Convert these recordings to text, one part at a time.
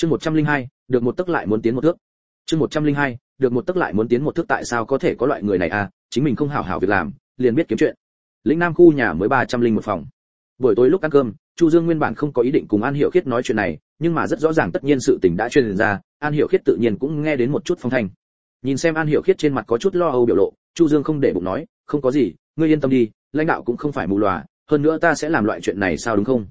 chương 102, được một tức lại muốn tiến một thước. chương 102, được một tức lại muốn tiến một thước tại sao có thể có loại người này à? Chính mình không hảo hảo việc làm liền biết kiếm chuyện. Lĩnh nam khu nhà mới ba trăm linh một phòng. Buổi tối lúc ăn cơm chu dương nguyên bản không có ý định cùng an hiệu khiết nói chuyện này nhưng mà rất rõ ràng tất nhiên sự tình đã truyền ra an hiệu khiết tự nhiên cũng nghe đến một chút phong thanh. Nhìn xem an hiệu khiết trên mặt có chút lo âu biểu lộ chu dương không để bụng nói không có gì ngươi yên tâm đi lãnh đạo cũng không phải mù lòa hơn nữa ta sẽ làm loại chuyện này sao đúng không?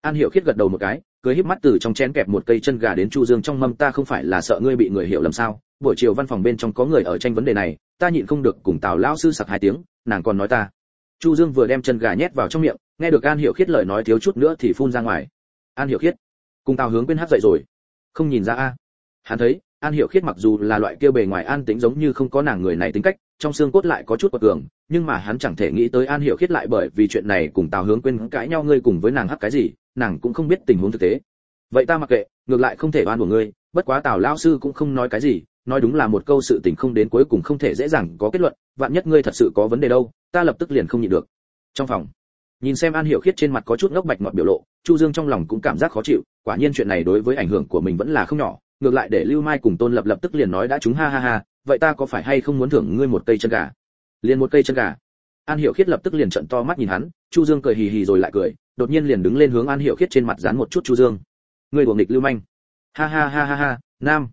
An hiệu khiết gật đầu một cái cười híp mắt từ trong chén kẹp một cây chân gà đến chu dương trong mâm, ta không phải là sợ ngươi bị người hiểu lầm sao? Buổi chiều văn phòng bên trong có người ở tranh vấn đề này, ta nhịn không được cùng tào lão sư sặc hai tiếng, nàng còn nói ta. Chu dương vừa đem chân gà nhét vào trong miệng, nghe được an hiểu khiết lời nói thiếu chút nữa thì phun ra ngoài. An hiểu khiết, cùng tào hướng quên hát dậy rồi. Không nhìn ra a. Hắn thấy, an hiểu khiết mặc dù là loại kia bề ngoài an tĩnh giống như không có nàng người này tính cách, trong xương cốt lại có chút quật cường, nhưng mà hắn chẳng thể nghĩ tới an hiểu khiết lại bởi vì chuyện này cùng tào hướng quên cãi nhau, ngươi cùng với nàng hắc cái gì? Nàng cũng không biết tình huống thực tế. Vậy ta mặc kệ, ngược lại không thể oan của ngươi, bất quá tào lao sư cũng không nói cái gì, nói đúng là một câu sự tình không đến cuối cùng không thể dễ dàng có kết luận, vạn nhất ngươi thật sự có vấn đề đâu, ta lập tức liền không nhịn được. Trong phòng, nhìn xem an hiểu khiết trên mặt có chút ngốc bạch ngọt biểu lộ, chu dương trong lòng cũng cảm giác khó chịu, quả nhiên chuyện này đối với ảnh hưởng của mình vẫn là không nhỏ, ngược lại để lưu mai cùng tôn lập lập tức liền nói đã chúng ha ha ha, vậy ta có phải hay không muốn thưởng ngươi một cây chân gà? Liền một cây chân gà an hiểu khiết lập tức liền trận to mắt nhìn hắn, chu dương cười hì hì rồi lại cười, đột nhiên liền đứng lên hướng an hiểu khiết trên mặt dán một chút chu dương. Ngươi đuổi nghịch lưu manh. Ha ha ha ha ha, nam.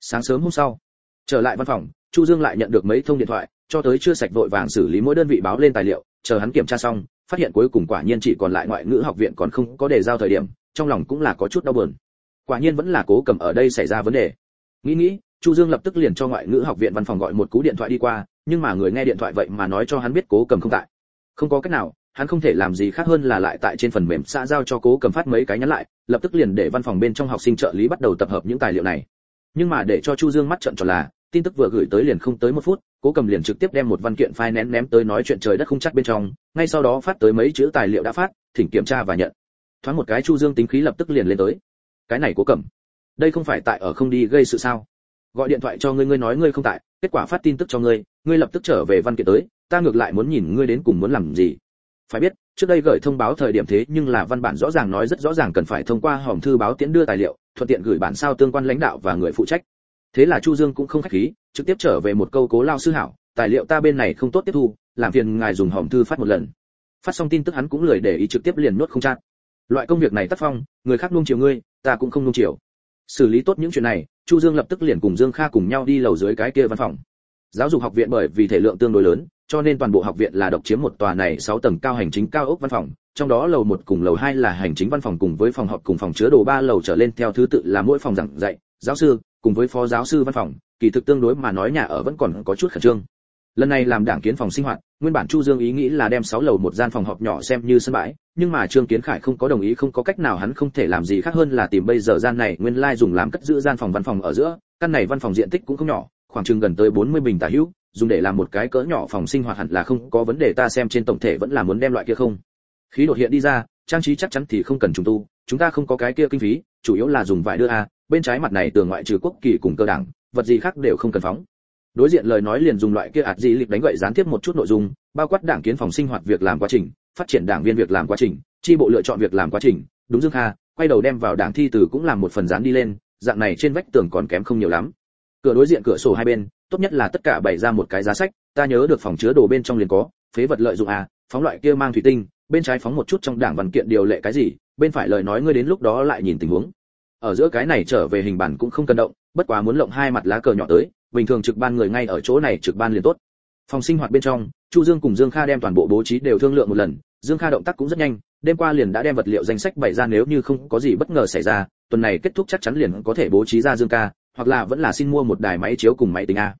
Sáng sớm hôm sau, trở lại văn phòng, chu dương lại nhận được mấy thông điện thoại, cho tới chưa sạch vội vàng xử lý mỗi đơn vị báo lên tài liệu, chờ hắn kiểm tra xong, phát hiện cuối cùng quả nhiên chỉ còn lại ngoại ngữ học viện còn không có đề giao thời điểm, trong lòng cũng là có chút đau buồn. Quả nhiên vẫn là cố cầm ở đây xảy ra vấn đề. Nghĩ nghĩ, chu dương lập tức liền cho ngoại ngữ học viện văn phòng gọi một cú điện thoại đi qua nhưng mà người nghe điện thoại vậy mà nói cho hắn biết cố cầm không tại. Không có cách nào, hắn không thể làm gì khác hơn là lại tại trên phần mềm xã giao cho cố cầm phát mấy cái nhắn lại, lập tức liền để văn phòng bên trong học sinh trợ lý bắt đầu tập hợp những tài liệu này. Nhưng mà để cho chu dương mắt trận tròn là, tin tức vừa gửi tới liền không tới một phút, cố cầm liền trực tiếp đem một văn kiện file nén ném tới nói chuyện trời đất không chắc bên trong, ngay sau đó phát tới mấy chữ tài liệu đã phát, thỉnh kiểm tra và nhận. Thoáng một cái chu dương tính khí lập tức liền lên tới. Cái này cố cầm, đây không phải tại ở không đi gây sự sao? Gọi điện thoại cho ngươi ngươi nói ngươi không tại kết quả phát tin tức cho ngươi ngươi lập tức trở về văn kiện tới, ta ngược lại muốn nhìn ngươi đến cùng muốn làm gì. Phải biết, trước đây gửi thông báo thời điểm thế nhưng là văn bản rõ ràng nói rất rõ ràng cần phải thông qua hòm thư báo tiễn đưa tài liệu, thuận tiện gửi bản sao tương quan lãnh đạo và người phụ trách. Thế là chu dương cũng không khách khí, trực tiếp trở về một câu cố lao sư hảo, tài liệu ta bên này không tốt tiếp thu, làm phiền ngài dùng hòm thư phát một lần. Phát xong tin tức hắn cũng lười để ý trực tiếp liền nuốt không chát loại công việc này tác phong, người khác nuông chiều ngươi, ta cũng không nuông chiều xử lý tốt những chuyện này, chu dương lập tức liền cùng dương kha cùng nhau đi lầu dưới cái kia văn phòng. Giáo dục học viện bởi vì thể lượng tương đối lớn, cho nên toàn bộ học viện là độc chiếm một tòa này 6 tầng cao hành chính cao ốc văn phòng, trong đó lầu một cùng lầu hai là hành chính văn phòng cùng với phòng họp cùng phòng chứa đồ ba lầu trở lên theo thứ tự là mỗi phòng giảng dạy, giáo sư, cùng với phó giáo sư văn phòng, kỳ thực tương đối mà nói nhà ở vẫn còn có chút khẩn trương lần này làm đảng kiến phòng sinh hoạt, nguyên bản chu dương ý nghĩ là đem 6 lầu một gian phòng họp nhỏ xem như sân bãi, nhưng mà trương kiến khải không có đồng ý, không có cách nào, hắn không thể làm gì khác hơn là tìm bây giờ gian này nguyên lai dùng làm cất giữ gian phòng văn phòng ở giữa, căn này văn phòng diện tích cũng không nhỏ, khoảng chừng gần tới 40 bình tả hữu, dùng để làm một cái cỡ nhỏ phòng sinh hoạt hẳn là không có vấn đề, ta xem trên tổng thể vẫn là muốn đem loại kia không. Khí đột hiện đi ra, trang trí chắc chắn thì không cần trùng tu, chúng ta không có cái kia kinh phí, chủ yếu là dùng vải đưa a, bên trái mặt này tường ngoại trừ quốc kỳ cùng cơ đảng, vật gì khác đều không cần phóng đối diện lời nói liền dùng loại kia ạt gì lịch đánh gậy gián tiếp một chút nội dung, bao quát đảng kiến phòng sinh hoạt việc làm quá trình, phát triển đảng viên việc làm quá trình tri bộ lựa chọn việc làm quá trình. Đúng dương kha, quay đầu đem vào đảng thi từ cũng làm một phần dán đi lên, dạng này trên vách tường còn kém không nhiều lắm. Cửa đối diện cửa sổ hai bên, tốt nhất là tất cả bày ra một cái giá sách, ta nhớ được phòng chứa đồ bên trong liền có, phế vật lợi dụng à phóng loại kia mang thủy tinh, bên trái phóng một chút trong đảng văn kiện điều lệ cái gì, bên phải lời nói ngươi đến lúc đó lại nhìn tình huống. Ở giữa cái này trở về hình bản cũng không cần động, bất quá muốn lộng hai mặt lá cờ nhỏ tới bình thường trực ban người ngay ở chỗ này trực ban liền tốt. Phòng sinh hoạt bên trong, chu dương cùng dương kha đem toàn bộ bố trí đều thương lượng một lần. Dương kha động tác cũng rất nhanh, đêm qua liền đã đem vật liệu danh sách bày ra nếu như không có gì bất ngờ xảy ra, tuần này kết thúc chắc chắn liền có thể bố trí ra dương ca hoặc là vẫn là xin mua một đài máy chiếu cùng máy tính a.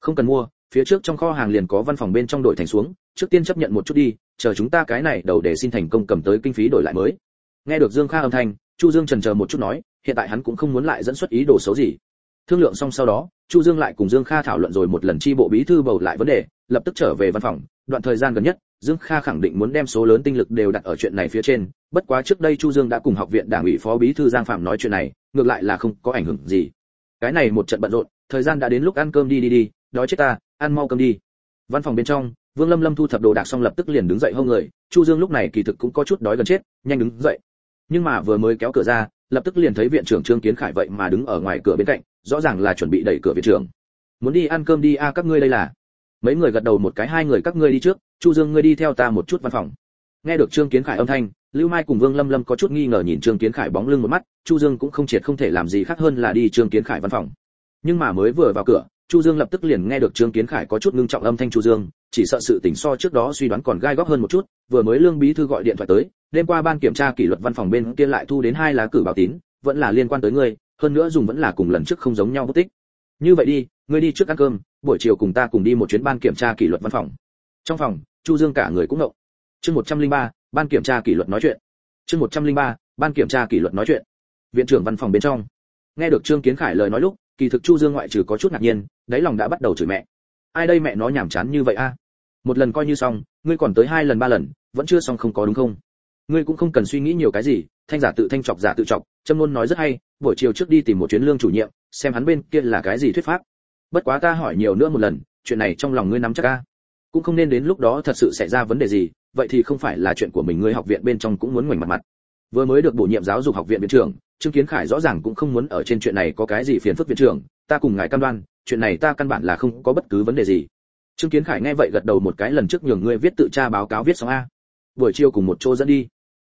Không cần mua, phía trước trong kho hàng liền có văn phòng bên trong đổi thành xuống, trước tiên chấp nhận một chút đi, chờ chúng ta cái này đầu để xin thành công cầm tới kinh phí đổi lại mới. Nghe được dương kha âm thanh, chu dương trần chờ một chút nói, hiện tại hắn cũng không muốn lại dẫn xuất ý đồ xấu gì thương lượng xong sau đó, chu dương lại cùng dương kha thảo luận rồi một lần chi bộ bí thư bầu lại vấn đề, lập tức trở về văn phòng. Đoạn thời gian gần nhất, dương kha khẳng định muốn đem số lớn tinh lực đều đặt ở chuyện này phía trên, bất quá trước đây chu dương đã cùng học viện đảng ủy phó bí thư giang phạm nói chuyện này, ngược lại là không có ảnh hưởng gì. Cái này một trận bận rộn, thời gian đã đến lúc ăn cơm đi đi đi, đói chết ta, ăn mau cơm đi. Văn phòng bên trong, vương lâm lâm thu thập đồ đạc xong lập tức liền đứng dậy hông người, chu dương lúc này kỳ thực cũng có chút đói gần chết, nhanh đứng dậy. Nhưng mà vừa mới kéo cửa ra, lập tức liền thấy viện trưởng trương kiến khải vậy mà đứng ở ngoài cửa bên cạnh rõ ràng là chuẩn bị đẩy cửa viện trưởng. Muốn đi ăn cơm đi a, các ngươi đây là. Mấy người gật đầu một cái, hai người các ngươi đi trước, chu dương ngươi đi theo ta một chút văn phòng. Nghe được trương kiến khải âm thanh, lưu mai cùng vương lâm lâm có chút nghi ngờ nhìn trương kiến khải bóng lưng một mắt, chu dương cũng không triệt không thể làm gì khác hơn là đi trương kiến khải văn phòng. Nhưng mà mới vừa vào cửa, chu dương lập tức liền nghe được trương kiến khải có chút ngưng trọng âm thanh chu dương, chỉ sợ sự tình so trước đó suy đoán còn gai góc hơn một chút, vừa mới lương bí thư gọi điện thoại tới, đêm qua ban kiểm tra kỷ luật văn phòng bên kia lại thu đến hai lá cử báo tín, vẫn là liên quan tới ngươi hơn nữa dùng vẫn là cùng lần trước không giống nhau bất tích. Như vậy đi ngươi đi trước ăn cơm buổi chiều cùng ta cùng đi một chuyến ban kiểm tra kỷ luật văn phòng. Trong phòng chu dương cả người cũng ngộng. Chương 103, ban kiểm tra kỷ luật nói chuyện. Chương 103, ban kiểm tra kỷ luật nói chuyện. Viện trưởng văn phòng bên trong. Nghe được trương kiến khải lời nói lúc kỳ thực chu dương ngoại trừ có chút ngạc nhiên đáy lòng đã bắt đầu chửi mẹ. Ai đây mẹ nó nhảm chán như vậy a? Một lần coi như xong ngươi còn tới hai lần ba lần vẫn chưa xong không có đúng không? Ngươi cũng không cần suy nghĩ nhiều cái gì, thanh giả tự thanh chọc giả tự chọc, trâm luôn nói rất hay, buổi chiều trước đi tìm một chuyến lương chủ nhiệm, xem hắn bên kia là cái gì thuyết pháp. Bất quá ta hỏi nhiều nữa một lần, chuyện này trong lòng ngươi nắm chắc a? Cũng không nên đến lúc đó thật sự xảy ra vấn đề gì, vậy thì không phải là chuyện của mình, ngươi học viện bên trong cũng muốn ngoảnh mặt mặt. Vừa mới được bổ nhiệm giáo dục học viện viện trưởng, trương kiến khải rõ ràng cũng không muốn ở trên chuyện này có cái gì phiền phức viện trưởng, ta cùng ngài cam đoan, chuyện này ta căn bản là không có bất cứ vấn đề gì. Trương kiến khải nghe vậy gật đầu một cái, lần trước nhường ngươi viết tự tra báo cáo viết xong a. Buổi chiều cùng một chỗ dẫn đi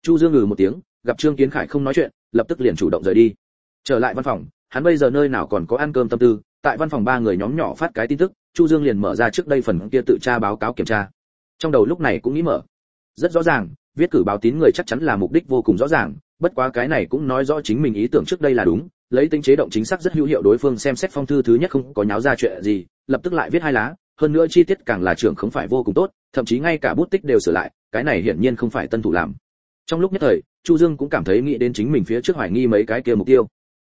chu dương ngừ một tiếng, gặp trương kiến khải không nói chuyện, lập tức liền chủ động rời đi. Trở lại văn phòng, hắn bây giờ nơi nào còn có ăn cơm tâm tư, tại văn phòng ba người nhóm nhỏ phát cái tin tức, chu dương liền mở ra trước đây phần kia tự tra báo cáo kiểm tra. Trong đầu lúc này cũng nghĩ mở. Rất rõ ràng, viết cử báo tín người chắc chắn là mục đích vô cùng rõ ràng, bất quá cái này cũng nói rõ chính mình ý tưởng trước đây là đúng, lấy tính chế động chính xác rất hữu hiệu đối phương xem xét phong thư thứ nhất không có nháo ra chuyện gì, lập tức lại viết hai lá, hơn nữa chi tiết càng là trưởng không phải vô cùng tốt, thậm chí ngay cả bút tích đều sửa lại, cái này hiển nhiên không phải tân thủ làm trong lúc nhất thời, chu dương cũng cảm thấy nghĩ đến chính mình phía trước hoài nghi mấy cái kia mục tiêu.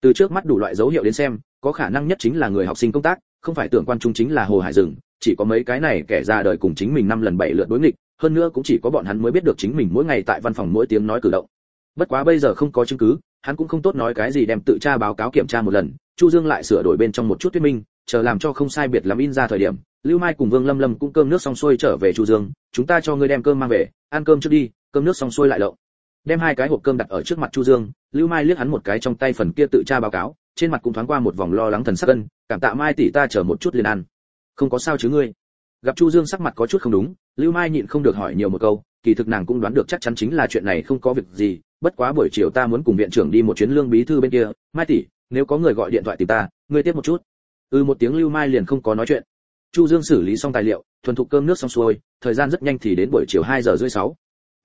Từ trước mắt đủ loại dấu hiệu đến xem, có khả năng nhất chính là người học sinh công tác, không phải tưởng quan trung chính là hồ hải rừng chỉ có mấy cái này kẻ ra đời cùng chính mình năm lần bảy lượt đối nghịch, hơn nữa cũng chỉ có bọn hắn mới biết được chính mình mỗi ngày tại văn phòng mỗi tiếng nói cử động. Bất quá bây giờ không có chứng cứ, hắn cũng không tốt nói cái gì đem tự tra báo cáo kiểm tra một lần, chu dương lại sửa đổi bên trong một chút thuyết minh, chờ làm cho không sai biệt lắm in ra thời điểm, lưu mai cùng vương lâm lâm cũng cơm nước xong xuôi trở về chu dương, chúng ta cho ngươi đem cơm mang về, ăn cơm trước đi cơm nước xong xuôi lại lậu. Đem hai cái hộp cơm đặt ở trước mặt chu dương, lưu mai liếc hắn một cái trong tay phần kia tự tra báo cáo, trên mặt cũng thoáng qua một vòng lo lắng thần sắc cân, cảm tạ mai tỷ ta chờ một chút liền ăn. Không có sao chứ ngươi. Gặp chu dương sắc mặt có chút không đúng, lưu mai nhịn không được hỏi nhiều một câu, kỳ thực nàng cũng đoán được chắc chắn chính là chuyện này không có việc gì, bất quá buổi chiều ta muốn cùng viện trưởng đi một chuyến lương bí thư bên kia, mai tỷ, nếu có người gọi điện thoại tìm ta, ngươi tiếp một chút. Ừ một tiếng lưu mai liền không có nói chuyện. Chu dương xử lý xong tài liệu, thuần thục cơm nước xong xuôi, thời gian rất nhanh thì đến buổi chiều hai giờ rưỡi sáu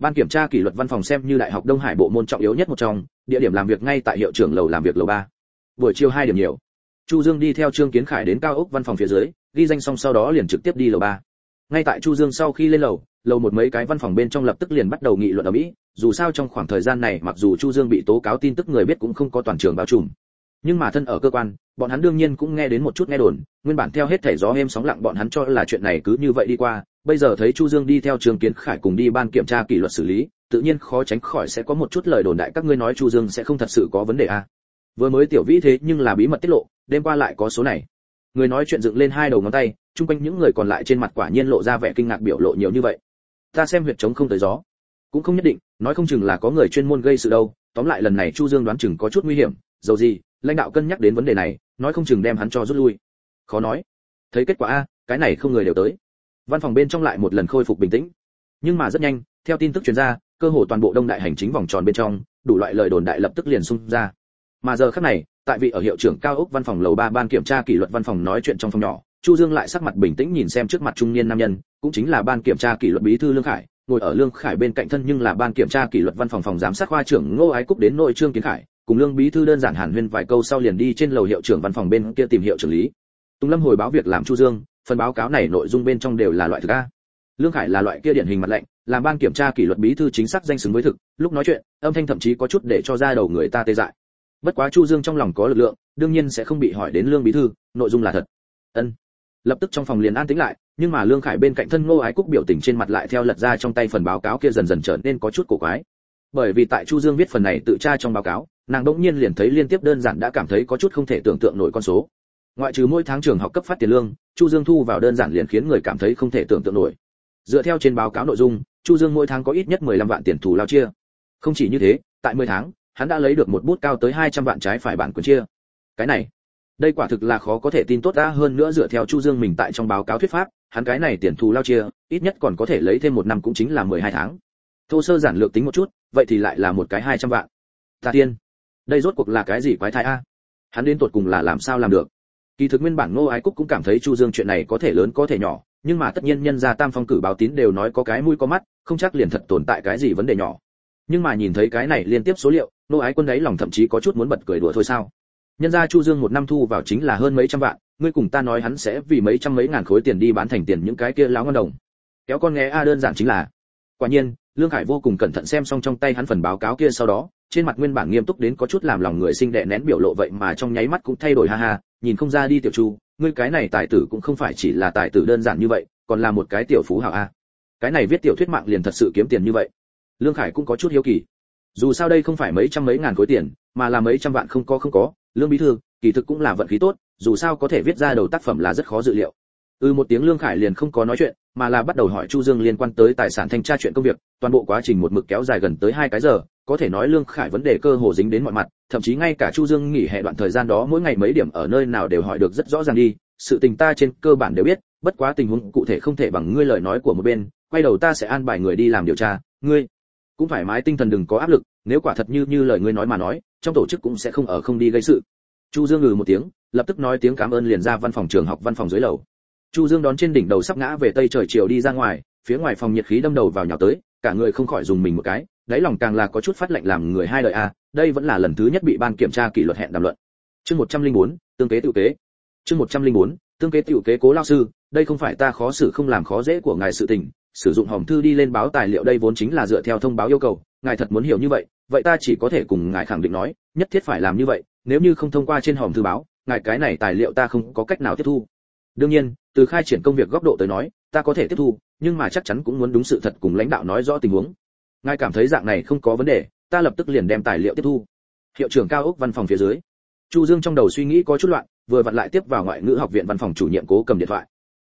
ban kiểm tra kỷ luật văn phòng xem như đại học đông hải bộ môn trọng yếu nhất một trong, địa điểm làm việc ngay tại hiệu trưởng lầu làm việc lầu ba. Buổi chiều hai điểm nhiều. Chu dương đi theo trương kiến khải đến cao ốc văn phòng phía dưới, ghi danh xong sau đó liền trực tiếp đi lầu ba. Ngay tại chu dương sau khi lên lầu lầu một mấy cái văn phòng bên trong lập tức liền bắt đầu nghị luận ở mỹ, dù sao trong khoảng thời gian này mặc dù chu dương bị tố cáo tin tức người biết cũng không có toàn trường bao trùm. Nhưng mà thân ở cơ quan, bọn hắn đương nhiên cũng nghe đến một chút nghe đồn, nguyên bản theo hết thể gió êm sóng lặng bọn hắn cho là chuyện này cứ như vậy đi qua bây giờ thấy chu dương đi theo trường kiến khải cùng đi ban kiểm tra kỷ luật xử lý, tự nhiên khó tránh khỏi sẽ có một chút lời đồn đại các ngươi nói chu dương sẽ không thật sự có vấn đề à. vừa mới tiểu vĩ thế nhưng là bí mật tiết lộ, đêm qua lại có số này. Người nói chuyện dựng lên hai đầu ngón tay, chung quanh những người còn lại trên mặt quả nhiên lộ ra vẻ kinh ngạc biểu lộ nhiều như vậy. Ta xem huyệt trống không tới gió. Cũng không nhất định, nói không chừng là có người chuyên môn gây sự đâu. Tóm lại lần này chu dương đoán chừng có chút nguy hiểm, dầu gì, lãnh đạo cân nhắc đến vấn đề này, nói không chừng đem hắn cho rút lui. Khó nói. Thấy kết quả a, cái này không người đều tới văn phòng bên trong lại một lần khôi phục bình tĩnh. Nhưng mà rất nhanh, theo tin tức truyền ra, cơ hồ toàn bộ đông đại hành chính vòng tròn bên trong, đủ loại lời đồn đại lập tức liền xung ra. Mà giờ khắc này, tại vị ở hiệu trưởng cao ốc văn phòng lầu ba ban kiểm tra kỷ luật văn phòng nói chuyện trong phòng nhỏ, chu dương lại sắc mặt bình tĩnh nhìn xem trước mặt trung niên nam nhân, cũng chính là ban kiểm tra kỷ luật bí thư lương khải, ngồi ở lương khải bên cạnh thân nhưng là ban kiểm tra kỷ luật văn phòng phòng giám sát khoa trưởng ngô ái cúc đến nội trương kiến khải, cùng lương bí thư đơn giản hàn huyên vài câu sau liền đi trên lầu hiệu trưởng văn phòng bên kia tìm hiệu trưởng lý. Tùng lâm hồi báo việc làm chu dương phần báo cáo này nội dung bên trong đều là loại thực a. Lương khải là loại kia điển hình mặt lệnh làm ban kiểm tra kỷ luật bí thư chính xác danh xứng với thực, lúc nói chuyện, âm thanh thậm chí có chút để cho ra đầu người ta tê dại. Bất quá chu dương trong lòng có lực lượng, đương nhiên sẽ không bị hỏi đến lương bí thư, nội dung là thật. Ân. Lập tức trong phòng liền an tĩnh lại, nhưng mà lương khải bên cạnh thân ngô ái cúc biểu tình trên mặt lại theo lật ra trong tay phần báo cáo kia dần dần trở nên có chút cổ quái. Bởi vì tại chu dương viết phần này tự tra trong báo cáo, nàng đỗng nhiên liền thấy liên tiếp đơn giản đã cảm thấy có chút không thể tưởng tượng nổi con số. Ngoại trừ mỗi tháng trường học cấp phát tiền lương chu dương thu vào đơn giản liền khiến người cảm thấy không thể tưởng tượng nổi. Dựa theo trên báo cáo nội dung, chu dương mỗi tháng có ít nhất 15 vạn tiền thù lao chia. Không chỉ như thế, tại 10 tháng, hắn đã lấy được một bút cao tới 200 vạn trái phải bản quyền chia. Cái này, đây quả thực là khó có thể tin tốt ra hơn nữa dựa theo chu dương mình tại trong báo cáo thuyết pháp, hắn cái này tiền thù lao chia, ít nhất còn có thể lấy thêm một năm cũng chính là 12 tháng. Thô sơ giản lược tính một chút, vậy thì lại là một cái 200 vạn. Ta tiên, đây rốt cuộc là cái gì quái thai a? Hắn đến tột cùng là làm sao làm được? Kỳ thực nguyên bản ngô ái cúc cũng cảm thấy chu dương chuyện này có thể lớn có thể nhỏ, nhưng mà tất nhiên nhân gia tam phong cử báo tín đều nói có cái mũi có mắt, không chắc liền thật tồn tại cái gì vấn đề nhỏ. Nhưng mà nhìn thấy cái này liên tiếp số liệu nô ái quân đấy lòng thậm chí có chút muốn bật cười đùa thôi sao? Nhân gia chu dương một năm thu vào chính là hơn mấy trăm vạn, ngươi cùng ta nói hắn sẽ vì mấy trăm mấy ngàn khối tiền đi bán thành tiền những cái kia láo ngon đồng. Kéo con nghe a đơn giản chính là, quả nhiên, lương khải vô cùng cẩn thận xem xong trong tay hắn phần báo cáo kia sau đó trên mặt nguyên bản nghiêm túc đến có chút làm lòng người sinh đệ nén biểu lộ vậy mà trong nháy mắt cũng thay đổi, ha ha, nhìn không ra đi tiểu chu, ngươi cái này tài tử cũng không phải chỉ là tài tử đơn giản như vậy, còn là một cái tiểu phú hào a. Cái này viết tiểu thuyết mạng liền thật sự kiếm tiền như vậy. Lương khải cũng có chút hiếu kỳ. Dù sao đây không phải mấy trăm mấy ngàn khối tiền, mà là mấy trăm vạn không có không có, lương bí thư, kỳ thực cũng là vận khí tốt, dù sao có thể viết ra đầu tác phẩm là rất khó dự liệu. Ừ một tiếng lương khải liền không có nói chuyện, mà là bắt đầu hỏi chu dương liên quan tới tài sản thanh tra chuyện công việc, toàn bộ quá trình một mực kéo dài gần tới hai cái giờ có thể nói lương khải vấn đề cơ hồ dính đến mọi mặt, thậm chí ngay cả chu dương nghỉ hè đoạn thời gian đó mỗi ngày mấy điểm ở nơi nào đều hỏi được rất rõ ràng đi, sự tình ta trên cơ bản đều biết, bất quá tình huống cụ thể không thể bằng ngươi lời nói của một bên, quay đầu ta sẽ an bài người đi làm điều tra, ngươi cũng phải mái tinh thần đừng có áp lực, nếu quả thật như như lời ngươi nói mà nói, trong tổ chức cũng sẽ không ở không đi gây sự. Chu dương ngừ một tiếng, lập tức nói tiếng cảm ơn liền ra văn phòng trường học văn phòng dưới lầu. Chu dương đón trên đỉnh đầu sắp ngã về tây trời chiều đi ra ngoài, phía ngoài phòng nhiệt khí đâm đầu vào nhào tới, cả người không khỏi dùng mình một cái đáy lòng càng là có chút phát lệnh làm người hai đời a đây vẫn là lần thứ nhất bị ban kiểm tra kỷ luật hẹn đàm luận. Chương 104, tương kế tiểu kế. Chương 104, tương kế tiểu kế cố lao sư đây không phải ta khó xử không làm khó dễ của ngài sự tình sử dụng hòm thư đi lên báo tài liệu đây vốn chính là dựa theo thông báo yêu cầu ngài thật muốn hiểu như vậy vậy ta chỉ có thể cùng ngài khẳng định nói nhất thiết phải làm như vậy nếu như không thông qua trên hòm thư báo ngài cái này tài liệu ta không có cách nào tiếp thu. Đương nhiên từ khai triển công việc góc độ tới nói ta có thể tiếp thu nhưng mà chắc chắn cũng muốn đúng sự thật cùng lãnh đạo nói rõ tình huống ngài cảm thấy dạng này không có vấn đề, ta lập tức liền đem tài liệu tiếp thu. Hiệu trưởng cao ốc văn phòng phía dưới. Chu dương trong đầu suy nghĩ có chút loạn, vừa vặn lại tiếp vào ngoại ngữ học viện văn phòng chủ nhiệm cố cầm điện thoại.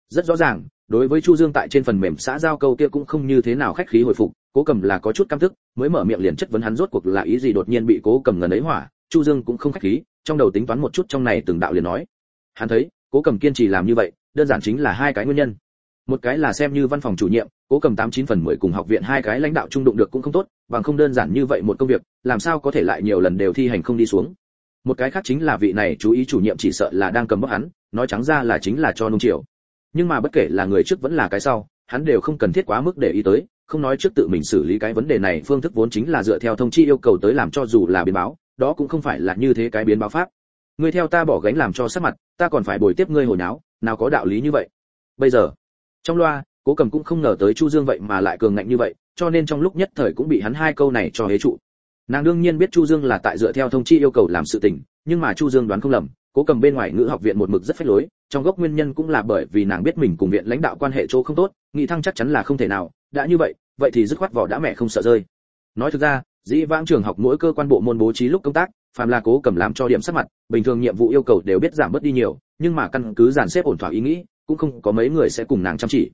Rất rõ ràng, đối với chu dương tại trên phần mềm xã giao câu kia cũng không như thế nào khách khí hồi phục, cố cầm là có chút căm tức, mới mở miệng liền chất vấn hắn rốt cuộc là ý gì đột nhiên bị cố cầm ngần ấy hỏa, chu dương cũng không khách khí, trong đầu tính toán một chút trong này từng đạo liền nói. Hắn thấy, cố cầm kiên trì làm như vậy, đơn giản chính là hai cái nguyên nhân một cái là xem như văn phòng chủ nhiệm, cố cầm tám chín phần mười cùng học viện hai cái lãnh đạo trung đụng được cũng không tốt, bằng không đơn giản như vậy một công việc, làm sao có thể lại nhiều lần đều thi hành không đi xuống. Một cái khác chính là vị này chú ý chủ nhiệm chỉ sợ là đang cầm bóc hắn, nói trắng ra là chính là cho nung chiều. Nhưng mà bất kể là người trước vẫn là cái sau, hắn đều không cần thiết quá mức để ý tới, không nói trước tự mình xử lý cái vấn đề này, phương thức vốn chính là dựa theo thông chi yêu cầu tới làm cho dù là biến báo, đó cũng không phải là như thế cái biến báo pháp. Ngươi theo ta bỏ gánh làm cho sát mặt, ta còn phải bồi tiếp ngươi hồi náo, nào có đạo lý như vậy. Bây giờ trong loa, cố cầm cũng không ngờ tới chu dương vậy mà lại cường ngạnh như vậy, cho nên trong lúc nhất thời cũng bị hắn hai câu này cho hế trụ. Nàng đương nhiên biết chu dương là tại dựa theo thông chi yêu cầu làm sự tình, nhưng mà chu dương đoán không lầm, cố cầm bên ngoài ngữ học viện một mực rất phách lối, trong gốc nguyên nhân cũng là bởi vì nàng biết mình cùng viện lãnh đạo quan hệ chỗ không tốt nghị thăng chắc chắn là không thể nào, đã như vậy vậy thì dứt khoát vỏ đã mẹ không sợ rơi. Nói thực ra, dĩ vãng trường học mỗi cơ quan bộ môn bố trí lúc công tác, phàm là cố cầm làm cho điểm sắc mặt, bình thường nhiệm vụ yêu cầu đều biết giảm bớt đi nhiều, nhưng mà căn cứ dàn xếp ổn thỏa ý nghĩ cũng không có mấy người sẽ cùng nàng chăm chỉ.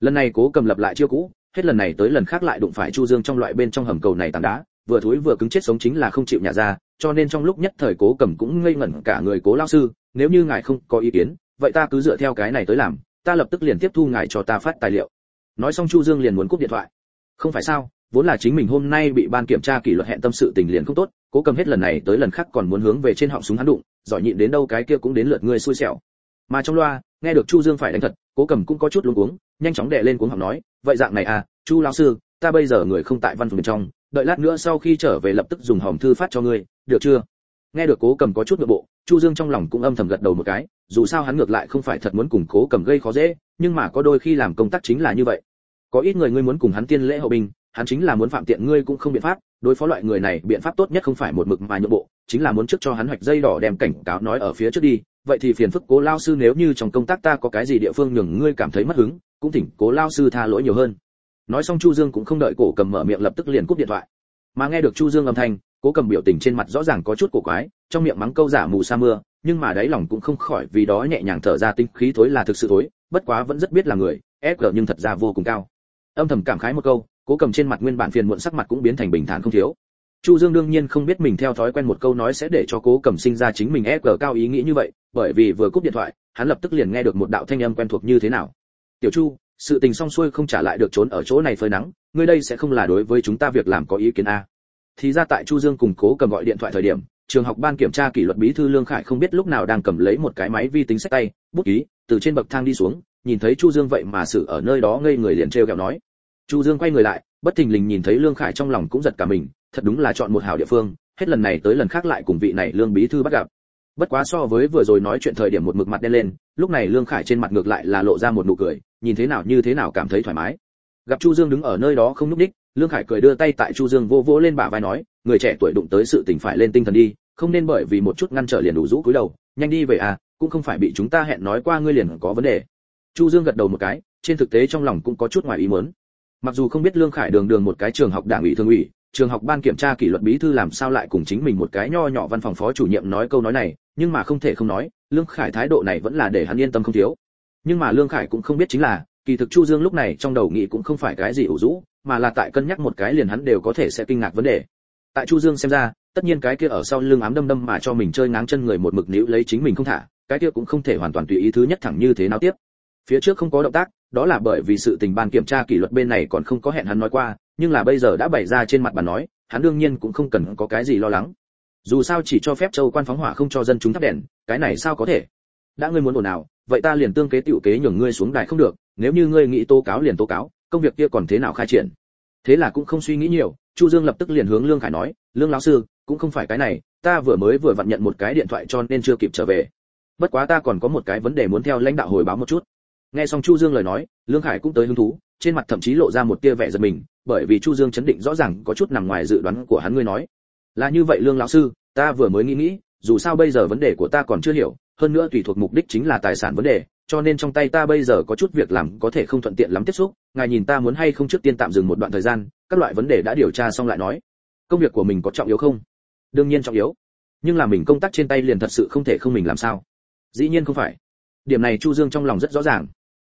Lần này cố cầm lập lại chiêu cũ, hết lần này tới lần khác lại đụng phải chu dương trong loại bên trong hầm cầu này tảng đá, vừa thối vừa cứng chết sống chính là không chịu nhả ra, cho nên trong lúc nhất thời cố cầm cũng ngây ngẩn cả người cố lao sư, nếu như ngài không có ý kiến, vậy ta cứ dựa theo cái này tới làm, ta lập tức liền tiếp thu ngài cho ta phát tài liệu. Nói xong chu dương liền muốn cúp điện thoại. Không phải sao, vốn là chính mình hôm nay bị ban kiểm tra kỷ luật hẹn tâm sự tình liền không tốt, cố cầm hết lần này tới lần khác còn muốn hướng về trên họng súng hắn đụng, giỏi nhịn đến đâu cái kia cũng đến lượt ngươi xui xẻo mà trong loa, nghe được chu dương phải đánh thật, cố cầm cũng có chút luống cuống, nhanh chóng đè lên cuống học nói, vậy dạng này à chu lão sư, ta bây giờ người không tại văn phòng bên trong, đợi lát nữa sau khi trở về lập tức dùng hòm thư phát cho ngươi, được chưa? Nghe được cố cầm có chút nội bộ, chu dương trong lòng cũng âm thầm gật đầu một cái, dù sao hắn ngược lại không phải thật muốn cùng cố cầm gây khó dễ, nhưng mà có đôi khi làm công tác chính là như vậy. Có ít người ngươi muốn cùng hắn tiên lễ hậu binh, hắn chính là muốn phạm tiện ngươi cũng không biện pháp, đối phó loại người này biện pháp tốt nhất không phải một mực mà nhượng bộ, chính là muốn trước cho hắn hoạch dây đỏ đem cảnh cáo nói ở phía trước đi vậy thì phiền phức cố lao sư nếu như trong công tác ta có cái gì địa phương nhường ngươi cảm thấy mất hứng, cũng thỉnh cố lao sư tha lỗi nhiều hơn. Nói xong chu dương cũng không đợi cổ cầm mở miệng lập tức liền cúp điện thoại. Mà nghe được chu dương âm thanh, cố cầm biểu tình trên mặt rõ ràng có chút cổ quái, trong miệng mắng câu giả mù sa mưa, nhưng mà đáy lòng cũng không khỏi vì đó nhẹ nhàng thở ra tinh khí thối là thực sự thối, bất quá vẫn rất biết là người, ép nhưng thật ra vô cùng cao. Âm thầm cảm khái một câu, cố cầm trên mặt nguyên bản phiền muộn sắc mặt cũng biến thành bình thản không thiếu chu dương đương nhiên không biết mình theo thói quen một câu nói sẽ để cho cố cẩm sinh ra chính mình ép cờ cao ý nghĩ như vậy, bởi vì vừa cúp điện thoại, hắn lập tức liền nghe được một đạo thanh âm quen thuộc như thế nào. Tiểu chu, sự tình xong xuôi không trả lại được trốn ở chỗ này phơi nắng, ngươi đây sẽ không là đối với chúng ta việc làm có ý kiến a. Thì ra tại chu dương cùng cố cầm gọi điện thoại thời điểm, trường học ban kiểm tra kỷ luật bí thư lương khải không biết lúc nào đang cầm lấy một cái máy vi tính sách tay, bút ký, từ trên bậc thang đi xuống, nhìn thấy chu dương vậy mà sự ở nơi đó ngây người liền trêu ghẹo nói. Chu dương quay người lại, bất thình lình nhìn thấy lương khải trong lòng cũng giật cả mình thật đúng là chọn một hảo địa phương, hết lần này tới lần khác lại cùng vị này lương bí thư bắt gặp. Bất quá so với vừa rồi nói chuyện thời điểm một mực mặt đen lên, lúc này lương khải trên mặt ngược lại là lộ ra một nụ cười, nhìn thế nào như thế nào cảm thấy thoải mái. Gặp chu dương đứng ở nơi đó không núp đích lương khải cười đưa tay tại chu dương vô vỗ lên bả vai nói, người trẻ tuổi đụng tới sự tình phải lên tinh thần đi, không nên bởi vì một chút ngăn trở liền đủ rũ cúi đầu, nhanh đi về à cũng không phải bị chúng ta hẹn nói qua ngươi liền có vấn đề. Chu dương gật đầu một cái, trên thực tế trong lòng cũng có chút ngoài ý muốn. Mặc dù không biết lương khải đường đường một cái trường học đảng ủy thường ủy trường học ban kiểm tra kỷ luật bí thư làm sao lại cùng chính mình một cái nho nhỏ văn phòng phó chủ nhiệm nói câu nói này, nhưng mà không thể không nói, lương khải thái độ này vẫn là để hắn yên tâm không thiếu. Nhưng mà lương khải cũng không biết chính là, kỳ thực chu dương lúc này trong đầu nghĩ cũng không phải cái gì ủ rũ, mà là tại cân nhắc một cái liền hắn đều có thể sẽ kinh ngạc vấn đề. Tại chu dương xem ra, tất nhiên cái kia ở sau lưng ám đâm đâm mà cho mình chơi ngáng chân người một mực níu lấy chính mình không thả, cái kia cũng không thể hoàn toàn tùy ý thứ nhất thẳng như thế nào tiếp. Phía trước không có động tác, đó là bởi vì sự tình ban kiểm tra kỷ luật bên này còn không có hẹn hắn nói qua nhưng là bây giờ đã bày ra trên mặt bàn nói, hắn đương nhiên cũng không cần có cái gì lo lắng. Dù sao chỉ cho phép châu quan phóng hỏa không cho dân chúng thắp đèn, cái này sao có thể? Đã ngươi muốn ổn nào vậy ta liền tương kế tiểu kế nhường ngươi xuống đài không được, nếu như ngươi nghĩ tố cáo liền tố cáo, công việc kia còn thế nào khai triển? Thế là cũng không suy nghĩ nhiều, chu dương lập tức liền hướng lương khải nói, lương lão sư, cũng không phải cái này, ta vừa mới vừa vặn nhận một cái điện thoại cho nên chưa kịp trở về. Bất quá ta còn có một cái vấn đề muốn theo lãnh đạo hồi báo một chút. Nghe xong chu dương lời nói, lương khải cũng tới hứng thú trên mặt thậm chí lộ ra một tia vẻ giật mình, bởi vì chu dương chấn định rõ ràng có chút nằm ngoài dự đoán của hắn ngươi nói. Là như vậy lương lão sư, ta vừa mới nghĩ nghĩ, dù sao bây giờ vấn đề của ta còn chưa hiểu, hơn nữa tùy thuộc mục đích chính là tài sản vấn đề, cho nên trong tay ta bây giờ có chút việc làm có thể không thuận tiện lắm tiếp xúc, ngài nhìn ta muốn hay không trước tiên tạm dừng một đoạn thời gian, các loại vấn đề đã điều tra xong lại nói. Công việc của mình có trọng yếu không? Đương nhiên trọng yếu. Nhưng là mình công tác trên tay liền thật sự không thể không mình làm sao? Dĩ nhiên không phải. Điểm này chu dương trong lòng rất rõ ràng.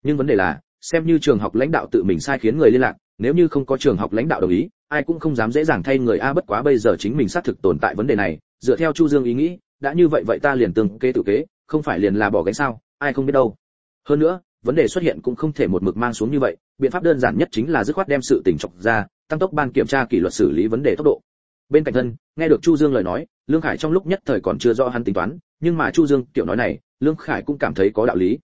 Nhưng vấn đề là xem như trường học lãnh đạo tự mình sai khiến người liên lạc, nếu như không có trường học lãnh đạo đồng ý, ai cũng không dám dễ dàng thay người a bất quá bây giờ chính mình xác thực tồn tại vấn đề này, dựa theo chu dương ý nghĩ, đã như vậy vậy ta liền tương kế tự kế, không phải liền là bỏ gánh sao, ai không biết đâu. Hơn nữa, vấn đề xuất hiện cũng không thể một mực mang xuống như vậy, biện pháp đơn giản nhất chính là dứt khoát đem sự tình chọc ra, tăng tốc ban kiểm tra kỷ luật xử lý vấn đề tốc độ. Bên cạnh thân, nghe được chu dương lời nói, lương khải trong lúc nhất thời còn chưa rõ hắn tính toán, nhưng mà chu dương tiểu nói này, lương khải cũng cảm thấy có đạo lý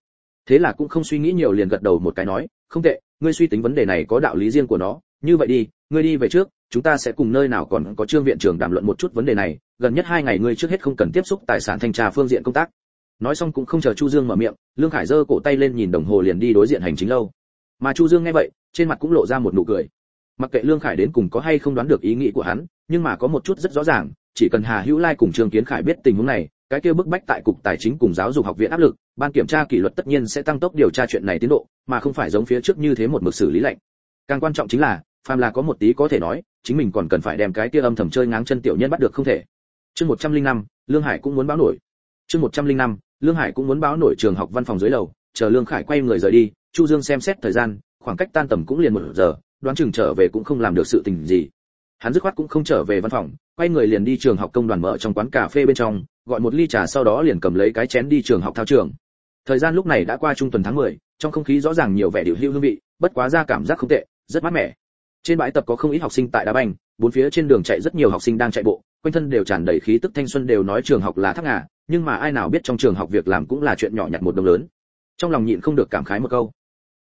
thế là cũng không suy nghĩ nhiều liền gật đầu một cái nói, không tệ, ngươi suy tính vấn đề này có đạo lý riêng của nó, như vậy đi, ngươi đi về trước, chúng ta sẽ cùng nơi nào còn có trương viện trưởng đàm luận một chút vấn đề này, gần nhất hai ngày ngươi trước hết không cần tiếp xúc tài sản thanh tra phương diện công tác. Nói xong cũng không chờ chu dương mở miệng, lương khải giơ cổ tay lên nhìn đồng hồ liền đi đối diện hành chính lâu. Mà chu dương nghe vậy, trên mặt cũng lộ ra một nụ cười. Mặc kệ lương khải đến cùng có hay không đoán được ý nghĩ của hắn, nhưng mà có một chút rất rõ ràng, chỉ cần hà hữu lai cùng trương kiến khải biết tình huống này cái kia bức bách tại cục tài chính cùng giáo dục học viện áp lực ban kiểm tra kỷ luật tất nhiên sẽ tăng tốc điều tra chuyện này tiến độ mà không phải giống phía trước như thế một mực xử lý lệnh. Càng quan trọng chính là phàm là có một tí có thể nói chính mình còn cần phải đem cái kia âm thầm chơi ngáng chân tiểu nhân bắt được không thể. Chương 105, lương hải cũng muốn báo nổi. Chương 105, lương hải cũng muốn báo nổi trường học văn phòng dưới lầu chờ lương khải quay người rời đi chu dương xem xét thời gian khoảng cách tan tầm cũng liền một giờ đoán chừng trở về cũng không làm được sự tình gì hắn dứt khoát cũng không trở về văn phòng quay người liền đi trường học công đoàn mở trong quán cà phê bên trong gọi một ly trà sau đó liền cầm lấy cái chén đi trường học thao trường. Thời gian lúc này đã qua trung tuần tháng 10, trong không khí rõ ràng nhiều vẻ điều hưu hương vị bất quá ra cảm giác không tệ rất mát mẻ. Trên bãi tập có không ít học sinh tại đá banh bốn phía trên đường chạy rất nhiều học sinh đang chạy bộ quanh thân đều tràn đầy khí tức thanh xuân đều nói trường học là thác ngà nhưng mà ai nào biết trong trường học việc làm cũng là chuyện nhỏ nhặt một đồng lớn. Trong lòng nhịn không được cảm khái một câu.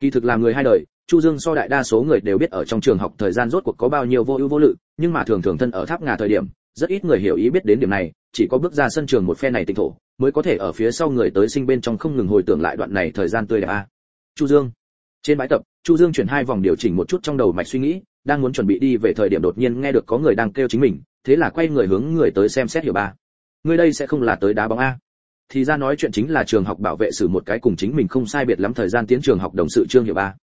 Kỳ thực làm người hai đời chu dương so đại đa số người đều biết ở trong trường học thời gian rốt cuộc có bao nhiêu vô ưu vô lự, nhưng mà thường thường thân ở tháp ngà thời điểm, rất ít người hiểu ý biết đến điểm này, chỉ có bước ra sân trường một phe này tịnh thổ, mới có thể ở phía sau người tới sinh bên trong không ngừng hồi tưởng lại đoạn này thời gian tươi đẹp a. Chu dương. Trên bãi tập, chu dương chuyển hai vòng điều chỉnh một chút trong đầu mạch suy nghĩ, đang muốn chuẩn bị đi về thời điểm đột nhiên nghe được có người đang kêu chính mình, thế là quay người hướng người tới xem xét hiểu ba. Người đây sẽ không là tới đá bóng a. Thì ra nói chuyện chính là trường học bảo vệ xử một cái cùng chính mình không sai biệt lắm thời gian tiến trường học đồng sự trương hiểu ba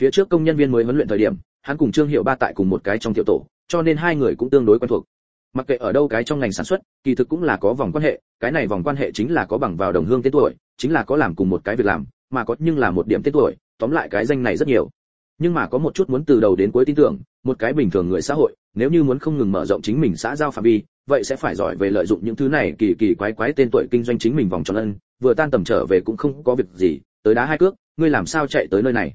phía trước công nhân viên mới huấn luyện thời điểm, hắn cùng trương hiệu ba tại cùng một cái trong tiểu tổ, cho nên hai người cũng tương đối quen thuộc. Mặc kệ ở đâu cái trong ngành sản xuất, kỳ thực cũng là có vòng quan hệ, cái này vòng quan hệ chính là có bằng vào đồng hương tên tuổi, chính là có làm cùng một cái việc làm, mà có nhưng là một điểm tên tuổi, tóm lại cái danh này rất nhiều. Nhưng mà có một chút muốn từ đầu đến cuối tin tưởng, một cái bình thường người xã hội, nếu như muốn không ngừng mở rộng chính mình xã giao phạm vi, vậy sẽ phải giỏi về lợi dụng những thứ này kỳ kỳ quái quái tên tuổi kinh doanh chính mình vòng tròn ân, vừa tan tầm trở về cũng không có việc gì, tới đá hai cước, ngươi làm sao chạy tới nơi này?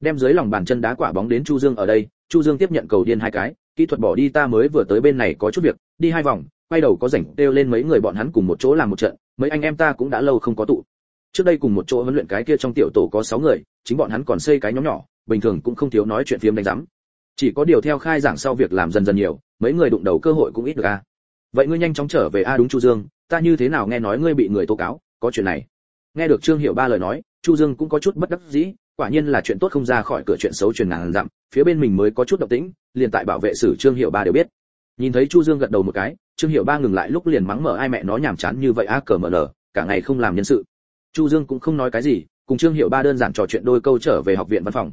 Đem dưới lòng bàn chân đá quả bóng đến chu dương ở đây, chu dương tiếp nhận cầu điên hai cái, kỹ thuật bỏ đi ta mới vừa tới bên này có chút việc, đi hai vòng, quay đầu có rảnh, kêu lên mấy người bọn hắn cùng một chỗ làm một trận, mấy anh em ta cũng đã lâu không có tụ. Trước đây cùng một chỗ huấn luyện cái kia trong tiểu tổ có 6 người, chính bọn hắn còn xây cái nhóm nhỏ, bình thường cũng không thiếu nói chuyện phiếm đánh rắm. chỉ có điều theo khai giảng sau việc làm dần dần nhiều, mấy người đụng đầu cơ hội cũng ít được a. Vậy ngươi nhanh chóng trở về a, đúng chu dương, ta như thế nào nghe nói ngươi bị người tố cáo, có chuyện này. Nghe được trương hiểu ba lời nói, chu dương cũng có chút bất đắc dĩ quả nhiên là chuyện tốt không ra khỏi cửa chuyện xấu truyền ngàn dặm, phía bên mình mới có chút động tĩnh, liền tại bảo vệ sử trương hiểu ba đều biết. Nhìn thấy chu dương gật đầu một cái, trương hiểu ba ngừng lại lúc liền mắng mở ai mẹ nó nhảm chán như vậy a cờ mở lờ cả ngày không làm nhân sự. Chu dương cũng không nói cái gì, cùng trương hiểu ba đơn giản trò chuyện đôi câu trở về học viện văn phòng,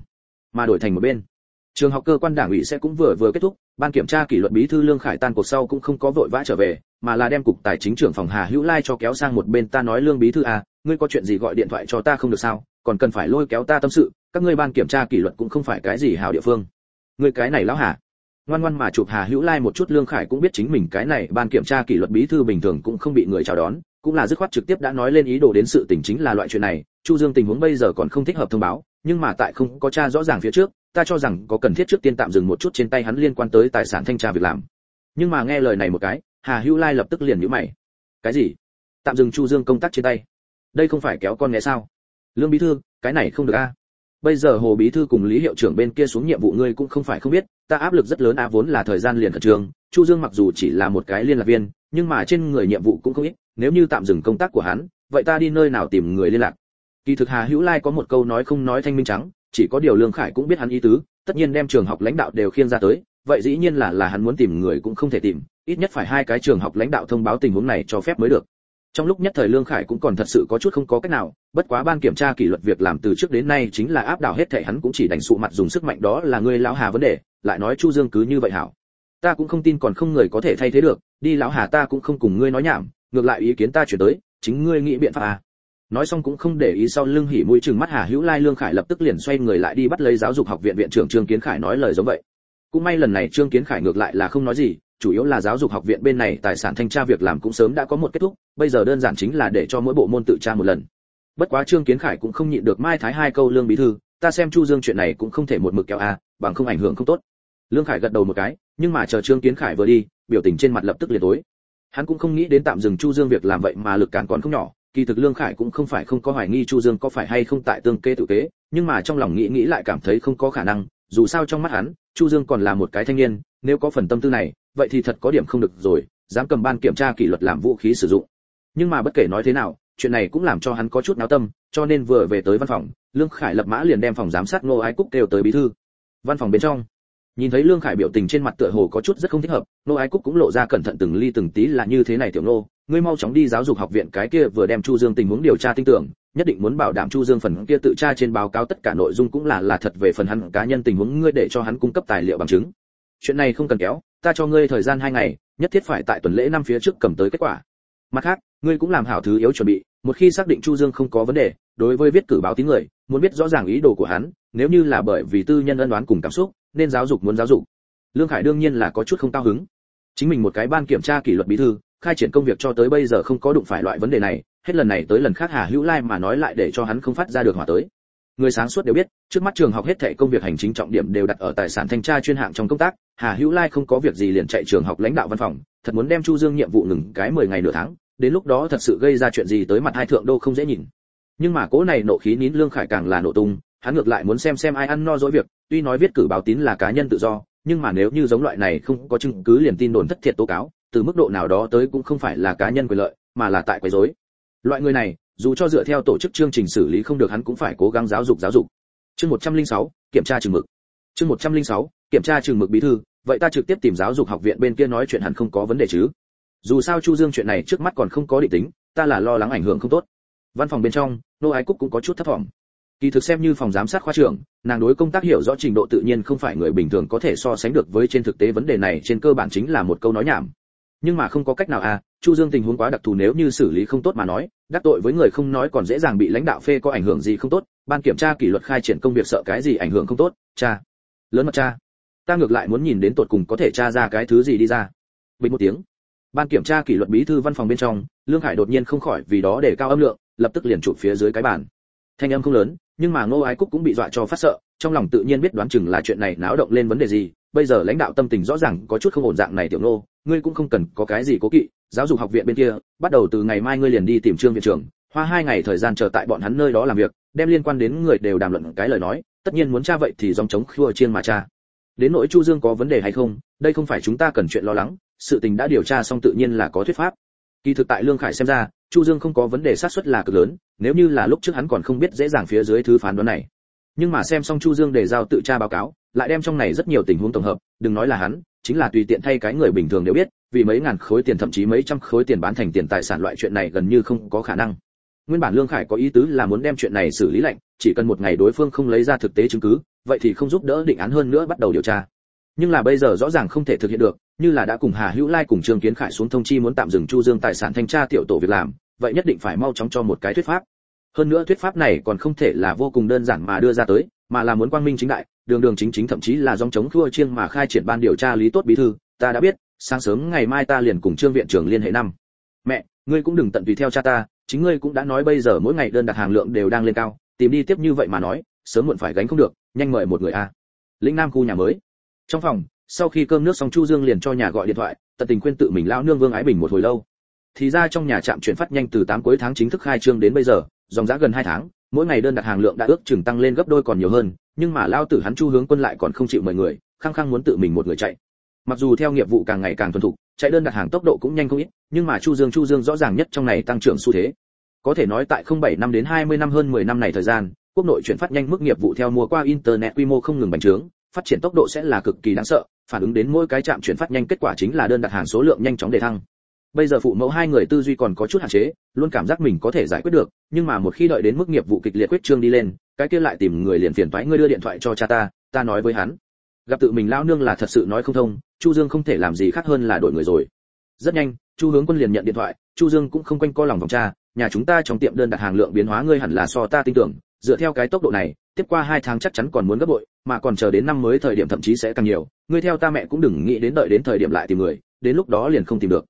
mà đổi thành một bên. Trường học cơ quan đảng ủy sẽ cũng vừa vừa kết thúc, ban kiểm tra kỷ luật bí thư lương khải tan cuộc sau cũng không có vội vã trở về, mà là đem cục tài chính trưởng phòng hà hữu lai cho kéo sang một bên ta nói lương bí thư à ngươi có chuyện gì gọi điện thoại cho ta không được sao? Còn cần phải lôi kéo ta tâm sự, các ngươi ban kiểm tra kỷ luật cũng không phải cái gì hào địa phương. Ngươi cái này lão hà. Ngoan ngoan mà chụp hà hữu lai một chút, lương khải cũng biết chính mình cái này ban kiểm tra kỷ luật bí thư bình thường cũng không bị người chào đón, cũng là dứt khoát trực tiếp đã nói lên ý đồ đến sự tình chính là loại chuyện này, chu dương tình huống bây giờ còn không thích hợp thông báo, nhưng mà tại không có tra rõ ràng phía trước, ta cho rằng có cần thiết trước tiên tạm dừng một chút trên tay hắn liên quan tới tài sản thanh tra việc làm. Nhưng mà nghe lời này một cái, hà hữu lai lập tức liền nhíu mày. Cái gì? Tạm dừng chu dương công tác trên tay. Đây không phải kéo con nghe sao? Lương bí thư, cái này không được a. Bây giờ hồ bí thư cùng lý hiệu trưởng bên kia xuống nhiệm vụ ngươi cũng không phải không biết, ta áp lực rất lớn a, vốn là thời gian liền khẩn trương chu dương mặc dù chỉ là một cái liên lạc viên, nhưng mà trên người nhiệm vụ cũng không ít, nếu như tạm dừng công tác của hắn, vậy ta đi nơi nào tìm người liên lạc? Kỳ thực hà hữu lai có một câu nói không nói thanh minh trắng, chỉ có điều lương khải cũng biết hắn ý tứ, tất nhiên đem trường học lãnh đạo đều khiêng ra tới, vậy dĩ nhiên là là hắn muốn tìm người cũng không thể tìm, ít nhất phải hai cái trường học lãnh đạo thông báo tình huống này cho phép mới được trong lúc nhất thời lương khải cũng còn thật sự có chút không có cách nào, bất quá ban kiểm tra kỷ luật việc làm từ trước đến nay chính là áp đảo hết thể hắn cũng chỉ đành sụ mặt dùng sức mạnh đó là ngươi lão hà vấn đề, lại nói chu dương cứ như vậy hảo. Ta cũng không tin còn không người có thể thay thế được, đi lão hà ta cũng không cùng ngươi nói nhảm, ngược lại ý kiến ta chuyển tới, chính ngươi nghĩ biện pháp à. Nói xong cũng không để ý sau lưng hỉ mũi chừng mắt hà hữu lai, lương khải lập tức liền xoay người lại đi bắt lấy giáo dục học viện viện trưởng trương kiến khải nói lời giống vậy. Cũng may lần này trương kiến khải ngược lại là không nói gì chủ yếu là giáo dục học viện bên này, tài sản thanh tra việc làm cũng sớm đã có một kết thúc, bây giờ đơn giản chính là để cho mỗi bộ môn tự tra một lần. Bất quá trương kiến khải cũng không nhịn được mai thái hai câu lương bí thư, ta xem chu dương chuyện này cũng không thể một mực kéo a bằng không ảnh hưởng không tốt. Lương khải gật đầu một cái, nhưng mà chờ trương kiến khải vừa đi, biểu tình trên mặt lập tức liền tối. Hắn cũng không nghĩ đến tạm dừng chu dương việc làm vậy mà lực cản còn không nhỏ, kỳ thực lương khải cũng không phải không có hoài nghi chu dương có phải hay không tại tương kê tự kế, nhưng mà trong lòng nghĩ nghĩ lại cảm thấy không có khả năng, dù sao trong mắt hắn, chu dương còn là một cái thanh niên, nếu có phần tâm tư này vậy thì thật có điểm không được rồi, dám cầm ban kiểm tra kỷ luật làm vũ khí sử dụng. Nhưng mà bất kể nói thế nào, chuyện này cũng làm cho hắn có chút náo tâm, cho nên vừa về tới văn phòng, lương khải lập mã liền đem phòng giám sát ngô ái cúc kêu tới bí thư. Văn phòng bên trong, nhìn thấy lương khải biểu tình trên mặt tựa hồ có chút rất không thích hợp nô ái cúc cũng lộ ra cẩn thận từng ly từng tí là như thế này tiểu nô ngươi mau chóng đi giáo dục học viện cái kia vừa đem chu dương tình huống điều tra tin tưởng, nhất định muốn bảo đảm chu dương phần kia tự tra trên báo cáo tất cả nội dung cũng là là thật về phần hắn cá nhân tình huống, ngươi để cho hắn cung cấp tài liệu bằng chứng. Chuyện này không cần kéo ta cho ngươi thời gian hai ngày, nhất thiết phải tại tuần lễ năm phía trước cầm tới kết quả. Mặt khác, ngươi cũng làm hảo thứ yếu chuẩn bị, một khi xác định chu dương không có vấn đề, đối với viết cử báo tín người, muốn biết rõ ràng ý đồ của hắn, nếu như là bởi vì tư nhân ân đoán cùng cảm xúc, nên giáo dục muốn giáo dục. Lương khải đương nhiên là có chút không cao hứng. Chính mình một cái ban kiểm tra kỷ luật bí thư, khai triển công việc cho tới bây giờ không có đụng phải loại vấn đề này, hết lần này tới lần khác hà hữu lai mà nói lại để cho hắn không phát ra được hỏa tới người sáng suốt đều biết, trước mắt trường học hết thảy công việc hành chính trọng điểm đều đặt ở tài sản thanh tra chuyên hạng trong công tác. Hà hữu lai không có việc gì liền chạy trường học lãnh đạo văn phòng, thật muốn đem chu dương nhiệm vụ ngừng cái 10 ngày nửa tháng, đến lúc đó thật sự gây ra chuyện gì tới mặt hai thượng đô không dễ nhìn. Nhưng mà cố này nộ khí nín lương khải càng là nổ tung, hắn ngược lại muốn xem xem ai ăn no dỗi việc, tuy nói viết cử báo tín là cá nhân tự do, nhưng mà nếu như giống loại này không có chứng cứ liền tin đồn thất thiệt tố cáo, từ mức độ nào đó tới cũng không phải là cá nhân quyền lợi, mà là tại quấy rối. Loại người này dù cho dựa theo tổ chức chương trình xử lý không được hắn cũng phải cố gắng giáo dục giáo dục. Chương 106, kiểm tra trường mực. Chương 106, kiểm tra trường mực bí thư vậy ta trực tiếp tìm giáo dục học viện bên kia nói chuyện hẳn không có vấn đề chứ. Dù sao chu dương chuyện này trước mắt còn không có định tính ta là lo lắng ảnh hưởng không tốt. Văn phòng bên trong nô ái cúc cũng có chút thất vọng kỳ thực xem như phòng giám sát khoa trưởng nàng đối công tác hiểu rõ trình độ tự nhiên không phải người bình thường có thể so sánh được với trên thực tế vấn đề này trên cơ bản chính là một câu nói nhảm nhưng mà không có cách nào à chu dương tình huống quá đặc thù nếu như xử lý không tốt mà nói, đắc tội với người không nói còn dễ dàng bị lãnh đạo phê có ảnh hưởng gì không tốt, ban kiểm tra kỷ luật khai triển công việc sợ cái gì ảnh hưởng không tốt, cha. Lớn mặt cha. Ta ngược lại muốn nhìn đến tột cùng có thể tra ra cái thứ gì đi ra. Bình một tiếng. Ban kiểm tra kỷ luật bí thư văn phòng bên trong, lương hải đột nhiên không khỏi vì đó để cao âm lượng, lập tức liền chụp phía dưới cái bàn. Thanh âm không lớn, nhưng mà ngô ái cúc cũng bị dọa cho phát sợ trong lòng tự nhiên biết đoán chừng là chuyện này náo động lên vấn đề gì, bây giờ lãnh đạo tâm tình rõ ràng có chút không ổn dạng này tiểu nô, ngươi cũng không cần có cái gì cố kỵ, giáo dục học viện bên kia, bắt đầu từ ngày mai ngươi liền đi tìm trương viện trưởng, hoa hai ngày thời gian chờ tại bọn hắn nơi đó làm việc, đem liên quan đến người đều đàm luận cái lời nói, tất nhiên muốn tra vậy thì dòng chống khua chiên mà cha đến nỗi chu dương có vấn đề hay không, đây không phải chúng ta cần chuyện lo lắng, sự tình đã điều tra xong tự nhiên là có thuyết pháp. Kỳ thực tại lương khải xem ra, chu dương không có vấn đề sát xuất là cực lớn, nếu như là lúc trước hắn còn không biết dễ dàng phía dưới thứ phán đoán này nhưng mà xem xong chu dương để giao tự tra báo cáo, lại đem trong này rất nhiều tình huống tổng hợp, đừng nói là hắn, chính là tùy tiện thay cái người bình thường đều biết, vì mấy ngàn khối tiền thậm chí mấy trăm khối tiền bán thành tiền tài sản loại chuyện này gần như không có khả năng. Nguyên bản lương khải có ý tứ là muốn đem chuyện này xử lý lạnh, chỉ cần một ngày đối phương không lấy ra thực tế chứng cứ, vậy thì không giúp đỡ định án hơn nữa bắt đầu điều tra. Nhưng là bây giờ rõ ràng không thể thực hiện được, như là đã cùng hà hữu lai cùng trương kiến khải xuống thông chi muốn tạm dừng chu dương tài sản thanh tra tiểu tổ việc làm, vậy nhất định phải mau chóng cho một cái thuyết pháp hơn nữa thuyết pháp này còn không thể là vô cùng đơn giản mà đưa ra tới, mà là muốn quang minh chính đại, đường đường chính chính thậm chí là dòng chống thua chiêng mà khai triển ban điều tra lý tốt bí thư, ta đã biết, sáng sớm ngày mai ta liền cùng trương viện trưởng liên hệ năm. Mẹ, ngươi cũng đừng tận tùy theo cha ta, chính ngươi cũng đã nói bây giờ mỗi ngày đơn đặt hàng lượng đều đang lên cao, tìm đi tiếp như vậy mà nói, sớm muộn phải gánh không được, nhanh mời một người a. Lĩnh nam khu nhà mới. Trong phòng, sau khi cơm nước xong chu dương liền cho nhà gọi điện thoại, tận tình khuyên tự mình lão nương vương ái bình một hồi lâu. Thì ra trong nhà trạm chuyển phát nhanh từ 8 cuối tháng chính thức khai trương đến bây giờ dòng giá gần 2 tháng, mỗi ngày đơn đặt hàng lượng đã ước chừng tăng lên gấp đôi còn nhiều hơn, nhưng mà lao tử hắn chu hướng quân lại còn không chịu mời người, khăng khăng muốn tự mình một người chạy. Mặc dù theo nghiệp vụ càng ngày càng thuần thục, chạy đơn đặt hàng tốc độ cũng nhanh không ít, nhưng mà chu dương chu dương rõ ràng nhất trong này tăng trưởng xu thế. Có thể nói tại 07 năm đến 20 năm hơn 10 năm này thời gian, quốc nội chuyển phát nhanh mức nghiệp vụ theo mua qua internet quy mô không ngừng bành trướng, phát triển tốc độ sẽ là cực kỳ đáng sợ, phản ứng đến mỗi cái trạm chuyển phát nhanh kết quả chính là đơn đặt hàng số lượng nhanh chóng đề thăng bây giờ phụ mẫu hai người tư duy còn có chút hạn chế, luôn cảm giác mình có thể giải quyết được, nhưng mà một khi đợi đến mức nghiệp vụ kịch liệt quyết trương đi lên, cái kia lại tìm người liền phiền toái, ngươi đưa điện thoại cho cha ta ta nói với hắn. Gặp tự mình lão nương là thật sự nói không thông, chu dương không thể làm gì khác hơn là đổi người rồi. Rất nhanh, chu hướng quân liền nhận điện thoại, chu dương cũng không quanh co lòng vòng cha nhà chúng ta trong tiệm đơn đặt hàng lượng biến hóa ngươi hẳn là so ta tin tưởng, dựa theo cái tốc độ này, tiếp qua hai tháng chắc chắn còn muốn gấp bội, mà còn chờ đến năm mới thời điểm thậm chí sẽ càng nhiều, ngươi theo ta mẹ cũng đừng nghĩ đến đợi đến thời điểm lại tìm người, đến lúc đó liền không tìm được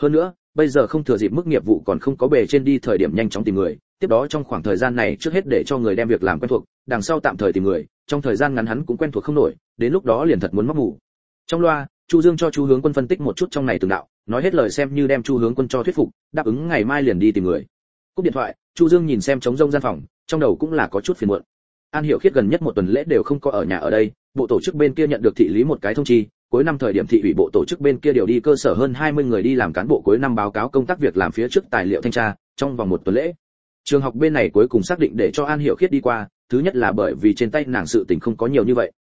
hơn nữa, bây giờ không thừa dịp mức nghiệp vụ còn không có bề trên đi thời điểm nhanh chóng tìm người, tiếp đó trong khoảng thời gian này trước hết để cho người đem việc làm quen thuộc, đằng sau tạm thời tìm người, trong thời gian ngắn hắn cũng quen thuộc không nổi, đến lúc đó liền thật muốn mắc mù trong loa, chu dương cho chu hướng quân phân tích một chút trong này từng đạo, nói hết lời xem như đem chu hướng quân cho thuyết phục, đáp ứng ngày mai liền đi tìm người. Cúp điện thoại, chu dương nhìn xem trống rông gian phòng, trong đầu cũng là có chút phiền muộn. An hiểu khiết gần nhất một tuần lễ đều không có ở nhà ở đây, bộ tổ chức bên kia nhận được thị lý một cái thông chi cuối năm thời điểm thị ủy bộ tổ chức bên kia điều đi cơ sở hơn 20 người đi làm cán bộ cuối năm báo cáo công tác việc làm phía trước tài liệu thanh tra, trong vòng một tuần lễ. Trường học bên này cuối cùng xác định để cho an hiểu khiết đi qua, thứ nhất là bởi vì trên tay nàng sự tình không có nhiều như vậy.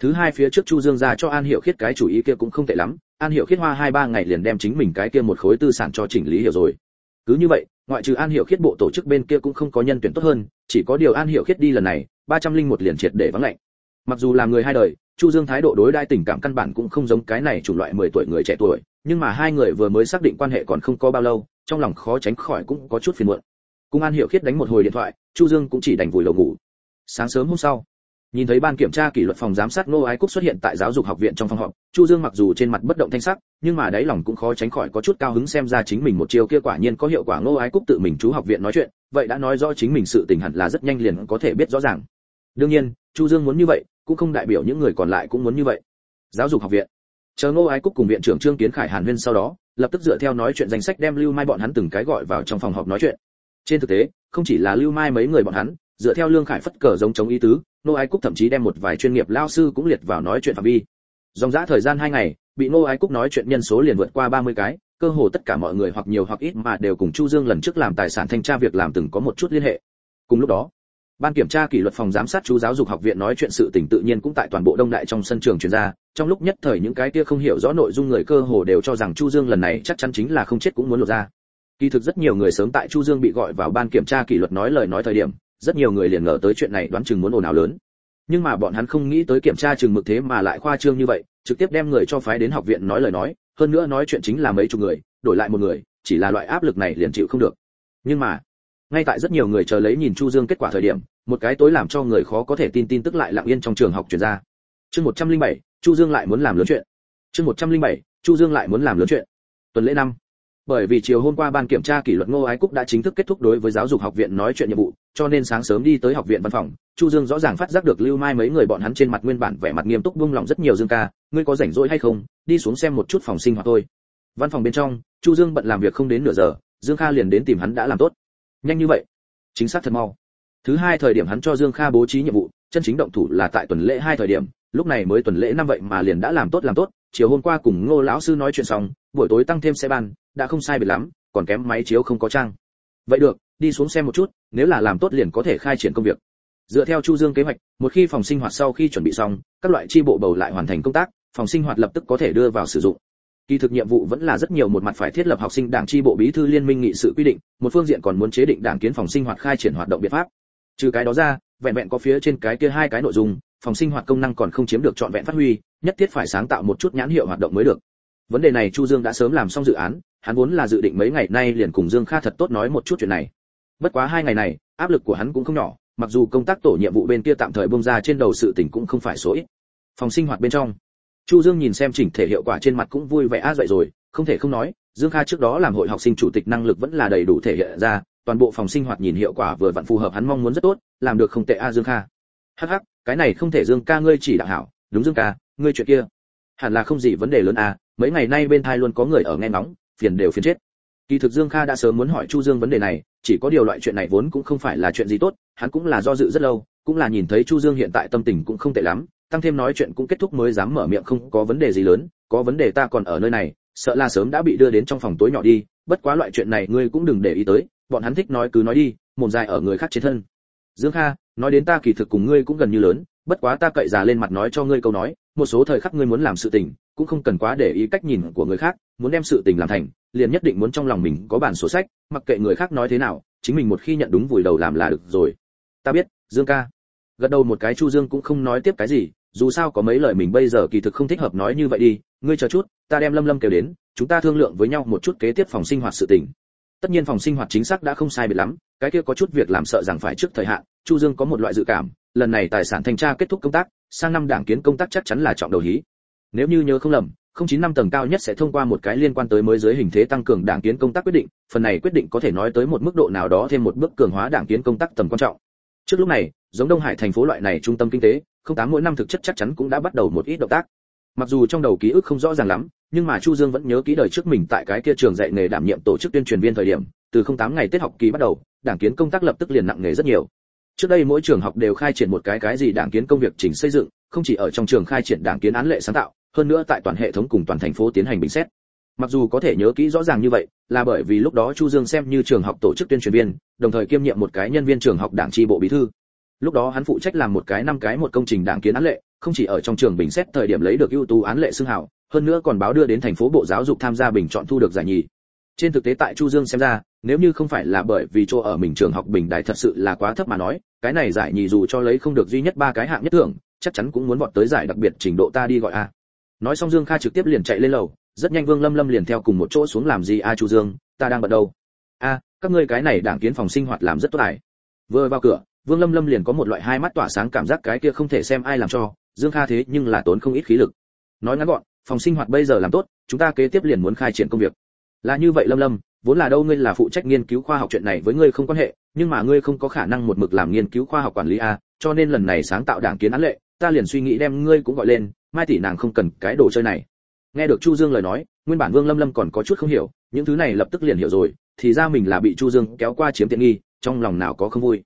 Thứ hai phía trước chu dương ra cho an hiểu khiết cái chủ ý kia cũng không tệ lắm, an hiểu khiết hoa hai ba ngày liền đem chính mình cái kia một khối tư sản cho chỉnh lý hiểu rồi. Cứ như vậy, ngoại trừ an hiểu khiết bộ tổ chức bên kia cũng không có nhân tuyển tốt hơn, chỉ có điều an hiểu khiết đi lần này, ba trăm linh một liền triệt để vắng lạnh mặc dù là người hai đời, chu dương thái độ đối đai tình cảm căn bản cũng không giống cái này chủng loại 10 tuổi người trẻ tuổi, nhưng mà hai người vừa mới xác định quan hệ còn không có bao lâu, trong lòng khó tránh khỏi cũng có chút phiền muộn. Cung an hiểu khiết đánh một hồi điện thoại, chu dương cũng chỉ đành vùi đầu ngủ. Sáng sớm hôm sau, nhìn thấy ban kiểm tra kỷ luật phòng giám sát ngô ái cúc xuất hiện tại giáo dục học viện trong phòng họp, chu dương mặc dù trên mặt bất động thanh sắc, nhưng mà đáy lòng cũng khó tránh khỏi có chút cao hứng xem ra chính mình một chiều kia quả nhiên có hiệu quả ngô ái cúc tự mình chú học viện nói chuyện, vậy đã nói rõ chính mình sự tình hẳn là rất nhanh liền có thể biết rõ ràng. Đương nhiên chu dương muốn như vậy, cũng không đại biểu những người còn lại cũng muốn như vậy. Giáo dục học viện. Chờ ngô ái cúc cùng viện trưởng trương kiến khải hàn huyên sau đó, lập tức dựa theo nói chuyện danh sách đem lưu mai bọn hắn từng cái gọi vào trong phòng họp nói chuyện. Trên thực tế, không chỉ là lưu mai mấy người bọn hắn, dựa theo lương khải phất cờ giống chống ý tứ, ngô ái cúc thậm chí đem một vài chuyên nghiệp lao sư cũng liệt vào nói chuyện phạm vi. Dòng dã thời gian hai ngày, bị ngô ái cúc nói chuyện nhân số liền vượt qua 30 cái, cơ hồ tất cả mọi người hoặc nhiều hoặc ít mà đều cùng chu dương lần trước làm tài sản thanh tra việc làm từng có một chút liên hệ. Cùng lúc đó ban kiểm tra kỷ luật phòng giám sát chú giáo dục học viện nói chuyện sự tình tự nhiên cũng tại toàn bộ đông đại trong sân trường truyền ra. Trong lúc nhất thời những cái kia không hiểu rõ nội dung người cơ hồ đều cho rằng chu dương lần này chắc chắn chính là không chết cũng muốn lột ra. Kỳ thực rất nhiều người sớm tại chu dương bị gọi vào ban kiểm tra kỷ luật nói lời nói thời điểm, rất nhiều người liền ngờ tới chuyện này đoán chừng muốn ồn ào lớn. Nhưng mà bọn hắn không nghĩ tới kiểm tra chừng mực thế mà lại khoa trương như vậy, trực tiếp đem người cho phái đến học viện nói lời nói, hơn nữa nói chuyện chính là mấy chục người, đổi lại một người, chỉ là loại áp lực này liền chịu không được. Nhưng mà ngay tại rất nhiều người chờ lấy nhìn chu dương kết quả thời điểm một cái tối làm cho người khó có thể tin tin tức lại lặng yên trong trường học chuyển ra. Chương 107, chu dương lại muốn làm lớn chuyện. Chương 107, chu dương lại muốn làm lớn chuyện. Tuần lễ năm. Bởi vì chiều hôm qua ban kiểm tra kỷ luật ngô ái cúc đã chính thức kết thúc đối với giáo dục học viện nói chuyện nhiệm vụ cho nên sáng sớm đi tới học viện văn phòng chu dương rõ ràng phát giác được lưu mai mấy người bọn hắn trên mặt nguyên bản vẻ mặt nghiêm túc buông lòng rất nhiều dương ca ngươi có rảnh rỗi hay không? Đi xuống xem một chút phòng sinh hoạt thôi. Văn phòng bên trong chu dương bận làm việc không đến nửa giờ dương kha liền đến tìm hắn đã làm tốt nhanh như vậy? Chính xác thật mau. Thứ hai thời điểm hắn cho dương kha bố trí nhiệm vụ, chân chính động thủ là tại tuần lễ hai thời điểm, lúc này mới tuần lễ năm vậy mà liền đã làm tốt làm tốt, chiều hôm qua cùng ngô lão sư nói chuyện xong, buổi tối tăng thêm xe ban, đã không sai biệt lắm, còn kém máy chiếu không có trang. Vậy được, đi xuống xem một chút, nếu là làm tốt liền có thể khai triển công việc. Dựa theo chu dương kế hoạch, một khi phòng sinh hoạt sau khi chuẩn bị xong, các loại chi bộ bầu lại hoàn thành công tác, phòng sinh hoạt lập tức có thể đưa vào sử dụng kỳ thực nhiệm vụ vẫn là rất nhiều một mặt phải thiết lập học sinh đảng chi bộ bí thư liên minh nghị sự quy định, một phương diện còn muốn chế định đảng kiến phòng sinh hoạt khai triển hoạt động biện pháp. Trừ cái đó ra, vẹn vẹn có phía trên cái kia hai cái nội dung, phòng sinh hoạt công năng còn không chiếm được trọn vẹn phát huy, nhất thiết phải sáng tạo một chút nhãn hiệu hoạt động mới được. Vấn đề này chu dương đã sớm làm xong dự án, hắn vốn là dự định mấy ngày nay liền cùng dương kha thật tốt nói một chút chuyện này. Bất quá hai ngày này, áp lực của hắn cũng không nhỏ, mặc dù công tác tổ nhiệm vụ bên kia tạm thời bông ra trên đầu sự tình cũng không phải số ít. Phòng sinh hoạt bên trong chu dương nhìn xem chỉnh thể hiệu quả trên mặt cũng vui vẻ a dậy rồi, không thể không nói, dương kha trước đó làm hội học sinh chủ tịch năng lực vẫn là đầy đủ thể hiện ra, toàn bộ phòng sinh hoạt nhìn hiệu quả vừa vặn phù hợp hắn mong muốn rất tốt, làm được không tệ a dương kha. Hắc hắc, cái này không thể dương ca ngươi chỉ đạo hảo, đúng dương ca, ngươi chuyện kia. Hẳn là không gì vấn đề lớn a, mấy ngày nay bên thai luôn có người ở nghe nóng phiền đều phiền chết. Kỳ thực dương kha đã sớm muốn hỏi chu dương vấn đề này, chỉ có điều loại chuyện này vốn cũng không phải là chuyện gì tốt, hắn cũng là do dự rất lâu, cũng là nhìn thấy chu dương hiện tại tâm tình cũng không tệ lắm tăng thêm nói chuyện cũng kết thúc mới dám mở miệng không có vấn đề gì lớn, có vấn đề ta còn ở nơi này, sợ là sớm đã bị đưa đến trong phòng tối nhỏ đi, bất quá loại chuyện này ngươi cũng đừng để ý tới, bọn hắn thích nói cứ nói đi, mồm dài ở người khác trên thân. Dương kha, nói đến ta kỳ thực cùng ngươi cũng gần như lớn, bất quá ta cậy già lên mặt nói cho ngươi câu nói, một số thời khắc ngươi muốn làm sự tình, cũng không cần quá để ý cách nhìn của người khác, muốn đem sự tình làm thành, liền nhất định muốn trong lòng mình có bản sổ sách, mặc kệ người khác nói thế nào, chính mình một khi nhận đúng vùi đầu làm là được rồi. Ta biết, dương ca. Gật đầu một cái chu dương cũng không nói tiếp cái gì dù sao có mấy lời mình bây giờ kỳ thực không thích hợp nói như vậy đi, ngươi chờ chút, ta đem lâm lâm kêu đến, chúng ta thương lượng với nhau một chút kế tiếp phòng sinh hoạt sự tình. Tất nhiên phòng sinh hoạt chính xác đã không sai biệt lắm, cái kia có chút việc làm sợ rằng phải trước thời hạn, chu dương có một loại dự cảm, lần này tài sản thanh tra kết thúc công tác, sang năm đảng kiến công tác chắc chắn là trọng đầu hí. Nếu như nhớ không lầm, không chín năm tầng cao nhất sẽ thông qua một cái liên quan tới mới giới hình thế tăng cường đảng kiến công tác quyết định, phần này quyết định có thể nói tới một mức độ nào đó thêm một bước cường hóa đảng kiến công tác tầm quan trọng. Trước lúc này, giống đông hải thành phố loại này trung tâm kinh tế không tám mỗi năm thực chất chắc chắn cũng đã bắt đầu một ít động tác. Mặc dù trong đầu ký ức không rõ ràng lắm, nhưng mà chu dương vẫn nhớ kỹ đời trước mình tại cái kia trường dạy nghề đảm nhiệm tổ chức tuyên truyền viên thời điểm, từ không tám ngày tết học kỳ bắt đầu, đảng kiến công tác lập tức liền nặng nghề rất nhiều. Trước đây mỗi trường học đều khai triển một cái cái gì đảng kiến công việc chỉnh xây dựng, không chỉ ở trong trường khai triển đảng kiến án lệ sáng tạo, hơn nữa tại toàn hệ thống cùng toàn thành phố tiến hành bình xét. Mặc dù có thể nhớ kỹ rõ ràng như vậy, là bởi vì lúc đó chu dương xem như trường học tổ chức tuyên truyền viên, đồng thời kiêm nhiệm một cái nhân viên trường học đảng tri bộ bí thư lúc đó hắn phụ trách làm một cái năm cái một công trình đảng kiến án lệ không chỉ ở trong trường bình xét thời điểm lấy được ưu tú án lệ xưng hảo, hơn nữa còn báo đưa đến thành phố bộ giáo dục tham gia bình chọn thu được giải nhì. Trên thực tế tại chu dương xem ra nếu như không phải là bởi vì chỗ ở mình trường học bình đại thật sự là quá thấp mà nói cái này giải nhì dù cho lấy không được duy nhất ba cái hạng nhất thưởng chắc chắn cũng muốn vọt tới giải đặc biệt trình độ ta đi gọi a. Nói xong dương kha trực tiếp liền chạy lên lầu rất nhanh vương lâm lâm liền theo cùng một chỗ xuống làm gì a chu dương ta đang bận đâu? A các ngươi cái này đảng kiến phòng sinh hoạt làm rất tốt tài vừa vào cửa vương lâm lâm liền có một loại hai mắt tỏa sáng cảm giác cái kia không thể xem ai làm cho, dương kha thế nhưng là tốn không ít khí lực. Nói ngắn gọn, phòng sinh hoạt bây giờ làm tốt, chúng ta kế tiếp liền muốn khai triển công việc. Là như vậy lâm lâm, vốn là đâu ngươi là phụ trách nghiên cứu khoa học chuyện này với ngươi không quan hệ, nhưng mà ngươi không có khả năng một mực làm nghiên cứu khoa học quản lý a, cho nên lần này sáng tạo đảng kiến án lệ, ta liền suy nghĩ đem ngươi cũng gọi lên, mai tỷ nàng không cần cái đồ chơi này. Nghe được chu dương lời nói, nguyên bản vương lâm lâm còn có chút không hiểu, những thứ này lập tức liền hiểu rồi, thì ra mình là bị chu dương kéo qua chiếm tiện nghi, trong lòng nào có không vui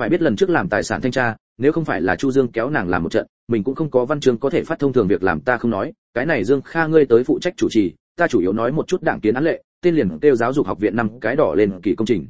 phải biết lần trước làm tài sản thanh tra, nếu không phải là chu dương kéo nàng làm một trận, mình cũng không có văn chương có thể phát thông thường việc làm ta không nói. Cái này dương kha ngươi tới phụ trách chủ trì, ta chủ yếu nói một chút đảng kiến án lệ, tên liền kêu giáo dục học viện năm cái đỏ lên kỳ công trình.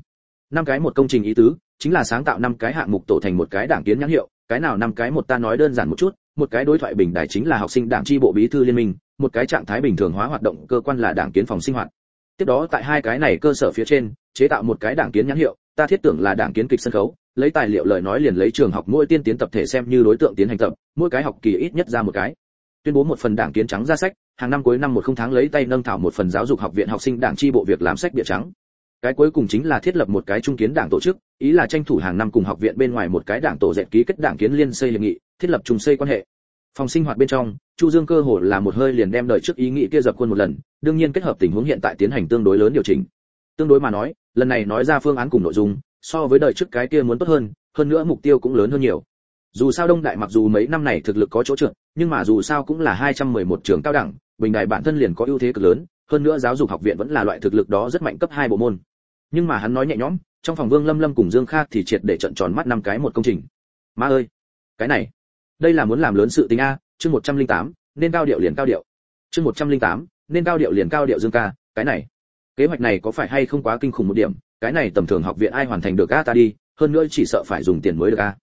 Năm cái một công trình ý tứ, chính là sáng tạo năm cái hạng mục tổ thành một cái đảng kiến nhãn hiệu, cái nào năm cái một ta nói đơn giản một chút, một cái đối thoại bình đại chính là học sinh đảng tri bộ bí thư liên minh, một cái trạng thái bình thường hóa hoạt động cơ quan là đảng kiến phòng sinh hoạt. Tiếp đó tại hai cái này cơ sở phía trên, chế tạo một cái đảng kiến nhãn hiệu, ta thiết tưởng là đảng kiến kịch sân khấu lấy tài liệu lời nói liền lấy trường học mỗi tiên tiến tập thể xem như đối tượng tiến hành tập, mỗi cái học kỳ ít nhất ra một cái. Tuyên bố một phần đảng kiến trắng ra sách, hàng năm cuối năm một không tháng lấy tay nâng thảo một phần giáo dục học viện học sinh đảng tri bộ việc làm sách bìa trắng. Cái cuối cùng chính là thiết lập một cái trung kiến đảng tổ chức, ý là tranh thủ hàng năm cùng học viện bên ngoài một cái đảng tổ dệt ký kết đảng kiến liên xây hiệp nghị, thiết lập trùng xây quan hệ. Phòng sinh hoạt bên trong, chu dương cơ hồ là một hơi liền đem đợi trước ý nghĩ kia dập khuôn một lần, đương nhiên kết hợp tình huống hiện tại tiến hành tương đối lớn điều chỉnh. Tương đối mà nói, lần này nói ra phương án cùng nội dung so với đời trước cái kia muốn tốt hơn hơn nữa mục tiêu cũng lớn hơn nhiều. Dù sao đông đại mặc dù mấy năm này thực lực có chỗ trượt nhưng mà dù sao cũng là 211 trường cao đẳng bình đại bản thân liền có ưu thế cực lớn hơn nữa giáo dục học viện vẫn là loại thực lực đó rất mạnh cấp hai bộ môn. Nhưng mà hắn nói nhẹ nhõm trong phòng vương lâm lâm cùng dương kha thì triệt để trận tròn mắt năm cái một công trình. Ma ơi cái này đây là muốn làm lớn sự tình a chương 108, nên cao điệu liền cao điệu. Chương 108, nên cao điệu liền cao điệu dương ca cái này. Kế hoạch này có phải hay không quá kinh khủng một điểm? Cái này tầm thường học viện ai hoàn thành được a, ta đi, hơn nữa chỉ sợ phải dùng tiền mới được a.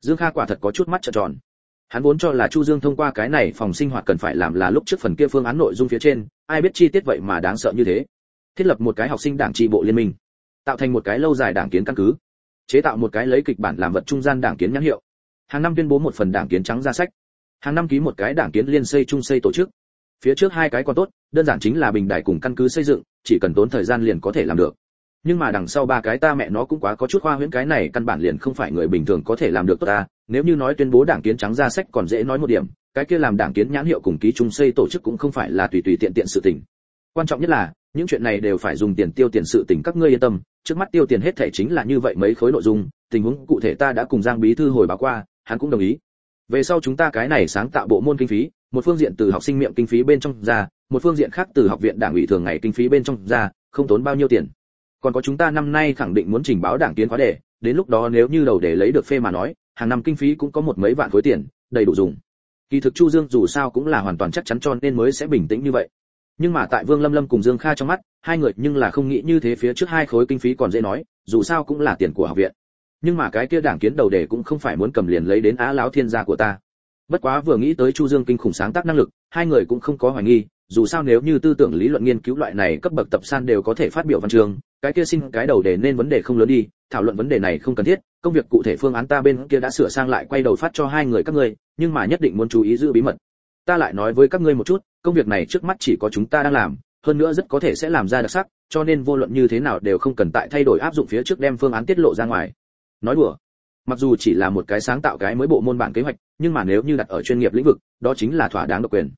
Dương kha quả thật có chút mắt trợn tròn. Hắn vốn cho là chu dương thông qua cái này phòng sinh hoạt cần phải làm là lúc trước phần kia phương án nội dung phía trên, ai biết chi tiết vậy mà đáng sợ như thế. Thiết lập một cái học sinh đảng trị bộ liên minh, tạo thành một cái lâu dài đảng kiến căn cứ, chế tạo một cái lấy kịch bản làm vật trung gian đảng kiến nhãn hiệu. Hàng năm tuyên bố một phần đảng kiến trắng ra sách, hàng năm ký một cái đảng kiến liên xây trung xây tổ chức. Phía trước hai cái còn tốt, đơn giản chính là bình đại cùng căn cứ xây dựng, chỉ cần tốn thời gian liền có thể làm được nhưng mà đằng sau ba cái ta mẹ nó cũng quá có chút khoa huyễn, cái này căn bản liền không phải người bình thường có thể làm được tốt ta. Nếu như nói tuyên bố đảng kiến trắng ra sách còn dễ nói một điểm, cái kia làm đảng kiến nhãn hiệu cùng ký trung xây tổ chức cũng không phải là tùy tùy tiện tiện sự tình. Quan trọng nhất là, những chuyện này đều phải dùng tiền tiêu tiền sự tình các ngươi yên tâm, trước mắt tiêu tiền hết thể chính là như vậy mấy khối nội dung, tình huống cụ thể ta đã cùng giang bí thư hồi báo qua, hắn cũng đồng ý. Về sau chúng ta cái này sáng tạo bộ môn kinh phí, một phương diện từ học sinh miệng kinh phí bên trong ra, một phương diện khác từ học viện đảng ủy thường ngày kinh phí bên trong ra, không tốn bao nhiêu tiền còn có chúng ta năm nay khẳng định muốn trình báo đảng kiến khóa đề, đến lúc đó nếu như đầu để lấy được phê mà nói, hàng năm kinh phí cũng có một mấy vạn khối tiền, đầy đủ dùng. Kỳ thực chu dương dù sao cũng là hoàn toàn chắc chắn cho nên mới sẽ bình tĩnh như vậy. Nhưng mà tại vương lâm lâm cùng dương kha trong mắt, hai người nhưng là không nghĩ như thế phía trước hai khối kinh phí còn dễ nói, dù sao cũng là tiền của học viện. Nhưng mà cái kia đảng kiến đầu đề cũng không phải muốn cầm liền lấy đến á láo thiên gia của ta. Bất quá vừa nghĩ tới chu dương kinh khủng sáng tác năng lực, hai người cũng không có hoài nghi, dù sao nếu như tư tưởng lý luận nghiên cứu loại này cấp bậc tập san đều có thể phát biểu văn chương cái kia xin cái đầu để nên vấn đề không lớn đi, thảo luận vấn đề này không cần thiết, công việc cụ thể phương án ta bên kia đã sửa sang lại quay đầu phát cho hai người các ngươi, nhưng mà nhất định muốn chú ý giữ bí mật. Ta lại nói với các ngươi một chút, công việc này trước mắt chỉ có chúng ta đang làm, hơn nữa rất có thể sẽ làm ra đặc sắc, cho nên vô luận như thế nào đều không cần tại thay đổi áp dụng phía trước đem phương án tiết lộ ra ngoài. Nói đùa, mặc dù chỉ là một cái sáng tạo cái mới bộ môn bản kế hoạch, nhưng mà nếu như đặt ở chuyên nghiệp lĩnh vực, đó chính là thỏa đáng độc quyền.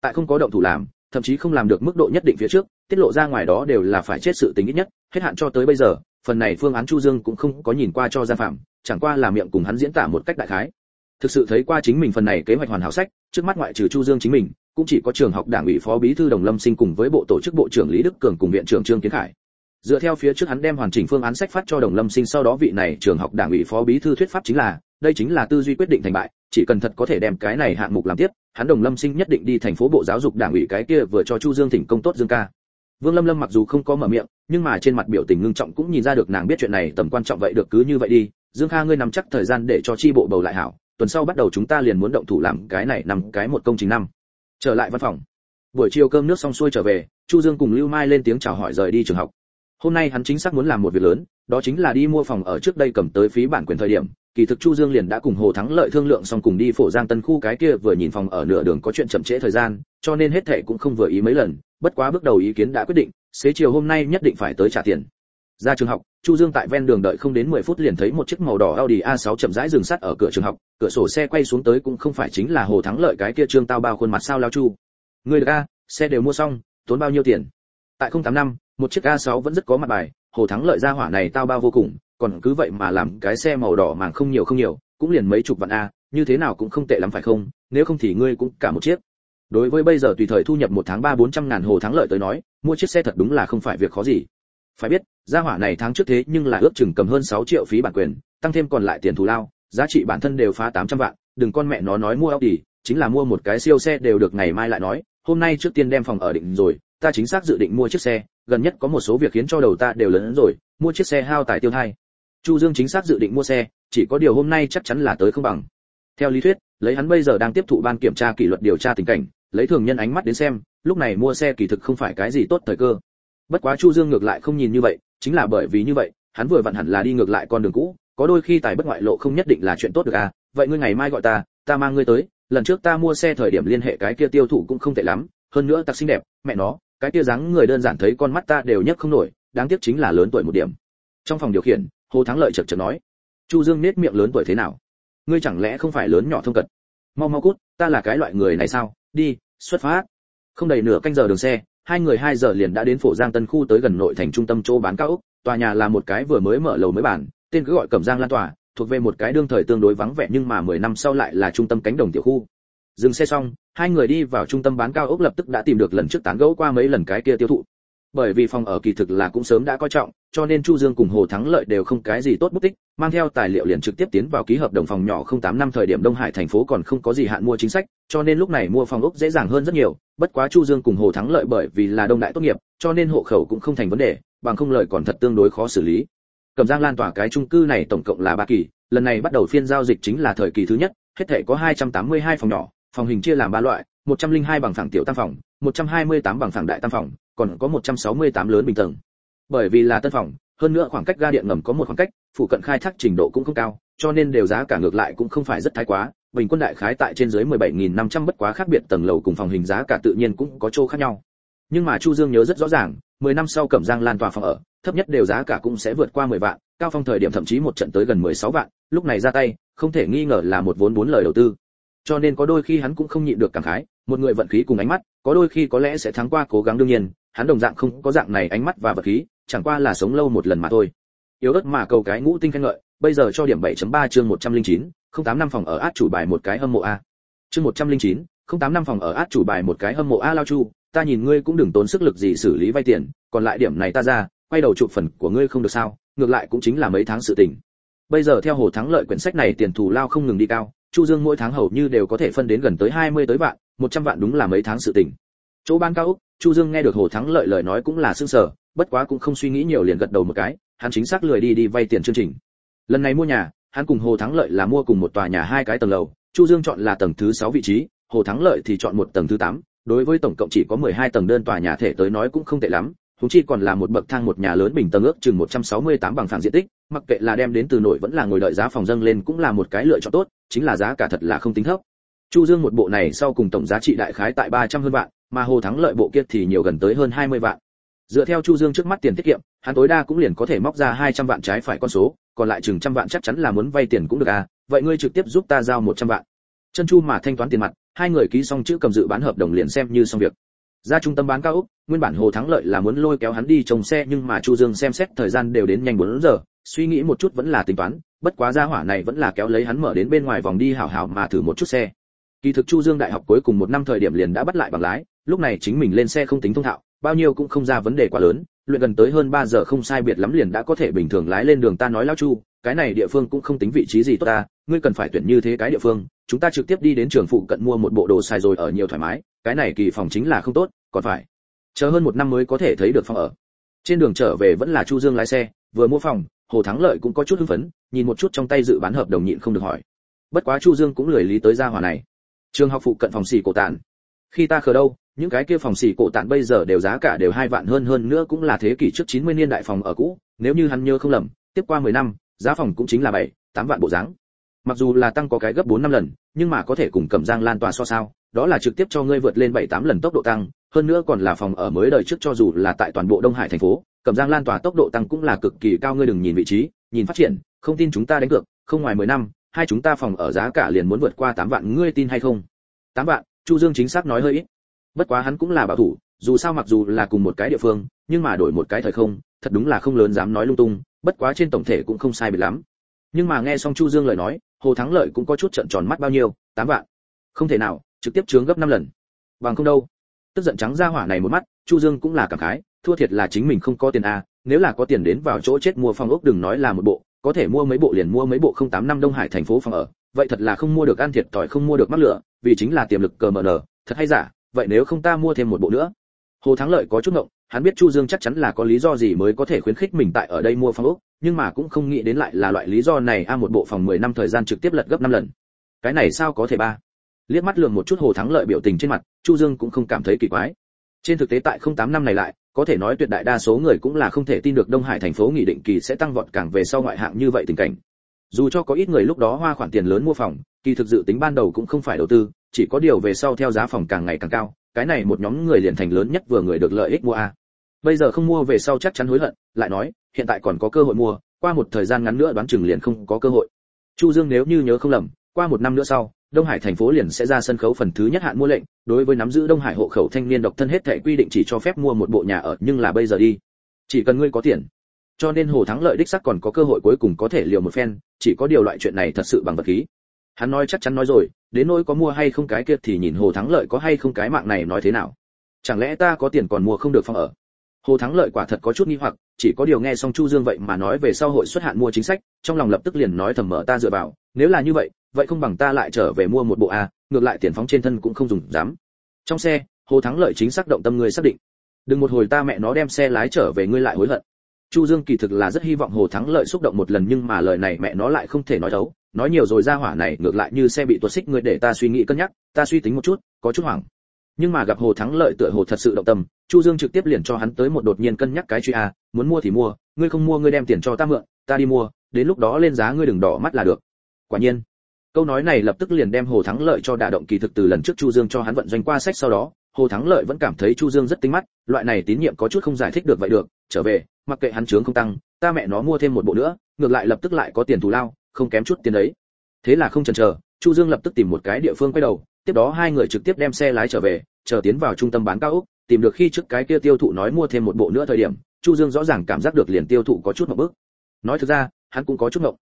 Tại không có động thủ làm thậm chí không làm được mức độ nhất định phía trước, tiết lộ ra ngoài đó đều là phải chết sự tính ít nhất, hết hạn cho tới bây giờ, phần này phương án chu dương cũng không có nhìn qua cho gian phạm, chẳng qua là miệng cùng hắn diễn tả một cách đại khái. Thực sự thấy qua chính mình phần này kế hoạch hoàn hảo sách, trước mắt ngoại trừ chu dương chính mình, cũng chỉ có trường học đảng ủy phó bí thư đồng lâm sinh cùng với bộ tổ chức bộ trưởng lý đức cường cùng viện trưởng trương kiến khải. Dựa theo phía trước hắn đem hoàn chỉnh phương án sách phát cho đồng lâm sinh, sau đó vị này trường học đảng ủy phó bí thư thuyết pháp chính là, đây chính là tư duy quyết định thành bại chỉ cần thật có thể đem cái này hạng mục làm tiếp, hắn đồng lâm sinh nhất định đi thành phố bộ giáo dục đảng ủy cái kia vừa cho chu dương thỉnh công tốt dương ca. Vương lâm lâm mặc dù không có mở miệng, nhưng mà trên mặt biểu tình ngưng trọng cũng nhìn ra được nàng biết chuyện này tầm quan trọng vậy được cứ như vậy đi. Dương kha ngươi nắm chắc thời gian để cho chi bộ bầu lại hảo, tuần sau bắt đầu chúng ta liền muốn động thủ làm cái này nằm cái một công trình năm. Trở lại văn phòng. Buổi chiều cơm nước xong xuôi trở về, chu dương cùng lưu mai lên tiếng chào hỏi rời đi trường học. Hôm nay hắn chính xác muốn làm một việc lớn, đó chính là đi mua phòng ở trước đây cầm tới phí bản quyền thời điểm kỳ thực chu dương liền đã cùng hồ thắng lợi thương lượng xong cùng đi phổ giang tân khu cái kia vừa nhìn phòng ở nửa đường có chuyện chậm trễ thời gian, cho nên hết thệ cũng không vừa ý mấy lần, bất quá bước đầu ý kiến đã quyết định, xế chiều hôm nay nhất định phải tới trả tiền. Ra trường học, chu dương tại ven đường đợi không đến 10 phút liền thấy một chiếc màu đỏ audi a 6 chậm rãi dừng sắt ở cửa trường học, cửa sổ xe quay xuống tới cũng không phải chính là hồ thắng lợi cái kia trương tao bao khuôn mặt sao lao chu. Người được a, xe đều mua xong, tốn bao nhiêu tiền? Tại 085 một chiếc a 6 vẫn rất có mặt bài, hồ thắng lợi ra hỏa này tao bao vô cùng còn cứ vậy mà làm cái xe màu đỏ màng không nhiều không nhiều, cũng liền mấy chục vạn a, như thế nào cũng không tệ lắm phải không? Nếu không thì ngươi cũng cả một chiếc. Đối với bây giờ tùy thời thu nhập một tháng ba bốn trăm ngàn hồ tháng lợi tới nói, mua chiếc xe thật đúng là không phải việc khó gì. Phải biết, gia hỏa này tháng trước thế nhưng là ước chừng cầm hơn 6 triệu phí bản quyền, tăng thêm còn lại tiền thù lao, giá trị bản thân đều phá 800 vạn, đừng con mẹ nó nói mua Audi, chính là mua một cái siêu xe đều được ngày mai lại nói, hôm nay trước tiên đem phòng ở định rồi, ta chính xác dự định mua chiếc xe, gần nhất có một số việc khiến cho đầu ta đều lớn hơn rồi, mua chiếc xe hao tài tiêu thai chu dương chính xác dự định mua xe, chỉ có điều hôm nay chắc chắn là tới không bằng. Theo lý thuyết, lấy hắn bây giờ đang tiếp thụ ban kiểm tra kỷ luật điều tra tình cảnh, lấy thường nhân ánh mắt đến xem, lúc này mua xe kỳ thực không phải cái gì tốt thời cơ. Bất quá chu dương ngược lại không nhìn như vậy, chính là bởi vì như vậy, hắn vừa vặn hẳn là đi ngược lại con đường cũ, có đôi khi tài bất ngoại lộ không nhất định là chuyện tốt được à vậy ngươi ngày mai gọi ta ta mang ngươi tới, lần trước ta mua xe thời điểm liên hệ cái kia tiêu thụ cũng không tệ lắm, hơn nữa tặc xinh đẹp, mẹ nó, cái kia dáng người đơn giản thấy con mắt ta đều nhấc không nổi, đáng tiếc chính là lớn tuổi một điểm. Trong phòng điều khiển hồ thắng lợi chợt chợt nói, chu dương nết miệng lớn tuổi thế nào? Ngươi chẳng lẽ không phải lớn nhỏ thông cật? Mau mau cút, ta là cái loại người này sao? Đi, xuất phát. Không đầy nửa canh giờ đường xe, hai người hai giờ liền đã đến phổ giang tân khu tới gần nội thành trung tâm chỗ bán cao ốc. Tòa nhà là một cái vừa mới mở lầu mới bản tên cứ gọi cẩm giang lan tòa, thuộc về một cái đương thời tương đối vắng vẻ nhưng mà 10 năm sau lại là trung tâm cánh đồng tiểu khu. Dừng xe xong, hai người đi vào trung tâm bán cao ốc lập tức đã tìm được lần trước tán gẫu qua mấy lần cái kia tiêu thụ bởi vì phòng ở kỳ thực là cũng sớm đã coi trọng cho nên chu dương cùng hồ thắng lợi đều không cái gì tốt bút tích mang theo tài liệu liền trực tiếp tiến vào ký hợp đồng phòng nhỏ 08 năm thời điểm đông hải thành phố còn không có gì hạn mua chính sách cho nên lúc này mua phòng ốc dễ dàng hơn rất nhiều bất quá chu dương cùng hồ thắng lợi bởi vì là đông đại tốt nghiệp cho nên hộ khẩu cũng không thành vấn đề bằng không lợi còn thật tương đối khó xử lý. Cẩm Giang lan tỏa cái trung cư này tổng cộng là ba kỳ, lần này bắt đầu phiên giao dịch chính là thời kỳ thứ nhất, hết thảy có 282 phòng nhỏ, phòng hình chia làm ba loại, 102 bằng phẳng tiểu tam phòng, 128 bằng phẳng đại tam phòng, còn có 168 lớn bình tầng. Bởi vì là tân phòng, hơn nữa khoảng cách ga điện ngầm có một khoảng cách, phụ cận khai thác trình độ cũng không cao, cho nên đều giá cả ngược lại cũng không phải rất thái quá, bình quân đại khái tại trên dưới 17500 bất quá khác biệt tầng lầu cùng phòng hình giá cả tự nhiên cũng có chỗ khác nhau. Nhưng mà Chu Dương nhớ rất rõ ràng, 10 năm sau Cẩm Giang lan tòa phòng ở, thấp nhất đều giá cả cũng sẽ vượt qua 10 vạn, cao phong thời điểm thậm chí một trận tới gần 16 vạn, lúc này ra tay, không thể nghi ngờ là một vốn bốn lời đầu tư. Cho nên có đôi khi hắn cũng không nhịn được cảm khái, một người vận khí cùng ánh mắt, có đôi khi có lẽ sẽ thắng qua cố gắng đương nhiên, hắn đồng dạng không có dạng này ánh mắt và vật khí, chẳng qua là sống lâu một lần mà thôi. Yếu ớt mà cầu cái ngũ tinh khen ngợi, bây giờ cho điểm 7.3 chương 109, 08 năm phòng ở át chủ bài một cái hâm mộ a. Chương 109, 08 năm phòng ở át chủ bài một cái hâm mộ a lao chu, ta nhìn ngươi cũng đừng tốn sức lực gì xử lý vay tiền, còn lại điểm này ta ra, quay đầu chụp phần của ngươi không được sao, ngược lại cũng chính là mấy tháng sự tình. Bây giờ theo hồ thắng lợi quyển sách này tiền thù lao không ngừng đi cao, Chu Dương mỗi tháng hầu như đều có thể phân đến gần tới 20 tới vạn, 100 vạn đúng là mấy tháng sự tình. Chỗ ban cao ốc, Chu Dương nghe được Hồ Thắng lợi lời nói cũng là sương sở, bất quá cũng không suy nghĩ nhiều liền gật đầu một cái, hắn chính xác lười đi đi vay tiền chương trình. Lần này mua nhà, hắn cùng Hồ Thắng lợi là mua cùng một tòa nhà hai cái tầng lầu, Chu Dương chọn là tầng thứ 6 vị trí, Hồ Thắng lợi thì chọn một tầng thứ 8, đối với tổng cộng chỉ có 12 tầng đơn tòa nhà thể tới nói cũng không tệ lắm, chúng chi còn là một bậc thang một nhà lớn bình tầng ước chừng 168 bằng phẳng diện tích, mặc kệ là đem đến từ nội vẫn là ngồi đợi giá phòng dâng lên cũng là một cái lựa chọn tốt, chính là giá cả thật là không tính thấp. Chu Dương một bộ này sau cùng tổng giá trị đại khái tại 300 hơn vạn, mà Hồ Thắng lợi bộ kia thì nhiều gần tới hơn 20 vạn. Dựa theo Chu Dương trước mắt tiền tiết kiệm, hắn tối đa cũng liền có thể móc ra 200 vạn trái phải con số, còn lại chừng trăm vạn chắc chắn là muốn vay tiền cũng được à, vậy ngươi trực tiếp giúp ta giao 100 vạn. Chân Chu mà thanh toán tiền mặt, hai người ký xong chữ cầm dự bán hợp đồng liền xem như xong việc. Ra trung tâm bán cao ốc, nguyên bản Hồ Thắng lợi là muốn lôi kéo hắn đi trồng xe nhưng mà Chu Dương xem xét thời gian đều đến nhanh 4 giờ, suy nghĩ một chút vẫn là tính toán, bất quá gia hỏa này vẫn là kéo lấy hắn mở đến bên ngoài vòng đi hảo hảo mà thử một chút xe. Kỳ thực Chu Dương đại học cuối cùng một năm thời điểm liền đã bắt lại bằng lái, lúc này chính mình lên xe không tính thông thạo, bao nhiêu cũng không ra vấn đề quá lớn, luyện gần tới hơn 3 giờ không sai biệt lắm liền đã có thể bình thường lái lên đường ta nói lão Chu, cái này địa phương cũng không tính vị trí gì tốt ta, ngươi cần phải tuyển như thế cái địa phương, chúng ta trực tiếp đi đến trường phụ cận mua một bộ đồ xài rồi ở nhiều thoải mái, cái này kỳ phòng chính là không tốt, còn phải chờ hơn một năm mới có thể thấy được phòng ở. Trên đường trở về vẫn là Chu Dương lái xe, vừa mua phòng, Hồ Thắng Lợi cũng có chút hưng phấn, nhìn một chút trong tay dự bán hợp đồng nhịn không được hỏi. Bất quá Chu Dương cũng lười lý tới gia hỏa này. Trường học phụ cận phòng xỉ cổ tàn Khi ta khờ đâu, những cái kia phòng xỉ cổ tạn bây giờ đều giá cả đều hai vạn hơn hơn nữa cũng là thế kỷ trước 90 niên đại phòng ở cũ, nếu như hắn nhớ không lầm, tiếp qua 10 năm, giá phòng cũng chính là 7, 8 vạn bộ dáng. Mặc dù là tăng có cái gấp 4 năm lần, nhưng mà có thể cùng Cẩm Giang lan tòa so sao, đó là trực tiếp cho ngươi vượt lên 7, 8 lần tốc độ tăng, hơn nữa còn là phòng ở mới đời trước cho dù là tại toàn bộ Đông Hải thành phố, Cẩm Giang lan tòa tốc độ tăng cũng là cực kỳ cao ngươi đừng nhìn vị trí, nhìn phát triển, không tin chúng ta đánh cược, không ngoài 10 năm, hai chúng ta phòng ở giá cả liền muốn vượt qua 8 vạn, ngươi tin hay không? 8 vạn, Chu Dương chính xác nói hơi ít. Bất quá hắn cũng là bảo thủ, dù sao mặc dù là cùng một cái địa phương, nhưng mà đổi một cái thời không, thật đúng là không lớn dám nói lung tung, bất quá trên tổng thể cũng không sai biệt lắm. Nhưng mà nghe xong Chu Dương lời nói, Hồ Thắng Lợi cũng có chút trợn tròn mắt bao nhiêu, tám vạn. Không thể nào, trực tiếp chướng gấp 5 lần. Bằng không đâu. Tức giận trắng ra hỏa này một mắt, Chu Dương cũng là cảm khái, thua thiệt là chính mình không có tiền a, nếu là có tiền đến vào chỗ chết mua phòng ốc đừng nói là một bộ, có thể mua mấy bộ liền mua mấy bộ không tám năm Đông Hải thành phố phòng ở, vậy thật là không mua được ăn thiệt tỏi không mua được mắc lửa, vì chính là tiềm lực cờ mờ nở, thật hay giả, vậy nếu không ta mua thêm một bộ nữa. Hồ Thắng Lợi có chút ngộng, hắn biết Chu Dương chắc chắn là có lý do gì mới có thể khuyến khích mình tại ở đây mua phòng ốc, nhưng mà cũng không nghĩ đến lại là loại lý do này a một bộ phòng 10 năm thời gian trực tiếp lật gấp 5 lần. Cái này sao có thể ba? Liếc mắt lườm một chút Hồ Thắng Lợi biểu tình trên mặt, Chu Dương cũng không cảm thấy kỳ quái. Trên thực tế tại 08 năm này lại, có thể nói tuyệt đại đa số người cũng là không thể tin được Đông Hải thành phố nghị định kỳ sẽ tăng vọt càng về sau ngoại hạng như vậy tình cảnh. Dù cho có ít người lúc đó hoa khoản tiền lớn mua phòng, kỳ thực dự tính ban đầu cũng không phải đầu tư, chỉ có điều về sau theo giá phòng càng ngày càng cao, cái này một nhóm người liền thành lớn nhất vừa người được lợi ích mua a. bây giờ không mua về sau chắc chắn hối hận lại nói hiện tại còn có cơ hội mua qua một thời gian ngắn nữa đoán chừng liền không có cơ hội chu dương nếu như nhớ không lầm qua một năm nữa sau Đông Hải thành phố liền sẽ ra sân khấu phần thứ nhất hạn mua lệnh, đối với nắm giữ Đông Hải hộ khẩu thanh niên độc thân hết thảy quy định chỉ cho phép mua một bộ nhà ở, nhưng là bây giờ đi, chỉ cần ngươi có tiền. Cho nên Hồ Thắng Lợi đích xác còn có cơ hội cuối cùng có thể liều một phen, chỉ có điều loại chuyện này thật sự bằng vật khí. Hắn nói chắc chắn nói rồi, đến nỗi có mua hay không cái kia thì nhìn Hồ Thắng Lợi có hay không cái mạng này nói thế nào. Chẳng lẽ ta có tiền còn mua không được phòng ở? Hồ Thắng Lợi quả thật có chút nghi hoặc, chỉ có điều nghe xong Chu Dương vậy mà nói về sau hội xuất hạn mua chính sách, trong lòng lập tức liền nói thầm mở ta dựa vào, nếu là như vậy, vậy không bằng ta lại trở về mua một bộ a, ngược lại tiền phóng trên thân cũng không dùng dám. Trong xe, Hồ Thắng Lợi chính xác động tâm người xác định. Đừng một hồi ta mẹ nó đem xe lái trở về ngươi lại hối hận. Chu Dương kỳ thực là rất hy vọng Hồ Thắng Lợi xúc động một lần nhưng mà lời này mẹ nó lại không thể nói đấu, nói nhiều rồi ra hỏa này ngược lại như xe bị tuột xích người để ta suy nghĩ cân nhắc, ta suy tính một chút, có chút hoảng. Nhưng mà gặp Hồ Thắng Lợi tựa hồ thật sự động tâm, Chu Dương trực tiếp liền cho hắn tới một đột nhiên cân nhắc cái truy a, muốn mua thì mua, ngươi không mua ngươi đem tiền cho ta mượn, ta đi mua, đến lúc đó lên giá ngươi đừng đỏ mắt là được. Quả nhiên, câu nói này lập tức liền đem Hồ Thắng Lợi cho đả động kỳ thực từ lần trước Chu Dương cho hắn vận doanh qua sách sau đó, Hồ Thắng Lợi vẫn cảm thấy Chu Dương rất tính mắt, loại này tín nhiệm có chút không giải thích được vậy được, trở về, mặc kệ hắn chướng không tăng, ta mẹ nó mua thêm một bộ nữa, ngược lại lập tức lại có tiền thù lao, không kém chút tiền đấy. Thế là không chần chờ, Chu Dương lập tức tìm một cái địa phương quay đầu, tiếp đó hai người trực tiếp đem xe lái trở về, chờ tiến vào trung tâm bán cao ốc, tìm được khi trước cái kia tiêu thụ nói mua thêm một bộ nữa thời điểm, Chu Dương rõ ràng cảm giác được liền tiêu thụ có chút một bước. Nói thực ra, hắn cũng có chút ngộng.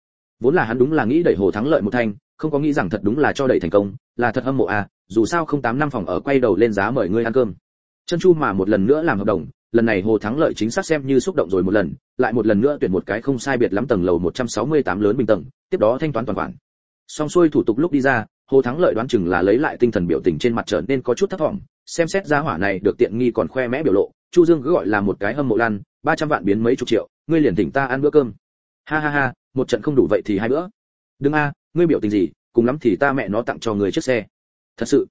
Vốn là hắn đúng là nghĩ đẩy Hồ thắng lợi một thành, không có nghĩ rằng thật đúng là cho đẩy thành công, là thật hâm mộ à, dù sao không tám năm phòng ở quay đầu lên giá mời ngươi ăn cơm. Chân Chu mà một lần nữa làm hợp đồng, lần này Hồ thắng lợi chính xác xem như xúc động rồi một lần, lại một lần nữa tuyển một cái không sai biệt lắm tầng lầu 168 lớn bình tầng, tiếp đó thanh toán toàn khoản. Xong xuôi thủ tục lúc đi ra, Hồ Thắng Lợi đoán chừng là lấy lại tinh thần biểu tình trên mặt trở nên có chút thất vọng, xem xét giá hỏa này được tiện nghi còn khoe mẽ biểu lộ, Chu Dương cứ gọi là một cái hâm mộ lan, 300 vạn biến mấy chục triệu, ngươi liền thỉnh ta ăn bữa cơm. Ha ha ha, một trận không đủ vậy thì hai bữa. Đừng a, ngươi biểu tình gì, cùng lắm thì ta mẹ nó tặng cho người chiếc xe. Thật sự,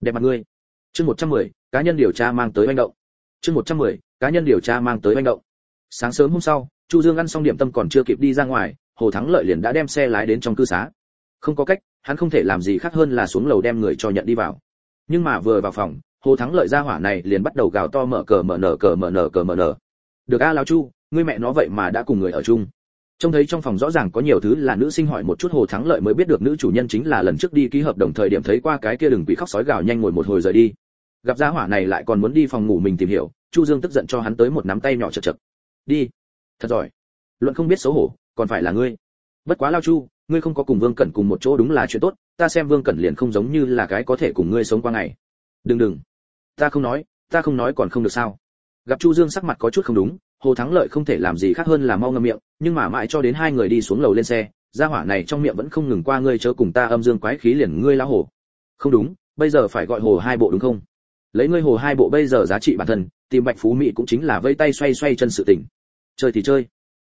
đẹp mặt ngươi. Chương 110, cá nhân điều tra mang tới manh động. Chương 110, cá nhân điều tra mang tới manh động. Sáng sớm hôm sau, Chu Dương ăn xong điểm tâm còn chưa kịp đi ra ngoài, Hồ Thắng Lợi liền đã đem xe lái đến trong cư xá. Không có cách, hắn không thể làm gì khác hơn là xuống lầu đem người cho nhận đi vào. Nhưng mà vừa vào phòng, Hồ Thắng Lợi ra hỏa này liền bắt đầu gào to mở cờ mở nở cờ mở nở cờ mở nở. Được a lão chu, ngươi mẹ nó vậy mà đã cùng người ở chung. Trông thấy trong phòng rõ ràng có nhiều thứ là nữ sinh hỏi một chút Hồ Thắng Lợi mới biết được nữ chủ nhân chính là lần trước đi ký hợp đồng thời điểm thấy qua cái kia đừng bị khóc sói gào nhanh ngồi một hồi rời đi. Gặp gia hỏa này lại còn muốn đi phòng ngủ mình tìm hiểu, Chu Dương tức giận cho hắn tới một nắm tay nhỏ chật chật. Đi. Thật giỏi. Luận không biết xấu hổ, còn phải là ngươi. Bất quá lao Chu, ngươi không có cùng Vương Cẩn cùng một chỗ đúng là chuyện tốt, ta xem Vương Cẩn liền không giống như là cái có thể cùng ngươi sống qua ngày. Đừng đừng. Ta không nói, ta không nói còn không được sao? Gặp Chu Dương sắc mặt có chút không đúng, Hồ Thắng Lợi không thể làm gì khác hơn là mau ngậm miệng, nhưng mà mãi cho đến hai người đi xuống lầu lên xe, gia hỏa này trong miệng vẫn không ngừng qua ngươi chớ cùng ta âm dương quái khí liền ngươi lão hồ. Không đúng, bây giờ phải gọi hồ hai bộ đúng không? Lấy ngươi hồ hai bộ bây giờ giá trị bản thân, tìm Bạch Phú Mỹ cũng chính là vây tay xoay xoay chân sự tình. Chơi thì chơi.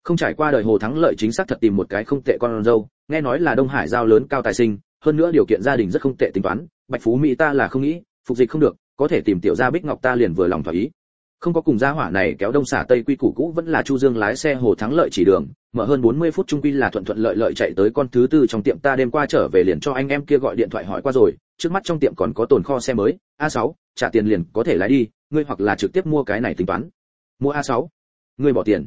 Không trải qua đời Hồ Thắng Lợi chính xác thật tìm một cái không tệ con dâu, nghe nói là Đông Hải giao lớn cao tài sinh, hơn nữa điều kiện gia đình rất không tệ tính toán, Bạch Phú Mỹ ta là không nghĩ, phục dịch không được, có thể tìm tiểu gia Bích Ngọc ta liền vừa lòng thỏa ý không có cùng gia hỏa này kéo đông xả tây quy củ cũ vẫn là chu dương lái xe hồ thắng lợi chỉ đường mở hơn 40 phút trung quy là thuận thuận lợi lợi chạy tới con thứ tư trong tiệm ta đêm qua trở về liền cho anh em kia gọi điện thoại hỏi qua rồi trước mắt trong tiệm còn có tồn kho xe mới a 6 trả tiền liền có thể lái đi ngươi hoặc là trực tiếp mua cái này tính toán. Mua a 6 ngươi bỏ tiền.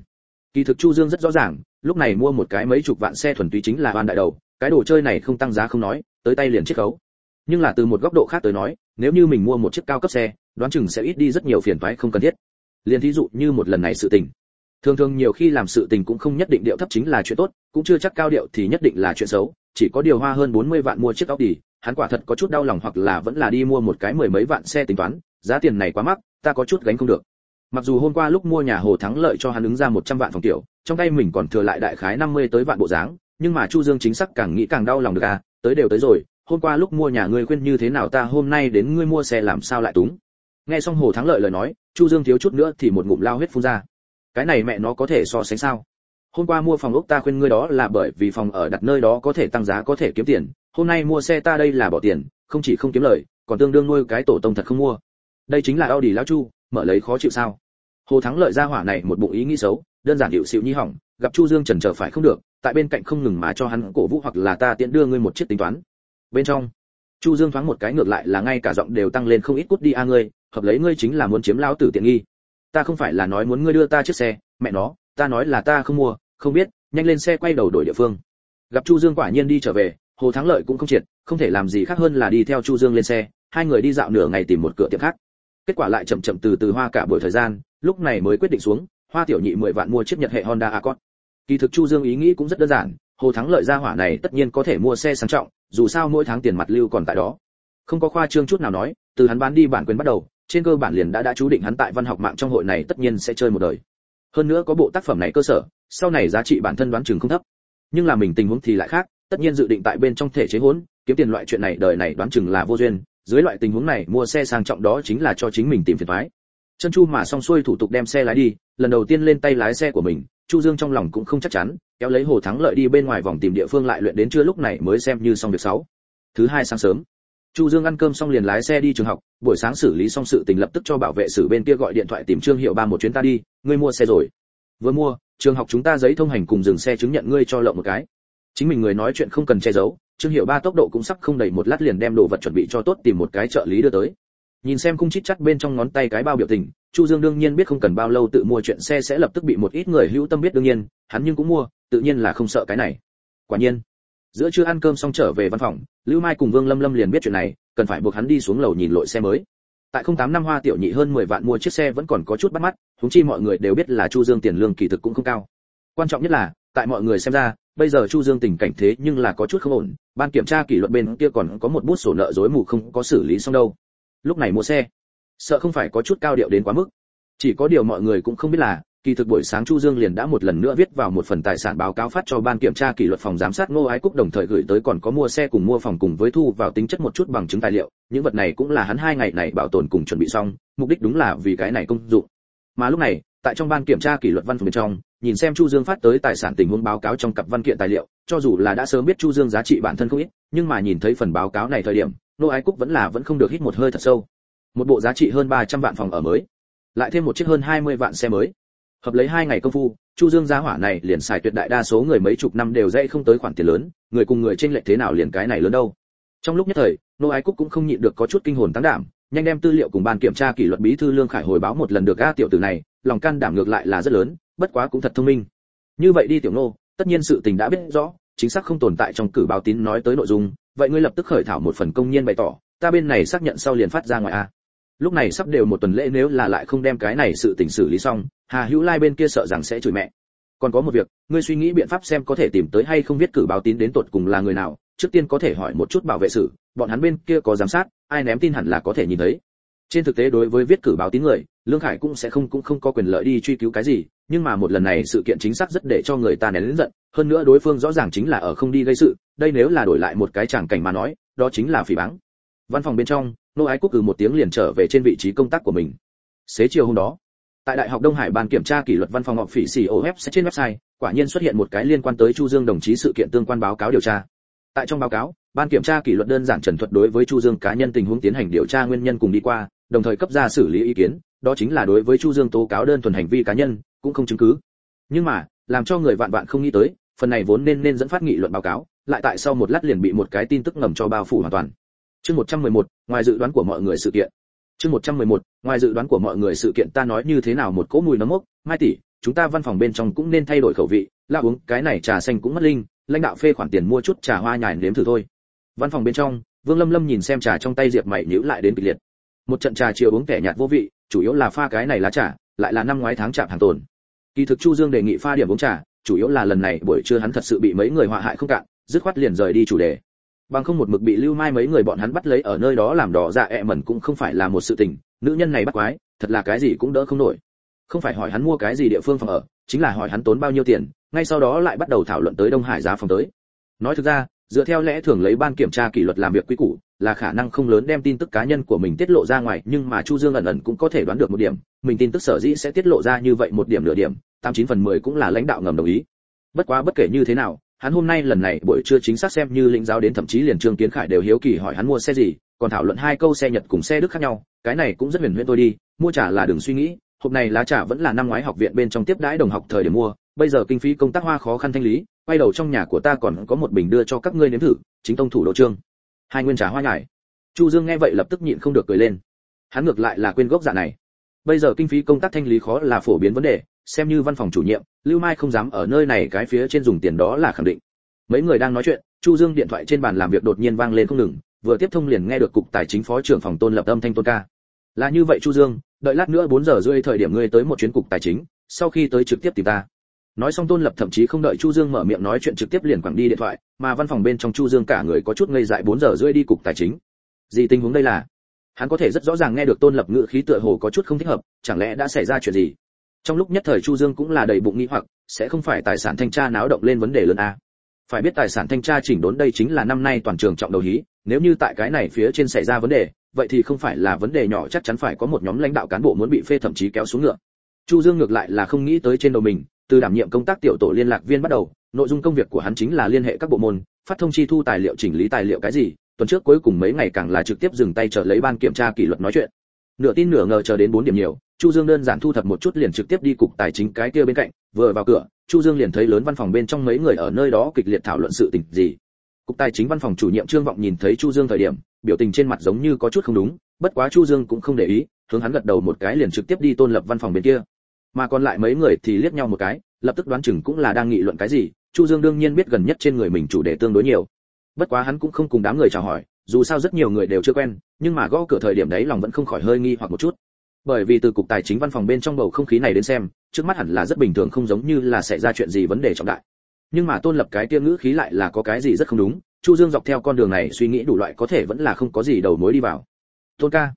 Kỳ thực chu dương rất rõ ràng lúc này mua một cái mấy chục vạn xe thuần túy chính là oan đại đầu cái đồ chơi này không tăng giá không nói tới tay liền chiết khấu. Nhưng là từ một góc độ khác tới nói nếu như mình mua một chiếc cao cấp xe đoán chừng sẽ ít đi rất nhiều phiền toái không cần thiết. Liền thí dụ như một lần này sự tình. Thường thường nhiều khi làm sự tình cũng không nhất định điệu thấp chính là chuyện tốt cũng chưa chắc cao điệu thì nhất định là chuyện xấu chỉ có điều hoa hơn 40 vạn mua chiếc Audi, hắn quả thật có chút đau lòng hoặc là vẫn là đi mua một cái mười mấy vạn xe tính toán, giá tiền này quá mắc, ta có chút gánh không được. Mặc dù hôm qua lúc mua nhà Hồ thắng lợi cho hắn ứng ra 100 vạn phòng tiểu, trong tay mình còn thừa lại đại khái 50 tới vạn bộ dáng, nhưng mà Chu Dương chính xác càng nghĩ càng đau lòng được à, tới đều tới rồi, hôm qua lúc mua nhà ngươi khuyên như thế nào ta hôm nay đến ngươi mua xe làm sao lại túng. Nghe xong hồ thắng lợi lời nói chu dương thiếu chút nữa thì một ngụm lao huyết phun ra. Cái này mẹ nó có thể so sánh sao? Hôm qua mua phòng ốc ta khuyên ngươi đó là bởi vì phòng ở đặt nơi đó có thể tăng giá, có thể kiếm tiền. Hôm nay mua xe ta đây là bỏ tiền, không chỉ không kiếm lời, còn tương đương nuôi cái tổ tông thật không mua. Đây chính là Audi lão chu, mở lấy khó chịu sao? Hồ thắng lợi ra hỏa này một bụng ý nghĩ xấu, đơn giản hiệu xịu nhi hỏng, gặp chu dương trần trở phải không được, tại bên cạnh không ngừng mà cho hắn cổ vũ hoặc là ta tiện đưa ngươi một chiếc tính toán. Bên trong, chu dương thoáng một cái ngược lại là ngay cả giọng đều tăng lên không ít cút đi a ngươi, hợp lấy ngươi chính là muốn chiếm lão tử tiện nghi. Ta không phải là nói muốn ngươi đưa ta chiếc xe, mẹ nó ta nói là ta không mua, không biết, nhanh lên xe quay đầu đổi địa phương. Gặp chu dương quả nhiên đi trở về, hồ thắng lợi cũng không triệt, không thể làm gì khác hơn là đi theo chu dương lên xe, hai người đi dạo nửa ngày tìm một cửa tiệm khác. Kết quả lại chậm chậm từ từ hoa cả buổi thời gian, lúc này mới quyết định xuống, hoa tiểu nhị 10 vạn mua chiếc nhật hệ honda accord. Kỳ thực chu dương ý nghĩ cũng rất đơn giản, hồ thắng lợi ra hỏa này tất nhiên có thể mua xe sang trọng, dù sao mỗi tháng tiền mặt lưu còn tại đó. Không có khoa trương chút nào nói, từ hắn bán đi bản quyền bắt đầu, trên cơ bản liền đã đã chú định hắn tại văn học mạng trong hội này tất nhiên sẽ chơi một đời hơn nữa có bộ tác phẩm này cơ sở, sau này giá trị bản thân đoán chừng không thấp. Nhưng là mình tình huống thì lại khác, tất nhiên dự định tại bên trong thể chế hỗn, kiếm tiền loại chuyện này đời này đoán chừng là vô duyên, dưới loại tình huống này mua xe sang trọng đó chính là cho chính mình tìm phiền toái. Chân chu mà xong xuôi thủ tục đem xe lái đi, lần đầu tiên lên tay lái xe của mình, chu dương trong lòng cũng không chắc chắn, kéo lấy hồ thắng lợi đi bên ngoài vòng tìm địa phương lại luyện đến trưa lúc này mới xem như xong việc sáu. Thứ hai sáng sớm chu dương ăn cơm xong liền lái xe đi trường học, buổi sáng xử lý xong sự tình lập tức cho bảo vệ sử bên kia gọi điện thoại tìm trương hiệu ba một chuyến ta đi, ngươi mua xe rồi. Vừa mua, trường học chúng ta giấy thông hành cùng dừng xe chứng nhận ngươi cho lộng một cái. Chính mình người nói chuyện không cần che giấu, trương hiệu ba tốc độ cũng sắp không đầy một lát liền đem đồ vật chuẩn bị cho tốt tìm một cái trợ lý đưa tới. Nhìn xem cung chít chắc bên trong ngón tay cái bao biểu tình, chu dương đương nhiên biết không cần bao lâu tự mua chuyện xe sẽ lập tức bị một ít người hữu tâm biết đương nhiên, hắn nhưng cũng mua, tự nhiên là không sợ cái này. Quả nhiên giữa trưa ăn cơm xong trở về văn phòng, lưu mai cùng vương lâm lâm liền biết chuyện này, cần phải buộc hắn đi xuống lầu nhìn lội xe mới. Tại không tám năm hoa tiểu nhị hơn 10 vạn mua chiếc xe vẫn còn có chút bắt mắt chúng chi mọi người đều biết là chu dương tiền lương kỳ thực cũng không cao. Quan trọng nhất là, tại mọi người xem ra, bây giờ chu dương tình cảnh thế nhưng là có chút không ổn, ban kiểm tra kỷ luật bên kia còn có một bút sổ nợ dối mù không có xử lý xong đâu. Lúc này mua xe, sợ không phải có chút cao điệu đến quá mức. Chỉ có điều mọi người cũng không biết là kỳ thực buổi sáng chu dương liền đã một lần nữa viết vào một phần tài sản báo cáo phát cho ban kiểm tra kỷ luật phòng giám sát ngô ái cúc đồng thời gửi tới còn có mua xe cùng mua phòng cùng với thu vào tính chất một chút bằng chứng tài liệu. Những vật này cũng là hắn hai ngày này bảo tồn cùng chuẩn bị xong, mục đích đúng là vì cái này công dụng. Mà lúc này, tại trong ban kiểm tra kỷ luật văn phòng bên trong, nhìn xem chu dương phát tới tài sản tình huống báo cáo trong cặp văn kiện tài liệu, cho dù là đã sớm biết chu dương giá trị bản thân không ít, nhưng mà nhìn thấy phần báo cáo này thời điểm, Ngô ái cúc vẫn là vẫn không được hít một hơi thật sâu. Một bộ giá trị hơn 300 vạn phòng ở mới, lại thêm một chiếc hơn 20 vạn xe mới hợp lấy hai ngày công phu, chu dương gia hỏa này liền xài tuyệt đại đa số người mấy chục năm đều dễ không tới khoản tiền lớn, người cùng người trên lệch thế nào liền cái này lớn đâu. Trong lúc nhất thời, nô ái cúc cũng không nhịn được có chút kinh hồn tăng đảm, nhanh đem tư liệu cùng ban kiểm tra kỷ luật bí thư lương khải hồi báo một lần được a tiểu tử này, lòng can đảm ngược lại là rất lớn, bất quá cũng thật thông minh. Như vậy đi tiểu nô, tất nhiên sự tình đã biết rõ, chính xác không tồn tại trong cử báo tín nói tới nội dung, vậy ngươi lập tức khởi thảo một phần công nhân bày tỏ, ta bên này xác nhận sau liền phát ra ngoài a lúc này sắp đều một tuần lễ nếu là lại không đem cái này sự tình xử lý xong, hà hữu lai bên kia sợ rằng sẽ chửi mẹ. Còn có một việc, ngươi suy nghĩ biện pháp xem có thể tìm tới hay không viết cử báo tín đến tột cùng là người nào, trước tiên có thể hỏi một chút bảo vệ sử bọn hắn bên kia có giám sát, ai ném tin hẳn là có thể nhìn thấy. Trên thực tế đối với viết cử báo tín người, lương khải cũng sẽ không, cũng không có quyền lợi đi truy cứu cái gì, nhưng mà một lần này sự kiện chính xác rất để cho người ta nén lớn giận, hơn nữa đối phương rõ ràng chính là ở không đi gây sự, đây nếu là đổi lại một cái tràng cảnh mà nói, đó chính là phỉ báng. Văn phòng bên trong nô ái quốc cử một tiếng liền trở về trên vị trí công tác của mình. Xế chiều hôm đó, tại đại học đông hải ban kiểm tra kỷ luật văn phòng họp phỉ xì OF sẽ trên website, quả nhiên xuất hiện một cái liên quan tới chu dương đồng chí sự kiện tương quan báo cáo điều tra. Tại trong báo cáo, ban kiểm tra kỷ luật đơn giản trần thuật đối với chu dương cá nhân tình huống tiến hành điều tra nguyên nhân cùng đi qua, đồng thời cấp ra xử lý ý kiến, đó chính là đối với chu dương tố cáo đơn thuần hành vi cá nhân, cũng không chứng cứ. Nhưng mà, làm cho người vạn vạn không nghĩ tới, phần này vốn nên nên dẫn phát nghị luận báo cáo, lại tại sau một lát liền bị một cái tin tức ngầm cho bao phủ hoàn toàn chương 111, ngoài dự đoán của mọi người sự kiện. Chương 111, ngoài dự đoán của mọi người sự kiện ta nói như thế nào một cỗ mùi nấm mốc. Mai tỷ chúng ta văn phòng bên trong cũng nên thay đổi khẩu vị. Là uống cái này trà xanh cũng mất linh. Lãnh đạo phê khoản tiền mua chút trà hoa nhài nếm thử thôi. Văn phòng bên trong vương lâm lâm nhìn xem trà trong tay diệp mày nhíu lại đến kịch liệt. Một trận trà chiều uống kẻ nhạt vô vị chủ yếu là pha cái này lá trà lại là năm ngoái tháng chạm hàng tồn. Kỳ thực chu dương đề nghị pha điểm uống trà chủ yếu là lần này buổi trưa hắn thật sự bị mấy người họa hại không cạn dứt khoát liền rời đi chủ đề bằng không một mực bị lưu mai mấy người bọn hắn bắt lấy ở nơi đó làm đỏ dạ ẹ mẩn cũng không phải là một sự tình, nữ nhân này bắt quái, thật là cái gì cũng đỡ không nổi. Không phải hỏi hắn mua cái gì địa phương phòng ở, chính là hỏi hắn tốn bao nhiêu tiền, ngay sau đó lại bắt đầu thảo luận tới đông hải giá phòng tới. Nói thực ra, dựa theo lẽ thường lấy ban kiểm tra kỷ luật làm việc quý củ, là khả năng không lớn đem tin tức cá nhân của mình tiết lộ ra ngoài, nhưng mà chu dương ẩn ẩn cũng có thể đoán được một điểm, mình tin tức sở dĩ sẽ tiết lộ ra như vậy một điểm nửa điểm, tám chín phần mười cũng là lãnh đạo ngầm đồng ý. Bất quá bất kể như thế nào hắn hôm nay lần này buổi trưa chính xác xem như lĩnh giáo đến thậm chí liền trương kiến khải đều hiếu kỳ hỏi hắn mua xe gì, còn thảo luận hai câu xe nhật cùng xe đức khác nhau, cái này cũng rất huyền huyễn tôi đi, mua trả là đừng suy nghĩ, hộp này lá trả vẫn là năm ngoái học viện bên trong tiếp đãi đồng học thời điểm mua, bây giờ kinh phí công tác hoa khó khăn thanh lý, quay đầu trong nhà của ta còn có một bình đưa cho các ngươi nếm thử, chính tông thủ đô trương. Hai nguyên trà hoa nhải. Chu dương nghe vậy lập tức nhịn không được cười lên. Hắn ngược lại là quên gốc dạ này. Bây giờ kinh phí công tác thanh lý khó là phổ biến vấn đề xem như văn phòng chủ nhiệm, lưu mai không dám ở nơi này, cái phía trên dùng tiền đó là khẳng định. Mấy người đang nói chuyện, chu dương điện thoại trên bàn làm việc đột nhiên vang lên không ngừng, vừa tiếp thông liền nghe được cục tài chính phó trưởng phòng tôn lập âm thanh tôn ca. Là như vậy chu dương, đợi lát nữa 4 giờ rưỡi thời điểm ngươi tới một chuyến cục tài chính, sau khi tới trực tiếp tìm ta. Nói xong tôn lập thậm chí không đợi chu dương mở miệng nói chuyện trực tiếp liền quẳng đi điện thoại, mà văn phòng bên trong chu dương cả người có chút ngây dại 4 giờ rưỡi đi cục tài chính. Gì tình huống đây là? Hắn có thể rất rõ ràng nghe được tôn lập ngữ khí tựa hồ có chút không thích hợp, chẳng lẽ đã xảy ra chuyện gì? Trong lúc nhất thời chu dương cũng là đầy bụng nghi hoặc, sẽ không phải tài sản thanh tra náo động lên vấn đề lớn a. Phải biết tài sản thanh tra chỉnh đốn đây chính là năm nay toàn trường trọng đầu hí, nếu như tại cái này phía trên xảy ra vấn đề, vậy thì không phải là vấn đề nhỏ, chắc chắn phải có một nhóm lãnh đạo cán bộ muốn bị phê thậm chí kéo xuống ngựa. Chu dương ngược lại là không nghĩ tới trên đầu mình, từ đảm nhiệm công tác tiểu tổ liên lạc viên bắt đầu, nội dung công việc của hắn chính là liên hệ các bộ môn, phát thông chi thu tài liệu chỉnh lý tài liệu cái gì, tuần trước cuối cùng mấy ngày càng là trực tiếp dừng tay chờ lấy ban kiểm tra kỷ luật nói chuyện. Nửa tin nửa ngờ chờ đến 4 điểm nhiều chu dương đơn giản thu thập một chút liền trực tiếp đi cục tài chính cái kia bên cạnh, vừa vào cửa, chu dương liền thấy lớn văn phòng bên trong mấy người ở nơi đó kịch liệt thảo luận sự tình gì. Cục tài chính văn phòng chủ nhiệm trương vọng nhìn thấy chu dương thời điểm, biểu tình trên mặt giống như có chút không đúng, bất quá chu dương cũng không để ý, hướng hắn gật đầu một cái liền trực tiếp đi tôn lập văn phòng bên kia. Mà còn lại mấy người thì liếc nhau một cái, lập tức đoán chừng cũng là đang nghị luận cái gì, chu dương đương nhiên biết gần nhất trên người mình chủ đề tương đối nhiều. Bất quá hắn cũng không cùng đám người chào hỏi, dù sao rất nhiều người đều chưa quen, nhưng mà gõ cửa thời điểm đấy lòng vẫn không khỏi hơi nghi hoặc một chút bởi vì từ cục tài chính văn phòng bên trong bầu không khí này đến xem, trước mắt hẳn là rất bình thường không giống như là xảy ra chuyện gì vấn đề trọng đại. Nhưng mà tôn lập cái tiêu ngữ khí lại là có cái gì rất không đúng, chu dương dọc theo con đường này suy nghĩ đủ loại có thể vẫn là không có gì đầu mối đi vào. Tôn ca.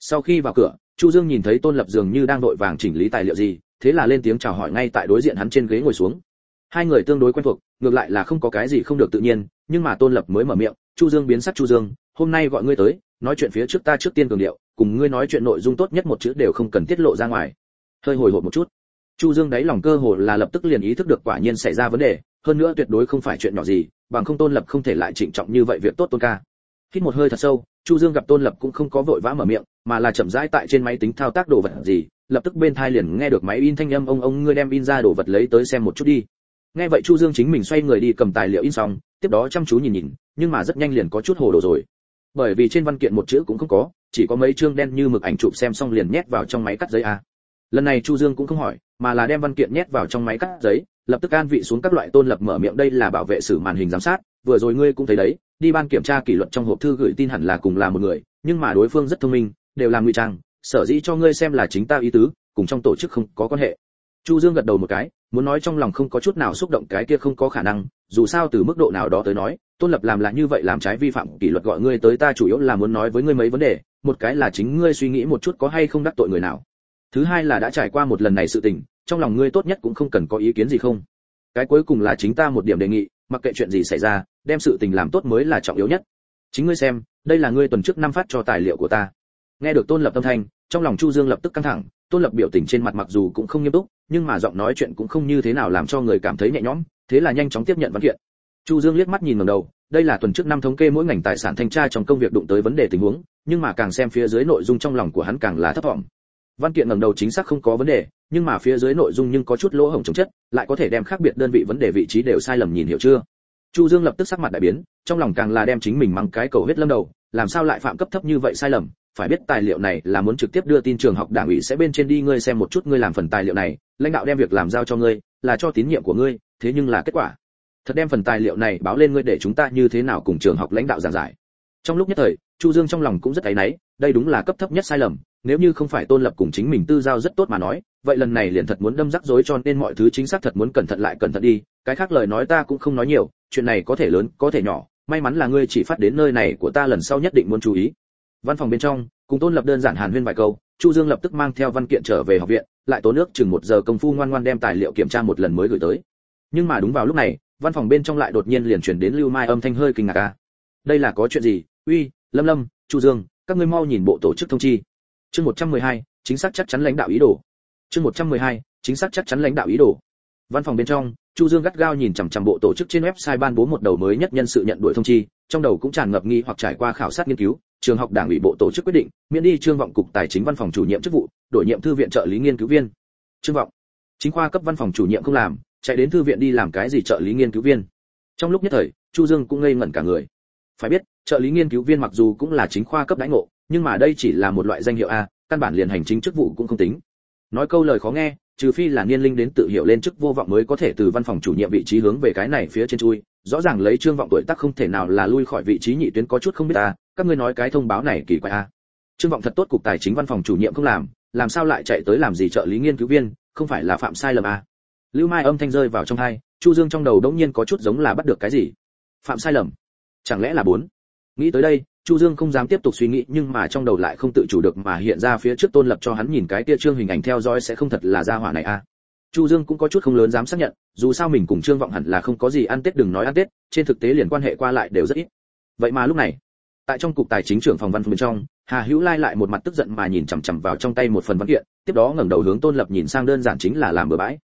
Sau khi vào cửa, chu dương nhìn thấy tôn lập dường như đang đội vàng chỉnh lý tài liệu gì, thế là lên tiếng chào hỏi ngay tại đối diện hắn trên ghế ngồi xuống. Hai người tương đối quen thuộc, ngược lại là không có cái gì không được tự nhiên, nhưng mà tôn lập mới mở miệng, chu dương biến sắc chu dương, hôm nay gọi ngươi tới, nói chuyện phía trước ta trước tiên cường điệu cùng ngươi nói chuyện nội dung tốt nhất một chữ đều không cần tiết lộ ra ngoài. Hơi hồi hộp một chút. Chu dương đáy lòng cơ hồ là lập tức liền ý thức được quả nhiên xảy ra vấn đề, hơn nữa tuyệt đối không phải chuyện nhỏ gì, bằng không tôn lập không thể lại trịnh trọng như vậy việc tốt tôn ca. Hít một hơi thật sâu, chu dương gặp tôn lập cũng không có vội vã mở miệng, mà là chậm rãi tại trên máy tính thao tác đồ vật gì, lập tức bên thai liền nghe được máy in thanh âm, ông ông, ngươi đem in ra đồ vật lấy tới xem một chút đi. Nghe vậy chu dương chính mình xoay người đi cầm tài liệu in xong, tiếp đó chăm chú nhìn nhìn, nhưng mà rất nhanh liền có chút hồ đồ rồi. Bởi vì trên văn kiện một chữ cũng không có chỉ có mấy chương đen như mực ảnh chụp xem xong liền nhét vào trong máy cắt giấy a lần này chu dương cũng không hỏi, mà là đem văn kiện nhét vào trong máy cắt giấy, lập tức an vị xuống các loại tôn lập mở miệng đây là bảo vệ sử màn hình giám sát, vừa rồi ngươi cũng thấy đấy, đi ban kiểm tra kỷ luật trong hộp thư gửi tin hẳn là cùng là một người, nhưng mà đối phương rất thông minh, đều làm ngụy trang, sở dĩ cho ngươi xem là chính ta ý tứ, cùng trong tổ chức không có quan hệ. Chu dương gật đầu một cái, muốn nói trong lòng không có chút nào xúc động cái kia không có khả năng, dù sao từ mức độ nào đó tới nói, tôn lập làm là như vậy làm trái vi phạm kỷ luật gọi ngươi tới ta chủ yếu là muốn nói với ngươi mấy vấn đề một cái là chính ngươi suy nghĩ một chút có hay không đắc tội người nào. Thứ hai là đã trải qua một lần này sự tình, trong lòng ngươi tốt nhất cũng không cần có ý kiến gì không? Cái cuối cùng là chính ta một điểm đề nghị, mặc kệ chuyện gì xảy ra, đem sự tình làm tốt mới là trọng yếu nhất. Chính ngươi xem, đây là ngươi tuần trước năm phát cho tài liệu của ta. Nghe được tôn lập tâm thanh, trong lòng chu dương lập tức căng thẳng, tôn lập biểu tình trên mặt mặc dù cũng không nghiêm túc, nhưng mà giọng nói chuyện cũng không như thế nào làm cho người cảm thấy nhẹ nhõm, thế là nhanh chóng tiếp nhận văn kiện chu dương liếc mắt nhìn ngẩng đầu, đây là tuần trước năm thống kê mỗi ngành tài sản thanh tra trong công việc đụng tới vấn đề tình huống, nhưng mà càng xem phía dưới nội dung trong lòng của hắn càng là thấp vọng văn kiện ngẩng đầu chính xác không có vấn đề, nhưng mà phía dưới nội dung nhưng có chút lỗ hổng chống chất, lại có thể đem khác biệt đơn vị vấn đề vị trí đều sai lầm nhìn hiểu chưa? Chu dương lập tức sắc mặt đại biến, trong lòng càng là đem chính mình mang cái cầu huyết lâm đầu, làm sao lại phạm cấp thấp như vậy sai lầm? Phải biết tài liệu này là muốn trực tiếp đưa tin trường học đảng ủy sẽ bên trên đi ngươi xem một chút ngươi làm phần tài liệu này, lãnh đạo đem việc làm giao cho ngươi, là cho tín nhiệm của ngươi, thế nhưng là kết quả thật đem phần tài liệu này báo lên ngươi để chúng ta như thế nào cùng trường học lãnh đạo giảng giải. Trong lúc nhất thời, chu dương trong lòng cũng rất áy náy, đây đúng là cấp thấp nhất sai lầm, nếu như không phải tôn lập cùng chính mình tư giao rất tốt mà nói, vậy lần này liền thật muốn đâm rắc rối cho nên mọi thứ chính xác thật muốn cẩn thận lại cẩn thận đi, cái khác lời nói ta cũng không nói nhiều, chuyện này có thể lớn, có thể nhỏ, may mắn là ngươi chỉ phát đến nơi này của ta lần sau nhất định muốn chú ý. Văn phòng bên trong, cùng tôn lập đơn giản hàn huyên vài câu, chu dương lập tức mang theo văn kiện trở về học viện, lại tốn nước chừng một giờ công phu ngoan ngoan đem tài liệu kiểm tra một lần mới gửi tới. Nhưng mà đúng vào lúc này văn phòng bên trong lại đột nhiên liền chuyển đến lưu mai âm thanh hơi kinh ngạc a. Đây là có chuyện gì? Uy lâm lâm chu dương các ngươi mau nhìn bộ tổ chức thông chi. Chương 112, chính xác chắc chắn lãnh đạo ý đồ. Chương 112, chính xác chắc chắn lãnh đạo ý đồ. Văn phòng bên trong chu dương gắt gao nhìn chằm chằm bộ tổ chức trên website ban bố một đầu mới nhất nhân sự nhận đuổi thông chi trong đầu cũng tràn ngập nghi hoặc trải qua khảo sát nghiên cứu trường học đảng ủy bộ tổ chức quyết định miễn đi trương vọng cục tài chính văn phòng chủ nhiệm chức vụ đổi nhiệm thư viện trợ lý nghiên cứu viên. Trương vọng chính khoa cấp văn phòng chủ nhiệm không làm chạy đến thư viện đi làm cái gì trợ lý nghiên cứu viên. Trong lúc nhất thời, chu dương cũng ngây ngẩn cả người. Phải biết, trợ lý nghiên cứu viên mặc dù cũng là chính khoa cấp đãi ngộ, nhưng mà đây chỉ là một loại danh hiệu a, căn bản liền hành chính chức vụ cũng không tính. Nói câu lời khó nghe, trừ phi là niên linh đến tự hiểu lên chức vô vọng mới có thể từ văn phòng chủ nhiệm vị trí hướng về cái này phía trên chui, rõ ràng lấy trương vọng tuổi tác không thể nào là lui khỏi vị trí nhị tuyến có chút không biết ta các ngươi nói cái thông báo này kỳ quái a. Trương vọng thật tốt cục tài chính văn phòng chủ nhiệm không làm làm sao lại chạy tới làm gì trợ lý nghiên cứu viên, không phải là phạm sai lầm a lưu mai âm thanh rơi vào trong hai, chu dương trong đầu đống nhiên có chút giống là bắt được cái gì. Phạm sai lầm. Chẳng lẽ là bốn? Nghĩ tới đây, chu dương không dám tiếp tục suy nghĩ, nhưng mà trong đầu lại không tự chủ được mà hiện ra phía trước tôn lập cho hắn nhìn cái tia trương hình ảnh theo dõi sẽ không thật là gia hỏa này a chu dương cũng có chút không lớn dám xác nhận, dù sao mình cùng trương vọng hẳn là không có gì ăn tết đừng nói ăn tết, trên thực tế liền quan hệ qua lại đều rất ít. Vậy mà lúc này, tại trong cục tài chính trưởng phòng văn phòng bên trong, hà hữu lai lại một mặt tức giận mà nhìn chằm chằm vào trong tay một phần văn kiện, tiếp đó ngẩng đầu hướng tôn lập nhìn sang đơn giản chính là làm bừa bãi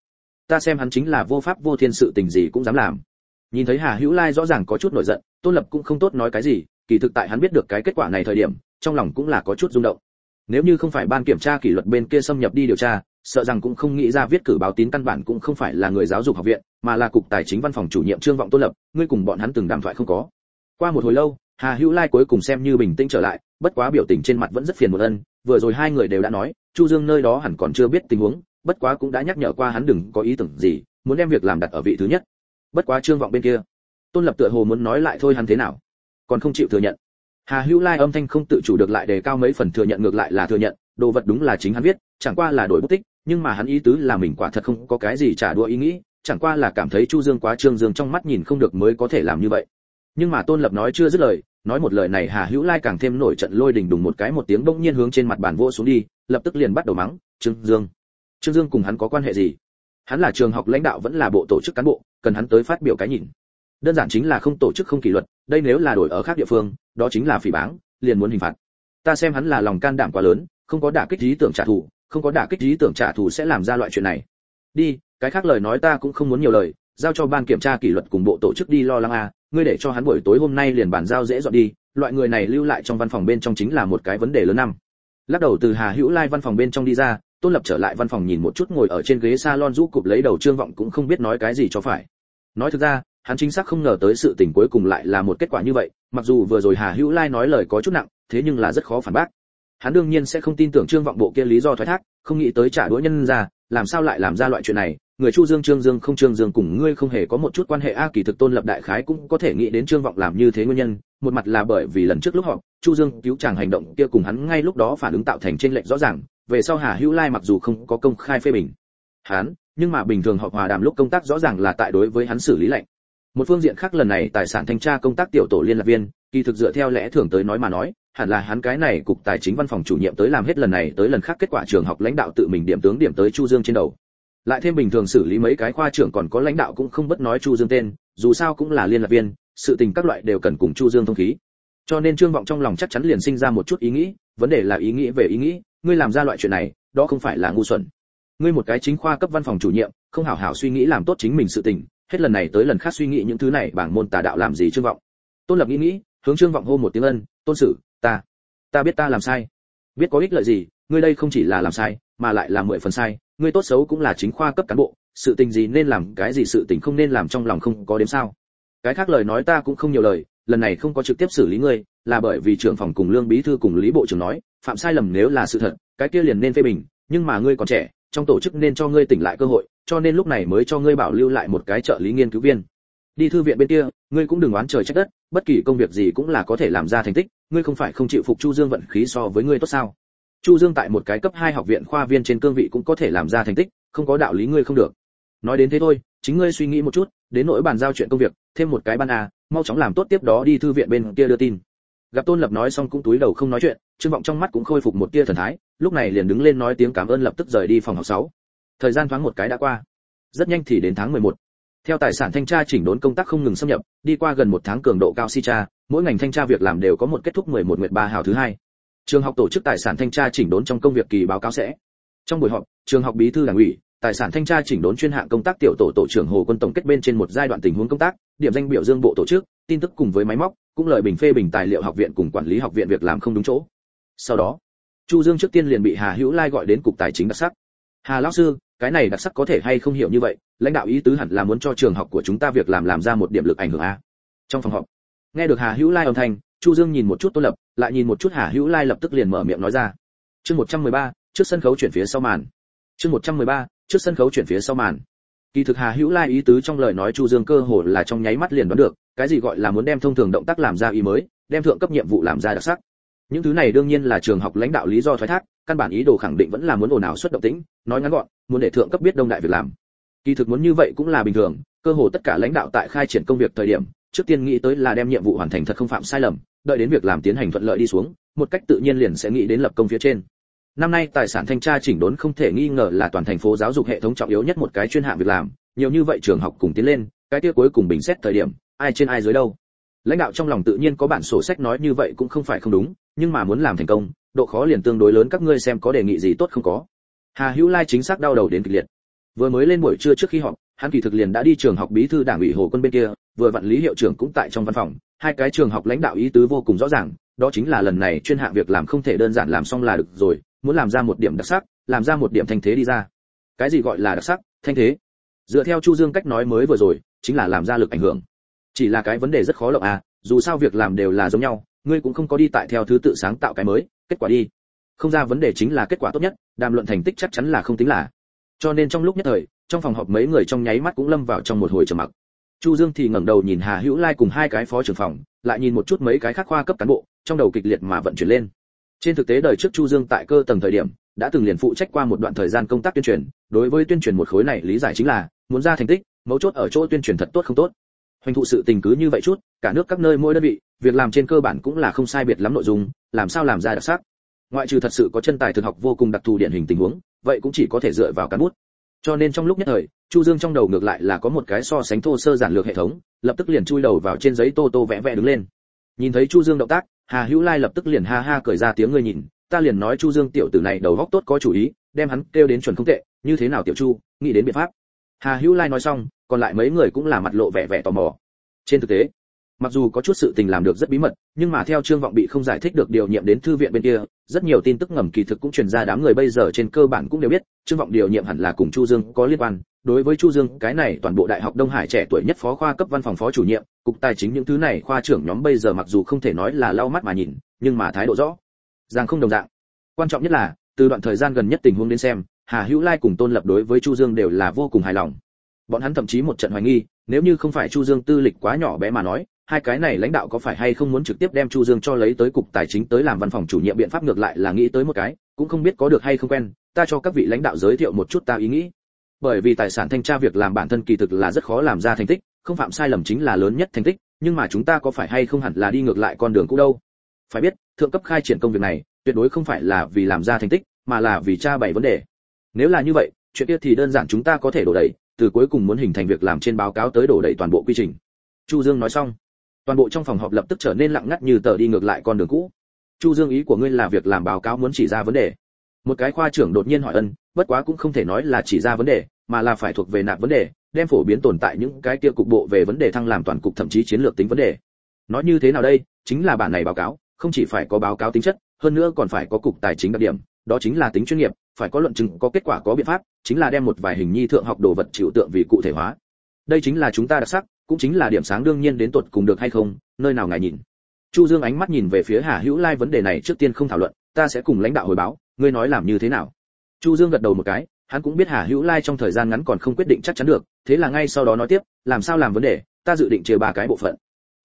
ta xem hắn chính là vô pháp vô thiên sự tình gì cũng dám làm. Nhìn thấy hà hữu lai rõ ràng có chút nổi giận, tôn lập cũng không tốt nói cái gì, kỳ thực tại hắn biết được cái kết quả này thời điểm, trong lòng cũng là có chút rung động. Nếu như không phải ban kiểm tra kỷ luật bên kia xâm nhập đi điều tra, sợ rằng cũng không nghĩ ra viết cử báo tín căn bản cũng không phải là người giáo dục học viện, mà là cục tài chính văn phòng chủ nhiệm trương vọng tôn lập, ngươi cùng bọn hắn từng đàm thoại không có. Qua một hồi lâu, hà hữu lai cuối cùng xem như bình tĩnh trở lại, bất quá biểu tình trên mặt vẫn rất phiền một ân, vừa rồi hai người đều đã nói, chu dương nơi đó hẳn còn chưa biết tình huống bất quá cũng đã nhắc nhở qua hắn đừng có ý tưởng gì, muốn đem việc làm đặt ở vị thứ nhất. Bất quá trương vọng bên kia, tôn lập tựa hồ muốn nói lại thôi hắn thế nào, còn không chịu thừa nhận. Hà hữu lai âm thanh không tự chủ được lại đề cao mấy phần thừa nhận ngược lại là thừa nhận, đồ vật đúng là chính hắn viết, chẳng qua là đổi bút tích, nhưng mà hắn ý tứ là mình quả thật không có cái gì trả đũa ý nghĩ, chẳng qua là cảm thấy chu dương quá trương dương trong mắt nhìn không được mới có thể làm như vậy. Nhưng mà tôn lập nói chưa dứt lời, nói một lời này hà hữu lai càng thêm nổi trận lôi đình đùng một cái một tiếng bỗng nhiên hướng trên mặt bàn vỗ xuống đi, lập tức liền bắt đầu mắng, trương dương trương dương cùng hắn có quan hệ gì? Hắn là trường học lãnh đạo vẫn là bộ tổ chức cán bộ, cần hắn tới phát biểu cái nhìn. Đơn giản chính là không tổ chức không kỷ luật, đây nếu là đổi ở khác địa phương, đó chính là phỉ báng, liền muốn hình phạt. Ta xem hắn là lòng can đảm quá lớn, không có đả kích lý tưởng trả thù, không có đả kích lý tưởng trả thù sẽ làm ra loại chuyện này. Đi, cái khác lời nói ta cũng không muốn nhiều lời, giao cho ban kiểm tra kỷ luật cùng bộ tổ chức đi lo lắng a ngươi để cho hắn buổi tối hôm nay liền bàn giao dễ dọn đi, loại người này lưu lại trong văn phòng bên trong chính là một cái vấn đề lớn năm. Lắc đầu từ hà hữu lai văn phòng bên trong đi ra tôn lập trở lại văn phòng nhìn một chút ngồi ở trên ghế salon rũ cụp lấy đầu trương vọng cũng không biết nói cái gì cho phải. Nói thực ra, hắn chính xác không ngờ tới sự tình cuối cùng lại là một kết quả như vậy, mặc dù vừa rồi hà hữu lai nói lời có chút nặng, thế nhưng là rất khó phản bác. Hắn đương nhiên sẽ không tin tưởng trương vọng bộ kia lý do thoái thác, không nghĩ tới trả đũa nhân ra, làm sao lại làm ra loại chuyện này, người chu dương, trương dương không trương dương cùng ngươi không hề có một chút quan hệ a, kỳ thực tôn lập đại khái cũng có thể nghĩ đến trương vọng làm như thế nguyên nhân, một mặt là bởi vì lần trước lúc họ chu dương cứu chàng hành động kia cùng hắn ngay lúc đó phản ứng tạo thành trên lệnh rõ ràng về sau hà hữu lai mặc dù không có công khai phê bình hắn, nhưng mà bình thường họp hòa đàm lúc công tác rõ ràng là tại đối với hắn xử lý lệnh. Một phương diện khác lần này tài sản thanh tra công tác tiểu tổ liên lạc viên, kỳ thực dựa theo lẽ thường tới nói mà nói, hẳn là hắn cái này cục tài chính văn phòng chủ nhiệm tới làm hết lần này tới lần khác kết quả trường học lãnh đạo tự mình điểm tướng điểm tới chu dương trên đầu. Lại thêm bình thường xử lý mấy cái khoa trưởng còn có lãnh đạo cũng không bất nói chu dương tên, dù sao cũng là liên lạc viên, sự tình các loại đều cần cùng chu dương thông khí. Cho nên trương vọng trong lòng chắc chắn liền sinh ra một chút ý nghĩ, vấn đề là ý nghĩ về ý nghĩ ngươi làm ra loại chuyện này, đó không phải là ngu xuẩn. Ngươi một cái chính khoa cấp văn phòng chủ nhiệm, không hảo hảo suy nghĩ làm tốt chính mình sự tình, hết lần này tới lần khác suy nghĩ những thứ này, bảng môn tà đạo làm gì trương vọng? Tôn lập nghĩ nghĩ, hướng trương vọng hô một tiếng ân, tôn sử, ta ta biết ta làm sai. Biết có ích lợi gì, ngươi đây không chỉ là làm sai, mà lại là mười phần sai. Ngươi tốt xấu cũng là chính khoa cấp cán bộ, sự tình gì nên làm, cái gì sự tình không nên làm trong lòng không có đếm sao. Cái khác lời nói ta cũng không nhiều lời, lần này không có trực tiếp xử lý ngươi, là bởi vì trưởng phòng cùng lương bí thư cùng lý bộ trưởng nói phạm sai lầm nếu là sự thật cái kia liền nên phê bình nhưng mà ngươi còn trẻ trong tổ chức nên cho ngươi tỉnh lại cơ hội cho nên lúc này mới cho ngươi bảo lưu lại một cái trợ lý nghiên cứu viên. Đi thư viện bên kia ngươi cũng đừng oán trời trách đất bất kỳ công việc gì cũng là có thể làm ra thành tích ngươi không phải không chịu phục chu dương vận khí so với ngươi tốt sao? Chu dương tại một cái cấp 2 học viện khoa viên trên cương vị cũng có thể làm ra thành tích không có đạo lý ngươi không được. Nói đến thế thôi chính ngươi suy nghĩ một chút đến nỗi bàn giao chuyện công việc thêm một cái ban à, mau chóng làm tốt tiếp đó đi thư viện bên kia đưa tin. Gặp tôn lập nói xong cũng túi đầu không nói chuyện trương vọng trong mắt cũng khôi phục một tia thần thái, lúc này liền đứng lên nói tiếng cảm ơn lập tức rời đi phòng học 6. thời gian thoáng một cái đã qua rất nhanh thì đến tháng 11. theo tài sản thanh tra chỉnh đốn công tác không ngừng xâm nhập, đi qua gần một tháng cường độ cao si tra, mỗi ngành thanh tra việc làm đều có một kết thúc 11 nguyệt ba hào thứ hai trường học tổ chức tài sản thanh tra chỉnh đốn trong công việc kỳ báo cáo sẽ trong buổi họp, trường học bí thư đảng ủy, tài sản thanh tra chỉnh đốn chuyên hạng công tác tiểu tổ tổ trưởng hồ quân tổng kết bên trên một giai đoạn tình huống công tác, điểm danh biểu dương bộ tổ chức, tin tức cùng với máy móc, cũng lời bình phê bình tài liệu học viện cùng quản lý học viện việc làm không đúng chỗ sau đó chu dương trước tiên liền bị hà hữu lai gọi đến cục tài chính đặc sắc. Hà lão sư cái này đặc sắc có thể hay không hiểu như vậy? Lãnh đạo ý tứ hẳn là muốn cho trường học của chúng ta việc làm làm ra một điểm lực ảnh hưởng a. Trong phòng họp nghe được hà hữu lai âm thanh chu dương nhìn một chút tôn lập lại nhìn một chút hà hữu lai lập tức liền mở miệng nói ra. Chương 113, trước sân khấu chuyển phía sau màn. Chương 113, trước sân khấu chuyển phía sau màn. Kỳ thực hà hữu lai ý tứ trong lời nói chu dương cơ hồ là trong nháy mắt liền đoán được cái gì gọi là muốn đem thông thường động tác làm ra ý mới đem thượng cấp nhiệm vụ làm ra đặc sắc những thứ này đương nhiên là trường học lãnh đạo lý do thoái thác, căn bản ý đồ khẳng định vẫn là muốn ồn ào xuất động tĩnh, nói ngắn gọn, muốn để thượng cấp biết đông đại việc làm. Kỳ thực muốn như vậy cũng là bình thường, cơ hồ tất cả lãnh đạo tại khai triển công việc thời điểm, trước tiên nghĩ tới là đem nhiệm vụ hoàn thành thật không phạm sai lầm, đợi đến việc làm tiến hành thuận lợi đi xuống, một cách tự nhiên liền sẽ nghĩ đến lập công phía trên. Năm nay tài sản thanh tra chỉnh đốn không thể nghi ngờ là toàn thành phố giáo dục hệ thống trọng yếu nhất một cái chuyên hạng việc làm, nhiều như vậy trường học cùng tiến lên, cái kia cuối cùng bình xét thời điểm, ai trên ai dưới đâu lãnh đạo trong lòng tự nhiên có bản sổ sách nói như vậy cũng không phải không đúng, nhưng mà muốn làm thành công, độ khó liền tương đối lớn, các ngươi xem có đề nghị gì tốt không có. Hà hữu lai chính xác đau đầu đến kịch liệt. Vừa mới lên buổi trưa trước khi họp, hắn kỳ thực liền đã đi trường học bí thư đảng ủy hồ quân bên kia, vừa vạn lý hiệu trưởng cũng tại trong văn phòng. Hai cái trường học lãnh đạo ý tứ vô cùng rõ ràng, đó chính là lần này chuyên hạng việc làm không thể đơn giản làm xong là được rồi, muốn làm ra một điểm đặc sắc, làm ra một điểm thanh thế đi ra. Cái gì gọi là đặc sắc, thanh thế? Dựa theo chu dương cách nói mới vừa rồi, chính là làm ra lực ảnh hưởng chỉ là cái vấn đề rất khó lộng à dù sao việc làm đều là giống nhau, ngươi cũng không có đi tại theo thứ tự sáng tạo cái mới, kết quả đi. Không ra vấn đề chính là kết quả tốt nhất, đàm luận thành tích chắc chắn là không tính là. Cho nên trong lúc nhất thời, trong phòng họp mấy người trong nháy mắt cũng lâm vào trong một hồi trầm mặc. Chu dương thì ngẩng đầu nhìn hà hữu lai cùng hai cái phó trưởng phòng, lại nhìn một chút mấy cái khác khoa cấp cán bộ, trong đầu kịch liệt mà vận chuyển lên. Trên thực tế đời trước chu dương tại cơ tầng thời điểm, đã từng liền phụ trách qua một đoạn thời gian công tác tuyên truyền, đối với tuyên truyền một khối này lý giải chính là, muốn ra thành tích, mấu chốt ở chỗ tuyên truyền thật tốt không tốt hoành thụ sự tình cứ như vậy chút, cả nước các nơi mỗi đơn vị, việc làm trên cơ bản cũng là không sai biệt lắm nội dung, làm sao làm ra đặc sắc? Ngoại trừ thật sự có chân tài thực học vô cùng đặc thù điển hình tình huống, vậy cũng chỉ có thể dựa vào cán bút. Cho nên trong lúc nhất thời, chu dương trong đầu ngược lại là có một cái so sánh thô sơ giản lược hệ thống, lập tức liền chui đầu vào trên giấy tô tô vẽ vẽ đứng lên. Nhìn thấy chu dương động tác, hà hữu lai lập tức liền ha ha cười ra tiếng người nhìn, ta liền nói chu dương tiểu tử này đầu góc tốt có chủ ý, đem hắn kêu đến chuẩn không tệ, như thế nào tiểu chu, nghĩ đến biện pháp hà hữu lai nói xong, còn lại mấy người cũng là mặt lộ vẻ vẻ tò mò. Trên thực tế, mặc dù có chút sự tình làm được rất bí mật, nhưng mà theo trương vọng bị không giải thích được điều nhiệm đến thư viện bên kia, rất nhiều tin tức ngầm kỳ thực cũng truyền ra đám người bây giờ trên cơ bản cũng đều biết, trương vọng điều nhiệm hẳn là cùng chu dương có liên quan. Đối với chu dương, cái này toàn bộ đại học đông hải trẻ tuổi nhất phó khoa cấp văn phòng phó chủ nhiệm, cục tài chính những thứ này khoa trưởng nhóm bây giờ mặc dù không thể nói là lau mắt mà nhìn, nhưng mà thái độ rõ. Ràng không đồng dạng. Quan trọng nhất là, từ đoạn thời gian gần nhất tình huống đến xem hà hữu lai cùng tôn lập đối với chu dương đều là vô cùng hài lòng. Bọn hắn thậm chí một trận hoài nghi, nếu như không phải chu dương tư lịch quá nhỏ bé mà nói, hai cái này lãnh đạo có phải hay không muốn trực tiếp đem chu dương cho lấy tới cục tài chính tới làm văn phòng chủ nhiệm biện pháp ngược lại là nghĩ tới một cái, cũng không biết có được hay không quen, ta cho các vị lãnh đạo giới thiệu một chút ta ý nghĩ. Bởi vì tài sản thanh tra việc làm bản thân kỳ thực là rất khó làm ra thành tích, không phạm sai lầm chính là lớn nhất thành tích, nhưng mà chúng ta có phải hay không hẳn là đi ngược lại con đường cũ đâu? Phải biết, thượng cấp khai triển công việc này, tuyệt đối không phải là vì làm ra thành tích, mà là vì tra bảy vấn đề nếu là như vậy, chuyện kia thì đơn giản chúng ta có thể đổ đẩy, từ cuối cùng muốn hình thành việc làm trên báo cáo tới đổ đẩy toàn bộ quy trình. Chu dương nói xong, toàn bộ trong phòng họp lập tức trở nên lặng ngắt như tờ đi ngược lại con đường cũ. Chu dương ý của ngươi là việc làm báo cáo muốn chỉ ra vấn đề. Một cái khoa trưởng đột nhiên hỏi ân, bất quá cũng không thể nói là chỉ ra vấn đề, mà là phải thuộc về nạp vấn đề, đem phổ biến tồn tại những cái kia cục bộ về vấn đề thăng làm toàn cục thậm chí chiến lược tính vấn đề. Nói như thế nào đây? Chính là bản này báo cáo, không chỉ phải có báo cáo tính chất, hơn nữa còn phải có cục tài chính đặc điểm, đó chính là tính chuyên nghiệp phải có luận chứng, có kết quả, có biện pháp, chính là đem một vài hình nhi thượng học đồ vật chịu tượng vì cụ thể hóa. Đây chính là chúng ta đặc sắc, cũng chính là điểm sáng đương nhiên đến tuột cùng được hay không, nơi nào ngài nhìn. Chu dương ánh mắt nhìn về phía hà hữu lai vấn đề này trước tiên không thảo luận, ta sẽ cùng lãnh đạo hồi báo, ngươi nói làm như thế nào? Chu dương gật đầu một cái, hắn cũng biết hà hữu lai trong thời gian ngắn còn không quyết định chắc chắn được, thế là ngay sau đó nói tiếp, làm sao làm vấn đề, ta dự định chia ba cái bộ phận.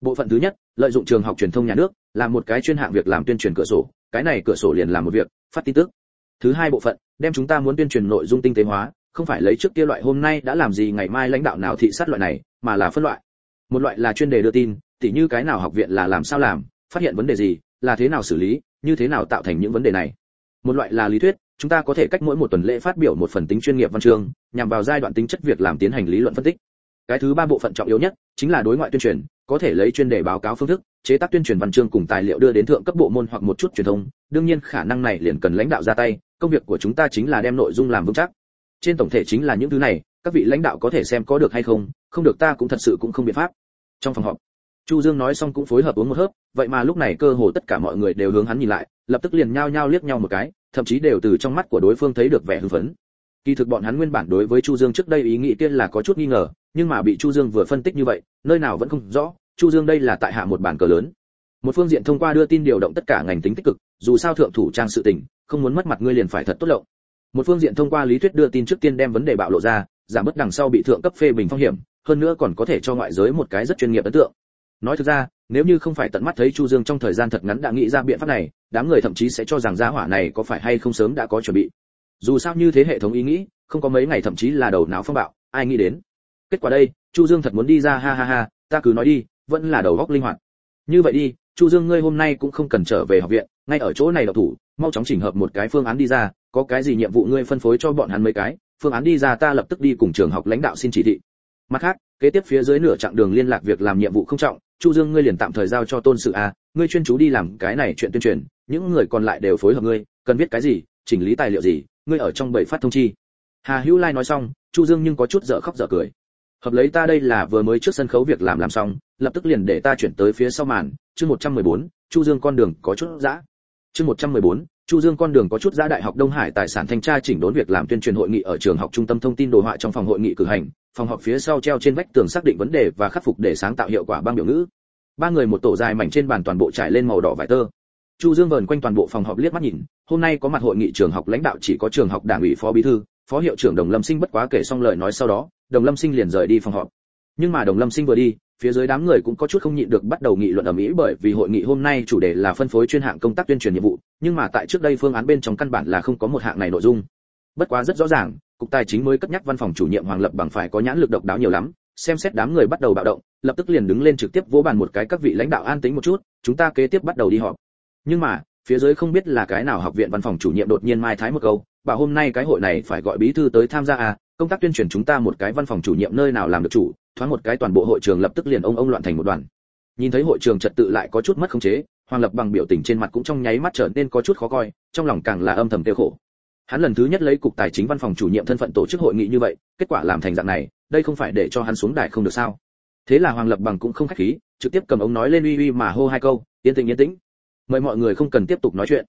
Bộ phận thứ nhất, lợi dụng trường học truyền thông nhà nước, làm một cái chuyên hạng việc làm tuyên truyền cửa sổ, cái này cửa sổ liền làm một việc, phát tin tức. Thứ hai bộ phận đem chúng ta muốn tuyên truyền nội dung tinh tế hóa, không phải lấy trước kia loại hôm nay đã làm gì ngày mai lãnh đạo nào thị sát loại này, mà là phân loại. Một loại là chuyên đề đưa tin, tỉ như cái nào học viện là làm sao làm, phát hiện vấn đề gì, là thế nào xử lý, như thế nào tạo thành những vấn đề này. Một loại là lý thuyết, chúng ta có thể cách mỗi một tuần lễ phát biểu một phần tính chuyên nghiệp văn chương, nhằm vào giai đoạn tính chất việc làm tiến hành lý luận phân tích. Cái thứ ba bộ phận trọng yếu nhất, chính là đối ngoại tuyên truyền, có thể lấy chuyên đề báo cáo phương thức, chế tác tuyên truyền văn chương cùng tài liệu đưa đến thượng cấp bộ môn hoặc một chút truyền thông, đương nhiên khả năng này liền cần lãnh đạo ra tay công việc của chúng ta chính là đem nội dung làm vững chắc. Trên tổng thể chính là những thứ này, các vị lãnh đạo có thể xem có được hay không không được ta cũng thật sự cũng không biện pháp. Trong phòng họp, chu dương nói xong cũng phối hợp uống một hớp, vậy mà lúc này cơ hồ tất cả mọi người đều hướng hắn nhìn lại, lập tức liền nhao nhao liếc nhau một cái, thậm chí đều từ trong mắt của đối phương thấy được vẻ hưng phấn. Kỳ thực bọn hắn nguyên bản đối với chu dương trước đây ý nghĩ tiên là có chút nghi ngờ, nhưng mà bị chu dương vừa phân tích như vậy, nơi nào vẫn không rõ, chu dương đây là tại hạ một bản cờ lớn. Một phương diện thông qua đưa tin điều động tất cả ngành tính tích cực, dù sao thượng thủ trang sự tình không muốn mất mặt ngươi liền phải thật tốt lộng. Một phương diện thông qua lý thuyết đưa tin trước tiên đem vấn đề bạo lộ ra, giảm bớt đằng sau bị thượng cấp phê bình phong hiểm, hơn nữa còn có thể cho ngoại giới một cái rất chuyên nghiệp ấn tượng. Nói thực ra, nếu như không phải tận mắt thấy chu dương trong thời gian thật ngắn đã nghĩ ra biện pháp này, đám người thậm chí sẽ cho rằng gia hỏa này có phải hay không sớm đã có chuẩn bị. Dù sao như thế hệ thống ý nghĩ, không có mấy ngày thậm chí là đầu não phong bạo, ai nghĩ đến? Kết quả đây, chu dương thật muốn đi ra, ha ha ha, ta cứ nói đi, vẫn là đầu góc linh hoạt. Như vậy đi, chu dương ngươi hôm nay cũng không cần trở về học viện, ngay ở chỗ này đọc thủ mau chóng chỉnh hợp một cái phương án đi ra có cái gì nhiệm vụ ngươi phân phối cho bọn hắn mấy cái phương án đi ra ta lập tức đi cùng trường học lãnh đạo xin chỉ thị. Mặt khác kế tiếp phía dưới nửa chặng đường liên lạc việc làm nhiệm vụ không trọng chu dương ngươi liền tạm thời giao cho tôn sự a ngươi chuyên chú đi làm cái này chuyện tuyên truyền những người còn lại đều phối hợp ngươi cần viết cái gì chỉnh lý tài liệu gì ngươi ở trong bảy phát thông chi. Hà hữu lai nói xong chu dương nhưng có chút dở khóc dở cười. Hợp lấy ta đây là vừa mới trước sân khấu việc làm làm xong lập tức liền để ta chuyển tới phía sau màn chương 114, chu dương con đường có chút dã chương 114, chu dương con đường có chút dã đại học đông hải tài sản thanh tra chỉnh đốn việc làm tuyên truyền hội nghị ở trường học trung tâm thông tin đồ họa trong phòng hội nghị cử hành phòng họp phía sau treo trên vách tường xác định vấn đề và khắc phục để sáng tạo hiệu quả băng biểu ngữ. Ba người một tổ dài mảnh trên bàn toàn bộ trải lên màu đỏ vải tơ. Chu dương vờn quanh toàn bộ phòng họp liếc mắt nhìn hôm nay có mặt hội nghị trường học lãnh đạo chỉ có trường học đảng ủy phó bí thư phó hiệu trưởng đồng lâm sinh bất quá kể xong lời nói sau đó đồng lâm sinh liền rời đi phòng họp. Nhưng mà đồng lâm sinh vừa đi phía dưới đám người cũng có chút không nhịn được bắt đầu nghị luận ở mỹ bởi vì hội nghị hôm nay chủ đề là phân phối chuyên hạng công tác tuyên truyền nhiệm vụ, nhưng mà tại trước đây phương án bên trong căn bản là không có một hạng này nội dung. Bất quá rất rõ ràng, cục tài chính mới cất nhắc văn phòng chủ nhiệm hoàng lập bằng phải có nhãn lực độc đáo nhiều lắm, xem xét đám người bắt đầu bạo động, lập tức liền đứng lên trực tiếp vỗ bàn một cái các vị lãnh đạo an tính một chút, chúng ta kế tiếp bắt đầu đi họp. Nhưng mà, phía dưới không biết là cái nào học viện văn phòng chủ nhiệm đột nhiên mai thái một câu bảo hôm nay cái hội này phải gọi bí thư tới tham gia à công tác tuyên truyền chúng ta một cái văn phòng chủ nhiệm nơi nào làm được chủ, thoáng một cái toàn bộ hội trường lập tức liền ông ông loạn thành một đoàn. Nhìn thấy hội trường trật tự lại có chút mất khống chế, hoàng lập bằng biểu tình trên mặt cũng trong nháy mắt trở nên có chút khó coi, trong lòng càng là âm thầm tiêu khổ. Hắn lần thứ nhất lấy cục tài chính văn phòng chủ nhiệm thân phận tổ chức hội nghị như vậy, kết quả làm thành dạng này, đây không phải để cho hắn xuống đài không được sao? Thế là hoàng lập bằng cũng không khách khí, trực tiếp cầm ống nói lên uy uy mà hô hai câu, yên tĩnh yên tĩnh. Mời mọi người không cần tiếp tục nói chuyện.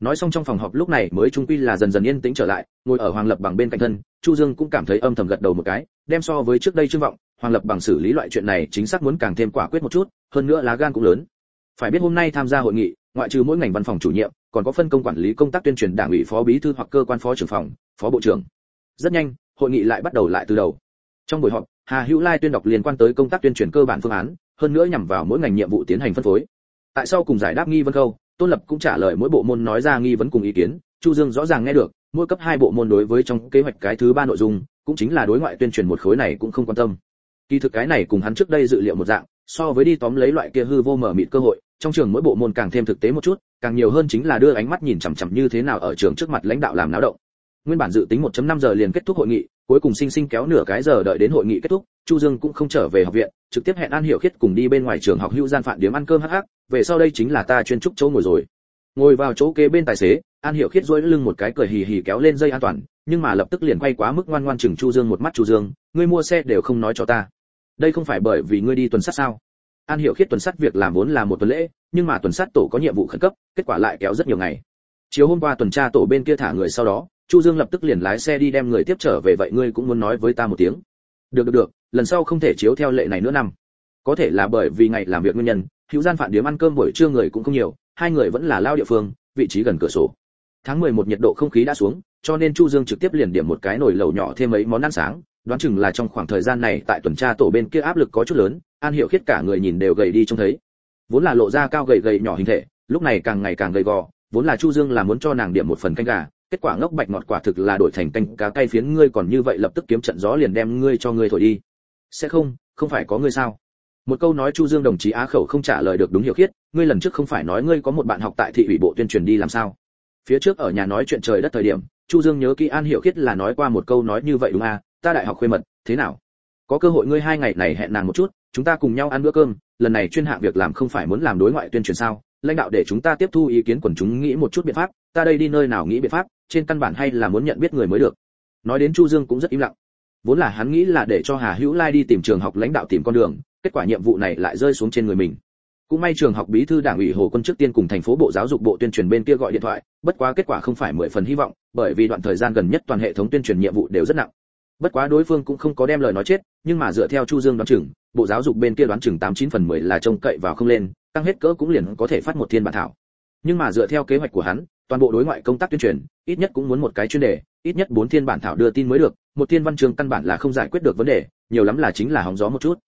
Nói xong trong phòng họp lúc này mới trung quy là dần dần yên tĩnh trở lại, ngồi ở hoàng lập bằng bên cạnh thân chu dương cũng cảm thấy âm thầm gật đầu một cái, đem so với trước đây trương vọng, hoàng lập bằng xử lý loại chuyện này chính xác muốn càng thêm quả quyết một chút, hơn nữa lá gan cũng lớn. Phải biết hôm nay tham gia hội nghị, ngoại trừ mỗi ngành văn phòng chủ nhiệm, còn có phân công quản lý công tác tuyên truyền đảng ủy phó bí thư hoặc cơ quan phó trưởng phòng, phó bộ trưởng. Rất nhanh, hội nghị lại bắt đầu lại từ đầu. Trong buổi họp, hà hữu lai tuyên đọc liên quan tới công tác tuyên truyền cơ bản phương án, hơn nữa nhằm vào mỗi ngành nhiệm vụ tiến hành phân phối. Tại sau cùng giải đáp nghi vấn câu, tôn lập cũng trả lời mỗi bộ môn nói ra nghi vấn cùng ý kiến, chu dương rõ ràng nghe được mỗi cấp hai bộ môn đối với trong kế hoạch cái thứ ba nội dung, cũng chính là đối ngoại tuyên truyền một khối này cũng không quan tâm. Kỳ thực cái này cùng hắn trước đây dự liệu một dạng, so với đi tóm lấy loại kia hư vô mở mịt cơ hội, trong trường mỗi bộ môn càng thêm thực tế một chút, càng nhiều hơn chính là đưa ánh mắt nhìn chằm chằm như thế nào ở trường trước mặt lãnh đạo làm náo động. Nguyên bản dự tính 1.5 giờ liền kết thúc hội nghị, cuối cùng sinh sinh kéo nửa cái giờ đợi đến hội nghị kết thúc, chu dương cũng không trở về học viện, trực tiếp hẹn an hiểu khiết cùng đi bên ngoài trường học hữu gian phạn điếm ăn cơm hắc hắc, về sau đây chính là ta chuyên trúc chỗ ngồi rồi. Ngồi vào chỗ kế bên tài xế an hiểu khiết duỗi lưng một cái cười hì hì kéo lên dây an toàn, nhưng mà lập tức liền quay quá mức ngoan ngoan chừng chu dương một mắt, chu dương, ngươi mua xe đều không nói cho ta. Đây không phải bởi vì ngươi đi tuần sát sao? An hiểu khiết tuần sát việc làm vốn là một tuần lễ, nhưng mà tuần sát tổ có nhiệm vụ khẩn cấp, kết quả lại kéo rất nhiều ngày. Chiều hôm qua tuần tra tổ bên kia thả người sau đó, chu dương lập tức liền lái xe đi đem người tiếp trở về, vậy ngươi cũng muốn nói với ta một tiếng? Được được được, lần sau không thể chiếu theo lệ này nữa năm. Có thể là bởi vì ngày làm việc nguyên nhân, hữu gian phản điếm ăn cơm buổi trưa người cũng không nhiều, hai người vẫn là lao địa phương, vị trí gần cửa sổ tháng 11 nhiệt độ không khí đã xuống, cho nên chu dương trực tiếp liền điểm một cái nồi lẩu nhỏ thêm mấy món ăn sáng, đoán chừng là trong khoảng thời gian này tại tuần tra tổ bên kia áp lực có chút lớn, an hiểu khiết cả người nhìn đều gầy đi trông thấy. Vốn là lộ ra cao gầy gầy nhỏ hình thể, lúc này càng ngày càng gầy gò, vốn là chu dương là muốn cho nàng điểm một phần canh gà, kết quả ngốc bạch ngọt quả thực là đổi thành canh cá cay phiến, ngươi còn như vậy lập tức kiếm trận gió liền đem ngươi cho ngươi thổi đi. Sẽ không không phải có ngươi sao? Một câu nói chu dương đồng chí á khẩu không trả lời được đúng hiểu khiết, ngươi lần trước không phải nói ngươi có một bạn học tại thị ủy bộ tuyên truyền đi làm sao? Phía trước ở nhà nói chuyện trời đất thời điểm, chu dương nhớ kỹ an hiểu khiết là nói qua một câu nói như vậy đúng à ta đại học khuê mật, thế nào? Có cơ hội ngươi hai ngày này hẹn nàng một chút, chúng ta cùng nhau ăn bữa cơm, lần này chuyên hạng việc làm không phải muốn làm đối ngoại tuyên truyền sao? Lãnh đạo để chúng ta tiếp thu ý kiến quần chúng nghĩ một chút biện pháp, ta đây đi nơi nào nghĩ biện pháp, trên căn bản hay là muốn nhận biết người mới được. Nói đến chu dương cũng rất im lặng. Vốn là hắn nghĩ là để cho hà hữu lai đi tìm trường học lãnh đạo tìm con đường, kết quả nhiệm vụ này lại rơi xuống trên người mình cũng may trường học bí thư đảng ủy hồ quân trước tiên cùng thành phố bộ giáo dục bộ tuyên truyền bên kia gọi điện thoại, bất quá kết quả không phải mười phần hy vọng, bởi vì đoạn thời gian gần nhất toàn hệ thống tuyên truyền nhiệm vụ đều rất nặng. Bất quá đối phương cũng không có đem lời nói chết, nhưng mà dựa theo chu dương đoán chừng, bộ giáo dục bên kia đoán chừng tám chín phần mười là trông cậy vào không lên tăng hết cỡ cũng liền có thể phát một thiên bản thảo. Nhưng mà dựa theo kế hoạch của hắn, toàn bộ đối ngoại công tác tuyên truyền, ít nhất cũng muốn một cái chuyên đề, ít nhất bốn thiên bản thảo đưa tin mới được, một thiên văn chương căn bản là không giải quyết được vấn đề, nhiều lắm là chính là hóng gió một chút.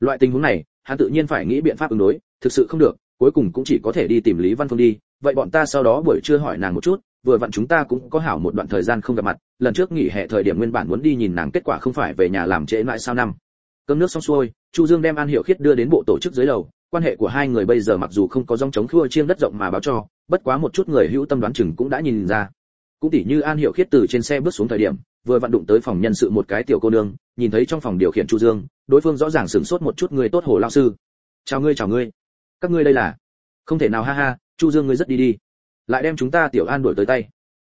Loại tình huống này, hắn tự nhiên phải nghĩ biện pháp ứng đối thực sự không được, cuối cùng cũng chỉ có thể đi tìm lý văn phương đi. Vậy bọn ta sau đó buổi trưa hỏi nàng một chút, vừa vặn chúng ta cũng có hảo một đoạn thời gian không gặp mặt, lần trước nghỉ hè thời điểm nguyên bản muốn đi nhìn nàng kết quả không phải về nhà làm trễ mãi sao năm. Cơm nước xong xuôi, chu dương đem an hiệu khiết đưa đến bộ tổ chức dưới lầu. Quan hệ của hai người bây giờ mặc dù không có dòng chống khua chiêng đất rộng mà báo cho, bất quá một chút người hữu tâm đoán chừng cũng đã nhìn ra. Cũng tỉ như an hiệu khiết từ trên xe bước xuống thời điểm, vừa vặn đụng tới phòng nhân sự một cái tiểu cô nương, nhìn thấy trong phòng điều khiển chu dương, đối phương rõ ràng sửng sốt một chút người tốt hồ lao sư. Chào ngươi chào ngươi các ngươi đây là. Không thể nào, ha ha, chu dương ngươi rất đi đi. Lại đem chúng ta tiểu an đuổi tới tay.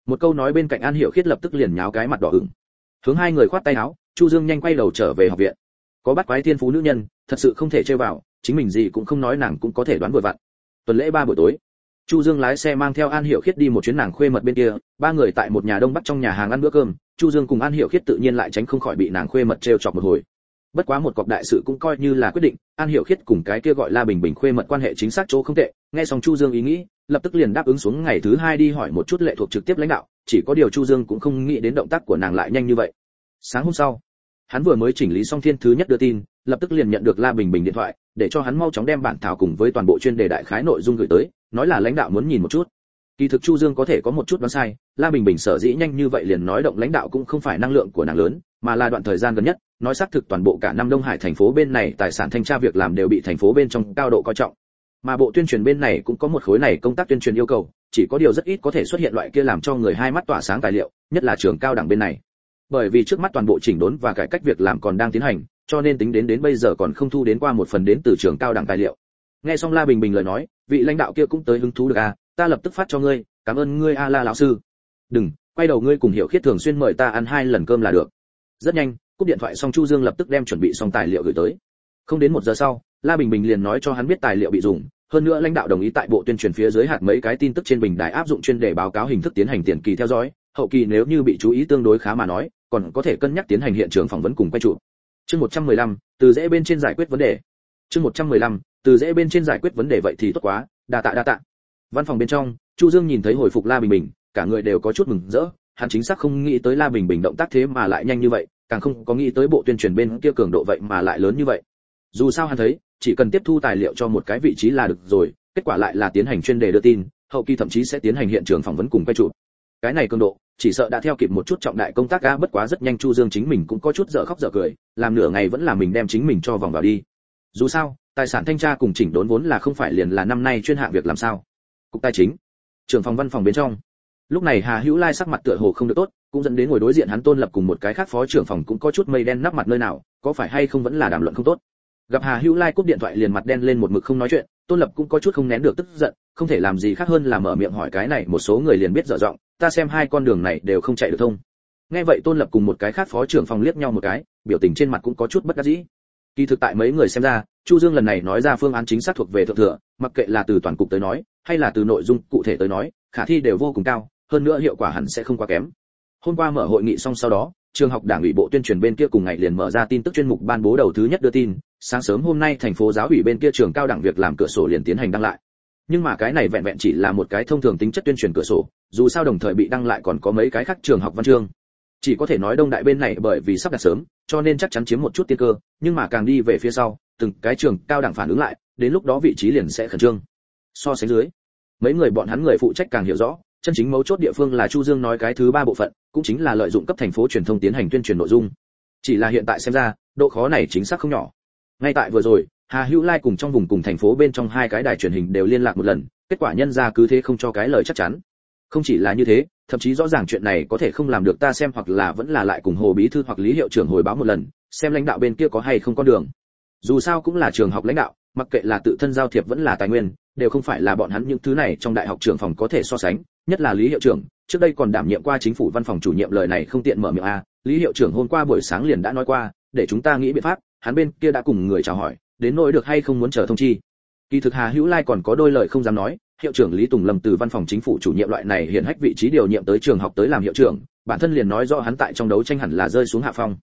Một câu nói bên cạnh an hiệu khiết lập tức liền nháo cái mặt đỏ ửng. Hướng hai người khoát tay áo, chu dương nhanh quay đầu trở về học viện. Có bắt quái thiên phú nữ nhân, thật sự không thể chơi vào, chính mình gì cũng không nói nàng cũng có thể đoán vừa vặn. Tuần lễ ba buổi tối, chu dương lái xe mang theo an hiệu khiết đi một chuyến nàng khuê mật bên kia, ba người tại một nhà đông bắc trong nhà hàng ăn bữa cơm. Chu dương cùng an hiệu khiết tự nhiên lại tránh không khỏi bị nàng khuê mật trêu chọc một hồi bất quá một cọc đại sự cũng coi như là quyết định, an hiệu khiết cùng cái kia gọi la bình bình khuê mật quan hệ chính xác chỗ không tệ, nghe xong chu dương ý nghĩ, lập tức liền đáp ứng xuống ngày thứ hai đi hỏi một chút lệ thuộc trực tiếp lãnh đạo, chỉ có điều chu dương cũng không nghĩ đến động tác của nàng lại nhanh như vậy. Sáng hôm sau, hắn vừa mới chỉnh lý xong thiên thứ nhất đưa tin, lập tức liền nhận được la bình bình điện thoại, để cho hắn mau chóng đem bản thảo cùng với toàn bộ chuyên đề đại khái nội dung gửi tới, nói là lãnh đạo muốn nhìn một chút. Kỳ thực chu dương có thể có một chút đoán sai, la bình bình sở dĩ nhanh như vậy liền nói động lãnh đạo cũng không phải năng lượng của nàng lớn, mà là đoạn thời gian gần nhất nói xác thực toàn bộ cả năm đông hải thành phố bên này tài sản thanh tra việc làm đều bị thành phố bên trong cao độ coi trọng. Mà bộ tuyên truyền bên này cũng có một khối này công tác tuyên truyền yêu cầu, chỉ có điều rất ít có thể xuất hiện loại kia làm cho người hai mắt tỏa sáng tài liệu, nhất là trường cao đẳng bên này. Bởi vì trước mắt toàn bộ chỉnh đốn và cải cách việc làm còn đang tiến hành, cho nên tính đến đến bây giờ còn không thu đến qua một phần đến từ trường cao đẳng tài liệu. Nghe xong la bình bình lời nói, vị lãnh đạo kia cũng tới hứng thú được à ta lập tức phát cho ngươi, cảm ơn ngươi a la lão sư. Đừng, quay đầu ngươi cùng hiểu khiết thường xuyên mời ta ăn hai lần cơm là được. Rất nhanh cúp điện thoại xong chu dương lập tức đem chuẩn bị xong tài liệu gửi tới. Không đến một giờ sau la bình bình liền nói cho hắn biết tài liệu bị dùng hơn nữa lãnh đạo đồng ý tại bộ tuyên truyền phía dưới hạt mấy cái tin tức trên bình đài áp dụng chuyên đề báo cáo hình thức tiến hành tiền kỳ theo dõi hậu kỳ nếu như bị chú ý tương đối khá mà nói còn có thể cân nhắc tiến hành hiện trường phỏng vấn cùng quay trụ. chương 115, từ dễ bên trên giải quyết vấn đề. Chương 115, từ dễ bên trên giải quyết vấn đề vậy thì tốt quá đa tạ đa tạ. Văn phòng bên trong chu dương nhìn thấy hồi phục la bình bình cả người đều có chút mừng rỡ hắn chính xác không nghĩ tới la bình bình động tác thế mà lại nhanh như vậy càng không có nghĩ tới bộ tuyên truyền bên kia cường độ vậy mà lại lớn như vậy. Dù sao hắn thấy, chỉ cần tiếp thu tài liệu cho một cái vị trí là được rồi, kết quả lại là tiến hành chuyên đề đưa tin, hậu kỳ thậm chí sẽ tiến hành hiện trường phỏng vấn cùng quay chụp. Cái này cường độ, chỉ sợ đã theo kịp một chút trọng đại công tác ga bất quá rất nhanh chu dương chính mình cũng có chút dở khóc dở cười, làm nửa ngày vẫn là mình đem chính mình cho vòng vào đi. Dù sao, tài sản thanh tra cùng chỉnh đốn vốn là không phải liền là năm nay chuyên hạng việc làm sao. Cục tài chính, trưởng phòng văn phòng bên trong. Lúc này hà hữu lai sắc mặt tựa hồ không được tốt cũng dẫn đến ngồi đối diện hắn tôn lập cùng một cái khác phó trưởng phòng cũng có chút mây đen nắp mặt nơi nào, có phải hay không vẫn là đàm luận không tốt. Gặp hà hữu lai cúp điện thoại liền mặt đen lên một mực không nói chuyện, tôn lập cũng có chút không nén được tức giận, không thể làm gì khác hơn là mở miệng hỏi cái này, một số người liền biết dở giọng, ta xem hai con đường này đều không chạy được thông. Nghe vậy tôn lập cùng một cái khác phó trưởng phòng liếc nhau một cái, biểu tình trên mặt cũng có chút bất đắc dĩ. Kỳ thực tại mấy người xem ra, chu dương lần này nói ra phương án chính xác thuộc về thượng thừa, mặc kệ là từ toàn cục tới nói, hay là từ nội dung cụ thể tới nói, khả thi đều vô cùng cao, hơn nữa hiệu quả hẳn sẽ không quá kém hôm qua mở hội nghị xong sau đó, trường học đảng ủy bộ tuyên truyền bên kia cùng ngày liền mở ra tin tức chuyên mục ban bố đầu thứ nhất đưa tin, sáng sớm hôm nay thành phố giáo ủy bên kia trường cao đẳng việc làm cửa sổ liền tiến hành đăng lại. Nhưng mà cái này vẹn vẹn chỉ là một cái thông thường tính chất tuyên truyền cửa sổ, dù sao đồng thời bị đăng lại còn có mấy cái khác trường học văn chương. Chỉ có thể nói đông đại bên này bởi vì sắp đặt sớm, cho nên chắc chắn chiếm một chút tiên cơ, nhưng mà càng đi về phía sau, từng cái trường cao đẳng phản ứng lại, đến lúc đó vị trí liền sẽ khẩn trương. So sánh dưới, mấy người bọn hắn người phụ trách càng hiểu rõ chân chính mấu chốt địa phương là chu dương nói cái thứ ba bộ phận, cũng chính là lợi dụng cấp thành phố truyền thông tiến hành tuyên truyền nội dung. Chỉ là hiện tại xem ra, độ khó này chính xác không nhỏ. Ngay tại vừa rồi, hà hữu lai cùng trong vùng cùng thành phố bên trong hai cái đài truyền hình đều liên lạc một lần, kết quả nhân ra cứ thế không cho cái lời chắc chắn. Không chỉ là như thế, thậm chí rõ ràng chuyện này có thể không làm được ta xem hoặc là vẫn là lại cùng hồ bí thư hoặc lý hiệu trưởng hồi báo một lần, xem lãnh đạo bên kia có hay không có đường. Dù sao cũng là trường học lãnh đạo, mặc kệ là tự thân giao thiệp vẫn là tài nguyên, đều không phải là bọn hắn những thứ này trong đại học trường phòng có thể so sánh nhất là lý hiệu trưởng, trước đây còn đảm nhiệm qua chính phủ văn phòng chủ nhiệm lời này không tiện mở miệng a lý hiệu trưởng hôm qua buổi sáng liền đã nói qua, để chúng ta nghĩ biện pháp, hắn bên kia đã cùng người chào hỏi, đến nỗi được hay không muốn chờ thông chi. Kỳ thực hà hữu lai còn có đôi lời không dám nói, hiệu trưởng lý tùng lâm từ văn phòng chính phủ chủ nhiệm loại này hiện hách vị trí điều nhiệm tới trường học tới làm hiệu trưởng, bản thân liền nói rõ hắn tại trong đấu tranh hẳn là rơi xuống hạ phong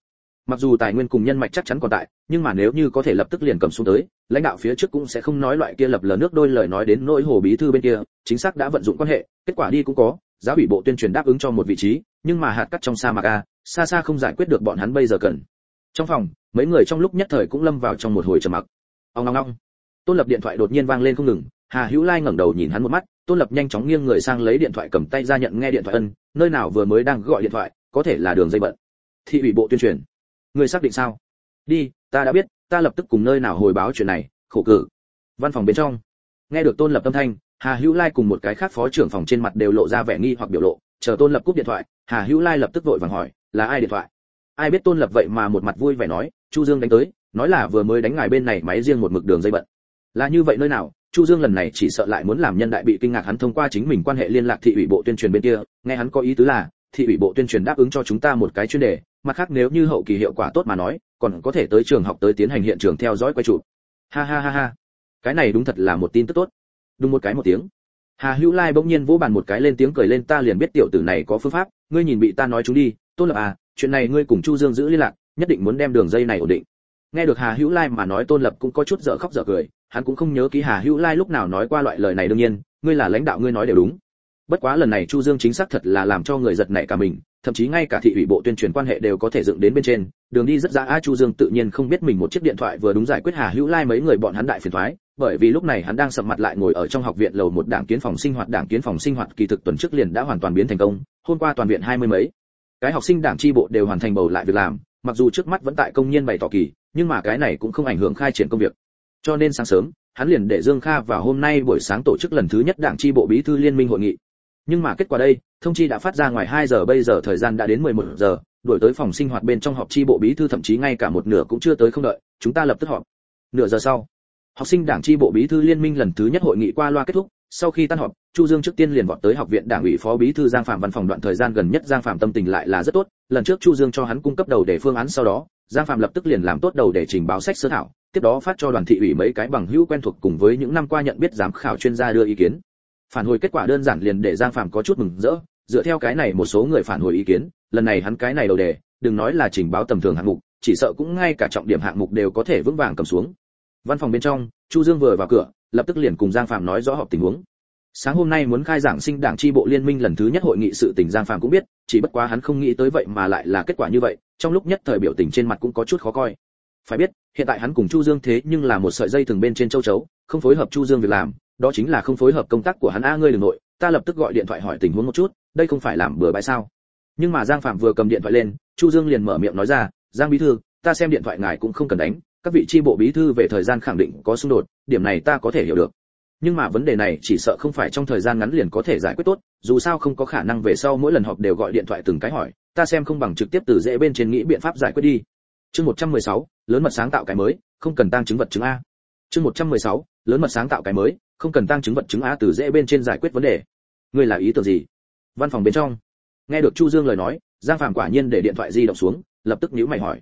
mặc dù tài nguyên cùng nhân mạch chắc chắn còn tại, nhưng mà nếu như có thể lập tức liền cầm xuống tới, lãnh đạo phía trước cũng sẽ không nói loại kia lập lờ nước đôi lời nói đến nỗi hồ bí thư bên kia, chính xác đã vận dụng quan hệ, kết quả đi cũng có giáo ủy bộ tuyên truyền đáp ứng cho một vị trí, nhưng mà hạt cắt trong sa mạc a, xa xa không giải quyết được bọn hắn bây giờ cần. Trong phòng, mấy người trong lúc nhất thời cũng lâm vào trong một hồi trầm mặc. Ông ngong ngong tôn lập điện thoại đột nhiên vang lên không ngừng, hà hữu lai ngẩng đầu nhìn hắn một mắt, tôn lập nhanh chóng nghiêng người sang lấy điện thoại cầm tay ra nhận nghe điện thoại ân, nơi nào vừa mới đang gọi điện thoại, có thể là đường dây bận. Thị ủy bộ tuyên truyền người xác định sao? Đi, ta đã biết, ta lập tức cùng nơi nào hồi báo chuyện này, khổ cử. Văn phòng bên trong, nghe được tôn lập tâm thanh, hà hữu lai cùng một cái khác phó trưởng phòng trên mặt đều lộ ra vẻ nghi hoặc biểu lộ, chờ tôn lập cúp điện thoại, hà hữu lai lập tức vội vàng hỏi, là ai điện thoại? Ai biết tôn lập vậy mà một mặt vui vẻ nói, chu dương đánh tới, nói là vừa mới đánh ngài bên này máy riêng một mực đường dây bận. Là như vậy nơi nào? Chu dương lần này chỉ sợ lại muốn làm nhân đại bị kinh ngạc hắn thông qua chính mình quan hệ liên lạc thị ủy bộ tuyên truyền bên kia, nghe hắn có ý tứ là, thị ủy bộ tuyên truyền đáp ứng cho chúng ta một cái chuyên đề mặt khác nếu như hậu kỳ hiệu quả tốt mà nói, còn có thể tới trường học tới tiến hành hiện trường theo dõi quay chụp. Ha ha ha ha. Cái này đúng thật là một tin tức tốt. Đúng một cái một tiếng. Hà hữu lai bỗng nhiên vỗ bàn một cái lên tiếng cười lên, ta liền biết tiểu tử này có phương pháp, ngươi nhìn bị ta nói chúng đi tôn lập à chuyện này ngươi cùng chu dương giữ liên lạc, nhất định muốn đem đường dây này ổn định. Nghe được hà hữu lai mà nói, tôn lập cũng có chút dở khóc dở cười, hắn cũng không nhớ ký hà hữu lai lúc nào nói qua loại lời này đương nhiên, ngươi là lãnh đạo ngươi nói đều đúng. Bất quá lần này chu dương chính xác thật là làm cho người giật nảy cả mình thậm chí ngay cả thị ủy bộ tuyên truyền quan hệ đều có thể dựng đến bên trên. Đường đi rất ra a chu dương tự nhiên không biết mình một chiếc điện thoại vừa đúng giải quyết hà hữu lai mấy người bọn hắn đại phiền thoái, bởi vì lúc này hắn đang sập mặt lại ngồi ở trong học viện lầu một đảng kiến phòng sinh hoạt. Đảng kiến phòng sinh hoạt kỳ thực tuần trước liền đã hoàn toàn biến thành công, hôm qua toàn viện hai mươi mấy. Cái học sinh đảng tri bộ đều hoàn thành bầu lại việc làm, mặc dù trước mắt vẫn tại công nhân bày tỏ kỳ, nhưng mà cái này cũng không ảnh hưởng khai triển công việc. Cho nên sáng sớm, hắn liền để dương kha vào hôm nay buổi sáng tổ chức lần thứ nhất đảng tri bộ bí thư liên minh hội nghị nhưng mà kết quả đây, thông chi đã phát ra ngoài 2 giờ, bây giờ thời gian đã đến 11 giờ, đuổi tới phòng sinh hoạt bên trong họp tri bộ bí thư thậm chí ngay cả một nửa cũng chưa tới không đợi, chúng ta lập tức họp. Nửa giờ sau, học sinh đảng tri bộ bí thư liên minh lần thứ nhất hội nghị qua loa kết thúc, sau khi tan họp, chu dương trước tiên liền vọt tới học viện đảng ủy phó bí thư giang phạm văn phòng đoạn thời gian gần nhất giang phạm tâm tình lại là rất tốt, lần trước chu dương cho hắn cung cấp đầu để phương án sau đó, giang phạm lập tức liền làm tốt đầu để trình báo sách sơ thảo, tiếp đó phát cho đoàn thị ủy mấy cái bằng hữu quen thuộc cùng với những năm qua nhận biết giám khảo chuyên gia đưa ý kiến phản hồi kết quả đơn giản liền để giang phạm có chút mừng rỡ, dựa theo cái này một số người phản hồi ý kiến, lần này hắn cái này đầu đề, đừng nói là trình báo tầm thường hạng mục, chỉ sợ cũng ngay cả trọng điểm hạng mục đều có thể vững vàng cầm xuống. Văn phòng bên trong, chu dương vừa vào cửa, lập tức liền cùng giang phạm nói rõ họp tình huống. Sáng hôm nay muốn khai giảng sinh đảng tri bộ liên minh lần thứ nhất hội nghị sự tình giang phạm cũng biết, chỉ bất quá hắn không nghĩ tới vậy mà lại là kết quả như vậy, trong lúc nhất thời biểu tình trên mặt cũng có chút khó coi. Phải biết, hiện tại hắn cùng chu dương thế nhưng là một sợi dây thường bên trên châu chấu, không phối hợp chu dương việc làm đó chính là không phối hợp công tác của hắn a ngươi đừng nội ta lập tức gọi điện thoại hỏi tình huống một chút đây không phải làm bừa bãi sao? Nhưng mà giang phạm vừa cầm điện thoại lên chu dương liền mở miệng nói ra giang bí thư ta xem điện thoại ngài cũng không cần đánh các vị tri bộ bí thư về thời gian khẳng định có xung đột điểm này ta có thể hiểu được. Nhưng mà vấn đề này chỉ sợ không phải trong thời gian ngắn liền có thể giải quyết tốt dù sao không có khả năng về sau mỗi lần họp đều gọi điện thoại từng cái hỏi ta xem không bằng trực tiếp từ dễ bên trên nghĩ biện pháp giải quyết đi. Chương 116, lớn mật sáng tạo cái mới không cần tăng chứng vật chứng a. Chương 116, lớn mật sáng tạo cái mới không cần tăng chứng vật chứng á từ dễ bên trên giải quyết vấn đề. Ngươi là ý tưởng gì? Văn phòng bên trong. Nghe được chu dương lời nói, giang phàm quả nhiên để điện thoại di động xuống, lập tức nhíu mày hỏi.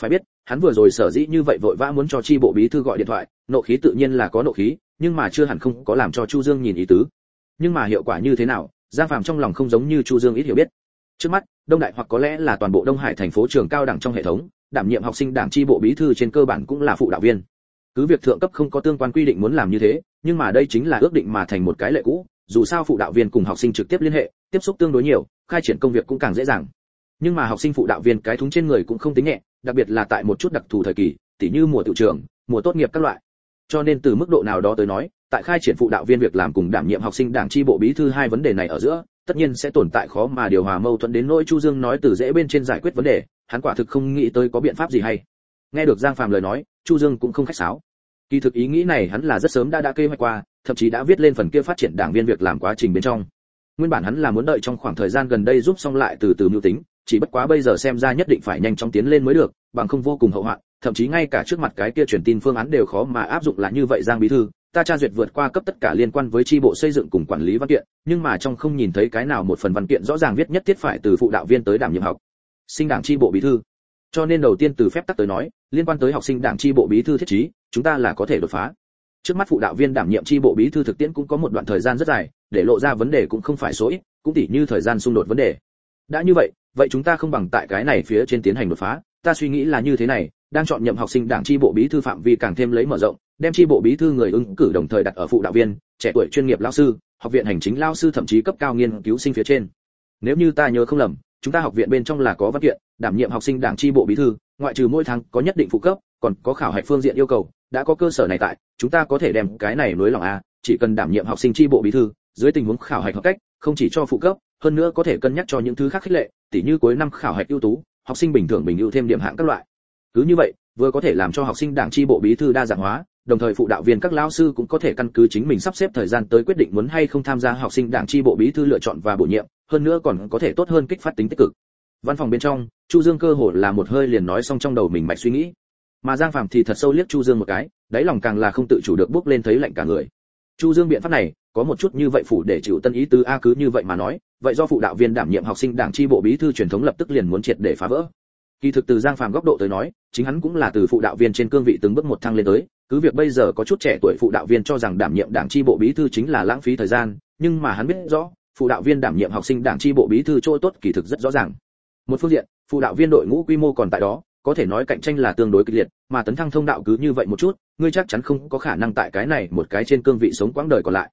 Phải biết, hắn vừa rồi sở dĩ như vậy vội vã muốn cho chi bộ bí thư gọi điện thoại, nộ khí tự nhiên là có nộ khí, nhưng mà chưa hẳn không có làm cho chu dương nhìn ý tứ. Nhưng mà hiệu quả như thế nào, giang phàm trong lòng không giống như chu dương ít hiểu biết. Trước mắt, đông đại hoặc có lẽ là toàn bộ đông hải thành phố trường cao đẳng trong hệ thống, đảm nhiệm học sinh đảng chi bộ bí thư trên cơ bản cũng là phụ đạo viên cứ việc thượng cấp không có tương quan quy định muốn làm như thế, nhưng mà đây chính là ước định mà thành một cái lệ cũ, dù sao phụ đạo viên cùng học sinh trực tiếp liên hệ, tiếp xúc tương đối nhiều, khai triển công việc cũng càng dễ dàng. Nhưng mà học sinh phụ đạo viên cái thúng trên người cũng không tính nhẹ, đặc biệt là tại một chút đặc thù thời kỳ, tỉ như mùa tự trường, mùa tốt nghiệp các loại. Cho nên từ mức độ nào đó tới nói, tại khai triển phụ đạo viên việc làm cùng đảm nhiệm học sinh đảng chi bộ bí thư hai vấn đề này ở giữa, tất nhiên sẽ tồn tại khó mà điều hòa mâu thuẫn đến nỗi chu dương nói từ dễ bên trên giải quyết vấn đề, hắn quả thực không nghĩ tới có biện pháp gì hay nghe được giang phàm lời nói, chu dương cũng không khách sáo. Kỳ thực ý nghĩ này hắn là rất sớm đã đã kế hoạch qua, thậm chí đã viết lên phần kia phát triển đảng viên việc làm quá trình bên trong. Nguyên bản hắn là muốn đợi trong khoảng thời gian gần đây giúp xong lại từ từ mưu tính, chỉ bất quá bây giờ xem ra nhất định phải nhanh chóng tiến lên mới được, bằng không vô cùng hậu hoạn, thậm chí ngay cả trước mặt cái kia truyền tin phương án đều khó mà áp dụng là như vậy giang bí thư. Ta tra duyệt vượt qua cấp tất cả liên quan với tri bộ xây dựng cùng quản lý văn kiện, nhưng mà trong không nhìn thấy cái nào một phần văn kiện rõ ràng viết nhất thiết phải từ phụ đạo viên tới đảm nhiệm học. Sinh đảng tri bộ bí thư cho nên đầu tiên từ phép tắc tới nói, liên quan tới học sinh đảng tri bộ bí thư thiết trí, chúng ta là có thể đột phá. Trước mắt phụ đạo viên đảm nhiệm tri bộ bí thư thực tiễn cũng có một đoạn thời gian rất dài, để lộ ra vấn đề cũng không phải số ít, cũng tỉ như thời gian xung đột vấn đề. Đã như vậy vậy chúng ta không bằng tại cái này phía trên tiến hành đột phá. Ta suy nghĩ là như thế này, đang chọn nhậm học sinh đảng tri bộ bí thư phạm vi càng thêm lấy mở rộng, đem tri bộ bí thư người ứng cử đồng thời đặt ở phụ đạo viên, trẻ tuổi chuyên nghiệp lao sư, học viện hành chính lao sư thậm chí cấp cao nghiên cứu sinh phía trên. Nếu như ta nhớ không lầm, chúng ta học viện bên trong là có văn kiện đảm nhiệm học sinh đảng tri bộ bí thư, ngoại trừ mỗi tháng có nhất định phụ cấp, còn có khảo hạch phương diện yêu cầu, đã có cơ sở này tại, chúng ta có thể đem cái này nối lòng a, chỉ cần đảm nhiệm học sinh tri bộ bí thư, dưới tình huống khảo hạch hợp cách, không chỉ cho phụ cấp, hơn nữa có thể cân nhắc cho những thứ khác khích lệ, tỉ như cuối năm khảo hạch ưu tú, học sinh bình thường bình ưu thêm điểm hạng các loại. Cứ như vậy, vừa có thể làm cho học sinh đảng tri bộ bí thư đa dạng hóa, đồng thời phụ đạo viên các lão sư cũng có thể căn cứ chính mình sắp xếp thời gian tới quyết định muốn hay không tham gia học sinh đảng tri bộ bí thư lựa chọn và bổ nhiệm, hơn nữa còn có thể tốt hơn kích phát tính tích cực văn phòng bên trong, chu dương cơ hồ là một hơi liền nói xong trong đầu mình mạch suy nghĩ. Mà giang phàm thì thật sâu liếc chu dương một cái, đáy lòng càng là không tự chủ được bước lên thấy lạnh cả người. Chu dương biện pháp này, có một chút như vậy phủ để chịu tân ý tứ a cứ như vậy mà nói, vậy do phụ đạo viên đảm nhiệm học sinh đảng tri bộ bí thư truyền thống lập tức liền muốn triệt để phá vỡ. Kỳ thực từ giang phàm góc độ tới nói, chính hắn cũng là từ phụ đạo viên trên cương vị từng bước một thăng lên tới, cứ việc bây giờ có chút trẻ tuổi phụ đạo viên cho rằng đảm nhiệm đảng tri bộ bí thư chính là lãng phí thời gian, nhưng mà hắn biết rõ, phụ đạo viên đảm nhiệm học sinh đảng tri bộ bí thư chỗ tốt kỳ thực rất rõ ràng một phương diện, phụ đạo viên đội ngũ quy mô còn tại đó, có thể nói cạnh tranh là tương đối kịch liệt, mà tấn thăng thông đạo cứ như vậy một chút, ngươi chắc chắn không có khả năng tại cái này một cái trên cương vị sống quãng đời còn lại.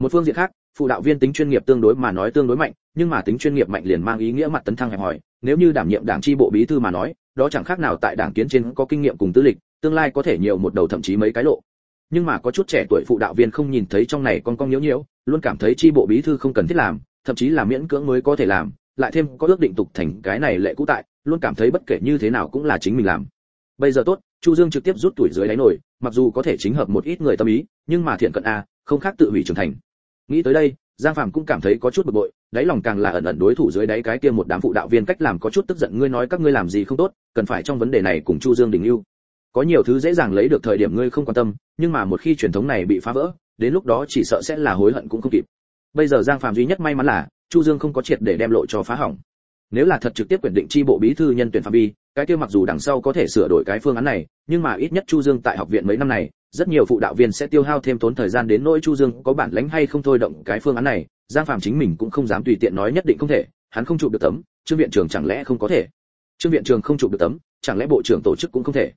Một phương diện khác, phụ đạo viên tính chuyên nghiệp tương đối mà nói tương đối mạnh, nhưng mà tính chuyên nghiệp mạnh liền mang ý nghĩa mặt tấn thăng hẹp hòi. Nếu như đảm nhiệm đảng tri bộ bí thư mà nói, đó chẳng khác nào tại đảng kiến trên có kinh nghiệm cùng tư lịch, tương lai có thể nhiều một đầu thậm chí mấy cái lộ. Nhưng mà có chút trẻ tuổi phụ đạo viên không nhìn thấy trong này con con nhiễu nhiễu, luôn cảm thấy tri bộ bí thư không cần thiết làm, thậm chí là miễn cưỡng mới có thể làm lại thêm có ước định tục thành cái này lệ cũ tại, luôn cảm thấy bất kể như thế nào cũng là chính mình làm. Bây giờ tốt, chu dương trực tiếp rút tuổi dưới đáy nổi, mặc dù có thể chính hợp một ít người tâm ý, nhưng mà thiện cận a, không khác tự hủy trưởng thành. Nghĩ tới đây, giang phàm cũng cảm thấy có chút bực bội, đáy lòng càng là ẩn ẩn đối thủ dưới đáy cái kia một đám phụ đạo viên cách làm có chút tức giận, ngươi nói các ngươi làm gì không tốt, cần phải trong vấn đề này cùng chu dương đình lưu có nhiều thứ dễ dàng lấy được thời điểm ngươi không quan tâm, nhưng mà một khi truyền thống này bị phá vỡ, đến lúc đó chỉ sợ sẽ là hối hận cũng không kịp. Bây giờ giang phàm duy nhất may mắn là chu dương không có triệt để đem lộ cho phá hỏng. Nếu là thật trực tiếp quyết định chi bộ bí thư nhân tuyển phạm vi, cái kia mặc dù đằng sau có thể sửa đổi cái phương án này, nhưng mà ít nhất chu dương tại học viện mấy năm này, rất nhiều phụ đạo viên sẽ tiêu hao thêm tốn thời gian đến nỗi chu dương có bản lãnh hay không thôi động cái phương án này, giang phàm chính mình cũng không dám tùy tiện nói nhất định không thể, hắn không chụp được tấm, trương viện trưởng chẳng lẽ không có thể? Trương viện trưởng không chụp được tấm, chẳng lẽ bộ trưởng tổ chức cũng không thể?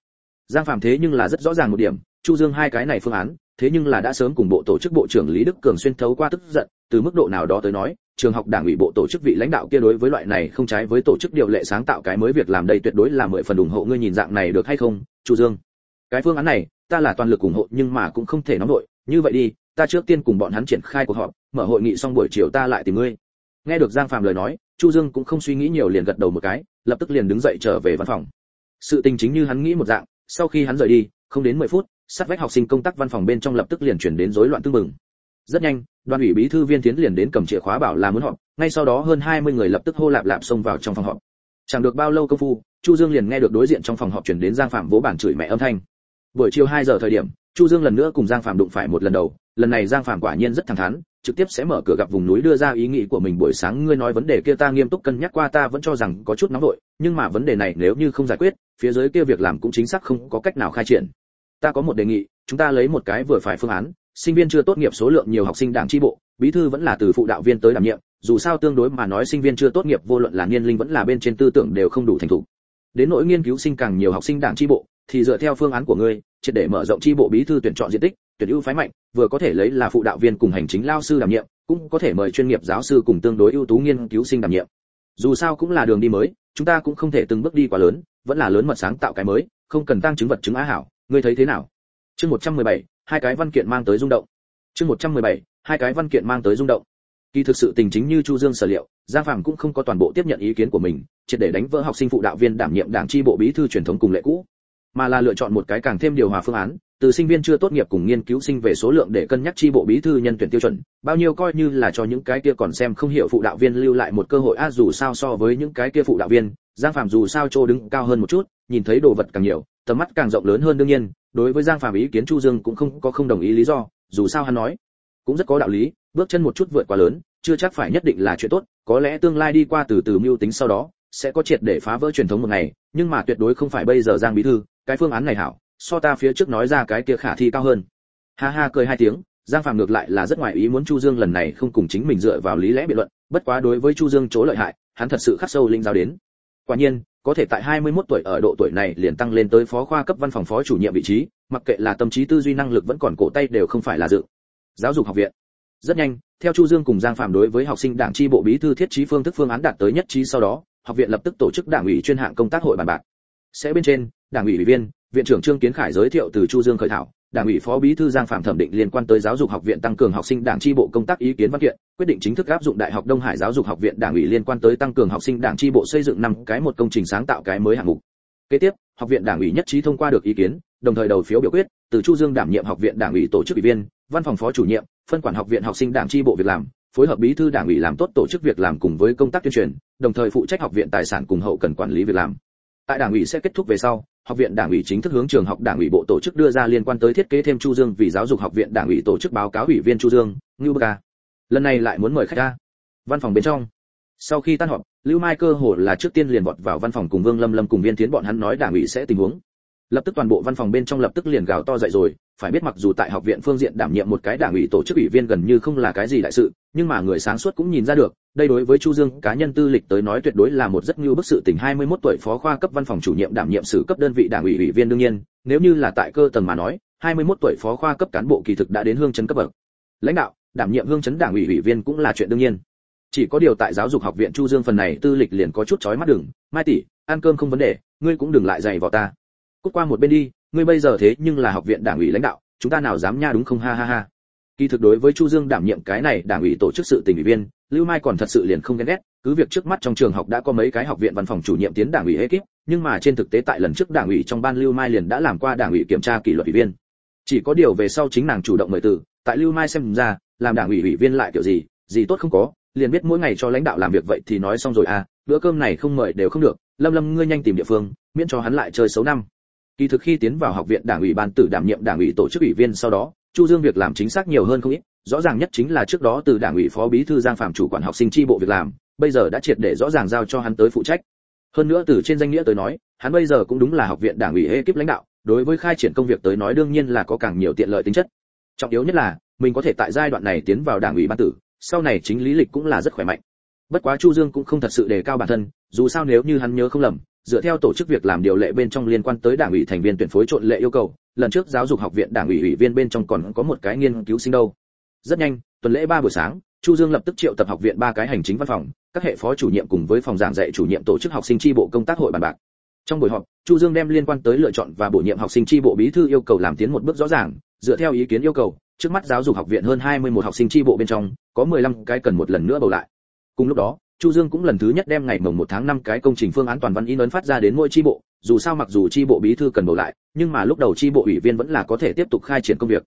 Giang phàm thế nhưng là rất rõ ràng một điểm, chu dương hai cái này phương án, thế nhưng là đã sớm cùng bộ tổ chức bộ trưởng lý đức cường xuyên thấu qua tức giận từ mức độ nào đó tới nói, trường học đảng ủy bộ tổ chức vị lãnh đạo kia đối với loại này không trái với tổ chức điều lệ sáng tạo cái mới việc làm đây tuyệt đối là mười phần ủng hộ ngươi nhìn dạng này được hay không, chu dương. Cái phương án này, ta là toàn lực ủng hộ nhưng mà cũng không thể nóng nội như vậy đi, ta trước tiên cùng bọn hắn triển khai cuộc họp, mở hội nghị xong buổi chiều ta lại tìm ngươi. Nghe được giang phàm lời nói, chu dương cũng không suy nghĩ nhiều liền gật đầu một cái, lập tức liền đứng dậy trở về văn phòng. Sự tình chính như hắn nghĩ một dạng, sau khi hắn rời đi, không đến 10 phút, sát vách học sinh công tác văn phòng bên trong lập tức liền chuyển đến rối loạn tương mừng rất nhanh đoàn ủy bí thư viên tiến liền đến cầm chìa khóa bảo là muốn họp, ngay sau đó hơn 20 người lập tức hô lạp lạp xông vào trong phòng họp. Chẳng được bao lâu công phu, chu dương liền nghe được đối diện trong phòng họp chuyển đến giang phạm vỗ bản chửi mẹ âm thanh. Buổi chiều 2 giờ thời điểm, chu dương lần nữa cùng giang phạm đụng phải một lần đầu, lần này giang phạm quả nhiên rất thẳng thắn, trực tiếp sẽ mở cửa gặp vùng núi đưa ra ý nghĩ của mình buổi sáng, ngươi nói vấn đề kia ta nghiêm túc cân nhắc qua, ta vẫn cho rằng có chút nóng vội, nhưng mà vấn đề này nếu như không giải quyết, phía dưới kia việc làm cũng chính xác không có cách nào khai triển. Ta có một đề nghị, chúng ta lấy một cái vừa phải phương án sinh viên chưa tốt nghiệp số lượng nhiều học sinh đảng tri bộ bí thư vẫn là từ phụ đạo viên tới đảm nhiệm dù sao tương đối mà nói sinh viên chưa tốt nghiệp vô luận là niên linh vẫn là bên trên tư tưởng đều không đủ thành thục. Đến nỗi nghiên cứu sinh càng nhiều học sinh đảng tri bộ thì dựa theo phương án của ngươi triệt để mở rộng tri bộ bí thư tuyển chọn diện tích tuyển ưu phái mạnh vừa có thể lấy là phụ đạo viên cùng hành chính lao sư đảm nhiệm cũng có thể mời chuyên nghiệp giáo sư cùng tương đối ưu tú nghiên cứu sinh đảm nhiệm. Dù sao cũng là đường đi mới chúng ta cũng không thể từng bước đi quá lớn vẫn là lớn mật sáng tạo cái mới không cần tăng chứng vật chứng á hảo ngươi thấy thế nào? Chương 117, hai cái văn kiện mang tới rung động. Chương 117, hai cái văn kiện mang tới rung động. Kỳ thực sự tình chính như chu dương sở liệu giang phàm cũng không có toàn bộ tiếp nhận ý kiến của mình triệt để đánh vỡ học sinh phụ đạo viên đảm nhiệm đảng tri bộ bí thư truyền thống cùng lệ cũ mà là lựa chọn một cái càng thêm điều hòa phương án từ sinh viên chưa tốt nghiệp cùng nghiên cứu sinh về số lượng để cân nhắc tri bộ bí thư nhân tuyển tiêu chuẩn bao nhiêu coi như là cho những cái kia còn xem không hiểu phụ đạo viên lưu lại một cơ hội a dù sao so với những cái kia phụ đạo viên giang phàm dù sao trô đứng cao hơn một chút nhìn thấy đồ vật càng nhiều tầm mắt càng rộng lớn hơn đương nhiên, đối với giang phàm ý kiến chu dương cũng không có không đồng ý lý do, dù sao hắn nói cũng rất có đạo lý, bước chân một chút vượt quá lớn, chưa chắc phải nhất định là chuyện tốt, có lẽ tương lai đi qua từ từ mưu tính sau đó, sẽ có triệt để phá vỡ truyền thống một ngày, nhưng mà tuyệt đối không phải bây giờ giang bí thư, cái phương án này hảo, so ta phía trước nói ra cái kia khả thi cao hơn. Ha ha cười hai tiếng, giang phàm ngược lại là rất ngoài ý muốn chu dương lần này không cùng chính mình dựa vào lý lẽ biện luận, bất quá đối với chu dương chỗ lợi hại, hắn thật sự khắc sâu linh giáo đến. Quả nhiên có thể tại 21 tuổi ở độ tuổi này liền tăng lên tới phó khoa cấp văn phòng phó chủ nhiệm vị trí, mặc kệ là tâm trí tư duy năng lực vẫn còn cổ tay đều không phải là dự. Giáo dục học viện. Rất nhanh, theo chu dương cùng giang phạm đối với học sinh đảng chi bộ bí thư thiết trí phương thức phương án đạt tới nhất trí sau đó, học viện lập tức tổ chức đảng ủy chuyên hạng công tác hội bàn bạc. Sẽ bên trên, đảng ủy ủy viên, viện trưởng trương kiến khải giới thiệu từ chu dương khởi thảo đảng ủy phó bí thư giang phạm thẩm định liên quan tới giáo dục học viện tăng cường học sinh đảng tri bộ công tác ý kiến văn kiện, quyết định chính thức áp dụng đại học đông hải giáo dục học viện đảng ủy liên quan tới tăng cường học sinh đảng tri bộ xây dựng năm cái một công trình sáng tạo cái mới hạng mục. Kế tiếp, học viện đảng ủy nhất trí thông qua được ý kiến, đồng thời đầu phiếu biểu quyết, từ chu dương đảm nhiệm học viện đảng ủy tổ chức ủy viên, văn phòng phó chủ nhiệm, phân quản học viện học sinh đảng tri bộ việc làm, phối hợp bí thư đảng ủy làm tốt tổ chức việc làm cùng với công tác tuyên truyền, đồng thời phụ trách học viện tài sản cùng hậu cần quản lý việc làm. Tại đảng ủy sẽ kết thúc về sau học viện đảng ủy chính thức hướng trường học đảng ủy bộ tổ chức đưa ra liên quan tới thiết kế thêm chu dương vì giáo dục học viện đảng ủy tổ chức báo cáo ủy viên chu dương, ngưu bơ lần này lại muốn mời khách ra. Văn phòng bên trong. Sau khi tan họp, lưu mai cơ hồ là trước tiên liền vọt vào văn phòng cùng vương lâm lâm cùng viên tiến bọn hắn nói đảng ủy sẽ tình huống. Lập tức toàn bộ văn phòng bên trong lập tức liền gào to dậy rồi phải biết mặc dù tại học viện phương diện đảm nhiệm một cái đảng ủy tổ chức ủy viên gần như không là cái gì đại sự, nhưng mà người sáng suốt cũng nhìn ra được, đây đối với chu dương cá nhân tư lịch tới nói tuyệt đối là một rất như bức sự tình. 21 tuổi phó khoa cấp văn phòng chủ nhiệm đảm nhiệm sự cấp đơn vị đảng ủy ủy viên đương nhiên, nếu như là tại cơ tầng mà nói 21 tuổi phó khoa cấp cán bộ kỳ thực đã đến hương chấn cấp bậc. Lãnh đạo, đảm nhiệm hương chấn đảng ủy ủy viên cũng là chuyện đương nhiên. Chỉ có điều tại giáo dục học viện chu dương phần này tư lịch liền có chút chói mắt đừng. Mai tỷ, ăn cơm không vấn đề, ngươi cũng đừng lại dày vào ta. Cút qua một bên đi ngươi bây giờ thế nhưng là học viện đảng ủy lãnh đạo, chúng ta nào dám nha đúng không? Ha ha ha. Kỳ thực đối với chu dương đảm nhiệm cái này đảng ủy tổ chức sự tình ủy viên, lưu mai còn thật sự liền không ghen ghét, cứ việc trước mắt trong trường học đã có mấy cái học viện văn phòng chủ nhiệm tiến đảng ủy ekip nhưng mà trên thực tế tại lần trước đảng ủy trong ban lưu mai liền đã làm qua đảng ủy kiểm tra kỷ luật ủy viên. Chỉ có điều về sau chính nàng chủ động mời từ, tại lưu mai xem ra, làm đảng ủy ủy viên lại kiểu gì gì tốt không có, liền biết mỗi ngày cho lãnh đạo làm việc vậy thì nói xong rồi à bữa cơm này không mời đều không được, lâm lâm ngươi nhanh tìm địa phương, miễn cho hắn lại chơi xấu năm kỳ thực khi tiến vào học viện đảng ủy ban tử đảm nhiệm đảng ủy tổ chức ủy viên sau đó, chu dương việc làm chính xác nhiều hơn không ít. Rõ ràng nhất chính là trước đó từ đảng ủy phó bí thư giang phạm chủ quản học sinh chi bộ việc làm, bây giờ đã triệt để rõ ràng giao cho hắn tới phụ trách. Hơn nữa từ trên danh nghĩa tới nói, hắn bây giờ cũng đúng là học viện đảng ủy ekip lãnh đạo, đối với khai triển công việc tới nói đương nhiên là có càng nhiều tiện lợi tính chất. Trọng yếu nhất là, mình có thể tại giai đoạn này tiến vào đảng ủy ban tử, sau này chính lý lịch cũng là rất khỏe mạnh. Bất quá chu dương cũng không thật sự đề cao bản thân, dù sao nếu như hắn nhớ không lầm dựa theo tổ chức việc làm điều lệ bên trong liên quan tới đảng ủy thành viên tuyển phối trộn lệ yêu cầu, lần trước giáo dục học viện đảng ủy ủy viên bên trong còn có một cái nghiên cứu sinh đâu. Rất nhanh, tuần lễ ba buổi sáng, chu dương lập tức triệu tập học viện ba cái hành chính văn phòng, các hệ phó chủ nhiệm cùng với phòng giảng dạy chủ nhiệm tổ chức học sinh tri bộ công tác hội bàn bạc. Trong buổi họp, chu dương đem liên quan tới lựa chọn và bổ nhiệm học sinh tri bộ bí thư yêu cầu làm tiến một bước rõ ràng, dựa theo ý kiến yêu cầu, trước mắt giáo dục học viện hơn 21 học sinh tri bộ bên trong, có 15 cái cần một lần nữa bầu lại. Cùng lúc đó Chu Dương cũng lần thứ nhất đem ngày mồng 1 tháng 5 cái công trình phương án toàn văn in ấn phát ra đến mỗi chi bộ, dù sao mặc dù chi bộ bí thư cần bổ lại, nhưng mà lúc đầu chi bộ ủy viên vẫn là có thể tiếp tục khai triển công việc.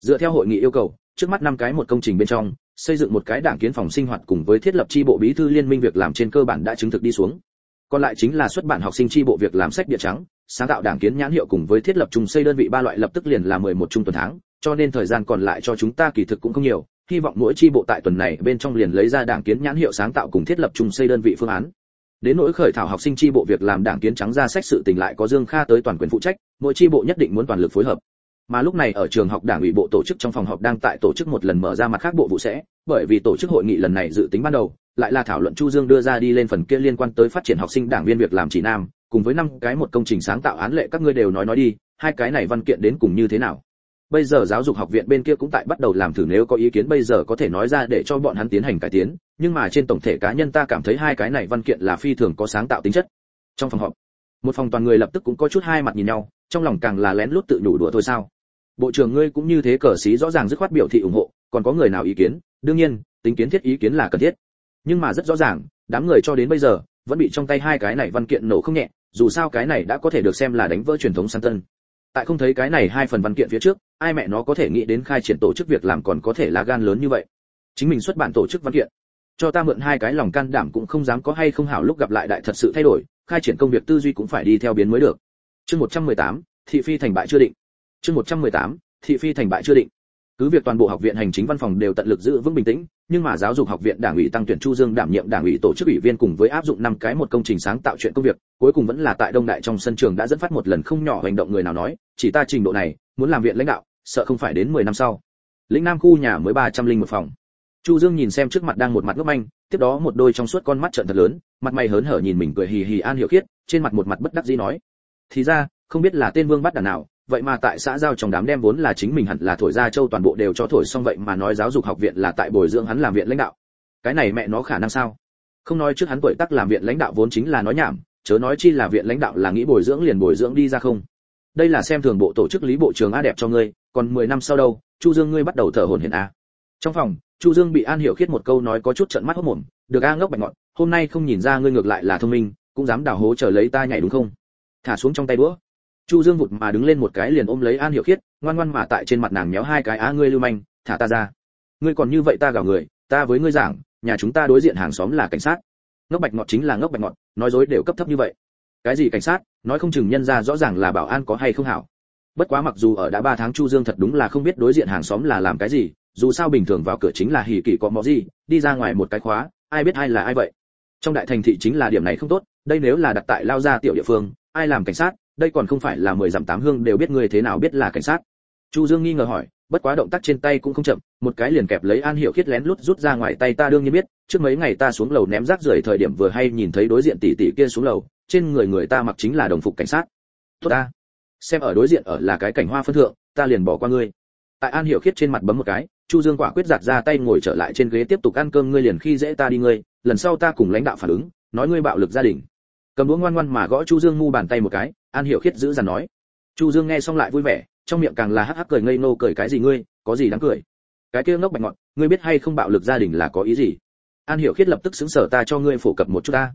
Dựa theo hội nghị yêu cầu, trước mắt năm cái một công trình bên trong, xây dựng một cái đảng kiến phòng sinh hoạt cùng với thiết lập chi bộ bí thư liên minh việc làm trên cơ bản đã chứng thực đi xuống. Còn lại chính là xuất bản học sinh chi bộ việc làm sách địa trắng, sáng tạo đảng kiến nhãn hiệu cùng với thiết lập trùng xây đơn vị ba loại lập tức liền là 11 trung tuần tháng, cho nên thời gian còn lại cho chúng ta kỳ thực cũng không nhiều, hy vọng mỗi chi bộ tại tuần này bên trong liền lấy ra đảng kiến nhãn hiệu sáng tạo cùng thiết lập chung xây đơn vị phương án. Đến nỗi khởi thảo học sinh chi bộ việc làm đảng kiến trắng ra sách sự tình lại có dương kha tới toàn quyền phụ trách, mỗi chi bộ nhất định muốn toàn lực phối hợp. Mà lúc này ở trường học đảng ủy bộ tổ chức trong phòng họp đang tại tổ chức một lần mở ra mặt khác bộ vụ sẽ, bởi vì tổ chức hội nghị lần này dự tính ban đầu, lại là thảo luận chu dương đưa ra đi lên phần kia liên quan tới phát triển học sinh đảng viên việc làm chỉ nam, cùng với năm cái một công trình sáng tạo án lệ các ngươi đều nói nói đi, hai cái này văn kiện đến cùng như thế nào? Bây giờ giáo dục học viện bên kia cũng tại bắt đầu làm thử nếu có ý kiến bây giờ có thể nói ra để cho bọn hắn tiến hành cải tiến, nhưng mà trên tổng thể cá nhân ta cảm thấy hai cái này văn kiện là phi thường có sáng tạo tính chất. Trong phòng họp, một phòng toàn người lập tức cũng có chút hai mặt nhìn nhau, trong lòng càng là lén lút tự nhủ đùa thôi sao. Bộ trưởng ngươi cũng như thế cờ xí rõ ràng dứt khoát biểu thị ủng hộ, còn có người nào ý kiến? Đương nhiên, tính kiến thiết ý kiến là cần thiết. Nhưng mà rất rõ ràng, đám người cho đến bây giờ, vẫn bị trong tay hai cái này văn kiện nổ không nhẹ, dù sao cái này đã có thể được xem là đánh vỡ truyền thống sang tân tại không thấy cái này hai phần văn kiện phía trước ai mẹ nó có thể nghĩ đến khai triển tổ chức việc làm còn có thể là gan lớn như vậy. Chính mình xuất bản tổ chức văn kiện. Cho ta mượn hai cái lòng can đảm cũng không dám có hay không hảo lúc gặp lại đại thật sự thay đổi khai triển công việc tư duy cũng phải đi theo biến mới được. Chương 118, thị phi thành bại chưa định. Chương 118, thị phi thành bại chưa định. Cứ việc toàn bộ học viện hành chính văn phòng đều tận lực giữ vững bình tĩnh nhưng mà giáo dục học viện đảng ủy tăng tuyển chu dương đảm nhiệm đảng ủy tổ chức ủy viên cùng với áp dụng năm cái một công trình sáng tạo chuyện công việc, cuối cùng vẫn là tại đông đại trong sân trường đã dẫn phát một lần không nhỏ hành động người nào nói, chỉ ta trình độ này, muốn làm viện lãnh đạo, sợ không phải đến 10 năm sau. Lĩnh nam khu nhà mới 300 một phòng. Chu dương nhìn xem trước mặt đang một mặt ngốc anh tiếp đó một đôi trong suốt con mắt trợn thật lớn, mặt mày hớn hở nhìn mình cười hì hì an hiểu khiết, trên mặt một mặt bất đắc dĩ nói, thì ra, không biết là tên vương bắt đàn nào vậy mà tại xã giao trong đám đem vốn là chính mình hẳn là thổi ra châu toàn bộ đều cho thổi xong vậy mà nói giáo dục học viện là tại bồi dưỡng hắn làm viện lãnh đạo. Cái này mẹ nó khả năng sao? Không nói trước hắn tuổi tác làm viện lãnh đạo vốn chính là nói nhảm, chớ nói chi là viện lãnh đạo là nghĩ bồi dưỡng liền bồi dưỡng đi ra không? Đây là xem thường bộ tổ chức lý bộ trường a đẹp cho ngươi, còn 10 năm sau đâu, chu dương ngươi bắt đầu thở hổn hển a trong phòng, chu dương bị an hiểu khiết một câu nói có chút trợn mắt hốt mồm, được a, ngốc bạch ngọn, hôm nay không nhìn ra ngươi ngược lại là thông minh, cũng dám đào hố chờ lấy ta nhảy đúng không? Thả xuống trong tay đũa chu dương vụt mà đứng lên một cái liền ôm lấy an hiểu khiết, ngoan ngoan mà tại trên mặt nàng méo hai cái á ngươi lưu manh, thả ta ra. Ngươi còn như vậy ta gào người, ta với ngươi giảng, nhà chúng ta đối diện hàng xóm là cảnh sát. Ngốc bạch ngọt chính là ngốc bạch ngọt, nói dối đều cấp thấp như vậy. Cái gì cảnh sát, nói không chừng nhân ra rõ ràng là bảo an có hay không hảo. Bất quá mặc dù ở đã ba tháng chu dương thật đúng là không biết đối diện hàng xóm là làm cái gì, dù sao bình thường vào cửa chính là hỉ kỳ có mọ gì, đi ra ngoài một cái khóa, ai biết ai là ai vậy. Trong đại thành thị chính là điểm này không tốt, đây nếu là đặt tại lao gia tiểu địa phương, ai làm cảnh sát đây còn không phải là mười dặm tám hương đều biết người thế nào biết là cảnh sát. Chu dương nghi ngờ hỏi, bất quá động tác trên tay cũng không chậm, một cái liền kẹp lấy an hiểu khiết lén lút rút ra ngoài tay ta đương nhiên biết, trước mấy ngày ta xuống lầu ném rác rưởi thời điểm vừa hay nhìn thấy đối diện tỷ tỷ kia xuống lầu, trên người người ta mặc chính là đồng phục cảnh sát. Tốt ta. Xem ở đối diện ở là cái cảnh hoa phân thượng, ta liền bỏ qua ngươi. Tại an hiểu khiết trên mặt bấm một cái, chu dương quả quyết giặt ra tay ngồi trở lại trên ghế tiếp tục ăn cơm ngươi liền khi dễ ta đi ngươi, lần sau ta cùng lãnh đạo phản ứng, nói ngươi bạo lực gia đình. Cầm đũa ngoan ngoan mà gõ chu dương mu bàn tay một cái an hiểu khiết giữ dằn nói. Chu dương nghe xong lại vui vẻ, trong miệng càng là hắc hắc cười ngây nô cười cái gì ngươi, có gì đáng cười? Cái kia ngốc bạch ngọn, ngươi biết hay không bạo lực gia đình là có ý gì? An hiểu khiết lập tức xứng sở ta cho ngươi phổ cập một chút ta.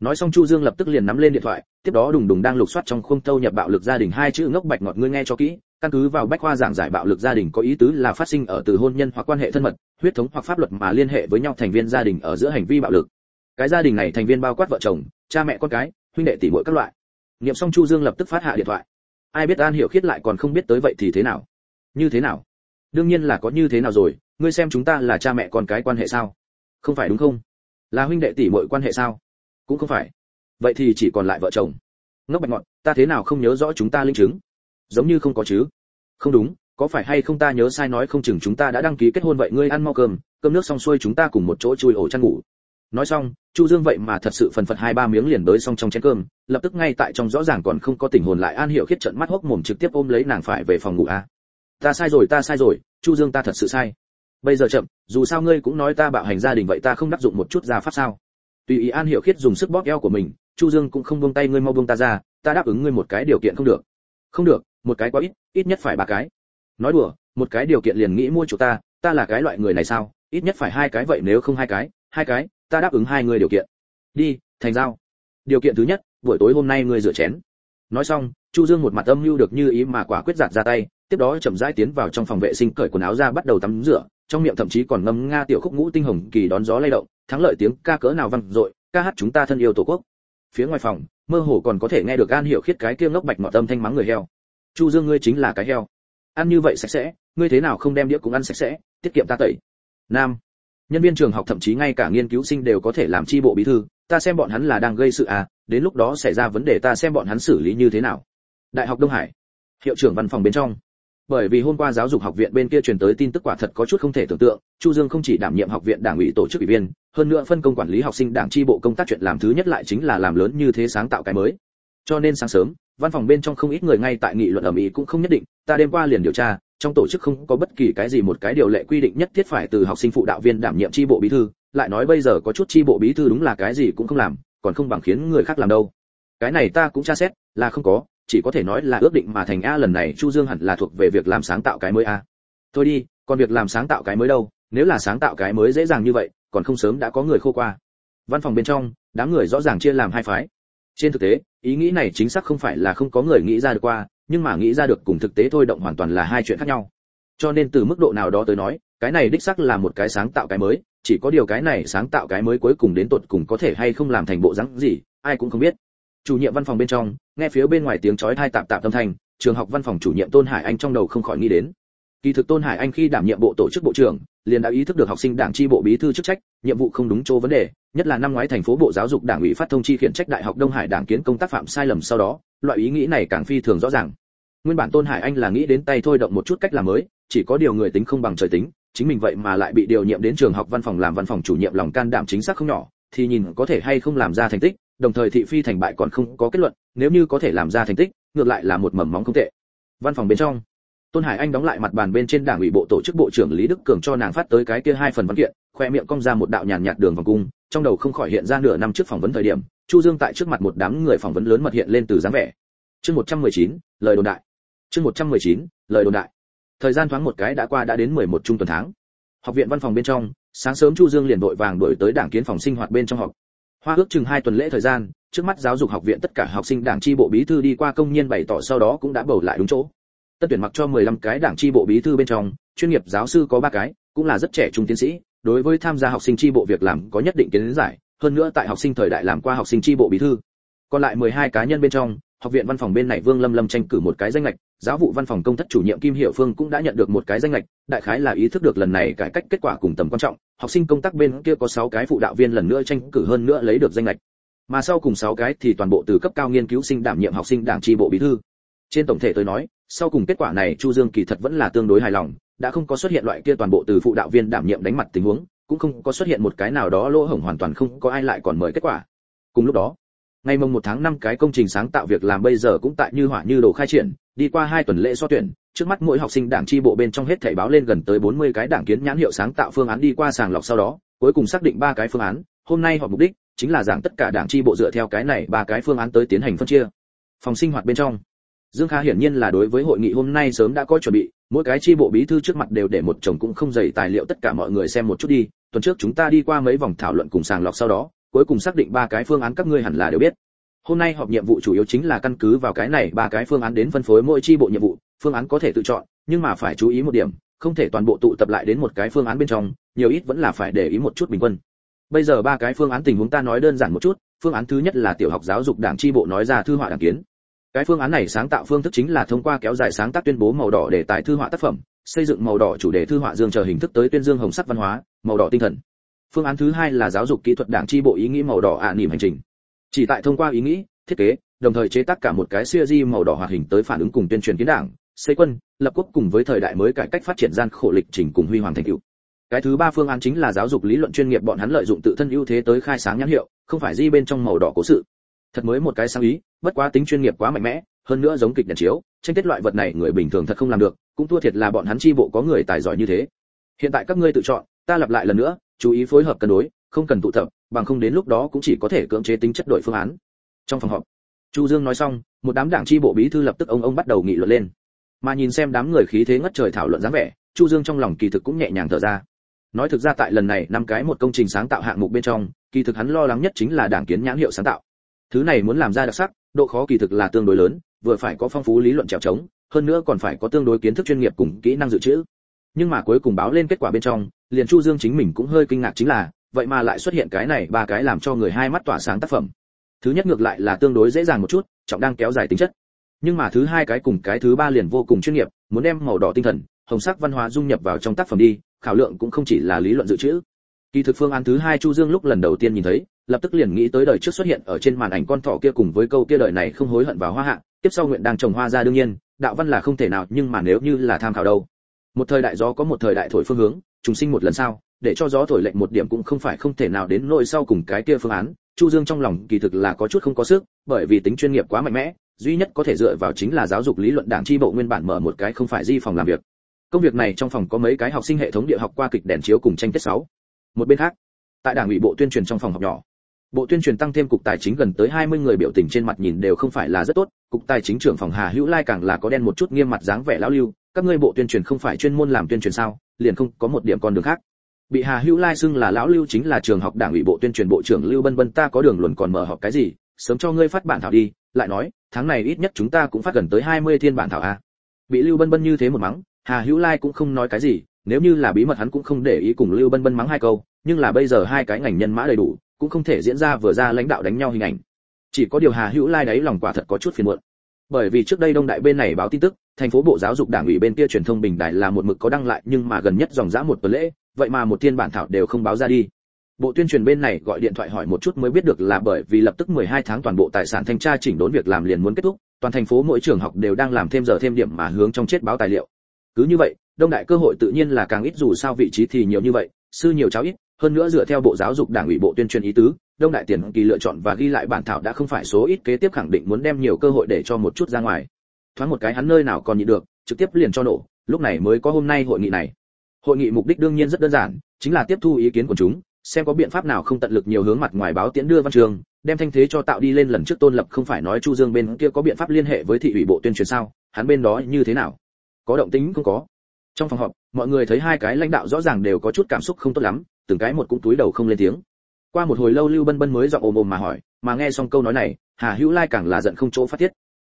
Nói xong chu dương lập tức liền nắm lên điện thoại, tiếp đó đùng đùng đang lục soát trong khung thâu nhập bạo lực gia đình hai chữ ngốc bạch ngọt ngươi nghe cho kỹ, căn cứ vào bách khoa giảng giải bạo lực gia đình có ý tứ là phát sinh ở từ hôn nhân hoặc quan hệ thân mật, huyết thống hoặc pháp luật mà liên hệ với nhau thành viên gia đình ở giữa hành vi bạo lực. Cái gia đình này thành viên bao quát vợ chồng, cha mẹ con cái, huynh đệ tỷ muội các loại niệm xong chu dương lập tức phát hạ điện thoại. Ai biết an hiểu khiết lại còn không biết tới vậy thì thế nào? Như thế nào? Đương nhiên là có như thế nào rồi, ngươi xem chúng ta là cha mẹ con cái quan hệ sao? Không phải đúng không? Là huynh đệ tỷ muội quan hệ sao? Cũng không phải. Vậy thì chỉ còn lại vợ chồng. Ngốc bạch ngọn, ta thế nào không nhớ rõ chúng ta linh chứng? Giống như không có chứ. Không đúng, có phải hay không ta nhớ sai nói không chừng chúng ta đã đăng ký kết hôn vậy ngươi ăn mau cơm cơm nước xong xuôi chúng ta cùng một chỗ chui ổ chăn ngủ nói xong, chu dương vậy mà thật sự phần phật hai ba miếng liền đới xong trong chén cơm, lập tức ngay tại trong rõ ràng còn không có tình hồn lại an hiệu khiết trận mắt hốc mồm trực tiếp ôm lấy nàng phải về phòng ngủ a à. ta sai rồi, ta sai rồi, chu dương ta thật sự sai. Bây giờ chậm, dù sao ngươi cũng nói ta bạo hành gia đình vậy ta không đắc dụng một chút ra pháp sao? Tùy ý an hiệu khiết dùng sức bóp eo của mình, chu dương cũng không buông tay ngươi mau buông ta ra, ta đáp ứng ngươi một cái điều kiện không được. Không được, một cái quá ít ít nhất phải ba cái. Nói đùa, một cái điều kiện liền nghĩ mua chủ ta ta là cái loại người này sao? Ít nhất phải hai cái vậy nếu không hai cái hai cái, ta đáp ứng hai người điều kiện. Đi, thành giao. Điều kiện thứ nhất, buổi tối hôm nay ngươi rửa chén. Nói xong, chu dương một mặt âm mưu được như ý mà quả quyết giạt ra tay, tiếp đó chậm rãi tiến vào trong phòng vệ sinh cởi quần áo ra bắt đầu tắm rửa, trong miệng thậm chí còn ngâm nga tiểu khúc ngũ tinh hồng kỳ đón gió lay động, thắng lợi tiếng ca cỡ nào vang dội, ca hát chúng ta thân yêu tổ quốc. Phía ngoài phòng, mơ hồ còn có thể nghe được an hiểu khiết cái kia ngốc bạch ngọt tâm thanh mắng người heo. Chu dương ngươi chính là cái heo. Ăn như vậy sạch sẽ, ngươi thế nào không đem đĩa cũng ăn sạch sẽ, tiết kiệm ta tẩy. Nam nhân viên trường học thậm chí ngay cả nghiên cứu sinh đều có thể làm chi bộ bí thư, ta xem bọn hắn là đang gây sự à đến lúc đó xảy ra vấn đề ta xem bọn hắn xử lý như thế nào. Đại học đông hải, hiệu trưởng văn phòng bên trong. Bởi vì hôm qua giáo dục học viện bên kia truyền tới tin tức quả thật có chút không thể tưởng tượng, chu dương không chỉ đảm nhiệm học viện đảng ủy tổ chức ủy viên, hơn nữa phân công quản lý học sinh đảng chi bộ công tác chuyện làm thứ nhất lại chính là làm lớn như thế sáng tạo cái mới. Cho nên sáng sớm, văn phòng bên trong không ít người ngay tại nghị luận ở mỹ cũng không nhất định, ta đêm qua liền điều tra trong tổ chức không có bất kỳ cái gì một cái điều lệ quy định nhất thiết phải từ học sinh phụ đạo viên đảm nhiệm chi bộ bí thư, lại nói bây giờ có chút chi bộ bí thư đúng là cái gì cũng không làm, còn không bằng khiến người khác làm đâu. Cái này ta cũng tra xét, là không có, chỉ có thể nói là ước định mà thành a lần này chu dương hẳn là thuộc về việc làm sáng tạo cái mới a. Thôi đi, còn việc làm sáng tạo cái mới đâu, nếu là sáng tạo cái mới dễ dàng như vậy, còn không sớm đã có người khô qua. Văn phòng bên trong, đám người rõ ràng chia làm hai phái. Trên thực tế, ý nghĩ này chính xác không phải là không có người nghĩ ra được qua nhưng mà nghĩ ra được cùng thực tế thôi động hoàn toàn là hai chuyện khác nhau. Cho nên từ mức độ nào đó tới nói, cái này đích xác là một cái sáng tạo cái mới, chỉ có điều cái này sáng tạo cái mới cuối cùng đến tột cùng có thể hay không làm thành bộ dáng gì, ai cũng không biết. Chủ nhiệm văn phòng bên trong, nghe phía bên ngoài tiếng chói tai tạp tạp âm thanh, trường học văn phòng chủ nhiệm tôn hải anh trong đầu không khỏi nghĩ đến. Kỳ thực tôn hải anh khi đảm nhiệm bộ tổ chức bộ trưởng, liền đã ý thức được học sinh đảng chi bộ bí thư chức trách, nhiệm vụ không đúng chỗ vấn đề, nhất là năm ngoái thành phố bộ giáo dục đảng ủy phát thông chi khiển trách đại học đông hải đảng kiến công tác phạm sai lầm sau đó loại ý nghĩ này càng phi thường rõ ràng. Nguyên bản tôn hải anh là nghĩ đến tay thôi động một chút cách làm mới, chỉ có điều người tính không bằng trời tính, chính mình vậy mà lại bị điều nhiệm đến trường học văn phòng làm văn phòng chủ nhiệm lòng can đảm chính xác không nhỏ, thì nhìn có thể hay không làm ra thành tích, đồng thời thị phi thành bại còn không có kết luận, nếu như có thể làm ra thành tích, ngược lại là một mầm móng không tệ. Văn phòng bên trong, tôn hải anh đóng lại mặt bàn bên trên đảng ủy bộ tổ chức bộ trưởng lý đức cường cho nàng phát tới cái kia hai phần văn kiện, khoe miệng cong ra một đạo nhàn nhạt đường vòng cung, trong đầu không khỏi hiện ra nửa năm trước phỏng vấn thời điểm chu dương tại trước mặt một đám người phỏng vấn lớn mật hiện lên từ dáng vẻ. Chương 119, lời đồn đại. Chương 119, lời đồn đại. Thời gian thoáng một cái đã qua đã đến 11 trung tuần tháng. Học viện văn phòng bên trong sáng sớm chu dương liền vội vàng đuổi tới đảng kiến phòng sinh hoạt bên trong học hoa ước chừng hai tuần lễ thời gian trước mắt giáo dục học viện tất cả học sinh đảng chi bộ bí thư đi qua công nhân bày tỏ sau đó cũng đã bầu lại đúng chỗ. Tất tuyển mặc cho 15 cái đảng chi bộ bí thư bên trong chuyên nghiệp giáo sư có ba cái cũng là rất trẻ trung tiến sĩ đối với tham gia học sinh chi bộ việc làm có nhất định kiến giải hơn nữa tại học sinh thời đại làm qua học sinh tri bộ bí thư còn lại 12 cá nhân bên trong học viện văn phòng bên này Vương Lâm Lâm tranh cử một cái danh lệch, giáo vụ văn phòng công thất chủ nhiệm Kim Hiểu Phương cũng đã nhận được một cái danh lệch, đại khái là ý thức được lần này cải cách kết quả cùng tầm quan trọng, học sinh công tác bên kia có 6 cái phụ đạo viên lần nữa tranh cử hơn nữa lấy được danh lệch. Mà sau cùng 6 cái thì toàn bộ từ cấp cao nghiên cứu sinh đảm nhiệm học sinh đảng tri bộ bí thư. Trên tổng thể tôi nói, sau cùng kết quả này Chu Dương kỳ thật vẫn là tương đối hài lòng, đã không có xuất hiện loại kia toàn bộ từ phụ đạo viên đảm nhiệm đánh mặt tình huống, cũng không có xuất hiện một cái nào đó lỗ hổng hoàn toàn không có ai lại còn mời kết quả. Cùng lúc đó, ngày mùng một tháng năm cái công trình sáng tạo việc làm bây giờ cũng tại như hỏa như đồ khai triển đi qua hai tuần lễ so tuyển trước mắt mỗi học sinh đảng chi bộ bên trong hết thảy báo lên gần tới 40 cái đảng kiến nhãn hiệu sáng tạo phương án đi qua sàng lọc sau đó cuối cùng xác định ba cái phương án hôm nay họp mục đích chính là giảng tất cả đảng chi bộ dựa theo cái này ba cái phương án tới tiến hành phân chia phòng sinh hoạt bên trong Dương Kha hiển nhiên là đối với hội nghị hôm nay sớm đã có chuẩn bị, mỗi cái chi bộ bí thư trước mặt đều để một chồng cũng không dày tài liệu tất cả mọi người xem một chút đi, tuần trước chúng ta đi qua mấy vòng thảo luận cùng sàng lọc sau đó, cuối cùng xác định ba cái phương án các ngươi hẳn là đều biết. Hôm nay họp nhiệm vụ chủ yếu chính là căn cứ vào cái này ba cái phương án đến phân phối mỗi chi bộ nhiệm vụ, phương án có thể tự chọn, nhưng mà phải chú ý một điểm, không thể toàn bộ tụ tập lại đến một cái phương án bên trong, nhiều ít vẫn là phải để ý một chút bình quân. Bây giờ ba cái phương án tình huống ta nói đơn giản một chút, phương án thứ nhất là tiểu học giáo dục đảng chi bộ nói ra thư họa đảng kiến. Cái phương án này sáng tạo phương thức chính là thông qua kéo dài sáng tác tuyên bố màu đỏ để tài thư họa tác phẩm, xây dựng màu đỏ chủ đề thư họa dương chờ hình thức tới tuyên dương hồng sắc văn hóa, màu đỏ tinh thần. Phương án thứ hai là giáo dục kỹ thuật đảng chi bộ ý nghĩ màu đỏ ạ à niềm hành trình. Chỉ tại thông qua ý nghĩ thiết kế đồng thời chế tác cả một cái siêu di màu đỏ hoạt hình tới phản ứng cùng tuyên truyền kiến đảng xây quân lập quốc cùng với thời đại mới cải cách phát triển gian khổ lịch trình cùng huy hoàng thành tựu. Cái thứ ba phương án chính là giáo dục lý luận chuyên nghiệp bọn hắn lợi dụng tự thân ưu thế tới khai sáng nhãn hiệu không phải di bên trong màu đỏ cố sự thật mới một cái sáng ý, bất quá tính chuyên nghiệp quá mạnh mẽ, hơn nữa giống kịch đèn chiếu, tranh kết loại vật này người bình thường thật không làm được, cũng thua thiệt là bọn hắn chi bộ có người tài giỏi như thế. Hiện tại các ngươi tự chọn, ta lặp lại lần nữa, chú ý phối hợp cân đối, không cần tụ tập, bằng không đến lúc đó cũng chỉ có thể cưỡng chế tính chất đổi phương án. Trong phòng họp, chu dương nói xong, một đám đảng chi bộ bí thư lập tức ông ông bắt đầu nghị luận lên. Mà nhìn xem đám người khí thế ngất trời thảo luận dáng vẻ, chu dương trong lòng kỳ thực cũng nhẹ nhàng thở ra. Nói thực ra tại lần này năm cái một công trình sáng tạo hạng mục bên trong, kỳ thực hắn lo lắng nhất chính là đảng kiến nhãn hiệu sáng tạo thứ này muốn làm ra đặc sắc, độ khó kỳ thực là tương đối lớn, vừa phải có phong phú lý luận trèo trống, hơn nữa còn phải có tương đối kiến thức chuyên nghiệp cùng kỹ năng dự trữ. Nhưng mà cuối cùng báo lên kết quả bên trong, liền chu dương chính mình cũng hơi kinh ngạc chính là, vậy mà lại xuất hiện cái này ba cái làm cho người hai mắt tỏa sáng tác phẩm. Thứ nhất ngược lại là tương đối dễ dàng một chút, trọng đang kéo dài tính chất. Nhưng mà thứ hai cái cùng cái thứ ba liền vô cùng chuyên nghiệp, muốn đem màu đỏ tinh thần, hồng sắc văn hóa dung nhập vào trong tác phẩm đi, khảo lượng cũng không chỉ là lý luận dự trữ. Kỳ thực phương án thứ hai chu dương lúc lần đầu tiên nhìn thấy lập tức liền nghĩ tới đời trước xuất hiện ở trên màn ảnh con thỏ kia cùng với câu kia đời này không hối hận vào hoa hạ, tiếp sau nguyện đang trồng hoa ra đương nhiên, đạo văn là không thể nào, nhưng mà nếu như là tham khảo đâu? Một thời đại gió có một thời đại thổi phương hướng, trùng sinh một lần sau, để cho gió thổi lệnh một điểm cũng không phải không thể nào đến nỗi sau cùng cái kia phương án. Chu dương trong lòng kỳ thực là có chút không có sức, bởi vì tính chuyên nghiệp quá mạnh mẽ, duy nhất có thể dựa vào chính là giáo dục lý luận đảng chi bộ nguyên bản mở một cái không phải di phòng làm việc. Công việc này trong phòng có mấy cái học sinh hệ thống địa học qua kịch đèn chiếu cùng tranh kết sáu. Một bên khác, tại đảng ủy bộ tuyên truyền trong phòng học nhỏ bộ tuyên truyền tăng thêm cục tài chính gần tới 20 người biểu tình trên mặt nhìn đều không phải là rất tốt, cục tài chính trưởng phòng hà hữu lai càng là có đen một chút nghiêm mặt dáng vẻ lão lưu, các ngươi bộ tuyên truyền không phải chuyên môn làm tuyên truyền sao, liền không có một điểm con đường khác. Bị hà hữu lai xưng là lão lưu chính là trường học đảng ủy bộ tuyên truyền bộ trưởng lưu bân bân, ta có đường luận còn mở họp cái gì, sớm cho ngươi phát bản thảo đi, lại nói, tháng này ít nhất chúng ta cũng phát gần tới 20 thiên bản thảo a. Bị lưu bân bân như thế một mắng, hà hữu lai cũng không nói cái gì, nếu như là bí mật hắn cũng không để ý cùng lưu bân bân mắng hai câu, nhưng là bây giờ hai cái ngành nhân mã đầy đủ cũng không thể diễn ra vừa ra lãnh đạo đánh nhau hình ảnh. Chỉ có điều hà hữu lai đấy lòng quả thật có chút phiền muộn. Bởi vì trước đây đông đại bên này báo tin tức, thành phố bộ giáo dục đảng ủy bên kia truyền thông bình đại là một mực có đăng lại, nhưng mà gần nhất dòng dã một tuần lễ, vậy mà một thiên bản thảo đều không báo ra đi. Bộ tuyên truyền bên này gọi điện thoại hỏi một chút mới biết được là bởi vì lập tức 12 tháng toàn bộ tài sản thanh tra chỉnh đốn việc làm liền muốn kết thúc, toàn thành phố mỗi trường học đều đang làm thêm giờ thêm điểm mà hướng trong chết báo tài liệu. Cứ như vậy, đông đại cơ hội tự nhiên là càng ít dù sao vị trí thì nhiều như vậy, sư nhiều cháu ít hơn nữa dựa theo bộ giáo dục đảng ủy bộ tuyên truyền ý tứ, đông đại tiền kỳ lựa chọn và ghi lại bản thảo đã không phải số ít kế tiếp khẳng định muốn đem nhiều cơ hội để cho một chút ra ngoài. Thoáng một cái hắn nơi nào còn nhịn được, trực tiếp liền cho nổ, lúc này mới có hôm nay hội nghị này. Hội nghị mục đích đương nhiên rất đơn giản, chính là tiếp thu ý kiến của chúng, xem có biện pháp nào không tận lực nhiều hướng mặt ngoài báo tiễn đưa văn trường, đem thanh thế cho tạo đi lên lần trước tôn lập không phải nói chu dương bên kia có biện pháp liên hệ với thị ủy bộ tuyên truyền sao, hắn bên đó như thế nào? Có động tĩnh không có. Trong phòng họp, mọi người thấy hai cái lãnh đạo rõ ràng đều có chút cảm xúc không tốt lắm từng cái một cũng túi đầu không lên tiếng. Qua một hồi lâu lưu bân bân mới giọng ồm ồm mà hỏi, mà nghe xong câu nói này, hà hữu lai càng là giận không chỗ phát tiết.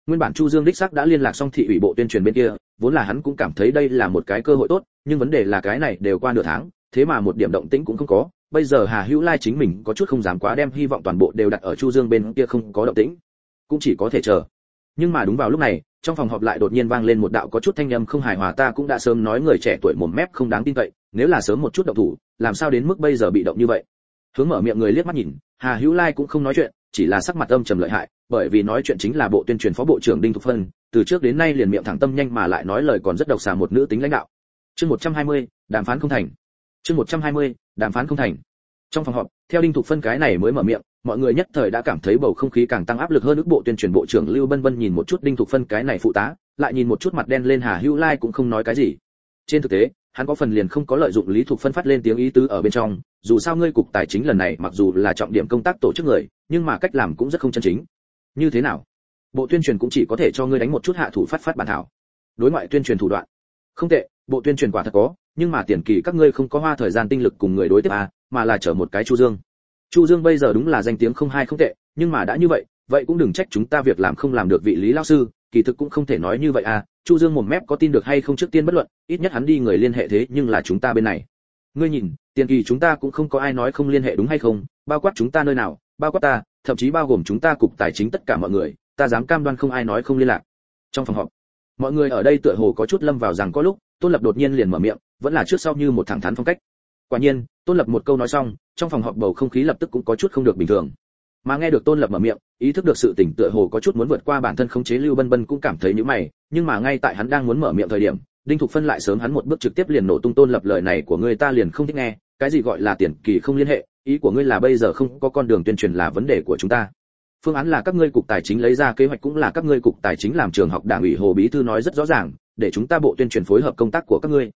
Nguyên bản chu dương đích xác đã liên lạc xong thị ủy bộ tuyên truyền bên kia, vốn là hắn cũng cảm thấy đây là một cái cơ hội tốt, nhưng vấn đề là cái này đều qua nửa tháng, thế mà một điểm động tĩnh cũng không có. Bây giờ hà hữu lai chính mình có chút không dám quá đem hy vọng toàn bộ đều đặt ở chu dương bên kia không có động tĩnh, cũng chỉ có thể chờ. Nhưng mà đúng vào lúc này, trong phòng họp lại đột nhiên vang lên một đạo có chút thanh âm không hài hòa, ta cũng đã sớm nói người trẻ tuổi mồm mép không đáng tin cậy nếu là sớm một chút động thủ làm sao đến mức bây giờ bị động như vậy? Hướng mở miệng người liếc mắt nhìn hà hữu lai cũng không nói chuyện chỉ là sắc mặt âm trầm lợi hại bởi vì nói chuyện chính là bộ tuyên truyền phó bộ trưởng đinh thục phân từ trước đến nay liền miệng thẳng tâm nhanh mà lại nói lời còn rất độc xà một nữ tính lãnh đạo. Chương 120, đàm phán không thành. Chương 120, đàm phán không thành. Trong phòng họp theo đinh thục phân cái này mới mở miệng mọi người nhất thời đã cảm thấy bầu không khí càng tăng áp lực hơn ước bộ tuyên truyền bộ trưởng lưu bân bân nhìn một chút đinh thục phân cái này phụ tá lại nhìn một chút mặt đen lên hà hữu lai cũng không nói cái gì. Trên thực tế hắn có phần liền không có lợi dụng lý thục phân phát lên tiếng ý tứ ở bên trong, dù sao ngươi cục tài chính lần này mặc dù là trọng điểm công tác tổ chức người, nhưng mà cách làm cũng rất không chân chính. Như thế nào? Bộ tuyên truyền cũng chỉ có thể cho ngươi đánh một chút hạ thủ phát phát bản thảo. Đối ngoại tuyên truyền thủ đoạn. Không tệ, bộ tuyên truyền quả thật có, nhưng mà tiền kỳ các ngươi không có hoa thời gian tinh lực cùng người đối tiếp à mà là chở một cái chu dương. Chu dương bây giờ đúng là danh tiếng không hay không tệ, nhưng mà đã như vậy vậy cũng đừng trách chúng ta việc làm không làm được vị lý lao sư kỳ thực cũng không thể nói như vậy à chu dương mồm mép có tin được hay không trước tiên bất luận, ít nhất hắn đi người liên hệ thế nhưng là chúng ta bên này. Ngươi nhìn, tiền kỳ chúng ta cũng không có ai nói không liên hệ đúng hay không, bao quát chúng ta nơi nào, bao quát ta, thậm chí bao gồm chúng ta cục tài chính tất cả mọi người, ta dám cam đoan không ai nói không liên lạc. Trong phòng họp, mọi người ở đây tựa hồ có chút lâm vào rằng có lúc, tôn lập đột nhiên liền mở miệng, vẫn là trước sau như một thẳng thắn phong cách. Quả nhiên, tôn lập một câu nói xong, trong phòng họp bầu không khí lập tức cũng có chút không được bình thường mà nghe được tôn lập mở miệng, ý thức được sự tỉnh tựa hồ có chút muốn vượt qua bản thân khống chế lưu bân bân cũng cảm thấy như mày, nhưng mà ngay tại hắn đang muốn mở miệng thời điểm, đinh thục phân lại sớm hắn một bước trực tiếp liền nổ tung tôn lập lời này của người ta liền không thích nghe, cái gì gọi là tiền kỳ không liên hệ, ý của ngươi là bây giờ không có con đường tuyên truyền là vấn đề của chúng ta. Phương án là các ngươi cục tài chính lấy ra, kế hoạch cũng là các ngươi cục tài chính làm trường học đảng ủy hồ bí thư nói rất rõ ràng, để chúng ta bộ tuyên truyền phối hợp công tác của các ngươi.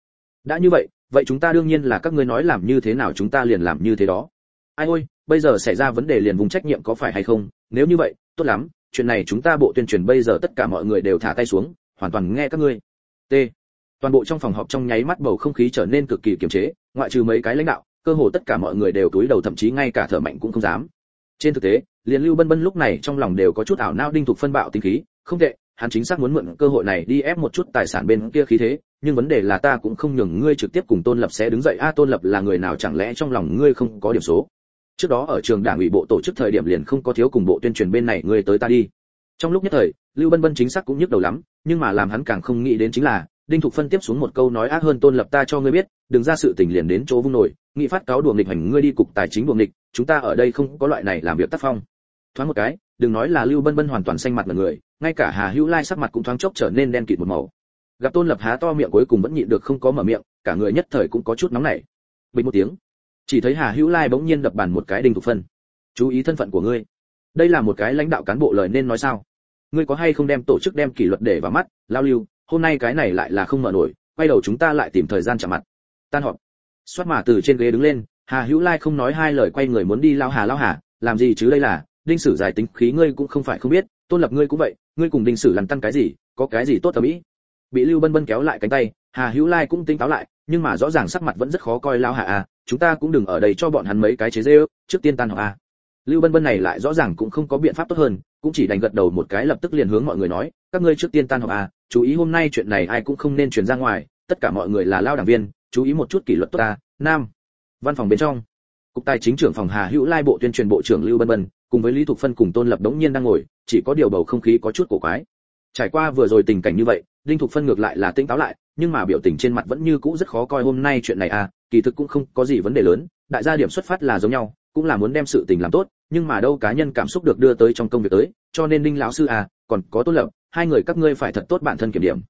Đã như vậy vậy chúng ta đương nhiên là các ngươi nói làm như thế nào chúng ta liền làm như thế đó ai ôi, bây giờ xảy ra vấn đề liền vùng trách nhiệm có phải hay không? Nếu như vậy, tốt lắm, chuyện này chúng ta bộ tuyên truyền bây giờ tất cả mọi người đều thả tay xuống, hoàn toàn nghe các ngươi. T. Toàn bộ trong phòng họp trong nháy mắt bầu không khí trở nên cực kỳ kiềm chế, ngoại trừ mấy cái lãnh đạo, cơ hồ tất cả mọi người đều túi đầu thậm chí ngay cả thở mạnh cũng không dám. Trên thực tế, liền lưu bân bân lúc này trong lòng đều có chút ảo não đinh thuộc phân bạo tinh khí, không tệ, hắn chính xác muốn mượn cơ hội này đi ép một chút tài sản bên kia khí thế, nhưng vấn đề là ta cũng không nhường ngươi trực tiếp cùng tôn lập sẽ đứng dậy. A, tôn lập là người nào, chẳng lẽ trong lòng ngươi không có điểm số? Trước đó ở trường đảng ủy bộ tổ chức thời điểm liền không có thiếu cùng bộ tuyên truyền bên này ngươi tới ta đi. Trong lúc nhất thời, lưu bân bân chính xác cũng nhức đầu lắm, nhưng mà làm hắn càng không nghĩ đến chính là, đinh thục phân tiếp xuống một câu nói ác hơn tôn lập ta cho ngươi biết, đừng ra sự tình liền đến chỗ vung nổi, nghị phát cáo đuổi nghịch hành ngươi đi cục tài chính đuổi nghịch, chúng ta ở đây không có loại này làm việc tác phong. Thoáng một cái, đừng nói là lưu bân bân hoàn toàn xanh mặt là người, ngay cả hà hữu lai sắc mặt cũng thoáng chốc trở nên đen kịt một màu. Gặp tôn lập há to miệng cuối cùng vẫn nhịn được không có mở miệng, cả người nhất thời cũng có chút nóng nảy. Bình một tiếng chỉ thấy hà hữu lai bỗng nhiên đập bàn một cái đinh thục phân. Chú ý thân phận của ngươi. Đây là một cái lãnh đạo cán bộ lời nên nói sao? Ngươi có hay không đem tổ chức đem kỷ luật để vào mắt? Lao lưu, hôm nay cái này lại là không mở nổi, quay đầu chúng ta lại tìm thời gian chạm mặt. Tan họp. Xoát mà từ trên ghế đứng lên, hà hữu lai không nói hai lời quay người muốn đi lao hà lao hà, làm gì chứ đây là, đinh sử giải tính khí ngươi cũng không phải không biết, tôn lập ngươi cũng vậy, ngươi cùng đinh sử lằn tăng cái gì, có cái gì tốt tầm mỹ? Bị lưu bân bân kéo lại cánh tay, hà hữu lai cũng tinh táo lại, nhưng mà rõ ràng sắc mặt vẫn rất khó coi lao hà à chúng ta cũng đừng ở đây cho bọn hắn mấy cái chế dê ước, trước tiên tan học a. lưu bân bân này lại rõ ràng cũng không có biện pháp tốt hơn, cũng chỉ đành gật đầu một cái lập tức liền hướng mọi người nói, các ngươi trước tiên tan học a. chú ý hôm nay chuyện này ai cũng không nên truyền ra ngoài, tất cả mọi người là lao đảng viên, chú ý một chút kỷ luật tốt ta, nam văn phòng bên trong, cục tài chính trưởng phòng hà hữu lai bộ tuyên truyền bộ trưởng lưu bân bân, cùng với lý thục phân cùng tôn lập đống nhiên đang ngồi, chỉ có điều bầu không khí có chút cổ quái trải qua vừa rồi tình cảnh như vậy, đinh thục phân ngược lại là tỉnh táo lại, nhưng mà biểu tình trên mặt vẫn như cũ rất khó coi hôm nay chuyện này à kỳ thực cũng không có gì vấn đề lớn, đại gia điểm xuất phát là giống nhau, cũng là muốn đem sự tình làm tốt, nhưng mà đâu cá nhân cảm xúc được đưa tới trong công việc tới, cho nên đinh lão sư à còn có tôn lập, hai người các ngươi phải thật tốt bản thân kiểm điểm.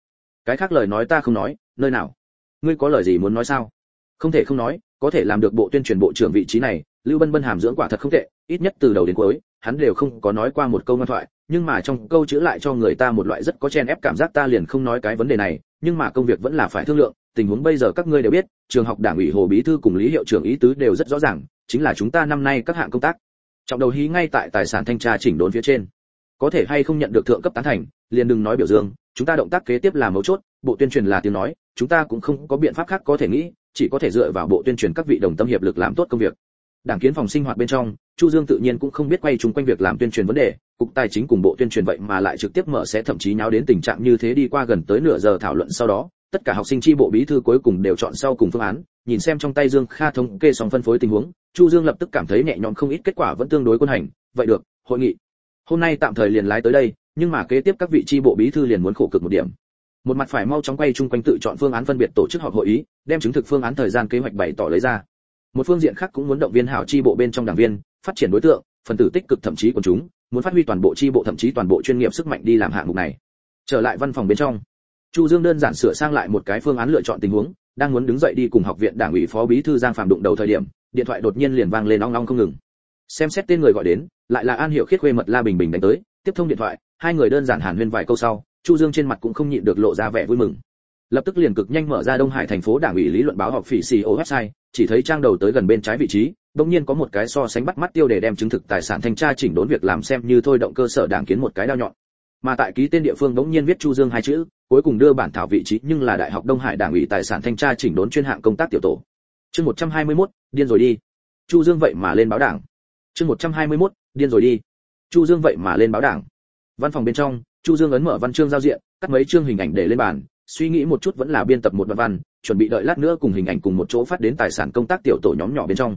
Cái khác lời nói ta không nói, nơi nào? Ngươi có lời gì muốn nói sao? Không thể không nói, có thể làm được bộ tuyên truyền bộ trưởng vị trí này, lưu bân bân hàm dưỡng quả thật không tệ, ít nhất từ đầu đến cuối, hắn đều không có nói qua một câu ngoan thoại, nhưng mà trong câu chữ lại cho người ta một loại rất có chen ép cảm giác ta liền không nói cái vấn đề này nhưng mà công việc vẫn là phải thương lượng, tình huống bây giờ các ngươi đều biết, trường học đảng ủy hồ bí thư cùng lý hiệu trưởng ý tứ đều rất rõ ràng, chính là chúng ta năm nay các hạng công tác. Trọng đầu hí ngay tại tài sản thanh tra chỉnh đốn phía trên. Có thể hay không nhận được thượng cấp tán thành, liền đừng nói biểu dương, chúng ta động tác kế tiếp là mấu chốt, bộ tuyên truyền là tiếng nói, chúng ta cũng không có biện pháp khác có thể nghĩ, chỉ có thể dựa vào bộ tuyên truyền các vị đồng tâm hiệp lực làm tốt công việc đảng kiến phòng sinh hoạt bên trong, chu dương tự nhiên cũng không biết quay chung quanh việc làm tuyên truyền vấn đề, cục tài chính cùng bộ tuyên truyền vậy mà lại trực tiếp mở sẽ thậm chí nháo đến tình trạng như thế đi qua gần tới nửa giờ thảo luận sau đó, tất cả học sinh tri bộ bí thư cuối cùng đều chọn sau cùng phương án, nhìn xem trong tay dương kha thống kê xong phân phối tình huống, chu dương lập tức cảm thấy nhẹ nhõm không ít kết quả vẫn tương đối quân hành, vậy được, hội nghị. Hôm nay tạm thời liền lái tới đây, nhưng mà kế tiếp các vị tri bộ bí thư liền muốn khổ cực một điểm. Một mặt phải mau chóng quay chung quanh tự chọn phương án phân biệt tổ chức họp hội ý, đem chứng thực phương án thời gian kế hoạch bày tỏ lấy ra một phương diện khác cũng muốn động viên hảo chi bộ bên trong đảng viên, phát triển đối tượng, phần tử tích cực thậm chí của chúng, muốn phát huy toàn bộ chi bộ thậm chí toàn bộ chuyên nghiệp sức mạnh đi làm hạng mục này. Trở lại văn phòng bên trong, chu dương đơn giản sửa sang lại một cái phương án lựa chọn tình huống, đang muốn đứng dậy đi cùng học viện đảng ủy phó bí thư giang phạm đụng đầu thời điểm, điện thoại đột nhiên liền vang lên ong ong không ngừng. Xem xét tên người gọi đến, lại là an hiệu khiết khuê mật la bình bình đánh tới, tiếp thông điện thoại, hai người đơn giản hàn huyên vài câu sau, chu dương trên mặt cũng không nhịn được lộ ra vẻ vui mừng lập tức liền cực nhanh mở ra đông hải thành phố đảng ủy lý luận báo họp phỉ xì ô website chỉ thấy trang đầu tới gần bên trái vị trí đột nhiên có một cái so sánh bắt mắt tiêu để đem chứng thực tài sản thanh tra chỉnh đốn việc làm xem như thôi động cơ sở đảng kiến một cái đao nhọn. Mà tại ký tên địa phương đống nhiên viết chu dương hai chữ cuối cùng đưa bản thảo vị trí nhưng là đại học đông hải đảng ủy tài sản thanh tra chỉnh đốn chuyên hạng công tác tiểu tổ. Chương 121, điên rồi đi. Chu dương vậy mà lên báo đảng. Chương 121, điên rồi đi. Chu dương vậy mà lên báo đảng. Văn phòng bên trong chu dương ấn mở văn chương giao diện cắt mấy chương hình ảnh để lên bàn suy nghĩ một chút vẫn là biên tập một đoạn văn, chuẩn bị đợi lát nữa cùng hình ảnh cùng một chỗ phát đến tài sản công tác tiểu tổ nhóm nhỏ bên trong.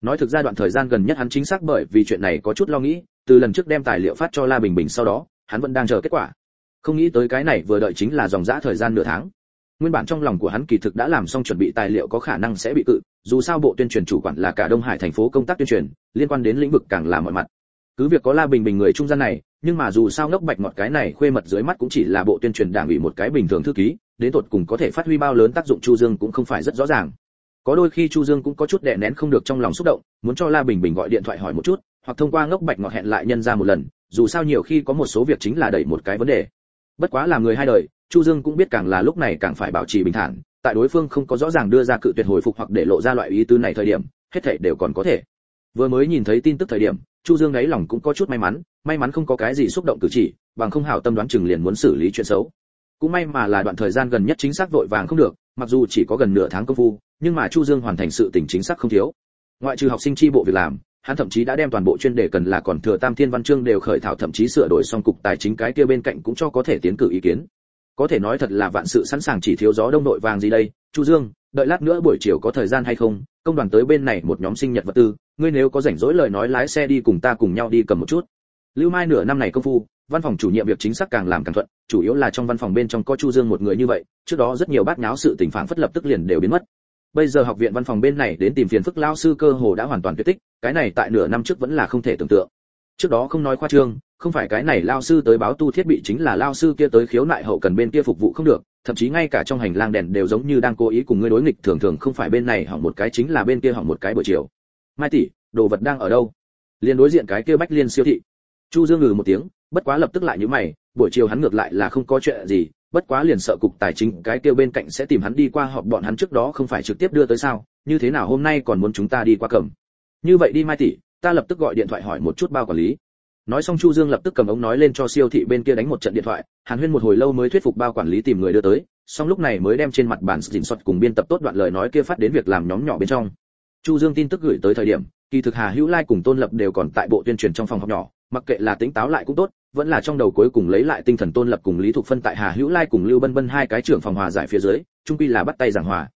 Nói thực ra đoạn thời gian gần nhất hắn chính xác bởi vì chuyện này có chút lo nghĩ, từ lần trước đem tài liệu phát cho la bình bình sau đó, hắn vẫn đang chờ kết quả. Không nghĩ tới cái này vừa đợi chính là dòng dã thời gian nửa tháng. Nguyên bản trong lòng của hắn kỳ thực đã làm xong chuẩn bị tài liệu có khả năng sẽ bị cự, dù sao bộ tuyên truyền chủ quản là cả đông hải thành phố công tác tuyên truyền, liên quan đến lĩnh vực càng là mọi mặt cứ việc có la bình bình người trung gian này, nhưng mà dù sao ngốc bạch ngọt cái này khuê mật dưới mắt cũng chỉ là bộ tuyên truyền đảng ủy một cái bình thường thư ký, đến tột cùng có thể phát huy bao lớn tác dụng chu dương cũng không phải rất rõ ràng. Có đôi khi chu dương cũng có chút đè nén không được trong lòng xúc động, muốn cho la bình bình gọi điện thoại hỏi một chút, hoặc thông qua ngốc bạch ngọt hẹn lại nhân ra một lần, dù sao nhiều khi có một số việc chính là đẩy một cái vấn đề. Bất quá là người hai đời, chu dương cũng biết càng là lúc này càng phải bảo trì bình thản, tại đối phương không có rõ ràng đưa ra cự tuyệt hồi phục hoặc để lộ ra loại ý tứ này thời điểm, hết thảy đều còn có thể vừa mới nhìn thấy tin tức thời điểm, chu dương đáy lòng cũng có chút may mắn may mắn không có cái gì xúc động cử chỉ, bằng không hảo tâm đoán chừng liền muốn xử lý chuyện xấu. Cũng may mà là đoạn thời gian gần nhất chính xác vội vàng không được, mặc dù chỉ có gần nửa tháng công phu, nhưng mà chu dương hoàn thành sự tình chính xác không thiếu. Ngoại trừ học sinh chi bộ việc làm, hắn thậm chí đã đem toàn bộ chuyên đề cần là còn thừa tam thiên văn chương đều khởi thảo thậm chí sửa đổi xong cục tài chính cái kia bên cạnh cũng cho có thể tiến cử ý kiến. Có thể nói thật là vạn sự sẵn sàng chỉ thiếu gió đông nội vàng gì đây chu dương, đợi lát nữa buổi chiều có thời gian hay không, công đoàn tới bên này một nhóm sinh nhật vật tư, ngươi nếu có rảnh rỗi lời nói lái xe đi cùng ta cùng nhau đi cầm một chút. Lưu mai nửa năm này công phu, văn phòng chủ nhiệm việc chính xác càng làm càng thuận, chủ yếu là trong văn phòng bên trong có chu dương một người như vậy, trước đó rất nhiều bát nháo sự tình phản phất lập tức liền đều biến mất. Bây giờ học viện văn phòng bên này đến tìm phiền phức lao sư cơ hồ đã hoàn toàn tuyệt tích, cái này tại nửa năm trước vẫn là không thể tưởng tượng. Trước đó không nói khoa trương, không phải cái này lao sư tới báo tu thiết bị chính là lao sư kia tới khiếu nại hậu cần bên kia phục vụ không được thậm chí ngay cả trong hành lang đèn đều giống như đang cố ý cùng ngươi đối nghịch, thường thường không phải bên này hỏng một cái chính là bên kia hỏng một cái buổi chiều. Mai tỷ, đồ vật đang ở đâu? Liền đối diện cái kia bách liên siêu thị. Chu dương ngừ một tiếng, bất quá lập tức lại như mày, buổi chiều hắn ngược lại là không có chuyện gì, bất quá liền sợ cục tài chính cái kia bên cạnh sẽ tìm hắn đi qua họp bọn hắn trước đó không phải trực tiếp đưa tới sao, như thế nào hôm nay còn muốn chúng ta đi qua cầm? Như vậy đi mai tỷ, ta lập tức gọi điện thoại hỏi một chút bao quản lý nói xong chu dương lập tức cầm ống nói lên cho siêu thị bên kia đánh một trận điện thoại, hàn huyên một hồi lâu mới thuyết phục bao quản lý tìm người đưa tới xong lúc này mới đem trên mặt bản dình soạt cùng biên tập tốt đoạn lời nói kia phát đến việc làm nhóm nhỏ bên trong. Chu dương tin tức gửi tới thời điểm, kỳ thực hà hữu lai cùng tôn lập đều còn tại bộ tuyên truyền trong phòng học nhỏ, mặc kệ là tính táo lại cũng tốt, vẫn là trong đầu cuối cùng lấy lại tinh thần tôn lập cùng lý thục phân tại hà hữu lai cùng lưu bân bân hai cái trưởng phòng hòa giải phía dưới, trung quy là bắt tay giảng hòa.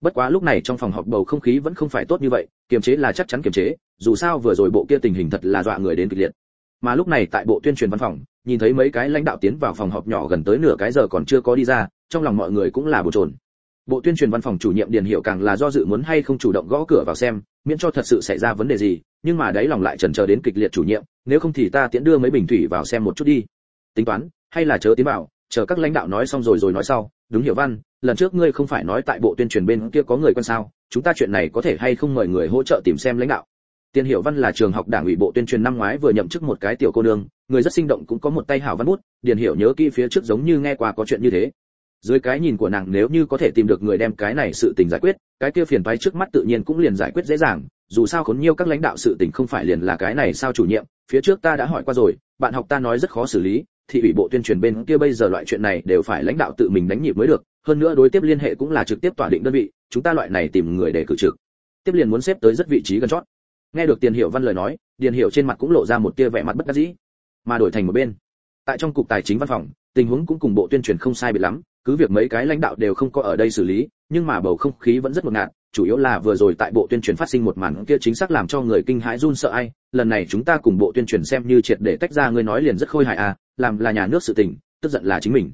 Bất quá lúc này trong phòng họp bầu không khí vẫn không phải tốt như vậy, kiềm chế là chắc chắn kiềm chế, dù sao vừa rồi bộ kia tình hình thật là dọa người đến kịch liệt mà lúc này tại bộ tuyên truyền văn phòng, nhìn thấy mấy cái lãnh đạo tiến vào phòng họp nhỏ gần tới nửa cái giờ còn chưa có đi ra, trong lòng mọi người cũng là bồn chồn. Bộ tuyên truyền văn phòng chủ nhiệm điền hiệu càng là do dự muốn hay không chủ động gõ cửa vào xem, miễn cho thật sự xảy ra vấn đề gì, nhưng mà đấy lòng lại trần chờ đến kịch liệt chủ nhiệm, nếu không thì ta tiễn đưa mấy bình thủy vào xem một chút đi. Tính toán, hay là chớ tiến vào, chờ các lãnh đạo nói xong rồi rồi nói sau. Đúng hiểu văn, lần trước ngươi không phải nói tại bộ tuyên truyền bên kia có người quan sao, chúng ta chuyện này có thể hay không mời người hỗ trợ tìm xem lãnh đạo? Tiền Hiểu Văn là trường học đảng ủy bộ tuyên truyền năm ngoái vừa nhậm chức một cái tiểu cô nương, người rất sinh động cũng có một tay hảo văn bút, Điền Hiểu nhớ kỹ phía trước giống như nghe qua có chuyện như thế. Dưới cái nhìn của nàng nếu như có thể tìm được người đem cái này sự tình giải quyết, cái kia phiền toái trước mắt tự nhiên cũng liền giải quyết dễ dàng, dù sao khốn nhiều các lãnh đạo sự tình không phải liền là cái này sao chủ nhiệm, phía trước ta đã hỏi qua rồi, bạn học ta nói rất khó xử lý, thị ủy bộ tuyên truyền bên kia bây giờ loại chuyện này đều phải lãnh đạo tự mình đánh nhịp mới được, hơn nữa đối tiếp liên hệ cũng là trực tiếp tỏa định đơn vị, chúng ta loại này tìm người để cử trực. Tiếp liền muốn xếp tới rất vị trí gần chót nghe được tiền hiệu văn lời nói, điền hiệu trên mặt cũng lộ ra một tia vẻ mặt bất đắc dĩ. Mà đổi thành một bên, tại trong cục tài chính văn phòng, tình huống cũng cùng bộ tuyên truyền không sai biệt lắm, cứ việc mấy cái lãnh đạo đều không có ở đây xử lý, nhưng mà bầu không khí vẫn rất ngột ngạt, chủ yếu là vừa rồi tại bộ tuyên truyền phát sinh một màn kia chính xác làm cho người kinh hãi run sợ ai, lần này chúng ta cùng bộ tuyên truyền xem như triệt để tách ra, ngươi nói liền rất khôi hài à làm là nhà nước sự tình, tức giận là chính mình.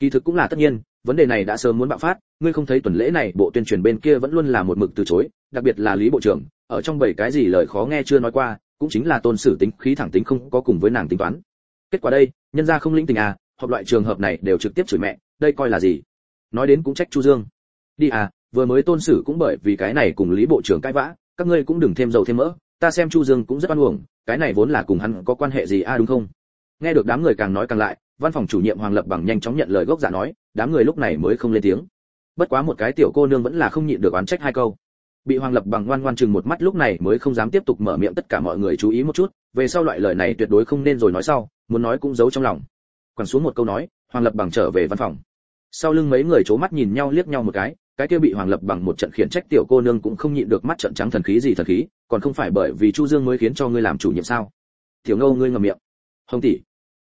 Kỳ thực cũng là tất nhiên vấn đề này đã sớm muốn bạo phát, ngươi không thấy tuần lễ này, bộ tuyên truyền bên kia vẫn luôn là một mực từ chối, đặc biệt là lý bộ trưởng, ở trong bảy cái gì lời khó nghe chưa nói qua, cũng chính là tôn sử tính, khí thẳng tính không có cùng với nàng tính toán. Kết quả đây, nhân gia không lĩnh tình à hoặc loại trường hợp này đều trực tiếp chửi mẹ, đây coi là gì? Nói đến cũng trách chu dương. Đi à vừa mới tôn sử cũng bởi vì cái này cùng lý bộ trưởng cãi vã, các ngươi cũng đừng thêm dầu thêm mỡ, ta xem chu dương cũng rất oan uổng, cái này vốn là cùng hắn có quan hệ gì a à đúng không? Nghe được đám người càng nói càng lại, văn phòng chủ nhiệm hoàng lập bằng nhanh chóng nhận lời gốc giả nói đám người lúc này mới không lên tiếng. Bất quá một cái tiểu cô nương vẫn là không nhịn được oán trách hai câu. Bị hoàng lập bằng ngoan ngoan chừng một mắt lúc này mới không dám tiếp tục mở miệng tất cả mọi người chú ý một chút, về sau loại lời này tuyệt đối không nên rồi nói sau, muốn nói cũng giấu trong lòng. Quẳng xuống một câu nói, hoàng lập bằng trở về văn phòng. Sau lưng mấy người c mắt nhìn nhau liếc nhau một cái cái kia bị hoàng lập bằng một trận khiển trách tiểu cô nương cũng không nhịn được mắt trận trắng thần khí gì thần khí, còn không phải bởi vì chu dương mới khiến cho ngươi làm chủ nhiệm sao? Tiểu ngâu ngươi ngậm miệng. Hồng tỷ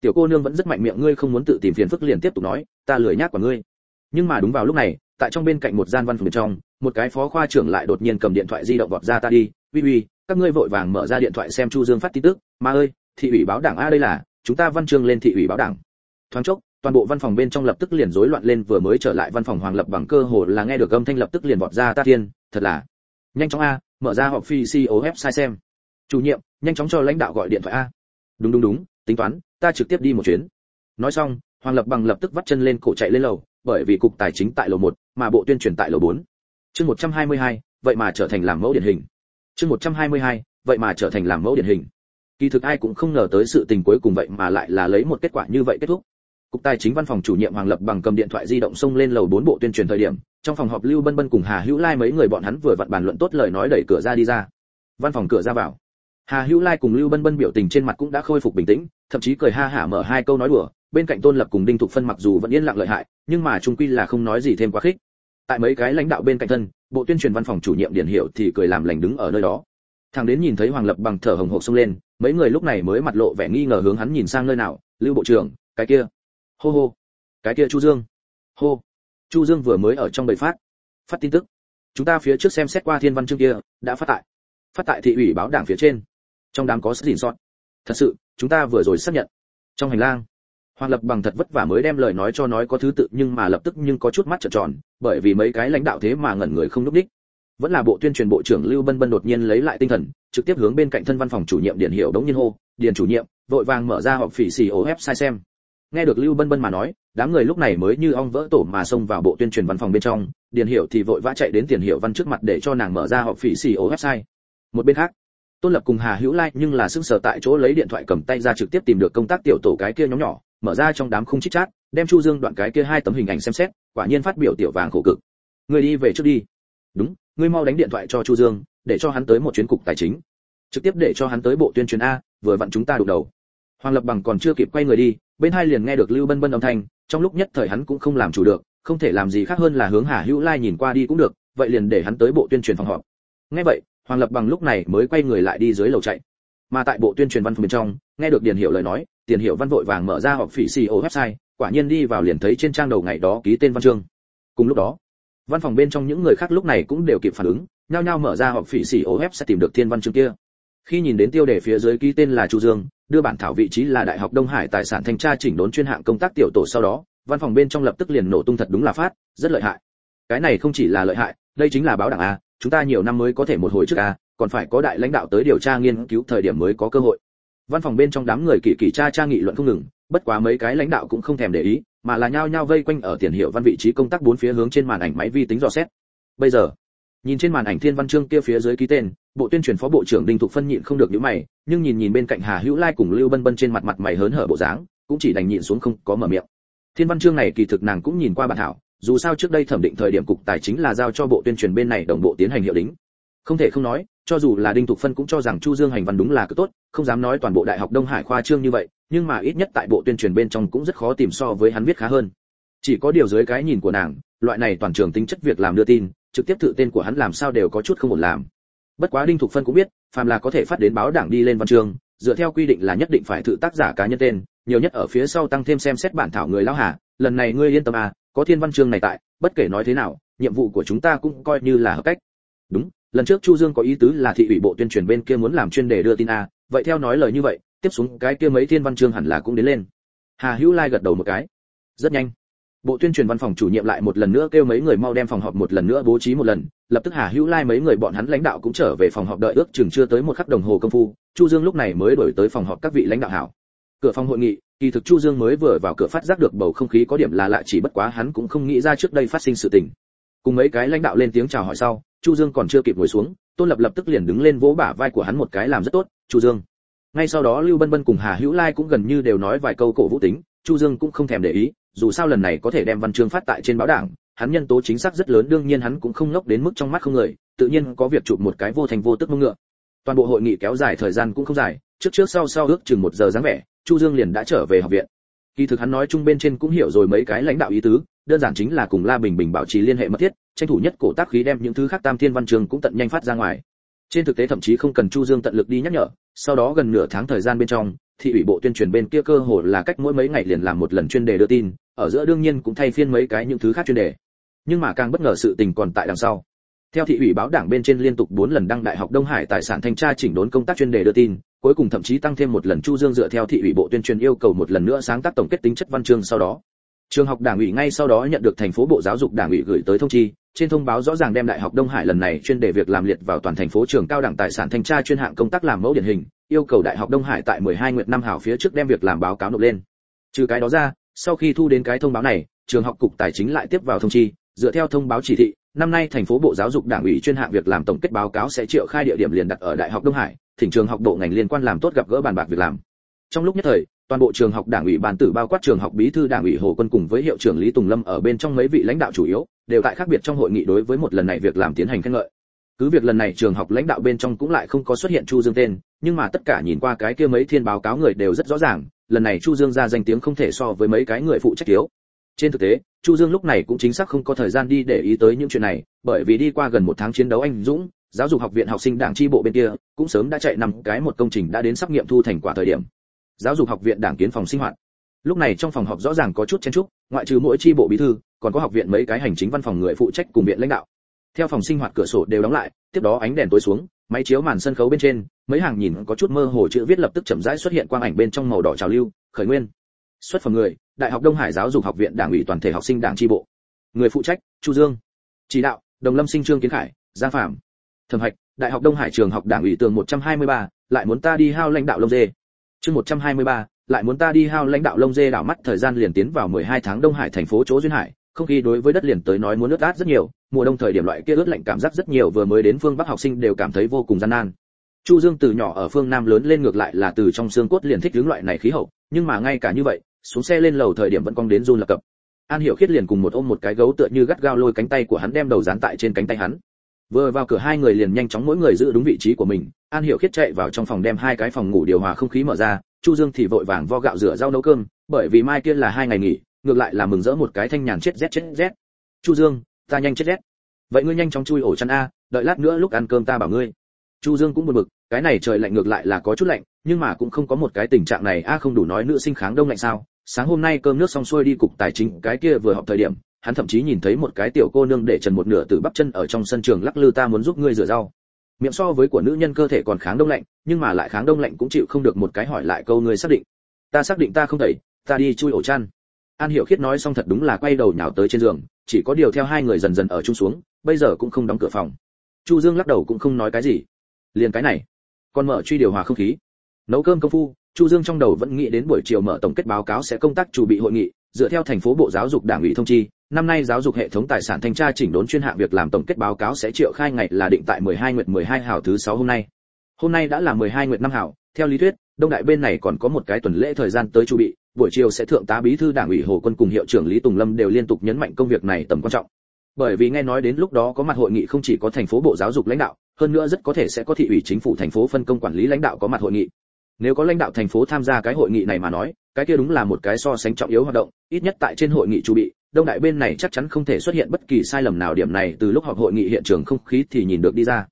tiểu cô nương vẫn rất mạnh miệng, ngươi không muốn tự tìm phiền phức liền tiếp tục nói, ta lười nhác của ngươi. Nhưng mà đúng vào lúc này, tại trong bên cạnh một gian văn phòng bên trong, một cái phó khoa trưởng lại đột nhiên cầm điện thoại di động vọt ra ta đi. Uy uy, các ngươi vội vàng mở ra điện thoại xem chu dương phát tin tức. Mà ơi, thị ủy báo đảng a đây là, chúng ta văn chương lên thị ủy báo đảng. Thoáng chốc, toàn bộ văn phòng bên trong lập tức liền rối loạn lên, vừa mới trở lại văn phòng hoàng lập bằng cơ hồ là nghe được âm thanh lập tức liền vọt ra, ta thiên, thật là, nhanh chóng a, mở ra họp phi CEO website xem. Chủ nhiệm, nhanh chóng cho lãnh đạo gọi điện thoại a. Đúng đúng đúng, tính toán ta trực tiếp đi một chuyến nói xong hoàng lập bằng lập tức vắt chân lên cổ chạy lên lầu bởi vì cục tài chính tại lầu 1, mà bộ tuyên truyền tại lầu 4. Chương 122, vậy mà trở thành làm mẫu điển hình. Chương 122, vậy mà trở thành làm mẫu điển hình. Kỳ thực ai cũng không ngờ tới sự tình cuối cùng vậy mà lại là lấy một kết quả như vậy kết thúc. Cục Tài chính văn phòng chủ nhiệm Hoàng Lập bằng cầm điện thoại di động xông lên lầu 4 bộ tuyên truyền thời điểm, trong phòng họp Lưu Bân Bân cùng Hà Hữu Lai mấy người bọn hắn vừa vặn bàn luận tốt lời nói đẩy cửa ra đi ra. Văn phòng cửa ra vào. Hà Hữu Lai cùng Lưu Bân Bân biểu tình trên mặt cũng đã khôi phục bình tĩnh, thậm chí cười ha hả mở hai câu nói đùa, bên cạnh Tôn Lập cùng Đinh Thục Phân mặc dù vẫn yên lặng lợi hại, nhưng mà chung quy là không nói gì thêm quá khích. Tại mấy cái lãnh đạo bên cạnh thân, bộ tuyên truyền văn phòng chủ nhiệm Điển Hiểu thì cười làm lành đứng ở nơi đó. Thằng đến nhìn thấy Hoàng Lập bằng thở hồng hộc xông lên, mấy người lúc này mới mặt lộ vẻ nghi ngờ hướng hắn nhìn sang nơi nào, Lưu bộ trưởng, cái kia. Hô hô. Cái kia Chu Dương. Hô. Chu Dương vừa mới ở trong bầy phát, phát tin tức. Chúng ta phía trước xem xét qua thiên văn chương kia, đã phát tại. Phát tại thị ủy báo đảng phía trên. Trong đám có sự sót. Thật sự, chúng ta vừa rồi xác nhận. Trong hành lang, Hoàng Lập bằng thật vất vả mới đem lời nói cho nói có thứ tự nhưng mà lập tức nhưng có chút mắt trợn tròn, bởi vì mấy cái lãnh đạo thế mà ngẩn người không lúc đích. Vẫn là bộ tuyên truyền bộ trưởng Lưu Bân Bân đột nhiên lấy lại tinh thần, trực tiếp hướng bên cạnh thân văn phòng chủ nhiệm Điền Hiểu đống nhiên hô, "Điền chủ nhiệm, vội vàng mở ra họp phỉ xì sai xem." Nghe được Lưu Bân Bân mà nói, đám người lúc này mới như ong vỡ tổ mà xông vào bộ tuyên truyền văn phòng bên trong, Điền Hiểu thì vội vã chạy đến Tiền hiệu Văn trước mặt để cho nàng mở ra họp phỉ xì sai Một bên khác, Tôn Lập cùng Hà Hữu Lai nhưng là sững sờ tại chỗ lấy điện thoại cầm tay ra trực tiếp tìm được công tác tiểu tổ cái kia nhóm nhỏ, mở ra trong đám khung chít chát đem chu dương đoạn cái kia hai tấm hình ảnh xem xét quả nhiên phát biểu tiểu vàng khổ cực. Người đi về trước đi. Đúng ngươi mau đánh điện thoại cho chu dương để cho hắn tới một chuyến cục tài chính. Trực tiếp để cho hắn tới bộ tuyên truyền a vừa vặn chúng ta đụng đầu. Hoàng lập bằng còn chưa kịp quay người đi bên hai liền nghe được lưu bân bân âm thanh trong lúc nhất thời hắn cũng không làm chủ được không thể làm gì khác hơn là hướng hà hữu lai nhìn qua đi cũng được vậy liền để hắn tới bộ tuyên truyền phòng họp. Nghe vậy hoàng lập bằng lúc này mới quay người lại đi dưới lầu chạy mà tại bộ tuyên truyền văn phòng bên trong nghe được điền hiểu lời nói tiền hiệu văn vội vàng mở ra họp phỉ CEO website, quả nhiên đi vào liền thấy trên trang đầu ngày đó ký tên văn chương. Cùng lúc đó, văn phòng bên trong những người khác lúc này cũng đều kịp phản ứng, nhao nhao mở ra họp phỉ CEO website tìm được thiên văn chương kia. Khi nhìn đến tiêu đề phía dưới ký tên là Chu Dương, đưa bản thảo vị trí là Đại học Đông Hải tài sản thanh tra chỉnh đốn chuyên hạng công tác tiểu tổ sau đó, văn phòng bên trong lập tức liền nổ tung thật đúng là phát, rất lợi hại. Cái này không chỉ là lợi hại, đây chính là báo đảng a, chúng ta nhiều năm mới có thể một hồi trước a, còn phải có đại lãnh đạo tới điều tra nghiên cứu thời điểm mới có cơ hội. Văn phòng bên trong đám người kỳ kỳ cha cha nghị luận không ngừng bất quá mấy cái lãnh đạo cũng không thèm để ý mà là nhao nhao vây quanh ở tiền hiệu văn vị trí công tác bốn phía hướng trên màn ảnh máy vi tính dò xét. Bây giờ nhìn trên màn ảnh thiên văn chương kia phía dưới ký tên bộ tuyên truyền phó bộ trưởng đinh thục phân nhịn không được nhíu mày nhưng nhìn nhìn bên cạnh hà hữu lai cùng lưu bân bân trên mặt mặt mày hớn hở bộ dáng cũng chỉ đành nhịn xuống không có mở miệng. Thiên văn chương này kỳ thực nàng cũng nhìn qua bản thảo dù sao trước đây thẩm định thời điểm cục tài chính là giao cho bộ tuyên truyền bên này đồng bộ tiến hành hiệu đính. Không thể không nói, cho dù là đinh thục phân cũng cho rằng chu dương hành văn đúng là cực tốt, không dám nói toàn bộ đại học đông hải khoa trương như vậy, nhưng mà ít nhất tại bộ tuyên truyền bên trong cũng rất khó tìm so với hắn viết khá hơn. Chỉ có điều dưới cái nhìn của nàng, loại này toàn trường tính chất việc làm đưa tin, trực tiếp tự tên của hắn làm sao đều có chút không ổn làm. Bất quá đinh thục phân cũng biết, phàm là có thể phát đến báo đảng đi lên văn chương dựa theo quy định là nhất định phải tự tác giả cá nhân tên, nhiều nhất ở phía sau tăng thêm xem xét bản thảo người lao hà, lần này ngươi yên tâm à có thiên văn chương này tại, bất kể nói thế nào, nhiệm vụ của chúng ta cũng coi như là hợp cách. Đúng, lần trước chu dương có ý tứ là thị ủy bộ tuyên truyền bên kia muốn làm chuyên đề đưa tin a, vậy theo nói lời như vậy, tiếp xuống cái kia mấy thiên văn chương hẳn là cũng đến lên. Hà hữu lai gật đầu một cái. Rất nhanh. Bộ tuyên truyền văn phòng chủ nhiệm lại một lần nữa kêu mấy người mau đem phòng họp một lần nữa bố trí một lần, lập tức hà hữu lai mấy người bọn hắn lãnh đạo cũng trở về phòng họp đợi ước chừng chưa tới một khắc đồng hồ công phu, chu dương lúc này mới đổi tới phòng họp các vị lãnh đạo hảo. Cửa phòng hội nghị kỳ thực chu dương mới vừa vào cửa phát giác được bầu không khí có điểm là lạ, chỉ bất quá hắn cũng không nghĩ ra trước đây phát sinh sự tình. Cùng mấy cái lãnh đạo lên tiếng chào hỏi sau, chu dương còn chưa kịp ngồi xuống, tôn lập lập tức liền đứng lên vỗ bả vai của hắn một cái làm rất tốt, chu dương. Ngay sau đó lưu bân bân cùng hà hữu lai cũng gần như đều nói vài câu cổ vũ tính, chu dương cũng không thèm để ý, dù sao lần này có thể đem văn chương phát tại trên báo đảng, hắn nhân tố chính xác rất lớn, đương nhiên hắn cũng không ngốc đến mức trong mắt không người, tự nhiên có việc chụp một cái vô thành vô tức mông ngựa. Toàn bộ hội nghị kéo dài thời gian cũng không dài, trước trước sau sau ước chừng một giờ dáng vẻ chu dương liền đã trở về học viện. Kỳ thực hắn nói chung bên trên cũng hiểu rồi mấy cái lãnh đạo ý tứ, đơn giản chính là cùng la bình bình bảo trì liên hệ mật thiết, tranh thủ nhất cổ tác khí đem những thứ khác tam thiên văn trường cũng tận nhanh phát ra ngoài. Trên thực tế thậm chí không cần chu dương tận lực đi nhắc nhở, sau đó gần nửa tháng thời gian bên trong, thị ủy bộ tuyên truyền bên kia cơ hồ là cách mỗi mấy ngày liền làm một lần chuyên đề đưa tin, ở giữa đương nhiên cũng thay phiên mấy cái những thứ khác chuyên đề. Nhưng mà càng bất ngờ sự tình còn tại đằng sau. Theo thị ủy báo đảng bên trên liên tục 4 lần đăng đại học đông hải tài sản thanh tra chỉnh đốn công tác chuyên đề đưa tin cuối cùng thậm chí tăng thêm một lần chu dương dựa theo thị ủy bộ tuyên truyền yêu cầu một lần nữa sáng tác tổng kết tính chất văn chương sau đó. Trường học đảng ủy ngay sau đó nhận được thành phố bộ giáo dục đảng ủy gửi tới thông chi, trên thông báo rõ ràng đem đại học đông hải lần này chuyên đề việc làm liệt vào toàn thành phố trường cao đẳng tài sản thanh tra chuyên hạng công tác làm mẫu điển hình, yêu cầu đại học đông hải tại 12 nguyệt năm hảo phía trước đem việc làm báo cáo nộp lên. Trừ cái đó ra, sau khi thu đến cái thông báo này, trường học cục tài chính lại tiếp vào thông chi, dựa theo thông báo chỉ thị năm nay thành phố bộ giáo dục đảng ủy chuyên hạng việc làm tổng kết báo cáo sẽ triệu khai địa điểm liền đặt ở đại học đông hải, thỉnh trường học bộ ngành liên quan làm tốt gặp gỡ bàn bạc việc làm. Trong lúc nhất thời, toàn bộ trường học đảng ủy ban tử bao quát trường học bí thư đảng ủy hồ quân cùng với hiệu trưởng lý tùng lâm ở bên trong mấy vị lãnh đạo chủ yếu, đều tại khác biệt trong hội nghị đối với một lần này việc làm tiến hành khen ngợi. Cứ việc lần này trường học lãnh đạo bên trong cũng lại không có xuất hiện chu dương tên, nhưng mà tất cả nhìn qua cái kia mấy thiên báo cáo người đều rất rõ ràng, lần này chu dương ra danh tiếng không thể so với mấy cái người phụ trách thiếu trên thực tế, chu dương lúc này cũng chính xác không có thời gian đi để ý tới những chuyện này, bởi vì đi qua gần một tháng chiến đấu anh dũng, giáo dục học viện học sinh đảng chi bộ bên kia, cũng sớm đã chạy nằm cái một công trình đã đến sắp nghiệm thu thành quả thời điểm. Giáo dục học viện đảng kiến phòng sinh hoạt. Lúc này trong phòng họp rõ ràng có chút chen chúc, ngoại trừ mỗi chi bộ bí thư, còn có học viện mấy cái hành chính văn phòng người phụ trách cùng viện lãnh đạo. Theo phòng sinh hoạt cửa sổ đều đóng lại, tiếp đó ánh đèn tối xuống, máy chiếu màn sân khấu bên trên, mấy hàng nhìn có chút mơ hồ chữ viết lập tức chậm rãi xuất hiện quang ảnh bên trong màu đỏ trào lưu, khởi nguyên xuất phẩm người đại học đông hải giáo dục học viện đảng ủy toàn thể học sinh đảng tri bộ. Người phụ trách chu dương. Chỉ đạo đồng lâm sinh trương kiến khải giang phạm. Thẩm hạch đại học đông hải trường học đảng ủy tường 123, lại muốn ta đi hao lãnh đạo lông dê. Chương 123, lại muốn ta đi hao lãnh đạo lông dê đảo mắt thời gian liền tiến vào 12 tháng đông hải thành phố chỗ duyên hải. Không khí đối với đất liền tới nói muốn ướt át rất nhiều mùa đông thời điểm loại kia ướt lạnh cảm giác rất nhiều vừa mới đến phương bắc học sinh đều cảm thấy vô cùng gian nan. Chu dương từ nhỏ ở phương nam lớn lên ngược lại là từ trong xương cốt liền thích hướng loại này khí hậu nhưng mà ngay cả như vậy xuống xe lên lầu thời điểm vẫn cong đến run lập cập. An hiểu khiết liền cùng một ôm một cái gấu tựa như gắt gao lôi cánh tay của hắn đem đầu dán tại trên cánh tay hắn. Vừa vào cửa hai người liền nhanh chóng mỗi người giữ đúng vị trí của mình, an hiểu khiết chạy vào trong phòng đem hai cái phòng ngủ điều hòa không khí mở ra, chu dương thì vội vàng vo gạo rửa rau nấu cơm, bởi vì mai kia là hai ngày nghỉ, ngược lại là mừng rỡ một cái thanh nhàn chết rét chết rét. Chu dương, ta nhanh chết rét. Vậy ngươi nhanh chóng chui ổ chăn a, đợi lát nữa lúc ăn cơm ta bảo ngươi. Chu dương cũng buồn bực cái này trời lạnh ngược lại là có chút lạnh, nhưng mà cũng không có một cái tình trạng này. A, không đủ nói nữ sinh kháng đông lạnh sao? Sáng hôm nay cơm nước xong xuôi đi cục tài chính, cái kia vừa họp thời điểm, hắn thậm chí nhìn thấy một cái tiểu cô nương để trần một nửa từ bắp chân ở trong sân trường lắc lư ta muốn giúp ngươi rửa rau. Miệng so với của nữ nhân cơ thể còn kháng đông lạnh, nhưng mà lại kháng đông lạnh cũng chịu không được một cái hỏi lại câu ngươi xác định. Ta xác định ta không thấy ta đi chui ổ chăn. An hiểu khiết nói xong thật đúng là quay đầu nhào tới trên giường, chỉ có điều theo hai người dần dần ở chung xuống, bây giờ cũng không đóng cửa phòng. Chu dương lắc đầu cũng không nói cái gì. Liền cái này còn mở truy điều hòa không khí nấu cơm công phu chu dương trong đầu vẫn nghĩ đến buổi chiều mở tổng kết báo cáo sẽ công tác chủ bị hội nghị dựa theo thành phố bộ giáo dục đảng ủy thông chi năm nay giáo dục hệ thống tài sản thanh tra chỉnh đốn chuyên hạng việc làm tổng kết báo cáo sẽ triệu khai ngày là định tại 12 nguyệt 12 hào thứ 6 hôm nay. Hôm nay đã là 12 nguyệt năm hảo. theo lý thuyết, đông đại bên này còn có một cái tuần lễ thời gian tới chuẩn bị, buổi chiều sẽ thượng tá bí thư đảng ủy Hồ Quân cùng hiệu trưởng Lý Tùng Lâm đều liên tục nhấn mạnh công việc này tầm quan trọng. Bởi vì nghe nói đến lúc đó có mặt hội nghị không chỉ có thành phố bộ giáo dục lãnh đạo, hơn nữa rất có thể sẽ có thị ủy chính phủ thành phố phân công quản lý lãnh đạo có mặt hội nghị. Nếu có lãnh đạo thành phố tham gia cái hội nghị này mà nói, cái kia đúng là một cái so sánh trọng yếu hoạt động, ít nhất tại trên hội nghị chuẩn bị, đông đại bên này chắc chắn không thể xuất hiện bất kỳ sai lầm nào điểm này từ lúc họp hội nghị hiện trường không khí thì nhìn được đi ra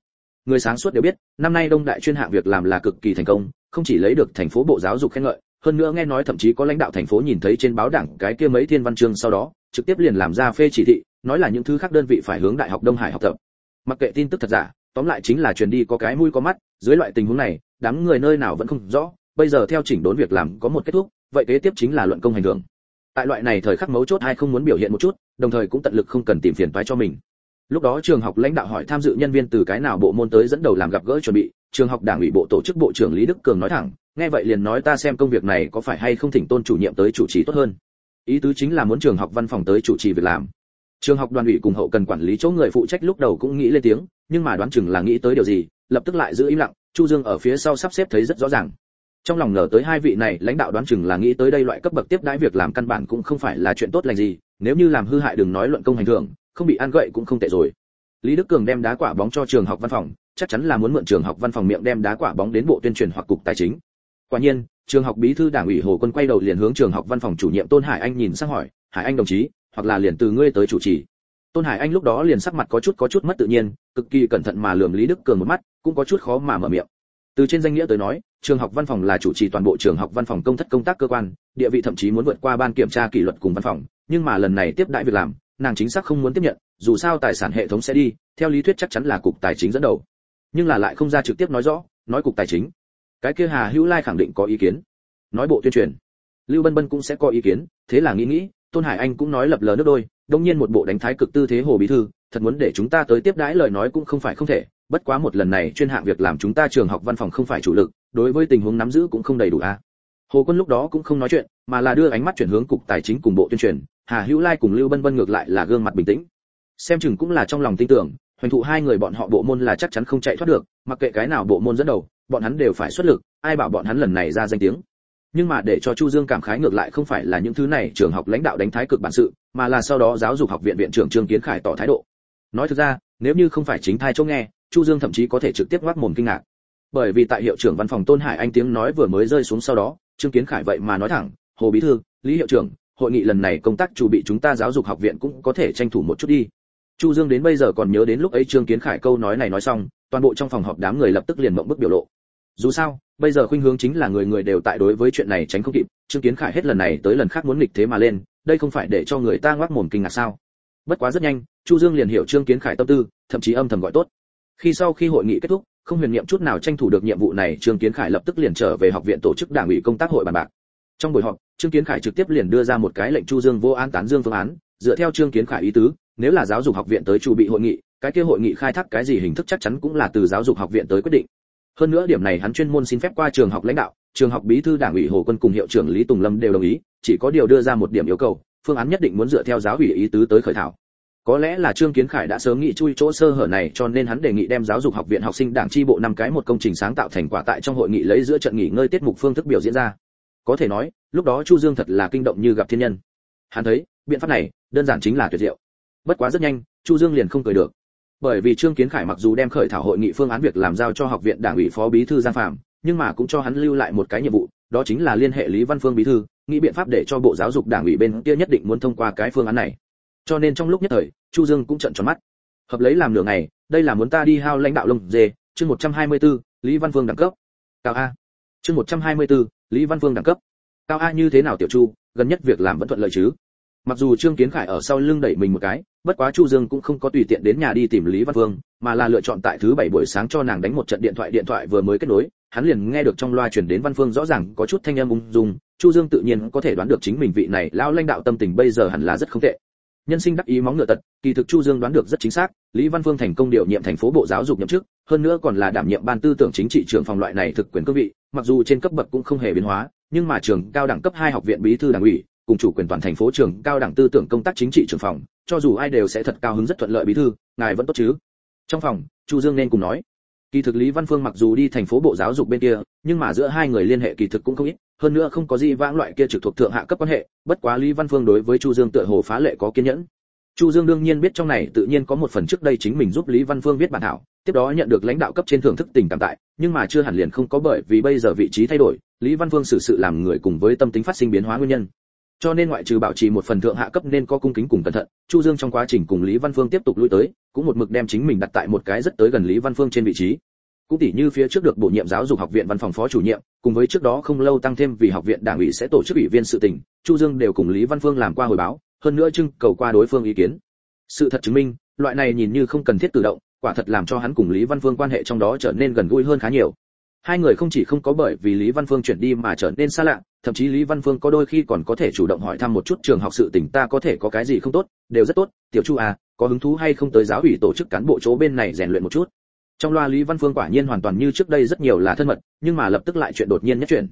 người sáng suốt đều biết năm nay đông đại chuyên hạng việc làm là cực kỳ thành công không chỉ lấy được thành phố bộ giáo dục khen ngợi hơn nữa nghe nói thậm chí có lãnh đạo thành phố nhìn thấy trên báo đảng cái kia mấy thiên văn chương sau đó trực tiếp liền làm ra phê chỉ thị nói là những thứ khác đơn vị phải hướng đại học đông hải học tập mặc kệ tin tức thật giả tóm lại chính là truyền đi có cái mũi có mắt, dưới loại tình huống này, đám người nơi nào vẫn không rõ, bây giờ theo chỉnh đốn việc làm có một kết thúc, vậy kế tiếp chính là luận công hành đường tại loại này thời khắc mấu chốt ai không muốn biểu hiện một chút, đồng thời cũng tận lực không cần tìm phiền toái cho mình. Lúc đó trường học lãnh đạo hỏi tham dự nhân viên từ cái nào bộ môn tới dẫn đầu làm gặp gỡ chuẩn bị, trường học đảng ủy bộ tổ chức bộ trưởng lý đức cường nói thẳng, nghe vậy liền nói ta xem công việc này có phải hay không thỉnh tôn chủ nhiệm tới chủ trì tốt hơn. Ý tứ chính là muốn trường học văn phòng tới chủ trì việc làm trường học đoàn ủy cùng hậu cần quản lý chỗ người phụ trách lúc đầu cũng nghĩ lên tiếng, nhưng mà đoán chừng là nghĩ tới điều gì, lập tức lại giữ im lặng, chu dương ở phía sau sắp xếp thấy rất rõ ràng. Trong lòng ngờ tới hai vị này, lãnh đạo đoán chừng là nghĩ tới đây loại cấp bậc tiếp đãi việc làm căn bản cũng không phải là chuyện tốt lành gì, nếu như làm hư hại đừng nói luận công hành thường không bị ăn gậy cũng không tệ rồi. Lý đức cường đem đá quả bóng cho trường học văn phòng, chắc chắn là muốn mượn trường học văn phòng miệng đem đá quả bóng đến bộ tuyên truyền hoặc cục tài chính. Quả nhiên, trường học bí thư đảng ủy hồ quân quay đầu liền hướng trường học văn phòng chủ nhiệm tôn hải anh nhìn sang hỏi, hải anh đồng chí hoặc là liền từ ngươi tới chủ trì. Tôn hải anh lúc đó liền sắc mặt có chút có chút mất tự nhiên, cực kỳ cẩn thận mà lườm lý đức cường một mắt, cũng có chút khó mà mở miệng. Từ trên danh nghĩa tới nói, trường học văn phòng là chủ trì toàn bộ trường học văn phòng công thất công tác cơ quan, địa vị thậm chí muốn vượt qua ban kiểm tra kỷ luật cùng văn phòng, nhưng mà lần này tiếp đại việc làm, nàng chính xác không muốn tiếp nhận, dù sao tài sản hệ thống sẽ đi, theo lý thuyết chắc chắn là cục tài chính dẫn đầu. Nhưng là lại không ra trực tiếp nói rõ, nói cục tài chính. Cái kia hà hữu lai khẳng định có ý kiến. Nói bộ tuyên truyền. Lưu bân bân cũng sẽ có ý kiến, thế là nghĩ nghĩ tôn hải anh cũng nói lập lờ nước đôi đông nhiên một bộ đánh thái cực tư thế hồ bí thư, thật muốn để chúng ta tới tiếp đãi lời nói cũng không phải không thể, bất quá một lần này chuyên hạng việc làm chúng ta trường học văn phòng không phải chủ lực, đối với tình huống nắm giữ cũng không đầy đủ a hồ quân lúc đó cũng không nói chuyện, mà là đưa ánh mắt chuyển hướng cục tài chính cùng bộ tuyên truyền, hà hữu lai cùng lưu bân bân ngược lại là gương mặt bình tĩnh. Xem chừng cũng là trong lòng tin tưởng, hoành thụ hai người bọn họ bộ môn là chắc chắn không chạy thoát được, mặc kệ cái nào bộ môn dẫn đầu, bọn hắn đều phải xuất lực, ai bảo bọn hắn lần này ra danh tiếng nhưng mà để cho chu dương cảm khái ngược lại không phải là những thứ này, trường học lãnh đạo đánh thái cực bản sự, mà là sau đó giáo dục học viện viện trưởng trương kiến khải tỏ thái độ. Nói thực ra, nếu như không phải chính thai chỗ nghe, chu dương thậm chí có thể trực tiếp ngoác mồm kinh ngạc. Bởi vì tại hiệu trưởng văn phòng tôn hải anh tiếng nói vừa mới rơi xuống sau đó, trương kiến khải vậy mà nói thẳng, hồ bí thư, lý hiệu trưởng, hội nghị lần này công tác chủ bị chúng ta giáo dục học viện cũng có thể tranh thủ một chút đi. Chu dương đến bây giờ còn nhớ đến lúc ấy trương kiến khải câu nói này nói xong, toàn bộ trong phòng họp đám người lập tức liền mộng bức biểu lộ dù sao, bây giờ khuynh hướng chính là người người đều tại đối với chuyện này tránh không kịp, trương kiến khải hết lần này tới lần khác muốn nghịch thế mà lên, đây không phải để cho người ta ngoác mồm kinh ngạc sao? Bất quá rất nhanh, chu dương liền hiểu trương kiến khải tâm tư, thậm chí âm thầm gọi tốt. Khi sau khi hội nghị kết thúc, không huyền niệm chút nào tranh thủ được nhiệm vụ này, trương kiến khải lập tức liền trở về học viện tổ chức đảng ủy công tác hội bàn bạc. Trong buổi họp, trương kiến khải trực tiếp liền đưa ra một cái lệnh chu dương vô an tán dương phương án, dựa theo trương kiến khải ý tứ, nếu là giáo dục học viện tới chủ bị hội nghị, cái kia hội nghị khai thác cái gì hình thức chắc chắn cũng là từ giáo dục học viện tới quyết định hơn nữa điểm này hắn chuyên môn xin phép qua trường học lãnh đạo, trường học bí thư đảng ủy hồ quân cùng hiệu trưởng lý tùng lâm đều đồng ý, chỉ có điều đưa ra một điểm yêu cầu, phương án nhất định muốn dựa theo giáo ủy ý tứ tới khởi thảo. Có lẽ là trương kiến khải đã sớm nghĩ chui chỗ sơ hở này cho nên hắn đề nghị đem giáo dục học viện học sinh đảng tri bộ năm cái một công trình sáng tạo thành quả tại trong hội nghị lấy giữa trận nghỉ ngơi tiết mục phương thức biểu diễn ra. Có thể nói, lúc đó chu dương thật là kinh động như gặp thiên nhân. Hắn thấy, biện pháp này đơn giản chính là tuyệt diệu. Bất quá rất nhanh, chu dương liền không cười được bởi vì trương kiến khải mặc dù đem khởi thảo hội nghị phương án việc làm giao cho học viện đảng ủy phó bí thư giang phạm nhưng mà cũng cho hắn lưu lại một cái nhiệm vụ đó chính là liên hệ lý văn phương bí thư nghĩ biện pháp để cho bộ giáo dục đảng ủy bên kia nhất định muốn thông qua cái phương án này. Cho nên trong lúc nhất thời chu dương cũng trợn tròn mắt. Hợp lấy làm nửa ngày đây là muốn ta đi hao lãnh đạo lông dê chương 124, lý văn phương đẳng cấp. Cao a. Chương 124, lý văn phương đẳng cấp. Cao a như thế nào tiểu chu gần nhất việc làm vẫn thuận lợi chứ? Mặc dù trương kiến khải ở sau lưng đẩy mình một cái bất quá chu dương cũng không có tùy tiện đến nhà đi tìm lý văn vương, mà là lựa chọn tại thứ bảy buổi sáng cho nàng đánh một trận điện thoại điện thoại vừa mới kết nối hắn liền nghe được trong loa truyền đến văn phương rõ ràng có chút thanh âm ung dung chu dương tự nhiên có thể đoán được chính mình vị này lão lãnh đạo tâm tình bây giờ hẳn là rất không tệ. Nhân sinh đắc ý móng ngựa tật kỳ thực chu dương đoán được rất chính xác lý văn phương thành công điều nhiệm thành phố bộ giáo dục nhậm chức hơn nữa còn là đảm nhiệm ban tư tưởng chính trị trưởng phòng loại này thực quyền cương vị mặc dù trên cấp bậc cũng không hề biến hóa nhưng mà trường cao đẳng cấp hai học viện bí thư đảng ủy cùng chủ quyền toàn thành phố trường cao đẳng tư tưởng công tác chính trị trưởng phòng, cho dù ai đều sẽ thật cao hứng rất thuận lợi bí thư, ngài vẫn tốt chứ? Trong phòng, chu dương nên cùng nói. Kỳ thực lý văn phương mặc dù đi thành phố bộ giáo dục bên kia, nhưng mà giữa hai người liên hệ kỳ thực cũng không ít, hơn nữa không có gì vãng loại kia trực thuộc thượng hạ cấp quan hệ, bất quá lý văn phương đối với chu dương tựa hồ phá lệ có kiên nhẫn. Chu dương đương nhiên biết trong này tự nhiên có một phần trước đây chính mình giúp lý văn phương viết bản thảo, tiếp đó nhận được lãnh đạo cấp trên thưởng thức tình cảm tại, nhưng mà chưa hẳn liền không có bởi vì bây giờ vị trí thay đổi, lý văn phương xử sự làm người cùng với tâm tính phát sinh biến hóa nguyên nhân cho nên ngoại trừ bảo trì một phần thượng hạ cấp nên có cung kính cùng cẩn thận, chu dương trong quá trình cùng lý văn phương tiếp tục lui tới, cũng một mực đem chính mình đặt tại một cái rất tới gần lý văn phương trên vị trí. Cũng tỉ như phía trước được bổ nhiệm giáo dục học viện văn phòng phó chủ nhiệm, cùng với trước đó không lâu tăng thêm vì học viện đảng ủy sẽ tổ chức ủy viên sự tình, chu dương đều cùng lý văn phương làm qua hồi báo, hơn nữa trưng cầu qua đối phương ý kiến. Sự thật chứng minh, loại này nhìn như không cần thiết tự động, quả thật làm cho hắn cùng lý văn phương quan hệ trong đó trở nên gần gũi hơn khá nhiều hai người không chỉ không có bởi vì lý văn phương chuyển đi mà trở nên xa lạ, thậm chí lý văn phương có đôi khi còn có thể chủ động hỏi thăm một chút trường học sự tình, ta có thể có cái gì không tốt, đều rất tốt, tiểu chu à có hứng thú hay không tới giáo ủy tổ chức cán bộ chỗ bên này rèn luyện một chút. Trong loa lý văn phương quả nhiên hoàn toàn như trước đây rất nhiều là thân mật, nhưng mà lập tức lại chuyện đột nhiên nhất chuyện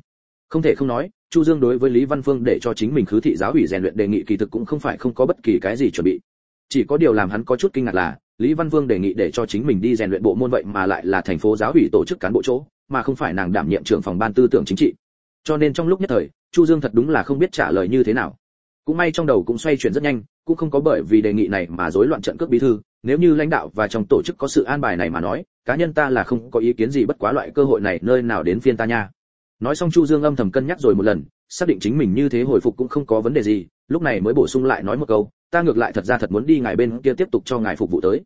không thể không nói, chu dương đối với lý văn phương để cho chính mình khứ thị giáo ủy rèn luyện đề nghị kỳ thực cũng không phải không có bất kỳ cái gì chuẩn bị chỉ có điều làm hắn có chút kinh ngạc là, lý văn vương đề nghị để cho chính mình đi rèn luyện bộ môn vậy mà lại là thành phố giáo ủy tổ chức cán bộ chỗ, mà không phải nàng đảm nhiệm trưởng phòng ban tư tưởng chính trị. Cho nên trong lúc nhất thời, chu dương thật đúng là không biết trả lời như thế nào. Cũng may trong đầu cũng xoay chuyển rất nhanh, cũng không có bởi vì đề nghị này mà rối loạn trận cướp bí thư. Nếu như lãnh đạo và trong tổ chức có sự an bài này mà nói, cá nhân ta là không có ý kiến gì bất quá loại cơ hội này nơi nào đến phiên ta nha. Nói xong chu dương âm thầm cân nhắc rồi một lần, xác định chính mình như thế hồi phục cũng không có vấn đề gì, lúc này mới bổ sung lại nói một câu ta ngược lại thật ra thật muốn đi ngài bên kia tiếp tục cho ngài phục vụ tới.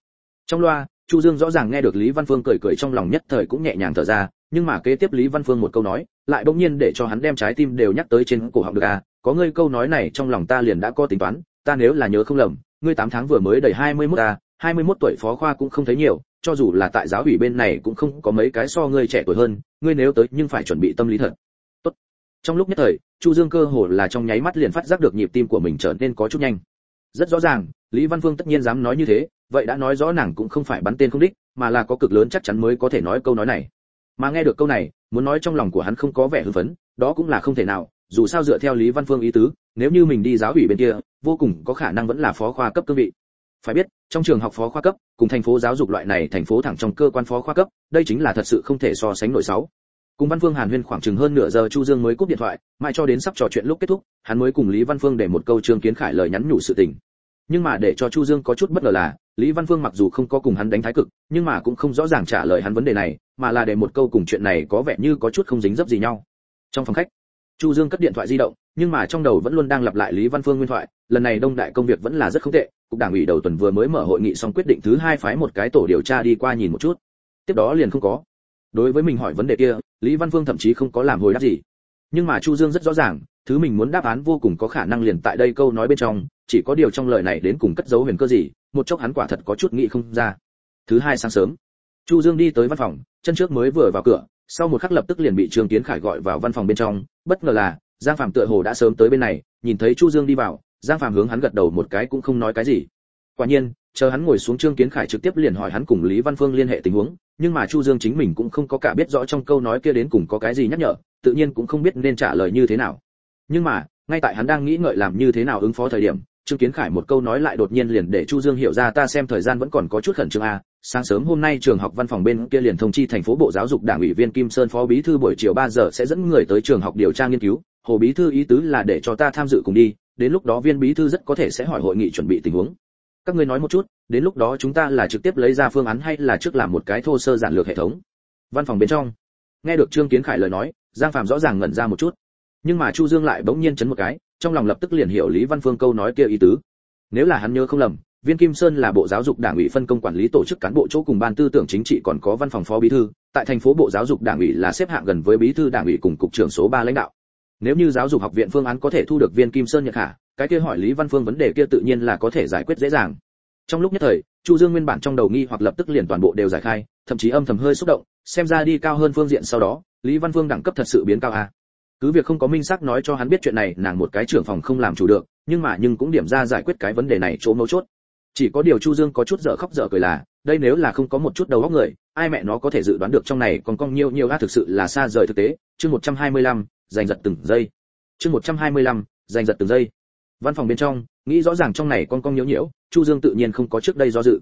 Trong loa, chu dương rõ ràng nghe được lý văn phương cười cười trong lòng nhất thời cũng nhẹ nhàng thở ra, nhưng mà kế tiếp lý văn phương một câu nói, lại bỗng nhiên để cho hắn đem trái tim đều nhắc tới trên cổ họng được à có ngươi câu nói này trong lòng ta liền đã có tính toán, ta nếu là nhớ không lầm, ngươi 8 tháng vừa mới đầy 21 à 21 tuổi phó khoa cũng không thấy nhiều, cho dù là tại giáo ủy bên này cũng không có mấy cái so ngươi trẻ tuổi hơn, ngươi nếu tới nhưng phải chuẩn bị tâm lý thật. Tốt. Trong lúc nhất thời, chu dương cơ hồ là trong nháy mắt liền phát giác được nhịp tim của mình trở nên có chút nhanh rất rõ ràng, lý văn phương tất nhiên dám nói như thế, vậy đã nói rõ nàng cũng không phải bắn tên không đích, mà là có cực lớn chắc chắn mới có thể nói câu nói này. Mà nghe được câu này, muốn nói trong lòng của hắn không có vẻ hưng phấn, đó cũng là không thể nào, dù sao dựa theo lý văn phương ý tứ, nếu như mình đi giáo ủy bên kia, vô cùng có khả năng vẫn là phó khoa cấp cương vị. Phải biết, trong trường học phó khoa cấp, cùng thành phố giáo dục loại này thành phố thẳng trong cơ quan phó khoa cấp, đây chính là thật sự không thể so sánh nổi sáu cùng văn phương hàn huyên khoảng chừng hơn nửa giờ chu dương mới cúp điện thoại, mãi cho đến sắp trò chuyện lúc kết thúc, hắn mới cùng lý văn phương để một câu trương kiến khải lời nhắn nhủ sự tình. Nhưng mà để cho chu dương có chút bất ngờ là, lý văn phương mặc dù không có cùng hắn đánh thái cực, nhưng mà cũng không rõ ràng trả lời hắn vấn đề này, mà là để một câu cùng chuyện này có vẻ như có chút không dính dấp gì nhau. Trong phòng khách, chu dương cất điện thoại di động, nhưng mà trong đầu vẫn luôn đang lặp lại lý văn phương nguyên thoại, lần này đông đại công việc vẫn là rất không tệ, cục đảng ủy đầu tuần vừa mới mở hội nghị xong quyết định thứ hai phái một cái tổ điều tra đi qua nhìn một chút. Tiếp đó liền không có đối với mình hỏi vấn đề kia, lý văn phương thậm chí không có làm hồi đáp gì. Nhưng mà chu dương rất rõ ràng, thứ mình muốn đáp án vô cùng có khả năng liền tại đây câu nói bên trong, chỉ có điều trong lời này đến cùng cất giấu huyền cơ gì, một chốc hắn quả thật có chút nghĩ không ra. Thứ hai sáng sớm, chu dương đi tới văn phòng, chân trước mới vừa vào cửa, sau một khắc lập tức liền bị trương kiến khải gọi vào văn phòng bên trong, bất ngờ là, giang phạm tựa hồ đã sớm tới bên này, nhìn thấy chu dương đi vào, giang phạm hướng hắn gật đầu một cái cũng không nói cái gì. Quả nhiên, chờ hắn ngồi xuống trương kiến khải trực tiếp liền hỏi hắn cùng lý văn phương liên hệ tình huống nhưng mà chu dương chính mình cũng không có cả biết rõ trong câu nói kia đến cùng có cái gì nhắc nhở, tự nhiên cũng không biết nên trả lời như thế nào. Nhưng mà, ngay tại hắn đang nghĩ ngợi làm như thế nào ứng phó thời điểm, trương kiến khải một câu nói lại đột nhiên liền để chu dương hiểu ra ta xem thời gian vẫn còn có chút khẩn trương a sáng sớm hôm nay trường học văn phòng bên kia liền thông chi thành phố bộ giáo dục đảng ủy viên kim sơn phó bí thư buổi chiều 3 giờ sẽ dẫn người tới trường học điều tra nghiên cứu, hồ bí thư ý tứ là để cho ta tham dự cùng đi, đến lúc đó viên bí thư rất có thể sẽ hỏi hội nghị chuẩn bị tình huống các ngươi nói một chút, đến lúc đó chúng ta là trực tiếp lấy ra phương án hay là trước làm một cái thô sơ giản lược hệ thống? Văn phòng bên trong. Nghe được trương kiến khải lời nói, giang phạm rõ ràng ngẩn ra một chút. Nhưng mà chu dương lại bỗng nhiên chấn một cái, trong lòng lập tức liền hiểu lý văn phương câu nói kia ý tứ. Nếu là hắn nhớ không lầm, viên kim sơn là bộ giáo dục đảng ủy phân công quản lý tổ chức cán bộ chỗ cùng ban tư tưởng chính trị còn có văn phòng phó bí thư, tại thành phố bộ giáo dục đảng ủy là xếp hạng gần với bí thư đảng ủy cùng cục trưởng số 3 lãnh đạo. Nếu như giáo dục học viện phương án có thể thu được viên kim sơn nhận hạ cái kia hỏi lý văn phương vấn đề kia tự nhiên là có thể giải quyết dễ dàng. Trong lúc nhất thời chu dương nguyên bản trong đầu nghi hoặc lập tức liền toàn bộ đều giải khai thậm chí âm thầm hơi xúc động xem ra đi cao hơn phương diện sau đó lý văn phương đẳng cấp thật sự biến cao à? cứ việc không có minh xác nói cho hắn biết chuyện này nàng một cái trưởng phòng không làm chủ được nhưng mà nhưng cũng điểm ra giải quyết cái vấn đề này chỗ mấu chốt. Chỉ có điều chu dương có chút dở khóc dở cười là đây nếu là không có một chút đầu óc người ai mẹ nó có thể dự đoán được trong này còn cong nhiều nhiều a thực sự là xa rời thực tế. Chương 125, giành giật từng giây. Chương 125, giành giật từng giây văn phòng bên trong, nghĩ rõ ràng trong này con con nhiễu nhiễu, chu dương tự nhiên không có trước đây do dự.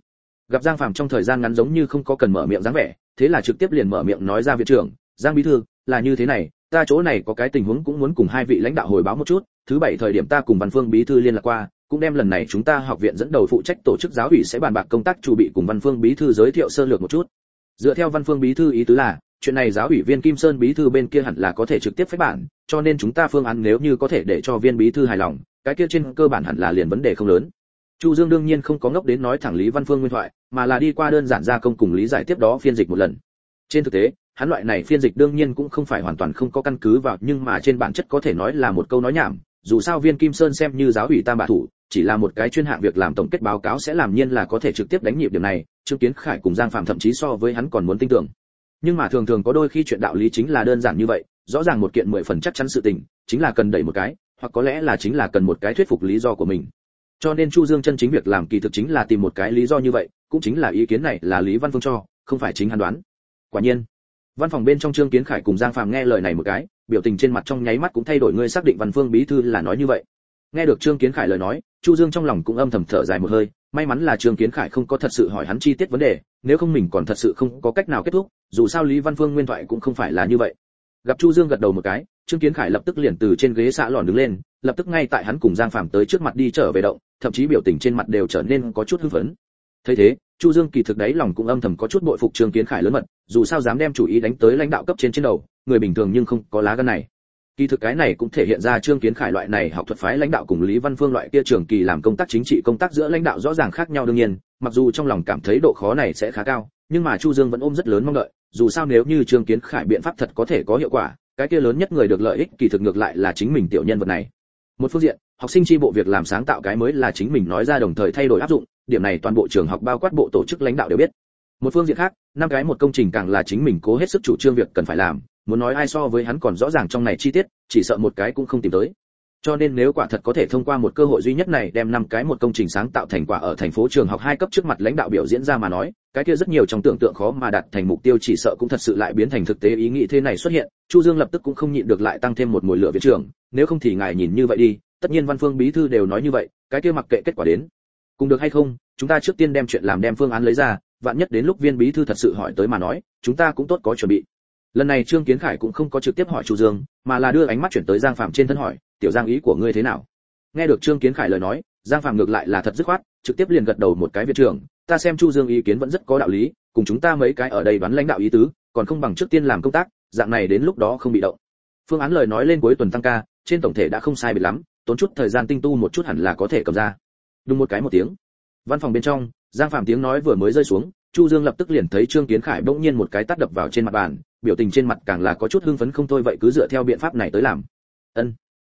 Gặp giang phàm trong thời gian ngắn giống như không có cần mở miệng dáng vẻ, thế là trực tiếp liền mở miệng nói ra viện trưởng, giang bí thư, là như thế này, ta chỗ này có cái tình huống cũng muốn cùng hai vị lãnh đạo hồi báo một chút, thứ bảy thời điểm ta cùng văn phương bí thư liên lạc qua, cũng đem lần này chúng ta học viện dẫn đầu phụ trách tổ chức giáo ủy sẽ bàn bạc công tác chuẩn bị cùng văn phương bí thư giới thiệu sơ lược một chút. Dựa theo văn phương bí thư ý tứ là chuyện này giáo ủy viên kim sơn bí thư bên kia hẳn là có thể trực tiếp phái bản, cho nên chúng ta phương án nếu như có thể để cho viên bí thư hài lòng, cái kia trên cơ bản hẳn là liền vấn đề không lớn. Chu dương đương nhiên không có ngốc đến nói thẳng lý văn phương nguyên thoại, mà là đi qua đơn giản gia công cùng lý giải tiếp đó phiên dịch một lần. Trên thực tế, hắn loại này phiên dịch đương nhiên cũng không phải hoàn toàn không có căn cứ vào, nhưng mà trên bản chất có thể nói là một câu nói nhảm, dù sao viên kim sơn xem như giáo ủy tam bạ thủ, chỉ là một cái chuyên hạng việc làm tổng kết báo cáo sẽ làm nhiên là có thể trực tiếp đánh nhịp điểm này, trương kiến khải cùng giang phạm thậm chí so với hắn còn muốn tin tưởng nhưng mà thường thường có đôi khi chuyện đạo lý chính là đơn giản như vậy, rõ ràng một kiện mười phần chắc chắn sự tình, chính là cần đẩy một cái, hoặc có lẽ là chính là cần một cái thuyết phục lý do của mình. Cho nên chu dương chân chính việc làm kỳ thực chính là tìm một cái lý do như vậy, cũng chính là ý kiến này là lý văn phương cho, không phải chính hắn đoán. Quả nhiên, văn phòng bên trong trương kiến khải cùng giang phàm nghe lời này một cái, biểu tình trên mặt trong nháy mắt cũng thay đổi, ngươi xác định văn phương bí thư là nói như vậy. Nghe được trương kiến khải lời nói, chu dương trong lòng cũng âm thầm thở dài một hơi may mắn là trương kiến khải không có thật sự hỏi hắn chi tiết vấn đề, nếu không mình còn thật sự không có cách nào kết thúc, dù sao lý văn phương nguyên thoại cũng không phải là như vậy. Gặp chu dương gật đầu một cái, trương kiến khải lập tức liền từ trên ghế xã lòn đứng lên, lập tức ngay tại hắn cùng giang phàm tới trước mặt đi trở về động, thậm chí biểu tình trên mặt đều trở nên có chút hưng phấn. Thấy thế, chu dương kỳ thực đấy lòng cũng âm thầm có chút bội phục trương kiến khải lớn mật, dù sao dám đem chủ ý đánh tới lãnh đạo cấp trên trên đầu, người bình thường nhưng không có lá gan này kỳ thực cái này cũng thể hiện ra trương kiến khải loại này học thuật phái lãnh đạo cùng lý văn phương loại kia trường kỳ làm công tác chính trị, công tác giữa lãnh đạo rõ ràng khác nhau đương nhiên, mặc dù trong lòng cảm thấy độ khó này sẽ khá cao, nhưng mà chu dương vẫn ôm rất lớn mong đợi, dù sao nếu như trương kiến khải biện pháp thật có thể có hiệu quả, cái kia lớn nhất người được lợi ích kỳ thực ngược lại là chính mình tiểu nhân vật này. Một phương diện, học sinh chi bộ việc làm sáng tạo cái mới là chính mình nói ra đồng thời thay đổi áp dụng, điểm này toàn bộ trường học bao quát bộ tổ chức lãnh đạo đều biết. Một phương diện khác, năm cái một công trình càng là chính mình cố hết sức chủ trương việc cần phải làm muốn nói ai so với hắn còn rõ ràng trong này chi tiết, chỉ sợ một cái cũng không tìm tới. Cho nên nếu quả thật có thể thông qua một cơ hội duy nhất này đem năm cái một công trình sáng tạo thành quả ở thành phố trường học hai cấp trước mặt lãnh đạo biểu diễn ra mà nói, cái kia rất nhiều trong tưởng tượng khó mà đạt thành mục tiêu chỉ sợ cũng thật sự lại biến thành thực tế ý nghĩ thế này xuất hiện, chu dương lập tức cũng không nhịn được lại tăng thêm một mùi lửa viện trưởng, nếu không thì ngài nhìn như vậy đi, tất nhiên văn phương bí thư đều nói như vậy, cái kia mặc kệ kết quả đến. Cùng được hay không, chúng ta trước tiên đem chuyện làm đem phương án lấy ra, vạn nhất đến lúc viên bí thư thật sự hỏi tới mà nói, chúng ta cũng tốt có chuẩn bị lần này trương kiến khải cũng không có trực tiếp hỏi chu dương, mà là đưa ánh mắt chuyển tới giang phạm trên thân hỏi, tiểu giang ý của ngươi thế nào? Nghe được trương kiến khải lời nói, giang phạm ngược lại là thật dứt khoát, trực tiếp liền gật đầu một cái viện trưởng, ta xem chu dương ý kiến vẫn rất có đạo lý, cùng chúng ta mấy cái ở đây đoán lãnh đạo ý tứ, còn không bằng trước tiên làm công tác, dạng này đến lúc đó không bị động. Phương án lời nói lên cuối tuần tăng ca, trên tổng thể đã không sai biệt lắm, tốn chút thời gian tinh tu một chút hẳn là có thể cầm ra. Đúng một cái một tiếng. Văn phòng bên trong, giang phạm tiếng nói vừa mới rơi xuống, chu dương lập tức liền thấy trương kiến khải bỗng nhiên một cái tát đập vào trên mặt bàn biểu tình trên mặt càng là có chút hưng phấn không thôi, vậy cứ dựa theo biện pháp này tới làm. Ân,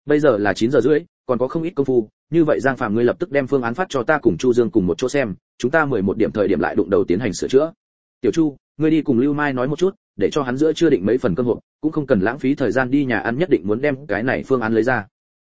bây giờ là 9 giờ rưỡi, còn có không ít công phu, như vậy giang phạm ngươi lập tức đem phương án phát cho ta cùng chu dương cùng một chỗ xem, chúng ta 11 điểm thời điểm lại đụng đầu tiến hành sửa chữa. Tiểu chu, ngươi đi cùng lưu mai nói một chút, để cho hắn giữa chưa định mấy phần cơ hội, cũng không cần lãng phí thời gian đi nhà ăn nhất định muốn đem cái này phương án lấy ra.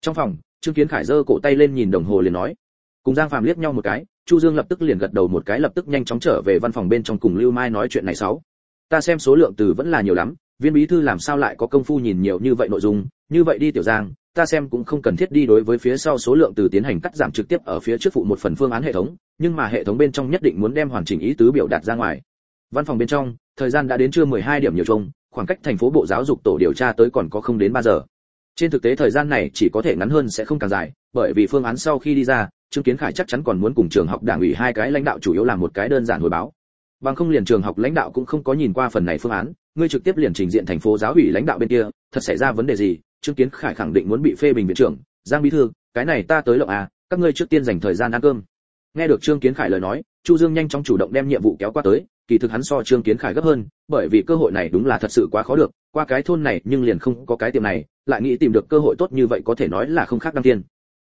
Trong phòng, trương kiến khải giơ cổ tay lên nhìn đồng hồ liền nói. Cùng giang phạm liếc nhau một cái, chu dương lập tức liền gật đầu một cái, lập tức nhanh chóng trở về văn phòng bên trong cùng lưu mai nói chuyện này sáu ta xem số lượng từ vẫn là nhiều lắm, viên bí thư làm sao lại có công phu nhìn nhiều như vậy nội dung, như vậy đi tiểu giang, ta xem cũng không cần thiết đi đối với phía sau số lượng từ tiến hành cắt giảm trực tiếp ở phía trước phụ một phần phương án hệ thống, nhưng mà hệ thống bên trong nhất định muốn đem hoàn chỉnh ý tứ biểu đạt ra ngoài. Văn phòng bên trong, thời gian đã đến trưa 12 điểm nhiều chung, khoảng cách thành phố bộ giáo dục tổ điều tra tới còn có không đến 3 giờ. Trên thực tế thời gian này chỉ có thể ngắn hơn sẽ không càng dài, bởi vì phương án sau khi đi ra, trương kiến khải chắc chắn còn muốn cùng trường học đảng ủy hai cái lãnh đạo chủ yếu làm một cái đơn giản hồi báo bằng không liền trường học lãnh đạo cũng không có nhìn qua phần này phương án, ngươi trực tiếp liền trình diện thành phố giáo ủy lãnh đạo bên kia, thật xảy ra vấn đề gì trương kiến khải khẳng định muốn bị phê bình viện trưởng, giang bí thư, cái này ta tới lộng à các ngươi trước tiên dành thời gian ăn cơm nghe được trương kiến khải lời nói, chu dương nhanh chóng chủ động đem nhiệm vụ kéo qua tới, kỳ thực hắn so trương kiến khải gấp hơn, bởi vì cơ hội này đúng là thật sự quá khó được, qua cái thôn này nhưng liền không có cái tiệm này, lại nghĩ tìm được cơ hội tốt như vậy có thể nói là không khác đăng tiên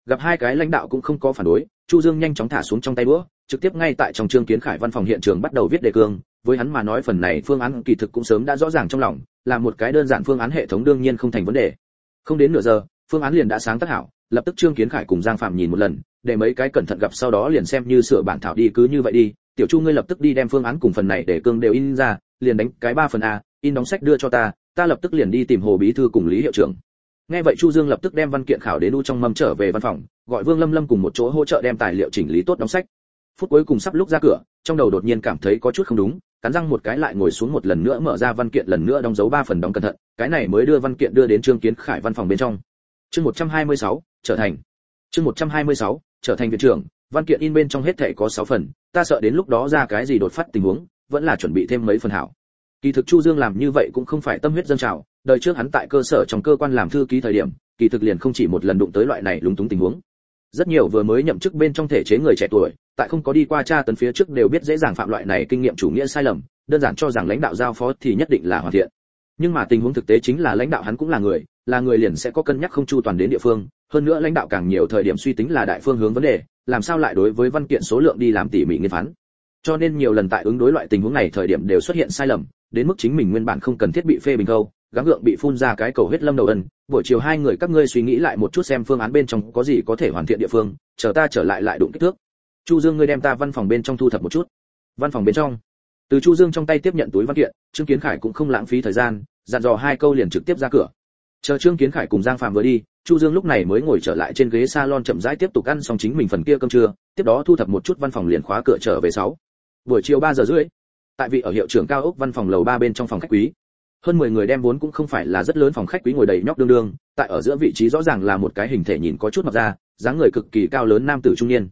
gặp hai cái lãnh đạo cũng không có phản đối, chu dương nhanh chóng thả xuống trong tay đũa trực tiếp ngay tại trong trương kiến khải văn phòng hiện trường bắt đầu viết đề cương, với hắn mà nói phần này phương án kỳ thực cũng sớm đã rõ ràng trong lòng, là một cái đơn giản phương án hệ thống đương nhiên không thành vấn đề. Không đến nửa giờ, phương án liền đã sáng tác hảo, lập tức trương kiến khải cùng giang phạm nhìn một lần, để mấy cái cẩn thận gặp sau đó liền xem như sửa bản thảo đi cứ như vậy đi, tiểu chu ngươi lập tức đi đem phương án cùng phần này để cương đều in ra, liền đánh cái ba phần a, in đóng sách đưa cho ta ta lập tức liền đi tìm hồ bí thư cùng lý hiệu trưởng. Nghe vậy chu dương lập tức đem văn kiện khảo đến u trong mâm trở về văn phòng, gọi vương lâm lâm cùng một chỗ hỗ trợ đem tài liệu chỉnh lý tốt đóng sách phút cuối cùng sắp lúc ra cửa trong đầu đột nhiên cảm thấy có chút không đúng cắn răng một cái lại ngồi xuống một lần nữa mở ra văn kiện lần nữa đóng dấu ba phần đóng cẩn thận cái này mới đưa văn kiện đưa đến trương kiến khải văn phòng bên trong. Chương 126, trở thành. Chương 126, trở thành viện trưởng văn kiện in bên trong hết thảy có 6 phần ta sợ đến lúc đó ra cái gì đột phát tình huống vẫn là chuẩn bị thêm mấy phần hảo. Kỳ thực chu dương làm như vậy cũng không phải tâm huyết dân trào đời trước hắn tại cơ sở trong cơ quan làm thư ký thời điểm kỳ thực liền không chỉ một lần đụng tới loại này lúng túng tình huống rất nhiều vừa mới nhậm chức bên trong thể chế người trẻ tuổi, tại không có đi qua tra tấn phía trước đều biết dễ dàng phạm loại này kinh nghiệm chủ nghĩa sai lầm, đơn giản cho rằng lãnh đạo giao phó thì nhất định là hoàn thiện. Nhưng mà tình huống thực tế chính là lãnh đạo hắn cũng là người là người liền sẽ có cân nhắc không chu toàn đến địa phương. Hơn nữa lãnh đạo càng nhiều thời điểm suy tính là đại phương hướng vấn đề, làm sao lại đối với văn kiện số lượng đi làm tỉ mỉ nghiên phán. Cho nên nhiều lần tại ứng đối loại tình huống này thời điểm đều xuất hiện sai lầm, đến mức chính mình nguyên bản không cần thiết bị phê bình câu gắng gượng bị phun ra cái cầu huyết lâm đầu ân. Buổi chiều hai người các ngươi suy nghĩ lại một chút xem phương án bên trong có gì có thể hoàn thiện địa phương, chờ ta trở lại lại đụng kích thước. Chu dương ngươi đem ta văn phòng bên trong thu thập một chút. Văn phòng bên trong. Từ chu dương trong tay tiếp nhận túi văn kiện, trương kiến khải cũng không lãng phí thời gian, dặn dò hai câu liền trực tiếp ra cửa. Chờ trương kiến khải cùng giang phạm vừa đi, chu dương lúc này mới ngồi trở lại trên ghế salon chậm rãi tiếp tục ăn xong chính mình phần kia cơm trưa, tiếp đó thu thập một chút văn phòng liền khóa cửa trở về sáu. Buổi chiều ba giờ rưỡi, tại vị ở hiệu trưởng cao ốc văn phòng lầu ba bên trong phòng khách quý hơn 10 người đem vốn cũng không phải là rất lớn phòng khách quý ngồi đầy nhóc đương đương, tại ở giữa vị trí rõ ràng là một cái hình thể nhìn có chút mập ra, dáng người cực kỳ cao lớn nam tử trung niên.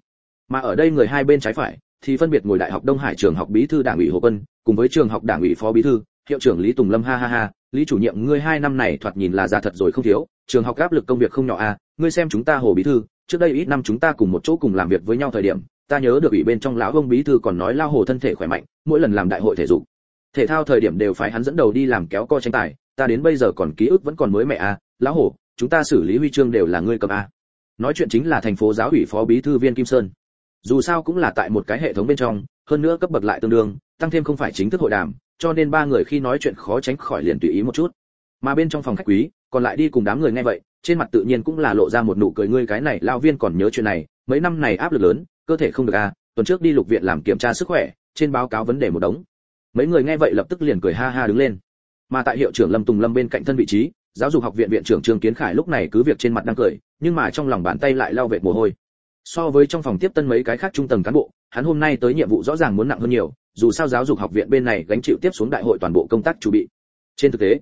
Mà ở đây người hai bên trái phải, thì phân biệt ngồi đại học đông hải trường học bí thư đảng ủy hồ quân, cùng với trường học đảng ủy phó bí thư, hiệu trưởng lý tùng lâm ha ha ha, lý chủ nhiệm, ngươi hai năm này thoạt nhìn là già thật rồi không thiếu, trường học áp lực công việc không nhỏ à ngươi xem chúng ta hồ bí thư, trước đây ít năm chúng ta cùng một chỗ cùng làm việc với nhau thời điểm, ta nhớ được ủy bên trong lão ông bí thư còn nói lao hồ thân thể khỏe mạnh, mỗi lần làm đại hội thể dục thể thao thời điểm đều phải hắn dẫn đầu đi làm kéo co tranh tài, ta đến bây giờ còn ký ức vẫn còn mới mẹ à lão hổ, chúng ta xử lý huy chương đều là ngươi cầm à. Nói chuyện chính là thành phố giáo ủy phó bí thư viên kim sơn. Dù sao cũng là tại một cái hệ thống bên trong, hơn nữa cấp bậc lại tương đương, tăng thêm không phải chính thức hội đàm, cho nên ba người khi nói chuyện khó tránh khỏi liền tùy ý một chút. Mà bên trong phòng khách quý, còn lại đi cùng đám người nghe vậy, trên mặt tự nhiên cũng là lộ ra một nụ cười ngươi cái này lao viên còn nhớ chuyện này, mấy năm này áp lực lớn, cơ thể không được à tuần trước đi lục viện làm kiểm tra sức khỏe, trên báo cáo vấn đề một đống mấy người nghe vậy lập tức liền cười ha ha đứng lên. Mà tại hiệu trưởng lâm tùng lâm bên cạnh thân vị trí, giáo dục học viện viện trưởng trương kiến khải lúc này cứ việc trên mặt đang cười, nhưng mà trong lòng bàn tay lại lao vệt mồ hôi. So với trong phòng tiếp tân mấy cái khác trung tầng cán bộ, hắn hôm nay tới nhiệm vụ rõ ràng muốn nặng hơn nhiều, dù sao giáo dục học viện bên này gánh chịu tiếp xuống đại hội toàn bộ công tác chuẩn bị. Trên thực tế,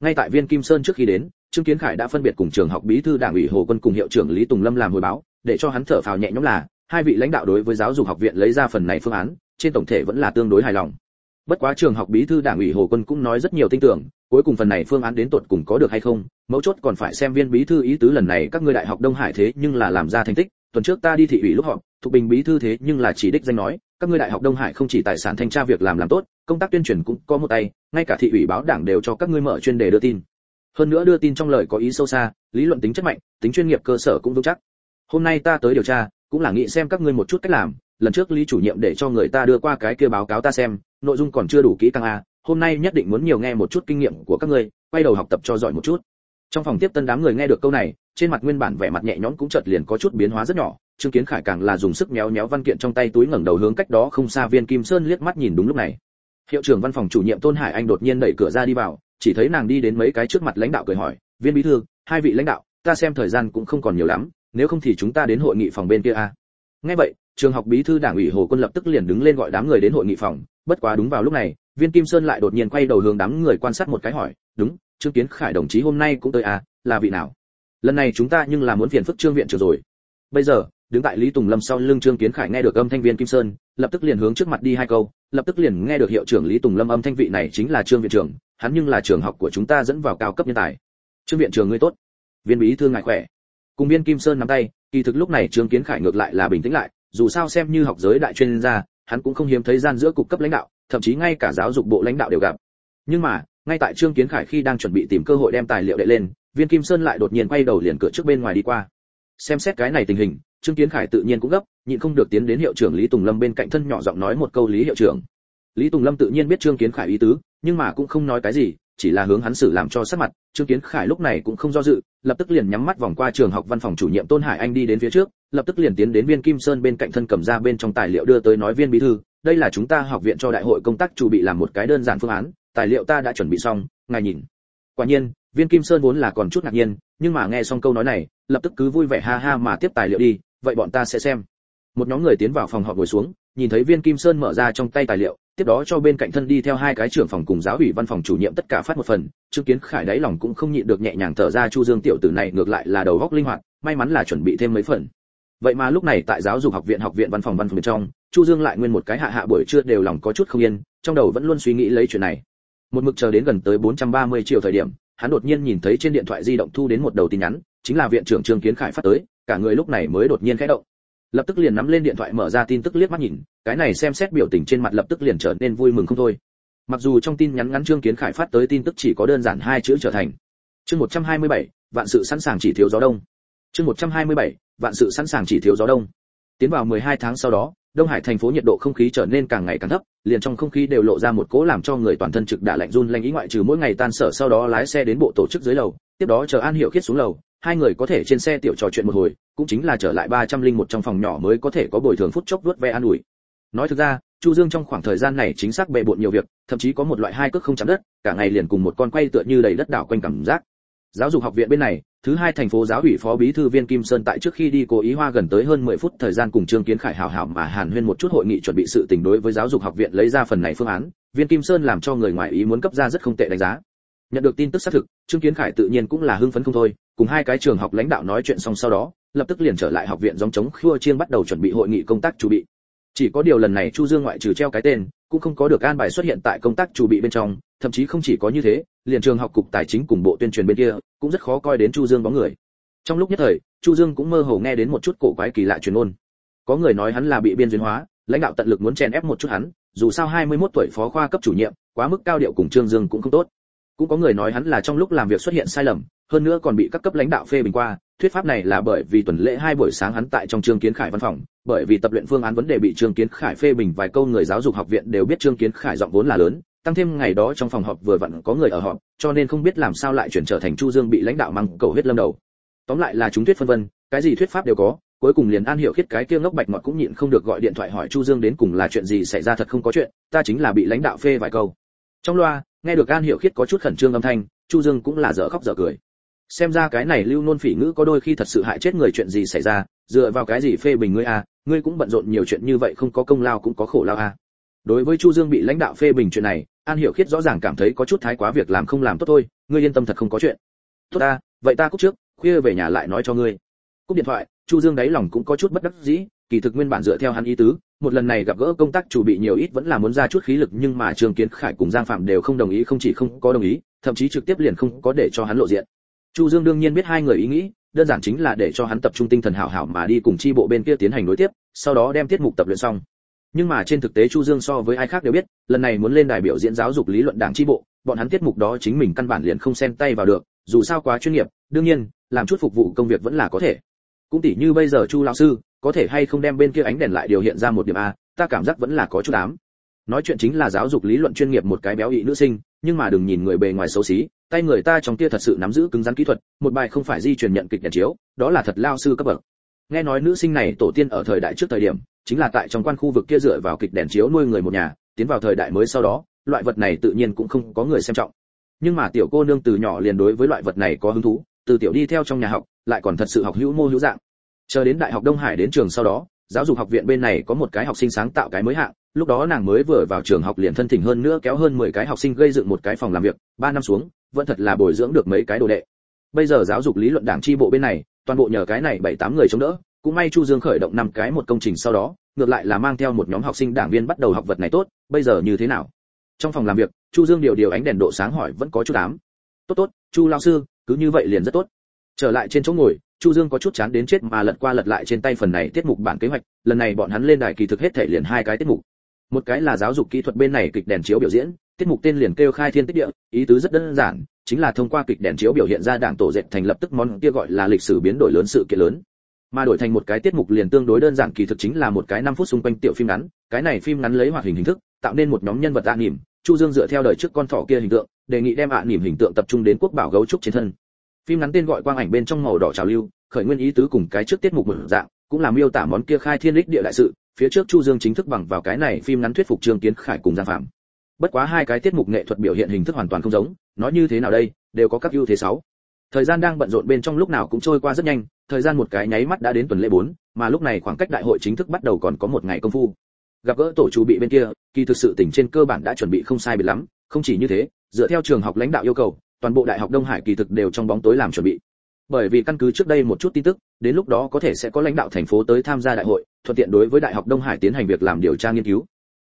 ngay tại viên kim sơn trước khi đến, trương kiến khải đã phân biệt cùng trường học bí thư đảng ủy hồ quân cùng hiệu trưởng lý tùng lâm làm hồi báo, để cho hắn thở phào nhẹ nhõm là, hai vị lãnh đạo đối với giáo dục học viện lấy ra phần này phương án, trên tổng thể vẫn là tương đối hài lòng bất quá trường học bí thư đảng ủy hồ quân cũng nói rất nhiều tin tưởng, cuối cùng phần này phương án đến tột cùng có được hay không, mấu chốt còn phải xem viên bí thư ý tứ lần này các ngươi đại học đông hải thế nhưng là làm ra thành tích, tuần trước ta đi thị ủy lúc họp, thuộc bình bí thư thế nhưng là chỉ đích danh nói, các ngươi đại học đông hải không chỉ tài sản thanh tra việc làm làm tốt, công tác tuyên truyền cũng có một tay, ngay cả thị ủy báo đảng đều cho các ngươi mở chuyên đề đưa tin. Hơn nữa đưa tin trong lời có ý sâu xa, lý luận tính chất mạnh, tính chuyên nghiệp cơ sở cũng vững chắc. Hôm nay ta tới điều tra, cũng là nghĩ xem các ngươi một chút cách làm, lần trước lý chủ nhiệm để cho người ta đưa qua cái kia báo cáo ta xem nội dung còn chưa đủ kỹ càng a hôm nay nhất định muốn nhiều nghe một chút kinh nghiệm của các ngươi, quay đầu học tập cho giỏi một chút trong phòng tiếp tân đám người nghe được câu này, trên mặt nguyên bản vẻ mặt nhẹ nhõm cũng chợt liền có chút biến hóa rất nhỏ, trương kiến khải càng là dùng sức méo méo văn kiện trong tay túi ngẩng đầu hướng cách đó không xa viên kim sơn liếc mắt nhìn đúng lúc này hiệu trưởng văn phòng chủ nhiệm tôn hải anh đột nhiên đẩy cửa ra đi vào, chỉ thấy nàng đi đến mấy cái trước mặt lãnh đạo cười hỏi, viên bí thư, hai vị lãnh đạo, ta xem thời gian cũng không còn nhiều lắm, nếu không thì chúng ta đến hội nghị phòng bên kia a à? Nghe vậy, trường học bí thư đảng ủy hồ quân lập tức liền đứng lên gọi đám người đến hội nghị phòng, bất quá đúng vào lúc này, viên kim sơn lại đột nhiên quay đầu hướng đám người quan sát một cái hỏi, đúng, trương kiến khải đồng chí hôm nay cũng tới à là vị nào? Lần này chúng ta nhưng là muốn phiền phức trương viện trưởng rồi. Bây giờ, đứng tại lý tùng lâm sau lưng trương kiến khải nghe được âm thanh viên kim sơn, lập tức liền hướng trước mặt đi hai câu, lập tức liền nghe được hiệu trưởng lý tùng lâm âm thanh vị này chính là trương viện trưởng, hắn nhưng là trường học của chúng ta dẫn vào cao cấp nhân tài. Trương viện trưởng ngươi tốt. Viên bí thư ngài khỏe cùng viên kim sơn nắm tay, kỳ thực lúc này trương kiến khải ngược lại là bình tĩnh lại, dù sao xem như học giới đại chuyên gia, hắn cũng không hiếm thấy gian giữa cục cấp lãnh đạo, thậm chí ngay cả giáo dục bộ lãnh đạo đều gặp. Nhưng mà, ngay tại trương kiến khải khi đang chuẩn bị tìm cơ hội đem tài liệu đệ lên, viên kim sơn lại đột nhiên quay đầu liền cửa trước bên ngoài đi qua. Xem xét cái này tình hình, trương kiến khải tự nhiên cũng gấp, nhịn không được tiến đến hiệu trưởng lý tùng lâm bên cạnh thân nhỏ giọng nói một câu lý hiệu trưởng. Lý tùng lâm tự nhiên biết trương kiến khải ý tứ, nhưng mà cũng không nói cái gì chỉ là hướng hắn xử làm cho sắc mặt, trương kiến khải lúc này cũng không do dự, lập tức liền nhắm mắt vòng qua trường học văn phòng chủ nhiệm tôn hải anh đi đến phía trước, lập tức liền tiến đến viên kim sơn bên cạnh thân cầm ra bên trong tài liệu đưa tới nói viên bí thư, đây là chúng ta học viện cho đại hội công tác chuẩn bị làm một cái đơn giản phương án, tài liệu ta đã chuẩn bị xong, ngài nhìn. Quả nhiên, viên kim sơn vốn là còn chút ngạc nhiên, nhưng mà nghe xong câu nói này, lập tức cứ vui vẻ ha ha mà tiếp tài liệu đi, vậy bọn ta sẽ xem. Một nhóm người tiến vào phòng họp ngồi xuống, nhìn thấy viên kim sơn mở ra trong tay tài liệu tiếp đó cho bên cạnh thân đi theo hai cái trưởng phòng cùng giáo ủy văn phòng chủ nhiệm tất cả phát một phần, trương kiến khải đáy lòng cũng không nhịn được nhẹ nhàng thở ra chu dương tiểu tử này ngược lại là đầu góc linh hoạt, may mắn là chuẩn bị thêm mấy phần. Vậy mà lúc này tại giáo dục học viện học viện văn phòng văn phòng bên trong, chu dương lại nguyên một cái hạ hạ buổi trưa đều lòng có chút không yên, trong đầu vẫn luôn suy nghĩ lấy chuyện này. Một mực chờ đến gần tới 430 triệu thời điểm, hắn đột nhiên nhìn thấy trên điện thoại di động thu đến một đầu tin nhắn, chính là viện trưởng trương kiến khải phát tới, cả người lúc này mới đột nhiên khẽ động lập tức liền nắm lên điện thoại mở ra tin tức liếc mắt nhìn cái này xem xét biểu tình trên mặt lập tức liền trở nên vui mừng không thôi. Mặc dù trong tin nhắn ngắn trương kiến khải phát tới tin tức chỉ có đơn giản hai chữ trở thành. Chương 127, vạn sự sẵn sàng chỉ thiếu gió đông. Chương 127, vạn sự sẵn sàng chỉ thiếu gió đông. Tiến vào 12 tháng sau đó đông hải thành phố nhiệt độ không khí trở nên càng ngày càng thấp liền trong không khí đều lộ ra một cố làm cho người toàn thân trực đã lạnh run lạnh ý ngoại trừ mỗi ngày tan sở sau đó lái xe đến bộ tổ chức dưới lầu tiếp đó chờ an hiệu khiết xuống lầu hai người có thể trên xe tiểu trò chuyện một hồi, cũng chính là trở lại 301 trong phòng nhỏ mới có thể có bồi thường phút chốc đuốt ve an ủi. Nói thực ra, chu dương trong khoảng thời gian này chính xác bệ bội nhiều việc, thậm chí có một loại hai cước không chạm đất, cả ngày liền cùng một con quay tựa như đầy đất đảo quanh cảm giác. Giáo dục học viện bên này, thứ hai thành phố giáo ủy phó bí thư viên kim sơn tại trước khi đi cố ý hoa gần tới hơn 10 phút thời gian cùng trương kiến khải hảo hảo mà hàn huyên một chút hội nghị chuẩn bị sự tình đối với giáo dục học viện lấy ra phần này phương án, viên kim sơn làm cho người ngoài ý muốn cấp ra rất không tệ đánh giá. Nhận được tin tức xác thực, trương kiến khải tự nhiên cũng là hưng phấn không thôi cùng hai cái trường học lãnh đạo nói chuyện xong sau đó, lập tức liền trở lại học viện giống chống khua chiên bắt đầu chuẩn bị hội nghị công tác chuẩn bị. Chỉ có điều lần này chu dương ngoại trừ treo cái tên, cũng không có được an bài xuất hiện tại công tác chuẩn bị bên trong, thậm chí không chỉ có như thế, liền trường học cục tài chính cùng bộ tuyên truyền bên kia, cũng rất khó coi đến chu dương bóng người. Trong lúc nhất thời, chu dương cũng mơ hồ nghe đến một chút cổ quái kỳ lạ truyền ngôn. Có người nói hắn là bị biên duyên hóa, lãnh đạo tận lực muốn chen ép một chút hắn, dù sao 21 tuổi phó khoa cấp chủ nhiệm, quá mức cao điệu cùng trương dương cũng không tốt. Cũng có người nói hắn là trong lúc làm việc xuất hiện sai lầm hơn nữa còn bị các cấp lãnh đạo phê bình qua, thuyết pháp này là bởi vì tuần lễ hai buổi sáng hắn tại trong trương kiến khải văn phòng, bởi vì tập luyện phương án vấn đề bị trương kiến khải phê bình, vài câu người giáo dục học viện đều biết trương kiến khải giọng vốn là lớn, tăng thêm ngày đó trong phòng họp vừa vặn có người ở họp, cho nên không biết làm sao lại chuyển trở thành chu dương bị lãnh đạo mang cầu huyết lâm đầu. Tóm lại là chúng thuyết phân vân, cái gì thuyết pháp đều có, cuối cùng liền an hiểu khiết cái kia ngốc bạch ngọt cũng nhịn không được gọi điện thoại hỏi chu dương đến cùng là chuyện gì xảy ra thật không có chuyện, ta chính là bị lãnh đạo phê vài câu. Trong loa, nghe được an hiểu khiết có chút khẩn trương âm thanh, chu dương cũng là dở khóc dở cười xem ra cái này lưu nôn phỉ ngữ có đôi khi thật sự hại chết người chuyện gì xảy ra, dựa vào cái gì phê bình ngươi à ngươi cũng bận rộn nhiều chuyện như vậy không có công lao cũng có khổ lao à. Đối với chu dương bị lãnh đạo phê bình chuyện này, an hiểu khiết rõ ràng cảm thấy có chút thái quá việc làm không làm tốt thôi, ngươi yên tâm thật không có chuyện. Tốt ta, vậy ta cúc trước, khuya về nhà lại nói cho ngươi. Cúp điện thoại, chu dương đáy lòng cũng có chút bất đắc dĩ, kỳ thực nguyên bản dựa theo hắn ý tứ, một lần này gặp gỡ công tác chủ bị nhiều ít vẫn là muốn ra chút khí lực nhưng mà trường kiến khải cùng giang phạm đều không đồng ý, không chỉ không có đồng ý, thậm chí trực tiếp liền không có để cho hắn lộ diện chu dương đương nhiên biết hai người ý nghĩ, đơn giản chính là để cho hắn tập trung tinh thần hảo hảo mà đi cùng chi bộ bên kia tiến hành đối tiếp, sau đó đem tiết mục tập luyện xong. Nhưng mà trên thực tế chu dương so với ai khác đều biết, lần này muốn lên đài biểu diễn giáo dục lý luận đảng chi bộ, bọn hắn tiết mục đó chính mình căn bản liền không xen tay vào được, dù sao quá chuyên nghiệp, đương nhiên, làm chút phục vụ công việc vẫn là có thể. Cũng tỉ như bây giờ chu lão sư, có thể hay không đem bên kia ánh đèn lại điều hiện ra một điểm a, ta cảm giác vẫn là có chút ám nói chuyện chính là giáo dục lý luận chuyên nghiệp một cái béo ị nữ sinh, nhưng mà đừng nhìn người bề ngoài xấu xí, tay người ta trong kia thật sự nắm giữ cứng rắn kỹ thuật, một bài không phải di truyền nhận kịch đèn chiếu, đó là thật lao sư cấp bậc. Nghe nói nữ sinh này tổ tiên ở thời đại trước thời điểm, chính là tại trong quan khu vực kia dựa vào kịch đèn chiếu nuôi người một nhà, tiến vào thời đại mới sau đó, loại vật này tự nhiên cũng không có người xem trọng. Nhưng mà tiểu cô nương từ nhỏ liền đối với loại vật này có hứng thú, từ tiểu đi theo trong nhà học, lại còn thật sự học hữu mô hữu dạng. Chờ đến đại học đông hải đến trường sau đó, giáo dục học viện bên này có một cái học sinh sáng tạo cái mới hạng lúc đó nàng mới vừa vào trường học liền thân thỉnh hơn nữa kéo hơn 10 cái học sinh gây dựng một cái phòng làm việc 3 năm xuống, vẫn thật là bồi dưỡng được mấy cái đồ đệ. Bây giờ giáo dục lý luận đảng chi bộ bên này, toàn bộ nhờ cái này bảy tám người chống đỡ, cũng may chu dương khởi động năm cái một công trình sau đó, ngược lại là mang theo một nhóm học sinh đảng viên bắt đầu học vật này tốt, bây giờ như thế nào? Trong phòng làm việc, chu dương điều điều ánh đèn độ sáng hỏi vẫn có chút ám. Tốt tốt, chu lão sư, cứ như vậy liền rất tốt. Trở lại trên chỗ ngồi, chu dương có chút chán đến chết mà lật qua lật lại trên tay phần này tiết mục bản kế hoạch, lần này bọn hắn lên đài kỳ thực hết thể liền hai cái tiết mục một cái là giáo dục kỹ thuật bên này kịch đèn chiếu biểu diễn, tiết mục tên liền kêu khai thiên tích địa, ý tứ rất đơn giản, chính là thông qua kịch đèn chiếu biểu hiện ra đảng tổ dệt thành lập tức món kia gọi là lịch sử biến đổi lớn sự kiện lớn. Mà đổi thành một cái tiết mục liền tương đối đơn giản kỳ thực chính là một cái 5 phút xung quanh tiểu phim ngắn, cái này phim ngắn lấy hoạt hình hình thức, tạo nên một nhóm nhân vật ạ nỉm chu dương dựa theo đời trước con thỏ kia hình tượng, đề nghị đem ạ nỉm hình tượng tập trung đến quốc bảo gấu trúc trên thân. Phim ngắn tên gọi quang ảnh bên trong màu đỏ trào lưu, khởi nguyên ý tứ cùng cái trước tiết mục mở dạng, cũng là miêu tả món kia khai thiên lịch địa đại sự phía trước chu dương chính thức bằng vào cái này phim ngắn thuyết phục trương kiến khải cùng giang phạm. Bất quá hai cái tiết mục nghệ thuật biểu hiện hình thức hoàn toàn không giống nói như thế nào đây đều có các ưu thế sáu. Thời gian đang bận rộn bên trong lúc nào cũng trôi qua rất nhanh thời gian một cái nháy mắt đã đến tuần lễ 4, mà lúc này khoảng cách đại hội chính thức bắt đầu còn có một ngày công phu. Gặp gỡ tổ chủ bị bên kia kỳ thực sự tỉnh trên cơ bản đã chuẩn bị không sai biệt lắm không chỉ như thế dựa theo trường học lãnh đạo yêu cầu toàn bộ đại học đông hải kỳ thực đều trong bóng tối làm chuẩn bị. Bởi vì căn cứ trước đây một chút tin tức đến lúc đó có thể sẽ có lãnh đạo thành phố tới tham gia đại hội thuận tiện đối với đại học đông hải tiến hành việc làm điều tra nghiên cứu.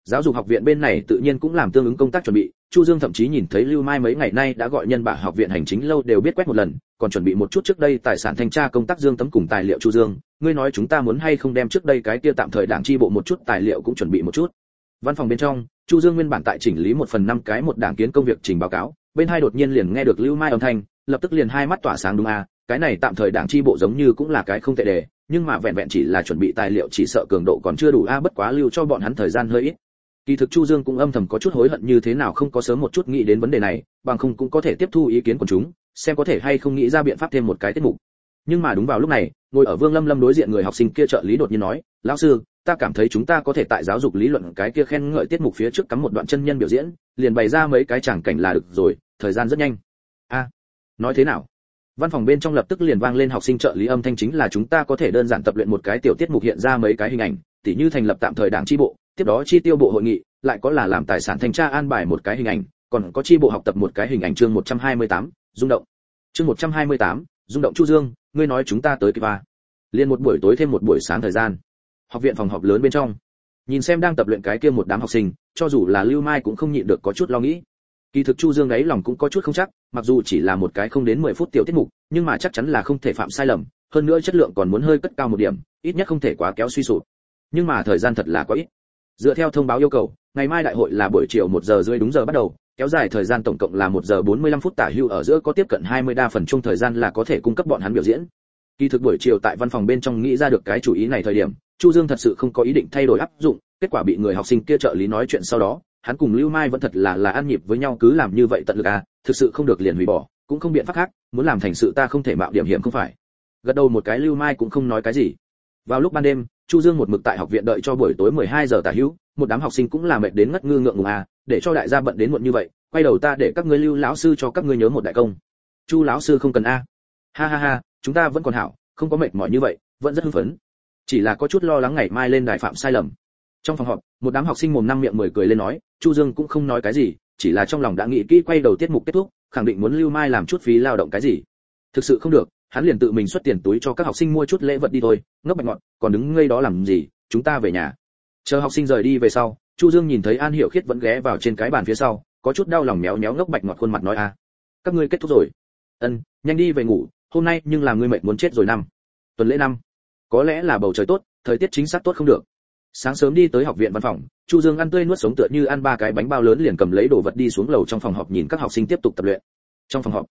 Giáo dục học viện bên này tự nhiên cũng làm tương ứng công tác chuẩn bị. Chu dương thậm chí nhìn thấy lưu mai mấy ngày nay đã gọi nhân bạ học viện hành chính lâu đều biết quét một lần, còn chuẩn bị một chút trước đây tài sản thanh tra công tác dương tấm cùng tài liệu chu dương. Ngươi nói chúng ta muốn hay không đem trước đây cái kia tạm thời đảng chi bộ một chút tài liệu cũng chuẩn bị một chút. Văn phòng bên trong, chu dương nguyên bản tại chỉnh lý một phần năm cái một đảng kiến công việc trình báo cáo, bên hai đột nhiên liền nghe được lưu mai âm thanh, lập tức liền hai mắt tỏa sáng đúng à cái này tạm thời đảng chi bộ giống như cũng là cái không tệ đề nhưng mà vẹn vẹn chỉ là chuẩn bị tài liệu chỉ sợ cường độ còn chưa đủ a, bất quá lưu cho bọn hắn thời gian hơi ít. Kỳ thực chu dương cũng âm thầm có chút hối hận như thế nào không có sớm một chút nghĩ đến vấn đề này, bằng không cũng có thể tiếp thu ý kiến của chúng, xem có thể hay không nghĩ ra biện pháp thêm một cái tiết mục. Nhưng mà đúng vào lúc này, ngồi ở vương lâm lâm đối diện người học sinh kia trợ lý đột nhiên nói, lão sư, ta cảm thấy chúng ta có thể tại giáo dục lý luận cái kia khen ngợi tiết mục phía trước cắm một đoạn chân nhân biểu diễn, liền bày ra mấy cái chẳng cảnh là được rồi, thời gian rất nhanh. A, nói thế nào? Văn phòng bên trong lập tức liền vang lên học sinh trợ lý âm thanh chính là chúng ta có thể đơn giản tập luyện một cái tiểu tiết mục hiện ra mấy cái hình ảnh tỉ như thành lập tạm thời đảng tri bộ tiếp đó chi tiêu bộ hội nghị lại có là làm tài sản thanh tra an bài một cái hình ảnh còn có chi bộ học tập một cái hình ảnh chương 128, rung động. Chương 128, rung động chu dương ngươi nói chúng ta tới kịp à? liền một buổi tối thêm một buổi sáng thời gian. Học viện phòng họp lớn bên trong. Nhìn xem đang tập luyện cái kia một đám học sinh cho dù là lưu mai cũng không nhịn được có chút lo nghĩ kỳ thực chu dương ấy lòng cũng có chút không chắc, mặc dù chỉ là một cái không đến 10 phút tiểu tiết mục, nhưng mà chắc chắn là không thể phạm sai lầm, hơn nữa chất lượng còn muốn hơi cất cao một điểm, ít nhất không thể quá kéo suy sụp. Nhưng mà thời gian thật là quá ít. Dựa theo thông báo yêu cầu, ngày mai đại hội là buổi chiều một giờ rưỡi đúng giờ bắt đầu, kéo dài thời gian tổng cộng là một giờ 45 phút tả hưu ở giữa có tiếp cận 20 đa phần chung thời gian là có thể cung cấp bọn hắn biểu diễn. Kỳ thực buổi chiều tại văn phòng bên trong nghĩ ra được cái chủ ý này thời điểm, chu dương thật sự không có ý định thay đổi áp dụng, kết quả bị người học sinh kia trợ lý nói chuyện sau đó hắn cùng lưu mai vẫn thật là là ăn nhịp với nhau, cứ làm như vậy tận lực à thực sự không được liền hủy bỏ, cũng không biện pháp khác, muốn làm thành sự ta không thể mạo điểm hiểm không phải. Gật đầu một cái, lưu mai cũng không nói cái gì. Vào lúc ban đêm, chu dương một mực tại học viện đợi cho buổi tối 12 giờ tả hữu, một đám học sinh cũng là mệt đến ngất ngư ngượng ngùng à để cho đại gia bận đến muộn như vậy, quay đầu ta để các ngươi lưu lão sư cho các ngươi nhớ một đại công. Chu lão sư không cần a. Ha ha ha, chúng ta vẫn còn hảo, không có mệt mỏi như vậy, vẫn rất hưng phấn. Chỉ là có chút lo lắng ngày mai lên đài phạm sai lầm. Trong phòng họp, một đám học sinh mồm năm miệng mười cười lên nói chu dương cũng không nói cái gì, chỉ là trong lòng đã nghĩ kỹ quay đầu tiết mục kết thúc, khẳng định muốn lưu mai làm chút phí lao động cái gì. Thực sự không được, hắn liền tự mình xuất tiền túi cho các học sinh mua chút lễ vật đi thôi, ngốc bạch ngọn, còn đứng ngây đó làm gì, chúng ta về nhà. Chờ học sinh rời đi về sau, chu dương nhìn thấy an hiểu khiết vẫn ghé vào trên cái bàn phía sau, có chút đau lòng méo méo ngốc bạch ngọt khuôn mặt nói a các ngươi kết thúc rồi. Ân, nhanh đi về ngủ, hôm nay nhưng làm ngươi mệt muốn chết rồi năm. Tuần lễ năm, có lẽ là bầu trời tốt, thời tiết chính xác tốt không được sáng sớm đi tới học viện văn phòng, chu dương ăn tươi nuốt sống tựa như ăn ba cái bánh bao lớn liền cầm lấy đồ vật đi xuống lầu trong phòng họp nhìn các học sinh tiếp tục tập luyện. Trong phòng họp,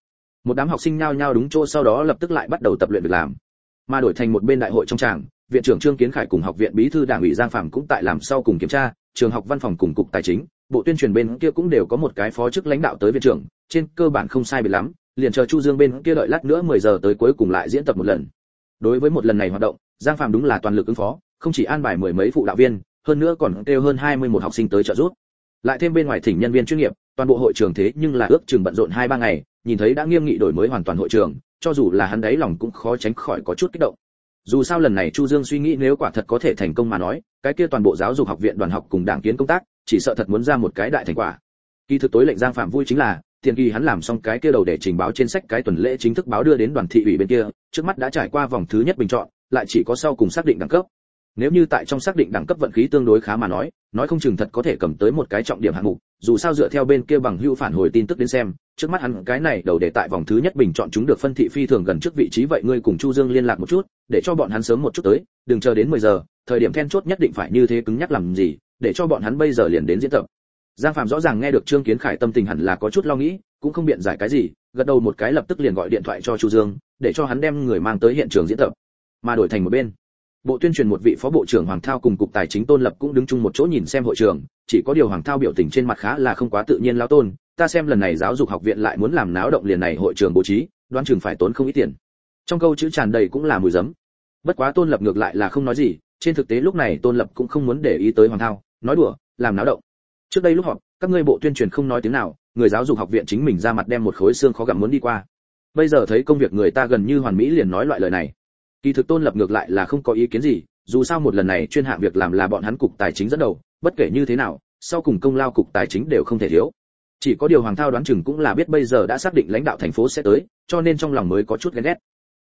một đám học sinh nhao nhao đúng chỗ sau đó lập tức lại bắt đầu tập luyện việc làm. Mà đổi thành một bên đại hội trong tràng, viện trưởng trương kiến khải cùng học viện bí thư đảng ủy giang phạm cũng tại làm sau cùng kiểm tra, trường học văn phòng cùng cục tài chính, bộ tuyên truyền bên kia cũng đều có một cái phó chức lãnh đạo tới viện trưởng, trên cơ bản không sai biệt lắm, liền chờ chu dương bên kia đợi lát nữa 10 giờ tới cuối cùng lại diễn tập một lần. Đối với một lần này hoạt động, giang phạm đúng là toàn lực ứng phó không chỉ an bài mười mấy phụ đạo viên, hơn nữa còn kêu hơn 21 học sinh tới trợ giúp. Lại thêm bên ngoài thỉnh nhân viên chuyên nghiệp, toàn bộ hội trường thế nhưng là ước chừng bận rộn hai ba ngày, nhìn thấy đã nghiêm nghị đổi mới hoàn toàn hội trường, cho dù là hắn đấy lòng cũng khó tránh khỏi có chút kích động. Dù sao lần này chu dương suy nghĩ nếu quả thật có thể thành công mà nói, cái kia toàn bộ giáo dục học viện đoàn học cùng đảng kiến công tác, chỉ sợ thật muốn ra một cái đại thành quả. Kỳ thực tối lệnh giang phạm vui chính là, tiền kỳ hắn làm xong cái kia đầu để trình báo trên sách cái tuần lễ chính thức báo đưa đến đoàn thị ủy bên kia, trước mắt đã trải qua vòng thứ nhất bình chọn, lại chỉ có sau cùng xác định đẳng cấp nếu như tại trong xác định đẳng cấp vận khí tương đối khá mà nói nói không chừng thật có thể cầm tới một cái trọng điểm hạng mục, dù sao dựa theo bên kia bằng hữu phản hồi tin tức đến xem, trước mắt hắn cái này đầu để tại vòng thứ nhất bình chọn chúng được phân thị phi thường gần trước vị trí vậy ngươi cùng chu dương liên lạc một chút, để cho bọn hắn sớm một chút tới, đừng chờ đến 10 giờ, thời điểm then chốt nhất định phải như thế cứng nhắc làm gì, để cho bọn hắn bây giờ liền đến diễn tập. Giang phạm rõ ràng nghe được trương kiến khải tâm tình hẳn là có chút lo nghĩ, cũng không biện giải cái gì, gật đầu một cái lập tức liền gọi điện thoại cho chu dương, để cho hắn đem người mang tới hiện trường diễn tập, mà đổi thành một bên bộ tuyên truyền một vị phó bộ trưởng hoàng thao cùng cục tài chính tôn lập cũng đứng chung một chỗ nhìn xem hội trường, chỉ có điều hoàng thao biểu tình trên mặt khá là không quá tự nhiên lao tôn, ta xem lần này giáo dục học viện lại muốn làm náo động liền này hội trường bố trí, đoán chừng phải tốn không ít tiền. Trong câu chữ tràn đầy cũng là mùi giấm. Bất quá tôn lập ngược lại là không nói gì, trên thực tế lúc này tôn lập cũng không muốn để ý tới hoàng thao, nói đùa, làm náo động. Trước đây lúc họp, các ngươi bộ tuyên truyền không nói tiếng nào, người giáo dục học viện chính mình ra mặt đem một khối xương khó gặm muốn đi qua. Bây giờ thấy công việc người ta gần như hoàn mỹ liền nói loại lời này kỳ thực tôn lập ngược lại là không có ý kiến gì, dù sao một lần này chuyên hạng việc làm là bọn hắn cục tài chính dẫn đầu, bất kể như thế nào, sau cùng công lao cục tài chính đều không thể thiếu. Chỉ có điều hoàng thao đoán chừng cũng là biết bây giờ đã xác định lãnh đạo thành phố sẽ tới, cho nên trong lòng mới có chút ghen ghét.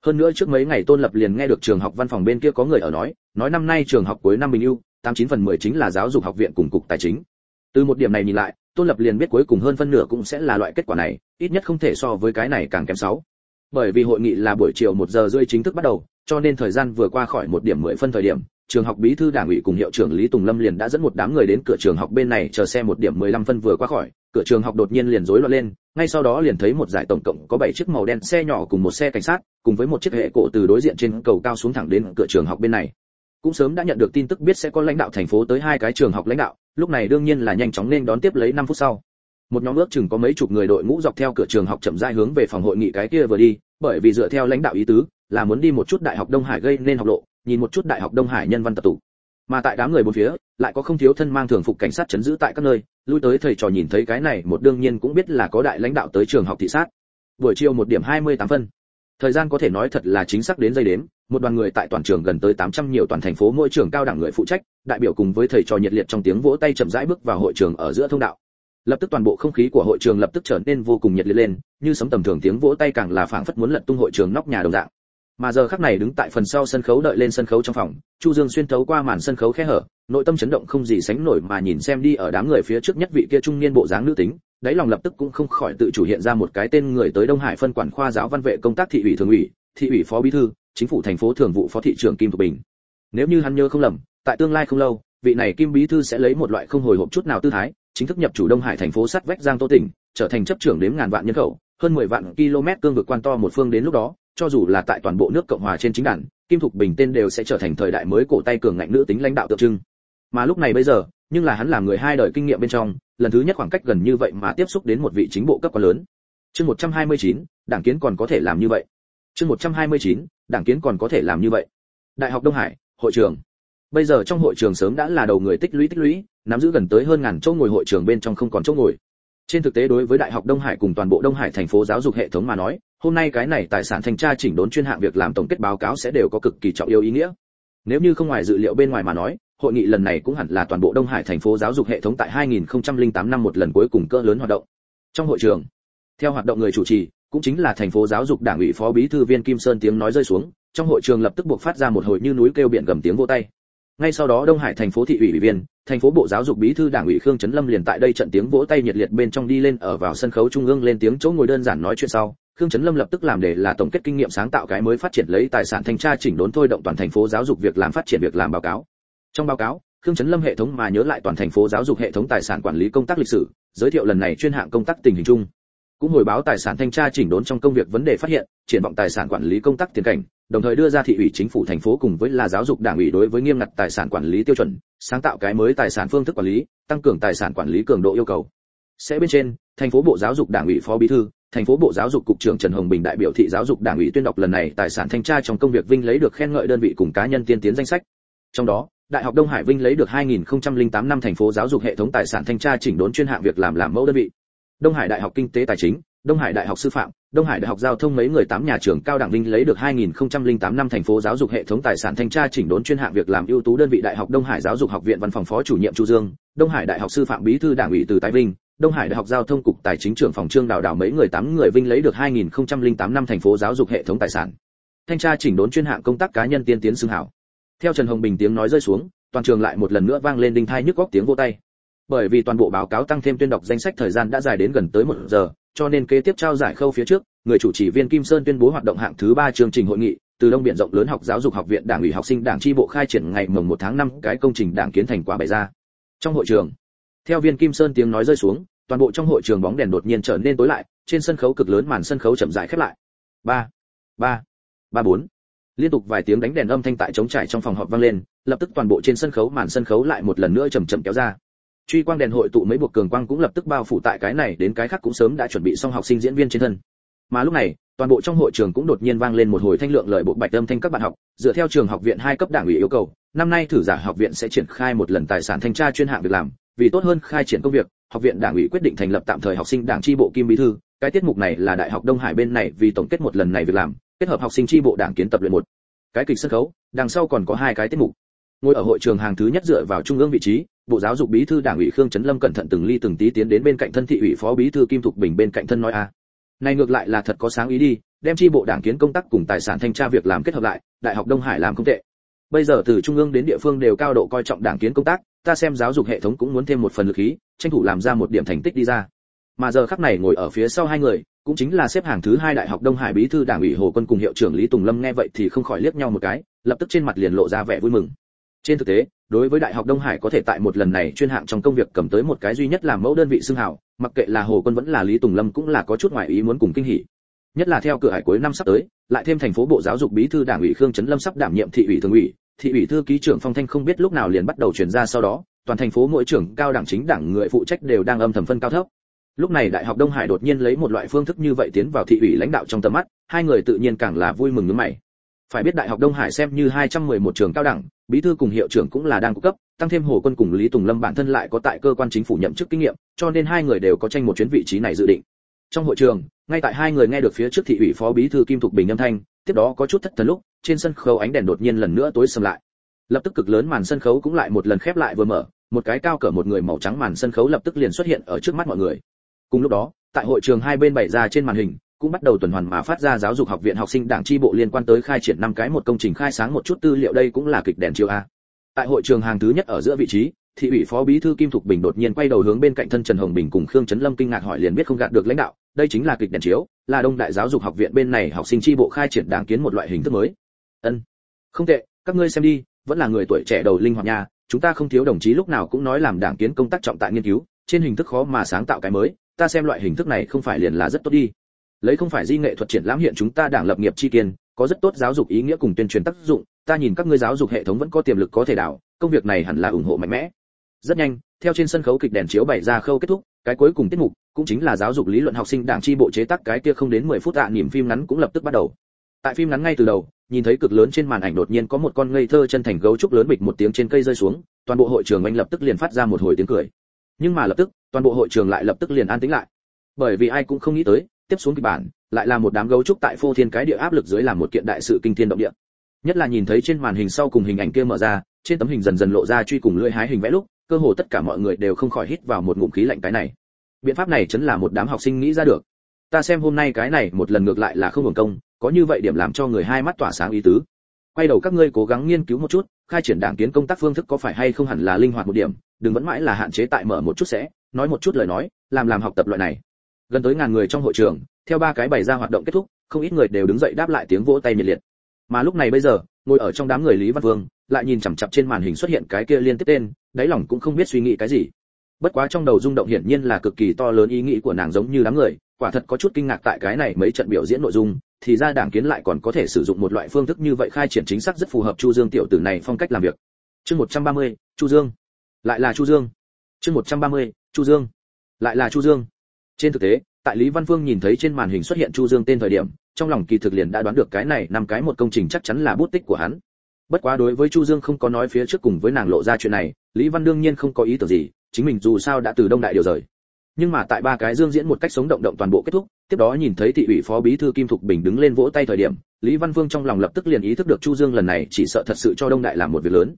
Hơn nữa trước mấy ngày tôn lập liền nghe được trường học văn phòng bên kia có người ở nói nói năm nay trường học cuối năm bình ưu, tám chín phần mười chính là giáo dục học viện cùng cục tài chính. Từ một điểm này nhìn lại, tôn lập liền biết cuối cùng hơn phân nửa cũng sẽ là loại kết quả này, ít nhất không thể so với cái này càng kém sáu. Bởi vì hội nghị là buổi chiều một giờ rưỡi chính thức bắt đầu cho nên thời gian vừa qua khỏi một điểm mười phân thời điểm, trường học bí thư đảng ủy cùng hiệu trưởng lý tùng lâm liền đã dẫn một đám người đến cửa trường học bên này chờ xe một điểm mười lăm phân vừa qua khỏi. Cửa trường học đột nhiên liền rối loạn lên, ngay sau đó liền thấy một giải tổng cộng có bảy chiếc màu đen xe nhỏ cùng một xe cảnh sát, cùng với một chiếc hệ cổ từ đối diện trên cầu cao xuống thẳng đến cửa trường học bên này. Cũng sớm đã nhận được tin tức biết sẽ có lãnh đạo thành phố tới hai cái trường học lãnh đạo, lúc này đương nhiên là nhanh chóng nên đón tiếp lấy 5 phút sau. Một nhóm ước chừng có mấy chục người đội ngũ dọc theo cửa trường học chậm rãi hướng về phòng hội nghị cái kia vừa đi, bởi vì dựa theo lãnh đạo ý tứ là muốn đi một chút đại học đông hải gây nên học lộ nhìn một chút đại học đông hải nhân văn tập tụ. Mà tại đám người bốn phía lại có không thiếu thân mang thường phục cảnh sát chấn giữ tại các nơi lui tới thầy trò nhìn thấy cái này một đương nhiên cũng biết là có đại lãnh đạo tới trường học thị sát. Buổi chiều một điểm hai mươi tám phân. Thời gian có thể nói thật là chính xác đến giây đến, một đoàn người tại toàn trường gần tới 800 nhiều toàn thành phố mỗi trường cao đẳng người phụ trách đại biểu cùng với thầy trò nhiệt liệt trong tiếng vỗ tay chậm rãi bước vào hội trường ở giữa thông đạo. Lập tức toàn bộ không khí của hội trường lập tức trở nên vô cùng nhiệt liệt lên như sấm tầm thường tiếng vỗ tay càng là phảng phất muốn lật tung hội trường nóc nhà đồng dạng mà giờ khắc này đứng tại phần sau sân khấu đợi lên sân khấu trong phòng, chu dương xuyên thấu qua màn sân khấu khe hở, nội tâm chấn động không gì sánh nổi mà nhìn xem đi ở đám người phía trước nhất vị kia trung niên bộ dáng nữ tính, đáy lòng lập tức cũng không khỏi tự chủ hiện ra một cái tên người tới đông hải phân quản khoa giáo văn vệ công tác thị ủy thường ủy, thị ủy phó bí thư, chính phủ thành phố thường vụ phó thị trưởng kim thục bình. Nếu như hắn nhớ không lầm, tại tương lai không lâu, vị này kim bí thư sẽ lấy một loại không hồi hộp chút nào tư thái, chính thức nhập chủ đông hải thành phố sắt vách giang tô tỉnh, trở thành chấp trưởng đến ngàn vạn nhân khẩu, hơn 10 vạn km cương vực quan to một phương đến lúc đó cho dù là tại toàn bộ nước cộng hòa trên chính đàn kim thục bình tên đều sẽ trở thành thời đại mới cổ tay cường ngạnh nữ tính lãnh đạo tượng trưng. Mà lúc này bây giờ nhưng là hắn là người hai đời kinh nghiệm bên trong lần thứ nhất khoảng cách gần như vậy mà tiếp xúc đến một vị chính bộ cấp quá lớn. Chương 129, đảng kiến còn có thể làm như vậy. Chương 129, đảng kiến còn có thể làm như vậy. Đại học đông hải hội trường. Bây giờ trong hội trường sớm đã là đầu người tích lũy tích lũy nắm giữ gần tới hơn ngàn chỗ ngồi hội trường bên trong không còn chỗ ngồi. Trên thực tế đối với đại học đông hải cùng toàn bộ đông hải thành phố giáo dục hệ thống mà nói hôm nay cái này tài sản thanh tra chỉnh đốn chuyên hạng việc làm tổng kết báo cáo sẽ đều có cực kỳ trọng yếu ý nghĩa. Nếu như không ngoài dự liệu bên ngoài mà nói, hội nghị lần này cũng hẳn là toàn bộ đông hải thành phố giáo dục hệ thống tại 2008 năm một lần cuối cùng cỡ lớn hoạt động. Trong hội trường, theo hoạt động người chủ trì, cũng chính là thành phố giáo dục đảng ủy phó bí thư viên kim sơn tiếng nói rơi xuống, trong hội trường lập tức buộc phát ra một hồi như núi kêu biển gầm tiếng vỗ tay. Ngay sau đó đông hải thành phố thị ủy ủy viên, thành phố bộ giáo dục bí thư đảng ủy khương trấn lâm liền tại đây trận tiếng vỗ tay nhiệt liệt bên trong đi lên ở vào sân khấu trung ương lên tiếng chỗ ngồi đơn giản nói chuyện sau khương trấn lâm lập tức làm để là tổng kết kinh nghiệm sáng tạo cái mới phát triển lấy tài sản thanh tra chỉnh đốn thôi động toàn thành phố giáo dục việc làm phát triển việc làm báo cáo. Trong báo cáo, khương trấn lâm hệ thống mà nhớ lại toàn thành phố giáo dục hệ thống tài sản quản lý công tác lịch sử, giới thiệu lần này chuyên hạng công tác tình hình chung. Cũng hồi báo tài sản thanh tra chỉnh đốn trong công việc vấn đề phát hiện, triển vọng tài sản quản lý công tác tiền cảnh, đồng thời đưa ra thị ủy chính phủ thành phố cùng với là giáo dục đảng ủy đối với nghiêm ngặt tài sản quản lý tiêu chuẩn, sáng tạo cái mới tài sản phương thức quản lý, tăng cường tài sản quản lý cường độ yêu cầu. Sẽ bên trên, thành phố bộ giáo dục đảng ủy phó bí thư thành phố bộ giáo dục cục trưởng trần hồng bình đại biểu thị giáo dục đảng ủy tuyên đọc lần này tài sản thanh tra trong công việc vinh lấy được khen ngợi đơn vị cùng cá nhân tiên tiến danh sách. Trong đó, đại học đông hải vinh lấy được 2008 năm thành phố giáo dục hệ thống tài sản thanh tra chỉnh đốn chuyên hạng việc làm làm mẫu đơn vị. Đông hải đại học kinh tế tài chính, đông hải đại học sư phạm, đông hải đại học giao thông mấy người tám nhà trường cao đẳng vinh lấy được 2008 năm thành phố giáo dục hệ thống tài sản thanh tra chỉnh đốn chuyên hạng việc làm ưu tú đơn vị đại học đông hải giáo dục học viện văn phòng phó chủ nhiệm chu dương, đông hải đại học sư phạm bí thư đảng ủy từ tái vinh đông hải đại học giao thông cục tài chính trưởng phòng trương đào đào mấy người tám người vinh lấy được 2008 năm thành phố giáo dục hệ thống tài sản. Thanh tra chỉnh đốn chuyên hạng công tác cá nhân tiên tiến xưng hảo. Theo trần hồng bình tiếng nói rơi xuống, toàn trường lại một lần nữa vang lên đinh thai nhức góc tiếng vô tay. Bởi vì toàn bộ báo cáo tăng thêm tuyên đọc danh sách thời gian đã dài đến gần tới một giờ, cho nên kế tiếp trao giải khâu phía trước, người chủ trì viên kim sơn tuyên bố hoạt động hạng thứ ba chương trình hội nghị, từ đông biển rộng lớn học giáo dục học viện đảng ủy học sinh đảng tri bộ khai triển ngày mồng một tháng năm cái công trình đảng kiến thành quả bày ra. Trong hội trường theo viên kim sơn tiếng nói rơi xuống, toàn bộ trong hội trường bóng đèn đột nhiên trở nên tối lại, trên sân khấu cực lớn màn sân khấu chậm rãi khép lại. Ba ba ba bốn. Liên tục vài tiếng đánh đèn âm thanh tại trống trải trong phòng họp vang lên, lập tức toàn bộ trên sân khấu màn sân khấu lại một lần nữa chậm chậm kéo ra. Truy quang đèn hội tụ mấy buộc cường quang cũng lập tức bao phủ tại cái này, đến cái khác cũng sớm đã chuẩn bị xong học sinh diễn viên trên thân. Mà lúc này, toàn bộ trong hội trường cũng đột nhiên vang lên một hồi thanh lượng lời bộ bạch âm thanh các bạn học, dựa theo trường học viện hai cấp đảng ủy yêu cầu, năm nay thử giả học viện sẽ triển khai một lần tài sản thanh tra chuyên hạng việc làm vì tốt hơn khai triển công việc, học viện đảng ủy quyết định thành lập tạm thời học sinh đảng tri bộ kim bí thư. Cái tiết mục này là đại học đông hải bên này vì tổng kết một lần này việc làm, kết hợp học sinh tri bộ đảng kiến tập luyện một. Cái kịch sân khấu, đằng sau còn có hai cái tiết mục. Ngồi ở hội trường hàng thứ nhất dựa vào trung ương vị trí, bộ giáo dục bí thư đảng ủy khương trấn lâm cẩn thận từng ly từng tí tiến đến bên cạnh thân thị ủy phó bí thư kim thục bình bên cạnh thân nói a. Này ngược lại là thật có sáng ý đi, đem tri bộ đảng kiến công tác cùng tài sản thanh tra việc làm kết hợp lại, đại học đông hải làm không tệ. Bây giờ từ trung ương đến địa phương đều cao độ coi trọng đảng kiến công tác ta xem giáo dục hệ thống cũng muốn thêm một phần lực khí, tranh thủ làm ra một điểm thành tích đi ra. Mà giờ khắc này ngồi ở phía sau hai người, cũng chính là xếp hàng thứ hai đại học đông hải bí thư đảng ủy hồ quân cùng hiệu trưởng lý tùng lâm nghe vậy thì không khỏi liếc nhau một cái, lập tức trên mặt liền lộ ra vẻ vui mừng. Trên thực tế, đối với đại học đông hải có thể tại một lần này chuyên hạng trong công việc cầm tới một cái duy nhất làm mẫu đơn vị xưng hào, mặc kệ là hồ quân vẫn là lý tùng lâm cũng là có chút ngoại ý muốn cùng kinh hỉ. Nhất là theo cửa hải cuối năm sắp tới, lại thêm thành phố bộ giáo dục bí thư đảng ủy khương trấn lâm sắp đảm nhiệm thị ủy thường ủy thị ủy thư ký trưởng phong thanh không biết lúc nào liền bắt đầu chuyển ra sau đó, toàn thành phố mỗi trưởng cao đẳng chính đảng người phụ trách đều đang âm thầm phân cao thấp. Lúc này đại học đông hải đột nhiên lấy một loại phương thức như vậy tiến vào thị ủy lãnh đạo trong tầm mắt, hai người tự nhiên càng là vui mừng nước mày. Phải biết đại học đông hải xem như 211 trường cao đẳng bí thư cùng hiệu trưởng cũng là đang cung cấp, tăng thêm hồ quân cùng lý tùng lâm bản thân lại có tại cơ quan chính phủ nhậm chức kinh nghiệm, cho nên hai người đều có tranh một chuyến vị trí này dự định. Trong hội trường, ngay tại hai người nghe được phía trước thị ủy phó bí thư kim thục bình âm thanh tiếp đó có chút thất thần lúc, trên sân khấu ánh đèn đột nhiên lần nữa tối sầm lại. Lập tức cực lớn màn sân khấu cũng lại một lần khép lại vừa mở, một cái cao cỡ một người màu trắng màn sân khấu lập tức liền xuất hiện ở trước mắt mọi người. Cùng lúc đó, tại hội trường hai bên bày ra trên màn hình, cũng bắt đầu tuần hoàn mà phát ra giáo dục học viện học sinh đảng tri bộ liên quan tới khai triển năm cái một công trình khai sáng một chút tư liệu đây cũng là kịch đèn chiếu a. Tại hội trường hàng thứ nhất ở giữa vị trí thị ủy phó bí thư kim thục bình đột nhiên quay đầu hướng bên cạnh thân trần hồng bình cùng khương trấn lâm kinh ngạc hỏi liền biết không gạt được lãnh đạo, đây chính là kịch đèn chiếu, là đông đại giáo dục học viện bên này học sinh tri bộ khai triển đảng kiến một loại hình thức mới. Ân, không tệ, các ngươi xem đi, vẫn là người tuổi trẻ đầu linh hoạt nha, chúng ta không thiếu đồng chí lúc nào cũng nói làm đảng kiến công tác trọng tại nghiên cứu, trên hình thức khó mà sáng tạo cái mới, ta xem loại hình thức này không phải liền là rất tốt đi. Lấy không phải di nghệ thuật triển lãm hiện chúng ta đảng lập nghiệp chi kiên, có rất tốt giáo dục ý nghĩa cùng tuyên truyền tác dụng, ta nhìn các ngươi giáo dục hệ thống vẫn có tiềm lực có thể đảo công việc này hẳn là ủng hộ mạnh mẽ rất nhanh, theo trên sân khấu kịch đèn chiếu bày ra khâu kết thúc, cái cuối cùng tiết mục cũng chính là giáo dục lý luận học sinh đảng chi bộ chế tác cái kia không đến 10 phút ạ, niềm phim ngắn cũng lập tức bắt đầu. Tại phim ngắn ngay từ đầu, nhìn thấy cực lớn trên màn ảnh đột nhiên có một con ngây thơ chân thành gấu trúc lớn bịch một tiếng trên cây rơi xuống, toàn bộ hội trường anh lập tức liền phát ra một hồi tiếng cười. Nhưng mà lập tức, toàn bộ hội trường lại lập tức liền an tĩnh lại. Bởi vì ai cũng không nghĩ tới, tiếp xuống kịch bản lại là một đám gấu trúc tại phô thiên cái địa áp lực dưới làm một kiện đại sự kinh thiên động địa. Nhất là nhìn thấy trên màn hình sau cùng hình ảnh kia mở ra, trên tấm hình dần dần lộ ra truy cùng lưỡi hái hình vẽ lúc cơ hồ tất cả mọi người đều không khỏi hít vào một ngụm khí lạnh cái này. Biện pháp này chấn là một đám học sinh nghĩ ra được. Ta xem hôm nay cái này một lần ngược lại là không hưởng công, có như vậy điểm làm cho người hai mắt tỏa sáng ý tứ. Quay đầu các ngươi cố gắng nghiên cứu một chút, khai triển đảng kiến công tác phương thức có phải hay không hẳn là linh hoạt một điểm, đừng vẫn mãi là hạn chế tại mở một chút sẽ, nói một chút lời nói, làm làm học tập loại này. Gần tới ngàn người trong hội trường, theo ba cái bày ra hoạt động kết thúc, không ít người đều đứng dậy đáp lại tiếng vỗ tay nhiệt liệt. Mà lúc này bây giờ, ngồi ở trong đám người lý văn vương lại nhìn chằm chằm trên màn hình xuất hiện cái kia liên tiếp tên đáy lòng cũng không biết suy nghĩ cái gì. Bất quá trong đầu rung động hiển nhiên là cực kỳ to lớn ý nghĩ của nàng giống như đám người quả thật có chút kinh ngạc tại cái này mấy trận biểu diễn nội dung thì ra đảng kiến lại còn có thể sử dụng một loại phương thức như vậy khai triển chính xác rất phù hợp chu dương tiểu tử này phong cách làm việc. Chương 130, chu dương. Lại là chu dương. Chương 130, chu dương. Lại là chu dương. Trên thực tế tại lý văn phương nhìn thấy trên màn hình xuất hiện chu dương tên thời điểm trong lòng kỳ thực liền đã đoán được cái này năm cái một công trình chắc chắn là bút tích của hắn bất quá đối với chu dương không có nói phía trước cùng với nàng lộ ra chuyện này, lý văn đương nhiên không có ý tưởng gì, chính mình dù sao đã từ đông đại điều rời. Nhưng mà tại ba cái dương diễn một cách sống động động toàn bộ kết thúc, tiếp đó nhìn thấy thị ủy phó bí thư kim thục bình đứng lên vỗ tay thời điểm, lý văn phương trong lòng lập tức liền ý thức được chu dương lần này chỉ sợ thật sự cho đông đại làm một việc lớn.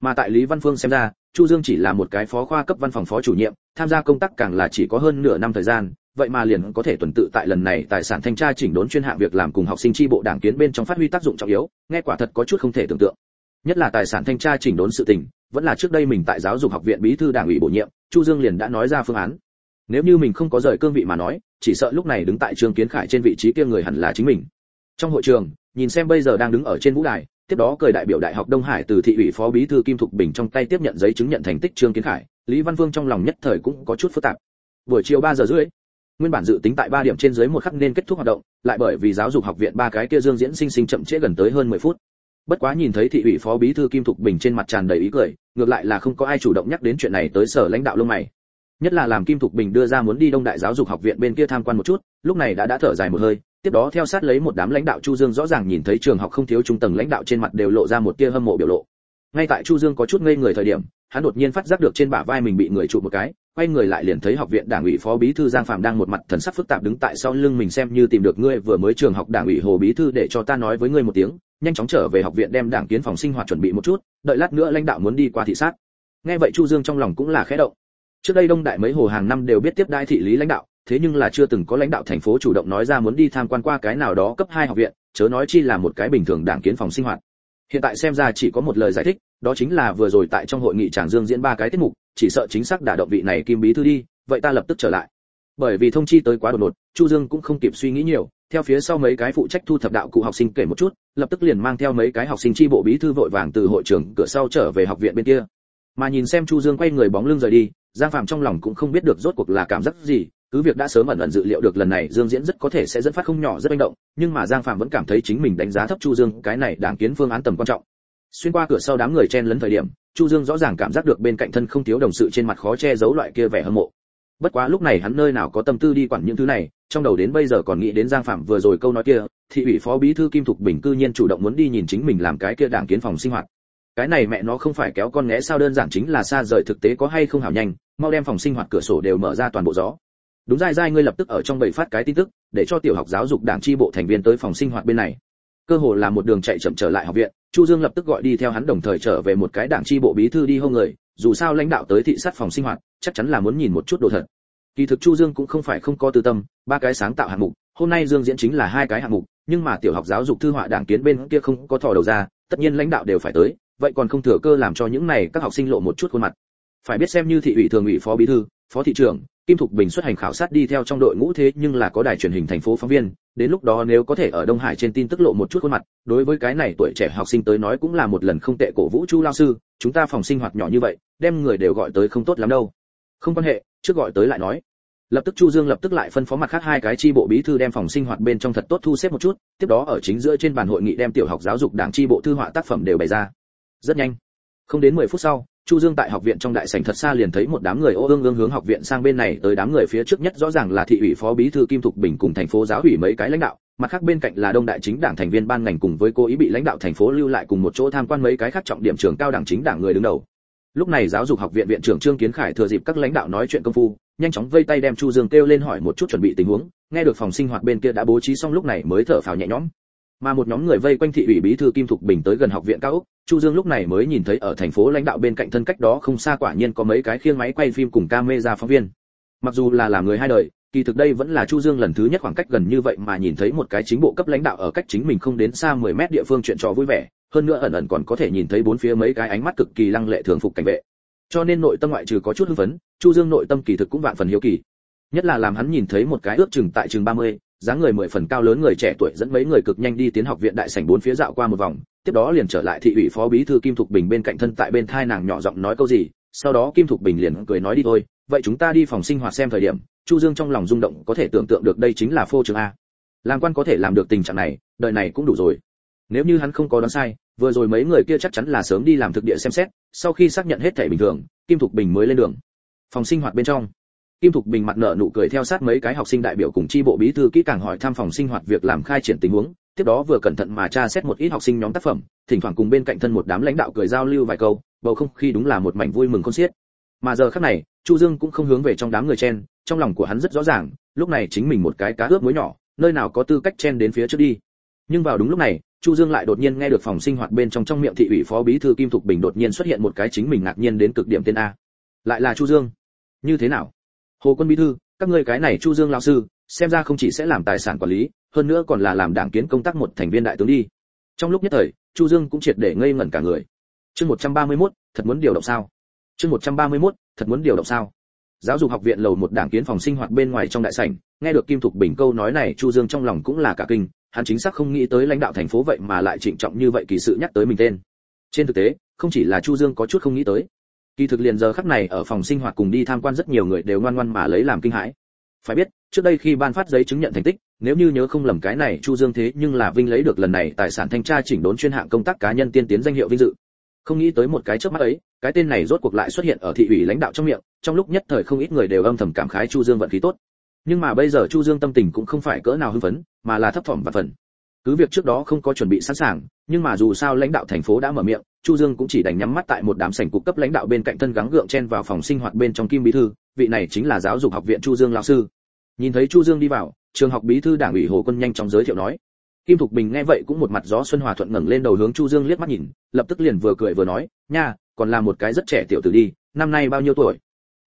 Mà tại lý văn phương xem ra, chu dương chỉ là một cái phó khoa cấp văn phòng phó chủ nhiệm, tham gia công tác càng là chỉ có hơn nửa năm thời gian vậy mà liền có thể tuần tự tại lần này tài sản thanh tra chỉnh đốn chuyên hạng việc làm cùng học sinh tri bộ đảng kiến bên trong phát huy tác dụng trọng yếu, nghe quả thật có chút không thể tưởng tượng. Nhất là tài sản thanh tra chỉnh đốn sự tình, vẫn là trước đây mình tại giáo dục học viện bí thư đảng ủy bổ nhiệm, chu dương liền đã nói ra phương án. Nếu như mình không có rời cương vị mà nói, chỉ sợ lúc này đứng tại trường kiến khải trên vị trí kia người hẳn là chính mình. Trong hội trường, nhìn xem bây giờ đang đứng ở trên vũ đài, tiếp đó cười đại biểu đại học đông hải từ thị ủy phó bí thư kim thục bình trong tay tiếp nhận giấy chứng nhận thành tích trương kiến khải, lý văn vương trong lòng nhất thời cũng có chút phức tạp. Buổi chiều 3 giờ rưỡi nguyên bản dự tính tại 3 điểm trên dưới một khắc nên kết thúc hoạt động, lại bởi vì giáo dục học viện ba cái kia dương diễn sinh sinh chậm trễ gần tới hơn 10 phút. Bất quá nhìn thấy thị ủy phó bí thư kim thục bình trên mặt tràn đầy ý cười, ngược lại là không có ai chủ động nhắc đến chuyện này tới sở lãnh đạo lông mày. Nhất là làm kim thục bình đưa ra muốn đi đông đại giáo dục học viện bên kia tham quan một chút, lúc này đã đã thở dài một hơi, tiếp đó theo sát lấy một đám lãnh đạo chu dương rõ ràng nhìn thấy trường học không thiếu trung tầng lãnh đạo trên mặt đều lộ ra một tia hâm mộ biểu lộ. Ngay tại chu dương có chút ngây người thời điểm hắn đột nhiên phát giác được trên bả vai mình bị người trụ một cái, quay người lại liền thấy học viện đảng ủy phó bí thư giang phạm đang một mặt thần sắc phức tạp đứng tại sau lưng mình xem như tìm được ngươi vừa mới trường học đảng ủy hồ bí thư để cho ta nói với ngươi một tiếng, nhanh chóng trở về học viện đem đảng kiến phòng sinh hoạt chuẩn bị một chút, đợi lát nữa lãnh đạo muốn đi qua thị sát. Nghe vậy chu dương trong lòng cũng là khẽ động. Trước đây đông đại mấy hồ hàng năm đều biết tiếp đai thị lý lãnh đạo, thế nhưng là chưa từng có lãnh đạo thành phố chủ động nói ra muốn đi tham quan qua cái nào đó cấp hai học viện, chớ nói chi là một cái bình thường đảng kiến phòng sinh hoạt hiện tại xem ra chỉ có một lời giải thích, đó chính là vừa rồi tại trong hội nghị tràng dương diễn ba cái tiết mục, chỉ sợ chính xác đả động vị này kim bí thư đi, vậy ta lập tức trở lại. Bởi vì thông chi tới quá đột ngột, chu dương cũng không kịp suy nghĩ nhiều, theo phía sau mấy cái phụ trách thu thập đạo cụ học sinh kể một chút, lập tức liền mang theo mấy cái học sinh chi bộ bí thư vội vàng từ hội trường cửa sau trở về học viện bên kia. Mà nhìn xem chu dương quay người bóng lưng rời đi, giang phạm trong lòng cũng không biết được rốt cuộc là cảm giác gì cứ việc đã sớm ẩn ẩn dự liệu được lần này dương diễn rất có thể sẽ dẫn phát không nhỏ rất manh động, nhưng mà giang phạm vẫn cảm thấy chính mình đánh giá thấp chu dương, cái này đáng kiến phương án tầm quan trọng. Xuyên qua cửa sau đám người chen lấn thời điểm, chu dương rõ ràng cảm giác được bên cạnh thân không thiếu đồng sự trên mặt khó che giấu loại kia vẻ hâm mộ. Bất quá lúc này hắn nơi nào có tâm tư đi quản những thứ này, trong đầu đến bây giờ còn nghĩ đến giang phạm vừa rồi câu nói kia, thị ủy phó bí thư kim thục bình cư nhiên chủ động muốn đi nhìn chính mình làm cái kia đảng kiến phòng sinh hoạt. Cái này mẹ nó không phải kéo con nghé sao đơn giản chính là xa rời thực tế có hay không hảo nhanh, mau đem phòng sinh hoạt cửa sổ đều mở ra toàn bộ gió đúng dai dai ngươi lập tức ở trong bầy phát cái tin tức, để cho tiểu học giáo dục đảng tri bộ thành viên tới phòng sinh hoạt bên này. Cơ hồ là một đường chạy chậm trở lại học viện, chu dương lập tức gọi đi theo hắn đồng thời trở về một cái đảng tri bộ bí thư đi hông người, dù sao lãnh đạo tới thị sát phòng sinh hoạt, chắc chắn là muốn nhìn một chút đồ thật. Kỳ thực chu dương cũng không phải không có tư tâm, ba cái sáng tạo hạng mục, hôm nay dương diễn chính là hai cái hạng mục, nhưng mà tiểu học giáo dục thư họa đảng kiến bên kia không có thò đầu ra, tất nhiên lãnh đạo đều phải tới, vậy còn không thừa cơ làm cho những này các học sinh lộ một chút khuôn mặt. Phải biết xem như thị ủy thường ủy phó bí thư, phó thị trưởng kim thục bình xuất hành khảo sát đi theo trong đội ngũ thế nhưng là có đài truyền hình thành phố phóng viên, đến lúc đó nếu có thể ở đông hải trên tin tức lộ một chút khuôn mặt, đối với cái này tuổi trẻ học sinh tới nói cũng là một lần không tệ cổ vũ chu lao sư, chúng ta phòng sinh hoạt nhỏ như vậy, đem người đều gọi tới không tốt lắm đâu. Không quan hệ, trước gọi tới lại nói. Lập tức chu dương lập tức lại phân phó mặt khác hai cái chi bộ bí thư đem phòng sinh hoạt bên trong thật tốt thu xếp một chút, tiếp đó ở chính giữa trên bàn hội nghị đem tiểu học giáo dục đảng chi bộ thư họa tác phẩm đều bày ra. Rất nhanh không đến 10 phút sau, chu dương tại học viện trong đại sảnh thật xa liền thấy một đám người ô ương ương hướng học viện sang bên này, tới đám người phía trước nhất rõ ràng là thị ủy phó bí thư kim thục bình cùng thành phố giáo ủy mấy cái lãnh đạo, mặt khác bên cạnh là đông đại chính đảng thành viên ban ngành cùng với cô ý bị lãnh đạo thành phố lưu lại cùng một chỗ tham quan mấy cái khác trọng điểm trường cao đẳng chính đảng người đứng đầu. Lúc này giáo dục học viện viện trưởng trương kiến khải thừa dịp các lãnh đạo nói chuyện công phu, nhanh chóng vây tay đem chu dương kêu lên hỏi một chút chuẩn bị tình huống, nghe được phòng sinh hoạt bên kia đã bố trí xong lúc này mới thở phào nhẹ nhõm mà một nhóm người vây quanh thị ủy bí thư kim thục bình tới gần học viện cao úc. Chu dương lúc này mới nhìn thấy ở thành phố lãnh đạo bên cạnh thân cách đó không xa quả nhiên có mấy cái khiêng máy quay phim cùng camera phóng viên. Mặc dù là làm người hai đời kỳ thực đây vẫn là chu dương lần thứ nhất khoảng cách gần như vậy mà nhìn thấy một cái chính bộ cấp lãnh đạo ở cách chính mình không đến xa 10 mét địa phương chuyện trò vui vẻ hơn nữa ẩn ẩn còn có thể nhìn thấy bốn phía mấy cái ánh mắt cực kỳ lăng lệ thường phục cảnh vệ. Cho nên nội tâm ngoại trừ có chút hưng phấn chu dương nội tâm kỳ thực cũng vạn phần hiếu kỳ. Nhất là làm hắn nhìn thấy một cái ước chừng tại trường 30, dáng người mười phần cao lớn người trẻ tuổi dẫn mấy người cực nhanh đi tiến học viện đại sảnh bốn phía dạo qua một vòng, tiếp đó liền trở lại thị ủy phó bí thư kim thục bình bên cạnh thân tại bên thai nàng nhỏ giọng nói câu gì, sau đó kim thục bình liền cười nói đi thôi, vậy chúng ta đi phòng sinh hoạt xem thời điểm, chu dương trong lòng rung động có thể tưởng tượng được đây chính là phô trường a. Làm quan có thể làm được tình trạng này, đời này cũng đủ rồi. Nếu như hắn không có đoán sai, vừa rồi mấy người kia chắc chắn là sớm đi làm thực địa xem xét, sau khi xác nhận hết thể bình thường, kim thục bình mới lên đường. Phòng sinh hoạt bên trong kim thục bình mặt nở nụ cười theo sát mấy cái học sinh đại biểu cùng chi bộ bí thư kỹ càng hỏi thăm phòng sinh hoạt việc làm khai triển tình huống. Tiếp đó vừa cẩn thận mà tra xét một ít học sinh nhóm tác phẩm, thỉnh thoảng cùng bên cạnh thân một đám lãnh đạo cười giao lưu vài câu, bầu không khí đúng là một mảnh vui mừng con xiết. Mà giờ khắc này, chu dương cũng không hướng về trong đám người chen, trong lòng của hắn rất rõ ràng, lúc này chính mình một cái cá ướp muối nhỏ, nơi nào có tư cách chen đến phía trước đi. Nhưng vào đúng lúc này, chu dương lại đột nhiên nghe được phòng sinh hoạt bên trong trong miệng thị ủy phó bí thư kim thục bình đột nhiên xuất hiện một cái chính mình ngạc nhiên đến cực điểm tên a. Lại là chu dương. Như thế nào? Hồ quân bí thư các ngươi cái này chu dương lão sư xem ra không chỉ sẽ làm tài sản quản lý hơn nữa còn là làm đảng kiến công tác một thành viên đại tướng đi. Trong lúc nhất thời chu dương cũng triệt để ngây ngẩn cả người. Chương 131, thật muốn điều động sao? Chương 131, thật muốn điều động sao? Giáo dục học viện lầu một đảng kiến phòng sinh hoạt bên ngoài trong đại sảnh nghe được kim thục bình câu nói này chu dương trong lòng cũng là cả kinh hắn chính xác không nghĩ tới lãnh đạo thành phố vậy mà lại trịnh trọng như vậy kỳ sự nhắc tới mình tên. Trên thực tế không chỉ là chu dương có chút không nghĩ tới kỳ thực liền giờ khắc này ở phòng sinh hoạt cùng đi tham quan rất nhiều người đều ngoan ngoan mà lấy làm kinh hãi. Phải biết, trước đây khi ban phát giấy chứng nhận thành tích, nếu như nhớ không lầm cái này chu dương thế nhưng là vinh lấy được lần này tài sản thanh tra chỉnh đốn chuyên hạng công tác cá nhân tiên tiến danh hiệu vinh dự. Không nghĩ tới một cái trước mắt ấy, cái tên này rốt cuộc lại xuất hiện ở thị ủy lãnh đạo trong miệng, trong lúc nhất thời không ít người đều âm thầm cảm khái chu dương vận khí tốt. Nhưng mà bây giờ chu dương tâm tình cũng không phải cỡ nào hưng phấn, mà là thấp thỏm và phần cứ việc trước đó không có chuẩn bị sẵn sàng, nhưng mà dù sao lãnh đạo thành phố đã mở miệng, chu dương cũng chỉ đành nhắm mắt tại một đám sảnh cục cấp lãnh đạo bên cạnh thân gắng gượng chen vào phòng sinh hoạt bên trong kim bí thư, vị này chính là giáo dục học viện chu dương lão sư. Nhìn thấy chu dương đi vào, trường học bí thư đảng ủy hồ quân nhanh chóng giới thiệu nói, kim thục bình nghe vậy cũng một mặt gió xuân hòa thuận ngẩng lên đầu hướng chu dương liếc mắt nhìn, lập tức liền vừa cười vừa nói, nha, còn là một cái rất trẻ tiểu tử đi, năm nay bao nhiêu tuổi?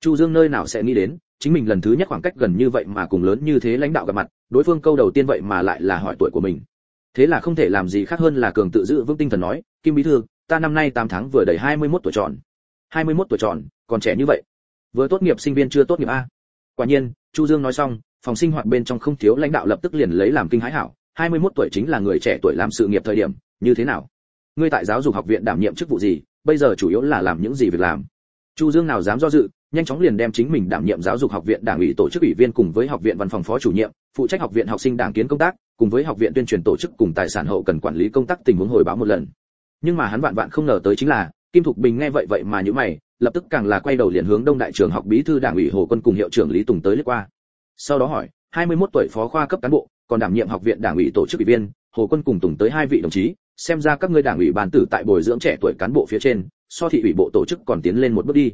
Chu dương nơi nào sẽ nghĩ đến, chính mình lần thứ nhất khoảng cách gần như vậy mà cùng lớn như thế lãnh đạo gặp mặt, đối phương câu đầu tiên vậy mà lại là hỏi tuổi của mình thế là không thể làm gì khác hơn là cường tự giữ vững tinh thần nói, kim bí thư, ta năm nay 8 tháng vừa đầy 21 tuổi tròn. 21 tuổi tròn, còn trẻ như vậy. Vừa tốt nghiệp sinh viên chưa tốt nghiệp a. Quả nhiên, chu dương nói xong, phòng sinh hoạt bên trong không thiếu lãnh đạo lập tức liền lấy làm kinh hãi hảo 21 tuổi chính là người trẻ tuổi làm sự nghiệp thời điểm, như thế nào? Ngươi tại giáo dục học viện đảm nhiệm chức vụ gì, bây giờ chủ yếu là làm những gì việc làm? Chu dương nào dám do dự, nhanh chóng liền đem chính mình đảm nhiệm giáo dục học viện đảng ủy tổ chức ủy viên cùng với học viện văn phòng phó chủ nhiệm, phụ trách học viện học sinh đảng kiến công tác cùng với học viện tuyên truyền tổ chức cùng tài sản hậu cần quản lý công tác tình huống hồi báo một lần. Nhưng mà hắn vạn vạn không ngờ tới chính là, kim thục bình nghe vậy vậy mà những mày, lập tức càng là quay đầu liền hướng đông đại trường học bí thư đảng ủy hồ quân cùng hiệu trưởng lý tùng tới lướt qua. Sau đó hỏi 21 tuổi phó khoa cấp cán bộ, còn đảm nhiệm học viện đảng ủy tổ chức ủy viên, hồ quân cùng tùng tới hai vị đồng chí, xem ra các ngươi đảng ủy ban tử tại bồi dưỡng trẻ tuổi cán bộ phía trên, so thị ủy bộ tổ chức còn tiến lên một bước đi.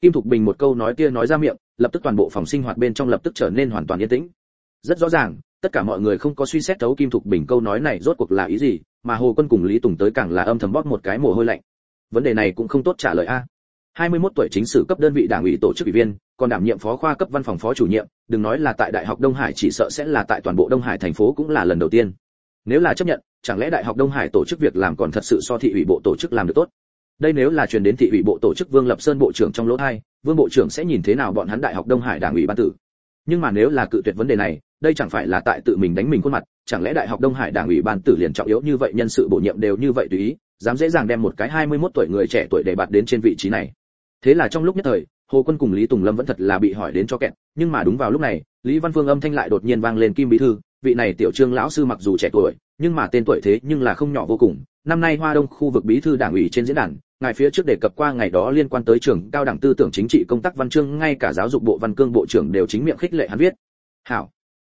Kim thục bình một câu nói kia nói ra miệng, lập tức toàn bộ phòng sinh hoạt bên trong lập tức trở nên hoàn toàn yên tĩnh. Rất rõ ràng tất cả mọi người không có suy xét thấu kim thục bình câu nói này rốt cuộc là ý gì, mà hồ quân cùng lý tùng tới càng là âm thầm bóp một cái mồ hôi lạnh. Vấn đề này cũng không tốt trả lời a. 21 tuổi chính sử cấp đơn vị đảng ủy tổ chức ủy viên, còn đảm nhiệm phó khoa cấp văn phòng phó chủ nhiệm, đừng nói là tại đại học đông hải chỉ sợ sẽ là tại toàn bộ đông hải thành phố cũng là lần đầu tiên. Nếu là chấp nhận, chẳng lẽ đại học đông hải tổ chức việc làm còn thật sự so thị ủy bộ tổ chức làm được tốt? Đây nếu là truyền đến thị ủy bộ tổ chức vương lập sơn bộ trưởng trong lỗ thai vương bộ trưởng sẽ nhìn thế nào bọn hắn đại học đông hải đảng ủy ban tử? Nhưng mà nếu là cự tuyệt vấn đề này đây chẳng phải là tại tự mình đánh mình khuôn mặt, chẳng lẽ đại học đông hải đảng ủy ban tử liền trọng yếu như vậy, nhân sự bổ nhiệm đều như vậy tùy ý, dám dễ dàng đem một cái 21 tuổi người trẻ tuổi để bạt đến trên vị trí này. Thế là trong lúc nhất thời, hồ quân cùng lý tùng lâm vẫn thật là bị hỏi đến cho kẹt, nhưng mà đúng vào lúc này, lý văn phương âm thanh lại đột nhiên vang lên kim bí thư, vị này tiểu trương lão sư mặc dù trẻ tuổi, nhưng mà tên tuổi thế nhưng là không nhỏ vô cùng. Năm nay hoa đông khu vực bí thư đảng ủy trên diễn đàn, ngài phía trước đề cập qua ngày đó liên quan tới trường cao đẳng tư tưởng chính trị công tác văn chương, ngay cả giáo dục bộ văn cương bộ trưởng đều chính miệng khích lệ hắn viết. Hảo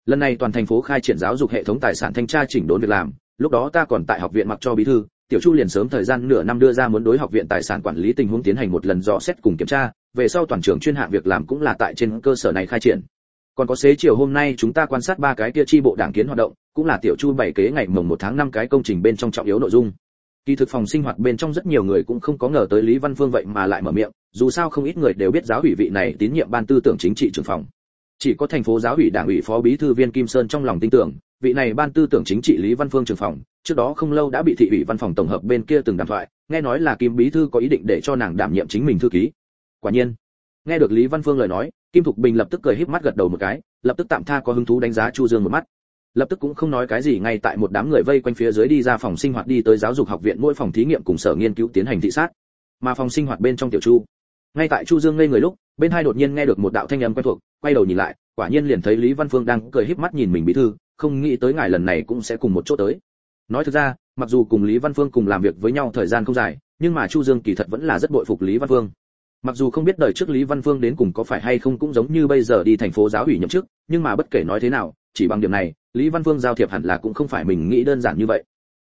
lần này toàn thành phố khai triển giáo dục hệ thống tài sản thanh tra chỉnh đốn việc làm, lúc đó ta còn tại học viện mặc cho bí thư, tiểu chu liền sớm thời gian nửa năm đưa ra muốn đối học viện tài sản quản lý tình huống tiến hành một lần dò xét cùng kiểm tra, về sau toàn trường chuyên hạng việc làm cũng là tại trên cơ sở này khai triển. Còn có xế chiều hôm nay chúng ta quan sát ba cái kia chi bộ đảng kiến hoạt động, cũng là tiểu chu bảy kế ngày mồng một tháng năm cái công trình bên trong trọng yếu nội dung. Kỳ thực phòng sinh hoạt bên trong rất nhiều người cũng không có ngờ tới lý văn phương vậy mà lại mở miệng, dù sao không ít người đều biết giáo ủy vị này tín nhiệm ban tư tưởng chính trị trưởng phòng chỉ có thành phố giáo ủy đảng ủy phó bí thư viên kim sơn trong lòng tin tưởng, vị này ban tư tưởng chính trị lý văn phương trưởng phòng, trước đó không lâu đã bị thị ủy văn phòng tổng hợp bên kia từng đàm thoại, nghe nói là kim bí thư có ý định để cho nàng đảm nhiệm chính mình thư ký. Quả nhiên, nghe được lý văn phương lời nói, kim thục bình lập tức cười híp mắt gật đầu một cái, lập tức tạm tha có hứng thú đánh giá chu dương một mắt. Lập tức cũng không nói cái gì, ngay tại một đám người vây quanh phía dưới đi ra phòng sinh hoạt đi tới giáo dục học viện mỗi phòng thí nghiệm cùng sở nghiên cứu tiến hành thị sát. Mà phòng sinh hoạt bên trong tiểu chu ngay tại chu dương ngây người lúc, bên hai đột nhiên nghe được một đạo thanh âm quen thuộc, quay đầu nhìn lại, quả nhiên liền thấy lý văn phương đang cười híp mắt nhìn mình bí thư, không nghĩ tới ngài lần này cũng sẽ cùng một chỗ tới. Nói thực ra, mặc dù cùng lý văn phương cùng làm việc với nhau thời gian không dài, nhưng mà chu dương kỳ thật vẫn là rất bội phục lý văn phương. Mặc dù không biết đời trước lý văn phương đến cùng có phải hay không cũng giống như bây giờ đi thành phố giáo ủy nhậm chức, nhưng mà bất kể nói thế nào, chỉ bằng điểm này, lý văn phương giao thiệp hẳn là cũng không phải mình nghĩ đơn giản như vậy.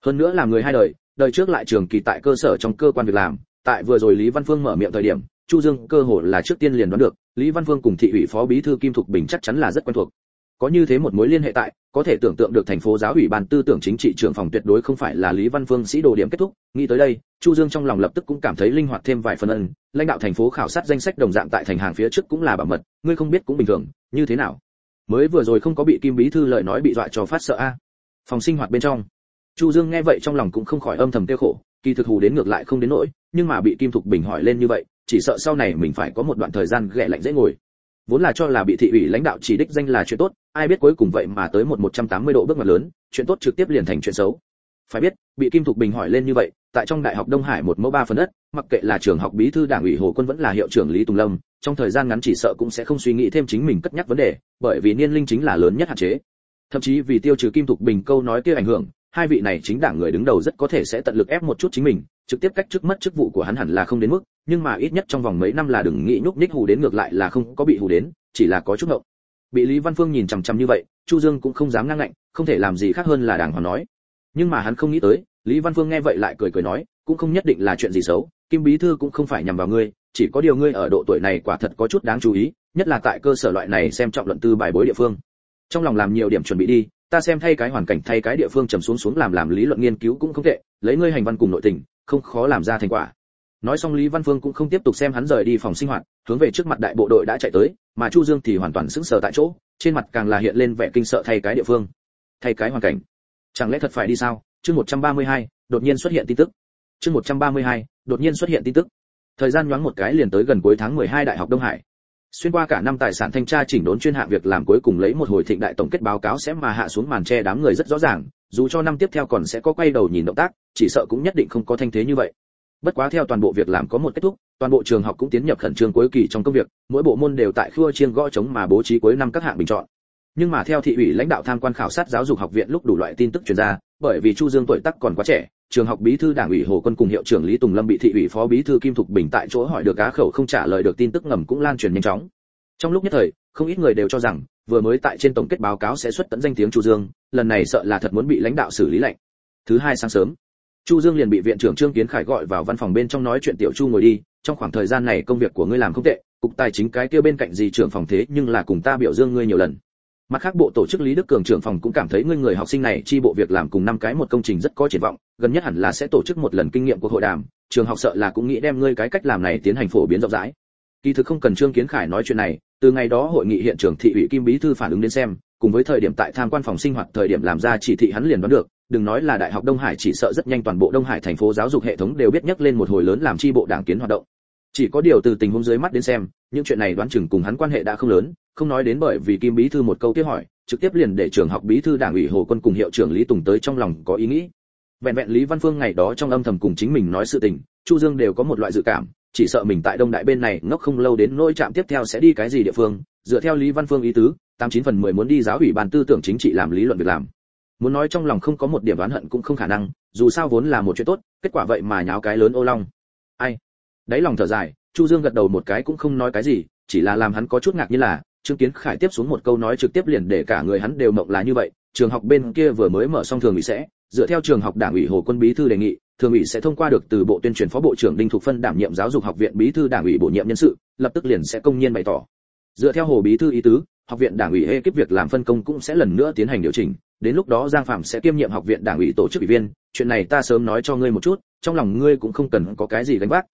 Hơn nữa là người hai đời đời trước lại trường kỳ tại cơ sở trong cơ quan việc làm, tại vừa rồi lý văn phương mở miệng thời điểm chu dương cơ hội là trước tiên liền đoán được, lý văn Vương cùng thị ủy phó bí thư kim thục bình chắc chắn là rất quen thuộc. Có như thế một mối liên hệ tại, có thể tưởng tượng được thành phố giáo ủy ban tư tưởng chính trị trưởng phòng tuyệt đối không phải là lý văn Vương sĩ đồ điểm kết thúc. Nghĩ tới đây, chu dương trong lòng lập tức cũng cảm thấy linh hoạt thêm vài phần ân. Lãnh đạo thành phố khảo sát danh sách đồng dạng tại thành hàng phía trước cũng là bảo mật, ngươi không biết cũng bình thường, như thế nào? Mới vừa rồi không có bị kim bí thư lời nói bị dọa cho phát sợ a. Phòng sinh hoạt bên trong, chu dương nghe vậy trong lòng cũng không khỏi âm thầm tiêu khổ, kỳ thực hù đến ngược lại không đến nỗi, nhưng mà bị kim thục bình hỏi lên như vậy chỉ sợ sau này mình phải có một đoạn thời gian ghẻ lạnh dễ ngồi. Vốn là cho là bị thị ủy lãnh đạo chỉ đích danh là chuyện tốt, ai biết cuối cùng vậy mà tới một 180 độ bước ngoặt lớn, chuyện tốt trực tiếp liền thành chuyện xấu. Phải biết, bị kim thục bình hỏi lên như vậy, tại trong đại học đông hải một mẫu ba phần đất, mặc kệ là trường học bí thư đảng ủy hồ quân vẫn là hiệu trưởng lý tùng lâm, trong thời gian ngắn chỉ sợ cũng sẽ không suy nghĩ thêm chính mình cất nhắc vấn đề, bởi vì niên linh chính là lớn nhất hạn chế. Thậm chí vì tiêu trừ kim thục bình câu nói kia ảnh hưởng hai vị này chính đảng người đứng đầu rất có thể sẽ tận lực ép một chút chính mình, trực tiếp cách chức mất chức vụ của hắn hẳn là không đến mức, nhưng mà ít nhất trong vòng mấy năm là đừng nghĩ nhúc nhích hù đến ngược lại là không có bị hù đến, chỉ là có chút ngộng. Bị lý văn phương nhìn chằm chằm như vậy, chu dương cũng không dám ngang ngạnh, không thể làm gì khác hơn là đàng hoàng nói. Nhưng mà hắn không nghĩ tới, lý văn phương nghe vậy lại cười cười nói, cũng không nhất định là chuyện gì xấu, kim bí thư cũng không phải nhằm vào ngươi, chỉ có điều ngươi ở độ tuổi này quả thật có chút đáng chú ý, nhất là tại cơ sở loại này xem trọng luận tư bài bối địa phương. Trong lòng làm nhiều điểm chuẩn bị đi ta xem thay cái hoàn cảnh thay cái địa phương trầm xuống xuống làm làm lý luận nghiên cứu cũng không tệ lấy ngươi hành văn cùng nội tình không khó làm ra thành quả. Nói xong lý văn phương cũng không tiếp tục xem hắn rời đi phòng sinh hoạt hướng về trước mặt đại bộ đội đã chạy tới mà chu dương thì hoàn toàn sững sờ tại chỗ trên mặt càng là hiện lên vẻ kinh sợ thay cái địa phương thay cái hoàn cảnh. Chẳng lẽ thật phải đi sao? Chương 132, đột nhiên xuất hiện tin tức. Chương 132, đột nhiên xuất hiện tin tức. Thời gian nhoáng một cái liền tới gần cuối tháng 12 đại học đông hải xuyên qua cả năm tài sản thanh tra chỉnh đốn chuyên hạng việc làm cuối cùng lấy một hồi thịnh đại tổng kết báo cáo sẽ mà hạ xuống màn che đám người rất rõ ràng, dù cho năm tiếp theo còn sẽ có quay đầu nhìn động tác, chỉ sợ cũng nhất định không có thanh thế như vậy. Bất quá theo toàn bộ việc làm có một kết thúc, toàn bộ trường học cũng tiến nhập khẩn trương cuối kỳ trong công việc, mỗi bộ môn đều tại khua chiêng gõ chống mà bố trí cuối năm các hạng bình chọn. Nhưng mà theo thị ủy lãnh đạo tham quan khảo sát giáo dục học viện lúc đủ loại tin tức truyền ra bởi vì chu dương tuổi tác còn quá trẻ, trường học bí thư đảng ủy hồ quân cùng hiệu trưởng lý tùng lâm bị thị ủy phó bí thư kim thục bình tại chỗ hỏi được cá khẩu không trả lời được tin tức ngầm cũng lan truyền nhanh chóng. Trong lúc nhất thời, không ít người đều cho rằng, vừa mới tại trên tổng kết báo cáo sẽ xuất tận danh tiếng chu dương, lần này sợ là thật muốn bị lãnh đạo xử lý lệnh thứ hai sáng sớm, chu dương liền bị viện trưởng trương kiến khải gọi vào văn phòng bên trong nói chuyện tiểu chu ngồi đi, trong khoảng thời gian này công việc của ngươi làm không tệ, cục tài chính cái kia bên cạnh gì trưởng phòng thế nhưng là cùng ta biểu dương ngươi nhiều lần mặt khác, bộ tổ chức lý đức cường trưởng phòng cũng cảm thấy ngươi người học sinh này chi bộ việc làm cùng năm cái một công trình rất có triển vọng, gần nhất hẳn là sẽ tổ chức một lần kinh nghiệm cuộc hội đàm, trường học sợ là cũng nghĩ đem ngươi cái cách làm này tiến hành phổ biến rộng rãi. Kỳ thực không cần trương kiến khải nói chuyện này, từ ngày đó hội nghị hiện trường thị ủy kim bí thư phản ứng đến xem, cùng với thời điểm tại tham quan phòng sinh hoạt thời điểm làm ra chỉ thị hắn liền đoán được, đừng nói là đại học đông hải chỉ sợ rất nhanh toàn bộ đông hải thành phố giáo dục hệ thống đều biết nhắc lên một hồi lớn làm chi bộ đảng kiến hoạt động chỉ có điều từ tình huống dưới mắt đến xem, những chuyện này đoán chừng cùng hắn quan hệ đã không lớn, không nói đến bởi vì kim bí thư một câu tiếp hỏi, trực tiếp liền để trường học bí thư đảng ủy hồ quân cùng hiệu trưởng lý tùng tới trong lòng có ý nghĩ. Vẹn vẹn lý văn phương ngày đó trong âm thầm cùng chính mình nói sự tình, chu dương đều có một loại dự cảm, chỉ sợ mình tại đông đại bên này ngốc không lâu đến nỗi trạm tiếp theo sẽ đi cái gì địa phương, dựa theo lý văn phương ý tứ, tám chín phần mười muốn đi giáo ủy ban tư tưởng chính trị làm lý luận việc làm. Muốn nói trong lòng không có một điểm oán hận cũng không khả năng, dù sao vốn là một chuyện tốt, kết quả vậy mà nháo cái lớn ô long đáy lòng thở dài, chu dương gật đầu một cái cũng không nói cái gì, chỉ là làm hắn có chút ngạc như là, trương kiến khải tiếp xuống một câu nói trực tiếp liền để cả người hắn đều mộng là như vậy, trường học bên kia vừa mới mở xong thường ủy sẽ, dựa theo trường học đảng ủy hồ quân bí thư đề nghị, thường ủy sẽ thông qua được từ bộ tuyên truyền phó bộ trưởng đinh thục phân đảm nhiệm giáo dục học viện bí thư đảng ủy bổ nhiệm nhân sự, lập tức liền sẽ công nhiên bày tỏ. Dựa theo hồ bí thư ý tứ, học viện đảng ủy ekip việc làm phân công cũng sẽ lần nữa tiến hành điều chỉnh, đến lúc đó giang phạm sẽ kiêm nhiệm học viện đảng ủy tổ chức ủy viên, chuyện này ta sớm nói cho ngươi một chút, trong lòng ngươi cũng không cần có cái gì gánh vác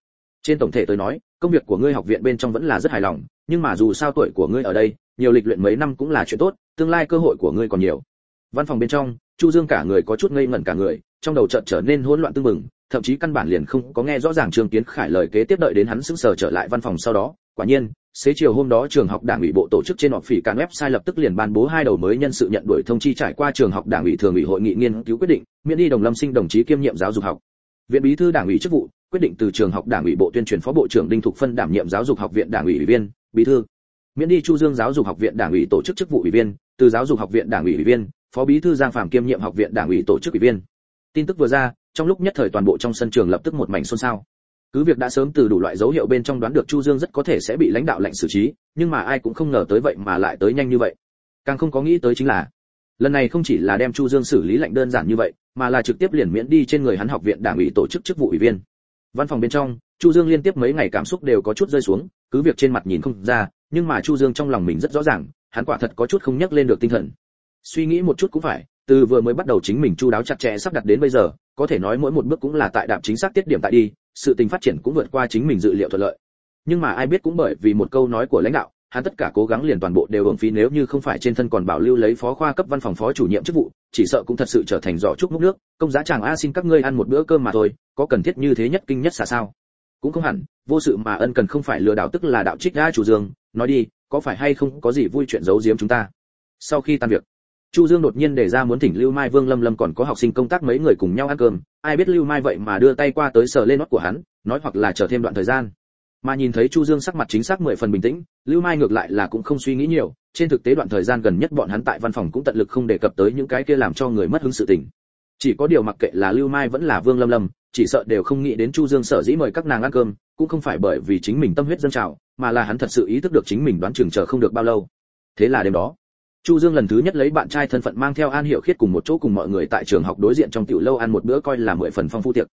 trên tổng thể tôi nói, công việc của ngươi học viện bên trong vẫn là rất hài lòng, nhưng mà dù sao tuổi của ngươi ở đây, nhiều lịch luyện mấy năm cũng là chuyện tốt, tương lai cơ hội của ngươi còn nhiều. Văn phòng bên trong, chu dương cả người có chút ngây ngẩn cả người, trong đầu chợt trở nên hỗn loạn tương mừng thậm chí căn bản liền không có nghe rõ ràng trương kiến khải lời kế tiếp đợi đến hắn sững sờ trở lại văn phòng sau đó. Quả nhiên, xế chiều hôm đó trường học đảng ủy bộ tổ chức trên họp phỉ cản website lập tức liền ban bố hai đầu mới nhân sự nhận đổi thông chi trải qua trường học đảng ủy thường ủy hội nghị nghiên cứu quyết định, miễn đi đồng lâm sinh đồng chí kiêm nhiệm giáo dục học. Viện bí thư đảng ủy chức vụ quyết định từ trường học đảng ủy bộ tuyên truyền phó bộ trưởng đinh thục phân đảm nhiệm giáo dục học viện đảng ủy ủy viên, bí thư. Miễn đi chu dương giáo dục học viện đảng ủy tổ chức chức vụ ủy viên, từ giáo dục học viện đảng ủy ủy viên, phó bí thư giang phạm kiêm nhiệm học viện đảng ủy tổ chức ủy viên. Tin tức vừa ra, trong lúc nhất thời toàn bộ trong sân trường lập tức một mảnh xôn xao. Cứ việc đã sớm từ đủ loại dấu hiệu bên trong đoán được chu dương rất có thể sẽ bị lãnh đạo lệnh xử trí, nhưng mà ai cũng không ngờ tới vậy mà lại tới nhanh như vậy. Càng không có nghĩ tới chính là, lần này không chỉ là đem chu dương xử lý lệnh đơn giản như vậy, mà là trực tiếp liền miễn đi trên người hắn học viện đảng ủy tổ chức chức vụ ủy viên văn phòng bên trong, chu dương liên tiếp mấy ngày cảm xúc đều có chút rơi xuống, cứ việc trên mặt nhìn không ra, nhưng mà chu dương trong lòng mình rất rõ ràng, hắn quả thật có chút không nhắc lên được tinh thần. Suy nghĩ một chút cũng phải, từ vừa mới bắt đầu chính mình chu đáo chặt chẽ sắp đặt đến bây giờ, có thể nói mỗi một bước cũng là tại đạp chính xác tiết điểm tại đi, sự tình phát triển cũng vượt qua chính mình dự liệu thuận lợi. Nhưng mà ai biết cũng bởi vì một câu nói của lãnh đạo hắn tất cả cố gắng liền toàn bộ đều hưởng phí nếu như không phải trên thân còn bảo lưu lấy phó khoa cấp văn phòng phó chủ nhiệm chức vụ, chỉ sợ cũng thật sự trở thành giỏ chúc múc nước, công giá chàng a xin các ngươi ăn một bữa cơm mà thôi, có cần thiết như thế nhất kinh nhất xả sao? Cũng không hẳn, vô sự mà ân cần không phải lừa đảo tức là đạo trích ra chủ dương, nói đi, có phải hay không có gì vui chuyện giấu giếm chúng ta? Sau khi tan việc, chu dương đột nhiên đề ra muốn thỉnh lưu mai vương lâm lâm còn có học sinh công tác mấy người cùng nhau ăn cơm, ai biết lưu mai vậy mà đưa tay qua tới sờ lên nót của hắn, nói hoặc là chờ thêm đoạn thời gian mà nhìn thấy chu dương sắc mặt chính xác mười phần bình tĩnh, lưu mai ngược lại là cũng không suy nghĩ nhiều, trên thực tế đoạn thời gian gần nhất bọn hắn tại văn phòng cũng tận lực không đề cập tới những cái kia làm cho người mất hứng sự tình. Chỉ có điều mặc kệ là lưu mai vẫn là vương lâm lâm, chỉ sợ đều không nghĩ đến chu dương sở dĩ mời các nàng ăn cơm, cũng không phải bởi vì chính mình tâm huyết dân trào, mà là hắn thật sự ý thức được chính mình đoán chừng chờ không được bao lâu. Thế là đêm đó, chu dương lần thứ nhất lấy bạn trai thân phận mang theo an hiệu khiết cùng một chỗ cùng mọi người tại trường học đối diện trong tiểu lâu ăn một bữa coi là mười phần phong phú tiệc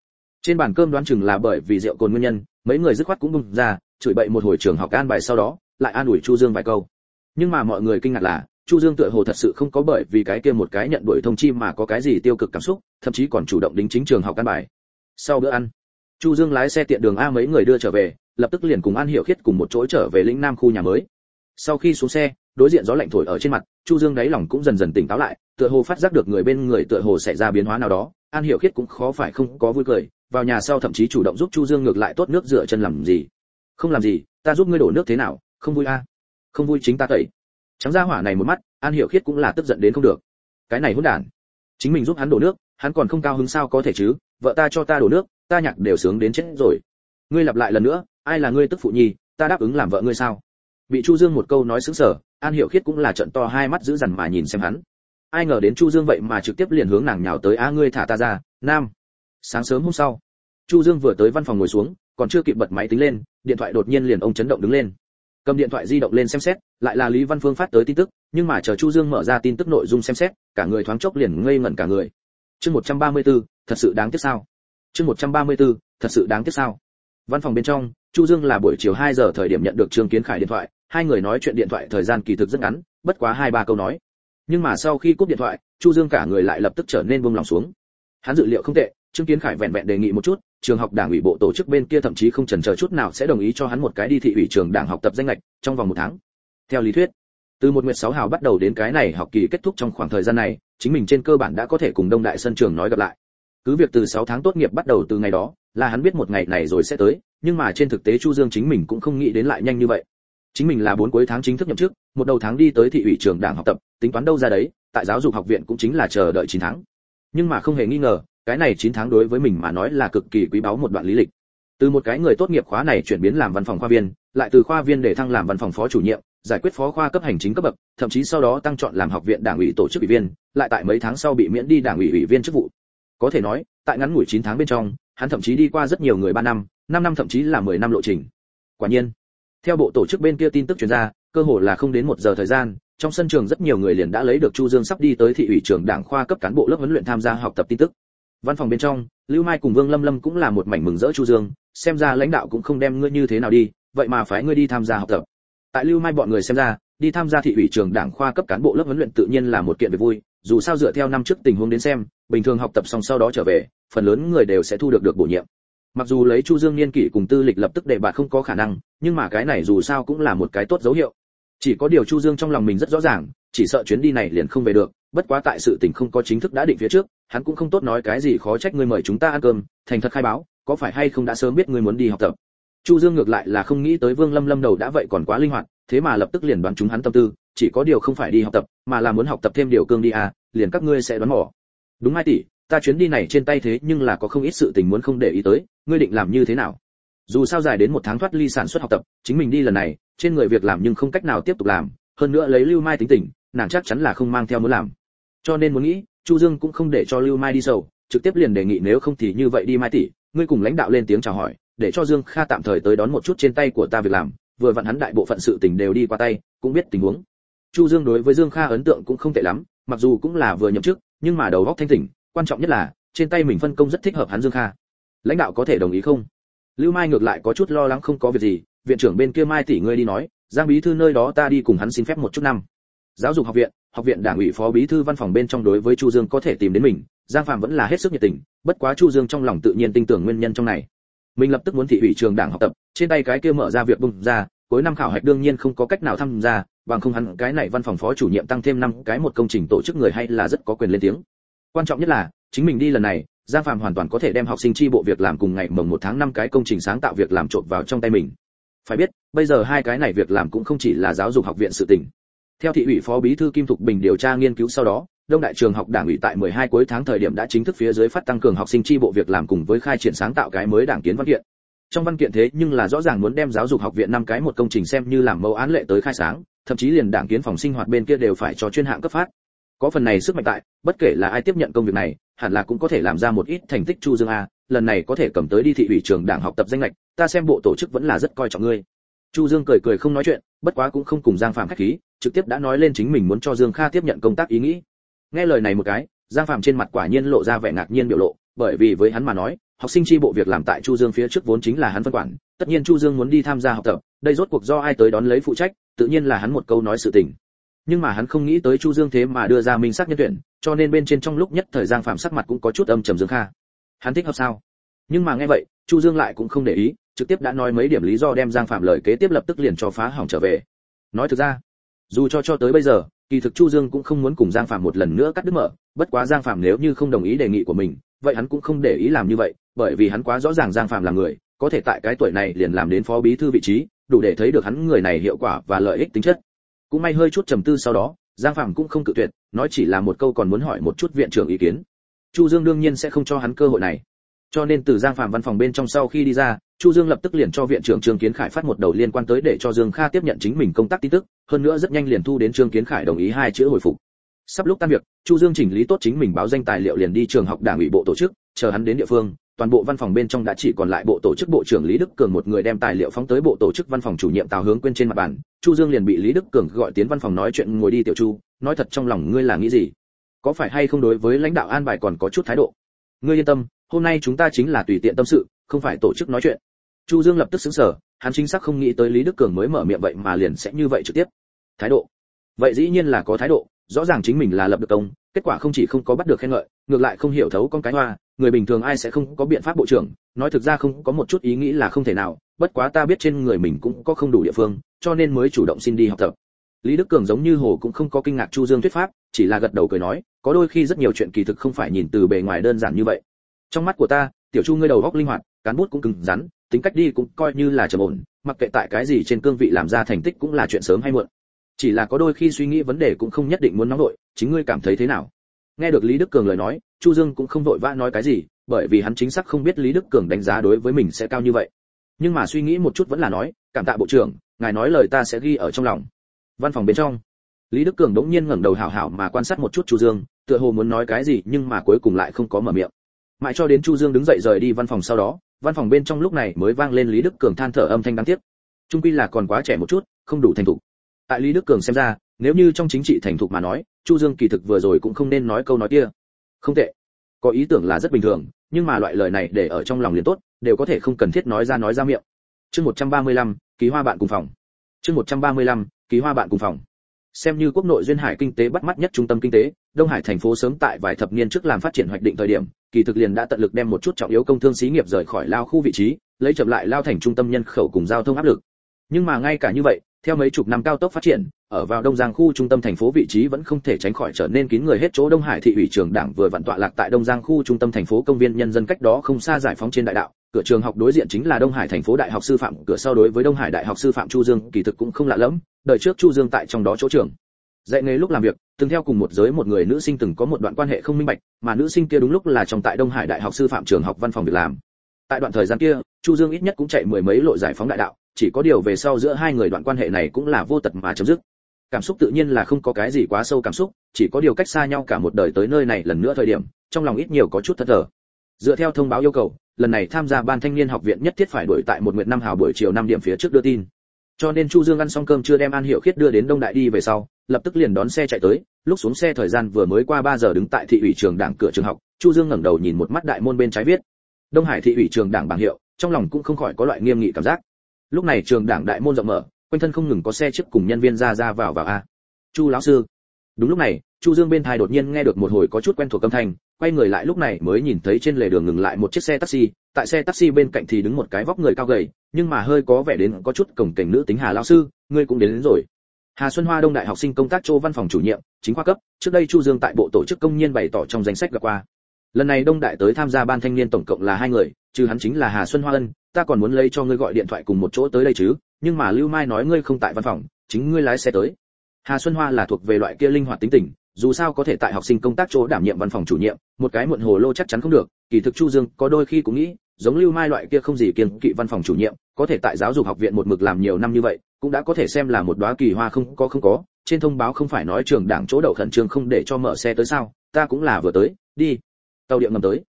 trên bàn cơm đoán chừng là bởi vì rượu cồn nguyên nhân, mấy người dứt khoát cũng bung ra, chửi bậy một hồi trường học an bài sau đó, lại an ủi chu dương vài câu. Nhưng mà mọi người kinh ngạc là, chu dương tựa hồ thật sự không có bởi vì cái kia một cái nhận đuổi thông chi mà có cái gì tiêu cực cảm xúc, thậm chí còn chủ động đính chính trường học an bài. Sau bữa ăn, chu dương lái xe tiện đường a mấy người đưa trở về, lập tức liền cùng an hiểu khiết cùng một chỗ trở về lĩnh nam khu nhà mới. Sau khi xuống xe, đối diện gió lạnh thổi ở trên mặt, chu dương đáy lòng cũng dần dần tỉnh táo lại, tựa hồ phát giác được người bên người tựa hồ xảy ra biến hóa nào đó an hiểu khiết cũng khó phải không có vui cười, vào nhà sau thậm chí chủ động giúp chu dương ngược lại tốt nước rửa chân làm gì? Không làm gì, ta giúp ngươi đổ nước thế nào, không vui a à? không vui chính ta tẩy. Trắng ra hỏa này một mắt, an hiểu khiết cũng là tức giận đến không được. Cái này hỗn đản. Chính mình giúp hắn đổ nước, hắn còn không cao hứng sao có thể chứ? Vợ ta cho ta đổ nước, ta nhạc đều sướng đến chết rồi. Ngươi lặp lại lần nữa, ai là ngươi tức phụ nhi, ta đáp ứng làm vợ ngươi sao? Bị chu dương một câu nói sững sờ, an hiểu khiết cũng là trận to hai mắt giữ dằn mà nhìn xem hắn ai ngờ đến chu dương vậy mà trực tiếp liền hướng nàng nhào tới a ngươi thả ta ra nam. Sáng sớm hôm sau chu dương vừa tới văn phòng ngồi xuống còn chưa kịp bật máy tính lên điện thoại đột nhiên liền ông chấn động đứng lên. Cầm điện thoại di động lên xem xét lại là lý văn phương phát tới tin tức nhưng mà chờ chu dương mở ra tin tức nội dung xem xét cả người thoáng chốc liền ngây ngẩn cả người. Chương 134, thật sự đáng tiếc sao? Chương 134, thật sự đáng tiếc sao? Văn phòng bên trong chu dương là buổi chiều 2 giờ thời điểm nhận được trương kiến khải điện thoại hai người nói chuyện điện thoại thời gian kỳ thực rất ngắn bất quá hai ba câu nói nhưng mà sau khi cúp điện thoại, chu dương cả người lại lập tức trở nên buông lòng xuống. Hắn dự liệu không tệ, trương kiến khải vẹn vẹn đề nghị một chút, trường học đảng ủy bộ tổ chức bên kia thậm chí không chần chờ chút nào sẽ đồng ý cho hắn một cái đi thị ủy trường đảng học tập danh lệch trong vòng một tháng. Theo lý thuyết, từ một nguyệt sáu hào bắt đầu đến cái này học kỳ kết thúc trong khoảng thời gian này, chính mình trên cơ bản đã có thể cùng đông đại sân trường nói gặp lại. Cứ việc từ 6 tháng tốt nghiệp bắt đầu từ ngày đó, là hắn biết một ngày này rồi sẽ tới, nhưng mà trên thực tế chu dương chính mình cũng không nghĩ đến lại nhanh như vậy. Chính mình là bốn cuối tháng chính thức nhậm chức, một đầu tháng đi tới thị ủy trường đảng học tập tính toán đâu ra đấy, tại giáo dục học viện cũng chính là chờ đợi 9 tháng. Nhưng mà không hề nghi ngờ, cái này 9 tháng đối với mình mà nói là cực kỳ quý báu một đoạn lý lịch. Từ một cái người tốt nghiệp khóa này chuyển biến làm văn phòng khoa viên, lại từ khoa viên để thăng làm văn phòng phó chủ nhiệm, giải quyết phó khoa cấp hành chính cấp bậc, thậm chí sau đó tăng chọn làm học viện đảng ủy tổ chức ủy viên, lại tại mấy tháng sau bị miễn đi đảng ủy ủy viên chức vụ. Có thể nói, tại ngắn ngủi 9 tháng bên trong, hắn thậm chí đi qua rất nhiều người 3 năm 5 năm thậm chí là 10 năm lộ trình. Quả nhiên, theo bộ tổ chức bên kia tin tức truyền ra, cơ hồ là không đến một giờ thời gian trong sân trường rất nhiều người liền đã lấy được chu dương sắp đi tới thị ủy trưởng đảng khoa cấp cán bộ lớp huấn luyện tham gia học tập tin tức. Văn phòng bên trong, lưu mai cùng vương lâm lâm cũng là một mảnh mừng rỡ chu dương, xem ra lãnh đạo cũng không đem ngươi như thế nào đi, vậy mà phải ngươi đi tham gia học tập. Tại lưu mai bọn người xem ra, đi tham gia thị ủy trường đảng khoa cấp cán bộ lớp huấn luyện tự nhiên là một kiện việc vui, dù sao dựa theo năm trước tình huống đến xem, bình thường học tập xong sau đó trở về, phần lớn người đều sẽ thu được được bổ nhiệm. Mặc dù lấy chu dương niên kỷ cùng tư lịch lập tức để bạn không có khả năng, nhưng mà cái này dù sao cũng là một cái tốt dấu hiệu chỉ có điều chu dương trong lòng mình rất rõ ràng, chỉ sợ chuyến đi này liền không về được, bất quá tại sự tình không có chính thức đã định phía trước, hắn cũng không tốt nói cái gì khó trách ngươi mời chúng ta ăn cơm, thành thật khai báo, có phải hay không đã sớm biết ngươi muốn đi học tập. Chu dương ngược lại là không nghĩ tới vương lâm lâm đầu đã vậy còn quá linh hoạt, thế mà lập tức liền đoán chúng hắn tâm tư, chỉ có điều không phải đi học tập, mà là muốn học tập thêm điều cương đi à liền các ngươi sẽ đoán mò. Đúng hai tỷ, ta chuyến đi này trên tay thế nhưng là có không ít sự tình muốn không để ý tới, ngươi định làm như thế nào? Dù sao dài đến một tháng thoát ly sản xuất học tập, chính mình đi lần này, trên người việc làm nhưng không cách nào tiếp tục làm, hơn nữa lấy lưu mai tính tình, nàng chắc chắn là không mang theo muốn làm. Cho nên muốn nghĩ, chu dương cũng không để cho lưu mai đi sầu trực tiếp liền đề nghị nếu không thì như vậy đi mai tỷ, ngươi cùng lãnh đạo lên tiếng chào hỏi, để cho dương kha tạm thời tới đón một chút trên tay của ta việc làm, vừa vặn hắn đại bộ phận sự tình đều đi qua tay, cũng biết tình huống. Chu dương đối với dương kha ấn tượng cũng không tệ lắm, mặc dù cũng là vừa nhậm chức, nhưng mà đầu óc thanh tỉnh, quan trọng nhất là, trên tay mình phân công rất thích hợp hắn dương kha. Lãnh đạo có thể đồng ý không? Lưu mai ngược lại có chút lo lắng không có việc gì, viện trưởng bên kia mai tỷ ngươi đi nói, giang bí thư nơi đó ta đi cùng hắn xin phép một chút năm. Giáo dục học viện học viện đảng ủy phó bí thư văn phòng bên trong đối với chu dương có thể tìm đến mình, giang phạm vẫn là hết sức nhiệt tình, bất quá chu dương trong lòng tự nhiên tin tưởng nguyên nhân trong này. Mình lập tức muốn thị ủy trường đảng học tập, trên tay cái kia mở ra việc bung ra, cuối năm khảo hạch đương nhiên không có cách nào tham gia, bằng không hắn cái này văn phòng phó chủ nhiệm tăng thêm năm cái một công trình tổ chức người hay là rất có quyền lên tiếng. Quan trọng nhất là, chính mình đi lần này giang phạm hoàn toàn có thể đem học sinh chi bộ việc làm cùng ngày mồng một tháng năm cái công trình sáng tạo việc làm trộn vào trong tay mình. Phải biết, bây giờ hai cái này việc làm cũng không chỉ là giáo dục học viện sự tình. Theo thị ủy phó bí thư kim thục bình điều tra nghiên cứu sau đó, đông đại trường học đảng ủy tại 12 cuối tháng thời điểm đã chính thức phía dưới phát tăng cường học sinh chi bộ việc làm cùng với khai triển sáng tạo cái mới đảng kiến văn kiện. Trong văn kiện thế nhưng là rõ ràng muốn đem giáo dục học viện năm cái một công trình xem như làm mẫu án lệ tới khai sáng, thậm chí liền đảng kiến phòng sinh hoạt bên kia đều phải cho chuyên hạng cấp phát. Có phần này sức mạnh tại, bất kể là ai tiếp nhận công việc này hẳn là cũng có thể làm ra một ít thành tích chu dương a, lần này có thể cầm tới đi thị ủy trường đảng học tập danh lệch ta xem bộ tổ chức vẫn là rất coi trọng ngươi. Chu dương cười cười không nói chuyện, bất quá cũng không cùng giang phạm khách khí, trực tiếp đã nói lên chính mình muốn cho dương kha tiếp nhận công tác ý nghĩ. Nghe lời này một cái, giang phạm trên mặt quả nhiên lộ ra vẻ ngạc nhiên biểu lộ, bởi vì với hắn mà nói, học sinh chi bộ việc làm tại chu dương phía trước vốn chính là hắn phân quản, tất nhiên chu dương muốn đi tham gia học tập, đây rốt cuộc do ai tới đón lấy phụ trách, tự nhiên là hắn một câu nói sự tình nhưng mà hắn không nghĩ tới chu dương thế mà đưa ra minh xác nhân tuyển, cho nên bên trên trong lúc nhất thời giang phạm sắc mặt cũng có chút âm trầm dương kha. Hắn thích hợp sao? Nhưng mà nghe vậy, chu dương lại cũng không để ý, trực tiếp đã nói mấy điểm lý do đem giang phạm lời kế tiếp lập tức liền cho phá hỏng trở về. Nói thực ra, dù cho cho tới bây giờ, kỳ thực chu dương cũng không muốn cùng giang phạm một lần nữa cắt đứt mở, bất quá giang phạm nếu như không đồng ý đề nghị của mình, vậy hắn cũng không để ý làm như vậy, bởi vì hắn quá rõ ràng giang phạm là người, có thể tại cái tuổi này liền làm đến phó bí thư vị trí, đủ để thấy được hắn người này hiệu quả và lợi ích tính chất cũng may hơi chút trầm tư sau đó, giang phạm cũng không cự tuyệt, nói chỉ là một câu còn muốn hỏi một chút viện trưởng ý kiến. Chu dương đương nhiên sẽ không cho hắn cơ hội này. Cho nên từ giang phạm văn phòng bên trong sau khi đi ra, chu dương lập tức liền cho viện trưởng trương kiến khải phát một đầu liên quan tới để cho dương kha tiếp nhận chính mình công tác tin tức, hơn nữa rất nhanh liền thu đến trương kiến khải đồng ý hai chữ hồi phục. Sắp lúc tan việc, chu dương chỉnh lý tốt chính mình báo danh tài liệu liền đi trường học đảng ủy bộ tổ chức, chờ hắn đến địa phương toàn bộ văn phòng bên trong đã chỉ còn lại bộ tổ chức bộ trưởng lý đức cường một người đem tài liệu phóng tới bộ tổ chức văn phòng chủ nhiệm tào hướng quên trên mặt bàn. Chu dương liền bị lý đức cường gọi tiến văn phòng nói chuyện, ngồi đi, tiểu chu, nói thật trong lòng ngươi là nghĩ gì? Có phải hay không đối với lãnh đạo an bài còn có chút thái độ? Ngươi yên tâm, hôm nay chúng ta chính là tùy tiện tâm sự, không phải tổ chức nói chuyện. Chu dương lập tức sững sờ, hắn chính xác không nghĩ tới lý đức cường mới mở miệng vậy mà liền sẽ như vậy trực tiếp. Thái độ. Vậy dĩ nhiên là có thái độ rõ ràng chính mình là lập được công, kết quả không chỉ không có bắt được khen ngợi, ngược lại không hiểu thấu con cái hoa, người bình thường ai sẽ không có biện pháp bộ trưởng, nói thực ra không có một chút ý nghĩ là không thể nào, bất quá ta biết trên người mình cũng có không đủ địa phương, cho nên mới chủ động xin đi học tập. Lý đức cường giống như hồ cũng không có kinh ngạc chu dương thuyết pháp, chỉ là gật đầu cười nói, có đôi khi rất nhiều chuyện kỳ thực không phải nhìn từ bề ngoài đơn giản như vậy. Trong mắt của ta, tiểu chu ngươi đầu góc linh hoạt, cán bút cũng cứng rắn, tính cách đi cũng coi như là trầm ổn, mặc kệ tại cái gì trên cương vị làm ra thành tích cũng là chuyện sớm hay muộn chỉ là có đôi khi suy nghĩ vấn đề cũng không nhất định muốn nóng nội chính ngươi cảm thấy thế nào? Nghe được lý đức cường lời nói, chu dương cũng không vội vã nói cái gì, bởi vì hắn chính xác không biết lý đức cường đánh giá đối với mình sẽ cao như vậy. Nhưng mà suy nghĩ một chút vẫn là nói, cảm tạ bộ trưởng, ngài nói lời ta sẽ ghi ở trong lòng. Văn phòng bên trong, lý đức cường đống nhiên ngẩng đầu hảo hảo mà quan sát một chút chu dương, tựa hồ muốn nói cái gì nhưng mà cuối cùng lại không có mở miệng. Mãi cho đến chu dương đứng dậy rời đi văn phòng sau đó, văn phòng bên trong lúc này mới vang lên lý đức cường than thở âm thanh đáng tiếc. Trung quy là còn quá trẻ một chút, không đủ thành thục tại lý đức cường xem ra nếu như trong chính trị thành thục mà nói chu dương kỳ thực vừa rồi cũng không nên nói câu nói kia. Không tệ. Có ý tưởng là rất bình thường nhưng mà loại lời này để ở trong lòng liền tốt đều có thể không cần thiết nói ra nói ra miệng. Chương 135, ký hoa bạn cùng phòng. Chương 135, ký hoa bạn cùng phòng. Xem như quốc nội duyên hải kinh tế bắt mắt nhất trung tâm kinh tế đông hải thành phố sớm tại vài thập niên trước làm phát triển hoạch định thời điểm kỳ thực liền đã tận lực đem một chút trọng yếu công thương xí nghiệp rời khỏi lao khu vị trí lấy chậm lại lao thành trung tâm nhân khẩu cùng giao thông áp lực. Nhưng mà ngay cả như vậy theo mấy chục năm cao tốc phát triển, ở vào đông giang khu trung tâm thành phố vị trí vẫn không thể tránh khỏi trở nên kín người hết chỗ đông hải thị ủy trường đảng vừa vặn tọa lạc tại đông giang khu trung tâm thành phố công viên nhân dân cách đó không xa giải phóng trên đại đạo. Cửa trường học đối diện chính là đông hải thành phố đại học sư phạm, cửa sau đối với đông hải đại học sư phạm chu dương, kỳ thực cũng không lạ lẫm, đời trước chu dương tại trong đó chỗ trường dạy nghề lúc làm việc, từng theo cùng một giới một người nữ sinh từng có một đoạn quan hệ không minh bạch, mà nữ sinh kia đúng lúc là trong tại đông hải đại học sư phạm trường học văn phòng việc làm. Tại đoạn thời gian kia, chu dương ít nhất cũng chạy mười mấy lộ giải phóng đại đạo chỉ có điều về sau giữa hai người đoạn quan hệ này cũng là vô tật mà chấm dứt. Cảm xúc tự nhiên là không có cái gì quá sâu cảm xúc, chỉ có điều cách xa nhau cả một đời tới nơi này lần nữa thời điểm, trong lòng ít nhiều có chút thất thờ. Dựa theo thông báo yêu cầu, lần này tham gia ban thanh niên học viện nhất thiết phải đuổi tại một nguyện năm hào buổi chiều năm điểm phía trước đưa tin. Cho nên chu dương ăn xong cơm chưa đem an hiệu khiết đưa đến đông đại đi về sau, lập tức liền đón xe chạy tới, lúc xuống xe thời gian vừa mới qua 3 giờ đứng tại thị ủy trường đảng cửa trường học, chu dương ngẩng đầu nhìn một mắt đại môn bên trái viết. Đông hải thị ủy trường đảng bảng hiệu, trong lòng cũng không khỏi có loại nghiêm nghị cảm giác lúc này trường đảng đại môn rộng mở quanh thân không ngừng có xe chức cùng nhân viên ra ra vào vào a. Chu lão sư. Đúng lúc này chu dương bên thai đột nhiên nghe được một hồi có chút quen thuộc âm thanh quay người lại lúc này mới nhìn thấy trên lề đường ngừng lại một chiếc xe taxi tại xe taxi bên cạnh thì đứng một cái vóc người cao gầy nhưng mà hơi có vẻ đến có chút cổng cảnh nữ tính hà lão sư ngươi cũng đến, đến rồi. Hà xuân hoa đông đại học sinh công tác chỗ văn phòng chủ nhiệm chính khoa cấp trước đây chu dương tại bộ tổ chức công nhân bày tỏ trong danh sách gặp qua lần này đông đại tới tham gia ban thanh niên tổng cộng là hai người, trừ hắn chính là hà xuân hoa ân, ta còn muốn lấy cho ngươi gọi điện thoại cùng một chỗ tới đây chứ, nhưng mà lưu mai nói ngươi không tại văn phòng, chính ngươi lái xe tới. Hà xuân hoa là thuộc về loại kia linh hoạt tính tình, dù sao có thể tại học sinh công tác chỗ đảm nhiệm văn phòng chủ nhiệm, một cái muộn hồ lô chắc chắn không được, kỳ thực chu dương có đôi khi cũng nghĩ, giống lưu mai loại kia không gì kiêng kỵ văn phòng chủ nhiệm, có thể tại giáo dục học viện một mực làm nhiều năm như vậy, cũng đã có thể xem là một đóa kỳ hoa không có không có, trên thông báo không phải nói trường đảng chỗ đậu khẩn trương không để cho mở xe tới sao, ta cũng là vừa tới, đi tàu điện ngầm tới.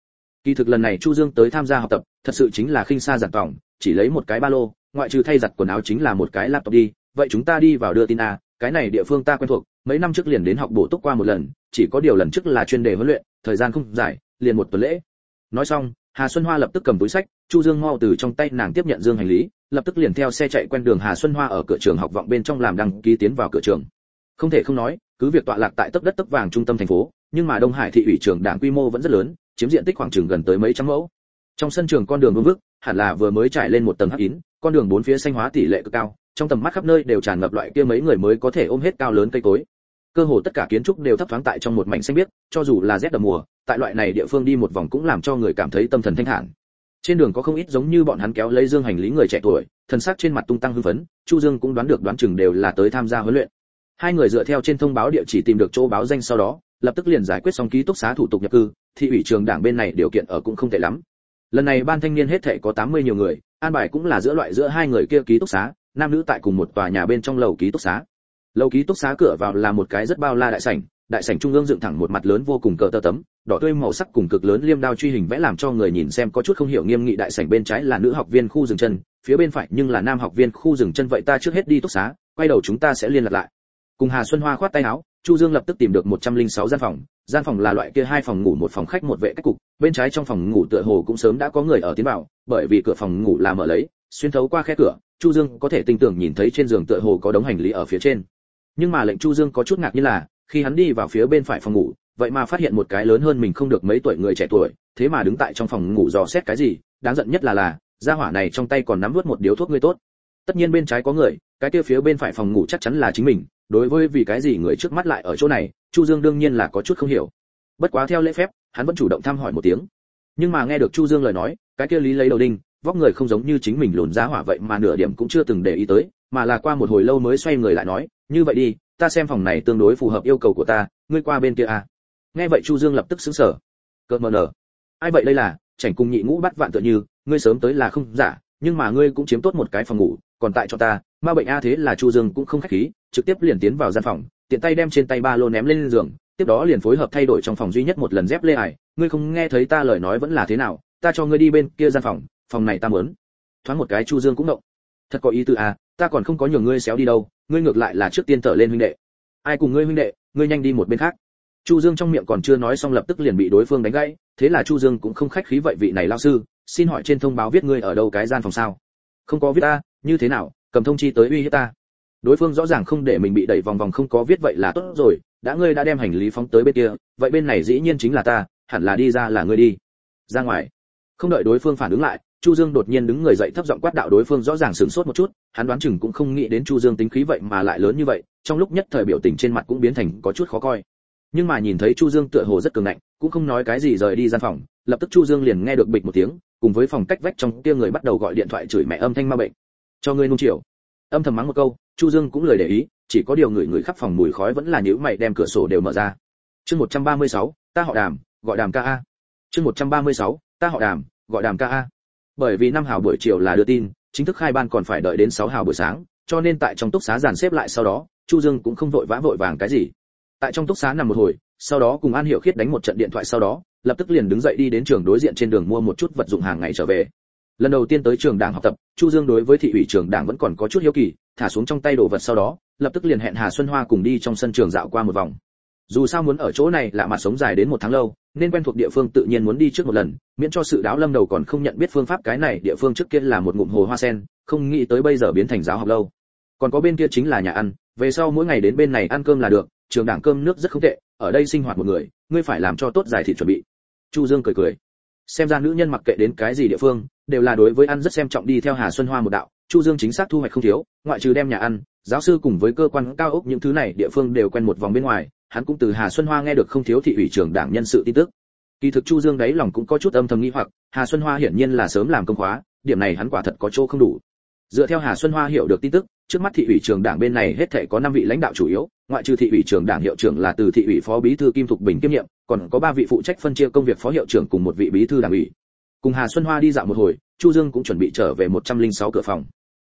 Kỳ thực lần này chu dương tới tham gia học tập, thật sự chính là khinh xa giặt vòng chỉ lấy một cái ba lô, ngoại trừ thay giặt quần áo chính là một cái laptop đi. Vậy chúng ta đi vào đưa tin a, cái này địa phương ta quen thuộc, mấy năm trước liền đến học bổ túc qua một lần, chỉ có điều lần trước là chuyên đề huấn luyện, thời gian không dài, liền một tuần lễ. Nói xong, hà xuân hoa lập tức cầm túi sách, chu dương mau từ trong tay nàng tiếp nhận dương hành lý, lập tức liền theo xe chạy quen đường hà xuân hoa ở cửa trường học vọng bên trong làm đăng ký tiến vào cửa trường. Không thể không nói cứ việc tọa lạc tại tấp đất tấp vàng trung tâm thành phố, nhưng mà đông hải thị ủy trường đảng quy mô vẫn rất lớn, chiếm diện tích khoảng chừng gần tới mấy trăm mẫu. Trong sân trường con đường vương vức, hẳn là vừa mới trải lên một tầng hắc kín con đường bốn phía xanh hóa tỷ lệ cực cao, trong tầm mắt khắp nơi đều tràn ngập loại kia mấy người mới có thể ôm hết cao lớn cây cối. Cơ hồ tất cả kiến trúc đều thấp thoáng tại trong một mảnh xanh biếc, cho dù là rét đậm mùa, tại loại này địa phương đi một vòng cũng làm cho người cảm thấy tâm thần thanh thản. Trên đường có không ít giống như bọn hắn kéo lấy dương hành lý người trẻ tuổi, thần sắc trên mặt tung tăng hưng phấn, chu dương cũng đoán được đoán chừng đều là tới tham gia huấn luyện hai người dựa theo trên thông báo địa chỉ tìm được chỗ báo danh sau đó, lập tức liền giải quyết xong ký túc xá thủ tục nhập cư thị ủy trường đảng bên này điều kiện ở cũng không tệ lắm. Lần này ban thanh niên hết thệ có 80 nhiều người, an bài cũng là giữa loại giữa hai người kia ký túc xá, nam nữ tại cùng một tòa nhà bên trong lầu ký túc xá. Lầu ký túc xá cửa vào là một cái rất bao la đại sảnh đại sảnh trung ương dựng thẳng một mặt lớn vô cùng cờ tơ tấm, đỏ tươi màu sắc cùng cực lớn liêm đao truy hình vẽ làm cho người nhìn xem có chút không hiểu nghiêm nghị đại sảnh bên trái là nữ học viên khu dừng chân, phía bên phải nhưng là nam học viên khu dừng chân. Vậy ta trước hết đi túc xá, quay đầu chúng ta sẽ liên lạc lại cùng hà xuân hoa khoát tay áo, chu dương lập tức tìm được 106 gian phòng. Gian phòng là loại kia hai phòng ngủ, một phòng khách, một vệ cách cục. Bên trái trong phòng ngủ tựa hồ cũng sớm đã có người ở tiến vào, bởi vì cửa phòng ngủ là mở lấy, xuyên thấu qua khe cửa, chu dương có thể tinh tưởng nhìn thấy trên giường tựa hồ có đống hành lý ở phía trên. Nhưng mà lệnh chu dương có chút ngạc như là, khi hắn đi vào phía bên phải phòng ngủ, vậy mà phát hiện một cái lớn hơn mình không được mấy tuổi người trẻ tuổi, thế mà đứng tại trong phòng ngủ dò xét cái gì? Đáng giận nhất là là, gia hỏa này trong tay còn nắm vớt một điếu thuốc ngươi tốt. Tất nhiên bên trái có người, cái kia phía bên phải phòng ngủ chắc chắn là chính mình đối với vì cái gì người trước mắt lại ở chỗ này, chu dương đương nhiên là có chút không hiểu. Bất quá theo lễ phép, hắn vẫn chủ động thăm hỏi một tiếng. Nhưng mà nghe được chu dương lời nói, cái kia lý lấy đầu đinh, vóc người không giống như chính mình lùn giá hỏa vậy mà nửa điểm cũng chưa từng để ý tới, mà là qua một hồi lâu mới xoay người lại nói, như vậy đi, ta xem phòng này tương đối phù hợp yêu cầu của ta, ngươi qua bên kia à. Nghe vậy chu dương lập tức sững sờ. Cợt mờ nở. Ai vậy đây là? Chảnh cùng nhị ngũ bắt vạn tựa như, ngươi sớm tới là không giả, nhưng mà ngươi cũng chiếm tốt một cái phòng ngủ, còn tại cho ta ma bệnh a thế là chu dương cũng không khách khí, trực tiếp liền tiến vào gian phòng, tiện tay đem trên tay ba lô ném lên giường, tiếp đó liền phối hợp thay đổi trong phòng duy nhất một lần dép lê ải. Ngươi không nghe thấy ta lời nói vẫn là thế nào, ta cho ngươi đi bên kia gian phòng phòng này ta muốn. Thoáng một cái chu dương cũng động. Thật có ý tư à ta còn không có nhường ngươi xéo đi đâu, ngươi ngược lại là trước tiên tở lên huynh đệ. Ai cùng ngươi huynh đệ, ngươi nhanh đi một bên khác. Chu dương trong miệng còn chưa nói xong lập tức liền bị đối phương đánh gãy, thế là chu dương cũng không khách khí vậy vị này lao sư, xin hỏi trên thông báo viết ngươi ở đâu cái gian phòng sao? Không có viết ta, như thế nào? Cầm thông chi tới uy hiếp ta. Đối phương rõ ràng không để mình bị đẩy vòng vòng không có viết vậy là tốt rồi, đã ngươi đã đem hành lý phóng tới bên kia, vậy bên này dĩ nhiên chính là ta, hẳn là đi ra là ngươi đi. Ra ngoài. Không đợi đối phương phản ứng lại, chu dương đột nhiên đứng người dậy thấp giọng quát đạo đối phương rõ ràng sửng sốt một chút, hắn đoán chừng cũng không nghĩ đến chu dương tính khí vậy mà lại lớn như vậy, trong lúc nhất thời biểu tình trên mặt cũng biến thành có chút khó coi. Nhưng mà nhìn thấy chu dương tựa hồ rất cường ngạnh, cũng không nói cái gì rời đi gian phòng, lập tức chu dương liền nghe được bịch một tiếng, cùng với phòng cách vách trong kia người bắt đầu gọi điện thoại chửi mẹ âm thanh ma bệnh cho ngươi nung chiều. Âm thầm mắng một câu chu dương cũng lời để ý chỉ có điều người người khắp phòng mùi khói vẫn là nhữ mày đem cửa sổ đều mở ra. Chương 136, ta họ đàm gọi đàm ca a. Chương 136, ta họ đàm gọi đàm ca a. Bởi vì năm hào buổi chiều là đưa tin chính thức khai ban còn phải đợi đến 6 hào buổi sáng cho nên tại trong túc xá dàn xếp lại sau đó chu dương cũng không vội vã vội vàng cái gì. Tại trong túc xá nằm một hồi sau đó cùng an hiệu khiết đánh một trận điện thoại sau đó lập tức liền đứng dậy đi đến trường đối diện trên đường mua một chút vật dụng hàng ngày trở về lần đầu tiên tới trường đảng học tập, chu dương đối với thị ủy trường đảng vẫn còn có chút hiếu kỳ, thả xuống trong tay đồ vật sau đó, lập tức liền hẹn hà xuân hoa cùng đi trong sân trường dạo qua một vòng. Dù sao muốn ở chỗ này là mặt sống dài đến một tháng lâu, nên quen thuộc địa phương tự nhiên muốn đi trước một lần, miễn cho sự đáo lâm đầu còn không nhận biết phương pháp cái này địa phương trước kia là một ngụm hồ hoa sen, không nghĩ tới bây giờ biến thành giáo học lâu. Còn có bên kia chính là nhà ăn, về sau mỗi ngày đến bên này ăn cơm là được, trường đảng cơm nước rất không tệ, ở đây sinh hoạt một người, ngươi phải làm cho tốt giải thị chuẩn bị. Chu dương cười cười. Xem ra nữ nhân mặc kệ đến cái gì địa phương đều là đối với ăn rất xem trọng đi theo hà xuân hoa một đạo, chu dương chính xác thu hoạch không thiếu, ngoại trừ đem nhà ăn, giáo sư cùng với cơ quan cao ốc những thứ này địa phương đều quen một vòng bên ngoài, hắn cũng từ hà xuân hoa nghe được không thiếu thị ủy trưởng đảng nhân sự tin tức. Kỳ thực chu dương đấy lòng cũng có chút âm thầm nghi hoặc, hà xuân hoa hiển nhiên là sớm làm công khóa, điểm này hắn quả thật có chỗ không đủ. Dựa theo hà xuân hoa hiểu được tin tức, trước mắt thị ủy trưởng đảng bên này hết thảy có 5 vị lãnh đạo chủ yếu, ngoại trừ thị ủy trưởng đảng hiệu trưởng là từ thị ủy phó bí thư kim thục bình kiêm nhiệm, còn có ba vị phụ trách phân chia công việc phó hiệu trưởng cùng một vị bí thư đảng ủy cùng hà xuân hoa đi dạo một hồi, chu dương cũng chuẩn bị trở về 106 cửa phòng.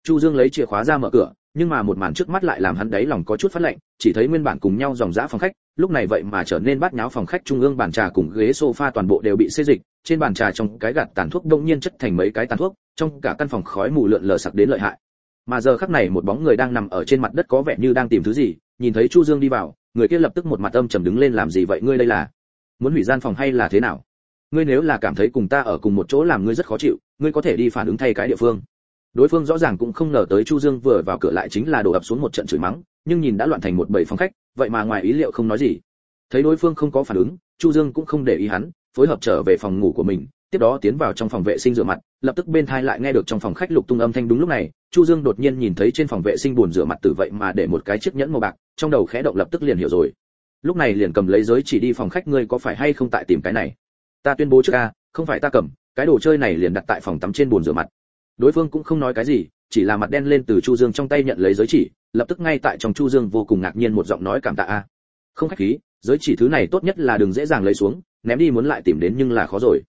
Chu dương lấy chìa khóa ra mở cửa, nhưng mà một màn trước mắt lại làm hắn đáy lòng có chút phát lạnh, chỉ thấy nguyên bản cùng nhau dòng dã phòng khách, lúc này vậy mà trở nên bát nháo phòng khách trung ương bàn trà cùng ghế sofa toàn bộ đều bị xê dịch, trên bàn trà trong cái gạt tàn thuốc đông nhiên chất thành mấy cái tàn thuốc, trong cả căn phòng khói mù lượn lờ sặc đến lợi hại. Mà giờ khắc này một bóng người đang nằm ở trên mặt đất có vẻ như đang tìm thứ gì, nhìn thấy chu dương đi vào, người kia lập tức một mặt âm trầm đứng lên làm gì vậy, ngươi đây là muốn hủy gian phòng hay là thế nào? Ngươi nếu là cảm thấy cùng ta ở cùng một chỗ làm ngươi rất khó chịu, ngươi có thể đi phản ứng thay cái địa phương. Đối phương rõ ràng cũng không ngờ tới chu dương vừa vào cửa lại chính là đổ ập xuống một trận chửi mắng, nhưng nhìn đã loạn thành một bầy phòng khách, vậy mà ngoài ý liệu không nói gì. Thấy đối phương không có phản ứng, chu dương cũng không để ý hắn, phối hợp trở về phòng ngủ của mình, tiếp đó tiến vào trong phòng vệ sinh rửa mặt, lập tức bên thai lại nghe được trong phòng khách lục tung âm thanh đúng lúc này, chu dương đột nhiên nhìn thấy trên phòng vệ sinh buồn rửa mặt từ vậy mà để một cái chiếc nhẫn màu bạc, trong đầu khẽ động lập tức liền hiểu rồi. Lúc này liền cầm lấy giới chỉ đi phòng khách, ngươi có phải hay không tại tìm cái này? Ta tuyên bố trước a, không phải ta cầm, cái đồ chơi này liền đặt tại phòng tắm trên bồn rửa mặt. Đối phương cũng không nói cái gì, chỉ là mặt đen lên từ chu dương trong tay nhận lấy giới chỉ, lập tức ngay tại trong chu dương vô cùng ngạc nhiên một giọng nói cảm tạ a. Không khách khí, giới chỉ thứ này tốt nhất là đừng dễ dàng lấy xuống, ném đi muốn lại tìm đến nhưng là khó rồi.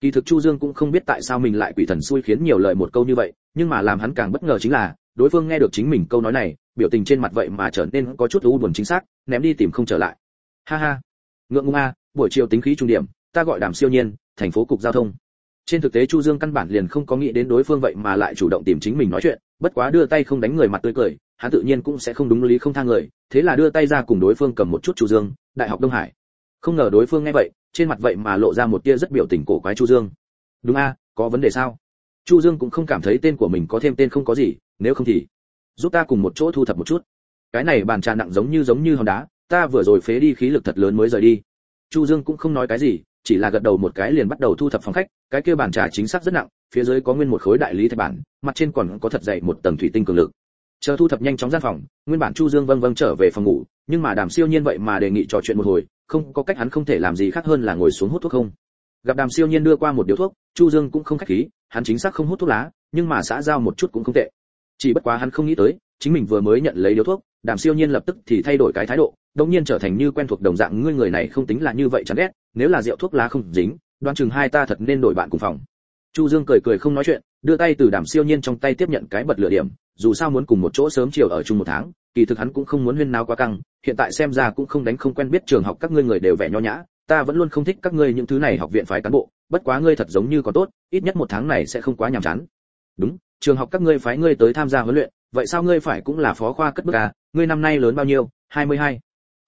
Kỳ thực chu dương cũng không biết tại sao mình lại quỷ thần xui khiến nhiều lời một câu như vậy, nhưng mà làm hắn càng bất ngờ chính là, đối phương nghe được chính mình câu nói này, biểu tình trên mặt vậy mà trở nên có chút u buồn chính xác, ném đi tìm không trở lại. Ha ha. Ngượng ngung a, buổi chiều tính khí trung điểm ta gọi đàm siêu nhiên, thành phố cục giao thông. Trên thực tế chu dương căn bản liền không có nghĩ đến đối phương vậy mà lại chủ động tìm chính mình nói chuyện, bất quá đưa tay không đánh người mặt tươi cười, hắn tự nhiên cũng sẽ không đúng lý không tha người, thế là đưa tay ra cùng đối phương cầm một chút chu dương, đại học đông hải. Không ngờ đối phương nghe vậy, trên mặt vậy mà lộ ra một tia rất biểu tình cổ quái chu dương. Đúng a, có vấn đề sao? Chu dương cũng không cảm thấy tên của mình có thêm tên không có gì, nếu không thì giúp ta cùng một chỗ thu thập một chút. Cái này bàn trà nặng giống như giống như hòn đá, ta vừa rồi phế đi khí lực thật lớn mới rời đi. Chu dương cũng không nói cái gì chỉ là gật đầu một cái liền bắt đầu thu thập phòng khách, cái kia bàn trà chính xác rất nặng, phía dưới có nguyên một khối đại lý thạch bản, mặt trên còn có thật dày một tầng thủy tinh cường lực. Chờ thu thập nhanh chóng gian phòng, nguyên bản chu dương vâng vâng trở về phòng ngủ, nhưng mà đàm siêu nhiên vậy mà đề nghị trò chuyện một hồi, không, có cách hắn không thể làm gì khác hơn là ngồi xuống hút thuốc không. Gặp đàm siêu nhiên đưa qua một điếu thuốc, chu dương cũng không khách khí, hắn chính xác không hút thuốc lá, nhưng mà xã giao một chút cũng không tệ. Chỉ bất quá hắn không nghĩ tới, chính mình vừa mới nhận lấy điếu thuốc, đàm siêu nhiên lập tức thì thay đổi cái thái độ đống nhiên trở thành như quen thuộc đồng dạng, ngươi người này không tính là như vậy chán ghét, nếu là rượu thuốc lá không dính đoan chừng hai ta thật nên đổi bạn cùng phòng. Chu dương cười cười không nói chuyện, đưa tay từ đàm siêu nhiên trong tay tiếp nhận cái bật lửa điểm, dù sao muốn cùng một chỗ sớm chiều ở chung một tháng, kỳ thực hắn cũng không muốn huyên náo quá căng, hiện tại xem ra cũng không đánh không quen biết trường học các ngươi người đều vẻ nho nhã, ta vẫn luôn không thích các ngươi những thứ này học viện phái cán bộ, bất quá ngươi thật giống như có tốt, ít nhất một tháng này sẽ không quá nhàm chán. Đúng, trường học các ngươi phái ngươi tới tham gia huấn luyện, vậy sao ngươi phải cũng là phó khoa cất bước à ngươi năm nay lớn bao nhiêu? 22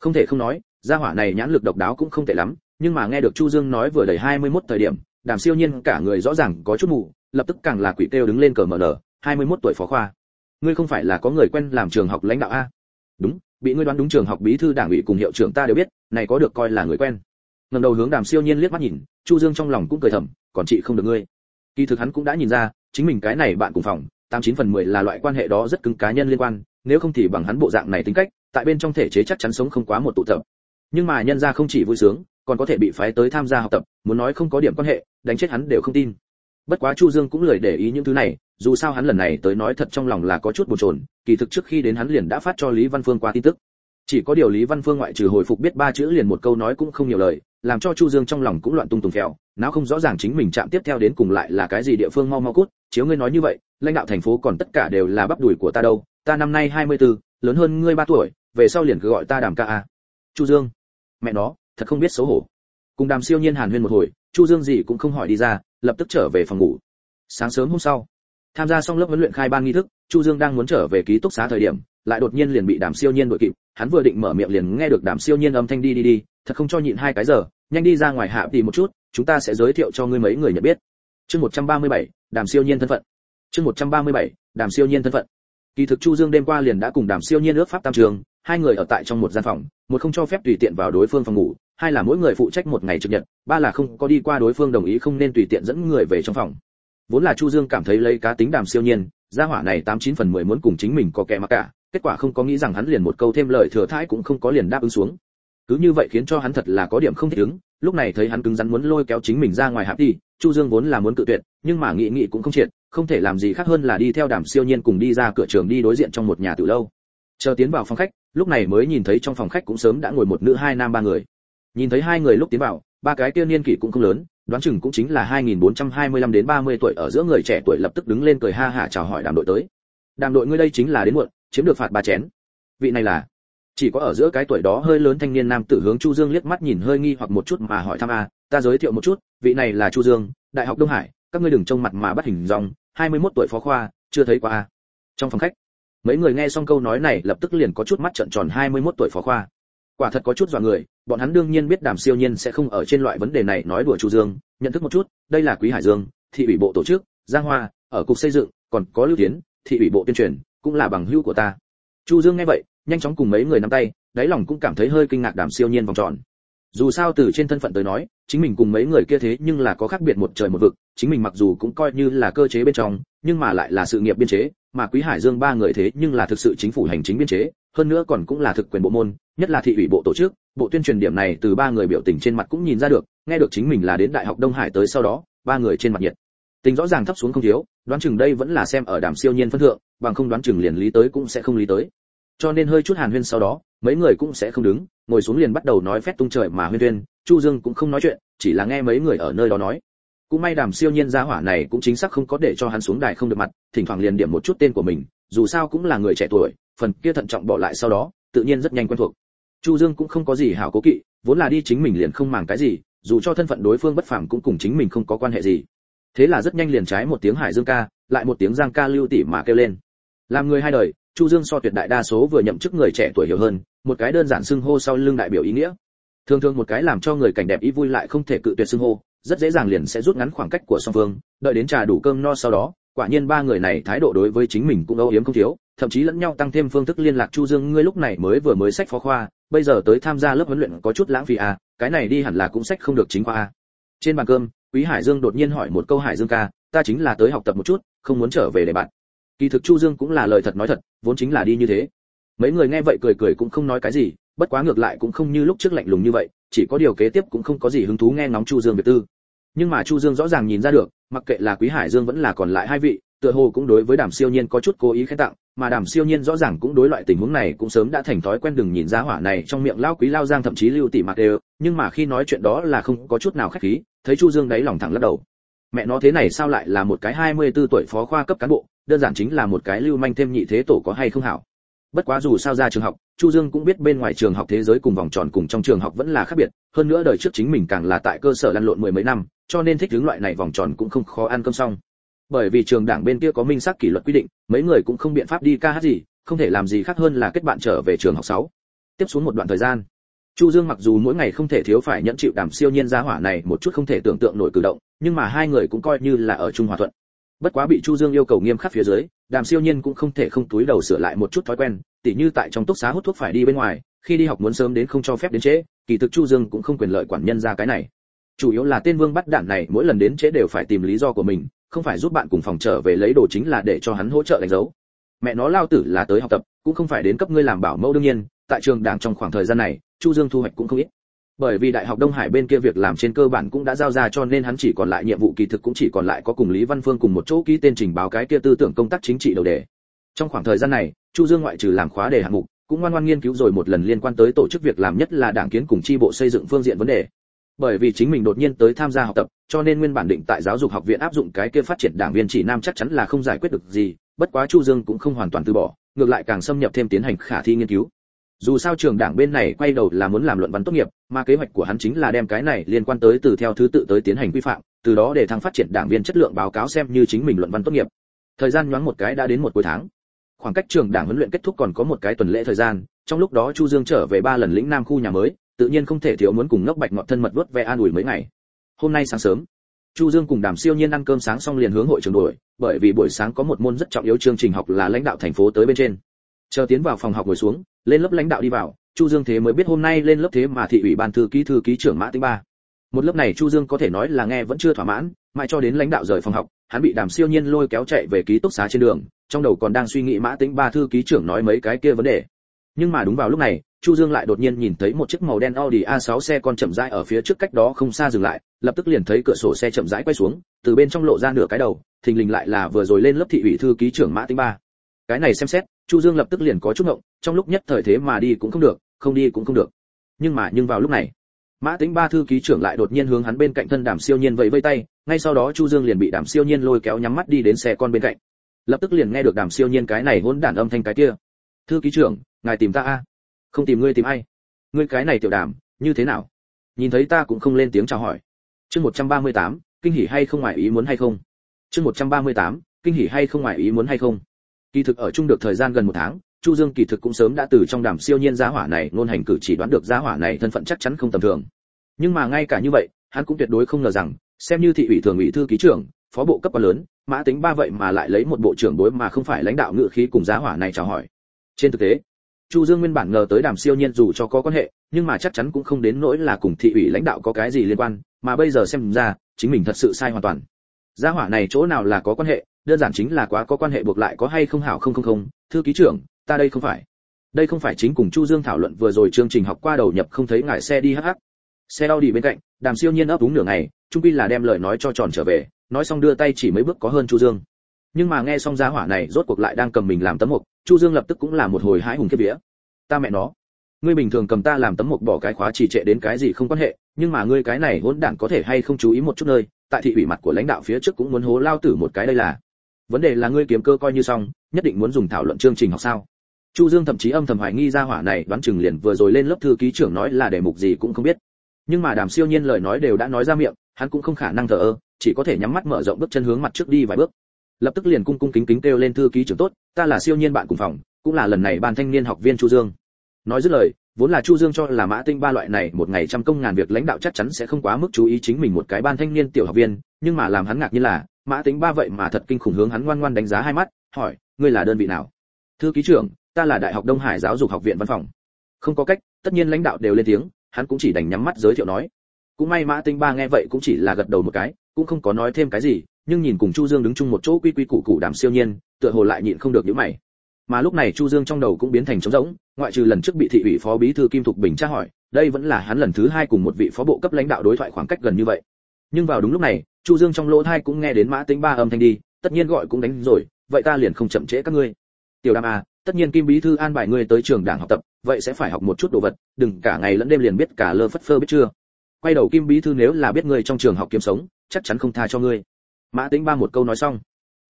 không thể không nói, gia hỏa này nhãn lực độc đáo cũng không tệ lắm, nhưng mà nghe được chu dương nói vừa đầy 21 thời điểm, đàm siêu nhiên cả người rõ ràng có chút mù, lập tức càng là quỷ kêu đứng lên cờ mở nở 21 tuổi phó khoa. Ngươi không phải là có người quen làm trường học lãnh đạo a? Đúng, bị ngươi đoán đúng trường học bí thư đảng ủy cùng hiệu trưởng ta đều biết, này có được coi là người quen. Ngẩng đầu hướng đàm siêu nhiên liếc mắt nhìn, chu dương trong lòng cũng cười thầm, còn chị không được ngươi. Kỳ thực hắn cũng đã nhìn ra, chính mình cái này bạn cùng phòng, tám chín phần mười là loại quan hệ đó rất cứng cá nhân liên quan, nếu không thì bằng hắn bộ dạng này tính cách tại bên trong thể chế chắc chắn sống không quá một tụ tập. Nhưng mà nhân gia không chỉ vui sướng còn có thể bị phái tới tham gia học tập muốn nói không có điểm quan hệ đánh chết hắn đều không tin. Bất quá chu dương cũng lười để ý những thứ này dù sao hắn lần này tới nói thật trong lòng là có chút buồn chồn kỳ thực trước khi đến hắn liền đã phát cho lý văn phương qua tin tức. Chỉ có điều lý văn phương ngoại trừ hồi phục biết ba chữ liền một câu nói cũng không nhiều lời làm cho chu dương trong lòng cũng loạn tung tùng phèo não không rõ ràng chính mình chạm tiếp theo đến cùng lại là cái gì địa phương mau mau cút chiếu ngươi nói như vậy lãnh đạo thành phố còn tất cả đều là bắp đùi của ta đâu ta năm nay 24, lớn hơn ngươi 3 tuổi về sau liền cứ gọi ta đàm ca a. Chu dương. Mẹ nó thật không biết xấu hổ. Cùng đàm siêu nhiên hàn huyên một hồi chu dương gì cũng không hỏi đi ra lập tức trở về phòng ngủ. Sáng sớm hôm sau tham gia xong lớp huấn luyện khai ban nghi thức chu dương đang muốn trở về ký túc xá thời điểm lại đột nhiên liền bị đàm siêu nhiên đuổi kịp. Hắn vừa định mở miệng liền nghe được đàm siêu nhiên âm thanh đi đi đi thật không cho nhịn hai cái giờ nhanh đi ra ngoài hạ tìm một chút chúng ta sẽ giới thiệu cho ngươi mấy người nhận biết. Chương 137, đàm siêu nhiên thân phận. Chương 137, đàm siêu nhiên thân phận. Kỳ thực chu dương đêm qua liền đã cùng đàm siêu nhiên ước pháp tam trường hai người ở tại trong một gian phòng, một không cho phép tùy tiện vào đối phương phòng ngủ, hai là mỗi người phụ trách một ngày trực nhật, ba là không có đi qua đối phương đồng ý không nên tùy tiện dẫn người về trong phòng. Vốn là chu dương cảm thấy lấy cá tính đàm siêu nhiên, gia hỏa này tám chín phần mười muốn cùng chính mình có kẻ mà cả, kết quả không có nghĩ rằng hắn liền một câu thêm lời thừa thãi cũng không có liền đáp ứng xuống. Cứ như vậy khiến cho hắn thật là có điểm không thích ứng, lúc này thấy hắn cứng rắn muốn lôi kéo chính mình ra ngoài hạp đi, chu dương vốn là muốn cự tuyệt, nhưng mà nghĩ nghĩ cũng không triệt, không thể làm gì khác hơn là đi theo đàm siêu nhiên cùng đi ra cửa trường đi đối diện trong một nhà từ lâu chờ tiến vào phòng khách, lúc này mới nhìn thấy trong phòng khách cũng sớm đã ngồi một nữ hai nam ba người. Nhìn thấy hai người lúc tiến vào, ba cái tiên niên kỷ cũng không lớn, đoán chừng cũng chính là 2425 đến 30 tuổi ở giữa người trẻ tuổi lập tức đứng lên cười ha hả chào hỏi đàm đội tới. Đàm đội ngươi đây chính là đến muộn, chiếm được phạt ba chén. Vị này là? Chỉ có ở giữa cái tuổi đó hơi lớn thanh niên nam tử hướng chu dương liếc mắt nhìn hơi nghi hoặc một chút mà hỏi thăm a, ta giới thiệu một chút, vị này là chu dương, đại học đông hải, các ngươi đừng trông mặt mà bắt hình dòng 21 tuổi phó khoa, chưa thấy qua a. Trong phòng khách mấy người nghe xong câu nói này lập tức liền có chút mắt trợn tròn 21 tuổi phó khoa. Quả thật có chút dọa người, bọn hắn đương nhiên biết đàm siêu nhiên sẽ không ở trên loại vấn đề này nói đùa chu dương. Nhận thức một chút, đây là quý hải dương, thị ủy bộ tổ chức, giang hoa, ở cục xây dựng, còn có lưu tiến, thị ủy bộ tuyên truyền, cũng là bằng hữu của ta. Chu dương nghe vậy, nhanh chóng cùng mấy người nắm tay, đáy lòng cũng cảm thấy hơi kinh ngạc đàm siêu nhiên vòng tròn. Dù sao từ trên thân phận tới nói, chính mình cùng mấy người kia thế nhưng là có khác biệt một trời một vực, chính mình mặc dù cũng coi như là cơ chế bên trong, nhưng mà lại là sự nghiệp biên chế mà quý hải dương ba người thế nhưng là thực sự chính phủ hành chính biên chế hơn nữa còn cũng là thực quyền bộ môn nhất là thị ủy bộ tổ chức bộ tuyên truyền điểm này từ ba người biểu tình trên mặt cũng nhìn ra được nghe được chính mình là đến đại học đông hải tới sau đó ba người trên mặt nhiệt. Tình rõ ràng thấp xuống không thiếu đoán chừng đây vẫn là xem ở đàm siêu nhiên phân thượng bằng không đoán chừng liền lý tới cũng sẽ không lý tới. Cho nên hơi chút hàn huyên sau đó mấy người cũng sẽ không đứng ngồi xuống liền bắt đầu nói phét tung trời mà huyên tuyên, chu dương cũng không nói chuyện chỉ là nghe mấy người ở nơi đó nói cũng may đàm siêu nhiên gia hỏa này cũng chính xác không có để cho hắn xuống đài không được mặt, thỉnh thoảng liền điểm một chút tên của mình, dù sao cũng là người trẻ tuổi, phần kia thận trọng bỏ lại sau đó, tự nhiên rất nhanh quen thuộc. Chu dương cũng không có gì hảo cố kỵ, vốn là đi chính mình liền không màng cái gì, dù cho thân phận đối phương bất phàm cũng cùng chính mình không có quan hệ gì. Thế là rất nhanh liền trái một tiếng hải dương ca, lại một tiếng giang ca lưu tỷ mà kêu lên. Làm người hai đời, chu dương so tuyệt đại đa số vừa nhậm chức người trẻ tuổi hiểu hơn, một cái đơn giản xưng hô sau lưng đại biểu ý nghĩa. Thường thường một cái làm cho người cảnh đẹp ý vui lại không thể cự tuyệt xưng hô rất dễ dàng liền sẽ rút ngắn khoảng cách của song phương, đợi đến trà đủ cơm no sau đó, quả nhiên ba người này thái độ đối với chính mình cũng âu yếm không thiếu, thậm chí lẫn nhau tăng thêm phương thức liên lạc. Chu dương, ngươi lúc này mới vừa mới sách phó khoa, bây giờ tới tham gia lớp huấn luyện có chút lãng phí à cái này đi hẳn là cũng sách không được chính khoa à. trên bàn cơm, quý hải dương đột nhiên hỏi một câu hải dương ca, ta chính là tới học tập một chút, không muốn trở về để bạn. Kỳ thực chu dương cũng là lời thật nói thật, vốn chính là đi như thế. Mấy người nghe vậy cười cười cũng không nói cái gì, bất quá ngược lại cũng không như lúc trước lạnh lùng như vậy chỉ có điều kế tiếp cũng không có gì hứng thú nghe ngóng chu dương việc tư. Nhưng mà chu dương rõ ràng nhìn ra được, mặc kệ là quý hải dương vẫn là còn lại hai vị, tựa hồ cũng đối với đàm siêu nhiên có chút cố ý khen tặng, mà đàm siêu nhiên rõ ràng cũng đối loại tình huống này cũng sớm đã thành thói quen đừng nhìn ra hỏa này trong miệng lao quý lao giang thậm chí lưu tỷ mặc đều, nhưng mà khi nói chuyện đó là không có chút nào khách khí, thấy chu dương đấy lòng thẳng lắc đầu. Mẹ nó thế này sao lại là một cái 24 tuổi phó khoa cấp cán bộ, đơn giản chính là một cái lưu manh thêm nhị thế tổ có hay không hảo. Bất quá dù sao ra trường học chu dương cũng biết bên ngoài trường học thế giới cùng vòng tròn cùng trong trường học vẫn là khác biệt, hơn nữa đời trước chính mình càng là tại cơ sở lăn lộn mười mấy năm, cho nên thích hướng loại này vòng tròn cũng không khó ăn cơm xong bởi vì trường đảng bên kia có minh xác kỷ luật quy định, mấy người cũng không biện pháp đi ca hát gì, không thể làm gì khác hơn là kết bạn trở về trường học 6. tiếp xuống một đoạn thời gian, chu dương mặc dù mỗi ngày không thể thiếu phải nhẫn chịu đàm siêu nhiên gia hỏa này một chút không thể tưởng tượng nổi cử động, nhưng mà hai người cũng coi như là ở chung hòa thuận bất quá bị chu dương yêu cầu nghiêm khắc phía dưới đàm siêu nhiên cũng không thể không túi đầu sửa lại một chút thói quen, tỉ như tại trong túc xá hút thuốc phải đi bên ngoài, khi đi học muốn sớm đến không cho phép đến trễ, kỳ thực chu dương cũng không quyền lợi quản nhân ra cái này. Chủ yếu là tên vương bắt đạn này mỗi lần đến trễ đều phải tìm lý do của mình, không phải giúp bạn cùng phòng trở về lấy đồ chính là để cho hắn hỗ trợ đánh dấu. Mẹ nó lao tử là tới học tập, cũng không phải đến cấp ngươi làm bảo mẫu đương nhiên, tại trường đảng trong khoảng thời gian này, chu dương thu hoạch cũng không ít bởi vì đại học đông hải bên kia việc làm trên cơ bản cũng đã giao ra cho nên hắn chỉ còn lại nhiệm vụ kỳ thực cũng chỉ còn lại có cùng lý văn phương cùng một chỗ ký tên trình báo cái kia tư tưởng công tác chính trị đầu đề. Trong khoảng thời gian này, chu dương ngoại trừ làm khóa đề hạng mục, cũng ngoan ngoan nghiên cứu rồi một lần liên quan tới tổ chức việc làm nhất là đảng kiến cùng chi bộ xây dựng phương diện vấn đề. Bởi vì chính mình đột nhiên tới tham gia học tập, cho nên nguyên bản định tại giáo dục học viện áp dụng cái kia phát triển đảng viên chỉ nam chắc chắn là không giải quyết được gì, bất quá chu dương cũng không hoàn toàn từ bỏ, ngược lại càng xâm nhập thêm tiến hành khả thi nghiên cứu. Dù sao trường đảng bên này quay đầu là muốn làm luận văn tốt nghiệp mà kế hoạch của hắn chính là đem cái này liên quan tới từ theo thứ tự tới tiến hành quy phạm, từ đó để thăng phát triển đảng viên chất lượng báo cáo xem như chính mình luận văn tốt nghiệp. Thời gian nhoáng một cái đã đến một cuối tháng. Khoảng cách trường đảng huấn luyện kết thúc còn có một cái tuần lễ thời gian, trong lúc đó chu dương trở về ba lần lĩnh nam khu nhà mới, tự nhiên không thể thiếu muốn cùng ngốc bạch ngọt thân mật vớt ve an ủi mấy ngày. Hôm nay sáng sớm, chu dương cùng đàm siêu nhiên ăn cơm sáng xong liền hướng hội trường đổi bởi vì buổi sáng có một môn rất trọng yếu chương trình học là lãnh đạo thành phố tới bên trên. Chờ tiến vào phòng học ngồi xuống, lên lớp lãnh đạo đi vào chu dương thế mới biết hôm nay lên lớp thế mà thị ủy ban thư ký thư ký trưởng mã tĩnh ba. Một lớp này chu dương có thể nói là nghe vẫn chưa thỏa mãn, mãi cho đến lãnh đạo rời phòng học, hắn bị đàm siêu nhiên lôi kéo chạy về ký túc xá trên đường, trong đầu còn đang suy nghĩ mã tĩnh ba thư ký trưởng nói mấy cái kia vấn đề. Nhưng mà đúng vào lúc này, chu dương lại đột nhiên nhìn thấy một chiếc màu đen audi a 6 xe con chậm rãi ở phía trước cách đó không xa dừng lại, lập tức liền thấy cửa sổ xe chậm rãi quay xuống, từ bên trong lộ ra nửa cái đầu, thình lình lại là vừa rồi lên lớp thị ủy thư ký trưởng mã tĩnh ba cái này xem xét chu dương lập tức liền có chút ngộng trong lúc nhất thời thế mà đi cũng không được không đi cũng không được. Nhưng mà nhưng vào lúc này mã tính ba thư ký trưởng lại đột nhiên hướng hắn bên cạnh thân đàm siêu nhiên vẫy vây tay ngay sau đó chu dương liền bị đàm siêu nhiên lôi kéo nhắm mắt đi đến xe con bên cạnh. Lập tức liền nghe được đàm siêu nhiên cái này hỗn đản âm thanh cái kia. Thư ký trưởng ngài tìm ta a? Không tìm ngươi tìm ai. Ngươi cái này tiểu đàm như thế nào? Nhìn thấy ta cũng không lên tiếng chào hỏi. Chương 138, kinh hỉ hay không ngoài ý muốn hay không? Chương 138, kinh hỉ hay không ngoài ý muốn hay không? Kỳ thực ở chung được thời gian gần một tháng, chu dương kỳ thực cũng sớm đã từ trong đàm siêu nhiên giá hỏa này ngôn hành cử chỉ đoán được giá hỏa này thân phận chắc chắn không tầm thường. Nhưng mà ngay cả như vậy, hắn cũng tuyệt đối không ngờ rằng, xem như thị ủy thường ủy thư ký trưởng, phó bộ cấp quá lớn, mã tính ba vậy mà lại lấy một bộ trưởng đối mà không phải lãnh đạo ngự khí cùng giá hỏa này chào hỏi. Trên thực tế, chu dương nguyên bản ngờ tới đàm siêu nhiên dù cho có quan hệ, nhưng mà chắc chắn cũng không đến nỗi là cùng thị ủy lãnh đạo có cái gì liên quan, mà bây giờ xem ra, chính mình thật sự sai hoàn toàn. Gia hỏa này chỗ nào là có quan hệ đơn giản chính là quá có quan hệ buộc lại có hay không hảo không không không thư ký trưởng, ta đây không phải. Đây không phải chính cùng chu dương thảo luận vừa rồi chương trình học qua đầu nhập không thấy ngại xe đi hắc hắc. Xe đau đi bên cạnh, đàm siêu nhiên ấp đúng nửa ngày, trung quy là đem lời nói cho tròn trở về, nói xong đưa tay chỉ mấy bước có hơn chu dương. Nhưng mà nghe xong gia hỏa này, rốt cuộc lại đang cầm mình làm tấm mục chu dương lập tức cũng là một hồi hãi hùng kiếp vía. Ta mẹ nó, ngươi bình thường cầm ta làm tấm mục bỏ cái khóa chỉ trệ đến cái gì không quan hệ, nhưng mà ngươi cái này hỗn đản có thể hay không chú ý một chút nơi, tại thị ủy mặt của lãnh đạo phía trước cũng muốn hố lao tử một cái đây là vấn đề là ngươi kiếm cơ coi như xong, nhất định muốn dùng thảo luận chương trình học sao? Chu dương thậm chí âm thầm hoài nghi ra hỏa này, đoán chừng liền vừa rồi lên lớp thư ký trưởng nói là đề mục gì cũng không biết. Nhưng mà đàm siêu nhiên lời nói đều đã nói ra miệng, hắn cũng không khả năng thờ ơ, chỉ có thể nhắm mắt mở rộng bước chân hướng mặt trước đi vài bước. Lập tức liền cung cung kính kính kêu lên thư ký trưởng tốt, ta là siêu nhiên bạn cùng phòng, cũng là lần này ban thanh niên học viên chu dương. Nói dứt lời, vốn là chu dương cho là mã tinh ba loại này một ngày trăm công ngàn việc lãnh đạo chắc chắn sẽ không quá mức chú ý chính mình một cái ban thanh niên tiểu học viên, nhưng mà làm hắn ngạc như là mã tính ba vậy mà thật kinh khủng hướng hắn ngoan ngoan đánh giá hai mắt, hỏi, ngươi là đơn vị nào? Thư ký trưởng, ta là đại học đông hải giáo dục học viện văn phòng. Không có cách, tất nhiên lãnh đạo đều lên tiếng, hắn cũng chỉ đành nhắm mắt giới thiệu nói. Cũng may mã tinh ba nghe vậy cũng chỉ là gật đầu một cái, cũng không có nói thêm cái gì, nhưng nhìn cùng chu dương đứng chung một chỗ quy quy củ củ đàm siêu nhiên, tựa hồ lại nhịn không được những mày. Mà lúc này chu dương trong đầu cũng biến thành trống rỗng, ngoại trừ lần trước bị thị ủy phó bí thư kim thục bình tra hỏi, đây vẫn là hắn lần thứ hai cùng một vị phó bộ cấp lãnh đạo đối thoại khoảng cách gần như vậy nhưng vào đúng lúc này, chu dương trong lỗ thai cũng nghe đến mã tính ba âm thanh đi, tất nhiên gọi cũng đánh rồi, vậy ta liền không chậm trễ các ngươi. Tiểu đam à tất nhiên kim bí thư an bài ngươi tới trường đảng học tập, vậy sẽ phải học một chút đồ vật, đừng cả ngày lẫn đêm liền biết cả lơ phất phơ biết chưa. Quay đầu kim bí thư nếu là biết ngươi trong trường học kiếm sống, chắc chắn không tha cho ngươi. Mã tính ba một câu nói xong.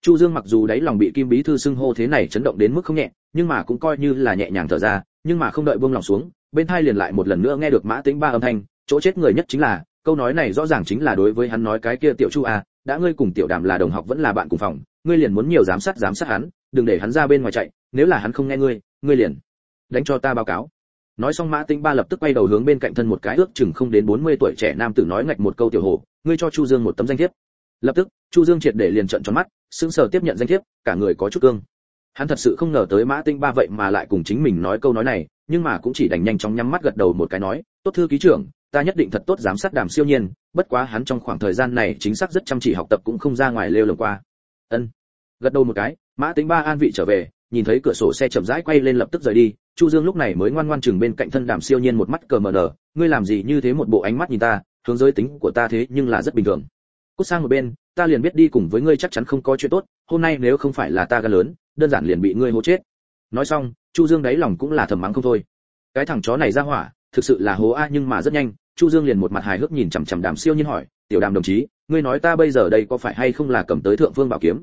Chu dương mặc dù đáy lòng bị kim bí thư xưng hô thế này chấn động đến mức không nhẹ, nhưng mà cũng coi như là nhẹ nhàng thở ra, nhưng mà không đợi buông lòng xuống, bên thai liền lại một lần nữa nghe được mã tính ba âm thanh, chỗ chết người nhất chính là câu nói này rõ ràng chính là đối với hắn nói cái kia tiểu chu à đã ngươi cùng tiểu đàm là đồng học vẫn là bạn cùng phòng, ngươi liền muốn nhiều giám sát giám sát hắn, đừng để hắn ra bên ngoài chạy, nếu là hắn không nghe ngươi ngươi liền đánh cho ta báo cáo. Nói xong mã tĩnh ba lập tức quay đầu hướng bên cạnh thân một cái ước chừng không đến 40 tuổi trẻ nam tử nói ngạch một câu tiểu hồ, ngươi cho chu dương một tấm danh thiếp. Lập tức, chu dương triệt để liền trợn tròn mắt, sững sờ tiếp nhận danh thiếp, cả người có chút cương. Hắn thật sự không ngờ tới mã tinh ba vậy mà lại cùng chính mình nói câu nói này, nhưng mà cũng chỉ đành nhanh chóng nhắm mắt gật đầu một cái nói, tốt thư ký trưởng ta nhất định thật tốt giám sát đàm siêu nhiên, bất quá hắn trong khoảng thời gian này chính xác rất chăm chỉ học tập cũng không ra ngoài lêu lồng qua. Ân. Gật đầu một cái, mã tính ba an vị trở về, nhìn thấy cửa sổ xe chậm rãi quay lên lập tức rời đi, chu dương lúc này mới ngoan ngoan chừng bên cạnh thân đàm siêu nhiên một mắt cờ mờ nở, ngươi làm gì như thế một bộ ánh mắt nhìn ta, hướng giới tính của ta thế nhưng là rất bình thường. Cút sang một bên, ta liền biết đi cùng với ngươi chắc chắn không có chuyện tốt, hôm nay nếu không phải là ta gan lớn, đơn giản liền bị ngươi hố chết. Nói xong, chu dương đáy lòng cũng là thầm mắng không thôi. Cái thằng chó này ra hỏa, thực sự là hố a nhưng mà rất nhanh chu dương liền một mặt hài hước nhìn chằm chằm đàm siêu nhiên hỏi, tiểu đàm đồng chí, ngươi nói ta bây giờ đây có phải hay không là cầm tới thượng phương bảo kiếm?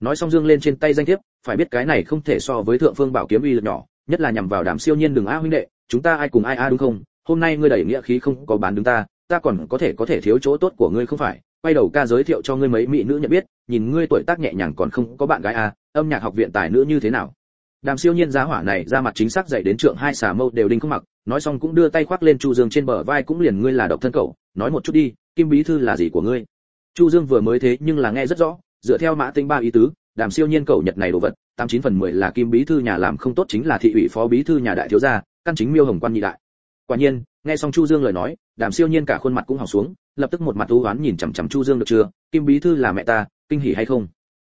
Nói xong dương lên trên tay danh thiếp, phải biết cái này không thể so với thượng phương bảo kiếm uy lực nhỏ, nhất là nhằm vào đàm siêu nhiên đừng a huynh đệ, chúng ta ai cùng ai a đúng không? Hôm nay ngươi đẩy nghĩa khí không có bán đứng ta ta còn có thể có thể thiếu chỗ tốt của ngươi không phải? Quay đầu ca giới thiệu cho ngươi mấy mỹ nữ nhận biết, nhìn ngươi tuổi tác nhẹ nhàng còn không có bạn gái a âm nhạc học viện tài nữ như thế nào? Đàm siêu nhiên giá hỏa này ra mặt chính xác dạy đến trượng hai xà mâu đều đinh không mặc, nói xong cũng đưa tay khoác lên chu dương trên bờ vai cũng liền ngươi là độc thân cậu, nói một chút đi, kim bí thư là gì của ngươi? Chu dương vừa mới thế nhưng là nghe rất rõ, dựa theo mã tinh ba ý tứ, đàm siêu nhiên cậu nhật này đồ vật, tám chín phần mười là kim bí thư nhà làm không tốt chính là thị ủy phó bí thư nhà đại thiếu gia, căn chính miêu hồng quan nhị đại. Quả nhiên, nghe xong chu dương lời nói, đàm siêu nhiên cả khuôn mặt cũng hỏng xuống, lập tức một mặt u oán nhìn chằm chằm chu dương được chưa, kim bí thư là mẹ ta, kinh hỉ hay không?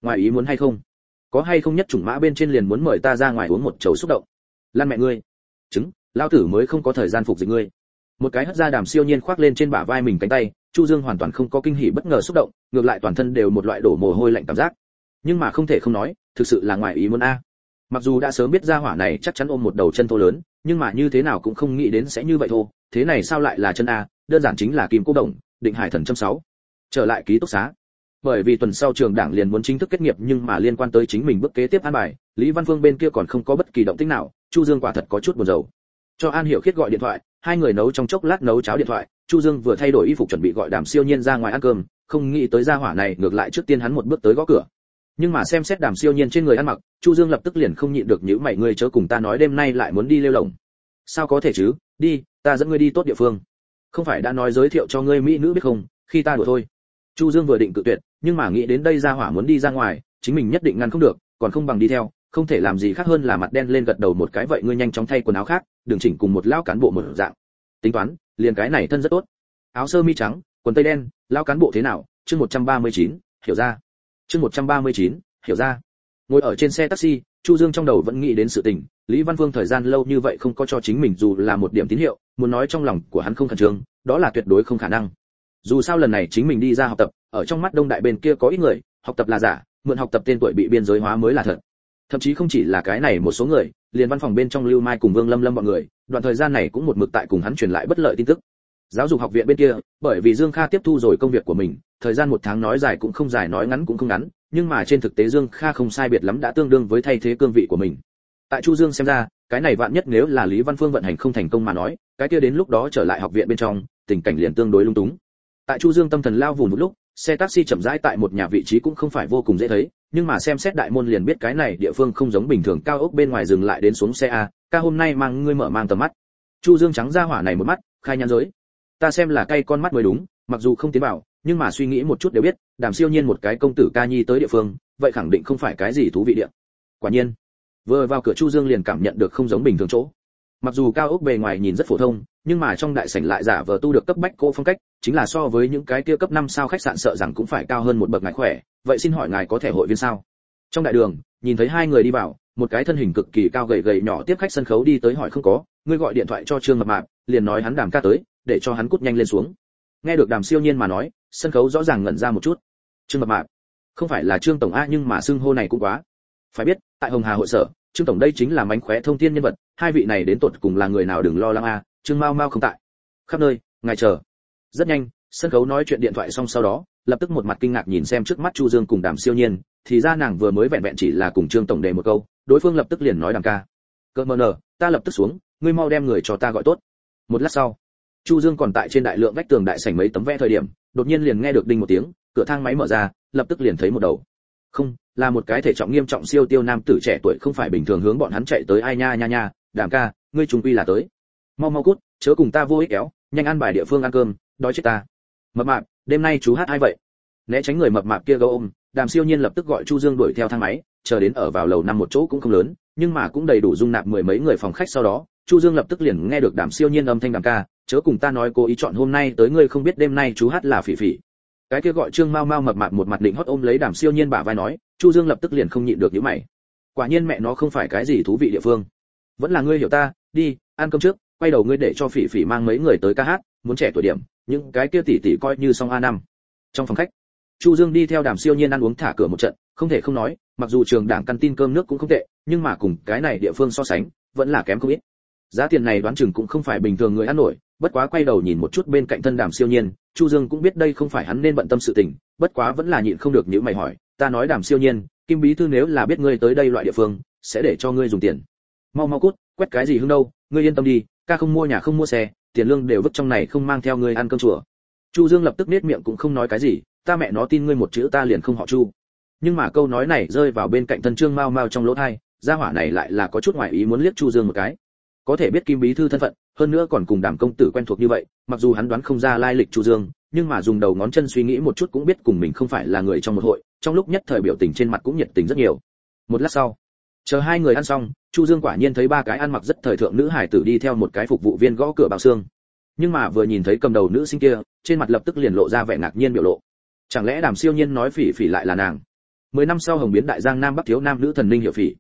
Ngoài ý muốn hay không? Có hay không nhất chủng mã bên trên liền muốn mời ta ra ngoài uống một chầu xúc động? Lan mẹ ngươi. Chứng lao tử mới không có thời gian phục dịch ngươi. Một cái hất ra đàm siêu nhiên khoác lên trên bả vai mình cánh tay, chu dương hoàn toàn không có kinh hỉ bất ngờ xúc động, ngược lại toàn thân đều một loại đổ mồ hôi lạnh cảm giác. Nhưng mà không thể không nói, thực sự là ngoài ý muốn a. À. Mặc dù đã sớm biết ra hỏa này chắc chắn ôm một đầu chân thô lớn, nhưng mà như thế nào cũng không nghĩ đến sẽ như vậy thôi thế này sao lại là chân a, đơn giản chính là kim cô đồng, định hải thần châm sáu. Trở lại ký túc xá bởi vì tuần sau trường đảng liền muốn chính thức kết nghiệp nhưng mà liên quan tới chính mình bước kế tiếp an bài, lý văn phương bên kia còn không có bất kỳ động tĩnh nào, chu dương quả thật có chút buồn rầu. Cho an hiểu khiết gọi điện thoại, hai người nấu trong chốc lát nấu cháo điện thoại, chu dương vừa thay đổi y phục chuẩn bị gọi đàm siêu nhiên ra ngoài ăn cơm, không nghĩ tới gia hỏa này ngược lại trước tiên hắn một bước tới gõ cửa. Nhưng mà xem xét đàm siêu nhiên trên người ăn mặc, chu dương lập tức liền không nhịn được những mày, ngươi chớ cùng ta nói đêm nay lại muốn đi lêu lồng. Sao có thể chứ? Đi, ta dẫn ngươi đi tốt địa phương. Không phải đã nói giới thiệu cho ngươi mỹ nữ biết không? Khi ta đùa thôi. Chu dương vừa định cự tuyệt nhưng mà nghĩ đến đây ra hỏa muốn đi ra ngoài chính mình nhất định ngăn không được còn không bằng đi theo không thể làm gì khác hơn là mặt đen lên gật đầu một cái vậy ngươi nhanh chóng thay quần áo khác đừng chỉnh cùng một lão cán bộ một dạng. Tính toán liền cái này thân rất tốt. Áo sơ mi trắng quần tây đen lão cán bộ thế nào? Chương 139, hiểu ra. Chương 139, hiểu ra. Ngồi ở trên xe taxi chu dương trong đầu vẫn nghĩ đến sự tình lý văn vương thời gian lâu như vậy không có cho chính mình dù là một điểm tín hiệu muốn nói trong lòng của hắn không khẩn trương đó là tuyệt đối không khả năng dù sao lần này chính mình đi ra học tập, ở trong mắt đông đại bên kia có ít người, học tập là giả, mượn học tập tên tuổi bị biên giới hóa mới là thật. Thậm chí không chỉ là cái này một số người, liền văn phòng bên trong lưu mai cùng vương lâm lâm bọn người, đoạn thời gian này cũng một mực tại cùng hắn truyền lại bất lợi tin tức. Giáo dục học viện bên kia, bởi vì dương kha tiếp thu rồi công việc của mình, thời gian một tháng nói dài cũng không dài nói ngắn cũng không ngắn, nhưng mà trên thực tế dương kha không sai biệt lắm đã tương đương với thay thế cương vị của mình. Tại chu dương xem ra, cái này vạn nhất nếu là lý văn phương vận hành không thành công mà nói, cái kia đến lúc đó trở lại học viện bên trong, tình cảnh liền tương đối lung túng tại chu dương tâm thần lao vùng một lúc, xe taxi chậm rãi tại một nhà vị trí cũng không phải vô cùng dễ thấy, nhưng mà xem xét đại môn liền biết cái này địa phương không giống bình thường cao ốc bên ngoài dừng lại đến xuống xe a, ca hôm nay mang ngươi mở mang tầm mắt. Chu dương trắng ra hỏa này một mắt, khai nhăn giới. Ta xem là cay con mắt mới đúng, mặc dù không tiến vào, nhưng mà suy nghĩ một chút đều biết, đàm siêu nhiên một cái công tử ca nhi tới địa phương, vậy khẳng định không phải cái gì thú vị địa. Quả nhiên, vừa vào cửa chu dương liền cảm nhận được không giống bình thường chỗ mặc dù cao ốc bề ngoài nhìn rất phổ thông, nhưng mà trong đại sảnh lại giả vờ tu được cấp bách cô phong cách, chính là so với những cái kia cấp năm sao khách sạn sợ rằng cũng phải cao hơn một bậc ngài khỏe. Vậy xin hỏi ngài có thể hội viên sao? Trong đại đường, nhìn thấy hai người đi vào, một cái thân hình cực kỳ cao gầy gầy nhỏ tiếp khách sân khấu đi tới hỏi không có, ngươi gọi điện thoại cho trương mập mạp, liền nói hắn đàm ca tới, để cho hắn cút nhanh lên xuống. Nghe được đàm siêu nhiên mà nói, sân khấu rõ ràng ngẩn ra một chút. Trương mập mạp, không phải là trương tổng a nhưng mà xưng hô này cũng quá. Phải biết, tại hồng hà hội sở, trương tổng đây chính là mánh khóe thông thiên nhân vật hai vị này đến tột cùng là người nào đừng lo lắng a, trương mao mao không tại. Khắp nơi, ngài chờ. Rất nhanh, sân khấu nói chuyện điện thoại xong sau đó, lập tức một mặt kinh ngạc nhìn xem trước mắt chu dương cùng đàm siêu nhiên, thì ra nàng vừa mới vẹn vẹn chỉ là cùng trương tổng đề một câu, đối phương lập tức liền nói đàm ca. Cơn mờ nở ta lập tức xuống, ngươi mau đem người cho ta gọi tốt. Một lát sau, chu dương còn tại trên đại lượng vách tường đại sảnh mấy tấm vẽ thời điểm, đột nhiên liền nghe được đinh một tiếng, cửa thang máy mở ra, lập tức liền thấy một đầu. Không, là một cái thể trọng nghiêm trọng siêu tiêu nam tử trẻ tuổi không phải bình thường hướng bọn hắn chạy tới, ai nha nha nha đảm ca, ngươi trùng quy là tới. Mau mau cút, chớ cùng ta vô ích kéo, nhanh ăn bài địa phương ăn cơm, đói chết ta. Mập mạp, đêm nay chú hát ai vậy? Né tránh người mập mạp kia gấu ôm, đàm siêu nhiên lập tức gọi chu dương đuổi theo thang máy, chờ đến ở vào lầu năm một chỗ cũng không lớn, nhưng mà cũng đầy đủ dung nạp mười mấy người phòng khách sau đó, chu dương lập tức liền nghe được đàm siêu nhiên âm thanh đàm ca, chớ cùng ta nói cố ý chọn hôm nay tới, ngươi không biết đêm nay chú hát là phỉ phỉ. Cái kia gọi trương mau mau mập mạp một mặt định hót ôm lấy đàm siêu nhiên bả vai nói, chu dương lập tức liền không nhịn được những mày. Quả nhiên mẹ nó không phải cái gì thú vị địa phương vẫn là ngươi hiểu ta, đi, ăn cơm trước, quay đầu ngươi để cho phỉ phỉ mang mấy người tới ca hát, muốn trẻ tuổi điểm, những cái kia tỷ tỷ coi như song a năm. Trong phòng khách, chu dương đi theo đàm siêu nhiên ăn uống thả cửa một trận, không thể không nói, mặc dù trường đảng căn tin cơm nước cũng không tệ, nhưng mà cùng cái này địa phương so sánh, vẫn là kém không ít. Giá tiền này đoán chừng cũng không phải bình thường người ăn nổi, bất quá quay đầu nhìn một chút bên cạnh thân đàm siêu nhiên, chu dương cũng biết đây không phải hắn nên bận tâm sự tình, bất quá vẫn là nhịn không được những mày hỏi, ta nói đàm siêu nhiên, kim bí thư nếu là biết ngươi tới đây loại địa phương, sẽ để cho ngươi dùng tiền mau mau cút, quét cái gì hương đâu, ngươi yên tâm đi, ca không mua nhà không mua xe, tiền lương đều vứt trong này không mang theo ngươi ăn cơm chùa. Chu dương lập tức nết miệng cũng không nói cái gì, ta mẹ nó tin ngươi một chữ ta liền không họ chu. Nhưng mà câu nói này rơi vào bên cạnh thân trương mau mau trong lỗ thai gia hỏa này lại là có chút ngoại ý muốn liếc chu dương một cái. Có thể biết kim bí thư thân phận, hơn nữa còn cùng đàm công tử quen thuộc như vậy, mặc dù hắn đoán không ra lai lịch chu dương, nhưng mà dùng đầu ngón chân suy nghĩ một chút cũng biết cùng mình không phải là người trong một hội, trong lúc nhất thời biểu tình trên mặt cũng nhiệt tình rất nhiều. Một lát sau, chờ hai người ăn xong chu dương quả nhiên thấy ba cái ăn mặc rất thời thượng nữ hải tử đi theo một cái phục vụ viên gõ cửa bảo xương. Nhưng mà vừa nhìn thấy cầm đầu nữ sinh kia, trên mặt lập tức liền lộ ra vẻ ngạc nhiên biểu lộ. Chẳng lẽ đàm siêu nhiên nói phỉ phỉ lại là nàng? Mười năm sau hồng biến đại giang nam bắc thiếu nam nữ thần linh hiệu phỉ.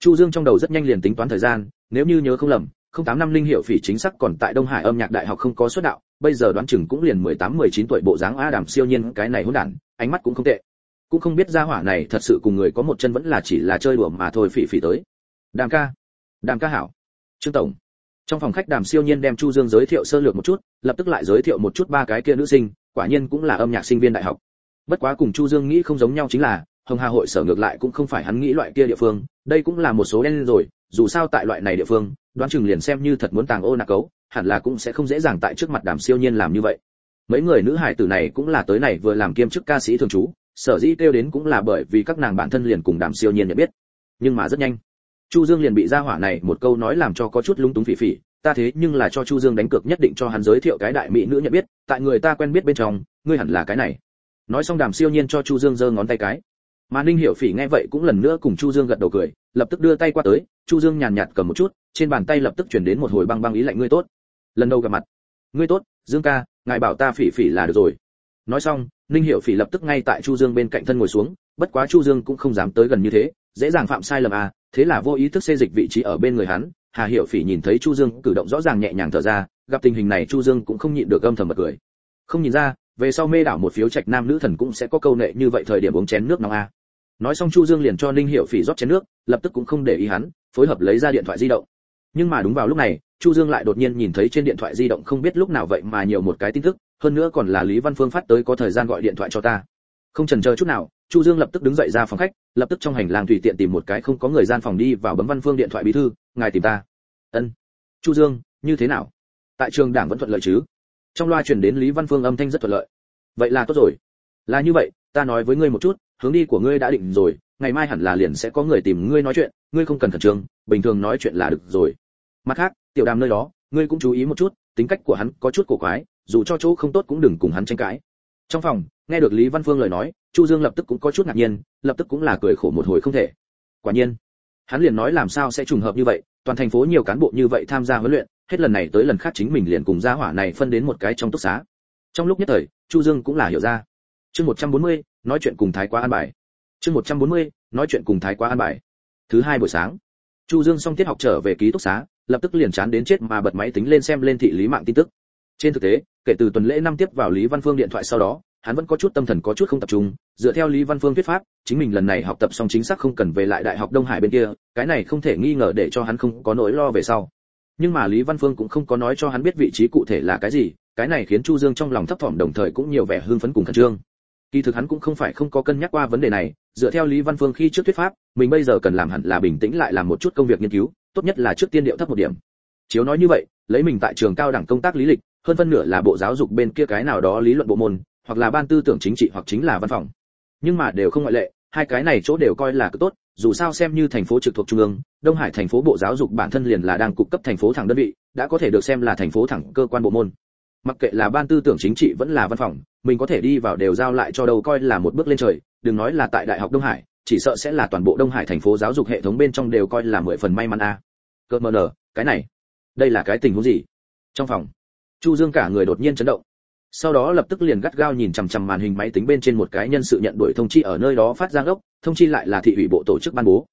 Chu dương trong đầu rất nhanh liền tính toán thời gian, nếu như nhớ không lầm, không tám năm linh hiệu phỉ chính xác còn tại đông hải âm nhạc đại học không có xuất đạo, bây giờ đoán chừng cũng liền mười tám, mười chín tuổi bộ dáng a đàm siêu nhiên, cái này hỗn đản, ánh mắt cũng không tệ. Cũng không biết gia hỏa này thật sự cùng người có một chân vẫn là chỉ là chơi đùa mà thôi phỉ phỉ tới đàm ca. Đàm ca hảo. Trương tổng. Trong phòng khách đàm siêu nhiên đem chu dương giới thiệu sơ lược một chút, lập tức lại giới thiệu một chút ba cái kia nữ sinh, quả nhiên cũng là âm nhạc sinh viên đại học. Bất quá cùng chu dương nghĩ không giống nhau chính là, hồng hà hội sở ngược lại cũng không phải hắn nghĩ loại kia địa phương, đây cũng là một số đen rồi, dù sao tại loại này địa phương, đoán chừng liền xem như thật muốn tàng ô nạc cấu, hẳn là cũng sẽ không dễ dàng tại trước mặt đàm siêu nhiên làm như vậy. Mấy người nữ hải tử này cũng là tới này vừa làm kiêm chức ca sĩ thường trú, sở dĩ kêu đến cũng là bởi vì các nàng bản thân liền cùng đàm siêu nhiên nhận biết. Nhưng mà rất nhanh chu dương liền bị gia hỏa này một câu nói làm cho có chút lung túng phỉ phỉ, ta thế nhưng là cho chu dương đánh cược nhất định cho hắn giới thiệu cái đại mỹ nữ nhận biết, tại người ta quen biết bên trong, ngươi hẳn là cái này. Nói xong đàm siêu nhiên cho chu dương giơ ngón tay cái. Mà ninh hiểu phỉ nghe vậy cũng lần nữa cùng chu dương gật đầu cười, lập tức đưa tay qua tới, chu dương nhàn nhạt cầm một chút, trên bàn tay lập tức chuyển đến một hồi băng băng ý lạnh, ngươi tốt. Lần đầu gặp mặt. Ngươi tốt, dương ca, ngài bảo ta phỉ phỉ là được rồi. Nói xong, ninh hiểu phỉ lập tức ngay tại chu dương bên cạnh thân ngồi xuống, bất quá chu dương cũng không dám tới gần như thế dễ dàng phạm sai lầm à thế là vô ý thức xê dịch vị trí ở bên người hắn, hà hiểu phỉ nhìn thấy chu dương cử động rõ ràng nhẹ nhàng thở ra, gặp tình hình này chu dương cũng không nhịn được âm thầm bật cười. Không nhìn ra, về sau mê đảo một phiếu trạch nam nữ thần cũng sẽ có câu nệ như vậy thời điểm uống chén nước nóng a à. nói xong chu dương liền cho ninh hiểu phỉ rót chén nước, lập tức cũng không để ý hắn, phối hợp lấy ra điện thoại di động. Nhưng mà đúng vào lúc này, chu dương lại đột nhiên nhìn thấy trên điện thoại di động không biết lúc nào vậy mà nhiều một cái tin tức, hơn nữa còn là lý văn phương phát tới có thời gian gọi điện thoại cho ta không chần chờ chút nào, chu dương lập tức đứng dậy ra phòng khách, lập tức trong hành lang tùy tiện tìm một cái không có người gian phòng đi vào bấm văn phương điện thoại bí thư, ngài tìm ta. Ân. Chu dương, như thế nào? Tại trường đảng vẫn thuận lợi chứ? Trong loa truyền đến lý văn phương âm thanh rất thuận lợi. Vậy là tốt rồi. Là như vậy, ta nói với ngươi một chút, hướng đi của ngươi đã định rồi, ngày mai hẳn là liền sẽ có người tìm ngươi nói chuyện, ngươi không cần khẩn trương, bình thường nói chuyện là được rồi. Mặt khác, tiểu đàm nơi đó, ngươi cũng chú ý một chút, tính cách của hắn có chút cổ quái, dù cho chỗ không tốt cũng đừng cùng hắn tranh cãi. Trong phòng nghe được lý văn phương lời nói chu dương lập tức cũng có chút ngạc nhiên lập tức cũng là cười khổ một hồi không thể. Quả nhiên hắn liền nói làm sao sẽ trùng hợp như vậy toàn thành phố nhiều cán bộ như vậy tham gia huấn luyện hết lần này tới lần khác chính mình liền cùng gia hỏa này phân đến một cái trong túc xá. Trong lúc nhất thời chu dương cũng là hiểu ra. Chương 140, nói chuyện cùng thái quá an bài. Chương 140, nói chuyện cùng thái quá an bài. Thứ hai buổi sáng chu dương xong tiết học trở về ký túc xá lập tức liền chán đến chết mà bật máy tính lên xem lên thị lý mạng tin tức. Trên thực tế kể từ tuần lễ năm tiếp vào lý văn phương điện thoại sau đó hắn vẫn có chút tâm thần có chút không tập trung, dựa theo lý văn phương thuyết pháp, chính mình lần này học tập xong chính xác không cần về lại đại học đông hải bên kia, cái này không thể nghi ngờ để cho hắn không có nỗi lo về sau. Nhưng mà lý văn phương cũng không có nói cho hắn biết vị trí cụ thể là cái gì, cái này khiến chu dương trong lòng thấp thỏm đồng thời cũng nhiều vẻ hưng phấn cùng khẩn trương. Kỳ thực hắn cũng không phải không có cân nhắc qua vấn đề này, dựa theo lý văn phương khi trước thuyết pháp, mình bây giờ cần làm hẳn là bình tĩnh lại làm một chút công việc nghiên cứu, tốt nhất là trước tiên điệu thấp một điểm. Chiếu nói như vậy, lấy mình tại trường cao đẳng công tác lý lịch, hơn phân nửa là bộ giáo dục bên kia cái nào đó lý luận bộ môn hoặc là ban tư tưởng chính trị hoặc chính là văn phòng. Nhưng mà đều không ngoại lệ, hai cái này chỗ đều coi là cực tốt, dù sao xem như thành phố trực thuộc trung ương, đông hải thành phố bộ giáo dục bản thân liền là đang cục cấp thành phố thẳng đơn vị, đã có thể được xem là thành phố thẳng cơ quan bộ môn. Mặc kệ là ban tư tưởng chính trị vẫn là văn phòng, mình có thể đi vào đều giao lại cho đâu coi là một bước lên trời, đừng nói là tại đại học đông hải, chỉ sợ sẽ là toàn bộ đông hải thành phố giáo dục hệ thống bên trong đều coi là mười phần may mắn a. À. mờ nở, cái này, đây là cái tình huống gì? Trong phòng, chu dương cả người đột nhiên chấn động sau đó lập tức liền gắt gao nhìn chằm chằm màn hình máy tính bên trên một cái nhân sự nhận đuổi thông chi ở nơi đó phát ra gốc, thông chi lại là thị ủy bộ tổ chức ban bố.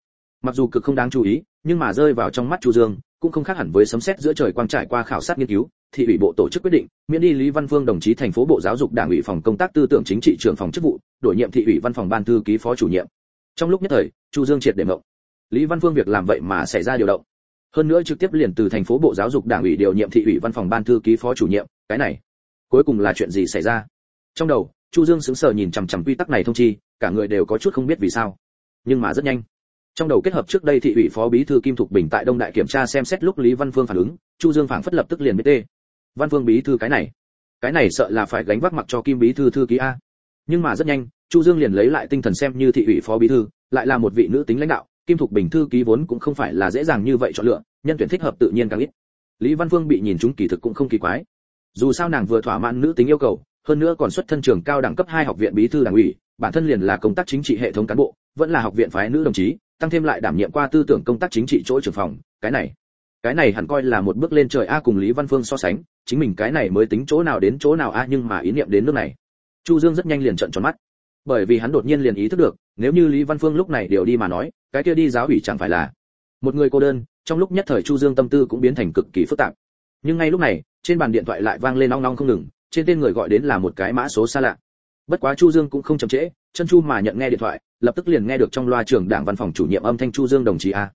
Mặc dù cực không đáng chú ý, nhưng mà rơi vào trong mắt chu dương, cũng không khác hẳn với sấm sét giữa trời quang trải qua khảo sát nghiên cứu, thị ủy bộ tổ chức quyết định, miễn đi lý văn phương đồng chí thành phố bộ giáo dục đảng ủy phòng công tác tư tưởng chính trị trưởng phòng chức vụ, đổi nhiệm thị ủy văn phòng ban thư ký phó chủ nhiệm. Trong lúc nhất thời, chu dương triệt để mộng. Lý văn phương việc làm vậy mà xảy ra điều động. Hơn nữa trực tiếp liền từ thành phố bộ giáo dục đảng ủy điều nhiệm thị ủy văn phòng ban thư ký phó chủ nhiệm, cái này cuối cùng là chuyện gì xảy ra? Trong đầu, chu dương sững sờ nhìn chằm chằm quy tắc này thông chi, cả người đều có chút không biết vì sao. Nhưng mà rất nhanh, trong đầu kết hợp trước đây thị ủy phó bí thư kim thục bình tại đông đại kiểm tra xem xét lúc lý văn phương phản ứng, chu dương phảng phất lập tức liền biết tê. Văn phương bí thư cái này cái này sợ là phải gánh vác mặc cho kim bí thư thư ký a. Nhưng mà rất nhanh, chu dương liền lấy lại tinh thần xem như thị ủy phó bí thư, lại là một vị nữ tính lãnh đạo, kim thục bình thư ký vốn cũng không phải là dễ dàng như vậy chọn lựa, nhân tuyển thích hợp tự nhiên càng ít. Lý văn phương bị nhìn chúng kỳ thực cũng không kỳ quái dù sao nàng vừa thỏa mãn nữ tính yêu cầu, hơn nữa còn xuất thân trường cao đẳng cấp hai học viện bí thư đảng ủy, bản thân liền là công tác chính trị hệ thống cán bộ, vẫn là học viện phái nữ đồng chí, tăng thêm lại đảm nhiệm qua tư tưởng công tác chính trị chỗ trưởng phòng, cái này cái này hẳn coi là một bước lên trời a cùng lý văn phương so sánh, chính mình cái này mới tính chỗ nào đến chỗ nào a nhưng mà ý niệm đến nước này. Chu dương rất nhanh liền trợn tròn mắt. Bởi vì hắn đột nhiên liền ý thức được, nếu như lý văn phương lúc này đều đi mà nói, cái kia đi giáo ủy chẳng phải là một người cô đơn, trong lúc nhất thời chu dương tâm tư cũng biến thành cực kỳ phức tạp. Nhưng ngay lúc này trên bàn điện thoại lại vang lên ong ong không ngừng, trên tên người gọi đến là một cái mã số xa lạ. Bất quá chu dương cũng không chậm trễ, chân chu mà nhận nghe điện thoại, lập tức liền nghe được trong loa trưởng đảng văn phòng chủ nhiệm âm thanh chu dương đồng chí a.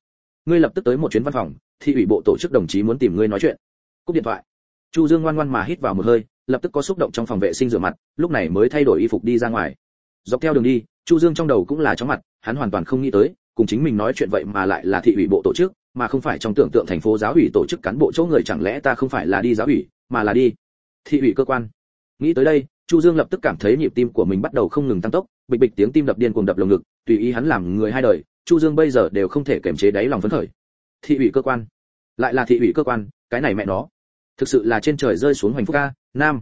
Ngươi lập tức tới một chuyến văn phòng thị ủy bộ tổ chức đồng chí muốn tìm ngươi nói chuyện. Cúp điện thoại. Chu dương ngoan ngoan mà hít vào một hơi, lập tức có xúc động trong phòng vệ sinh rửa mặt, lúc này mới thay đổi y phục đi ra ngoài. Dọc theo đường đi, chu dương trong đầu cũng là chóng mặt, hắn hoàn toàn không nghĩ tới, cùng chính mình nói chuyện vậy mà lại là thị ủy bộ tổ chức mà không phải trong tưởng tượng thành phố giáo ủy tổ chức cán bộ chỗ người chẳng lẽ ta không phải là đi giáo ủy, mà là đi thị ủy cơ quan. Nghĩ tới đây, chu dương lập tức cảm thấy nhịp tim của mình bắt đầu không ngừng tăng tốc, bịch bịch tiếng tim đập điên cuồng đập lồng ngực, tùy ý hắn làm người hai đời, chu dương bây giờ đều không thể kiềm chế đáy lòng phấn khởi. Thị ủy cơ quan? Lại là thị ủy cơ quan, cái này mẹ nó. Thực sự là trên trời rơi xuống hoành phúc ca, nam.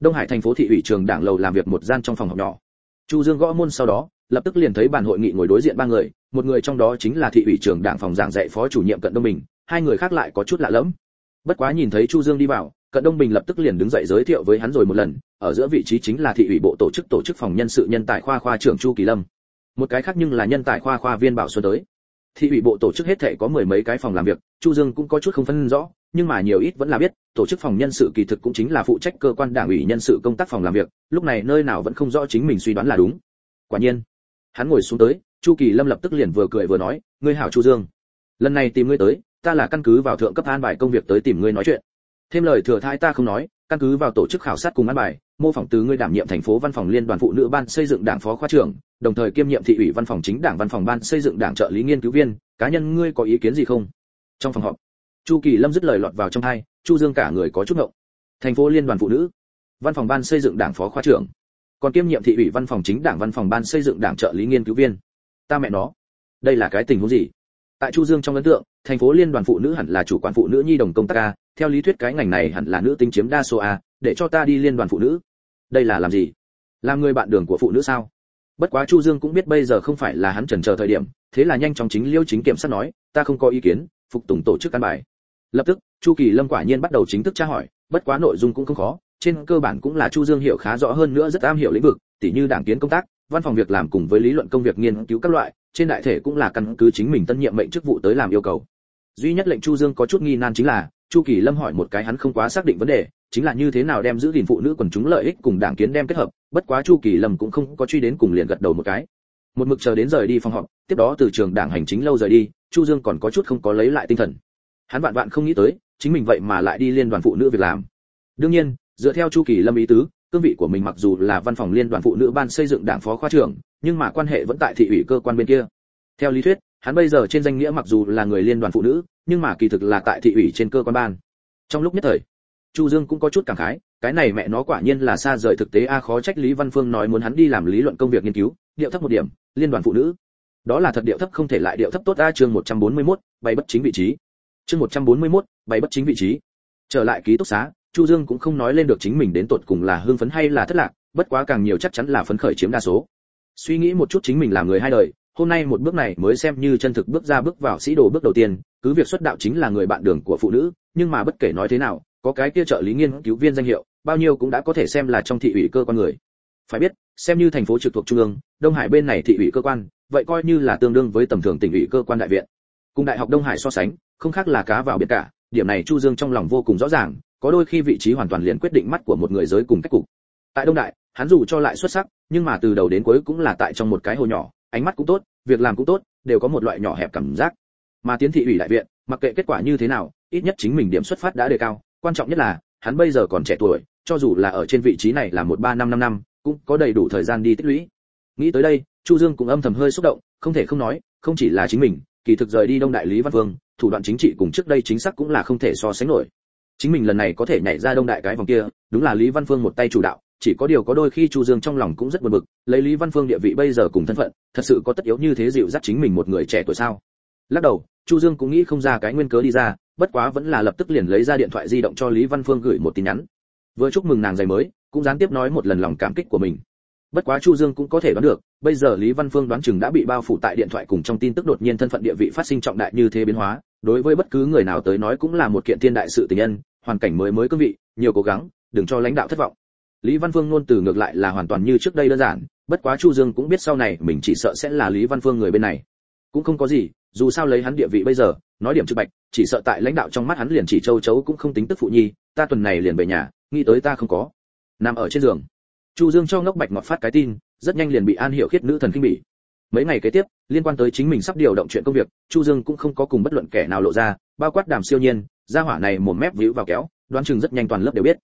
Đông hải thành phố thị ủy trường đảng lầu làm việc một gian trong phòng học nhỏ. Chu dương gõ môn sau đó, lập tức liền thấy bàn hội nghị ngồi đối diện ba người một người trong đó chính là thị ủy trưởng đảng phòng giảng dạy phó chủ nhiệm cận đông bình, hai người khác lại có chút lạ lẫm. Bất quá nhìn thấy chu dương đi vào, cận đông bình lập tức liền đứng dậy giới thiệu với hắn rồi một lần, ở giữa vị trí chính là thị ủy bộ tổ chức tổ chức phòng nhân sự nhân tài khoa khoa trưởng chu kỳ lâm. Một cái khác nhưng là nhân tài khoa khoa viên bảo xuân tới. Thị ủy bộ tổ chức hết thể có mười mấy cái phòng làm việc, chu dương cũng có chút không phân rõ, nhưng mà nhiều ít vẫn là biết, tổ chức phòng nhân sự kỳ thực cũng chính là phụ trách cơ quan đảng ủy nhân sự công tác phòng làm việc, lúc này nơi nào vẫn không rõ chính mình suy đoán là đúng. Quả nhiên, hắn ngồi xuống tới chu kỳ lâm lập tức liền vừa cười vừa nói, ngươi hảo chu dương, lần này tìm ngươi tới, ta là căn cứ vào thượng cấp an bài công việc tới tìm ngươi nói chuyện. Thêm lời thừa thai ta không nói, căn cứ vào tổ chức khảo sát cùng an bài, mô phỏng từ ngươi đảm nhiệm thành phố văn phòng liên đoàn phụ nữ ban xây dựng đảng phó khoa trưởng, đồng thời kiêm nhiệm thị ủy văn phòng chính đảng văn phòng ban xây dựng đảng trợ lý nghiên cứu viên, cá nhân ngươi có ý kiến gì không? Trong phòng họp, chu kỳ lâm dứt lời lọt vào trong hai chu dương cả người có chút ngộng. Thành phố liên đoàn phụ nữ, văn phòng ban xây dựng đảng phó khoa trưởng, còn kiêm nhiệm thị ủy văn phòng chính đảng văn phòng ban xây dựng đảng trợ lý nghiên cứu viên ta mẹ nó. Đây là cái tình huống gì? Tại chu dương trong ấn tượng, thành phố liên đoàn phụ nữ hẳn là chủ quản phụ nữ nhi đồng công tác a, theo lý thuyết cái ngành này hẳn là nữ tính chiếm đa số a, để cho ta đi liên đoàn phụ nữ. Đây là làm gì? Làm người bạn đường của phụ nữ sao? Bất quá chu dương cũng biết bây giờ không phải là hắn chần chờ thời điểm, thế là nhanh chóng chính liêu chính kiểm sát nói, ta không có ý kiến, phục tùng tổ chức căn bài. Lập tức, chu kỳ lâm quả nhiên bắt đầu chính thức tra hỏi, bất quá nội dung cũng không khó, trên cơ bản cũng là chu dương hiểu khá rõ hơn nữa rất am hiểu lĩnh vực, tỉ như đảng kiến công tác văn phòng việc làm cùng với lý luận công việc nghiên cứu các loại, trên đại thể cũng là căn cứ chính mình tân nhiệm mệnh chức vụ tới làm yêu cầu. Duy nhất lệnh chu dương có chút nghi nan chính là, chu kỳ lâm hỏi một cái hắn không quá xác định vấn đề, chính là như thế nào đem giữ gìn phụ nữ quần chúng lợi ích cùng đảng kiến đem kết hợp, bất quá chu kỳ lâm cũng không có truy đến cùng liền gật đầu một cái. Một mực chờ đến rời đi phòng họp, tiếp đó từ trường đảng hành chính lâu rời đi, chu dương còn có chút không có lấy lại tinh thần. Hắn vạn vạn không nghĩ tới, chính mình vậy mà lại đi liên đoàn phụ nữ việc làm. Đương nhiên, dựa theo chu kỳ lâm ý tứ cương vị của mình mặc dù là văn phòng liên đoàn phụ nữ ban xây dựng đảng phó khoa trưởng nhưng mà quan hệ vẫn tại thị ủy cơ quan bên kia. Theo lý thuyết hắn bây giờ trên danh nghĩa mặc dù là người liên đoàn phụ nữ nhưng mà kỳ thực là tại thị ủy trên cơ quan ban. Trong lúc nhất thời chu dương cũng có chút cảm khái cái này mẹ nó quả nhiên là xa rời thực tế a khó trách lý văn phương nói muốn hắn đi làm lý luận công việc nghiên cứu điệu thấp một điểm liên đoàn phụ nữ. Đó là thật điệu thấp không thể lại điệu thấp tốt a chương 141, bày bất chính vị trí. Chương 141, bày bất chính vị trí. Trở lại ký túc xá chu dương cũng không nói lên được chính mình đến tột cùng là hưng phấn hay là thất lạc, bất quá càng nhiều chắc chắn là phấn khởi chiếm đa số. Suy nghĩ một chút chính mình làm người hai đời, hôm nay một bước này mới xem như chân thực bước ra bước vào sĩ đồ bước đầu tiên, cứ việc xuất đạo chính là người bạn đường của phụ nữ, nhưng mà bất kể nói thế nào, có cái kia trợ lý nghiên cứu viên danh hiệu, bao nhiêu cũng đã có thể xem là trong thị ủy cơ quan người. Phải biết, xem như thành phố trực thuộc trung ương, đông hải bên này thị ủy cơ quan, vậy coi như là tương đương với tầm thường tỉnh ủy cơ quan đại viện. Cùng đại học đông hải so sánh, không khác là cá vào biển cả, điểm này chu dương trong lòng vô cùng rõ ràng có đôi khi vị trí hoàn toàn liền quyết định mắt của một người giới cùng cách cục. Tại đông đại, hắn dù cho lại xuất sắc, nhưng mà từ đầu đến cuối cũng là tại trong một cái hồ nhỏ, ánh mắt cũng tốt, việc làm cũng tốt, đều có một loại nhỏ hẹp cảm giác. Mà tiến thị ủy đại viện, mặc kệ kết quả như thế nào, ít nhất chính mình điểm xuất phát đã đề cao, quan trọng nhất là, hắn bây giờ còn trẻ tuổi, cho dù là ở trên vị trí này là một ba năm năm năm, cũng có đầy đủ thời gian đi tích lũy. Nghĩ tới đây, chu dương cũng âm thầm hơi xúc động, không thể không nói, không chỉ là chính mình, kỳ thực rời đi đông đại lý văn vương, thủ đoạn chính trị cùng trước đây chính xác cũng là không thể so sánh nổi chính mình lần này có thể nhảy ra đông đại cái vòng kia, đúng là lý văn phương một tay chủ đạo, chỉ có điều có đôi khi chu dương trong lòng cũng rất buồn bực, lấy lý văn phương địa vị bây giờ cùng thân phận, thật sự có tất yếu như thế dịu dắt chính mình một người trẻ tuổi sao? Lắc đầu, chu dương cũng nghĩ không ra cái nguyên cớ đi ra, bất quá vẫn là lập tức liền lấy ra điện thoại di động cho lý văn phương gửi một tin nhắn. Vừa chúc mừng nàng giày mới, cũng gián tiếp nói một lần lòng cảm kích của mình. Bất quá chu dương cũng có thể đoán được, bây giờ lý văn phương đoán chừng đã bị bao phủ tại điện thoại cùng trong tin tức đột nhiên thân phận địa vị phát sinh trọng đại như thế biến hóa, đối với bất cứ người nào tới nói cũng là một kiện thiên đại sự tình nhân hoàn cảnh mới mới cương vị, nhiều cố gắng, đừng cho lãnh đạo thất vọng. Lý văn phương ngôn từ ngược lại là hoàn toàn như trước đây đơn giản, bất quá chu dương cũng biết sau này mình chỉ sợ sẽ là lý văn phương người bên này. Cũng không có gì, dù sao lấy hắn địa vị bây giờ, nói điểm trực bạch, chỉ sợ tại lãnh đạo trong mắt hắn liền chỉ châu chấu cũng không tính tức phụ nhi, ta tuần này liền về nhà, nghĩ tới ta không có. Nằm ở trên giường. Chu dương cho ngốc bạch ngọt phát cái tin, rất nhanh liền bị an hiểu khiết nữ thần kinh bỉ. Mấy ngày kế tiếp, liên quan tới chính mình sắp điều động chuyện công việc, chu dương cũng không có cùng bất luận kẻ nào lộ ra, bao quát đàm siêu nhiên gia hỏa này một mép víu vào kéo, đoán chừng rất nhanh toàn lớp đều biết.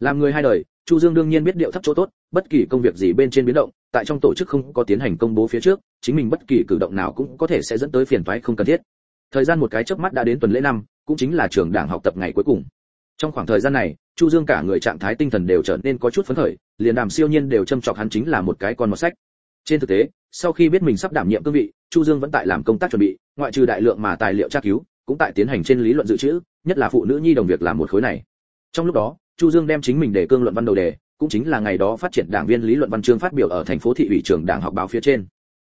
Làm người hai đời, chu dương đương nhiên biết điệu thấp chỗ tốt, bất kỳ công việc gì bên trên biến động, tại trong tổ chức không có tiến hành công bố phía trước, chính mình bất kỳ cử động nào cũng có thể sẽ dẫn tới phiền toái không cần thiết. Thời gian một cái chớp mắt đã đến tuần lễ năm, cũng chính là trường đảng học tập ngày cuối cùng. Trong khoảng thời gian này, chu dương cả người trạng thái tinh thần đều trở nên có chút phấn khởi, liền đàm siêu nhiên đều châm chọc hắn chính là một cái con một sách. Trên thực tế, sau khi biết mình sắp đảm nhiệm cương vị, chu dương vẫn tại làm công tác chuẩn bị, ngoại trừ đại lượng mà tài liệu tra cứu cũng tại tiến hành trên lý luận dự trữ, nhất là phụ nữ nhi đồng việc làm một khối này. Trong lúc đó, chu dương đem chính mình để cương luận văn đầu đề, cũng chính là ngày đó phát triển đảng viên lý luận văn chương phát biểu ở thành phố thị ủy trường đảng học báo phía trên.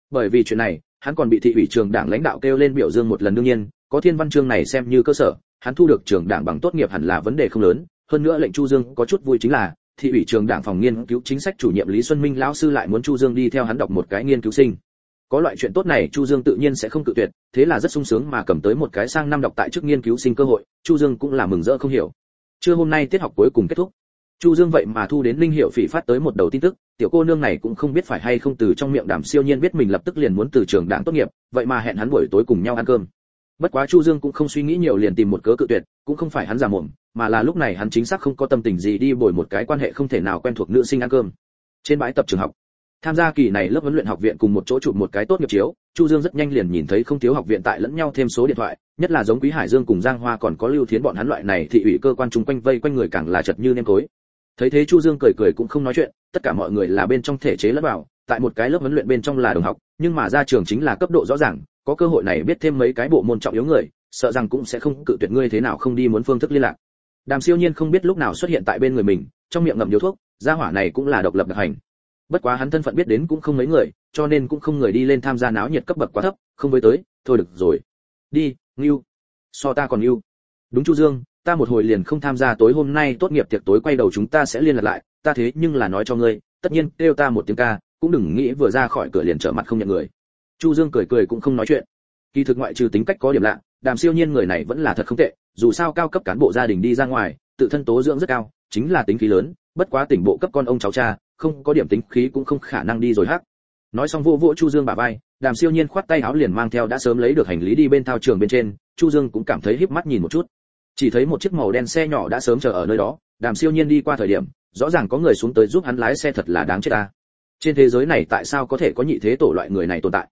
Bởi vì chuyện này, hắn còn bị thị ủy trường đảng lãnh đạo kêu lên biểu dương một lần đương nhiên, có thiên văn chương này xem như cơ sở, hắn thu được trường đảng bằng tốt nghiệp hẳn là vấn đề không lớn, hơn nữa lệnh chu dương có chút vui chính là, thị ủy trường đảng phòng nghiên cứu chính sách chủ nhiệm lý xuân minh lão sư lại muốn chu dương đi theo hắn đọc một cái nghiên cứu sinh có loại chuyện tốt này, chu dương tự nhiên sẽ không cự tuyệt, thế là rất sung sướng mà cầm tới một cái sang năm đọc tại chức nghiên cứu sinh cơ hội, chu dương cũng là mừng rỡ không hiểu. Trưa hôm nay tiết học cuối cùng kết thúc. Chu dương vậy mà thu đến linh hiệu phỉ phát tới một đầu tin tức, tiểu cô nương này cũng không biết phải hay không từ trong miệng đàm siêu nhiên biết mình lập tức liền muốn từ trường đảng tốt nghiệp, vậy mà hẹn hắn buổi tối cùng nhau ăn cơm. Bất quá chu dương cũng không suy nghĩ nhiều liền tìm một cớ cự tuyệt, cũng không phải hắn giả mồm, mà là lúc này hắn chính xác không có tâm tình gì đi bồi một cái quan hệ không thể nào quen thuộc nữ sinh ăn cơm. Trên bãi tập trường học tham gia kỳ này lớp huấn luyện học viện cùng một chỗ chụp một cái tốt nghiệp chiếu, chu dương rất nhanh liền nhìn thấy không thiếu học viện tại lẫn nhau thêm số điện thoại, nhất là giống quý hải dương cùng giang hoa còn có lưu thiến bọn hắn loại này thị ủy cơ quan chung quanh vây quanh người càng là chật như nêm cối thấy thế chu dương cười cười cũng không nói chuyện, tất cả mọi người là bên trong thể chế lẫn vào, tại một cái lớp huấn luyện bên trong là đồng học, nhưng mà ra trường chính là cấp độ rõ ràng, có cơ hội này biết thêm mấy cái bộ môn trọng yếu người, sợ rằng cũng sẽ không cự tuyệt ngươi thế nào không đi muốn phương thức liên lạc. Đàm siêu nhiên không biết lúc nào xuất hiện tại bên người mình, trong miệng ngậm điếu thuốc, gia hỏa này cũng là độc lập đặc hành bất quá hắn thân phận biết đến cũng không mấy người, cho nên cũng không người đi lên tham gia náo nhiệt cấp bậc quá thấp, không với tới, thôi được rồi. Đi, ngưu. So ta còn ngưu. Đúng chu dương, ta một hồi liền không tham gia tối hôm nay tốt nghiệp tiệc tối quay đầu chúng ta sẽ liên lạc lại, ta thế nhưng là nói cho ngươi, tất nhiên kêu ta một tiếng ca, cũng đừng nghĩ vừa ra khỏi cửa liền trở mặt không nhận người. Chu dương cười cười cũng không nói chuyện. Kỳ thực ngoại trừ tính cách có điểm lạ, đàm siêu nhiên người này vẫn là thật không tệ, dù sao cao cấp cán bộ gia đình đi ra ngoài, tự thân tố dưỡng rất cao, chính là tính khí lớn, bất quá tỉnh bộ cấp con ông cháu cha không có điểm tính khí cũng không khả năng đi rồi hắc. Nói xong vô vỗ chu dương bà vai, đàm siêu nhiên khoát tay áo liền mang theo đã sớm lấy được hành lý đi bên thao trường bên trên, chu dương cũng cảm thấy híp mắt nhìn một chút. Chỉ thấy một chiếc màu đen xe nhỏ đã sớm chờ ở nơi đó, đàm siêu nhiên đi qua thời điểm, rõ ràng có người xuống tới giúp hắn lái xe thật là đáng chết ta. Trên thế giới này tại sao có thể có nhị thế tổ loại người này tồn tại?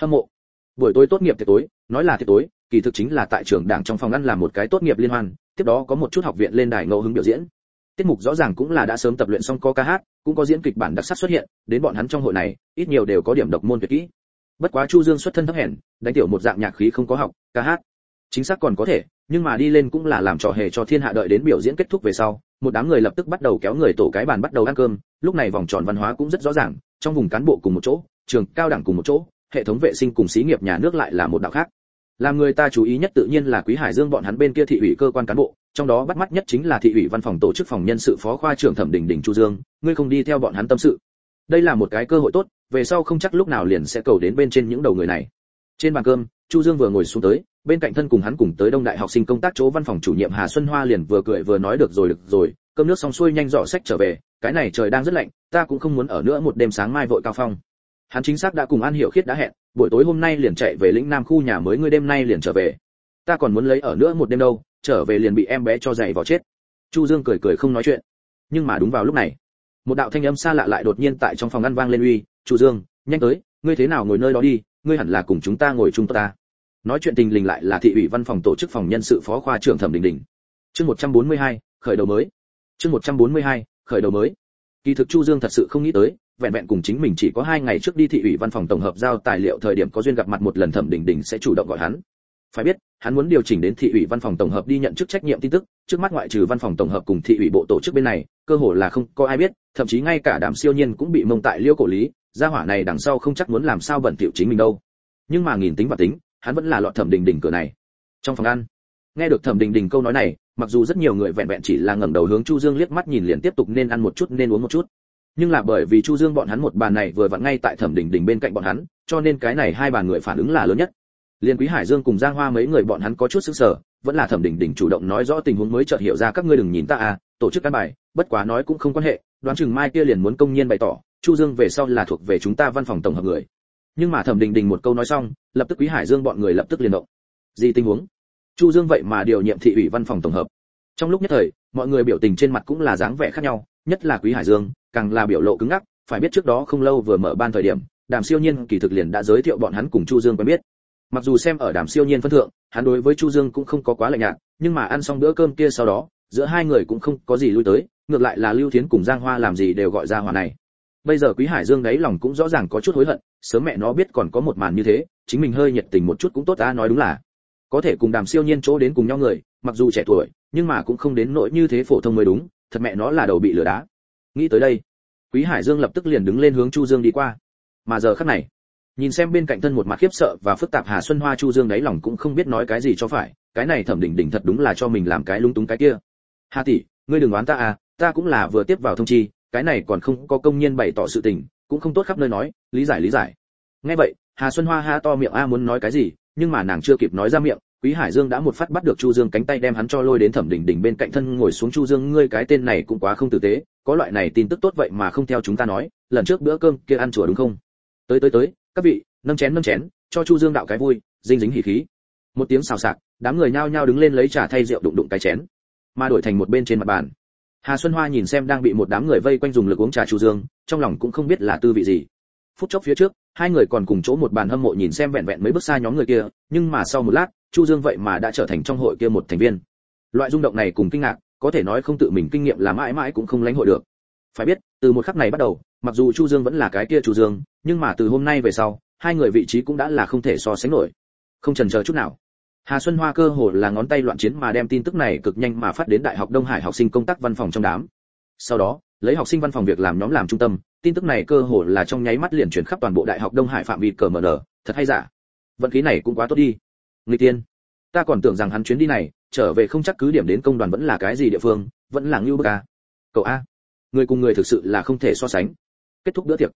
Hâm mộ. Buổi tối tốt nghiệp tiệc tối, nói là tiệc tối, kỳ thực chính là tại trường đảng trong phòng ăn làm một cái tốt nghiệp liên hoan, tiếp đó có một chút học viện lên đài ngẫu hứng biểu diễn tiết mục rõ ràng cũng là đã sớm tập luyện xong có ca hát, cũng có diễn kịch bản đặc sắc xuất hiện, đến bọn hắn trong hội này, ít nhiều đều có điểm độc môn tuyệt kỹ. Bất quá chu dương xuất thân thấp hèn, đánh tiểu một dạng nhạc khí không có học, ca hát. Chính xác còn có thể, nhưng mà đi lên cũng là làm trò hề cho thiên hạ đợi đến biểu diễn kết thúc về sau, một đám người lập tức bắt đầu kéo người tổ cái bàn bắt đầu ăn cơm, lúc này vòng tròn văn hóa cũng rất rõ ràng, trong vùng cán bộ cùng một chỗ, trường cao đẳng cùng một chỗ, hệ thống vệ sinh cùng xí nghiệp nhà nước lại là một đạo khác. Làm người ta chú ý nhất tự nhiên là quý hải dương bọn hắn bên kia thị ủy cơ quan cán bộ trong đó bắt mắt nhất chính là thị ủy văn phòng tổ chức phòng nhân sự phó khoa trưởng thẩm đình đình chu dương, ngươi không đi theo bọn hắn tâm sự. Đây là một cái cơ hội tốt, về sau không chắc lúc nào liền sẽ cầu đến bên trên những đầu người này. Trên bàn cơm, chu dương vừa ngồi xuống tới, bên cạnh thân cùng hắn cùng tới đông đại học sinh công tác chỗ văn phòng chủ nhiệm hà xuân hoa liền vừa cười vừa nói được rồi được rồi, cơm nước xong xuôi nhanh dọn sách trở về, cái này trời đang rất lạnh, ta cũng không muốn ở nữa một đêm sáng mai vội cao phong. Hắn chính xác đã cùng an hiểu khiết đã hẹn, buổi tối hôm nay liền chạy về lĩnh nam khu nhà mới, ngươi đêm nay liền trở về. Ta còn muốn lấy ở nữa một đêm đâu trở về liền bị em bé cho dậy vào chết. Chu dương cười cười không nói chuyện. Nhưng mà đúng vào lúc này một đạo thanh âm xa lạ lại đột nhiên tại trong phòng ăn vang lên uy chu dương nhanh tới ngươi thế nào ngồi nơi đó đi ngươi hẳn là cùng chúng ta ngồi chung ta. Nói chuyện tình lình lại là thị ủy văn phòng tổ chức phòng nhân sự phó khoa trưởng thẩm đình đình. Chương 142, khởi đầu mới. Chương 142, khởi đầu mới. Kỳ thực chu dương thật sự không nghĩ tới vẹn vẹn cùng chính mình chỉ có hai ngày trước đi thị ủy văn phòng tổng hợp giao tài liệu thời điểm có duyên gặp mặt một lần thẩm đình đình sẽ chủ động gọi hắn phải biết, hắn muốn điều chỉnh đến thị ủy văn phòng tổng hợp đi nhận chức trách nhiệm tin tức, trước mắt ngoại trừ văn phòng tổng hợp cùng thị ủy bộ tổ chức bên này, cơ hội là không có ai biết, thậm chí ngay cả đàm siêu nhiên cũng bị mông tại liêu cổ lý, gia hỏa này đằng sau không chắc muốn làm sao bẩn tiểu chính mình đâu. Nhưng mà nghìn tính và tính, hắn vẫn là lọt thẩm đình đình cửa này. Trong phòng ăn, nghe được thẩm đình đình câu nói này, mặc dù rất nhiều người vẹn vẹn chỉ là ngẩng đầu hướng chu dương liếc mắt nhìn liền tiếp tục nên ăn một chút nên uống một chút. Nhưng là bởi vì chu dương bọn hắn một bàn này vừa vặn ngay tại thẩm đình đình bên cạnh bọn hắn, cho nên cái này hai bàn người phản ứng là lớn nhất liên quý hải dương cùng giang hoa mấy người bọn hắn có chút sững sờ, vẫn là thẩm đình đình chủ động nói rõ tình huống mới chợt hiểu ra các ngươi đừng nhìn ta à tổ chức căn bài, bất quá nói cũng không quan hệ, đoán chừng mai kia liền muốn công nhiên bày tỏ, chu dương về sau là thuộc về chúng ta văn phòng tổng hợp người. Nhưng mà thẩm đình đình một câu nói xong, lập tức quý hải dương bọn người lập tức liền động. Gì tình huống? Chu dương vậy mà điều nhiệm thị ủy văn phòng tổng hợp. Trong lúc nhất thời, mọi người biểu tình trên mặt cũng là dáng vẻ khác nhau, nhất là quý hải dương, càng là biểu lộ cứng ngắc, phải biết trước đó không lâu vừa mở ban thời điểm, đàm siêu nhiên kỳ thực liền đã giới thiệu bọn hắn cùng chu dương quen biết mặc dù xem ở đàm siêu nhiên phân thượng, hắn đối với chu dương cũng không có quá lạnh nhạt, nhưng mà ăn xong bữa cơm kia sau đó, giữa hai người cũng không có gì lui tới, ngược lại là lưu thiến cùng giang hoa làm gì đều gọi ra hòa này. Bây giờ quý hải dương đấy lòng cũng rõ ràng có chút hối hận, sớm mẹ nó biết còn có một màn như thế, chính mình hơi nhiệt tình một chút cũng tốt ta nói đúng là. Có thể cùng đàm siêu nhiên chỗ đến cùng nhau người, mặc dù trẻ tuổi, nhưng mà cũng không đến nỗi như thế phổ thông mới đúng, thật mẹ nó là đầu bị lửa đá. Nghĩ tới đây, quý hải dương lập tức liền đứng lên hướng chu dương đi qua. Mà giờ khắc này nhìn xem bên cạnh thân một mặt khiếp sợ và phức tạp hà xuân hoa chu dương đáy lòng cũng không biết nói cái gì cho phải, cái này thẩm đỉnh đỉnh thật đúng là cho mình làm cái lung túng cái kia. Hà tỷ, ngươi đừng oán ta à ta cũng là vừa tiếp vào thông chi, cái này còn không có công nhân bày tỏ sự tình, cũng không tốt khắp nơi nói, lý giải lý giải. Nghe vậy, hà xuân hoa ha to miệng a muốn nói cái gì, nhưng mà nàng chưa kịp nói ra miệng, quý hải dương đã một phát bắt được chu dương cánh tay đem hắn cho lôi đến thẩm đỉnh đỉnh bên cạnh thân ngồi xuống. Chu dương, ngươi cái tên này cũng quá không tử tế, có loại này tin tức tốt vậy mà không theo chúng ta nói, lần trước bữa cơm kia ăn chùa đúng không? Tới tới tới các vị, nâng chén nâng chén, cho chu dương đạo cái vui, dinh dính hỉ khí. Một tiếng xào xạc, đám người nhao nhao đứng lên lấy trà thay rượu đụng đụng cái chén, mà đổi thành một bên trên mặt bàn. Hà xuân hoa nhìn xem đang bị một đám người vây quanh dùng lực uống trà chu dương, trong lòng cũng không biết là tư vị gì. Phút chốc phía trước, hai người còn cùng chỗ một bàn hâm mộ nhìn xem vẹn vẹn mấy bước xa nhóm người kia, nhưng mà sau một lát, chu dương vậy mà đã trở thành trong hội kia một thành viên. Loại rung động này cùng kinh ngạc, có thể nói không tự mình kinh nghiệm là mãi mãi cũng không lãnh hội được phải biết từ một khắc này bắt đầu mặc dù chu dương vẫn là cái kia chu dương nhưng mà từ hôm nay về sau hai người vị trí cũng đã là không thể so sánh nổi không chần chờ chút nào Hà Xuân Hoa cơ hồ là ngón tay loạn chiến mà đem tin tức này cực nhanh mà phát đến Đại học Đông Hải học sinh công tác văn phòng trong đám. Sau đó, lấy học sinh văn phòng việc làm nhóm làm trung tâm, tin tức này cơ hồ là trong nháy mắt liền chuyển khắp toàn bộ Đại học Đông Hải phạm vi cờ mở nở, thật hay giả? Vận khí này cũng quá tốt đi. người tiên, ta còn tưởng rằng hắn chuyến đi này, trở về không chắc cứ điểm đến công đoàn vẫn là cái gì địa phương, vẫn là Ngưu Bức a. Cậu a, người cùng người thực sự là không thể so sánh. Kết thúc bữa tiệc,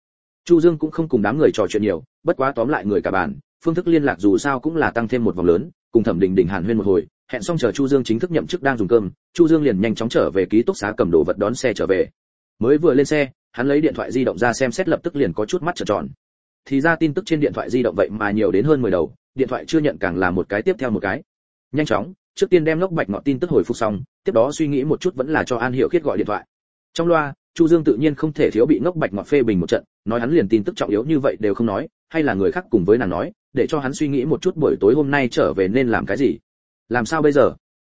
Chu Dương cũng không cùng đám người trò chuyện nhiều, bất quá tóm lại người cả bàn, phương thức liên lạc dù sao cũng là tăng thêm một vòng lớn, cùng thẩm đình đình hàn huyên một hồi hẹn xong chờ chu dương chính thức nhậm chức đang dùng cơm chu dương liền nhanh chóng trở về ký túc xá cầm đồ vật đón xe trở về. Mới vừa lên xe hắn lấy điện thoại di động ra xem xét lập tức liền có chút mắt trợn tròn. Thì ra tin tức trên điện thoại di động vậy mà nhiều đến hơn 10 đầu điện thoại chưa nhận càng là một cái tiếp theo một cái. Nhanh chóng trước tiên đem lốc bạch ngọt tin tức hồi phục xong tiếp đó suy nghĩ một chút vẫn là cho an hiệu khiết gọi điện thoại trong loa, chu dương tự nhiên không thể thiếu bị ngốc bạch ngọt phê bình một trận, nói hắn liền tin tức trọng yếu như vậy đều không nói, hay là người khác cùng với nàng nói, để cho hắn suy nghĩ một chút buổi tối hôm nay trở về nên làm cái gì. Làm sao bây giờ?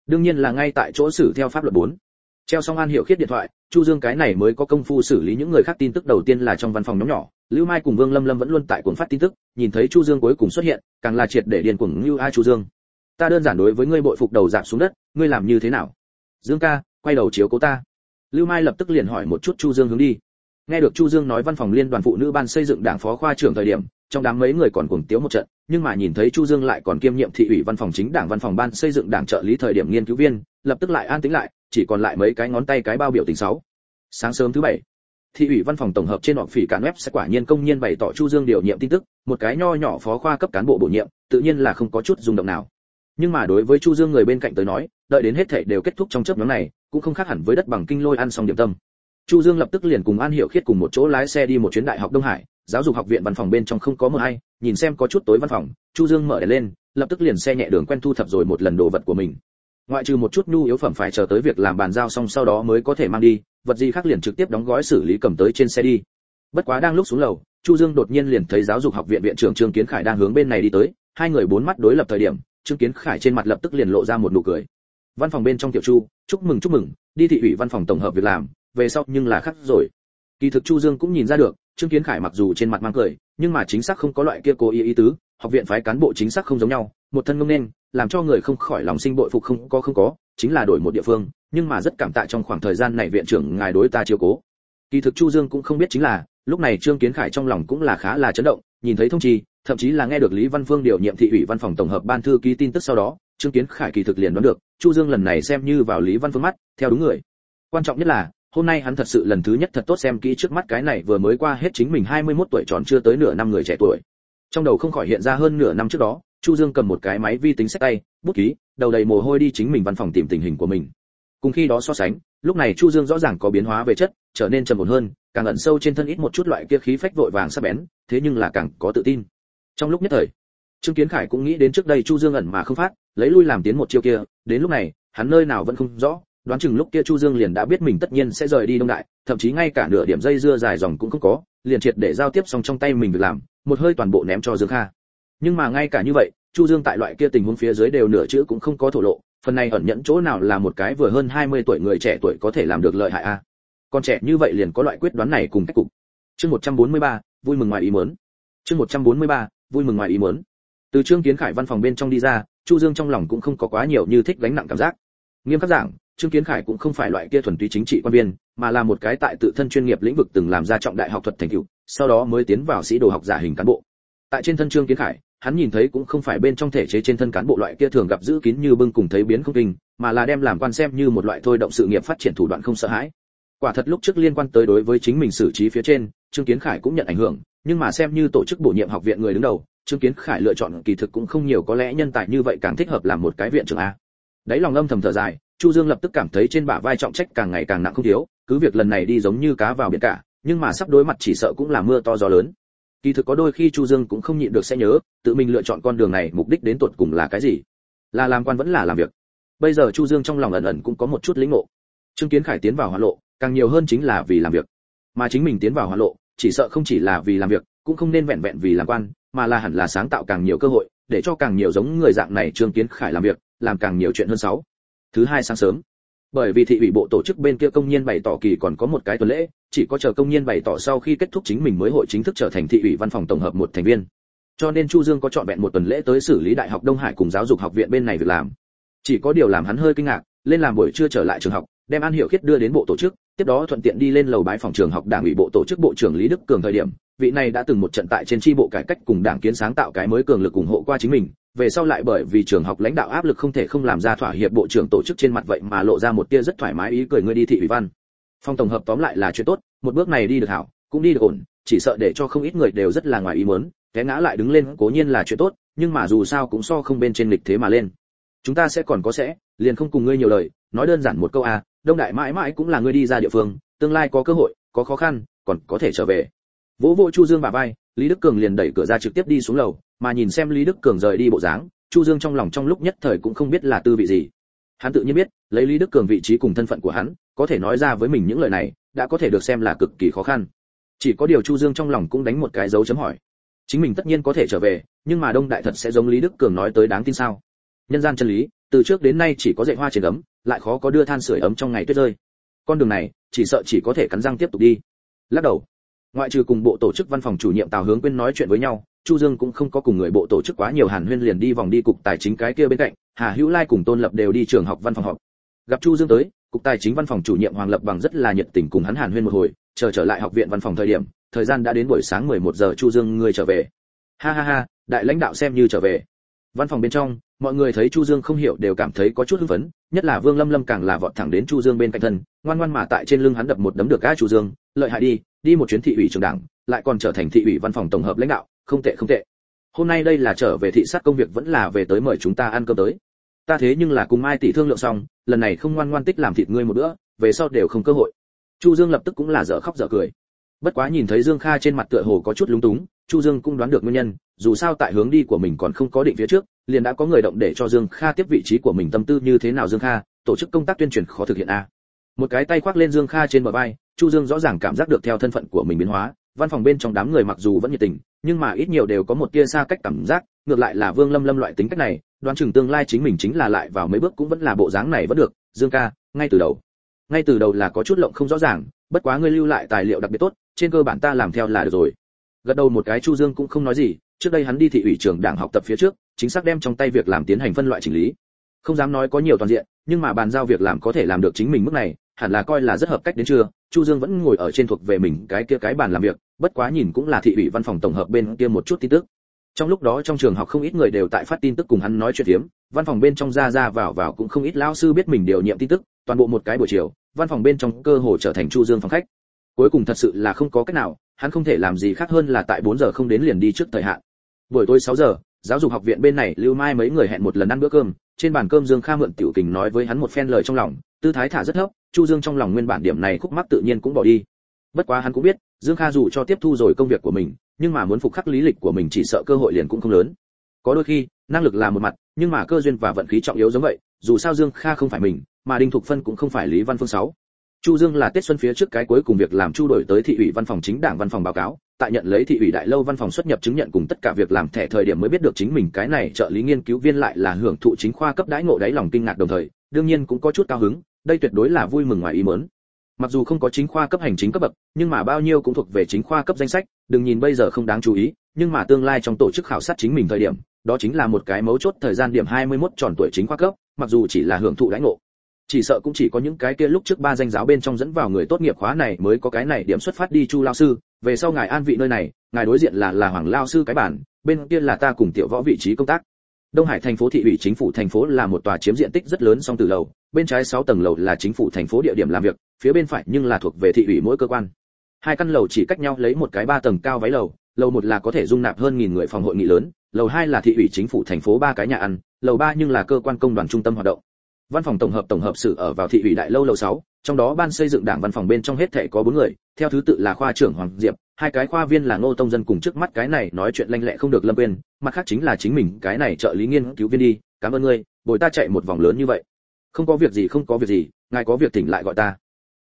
Đương nhiên là ngay tại chỗ xử theo pháp luật 4. treo xong an hiệu khiết điện thoại, chu dương cái này mới có công phu xử lý những người khác tin tức đầu tiên là trong văn phòng nhóm nhỏ. Lưu mai cùng vương lâm lâm vẫn luôn tại cuốn phát tin tức, nhìn thấy chu dương cuối cùng xuất hiện, càng là triệt để điền cuồng như ai chu dương. Ta đơn giản đối với ngươi bội phục đầu giảm xuống đất, ngươi làm như thế nào? Dương ca, quay đầu chiếu cố ta lưu mai lập tức liền hỏi một chút chu dương hướng đi. Nghe được chu dương nói văn phòng liên đoàn phụ nữ ban xây dựng đảng phó khoa trưởng thời điểm, trong đám mấy người còn cuồng tiếu một trận, nhưng mà nhìn thấy chu dương lại còn kiêm nhiệm thị ủy văn phòng chính đảng văn phòng ban xây dựng đảng trợ lý thời điểm nghiên cứu viên, lập tức lại an tĩnh lại, chỉ còn lại mấy cái ngón tay cái bao biểu tình sáu. Sáng sớm thứ bảy, thị ủy văn phòng tổng hợp trên họp phỉ cản web sẽ quả nhiên công nhiên bày tỏ chu dương điều nhiệm tin tức, một cái nho nhỏ phó khoa cấp cán bộ bổ nhiệm, tự nhiên là không có chút rung động nào. Nhưng mà đối với chu dương người bên cạnh tới nói, đợi đến hết thảy đều kết thúc trong chớp nhoáng này cũng không khác hẳn với đất bằng kinh lôi ăn xong điểm tâm. Chu dương lập tức liền cùng an hiểu khiết cùng một chỗ lái xe đi một chuyến đại học đông hải, giáo dục học viện văn phòng bên trong không có mưa hay, nhìn xem có chút tối văn phòng, chu dương mở đèn lên, lập tức liền xe nhẹ đường quen thu thập rồi một lần đồ vật của mình. Ngoại trừ một chút nhu yếu phẩm phải chờ tới việc làm bàn giao xong sau đó mới có thể mang đi, vật gì khác liền trực tiếp đóng gói xử lý cầm tới trên xe đi. Bất quá đang lúc xuống lầu, chu dương đột nhiên liền thấy giáo dục học viện viện trưởng trương kiến khải đang hướng bên này đi tới, hai người bốn mắt đối lập thời điểm, trương kiến khải trên mặt lập tức liền lộ ra một nụ cười văn phòng bên trong tiểu chu, chúc mừng chúc mừng, đi thị ủy văn phòng tổng hợp việc làm, về sau nhưng là khác rồi. Kỳ thực chu dương cũng nhìn ra được, trương kiến khải mặc dù trên mặt mang cười, nhưng mà chính xác không có loại kia cố ý ý tứ, học viện phái cán bộ chính xác không giống nhau, một thân ngông nên, làm cho người không khỏi lòng sinh bội phục không có không có, chính là đổi một địa phương, nhưng mà rất cảm tạ trong khoảng thời gian này viện trưởng ngài đối ta chiếu cố. Kỳ thực chu dương cũng không biết chính là, lúc này trương kiến khải trong lòng cũng là khá là chấn động, nhìn thấy thông trì, thậm chí là nghe được lý văn phương điều nhiệm thị ủy văn phòng tổng hợp ban thư ký tin tức sau đó trương kiến khải kỳ thực liền đoán được, chu dương lần này xem như vào lý văn phương mắt, theo đúng người. Quan trọng nhất là, hôm nay hắn thật sự lần thứ nhất thật tốt xem kỹ trước mắt cái này vừa mới qua hết chính mình 21 tuổi tròn chưa tới nửa năm người trẻ tuổi. Trong đầu không khỏi hiện ra hơn nửa năm trước đó, chu dương cầm một cái máy vi tính sách tay, bút ký, đầu đầy mồ hôi đi chính mình văn phòng tìm tình hình của mình. Cùng khi đó so sánh, lúc này chu dương rõ ràng có biến hóa về chất, trở nên trầm ổn hơn, càng ẩn sâu trên thân ít một chút loại kia khí phách vội vàng sắc bén, thế nhưng là càng có tự tin. Trong lúc nhất thời, trương kiến khải cũng nghĩ đến trước đây chu dương ẩn mà không phát lấy lui làm tiến một chiêu kia đến lúc này hắn nơi nào vẫn không rõ đoán chừng lúc kia chu dương liền đã biết mình tất nhiên sẽ rời đi đông đại thậm chí ngay cả nửa điểm dây dưa dài dòng cũng không có liền triệt để giao tiếp xong trong tay mình việc làm một hơi toàn bộ ném cho dương kha. Nhưng mà ngay cả như vậy chu dương tại loại kia tình huống phía dưới đều nửa chữ cũng không có thổ lộ phần này ẩn nhẫn chỗ nào là một cái vừa hơn 20 tuổi người trẻ tuổi có thể làm được lợi hại a? Con trẻ như vậy liền có loại quyết đoán này cùng cách cục. Chương 143, vui mừng ngoài ý muốn. Chương 143, vui mừng ngoài ý muốn. Từ trương kiến khải văn phòng bên trong đi ra chu dương trong lòng cũng không có quá nhiều như thích gánh nặng cảm giác. Nghiêm khắc giảng, trương kiến khải cũng không phải loại kia thuần túy chính trị quan viên, mà là một cái tại tự thân chuyên nghiệp lĩnh vực từng làm ra trọng đại học thuật thành tựu, sau đó mới tiến vào sĩ đồ học giả hình cán bộ. Tại trên thân trương kiến khải, hắn nhìn thấy cũng không phải bên trong thể chế trên thân cán bộ loại kia thường gặp giữ kín như bưng cùng thấy biến không kinh, mà là đem làm quan xem như một loại thôi động sự nghiệp phát triển thủ đoạn không sợ hãi. Quả thật lúc trước liên quan tới đối với chính mình xử trí phía trên, trương kiến khải cũng nhận ảnh hưởng, nhưng mà xem như tổ chức bổ nhiệm học viện người đứng đầu trương kiến khải lựa chọn kỳ thực cũng không nhiều có lẽ nhân tài như vậy càng thích hợp làm một cái viện trưởng a. Đấy lòng âm thầm thở dài, chu dương lập tức cảm thấy trên bả vai trọng trách càng ngày càng nặng không thiếu, cứ việc lần này đi giống như cá vào biển cả, nhưng mà sắp đối mặt chỉ sợ cũng là mưa to gió lớn. Kỳ thực có đôi khi chu dương cũng không nhịn được sẽ nhớ, tự mình lựa chọn con đường này mục đích đến tuột cùng là cái gì. Là làm quan vẫn là làm việc. Bây giờ chu dương trong lòng ẩn ẩn cũng có một chút lĩnh ngộ. Trương kiến khải tiến vào hoa lộ, càng nhiều hơn chính là vì làm việc. Mà chính mình tiến vào hoa lộ, chỉ sợ không chỉ là vì làm việc, cũng không nên vẹn vẹn vì làm quan mà là hẳn là sáng tạo càng nhiều cơ hội, để cho càng nhiều giống người dạng này trương kiến khải làm việc, làm càng nhiều chuyện hơn sáu. Thứ hai sáng sớm. Bởi vì thị ủy bộ tổ chức bên kia công nhân bày tỏ kỳ còn có một cái tuần lễ, chỉ có chờ công nhân bày tỏ sau khi kết thúc chính mình mới hội chính thức trở thành thị ủy văn phòng tổng hợp một thành viên. Cho nên chu dương có chọn vẹn một tuần lễ tới xử lý đại học đông hải cùng giáo dục học viện bên này việc làm. Chỉ có điều làm hắn hơi kinh ngạc, lên làm buổi trưa trở lại trường học, đem an hiểu khiết đưa đến bộ tổ chức, tiếp đó thuận tiện đi lên lầu bái phòng trường học đảng ủy bộ tổ chức bộ trưởng lý đức cường thời điểm vị này đã từng một trận tại trên tri bộ cải cách cùng đảng kiến sáng tạo cái mới cường lực ủng hộ qua chính mình, về sau lại bởi vì trường học lãnh đạo áp lực không thể không làm ra thỏa hiệp bộ trưởng tổ chức trên mặt vậy mà lộ ra một tia rất thoải mái ý cười ngươi đi thị ủy văn. Phong tổng hợp tóm lại là chuyện tốt, một bước này đi được hảo, cũng đi được ổn, chỉ sợ để cho không ít người đều rất là ngoài ý muốn, té ngã lại đứng lên cố nhiên là chuyện tốt, nhưng mà dù sao cũng so không bên trên lịch thế mà lên. Chúng ta sẽ còn có sẽ, liền không cùng ngươi nhiều lời, nói đơn giản một câu à đông đại mãi mãi cũng là ngươi đi ra địa phương, tương lai có cơ hội, có khó khăn, còn có thể trở về vỗ vỗ chu dương bà vai, lý đức cường liền đẩy cửa ra trực tiếp đi xuống lầu, mà nhìn xem lý đức cường rời đi bộ dáng, chu dương trong lòng trong lúc nhất thời cũng không biết là tư vị gì. Hắn tự nhiên biết, lấy lý đức cường vị trí cùng thân phận của hắn, có thể nói ra với mình những lời này, đã có thể được xem là cực kỳ khó khăn. Chỉ có điều chu dương trong lòng cũng đánh một cái dấu chấm hỏi. Chính mình tất nhiên có thể trở về, nhưng mà đông đại thật sẽ giống lý đức cường nói tới đáng tin sao? Nhân gian chân lý, từ trước đến nay chỉ có dạy hoa trên ấm, lại khó có đưa than sửa ấm trong ngày tuyết rơi. Con đường này, chỉ sợ chỉ có thể cắn răng tiếp tục đi. Lắc đầu ngoại trừ cùng bộ tổ chức văn phòng chủ nhiệm tào hướng quyên nói chuyện với nhau, chu dương cũng không có cùng người bộ tổ chức quá nhiều hàn huyên liền đi vòng đi cục tài chính cái kia bên cạnh, hà hữu lai cùng tôn lập đều đi trường học văn phòng họp. Gặp chu dương tới, cục tài chính văn phòng chủ nhiệm hoàng lập bằng rất là nhiệt tình cùng hắn hàn huyên một hồi, chờ trở lại học viện văn phòng thời điểm, thời gian đã đến buổi sáng 11 giờ chu dương người trở về. Ha ha ha, đại lãnh đạo xem như trở về. Văn phòng bên trong mọi người thấy chu dương không hiểu đều cảm thấy có chút hưng phấn, nhất là vương lâm lâm càng là vọt thẳng đến chu dương bên cạnh thân, ngoan ngoan mà tại trên lưng hắn đập một đấm được ga chu dương, lợi hại đi đi một chuyến thị ủy trường đảng, lại còn trở thành thị ủy văn phòng tổng hợp lãnh đạo, không tệ không tệ. Hôm nay đây là trở về thị sát công việc vẫn là về tới mời chúng ta ăn cơm tới. Ta thế nhưng là cùng mai tỷ thương lượng xong, lần này không ngoan ngoan tích làm thịt ngươi một bữa, về sau đều không cơ hội. Chu dương lập tức cũng là dở khóc dở cười. Bất quá nhìn thấy dương kha trên mặt tựa hồ có chút lúng túng, chu dương cũng đoán được nguyên nhân, dù sao tại hướng đi của mình còn không có định phía trước liền đã có người động để cho dương kha tiếp vị trí của mình tâm tư như thế nào dương kha, tổ chức công tác tuyên truyền khó thực hiện a. Một cái tay khoác lên dương kha trên bờ vai, chu dương rõ ràng cảm giác được theo thân phận của mình biến hóa, văn phòng bên trong đám người mặc dù vẫn nhiệt tình, nhưng mà ít nhiều đều có một tia xa cách cảm giác, ngược lại là vương lâm lâm loại tính cách này, đoán chừng tương lai chính mình chính là lại vào mấy bước cũng vẫn là bộ dáng này vẫn được. Dương ca ngay từ đầu. Ngay từ đầu là có chút lộng không rõ ràng, bất quá ngươi lưu lại tài liệu đặc biệt tốt, trên cơ bản ta làm theo là được rồi. Gật đầu một cái chu dương cũng không nói gì, trước đây hắn đi thị ủy trường đảng học tập phía trước chính xác đem trong tay việc làm tiến hành phân loại chỉnh lý. Không dám nói có nhiều toàn diện, nhưng mà bàn giao việc làm có thể làm được chính mình mức này, hẳn là coi là rất hợp cách đến chưa chu dương vẫn ngồi ở trên thuộc về mình cái kia cái bàn làm việc, bất quá nhìn cũng là thị ủy văn phòng tổng hợp bên kia một chút tin tức. Trong lúc đó trong trường học không ít người đều tại phát tin tức cùng hắn nói chuyện hiếm văn phòng bên trong ra ra vào vào cũng không ít lão sư biết mình điều nhiệm tin tức, toàn bộ một cái buổi chiều, văn phòng bên trong cơ hồ trở thành chu dương phòng khách. Cuối cùng thật sự là không có cách nào, hắn không thể làm gì khác hơn là tại 4 giờ không đến liền đi trước thời hạn. Buổi tối 6 giờ giáo dục học viện bên này, lưu mai mấy người hẹn một lần ăn bữa cơm. Trên bàn cơm dương kha mượn tiểu kình nói với hắn một phen lời trong lòng. Tư thái thả rất thấp, chu dương trong lòng nguyên bản điểm này khúc mắc tự nhiên cũng bỏ đi. Bất quá hắn cũng biết, dương kha dù cho tiếp thu rồi công việc của mình, nhưng mà muốn phục khắc lý lịch của mình chỉ sợ cơ hội liền cũng không lớn. Có đôi khi, năng lực là một mặt, nhưng mà cơ duyên và vận khí trọng yếu giống vậy, dù sao dương kha không phải mình, mà đinh thục phân cũng không phải lý văn phương sáu. Chu dương là tết xuân phía trước cái cuối cùng việc làm chu đổi tới thị ủy văn phòng chính đảng văn phòng báo cáo tại nhận lấy thị ủy đại lâu văn phòng xuất nhập chứng nhận cùng tất cả việc làm thẻ thời điểm mới biết được chính mình cái này trợ lý nghiên cứu viên lại là hưởng thụ chính khoa cấp đãi ngộ đáy lòng kinh ngạc đồng thời, đương nhiên cũng có chút cao hứng, đây tuyệt đối là vui mừng ngoài ý muốn. Mặc dù không có chính khoa cấp hành chính cấp bậc, nhưng mà bao nhiêu cũng thuộc về chính khoa cấp danh sách, đừng nhìn bây giờ không đáng chú ý, nhưng mà tương lai trong tổ chức khảo sát chính mình thời điểm, đó chính là một cái mấu chốt thời gian điểm 21 tròn tuổi chính khoa cấp, mặc dù chỉ là hưởng thụ đãi ngộ. Chỉ sợ cũng chỉ có những cái kia lúc trước ba danh giáo bên trong dẫn vào người tốt nghiệp khóa này mới có cái này điểm xuất phát đi chu lao sư về sau ngài an vị nơi này, ngài đối diện là là hoàng lao sư cái bản bên kia là ta cùng tiểu võ vị trí công tác. Đông hải thành phố thị ủy chính phủ thành phố là một tòa chiếm diện tích rất lớn song từ lầu, bên trái 6 tầng lầu là chính phủ thành phố địa điểm làm việc, phía bên phải nhưng là thuộc về thị ủy mỗi cơ quan. Hai căn lầu chỉ cách nhau lấy một cái ba tầng cao váy lầu lầu một là có thể dung nạp hơn nghìn người phòng hội nghị lớn, lầu hai là thị ủy chính phủ thành phố ba cái nhà ăn, lầu ba nhưng là cơ quan công đoàn trung tâm hoạt động văn phòng tổng hợp tổng hợp sự ở vào thị ủy đại lâu lầu 6, trong đó ban xây dựng đảng văn phòng bên trong hết thảy có bốn người theo thứ tự là khoa trưởng hoàng diệp hai cái khoa viên là ngô tông dân cùng trước mắt cái này nói chuyện lanh lẹ không được lâm Quyên, mặt khác chính là chính mình cái này trợ lý nghiên cứu viên đi cảm ơn ngươi bồi ta chạy một vòng lớn như vậy. Không có việc gì không có việc gì ngài có việc tỉnh lại gọi ta.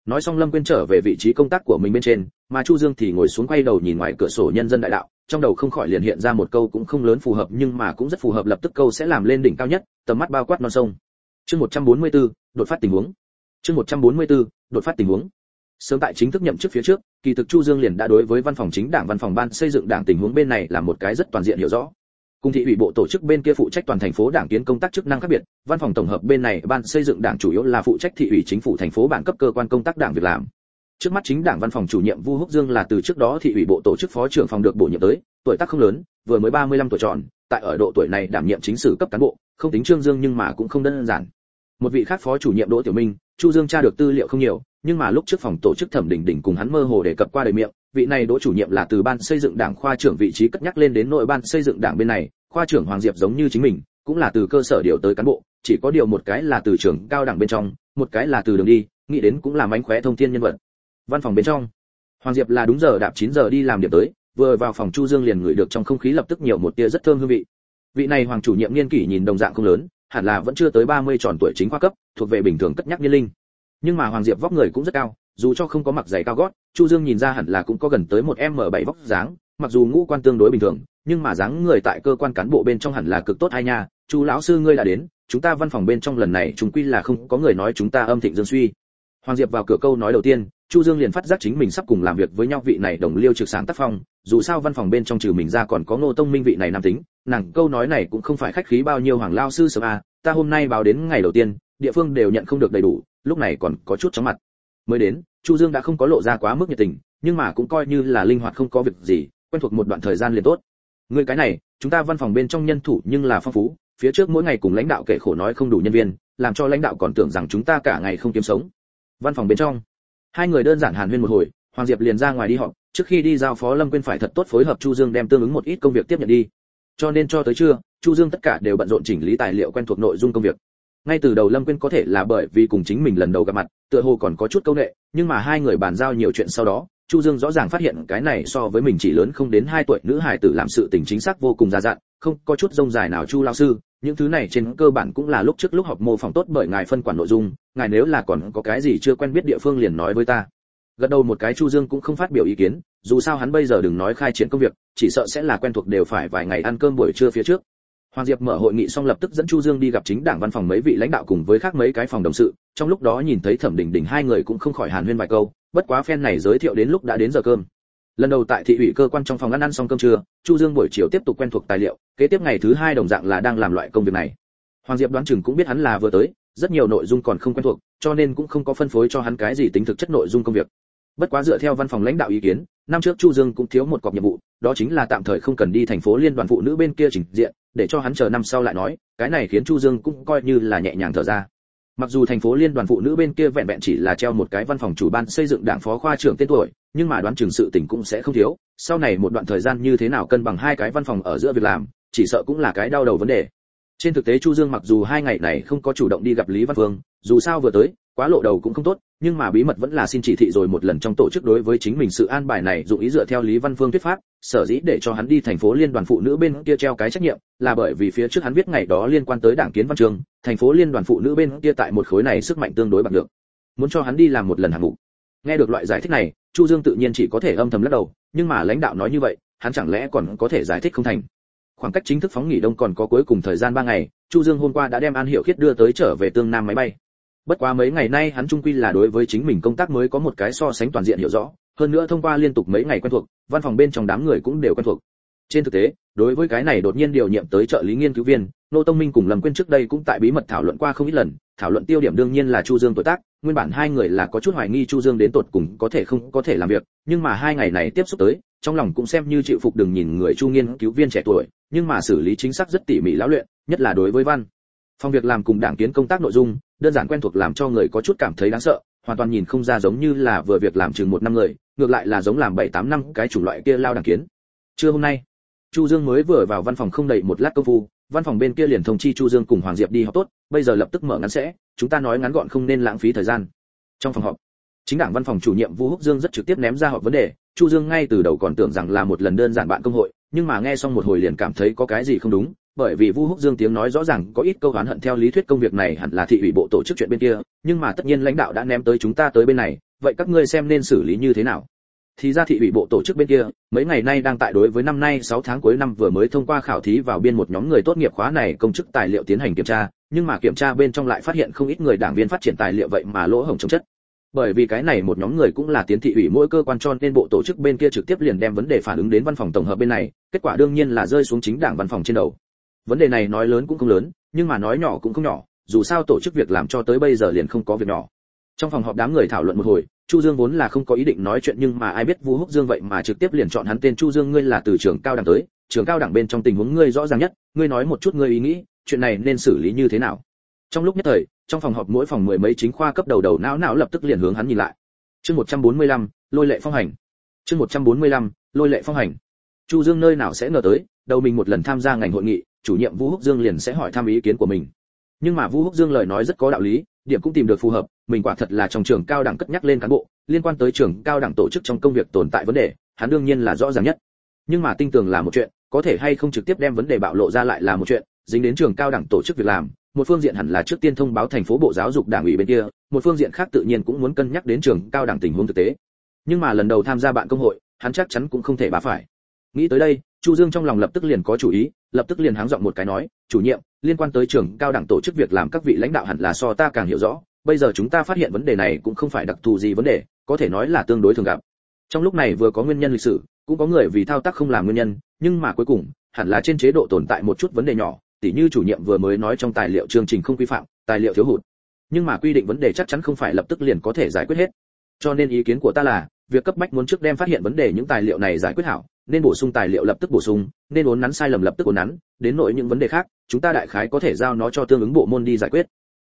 Nói xong lâm Quyên trở về vị trí công tác của mình bên trên mà chu dương thì ngồi xuống quay đầu nhìn ngoài cửa sổ nhân dân đại đạo trong đầu không khỏi liền hiện ra một câu cũng không lớn phù hợp nhưng mà cũng rất phù hợp lập tức câu sẽ làm lên đỉnh cao nhất tầm mắt bao quát non sông chương 144, đột phát tình huống. Chương 144, đột phát tình huống. Sớm tại chính thức nhậm chức phía trước kỳ thực chu dương liền đã đối với văn phòng chính đảng văn phòng ban xây dựng đảng tình huống bên này là một cái rất toàn diện hiểu rõ. Cùng thị ủy bộ tổ chức bên kia phụ trách toàn thành phố đảng kiến công tác chức năng khác biệt văn phòng tổng hợp bên này ban xây dựng đảng chủ yếu là phụ trách thị ủy chính phủ thành phố bản cấp cơ quan công tác đảng việc làm. Trước mắt chính đảng văn phòng chủ nhiệm vu húc dương là từ trước đó thị ủy bộ tổ chức phó trưởng phòng được bổ nhiệm tới tuổi tác không lớn vừa mới 35 tuổi tròn tại ở độ tuổi này đảm nhiệm chính sử cấp cán bộ không tính trương dương nhưng mà cũng không đơn giản. Một vị khác phó chủ nhiệm đỗ tiểu minh, chu dương tra được tư liệu không nhiều, nhưng mà lúc trước phòng tổ chức thẩm đỉnh đỉnh cùng hắn mơ hồ đề cập qua đời miệng, vị này đỗ chủ nhiệm là từ ban xây dựng đảng khoa trưởng vị trí cất nhắc lên đến nội ban xây dựng đảng bên này, khoa trưởng hoàng diệp giống như chính mình, cũng là từ cơ sở điều tới cán bộ, chỉ có điều một cái là từ trường cao đẳng bên trong, một cái là từ đường đi, nghĩ đến cũng là mánh khóe thông thiên nhân vật. Văn phòng bên trong, hoàng diệp là đúng giờ đạp 9 giờ đi làm điểm tới, vừa vào phòng chu dương liền ngửi được trong không khí lập tức nhiều một tia rất thơm hương vị vị này hoàng chủ nhiệm niên kỷ nhìn đồng dạng không lớn, hẳn là vẫn chưa tới 30 tròn tuổi chính khoa cấp, thuộc về bình thường cất nhắc niên linh. Nhưng mà hoàng diệp vóc người cũng rất cao, dù cho không có mặc giày cao gót, chu dương nhìn ra hẳn là cũng có gần tới một m 7 vóc dáng, mặc dù ngũ quan tương đối bình thường, nhưng mà dáng người tại cơ quan cán bộ bên trong hẳn là cực tốt hai nha. Chu lão sư ngươi đã đến, chúng ta văn phòng bên trong lần này chúng quy là không có người nói chúng ta âm thịnh dương suy hoàng diệp vào cửa câu nói đầu tiên, chu dương liền phát giác chính mình sắp cùng làm việc với nhau vị này đồng liêu trực sáng tác phong, dù sao văn phòng bên trong trừ mình ra còn có ngô tông minh vị này nam tính, nàng câu nói này cũng không phải khách khí bao nhiêu hoàng lao sư sớm à ta hôm nay báo đến ngày đầu tiên, địa phương đều nhận không được đầy đủ, lúc này còn có chút chóng mặt. Mới đến, chu dương đã không có lộ ra quá mức nhiệt tình, nhưng mà cũng coi như là linh hoạt không có việc gì, quen thuộc một đoạn thời gian liền tốt. Người cái này, chúng ta văn phòng bên trong nhân thủ nhưng là phong phú, phía trước mỗi ngày cùng lãnh đạo kể khổ nói không đủ nhân viên, làm cho lãnh đạo còn tưởng rằng chúng ta cả ngày không kiếm sống văn phòng bên trong. Hai người đơn giản hàn huyên một hồi, hoàng diệp liền ra ngoài đi họp, trước khi đi giao phó lâm quyên phải thật tốt phối hợp chu dương đem tương ứng một ít công việc tiếp nhận đi. Cho nên cho tới trưa, chu dương tất cả đều bận rộn chỉnh lý tài liệu quen thuộc nội dung công việc. Ngay từ đầu lâm quyên có thể là bởi vì cùng chính mình lần đầu gặp mặt, tựa hồ còn có chút câu nệ, nhưng mà hai người bàn giao nhiều chuyện sau đó chu dương rõ ràng phát hiện cái này so với mình chỉ lớn không đến 2 tuổi nữ hài tử làm sự tình chính xác vô cùng ra dặn không có chút rông dài nào chu lao sư những thứ này trên cơ bản cũng là lúc trước lúc học mô phỏng tốt bởi ngài phân quản nội dung ngài nếu là còn có cái gì chưa quen biết địa phương liền nói với ta. Gật đầu một cái chu dương cũng không phát biểu ý kiến dù sao hắn bây giờ đừng nói khai triển công việc chỉ sợ sẽ là quen thuộc đều phải vài ngày ăn cơm buổi trưa phía trước. Hoàng Diệp mở hội nghị xong lập tức dẫn Chu Dương đi gặp chính đảng văn phòng mấy vị lãnh đạo cùng với khác mấy cái phòng đồng sự, trong lúc đó nhìn thấy Thẩm Đình Đình hai người cũng không khỏi hàn huyên vài câu, bất quá phen này giới thiệu đến lúc đã đến giờ cơm. Lần đầu tại thị ủy cơ quan trong phòng ăn ăn xong cơm trưa, Chu Dương buổi chiều tiếp tục quen thuộc tài liệu, kế tiếp ngày thứ hai đồng dạng là đang làm loại công việc này. Hoàng Diệp đoán chừng cũng biết hắn là vừa tới, rất nhiều nội dung còn không quen thuộc, cho nên cũng không có phân phối cho hắn cái gì tính thực chất nội dung công việc. Bất quá dựa theo văn phòng lãnh đạo ý kiến, năm trước Chu Dương cũng thiếu một cọc nhiệm vụ, đó chính là tạm thời không cần đi thành phố liên đoàn phụ nữ bên kia trình diện, để cho hắn chờ năm sau lại nói, cái này khiến Chu Dương cũng coi như là nhẹ nhàng thở ra. Mặc dù thành phố liên đoàn phụ nữ bên kia vẹn vẹn chỉ là treo một cái văn phòng chủ ban xây dựng đảng phó khoa trưởng tên tuổi, nhưng mà đoán chừng sự tình cũng sẽ không thiếu, sau này một đoạn thời gian như thế nào cân bằng hai cái văn phòng ở giữa việc làm, chỉ sợ cũng là cái đau đầu vấn đề. Trên thực tế Chu Dương mặc dù hai ngày này không có chủ động đi gặp Lý Văn Vương, dù sao vừa tới, quá lộ đầu cũng không tốt, nhưng mà bí mật vẫn là xin chỉ thị rồi một lần trong tổ chức đối với chính mình sự an bài này dụng ý dựa theo Lý Văn Vương thuyết pháp, sở dĩ để cho hắn đi thành phố liên đoàn phụ nữ bên kia treo cái trách nhiệm, là bởi vì phía trước hắn biết ngày đó liên quan tới đảng kiến văn trường, thành phố liên đoàn phụ nữ bên kia tại một khối này sức mạnh tương đối bằng được. Muốn cho hắn đi làm một lần hạng mục. Nghe được loại giải thích này, Chu Dương tự nhiên chỉ có thể âm thầm lắc đầu, nhưng mà lãnh đạo nói như vậy, hắn chẳng lẽ còn có thể giải thích không thành. Khoảng cách chính thức phóng nghỉ đông còn có cuối cùng thời gian 3 ngày, Chu Dương hôm qua đã đem An Hiệu Khiết đưa tới trở về tương nam máy bay bất quá mấy ngày nay hắn trung quy là đối với chính mình công tác mới có một cái so sánh toàn diện hiểu rõ, hơn nữa thông qua liên tục mấy ngày quen thuộc, văn phòng bên trong đám người cũng đều quen thuộc. Trên thực tế, đối với cái này đột nhiên điều nhiệm tới trợ lý nghiên cứu viên, nô tông minh cùng lâm quyên trước đây cũng tại bí mật thảo luận qua không ít lần, thảo luận tiêu điểm đương nhiên là chu dương tuổi tác, nguyên bản hai người là có chút hoài nghi chu dương đến tột cùng có thể không có thể làm việc, nhưng mà hai ngày này tiếp xúc tới, trong lòng cũng xem như chịu phục đừng nhìn người chu nghiên cứu viên trẻ tuổi, nhưng mà xử lý chính xác rất tỉ mỉ lão luyện, nhất là đối với văn phong việc làm cùng đảng kiến công tác nội dung, đơn giản quen thuộc làm cho người có chút cảm thấy đáng sợ, hoàn toàn nhìn không ra giống như là vừa việc làm chừng một năm người, ngược lại là giống làm bảy tám năm cái chủng loại kia lao đảng kiến. Trưa hôm nay, chu dương mới vừa vào văn phòng không đầy một lát công phu, văn phòng bên kia liền thông chi chu dương cùng hoàng diệp đi họp tốt, bây giờ lập tức mở ngắn sẽ, chúng ta nói ngắn gọn không nên lãng phí thời gian. Trong phòng họp, chính đảng văn phòng chủ nhiệm vũ húc dương rất trực tiếp ném ra họp vấn đề, chu dương ngay từ đầu còn tưởng rằng là một lần đơn giản bạn công hội, nhưng mà nghe xong một hồi liền cảm thấy có cái gì không đúng bởi vì Vu Húc Dương tiếng nói rõ ràng có ít câu oán hận theo lý thuyết công việc này hẳn là thị ủy bộ tổ chức chuyện bên kia, nhưng mà tất nhiên lãnh đạo đã ném tới chúng ta tới bên này, vậy các ngươi xem nên xử lý như thế nào? Thì ra thị ủy bộ tổ chức bên kia, mấy ngày nay đang tại đối với năm nay 6 tháng cuối năm vừa mới thông qua khảo thí vào biên một nhóm người tốt nghiệp khóa này công chức tài liệu tiến hành kiểm tra, nhưng mà kiểm tra bên trong lại phát hiện không ít người đảng viên phát triển tài liệu vậy mà lỗ hổng chống chất. Bởi vì cái này một nhóm người cũng là tiến thị ủy mỗi cơ quan cho nên bộ tổ chức bên kia trực tiếp liền đem vấn đề phản ứng đến văn phòng tổng hợp bên này, kết quả đương nhiên là rơi xuống chính đảng văn phòng trên đầu vấn đề này nói lớn cũng không lớn nhưng mà nói nhỏ cũng không nhỏ dù sao tổ chức việc làm cho tới bây giờ liền không có việc nhỏ. Trong phòng họp đám người thảo luận một hồi chu dương vốn là không có ý định nói chuyện nhưng mà ai biết vu húc dương vậy mà trực tiếp liền chọn hắn tên chu dương ngươi là từ trường cao đẳng tới trường cao đẳng bên trong tình huống ngươi rõ ràng nhất ngươi nói một chút ngươi ý nghĩ chuyện này nên xử lý như thế nào? Trong lúc nhất thời trong phòng họp mỗi phòng mười mấy chính khoa cấp đầu đầu não não lập tức liền hướng hắn nhìn lại. Chương 145, lôi lệ phong hành. Chương 145, lôi lệ phong hành. Chu dương nơi nào sẽ ngờ tới đầu mình một lần tham gia ngành hội nghị chủ nhiệm Vũ Húc Dương liền sẽ hỏi thăm ý kiến của mình. Nhưng mà Vũ Húc Dương lời nói rất có đạo lý, điểm cũng tìm được phù hợp, mình quả thật là trong trường cao đẳng cất nhắc lên cán bộ, liên quan tới trường cao đẳng tổ chức trong công việc tồn tại vấn đề, hắn đương nhiên là rõ ràng nhất. Nhưng mà tinh tường là một chuyện, có thể hay không trực tiếp đem vấn đề bạo lộ ra lại là một chuyện, dính đến trường cao đẳng tổ chức việc làm, một phương diện hẳn là trước tiên thông báo thành phố bộ giáo dục đảng ủy bên kia, một phương diện khác tự nhiên cũng muốn cân nhắc đến trường cao đẳng tình huống thực tế. Nhưng mà lần đầu tham gia bạn công hội, hắn chắc chắn cũng không thể bá phải. Nghĩ tới đây, Chu Dương trong lòng lập tức liền có chủ ý, lập tức liền háng giọng một cái nói, "Chủ nhiệm, liên quan tới trường cao đẳng tổ chức việc làm các vị lãnh đạo hẳn là so ta càng hiểu rõ, bây giờ chúng ta phát hiện vấn đề này cũng không phải đặc thù gì vấn đề, có thể nói là tương đối thường gặp." Trong lúc này vừa có nguyên nhân lịch sử, cũng có người vì thao tác không làm nguyên nhân, nhưng mà cuối cùng, hẳn là trên chế độ tồn tại một chút vấn đề nhỏ, tỉ như chủ nhiệm vừa mới nói trong tài liệu chương trình không quy phạm, tài liệu thiếu hụt. Nhưng mà quy định vấn đề chắc chắn không phải lập tức liền có thể giải quyết hết. Cho nên ý kiến của ta là, việc cấp bách muốn trước đem phát hiện vấn đề những tài liệu này giải quyết hảo, nên bổ sung tài liệu lập tức bổ sung, nên uốn nắn sai lầm lập tức uốn nắn, đến nội những vấn đề khác, chúng ta đại khái có thể giao nó cho tương ứng bộ môn đi giải quyết.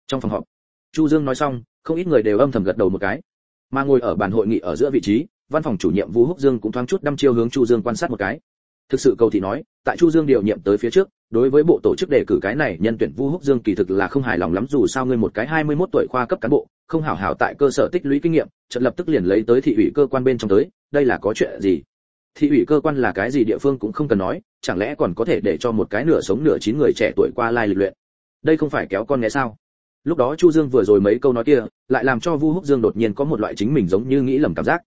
Trong phòng họp, Chu Dương nói xong, không ít người đều âm thầm gật đầu một cái. Mà ngồi ở bàn hội nghị ở giữa vị trí, văn phòng chủ nhiệm Vũ Húc Dương cũng thoáng chút đăm chiêu hướng Chu Dương quan sát một cái. Thực sự cầu thị nói, tại Chu Dương điều nhiệm tới phía trước, đối với bộ tổ chức đề cử cái này nhân tuyển Vu Húc Dương kỳ thực là không hài lòng lắm dù sao ngươi một cái 21 tuổi khoa cấp cán bộ, không hảo hảo tại cơ sở tích lũy kinh nghiệm, chợt lập tức liền lấy tới thị ủy cơ quan bên trong tới, đây là có chuyện gì? Thị ủy cơ quan là cái gì địa phương cũng không cần nói, chẳng lẽ còn có thể để cho một cái nửa sống nửa chín người trẻ tuổi qua lai lịch luyện? Đây không phải kéo con nghe sao? Lúc đó chu dương vừa rồi mấy câu nói kia, lại làm cho vu húc dương đột nhiên có một loại chính mình giống như nghĩ lầm cảm giác.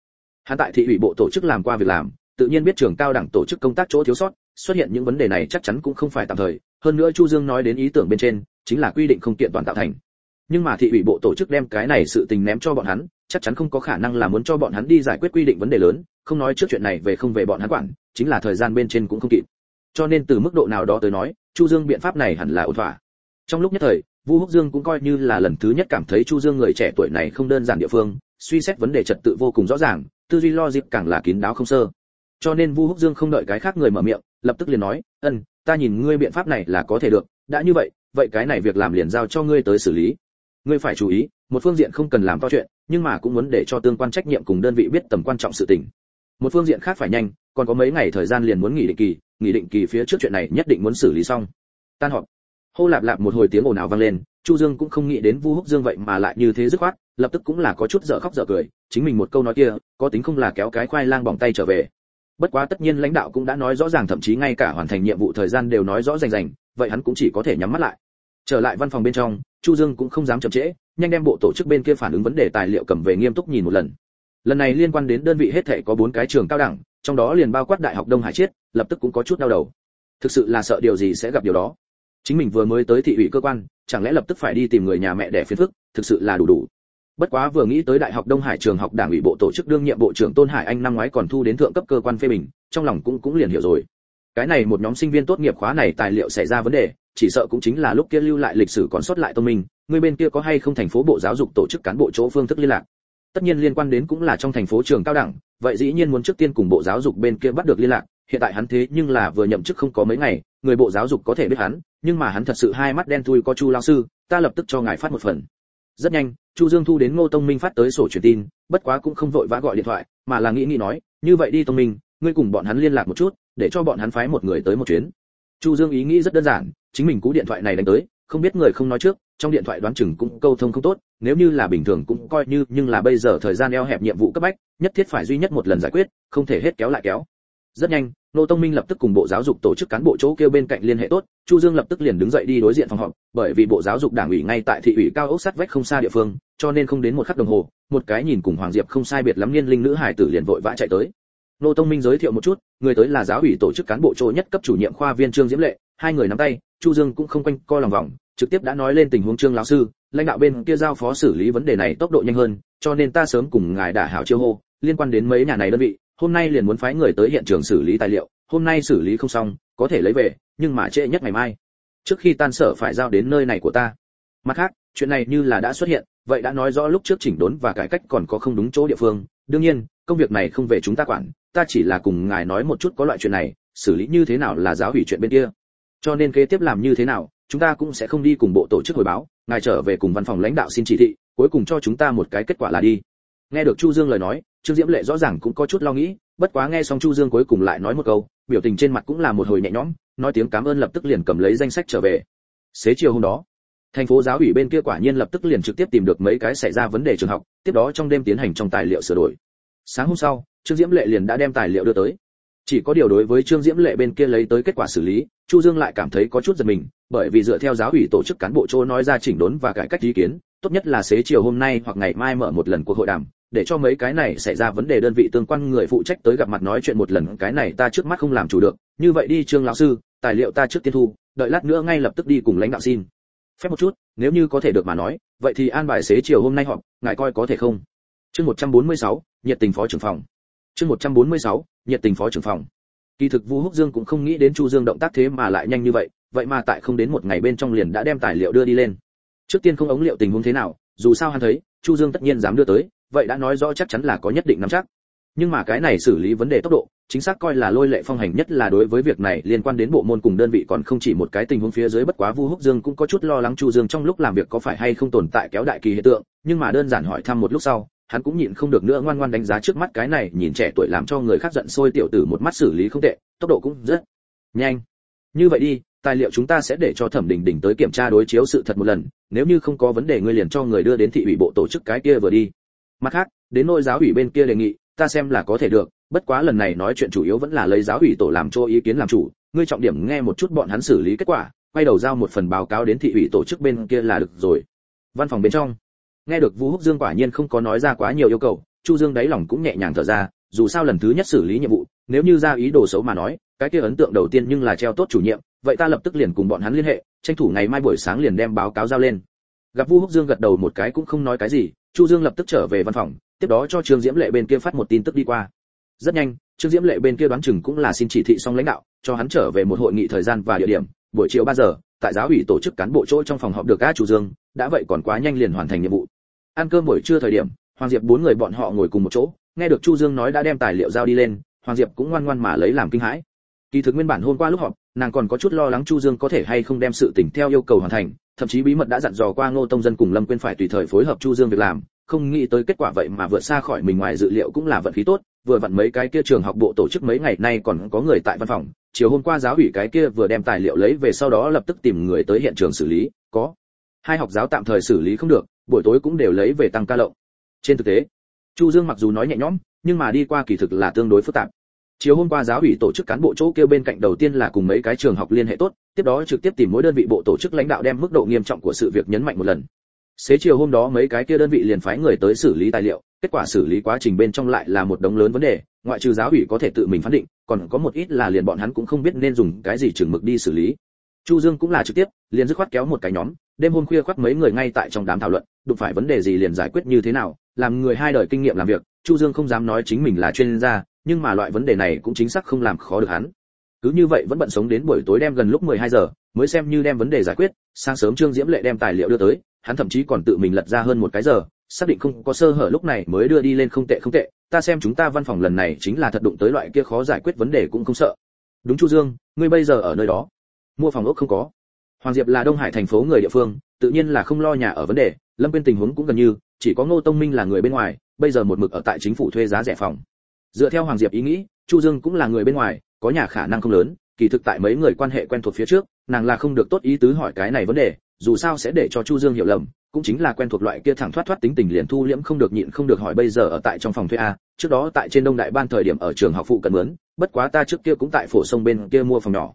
Hắn tại thị ủy bộ tổ chức làm qua việc làm, tự nhiên biết trường cao đẳng tổ chức công tác chỗ thiếu sót, xuất hiện những vấn đề này chắc chắn cũng không phải tạm thời. Hơn nữa chu dương nói đến ý tưởng bên trên, chính là quy định không kiện toàn tạo thành. Nhưng mà thị ủy bộ tổ chức đem cái này sự tình ném cho bọn hắn chắc chắn không có khả năng là muốn cho bọn hắn đi giải quyết quy định vấn đề lớn, không nói trước chuyện này về không về bọn hắn quản, chính là thời gian bên trên cũng không kịp. Cho nên từ mức độ nào đó tới nói, chu dương biện pháp này hẳn là ổn thỏa. Trong lúc nhất thời, vu húc dương cũng coi như là lần thứ nhất cảm thấy chu dương người trẻ tuổi này không đơn giản địa phương, suy xét vấn đề trật tự vô cùng rõ ràng, tư duy lo dịp càng là kín đáo không sơ. Cho nên vu húc dương không đợi cái khác người mở miệng, lập tức liền nói, ân, ta nhìn ngươi biện pháp này là có thể được, đã như vậy vậy cái này việc làm liền giao cho ngươi tới xử lý ngươi phải chú ý, một phương diện không cần làm to chuyện, nhưng mà cũng muốn để cho tương quan trách nhiệm cùng đơn vị biết tầm quan trọng sự tình. Một phương diện khác phải nhanh, còn có mấy ngày thời gian liền muốn nghỉ định kỳ, nghỉ định kỳ phía trước chuyện này nhất định muốn xử lý xong. Tan họp. Hô lạp lạp một hồi tiếng ồn ào vang lên, chu dương cũng không nghĩ đến vu húc dương vậy mà lại như thế dứt khoát, lập tức cũng là có chút dở khóc dở cười, chính mình một câu nói kia, có tính không là kéo cái khoai lang bỏng tay trở về. Bất quá tất nhiên lãnh đạo cũng đã nói rõ ràng thậm chí ngay cả hoàn thành nhiệm vụ thời gian đều nói rõ rành rành, vậy hắn cũng chỉ có thể nhắm mắt lại. Trở lại văn phòng bên trong chu dương cũng không dám chậm trễ, nhanh đem bộ tổ chức bên kia phản ứng vấn đề tài liệu cầm về nghiêm túc nhìn một lần. Lần này liên quan đến đơn vị hết thể có bốn cái trường cao đẳng, trong đó liền bao quát đại học đông hải chiết lập tức cũng có chút đau đầu. Thực sự là sợ điều gì sẽ gặp điều đó. Chính mình vừa mới tới thị ủy cơ quan, chẳng lẽ lập tức phải đi tìm người nhà mẹ để phiền phức, thực sự là đủ đủ. Bất quá vừa nghĩ tới đại học đông hải trường học đảng ủy bộ tổ chức đương nhiệm bộ trưởng tôn hải anh năm ngoái còn thu đến thượng cấp cơ quan phê bình, trong lòng cũng cũng liền hiểu rồi cái này một nhóm sinh viên tốt nghiệp khóa này tài liệu xảy ra vấn đề, chỉ sợ cũng chính là lúc kia lưu lại lịch sử còn sót lại tôn minh, người bên kia có hay không thành phố bộ giáo dục tổ chức cán bộ chỗ phương thức liên lạc. Tất nhiên liên quan đến cũng là trong thành phố trường cao đẳng, vậy dĩ nhiên muốn trước tiên cùng bộ giáo dục bên kia bắt được liên lạc, hiện tại hắn thế nhưng là vừa nhậm chức không có mấy ngày, người bộ giáo dục có thể biết hắn, nhưng mà hắn thật sự hai mắt đen thui có chu lao sư, ta lập tức cho ngài phát một phần. Rất nhanh, chu dương thu đến ngô tông minh phát tới sổ truyền tin, bất quá cũng không vội vã gọi điện thoại, mà là nghĩ nghĩ nói, như vậy đi tông minh, ngươi cùng bọn hắn liên lạc một chút để cho bọn hắn phái một người tới một chuyến. Chu dương ý nghĩ rất đơn giản, chính mình cú điện thoại này đánh tới, không biết người không nói trước, trong điện thoại đoán chừng cũng câu thông không tốt, nếu như là bình thường cũng coi như, nhưng là bây giờ thời gian eo hẹp nhiệm vụ cấp bách, nhất thiết phải duy nhất một lần giải quyết, không thể hết kéo lại kéo. Rất nhanh, nô tông minh lập tức cùng bộ giáo dục tổ chức cán bộ chỗ kêu bên cạnh liên hệ tốt, chu dương lập tức liền đứng dậy đi đối diện phòng họp, bởi vì bộ giáo dục đảng ủy ngay tại thị ủy cao ốc sát vách không xa địa phương, cho nên không đến một khắc đồng hồ, một cái nhìn cùng hoàng diệp không sai biệt lắm niên linh nữ hải tử liền vội vã chạy tới nô tông minh giới thiệu một chút, người tới là giáo ủy tổ chức cán bộ chỗ nhất cấp chủ nhiệm khoa viên trương diễm lệ, hai người nắm tay, chu dương cũng không quanh co lòng vòng, trực tiếp đã nói lên tình huống trương lão sư, lãnh đạo bên kia giao phó xử lý vấn đề này tốc độ nhanh hơn, cho nên ta sớm cùng ngài đả hảo chiêu hô, liên quan đến mấy nhà này đơn vị, hôm nay liền muốn phái người tới hiện trường xử lý tài liệu, hôm nay xử lý không xong, có thể lấy về, nhưng mà trễ nhất ngày mai. Trước khi tan sở phải giao đến nơi này của ta. Mặt khác, chuyện này như là đã xuất hiện, vậy đã nói rõ lúc trước chỉnh đốn và cải cách còn có không đúng chỗ địa phương. Đương nhiên công việc này không về chúng ta quản, ta chỉ là cùng ngài nói một chút có loại chuyện này, xử lý như thế nào là giáo hủy chuyện bên kia. Cho nên kế tiếp làm như thế nào, chúng ta cũng sẽ không đi cùng bộ tổ chức hồi báo, ngài trở về cùng văn phòng lãnh đạo xin chỉ thị, cuối cùng cho chúng ta một cái kết quả là đi. Nghe được chu dương lời nói, trương diễm lệ rõ ràng cũng có chút lo nghĩ, bất quá nghe xong chu dương cuối cùng lại nói một câu, biểu tình trên mặt cũng là một hồi nhẹ nhõm, nói tiếng cảm ơn lập tức liền cầm lấy danh sách trở về. Xế chiều hôm đó, thành phố giáo ủy bên kia quả nhiên lập tức liền trực tiếp tìm được mấy cái xảy ra vấn đề trường học, tiếp đó trong đêm tiến hành trong tài liệu sửa đổi sáng hôm sau trương diễm lệ liền đã đem tài liệu đưa tới. Chỉ có điều đối với trương diễm lệ bên kia lấy tới kết quả xử lý chu dương lại cảm thấy có chút giật mình bởi vì dựa theo giáo ủy tổ chức cán bộ chỗ nói ra chỉnh đốn và cải cách ý kiến tốt nhất là xế chiều hôm nay hoặc ngày mai mở một lần cuộc hội đàm để cho mấy cái này xảy ra vấn đề đơn vị tương quan người phụ trách tới gặp mặt nói chuyện một lần cái này ta trước mắt không làm chủ được. Như vậy đi trương lão sư tài liệu ta trước tiên thu đợi lát nữa ngay lập tức đi cùng lãnh đạo xin. Phép một chút nếu như có thể được mà nói vậy thì an bài xế chiều hôm nay họp ngài coi có thể không? Chương 146, nhiệt tình phó trưởng phòng. Chương 146, nhiệt tình phó trưởng phòng. Kỳ thực Vu húc dương cũng không nghĩ đến chu dương động tác thế mà lại nhanh như vậy vậy mà tại không đến một ngày bên trong liền đã đem tài liệu đưa đi lên. Trước tiên không ống liệu tình huống thế nào dù sao hắn thấy chu dương tất nhiên dám đưa tới vậy đã nói rõ chắc chắn là có nhất định nắm chắc. Nhưng mà cái này xử lý vấn đề tốc độ chính xác coi là lôi lệ phong hành nhất là đối với việc này liên quan đến bộ môn cùng đơn vị còn không chỉ một cái tình huống phía dưới bất quá vu húc dương cũng có chút lo lắng chu dương trong lúc làm việc có phải hay không tồn tại kéo đại kỳ hiện tượng nhưng mà đơn giản hỏi thăm một lúc sau hắn cũng nhịn không được nữa ngoan ngoan đánh giá trước mắt cái này, nhìn trẻ tuổi làm cho người khác giận sôi tiểu tử một mắt xử lý không tệ, tốc độ cũng rất nhanh. Như vậy đi, tài liệu chúng ta sẽ để cho thẩm đình đình tới kiểm tra đối chiếu sự thật một lần, nếu như không có vấn đề ngươi liền cho người đưa đến thị ủy bộ tổ chức cái kia vừa đi. Mặt khác, đến nội giáo ủy bên kia đề nghị, ta xem là có thể được, bất quá lần này nói chuyện chủ yếu vẫn là lấy giáo ủy tổ làm cho ý kiến làm chủ, ngươi trọng điểm nghe một chút bọn hắn xử lý kết quả, quay đầu giao một phần báo cáo đến thị ủy tổ chức bên kia là được rồi. Văn phòng bên trong nghe được Vu húc dương quả nhiên không có nói ra quá nhiều yêu cầu, chu dương đáy lòng cũng nhẹ nhàng thở ra, dù sao lần thứ nhất xử lý nhiệm vụ, nếu như ra ý đồ xấu mà nói, cái kia ấn tượng đầu tiên nhưng là treo tốt chủ nhiệm, vậy ta lập tức liền cùng bọn hắn liên hệ, tranh thủ ngày mai buổi sáng liền đem báo cáo giao lên. Gặp vu húc dương gật đầu một cái cũng không nói cái gì, chu dương lập tức trở về văn phòng, tiếp đó cho trương diễm lệ bên kia phát một tin tức đi qua. Rất nhanh, trương diễm lệ bên kia đoán chừng cũng là xin chỉ thị xong lãnh đạo, cho hắn trở về một hội nghị thời gian và địa điểm, buổi chiều 3 giờ, tại giáo ủy tổ chức cán bộ chỗ trong phòng họp được các chủ dương, đã vậy còn quá nhanh liền hoàn thành nhiệm vụ ăn cơm buổi trưa thời điểm, hoàng diệp bốn người bọn họ ngồi cùng một chỗ, nghe được chu dương nói đã đem tài liệu giao đi lên, hoàng diệp cũng ngoan ngoan mà lấy làm kinh hãi. Kỳ thực nguyên bản hôm qua lúc họp, nàng còn có chút lo lắng chu dương có thể hay không đem sự tình theo yêu cầu hoàn thành, thậm chí bí mật đã dặn dò qua ngô tông dân cùng lâm Quyên phải tùy thời phối hợp chu dương việc làm, không nghĩ tới kết quả vậy mà vượt xa khỏi mình ngoài dự liệu cũng là vận khí tốt, vừa vặn mấy cái kia trường học bộ tổ chức mấy ngày nay còn có người tại văn phòng, chiều hôm qua giáo ủy cái kia vừa đem tài liệu lấy về sau đó lập tức tìm người tới hiện trường xử lý, có. Hai học giáo tạm thời xử lý không được buổi tối cũng đều lấy về tăng ca lộng. Trên thực tế, chu dương mặc dù nói nhẹ nhõm, nhưng mà đi qua kỳ thực là tương đối phức tạp. Chiều hôm qua giáo ủy tổ chức cán bộ chỗ kêu bên cạnh đầu tiên là cùng mấy cái trường học liên hệ tốt, tiếp đó trực tiếp tìm mỗi đơn vị bộ tổ chức lãnh đạo đem mức độ nghiêm trọng của sự việc nhấn mạnh một lần. Xế chiều hôm đó mấy cái kia đơn vị liền phái người tới xử lý tài liệu, kết quả xử lý quá trình bên trong lại là một đống lớn vấn đề, ngoại trừ giáo ủy có thể tự mình phán định, còn có một ít là liền bọn hắn cũng không biết nên dùng cái gì chừng mực đi xử lý. Chu dương cũng là trực tiếp, liền dứt khoát kéo một cái nhóm, đêm hôm khuya khoắt mấy người ngay tại trong đám thảo luận đụng phải vấn đề gì liền giải quyết như thế nào, làm người hai đời kinh nghiệm làm việc, chu dương không dám nói chính mình là chuyên gia, nhưng mà loại vấn đề này cũng chính xác không làm khó được hắn. Cứ như vậy vẫn bận sống đến buổi tối đem gần lúc 12 giờ, mới xem như đem vấn đề giải quyết, sáng sớm trương diễm lệ đem tài liệu đưa tới, hắn thậm chí còn tự mình lật ra hơn một cái giờ, xác định không có sơ hở lúc này mới đưa đi lên không tệ không tệ, ta xem chúng ta văn phòng lần này chính là thật đụng tới loại kia khó giải quyết vấn đề cũng không sợ. Đúng chu dương, ngươi bây giờ ở nơi đó? Mua phòng ốc không có. Hoàng diệp là đông hải thành phố người địa phương, tự nhiên là không lo nhà ở vấn đề lâm quyên tình huống cũng gần như, chỉ có ngô tông minh là người bên ngoài, bây giờ một mực ở tại chính phủ thuê giá rẻ phòng. Dựa theo hoàng diệp ý nghĩ, chu dương cũng là người bên ngoài, có nhà khả năng không lớn, kỳ thực tại mấy người quan hệ quen thuộc phía trước, nàng là không được tốt ý tứ hỏi cái này vấn đề, dù sao sẽ để cho chu dương hiểu lầm, cũng chính là quen thuộc loại kia thẳng thoát thoát tính tình liền thu liễm không được nhịn không được hỏi bây giờ ở tại trong phòng thuê a, trước đó tại trên đông đại ban thời điểm ở trường học phụ cần mướn, bất quá ta trước kia cũng tại phổ sông bên kia mua phòng nhỏ.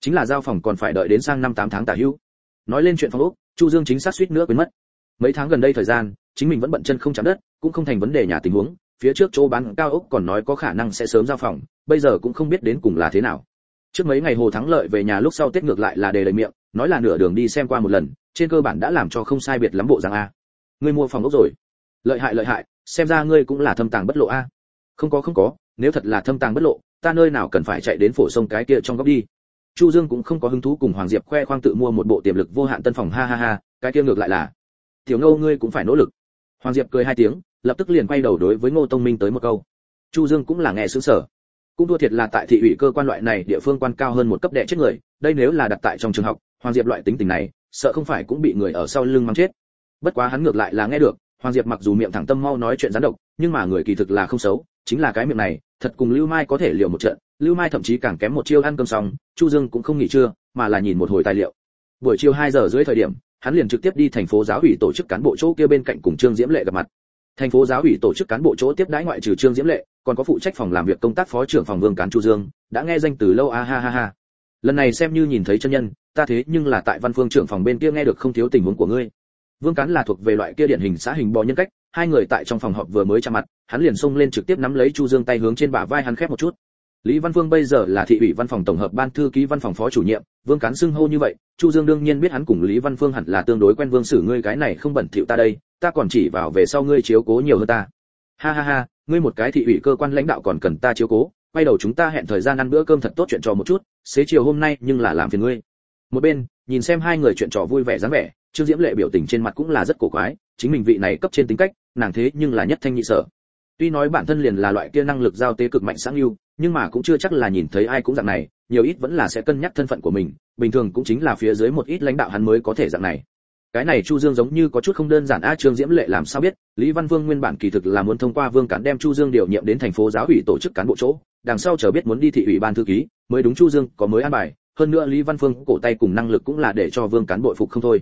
Chính là giao phòng còn phải đợi đến sang năm tám tháng tả hữu. Nói lên chuyện phòng ốc, chu dương chính xác suýt nữa quên mất mấy tháng gần đây thời gian, chính mình vẫn bận chân không chạm đất, cũng không thành vấn đề nhà tình huống, phía trước chỗ bán cao ốc còn nói có khả năng sẽ sớm giao phòng, bây giờ cũng không biết đến cùng là thế nào. Trước mấy ngày hồ thắng lợi về nhà lúc sau tết ngược lại là đề lời miệng, nói là nửa đường đi xem qua một lần, trên cơ bản đã làm cho không sai biệt lắm bộ rằng a. Ngươi mua phòng ốc rồi. Lợi hại lợi hại, xem ra ngươi cũng là thâm tàng bất lộ a. Không có không có, nếu thật là thâm tàng bất lộ, ta nơi nào cần phải chạy đến phổ sông cái kia trong góc đi. Chu dương cũng không có hứng thú cùng hoàng diệp khoe khoang tự mua một bộ tiềm lực vô hạn tân phòng, ha ha ha, cái kia ngược lại là tiểu ngô ngươi cũng phải nỗ lực. Hoàng diệp cười hai tiếng, lập tức liền quay đầu đối với ngô tông minh tới một câu. Chu dương cũng là nghe sướng sở cũng thua thiệt là tại thị ủy cơ quan loại này, địa phương quan cao hơn một cấp đệ chết người, đây nếu là đặt tại trong trường học, hoàng diệp loại tính tình này, sợ không phải cũng bị người ở sau lưng mắng chết. Bất quá hắn ngược lại là nghe được, hoàng diệp mặc dù miệng thẳng tâm mau nói chuyện gián độc, nhưng mà người kỳ thực là không xấu, chính là cái miệng này, thật cùng lưu mai có thể liều một trận, lưu mai thậm chí càng kém một chiêu ăn cơm xong, chu dương cũng không nghỉ trưa, mà là nhìn một hồi tài liệu. Buổi chiều 2 giờ rưỡi thời điểm hắn liền trực tiếp đi thành phố giáo ủy tổ chức cán bộ chỗ kia bên cạnh cùng trương diễm lệ gặp mặt. Thành phố giáo ủy tổ chức cán bộ chỗ tiếp đãi ngoại trừ trương diễm lệ, còn có phụ trách phòng làm việc công tác phó trưởng phòng vương cán chu dương, đã nghe danh từ lâu, a ha ha ha. Lần này xem như nhìn thấy chân nhân, ta thế nhưng là tại văn phương trưởng phòng bên kia nghe được không thiếu tình huống của ngươi. Vương cán là thuộc về loại kia điển hình xã hình bò nhân cách, hai người tại trong phòng họp vừa mới chạm mặt, hắn liền xông lên trực tiếp nắm lấy chu dương tay hướng trên bả vai hắn khép một chút lý văn vương bây giờ là thị ủy văn phòng tổng hợp ban thư ký văn phòng phó chủ nhiệm, vương cán xưng hô như vậy, chu dương đương nhiên biết hắn cùng lý văn phương hẳn là tương đối quen vương xử ngươi cái này không bẩn thỉu ta đây, ta còn chỉ vào về sau ngươi chiếu cố nhiều hơn ta ha ha ha, ngươi một cái thị ủy cơ quan lãnh đạo còn cần ta chiếu cố, quay đầu chúng ta hẹn thời gian ăn bữa cơm thật tốt chuyện trò một chút, xế chiều hôm nay nhưng là làm phiền ngươi một bên, nhìn xem hai người chuyện trò vui vẻ dáng vẻ, trương diễm lệ biểu tình trên mặt cũng là rất cổ quái, chính mình vị này cấp trên tính cách, nàng thế nhưng là nhất thanh nhị sở tuy nói bản thân liền là loại kia năng lực giao tế cực mạnh sáng ưu nhưng mà cũng chưa chắc là nhìn thấy ai cũng dạng này, nhiều ít vẫn là sẽ cân nhắc thân phận của mình, bình thường cũng chính là phía dưới một ít lãnh đạo hắn mới có thể dạng này. Cái này chu dương giống như có chút không đơn giản. A, trương diễm lệ làm sao biết? Lý văn vương nguyên bản kỳ thực là muốn thông qua vương cán đem chu dương điều nhiệm đến thành phố giáo ủy tổ chức cán bộ chỗ, đằng sau chờ biết muốn đi thị ủy ban thư ký, mới đúng chu dương có mới an bài. Hơn nữa lý văn phương cổ tay cùng năng lực cũng là để cho vương cán bội phục không thôi.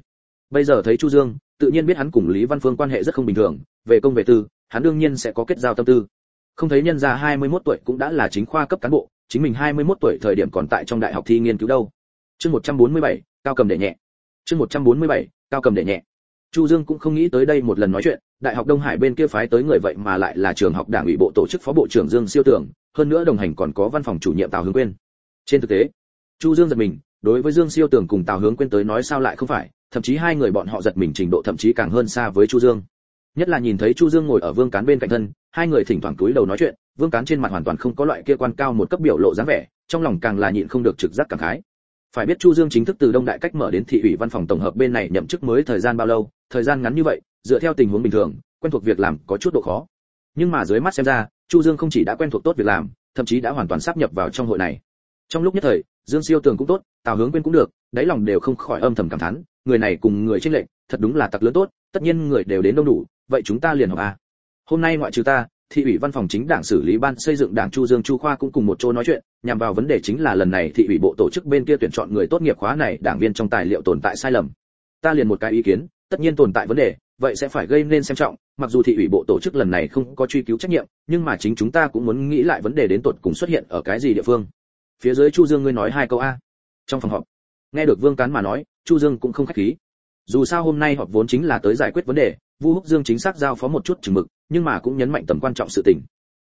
Bây giờ thấy chu dương, tự nhiên biết hắn cùng lý văn phương quan hệ rất không bình thường, về công về tư, hắn đương nhiên sẽ có kết giao tâm tư không thấy nhân gia 21 tuổi cũng đã là chính khoa cấp cán bộ chính mình 21 tuổi thời điểm còn tại trong đại học thi nghiên cứu đâu. Chương 147, cao cầm để nhẹ. Chương 147, cao cầm để nhẹ. Chu dương cũng không nghĩ tới đây một lần nói chuyện đại học đông hải bên kia phái tới người vậy mà lại là trường học đảng ủy bộ tổ chức phó bộ trưởng dương siêu tưởng hơn nữa đồng hành còn có văn phòng chủ nhiệm tào hướng quyên. Trên thực tế chu dương giật mình đối với dương siêu tưởng cùng tào hướng quyên tới nói sao lại không phải thậm chí hai người bọn họ giật mình trình độ thậm chí càng hơn xa với chu dương. Nhất là nhìn thấy chu dương ngồi ở vương cán bên cạnh thân hai người thỉnh thoảng cúi đầu nói chuyện, vương cán trên mặt hoàn toàn không có loại kia quan cao một cấp biểu lộ dáng vẻ, trong lòng càng là nhịn không được trực giác cảm khái. Phải biết chu dương chính thức từ đông đại cách mở đến thị ủy văn phòng tổng hợp bên này nhậm chức mới thời gian bao lâu, thời gian ngắn như vậy, dựa theo tình huống bình thường, quen thuộc việc làm có chút độ khó. Nhưng mà dưới mắt xem ra, chu dương không chỉ đã quen thuộc tốt việc làm, thậm chí đã hoàn toàn sắp nhập vào trong hội này. Trong lúc nhất thời, dương siêu tường cũng tốt, tào hướng quên cũng được, đáy lòng đều không khỏi âm thầm cảm thán, người này cùng người trinh lệnh thật đúng là tặc lớn tốt, tất nhiên người đều đến đông đủ, vậy chúng ta liền họp a hôm nay ngoại trừ ta, thị ủy văn phòng chính đảng xử lý ban xây dựng đảng chu dương, chu khoa cũng cùng một chỗ nói chuyện, nhằm vào vấn đề chính là lần này thị ủy bộ tổ chức bên kia tuyển chọn người tốt nghiệp khóa này, đảng viên trong tài liệu tồn tại sai lầm. Ta liền một cái ý kiến, tất nhiên tồn tại vấn đề, vậy sẽ phải gây nên xem trọng, mặc dù thị ủy bộ tổ chức lần này không có truy cứu trách nhiệm, nhưng mà chính chúng ta cũng muốn nghĩ lại vấn đề đến tột cùng xuất hiện ở cái gì địa phương. Phía dưới chu dương ngươi nói hai câu a. Trong phòng họp, nghe được vương cán mà nói, chu dương cũng không khách khí. Dù sao hôm nay họp vốn chính là tới giải quyết vấn đề, vu húc dương chính xác giao phó một chút chừng mực nhưng mà cũng nhấn mạnh tầm quan trọng sự tình.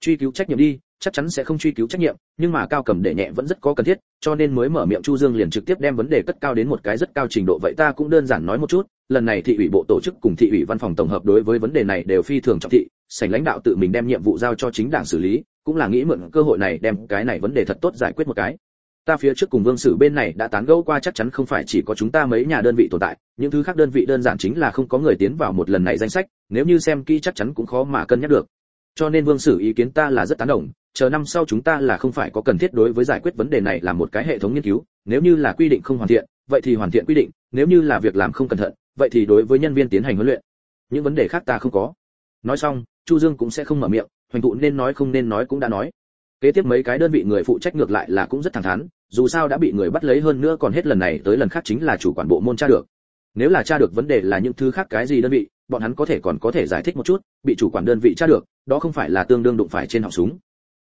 Truy cứu trách nhiệm đi, chắc chắn sẽ không truy cứu trách nhiệm, nhưng mà cao cầm để nhẹ vẫn rất có cần thiết, cho nên mới mở miệng chu dương liền trực tiếp đem vấn đề cất cao đến một cái rất cao trình độ. Vậy ta cũng đơn giản nói một chút, lần này thị ủy bộ tổ chức cùng thị ủy văn phòng tổng hợp đối với vấn đề này đều phi thường trọng thị, sảnh lãnh đạo tự mình đem nhiệm vụ giao cho chính đảng xử lý, cũng là nghĩ mượn cơ hội này đem cái này vấn đề thật tốt giải quyết một cái ta phía trước cùng vương sử bên này đã tán gẫu qua chắc chắn không phải chỉ có chúng ta mấy nhà đơn vị tồn tại, những thứ khác đơn vị đơn giản chính là không có người tiến vào một lần này danh sách, nếu như xem kỹ chắc chắn cũng khó mà cân nhắc được. Cho nên vương sử ý kiến ta là rất tán đồng, chờ năm sau chúng ta là không phải có cần thiết đối với giải quyết vấn đề này là một cái hệ thống nghiên cứu, nếu như là quy định không hoàn thiện, vậy thì hoàn thiện quy định, nếu như là việc làm không cẩn thận, vậy thì đối với nhân viên tiến hành huấn luyện. Những vấn đề khác ta không có. Nói xong, chu dương cũng sẽ không mở miệng, hoành thụ nên nói không nên nói cũng đã nói. Kế tiếp mấy cái đơn vị người phụ trách ngược lại là cũng rất thẳng thắn dù sao đã bị người bắt lấy hơn nữa còn hết lần này tới lần khác chính là chủ quản bộ môn tra được. Nếu là tra được vấn đề là những thứ khác cái gì đơn vị, bọn hắn có thể còn có thể giải thích một chút, bị chủ quản đơn vị tra được, đó không phải là tương đương đụng phải trên họng súng.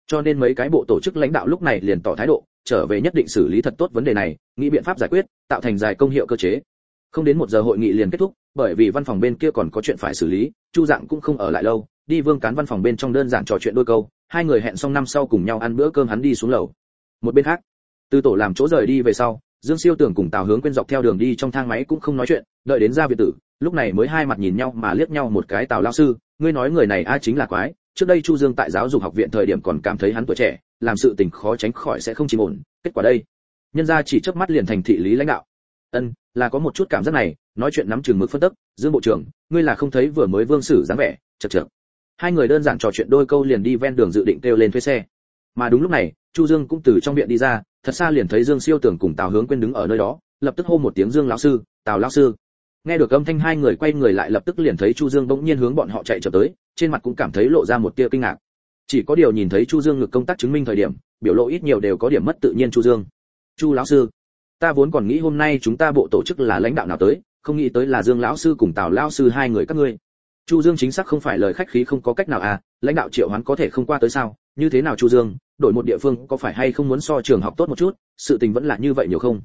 Cho nên mấy cái bộ tổ chức lãnh đạo lúc này liền tỏ thái độ, trở về nhất định xử lý thật tốt vấn đề này, nghĩ biện pháp giải quyết, tạo thành dài công hiệu cơ chế. Không đến một giờ hội nghị liền kết thúc, bởi vì văn phòng bên kia còn có chuyện phải xử lý, chu dạng cũng không ở lại lâu, đi vương cán văn phòng bên trong đơn giản trò chuyện đôi câu, hai người hẹn xong năm sau cùng nhau ăn bữa cơm hắn đi xuống lầu. Một bên khác từ tổ làm chỗ rời đi về sau, dương siêu tưởng cùng tào hướng quên dọc theo đường đi trong thang máy cũng không nói chuyện, đợi đến ra viện tử, lúc này mới hai mặt nhìn nhau mà liếc nhau một cái tào lao sư, ngươi nói người này a chính là quái, trước đây chu dương tại giáo dục học viện thời điểm còn cảm thấy hắn tuổi trẻ, làm sự tình khó tránh khỏi sẽ không chìm ổn, kết quả đây. Nhân ra chỉ chớp mắt liền thành thị lý lãnh đạo. Ân, là có một chút cảm giác này, nói chuyện nắm chừng mực phân tức dương bộ trưởng, ngươi là không thấy vừa mới vương sử dáng vẻ, chật chược. Hai người đơn giản trò chuyện đôi câu liền đi ven đường dự định kêu lên thuê xe. Mà đúng lúc này chu dương cũng từ trong viện đi ra, thật xa liền thấy dương siêu tưởng cùng tào hướng quên đứng ở nơi đó, lập tức hô một tiếng dương lão sư, tào lão sư. Nghe được âm thanh, hai người quay người lại lập tức liền thấy chu dương bỗng nhiên hướng bọn họ chạy trở tới, trên mặt cũng cảm thấy lộ ra một tia kinh ngạc. Chỉ có điều nhìn thấy chu dương ngực công tác chứng minh thời điểm, biểu lộ ít nhiều đều có điểm mất tự nhiên chu dương. Chu lão sư, ta vốn còn nghĩ hôm nay chúng ta bộ tổ chức là lãnh đạo nào tới, không nghĩ tới là dương lão sư cùng tào lão sư hai người các ngươi. Chu dương chính xác không phải lời khách khí không có cách nào à lãnh đạo triệu hoán có thể không qua tới sao? Như thế nào chu dương? Đổi một địa phương có phải hay không muốn so trường học tốt một chút, sự tình vẫn là như vậy nhiều không?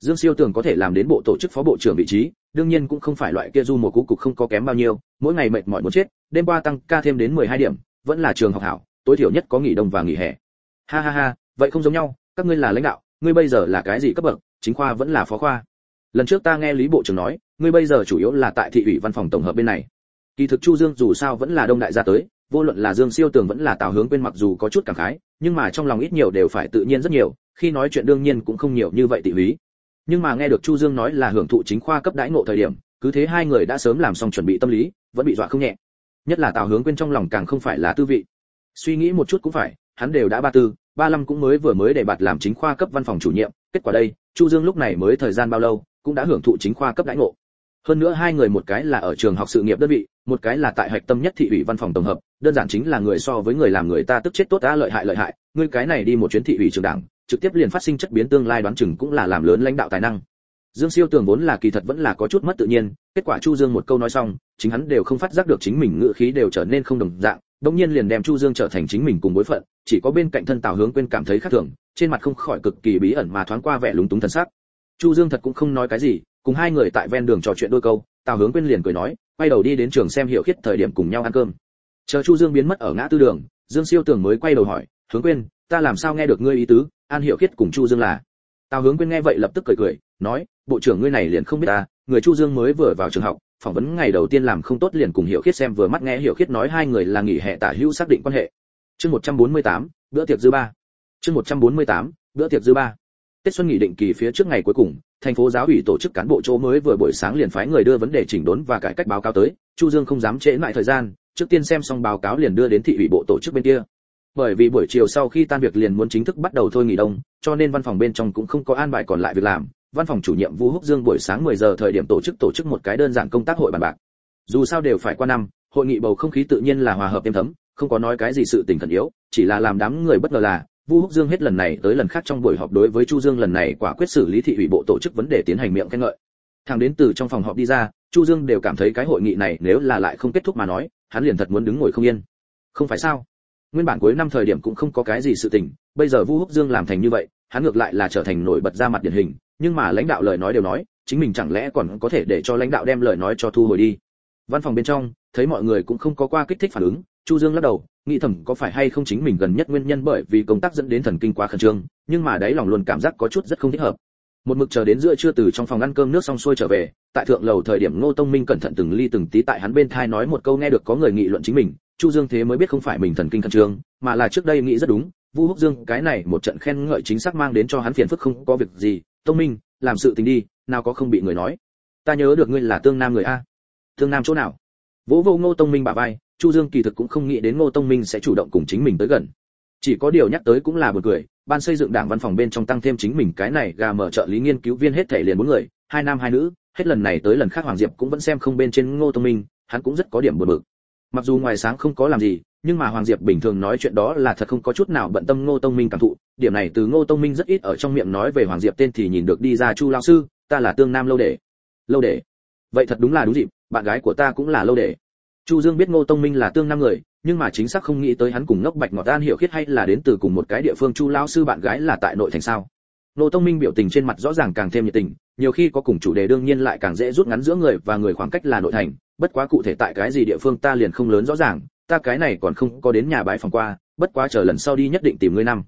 Dương siêu tưởng có thể làm đến bộ tổ chức phó bộ trưởng vị trí, đương nhiên cũng không phải loại kia du một cú cục không có kém bao nhiêu, mỗi ngày mệt mỏi muốn chết, đêm qua tăng ca thêm đến 12 điểm, vẫn là trường học hảo, tối thiểu nhất có nghỉ đông và nghỉ hè. Ha ha ha, vậy không giống nhau, các ngươi là lãnh đạo, ngươi bây giờ là cái gì cấp bậc, chính khoa vẫn là phó khoa. Lần trước ta nghe lý bộ trưởng nói, ngươi bây giờ chủ yếu là tại thị ủy văn phòng tổng hợp bên này. Kỳ thực chu dương dù sao vẫn là đông đại gia tới vô luận là dương siêu tường vẫn là tào hướng quên mặc dù có chút cảm khái, nhưng mà trong lòng ít nhiều đều phải tự nhiên rất nhiều, khi nói chuyện đương nhiên cũng không nhiều như vậy tỉ lý nhưng mà nghe được chu dương nói là hưởng thụ chính khoa cấp đãi ngộ thời điểm, cứ thế hai người đã sớm làm xong chuẩn bị tâm lý, vẫn bị dọa không nhẹ. Nhất là tào hướng quên trong lòng càng không phải là tư vị. Suy nghĩ một chút cũng phải, hắn đều đã ba tư, ba năm cũng mới vừa mới để bạt làm chính khoa cấp văn phòng chủ nhiệm, kết quả đây, chu dương lúc này mới thời gian bao lâu, cũng đã hưởng thụ chính khoa cấp đãi ngộ hơn nữa hai người một cái là ở trường học sự nghiệp đơn vị, một cái là tại hạch tâm nhất thị ủy văn phòng tổng hợp, đơn giản chính là người so với người làm người ta tức chết tốt đã lợi hại lợi hại, ngươi cái này đi một chuyến thị ủy trường đảng, trực tiếp liền phát sinh chất biến tương lai đoán chừng cũng là làm lớn lãnh đạo tài năng. Dương siêu tường vốn là kỳ thật vẫn là có chút mất tự nhiên, kết quả chu dương một câu nói xong, chính hắn đều không phát giác được chính mình ngựa khí đều trở nên không đồng dạng đống nhiên liền đem chu dương trở thành chính mình cùng bối phận, chỉ có bên cạnh thân tào hướng quên cảm thấy khác thường, trên mặt không khỏi cực kỳ bí ẩn mà thoáng qua vẻ lúng túng thần sắc. Chu dương thật cũng không nói cái gì cùng hai người tại ven đường trò chuyện đôi câu tào hướng quên liền cười nói quay đầu đi đến trường xem hiệu khiết thời điểm cùng nhau ăn cơm. Chờ chu dương biến mất ở ngã tư đường dương siêu tường mới quay đầu hỏi hướng quên ta làm sao nghe được ngươi ý tứ? An hiệu khiết cùng chu dương là? Tào hướng quên nghe vậy lập tức cười cười nói bộ trưởng ngươi này liền không biết ta người chu dương mới vừa vào trường học phỏng vấn ngày đầu tiên làm không tốt liền cùng hiệu khiết xem vừa mắt nghe hiệu khiết nói hai người là nghỉ hè tả hữu xác định quan hệ. Chương 148, bữa tiệc dư ba. Chương 148, bữa tiệc dư ba. Tết xuân nghỉ định kỳ phía trước ngày cuối cùng, thành phố giáo ủy tổ chức cán bộ chỗ mới vừa buổi sáng liền phái người đưa vấn đề chỉnh đốn và cải cách báo cáo tới, Chu Dương không dám trễ lại thời gian, trước tiên xem xong báo cáo liền đưa đến thị ủy bộ tổ chức bên kia. Bởi vì buổi chiều sau khi tan việc liền muốn chính thức bắt đầu thôi nghỉ đông, cho nên văn phòng bên trong cũng không có an bài còn lại việc làm. Văn phòng chủ nhiệm Vu Húc Dương buổi sáng 10 giờ thời điểm tổ chức tổ chức một cái đơn giản công tác hội bàn bạc. Dù sao đều phải qua năm, hội nghị bầu không khí tự nhiên là hòa hợp êm thấm, không có nói cái gì sự tình khẩn yếu, chỉ là làm đám người bất ngờ là Vu Húc Dương hết lần này tới lần khác trong buổi họp đối với Chu Dương lần này quả quyết xử lý thị ủy bộ tổ chức vấn đề tiến hành miệng khen ngợi. Thằng đến từ trong phòng họp đi ra, Chu Dương đều cảm thấy cái hội nghị này nếu là lại không kết thúc mà nói, hắn liền thật muốn đứng ngồi không yên. Không phải sao? Nguyên bản cuối năm thời điểm cũng không có cái gì sự tình, bây giờ Vu Húc Dương làm thành như vậy, hắn ngược lại là trở thành nổi bật ra mặt điển hình, nhưng mà lãnh đạo lời nói đều nói, chính mình chẳng lẽ còn có thể để cho lãnh đạo đem lời nói cho thu hồi đi. Văn phòng bên trong, thấy mọi người cũng không có qua kích thích phản ứng, Chu Dương lắc đầu, nghĩ thầm có phải hay không chính mình gần nhất nguyên nhân bởi vì công tác dẫn đến thần kinh quá khẩn trương, nhưng mà đáy lòng luôn cảm giác có chút rất không thích hợp. Một mực chờ đến giữa trưa từ trong phòng ăn cơm nước xong xuôi trở về, tại thượng lầu thời điểm Ngô Tông Minh cẩn thận từng ly từng tí tại hắn bên thai nói một câu nghe được có người nghị luận chính mình, Chu Dương thế mới biết không phải mình thần kinh khẩn trương, mà là trước đây nghĩ rất đúng, vu húc dương cái này một trận khen ngợi chính xác mang đến cho hắn phiền phức không có việc gì tông minh làm sự tình đi nào có không bị người nói. Ta nhớ được ngươi là tương nam người a. Tương nam chỗ nào? Vỗ vô ngô tông minh bả vai chu dương kỳ thực cũng không nghĩ đến ngô tông minh sẽ chủ động cùng chính mình tới gần. Chỉ có điều nhắc tới cũng là buồn cười, ban xây dựng đảng văn phòng bên trong tăng thêm chính mình cái này gà mở trợ lý nghiên cứu viên hết thể liền bốn người, hai nam hai nữ, hết lần này tới lần khác hoàng diệp cũng vẫn xem không bên trên ngô tông minh, hắn cũng rất có điểm buồn bực. Mặc dù ngoài sáng không có làm gì, nhưng mà hoàng diệp bình thường nói chuyện đó là thật không có chút nào bận tâm ngô tông minh cảm thụ, điểm này từ ngô tông minh rất ít ở trong miệng nói về hoàng diệp tên thì nhìn được đi ra chu lão sư, ta là tương nam lâu để lâu để vậy thật đúng là đúng dịp, bạn gái của ta cũng là lâu để chu dương biết ngô tông minh là tương nam người nhưng mà chính xác không nghĩ tới hắn cùng ngốc bạch ngọt an hiểu khiết hay là đến từ cùng một cái địa phương chu Lão sư bạn gái là tại nội thành sao? Ngô tông minh biểu tình trên mặt rõ ràng càng thêm nhiệt tình nhiều khi có cùng chủ đề đương nhiên lại càng dễ rút ngắn giữa người và người khoảng cách là nội thành bất quá cụ thể tại cái gì địa phương ta liền không lớn rõ ràng ta cái này còn không có đến nhà bãi phòng qua bất quá chờ lần sau đi nhất định tìm ngươi năm.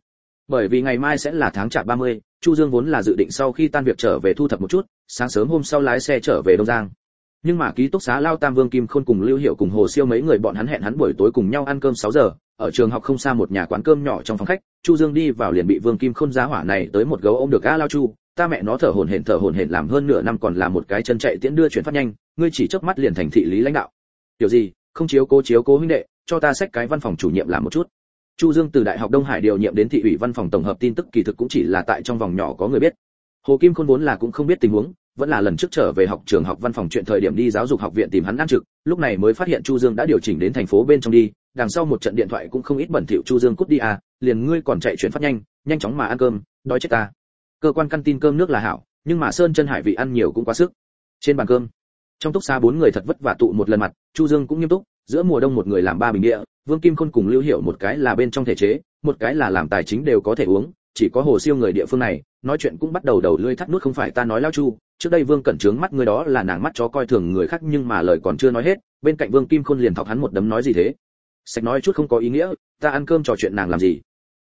Bởi vì ngày mai sẽ là tháng chạp 30, chu dương vốn là dự định sau khi tan việc trở về thu thập một chút sáng sớm hôm sau lái xe trở về đông giang nhưng mà ký túc xá lao tam vương kim khôn cùng lưu hiệu cùng hồ siêu mấy người bọn hắn hẹn hắn buổi tối cùng nhau ăn cơm sáu giờ, ở trường học không xa một nhà quán cơm nhỏ trong phòng khách, chu dương đi vào liền bị vương kim khôn giá hỏa này tới một gấu ôm được a lao chu. Ta mẹ nó thở hổn hển, thở hổn hển, làm hơn nửa năm còn là một cái chân chạy tiễn đưa chuyển phát nhanh, ngươi chỉ chớp mắt liền thành thị lý lãnh đạo. Tiểu gì, không chiếu cố chiếu cố huynh đệ, cho ta xách cái văn phòng chủ nhiệm làm một chút. Chu dương từ đại học đông hải điều nhiệm đến thị ủy văn phòng tổng hợp tin tức kỳ thực cũng chỉ là tại trong vòng nhỏ có người biết. Hồ kim khôn vốn là cũng không biết tình huống vẫn là lần trước trở về học trường học văn phòng chuyện thời điểm đi giáo dục học viện tìm hắn ăn trực, lúc này mới phát hiện chu dương đã điều chỉnh đến thành phố bên trong đi, đằng sau một trận điện thoại cũng không ít bẩn thỉu chu dương cút đi à liền ngươi còn chạy chuyển phát nhanh nhanh chóng mà ăn cơm, đói chết ta. Cơ quan căn tin cơm nước là hảo, nhưng mà sơn chân hải vị ăn nhiều cũng quá sức. Trên bàn cơm, trong túc xa bốn người thật vất vả tụ một lần mặt, chu dương cũng nghiêm túc, giữa mùa đông một người làm ba bình địa, vương kim khôn cùng lưu hiểu một cái là bên trong thể chế, một cái là làm tài chính đều có thể uống, chỉ có hồ siêu người địa phương này nói chuyện cũng bắt đầu đầu lưỡi thắt nút không phải ta nói lao chu, trước đây vương cẩn trướng mắt người đó là nàng mắt chó coi thường người khác nhưng mà lời còn chưa nói hết, bên cạnh vương kim khôn liền thọc hắn một đấm nói gì thế? Sạch nói chút không có ý nghĩa, ta ăn cơm trò chuyện nàng làm gì?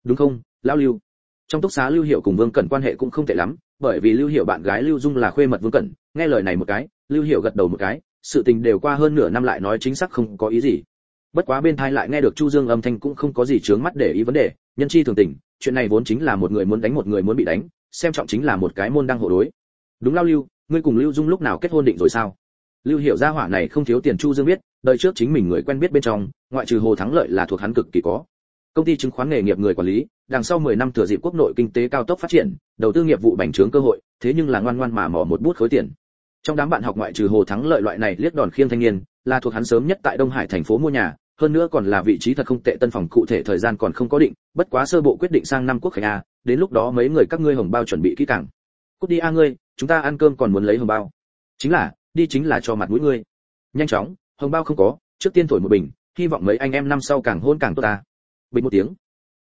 Đúng không, lao lưu? Trong túc xá lưu hiệu cùng vương cẩn quan hệ cũng không tệ lắm, bởi vì lưu hiệu bạn gái lưu dung là khuê mật vương cẩn, nghe lời này một cái, lưu hiệu gật đầu một cái, sự tình đều qua hơn nửa năm lại nói chính xác không có ý gì. Bất quá bên thai lại nghe được chu dương âm thanh cũng không có gì chướng mắt để ý vấn đề, nhân chi thường tình, chuyện này vốn chính là một người muốn đánh một người muốn bị đánh xem trọng chính là một cái môn đăng hộ đối. Đúng lao lưu, ngươi cùng lưu dung lúc nào kết hôn định rồi sao? Lưu hiểu gia hỏa này không thiếu tiền chu dương biết, đời trước chính mình người quen biết bên trong, ngoại trừ hồ thắng lợi là thuộc hắn cực kỳ có. Công ty chứng khoán nghề nghiệp người quản lý, đằng sau 10 năm thừa dịp quốc nội kinh tế cao tốc phát triển, đầu tư nghiệp vụ bành trướng cơ hội, thế nhưng là ngoan ngoan mà mỏ một bút khối tiền. Trong đám bạn học ngoại trừ hồ thắng lợi loại này liếc đòn khiêng thanh niên, là thuộc hắn sớm nhất tại đông hải thành phố mua nhà hơn nữa còn là vị trí thật không tệ, tân phòng cụ thể thời gian còn không có định, bất quá sơ bộ quyết định sang năm quốc khánh a, đến lúc đó mấy người các ngươi hồng bao chuẩn bị kỹ càng. Cút đi a ngươi, chúng ta ăn cơm còn muốn lấy hồng bao. Chính là, đi chính là cho mặt mũi ngươi. Nhanh chóng, hồng bao không có, trước tiên thổi một bình, hy vọng mấy anh em năm sau càng hôn càng tốt ta. Bình một tiếng.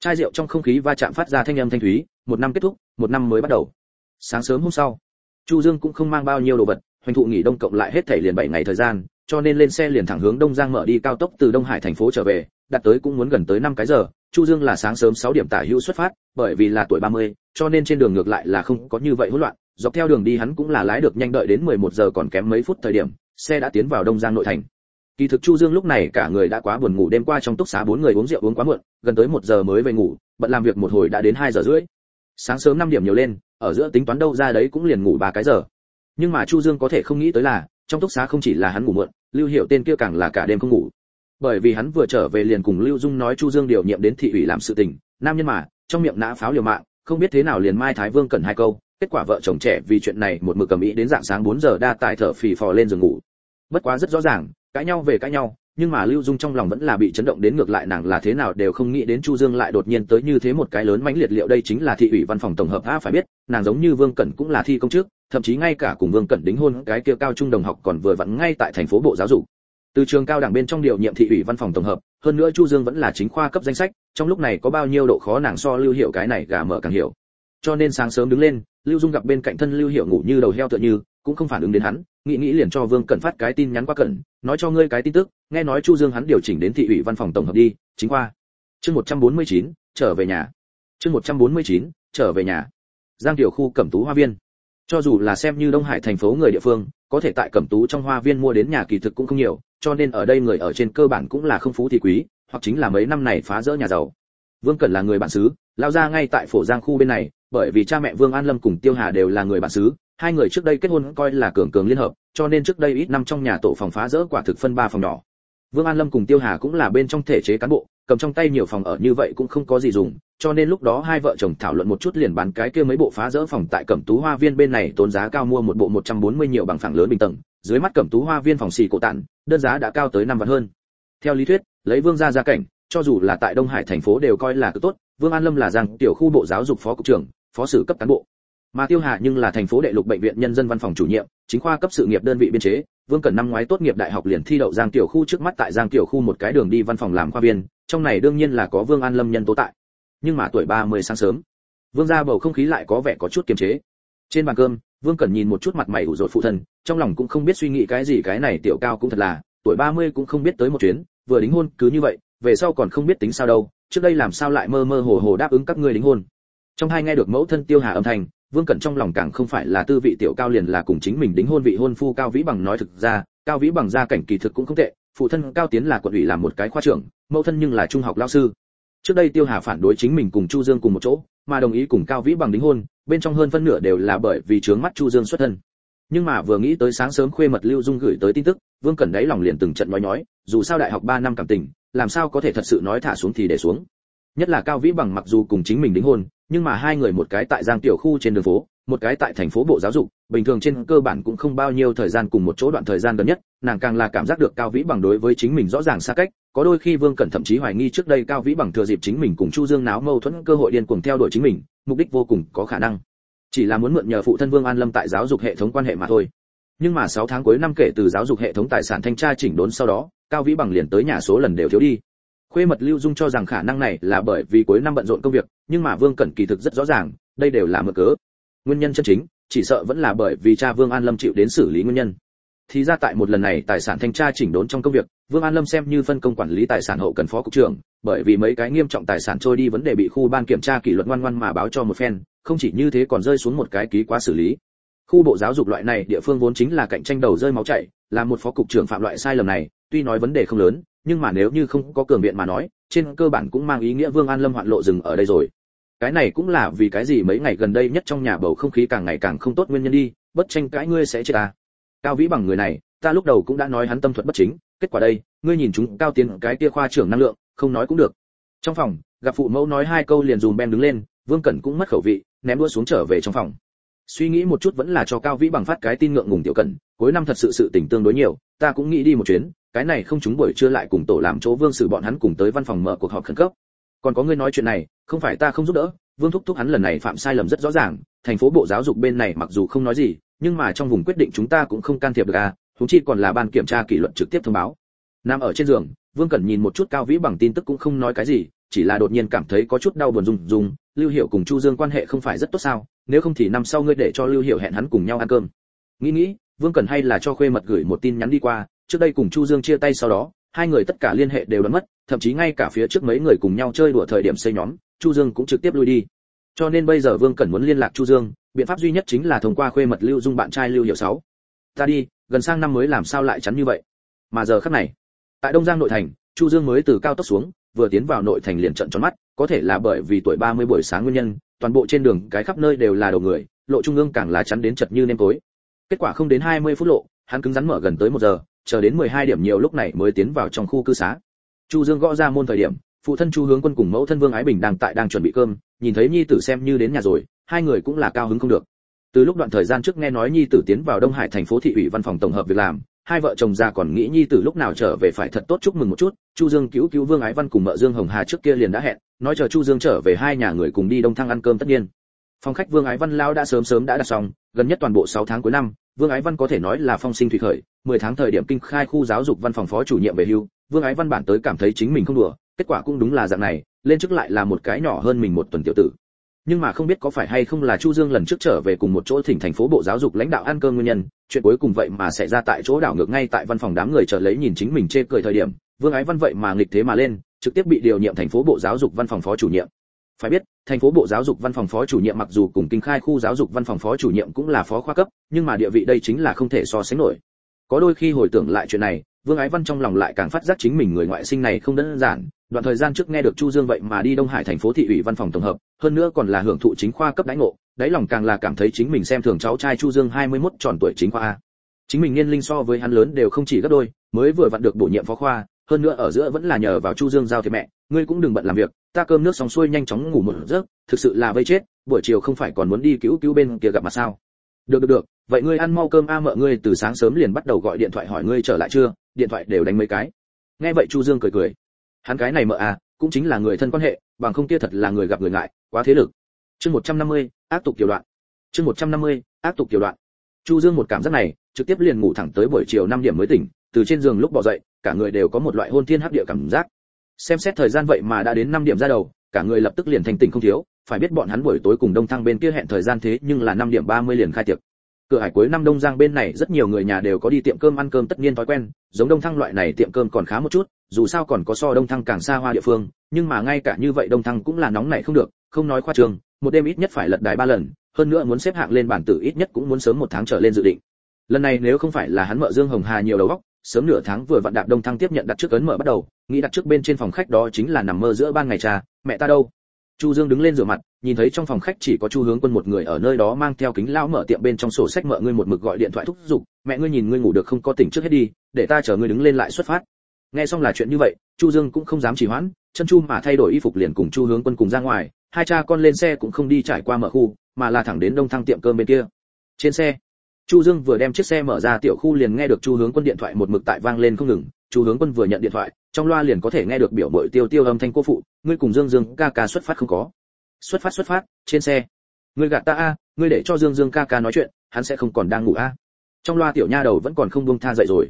Chai rượu trong không khí va chạm phát ra thanh âm thanh thúy, một năm kết thúc, một năm mới bắt đầu. Sáng sớm hôm sau, chu dương cũng không mang bao nhiêu đồ vật, hoành thụ nghỉ đông cộng lại hết thảy liền bảy ngày thời gian cho nên lên xe liền thẳng hướng đông giang mở đi cao tốc từ đông hải thành phố trở về đặt tới cũng muốn gần tới 5 cái giờ. Chu dương là sáng sớm 6 điểm tả hữu xuất phát bởi vì là tuổi 30, cho nên trên đường ngược lại là không có như vậy hỗn loạn. Dọc theo đường đi hắn cũng là lái được nhanh đợi đến 11 giờ còn kém mấy phút thời điểm xe đã tiến vào đông giang nội thành. Kỳ thực chu dương lúc này cả người đã quá buồn ngủ đêm qua trong túc xá bốn người uống rượu uống quá muộn gần tới một giờ mới về ngủ bận làm việc một hồi đã đến 2 giờ rưỡi. Sáng sớm 5 điểm nhiều lên ở giữa tính toán đâu ra đấy cũng liền ngủ ba cái giờ. Nhưng mà chu dương có thể không nghĩ tới là trong túc xá không chỉ là hắn ngủ muộn lưu hiệu tên kia càng là cả đêm không ngủ. Bởi vì hắn vừa trở về liền cùng lưu dung nói chu dương điều nhiệm đến thị ủy làm sự tình, nam nhân mà, trong miệng nã pháo liều mạng, không biết thế nào liền mai thái vương cần hai câu, kết quả vợ chồng trẻ vì chuyện này một mực cầm ý đến dạng sáng 4 giờ đa tài thở phì phò lên giường ngủ. Bất quá rất rõ ràng, cãi nhau về cãi nhau nhưng mà lưu dung trong lòng vẫn là bị chấn động đến ngược lại nàng là thế nào đều không nghĩ đến chu dương lại đột nhiên tới như thế một cái lớn mãnh liệt liệu đây chính là thị ủy văn phòng tổng hợp a, phải biết, nàng giống như vương cẩn cũng là thi công chức thậm chí ngay cả cùng vương cẩn đính hôn cái kia cao trung đồng học còn vừa vặn ngay tại thành phố bộ giáo dục. Từ trường cao đẳng bên trong điều nhiệm thị ủy văn phòng tổng hợp, hơn nữa chu dương vẫn là chính khoa cấp danh sách, trong lúc này có bao nhiêu độ khó nàng so lưu hiệu cái này gà mở càng hiểu. Cho nên sáng sớm đứng lên, lưu dung gặp bên cạnh thân lưu hiệu ngủ như đầu heo tựa như, cũng không phản ứng đến hắn, nghĩ nghĩ liền cho vương cẩn phát cái tin nhắn qua cẩn, nói cho ngươi cái tin tức nghe nói chu dương hắn điều chỉnh đến thị ủy văn phòng tổng hợp đi chính khoa. Chương 149, trở về nhà. Chương 149, trở về nhà. Giang tiểu khu cẩm tú hoa viên. Cho dù là xem như đông hải thành phố người địa phương có thể tại cẩm tú trong hoa viên mua đến nhà kỳ thực cũng không nhiều cho nên ở đây người ở trên cơ bản cũng là không phú thì quý hoặc chính là mấy năm này phá rỡ nhà giàu. Vương cẩn là người bản xứ lao ra ngay tại phổ giang khu bên này bởi vì cha mẹ vương an lâm cùng tiêu hà đều là người bản xứ hai người trước đây kết hôn coi là cường cường liên hợp cho nên trước đây ít năm trong nhà tổ phòng phá rỡ quả thực phân ba phòng nhỏ vương an lâm cùng tiêu hà cũng là bên trong thể chế cán bộ, cầm trong tay nhiều phòng ở như vậy cũng không có gì dùng, cho nên lúc đó hai vợ chồng thảo luận một chút liền bán cái kia mấy bộ phá rỡ phòng tại cẩm tú hoa viên bên này tốn giá cao mua một bộ 140 nhiều bằng phẳng lớn bình tầng, dưới mắt cẩm tú hoa viên phòng xì cổ tản, đơn giá đã cao tới năm vạn hơn. Theo lý thuyết, lấy vương gia gia cảnh, cho dù là tại đông hải thành phố đều coi là cực tốt, vương an lâm là rằng tiểu khu bộ giáo dục phó cục trưởng, phó sử cấp cán bộ. Mà tiêu hà nhưng là thành phố đệ lục bệnh viện nhân dân văn phòng chủ nhiệm, chính khoa cấp sự nghiệp đơn vị biên chế vương cẩn năm ngoái tốt nghiệp đại học liền thi đậu giang tiểu khu trước mắt tại giang tiểu khu một cái đường đi văn phòng làm khoa viên, trong này đương nhiên là có vương an lâm nhân tố tại. Nhưng mà tuổi 30 sáng sớm, vương gia bầu không khí lại có vẻ có chút kiềm chế. Trên bàn cơm, vương cẩn nhìn một chút mặt mày ủ rột phụ thân trong lòng cũng không biết suy nghĩ cái gì, cái này tiểu cao cũng thật là, tuổi 30 cũng không biết tới một chuyến, vừa đính hôn cứ như vậy, về sau còn không biết tính sao đâu, trước đây làm sao lại mơ mơ hồ hồ đáp ứng các ngươi đính hôn. Trong hai nghe được mẫu thân tiêu hà âm thanh vương cẩn trong lòng càng không phải là tư vị tiểu cao liền là cùng chính mình đính hôn vị hôn phu cao vĩ bằng nói thực ra, cao vĩ bằng gia cảnh kỳ thực cũng không tệ, phụ thân cao tiến là quận ủy làm một cái khoa trưởng, mẫu thân nhưng là trung học lao sư. Trước đây tiêu hà phản đối chính mình cùng chu dương cùng một chỗ, mà đồng ý cùng cao vĩ bằng đính hôn, bên trong hơn phân nửa đều là bởi vì trướng mắt chu dương xuất thân. Nhưng mà vừa nghĩ tới sáng sớm khuê mật lưu dung gửi tới tin tức, vương cẩn đáy lòng liền từng trận nói nói dù sao đại học 3 năm cảm tình, làm sao có thể thật sự nói thả xuống thì để xuống. Nhất là cao vĩ bằng mặc dù cùng chính mình đính hôn nhưng mà hai người một cái tại giang tiểu khu trên đường phố, một cái tại thành phố bộ giáo dục, bình thường trên cơ bản cũng không bao nhiêu thời gian cùng một chỗ đoạn thời gian gần nhất, nàng càng là cảm giác được cao vĩ bằng đối với chính mình rõ ràng xa cách, có đôi khi vương cẩn thậm chí hoài nghi trước đây cao vĩ bằng thừa dịp chính mình cùng chu dương náo mâu thuẫn cơ hội điên cuồng theo đuổi chính mình, mục đích vô cùng có khả năng. Chỉ là muốn mượn nhờ phụ thân vương an lâm tại giáo dục hệ thống quan hệ mà thôi. Nhưng mà 6 tháng cuối năm kể từ giáo dục hệ thống tài sản thanh tra chỉnh đốn sau đó, cao vĩ bằng liền tới nhà số lần đều thiếu đi khuê mật lưu dung cho rằng khả năng này là bởi vì cuối năm bận rộn công việc, nhưng mà vương cẩn kỳ thực rất rõ ràng, đây đều là mượn cớ. Nguyên nhân chân chính, chỉ sợ vẫn là bởi vì cha vương an lâm chịu đến xử lý nguyên nhân. Thì ra tại một lần này, tài sản thanh tra chỉnh đốn trong công việc, vương an lâm xem như phân công quản lý tài sản hậu cần phó cục trưởng, bởi vì mấy cái nghiêm trọng tài sản trôi đi vấn đề bị khu ban kiểm tra kỷ luật ngoan ngoan mà báo cho một phen, không chỉ như thế còn rơi xuống một cái ký quá xử lý. Khu bộ giáo dục loại này, địa phương vốn chính là cạnh tranh đầu rơi máu chảy, là một phó cục trưởng phạm loại sai lầm này, tuy nói vấn đề không lớn nhưng mà nếu như không có cường biện mà nói, trên cơ bản cũng mang ý nghĩa vương an lâm hoạn lộ dừng ở đây rồi. Cái này cũng là vì cái gì mấy ngày gần đây nhất trong nhà bầu không khí càng ngày càng không tốt nguyên nhân đi, bất tranh cãi ngươi sẽ chết ta. Cao vĩ bằng người này, ta lúc đầu cũng đã nói hắn tâm thuật bất chính, kết quả đây, ngươi nhìn chúng cao tiến cái kia khoa trưởng năng lượng, không nói cũng được. Trong phòng, gặp phụ mẫu nói hai câu liền dùm ben đứng lên, vương cẩn cũng mất khẩu vị, ném đua xuống trở về trong phòng. Suy nghĩ một chút vẫn là cho cao vĩ bằng phát cái tin ngượng ngùng tiểu cẩn cuối năm thật sự sự tình tương đối nhiều, ta cũng nghĩ đi một chuyến, cái này không chúng buổi trưa lại cùng tổ làm chỗ vương sử bọn hắn cùng tới văn phòng mở cuộc họp khẩn cấp. Còn có ngươi nói chuyện này, không phải ta không giúp đỡ, vương thúc thúc hắn lần này phạm sai lầm rất rõ ràng, thành phố bộ giáo dục bên này mặc dù không nói gì, nhưng mà trong vùng quyết định chúng ta cũng không can thiệp được à chúng chi còn là ban kiểm tra kỷ luật trực tiếp thông báo. Nằm ở trên giường, vương cẩn nhìn một chút cao vĩ bằng tin tức cũng không nói cái gì, chỉ là đột nhiên cảm thấy có chút đau buồn rùng rùng, lưu hiệu cùng chu dương quan hệ không phải rất tốt sao, nếu không thì năm sau ngươi để cho lưu hiệu hẹn hắn cùng nhau ăn cơm. Nghĩ nghĩ vương cẩn hay là cho khuê mật gửi một tin nhắn đi qua, trước đây cùng chu dương chia tay sau đó, hai người tất cả liên hệ đều đứt mất, thậm chí ngay cả phía trước mấy người cùng nhau chơi đùa thời điểm xây nhóm, chu dương cũng trực tiếp lui đi. Cho nên bây giờ vương cẩn muốn liên lạc chu dương, biện pháp duy nhất chính là thông qua khuê mật lưu dung bạn trai lưu hiệu sáu. Ta đi, gần sang năm mới làm sao lại chắn như vậy? Mà giờ khắc này, tại đông giang nội thành, chu dương mới từ cao tốc xuống, vừa tiến vào nội thành liền trận tròn mắt, có thể là bởi vì tuổi 30 buổi sáng nguyên nhân, toàn bộ trên đường cái khắp nơi đều là đầu người, lộ trung ương càng là chắn đến chật như nêm tối kết quả không đến 20 phút lộ, hắn cứng rắn mở gần tới một giờ, chờ đến 12 điểm nhiều lúc này mới tiến vào trong khu cư xá. Chu dương gõ ra môn thời điểm, phụ thân chu hướng quân cùng mẫu thân vương ái bình đang tại đang chuẩn bị cơm, nhìn thấy nhi tử xem như đến nhà rồi, hai người cũng là cao hứng không được. Từ lúc đoạn thời gian trước nghe nói nhi tử tiến vào đông hải thành phố thị ủy văn phòng tổng hợp việc làm, hai vợ chồng già còn nghĩ nhi tử lúc nào trở về phải thật tốt chúc mừng một chút, chu dương cứu cứu vương ái văn cùng mợ dương hồng hà trước kia liền đã hẹn, nói chờ chu dương trở về hai nhà người cùng đi đông thăng ăn cơm tất nhiên. Phòng khách vương ái văn lao đã sớm sớm đã đặt xong, gần nhất toàn bộ 6 tháng cuối năm vương ái văn có thể nói là phong sinh thủy khởi 10 tháng thời điểm kinh khai khu giáo dục văn phòng phó chủ nhiệm về hưu, vương ái văn bản tới cảm thấy chính mình không đùa, kết quả cũng đúng là dạng này, lên chức lại là một cái nhỏ hơn mình một tuần tiểu tử. Nhưng mà không biết có phải hay không là chu dương lần trước trở về cùng một chỗ thỉnh thành phố bộ giáo dục lãnh đạo ăn cơm nguyên nhân, chuyện cuối cùng vậy mà sẽ ra tại chỗ đảo ngược ngay tại văn phòng đám người chờ lấy nhìn chính mình chê cười thời điểm, vương ái văn vậy mà nghịch thế mà lên, trực tiếp bị điều nhiệm thành phố bộ giáo dục văn phòng phó chủ nhiệm phải biết, thành phố bộ giáo dục văn phòng phó chủ nhiệm mặc dù cùng kinh khai khu giáo dục văn phòng phó chủ nhiệm cũng là phó khoa cấp, nhưng mà địa vị đây chính là không thể so sánh nổi. Có đôi khi hồi tưởng lại chuyện này, vương ái văn trong lòng lại càng phát giác chính mình người ngoại sinh này không đơn giản. Đoạn thời gian trước nghe được chu dương vậy mà đi đông hải thành phố thị ủy văn phòng tổng hợp, hơn nữa còn là hưởng thụ chính khoa cấp đãi ngộ, đáy lòng càng là cảm thấy chính mình xem thường cháu trai chu dương 21 tròn tuổi chính khoa a. Chính mình niên linh so với hắn lớn đều không chỉ gấp đôi, mới vừa vặn được bổ nhiệm phó khoa, hơn nữa ở giữa vẫn là nhờ vào chu dương giao thiệp mẹ ngươi cũng đừng bận làm việc ta cơm nước xong xuôi nhanh chóng ngủ một giấc thực sự là vây chết buổi chiều không phải còn muốn đi cứu cứu bên kia gặp mặt sao? Được được được vậy ngươi ăn mau cơm a mợ ngươi từ sáng sớm liền bắt đầu gọi điện thoại hỏi ngươi trở lại chưa? Điện thoại đều đánh mấy cái. Nghe vậy chu dương cười cười. Hắn cái này mợ à cũng chính là người thân quan hệ bằng không kia thật là người gặp người ngại quá thế lực. Chương 150, ác tục tiểu đoạn. Chương 150, ác tục tiểu đoạn. Chu dương một cảm giác này trực tiếp liền ngủ thẳng tới buổi chiều 5 điểm mới tỉnh từ trên giường lúc bỏ dậy cả người đều có một loại hôn thiên hấp địa cảm giác xem xét thời gian vậy mà đã đến năm điểm ra đầu, cả người lập tức liền thành tỉnh không thiếu, phải biết bọn hắn buổi tối cùng đông thăng bên kia hẹn thời gian thế nhưng là năm điểm 30 liền khai tiệc. Cửa hải cuối năm đông giang bên này rất nhiều người nhà đều có đi tiệm cơm ăn cơm tất nhiên thói quen, giống đông thăng loại này tiệm cơm còn khá một chút, dù sao còn có so đông thăng càng xa hoa địa phương, nhưng mà ngay cả như vậy đông thăng cũng là nóng này không được, không nói khoa trường, một đêm ít nhất phải lật đài ba lần, hơn nữa muốn xếp hạng lên bản tử ít nhất cũng muốn sớm một tháng trở lên dự định. Lần này nếu không phải là hắn mợ dương hồng hà nhiều đầu óc sớm nửa tháng vừa vặn đạp đông thăng tiếp nhận đặt trước ấn mở bắt đầu, nghĩ đặt trước bên trên phòng khách đó chính là nằm mơ giữa ban ngày trà, mẹ ta đâu? Chu dương đứng lên rửa mặt, nhìn thấy trong phòng khách chỉ có chu hướng quân một người ở nơi đó mang theo kính lão mở tiệm bên trong sổ sách mở ngươi một mực gọi điện thoại thúc giục, mẹ ngươi nhìn ngươi ngủ được không có tỉnh trước hết đi, để ta chờ ngươi đứng lên lại xuất phát. Nghe xong là chuyện như vậy, chu dương cũng không dám trì hoãn, chân chu mà thay đổi y phục liền cùng chu hướng quân cùng ra ngoài, hai cha con lên xe cũng không đi trải qua mở khu, mà là thẳng đến đông thăng tiệm cơm bên kia. Trên xe chu dương vừa đem chiếc xe mở ra tiểu khu liền nghe được chu hướng quân điện thoại một mực tại vang lên không ngừng. Chu hướng quân vừa nhận điện thoại, trong loa liền có thể nghe được biểu mội tiêu tiêu âm thanh cô phụ, ngươi cùng dương dương ca ca xuất phát không có. Xuất phát xuất phát, trên xe. Ngươi gạt ta a, ngươi để cho dương dương ca ca nói chuyện, hắn sẽ không còn đang ngủ a. Trong loa tiểu nha đầu vẫn còn không buông tha dậy rồi.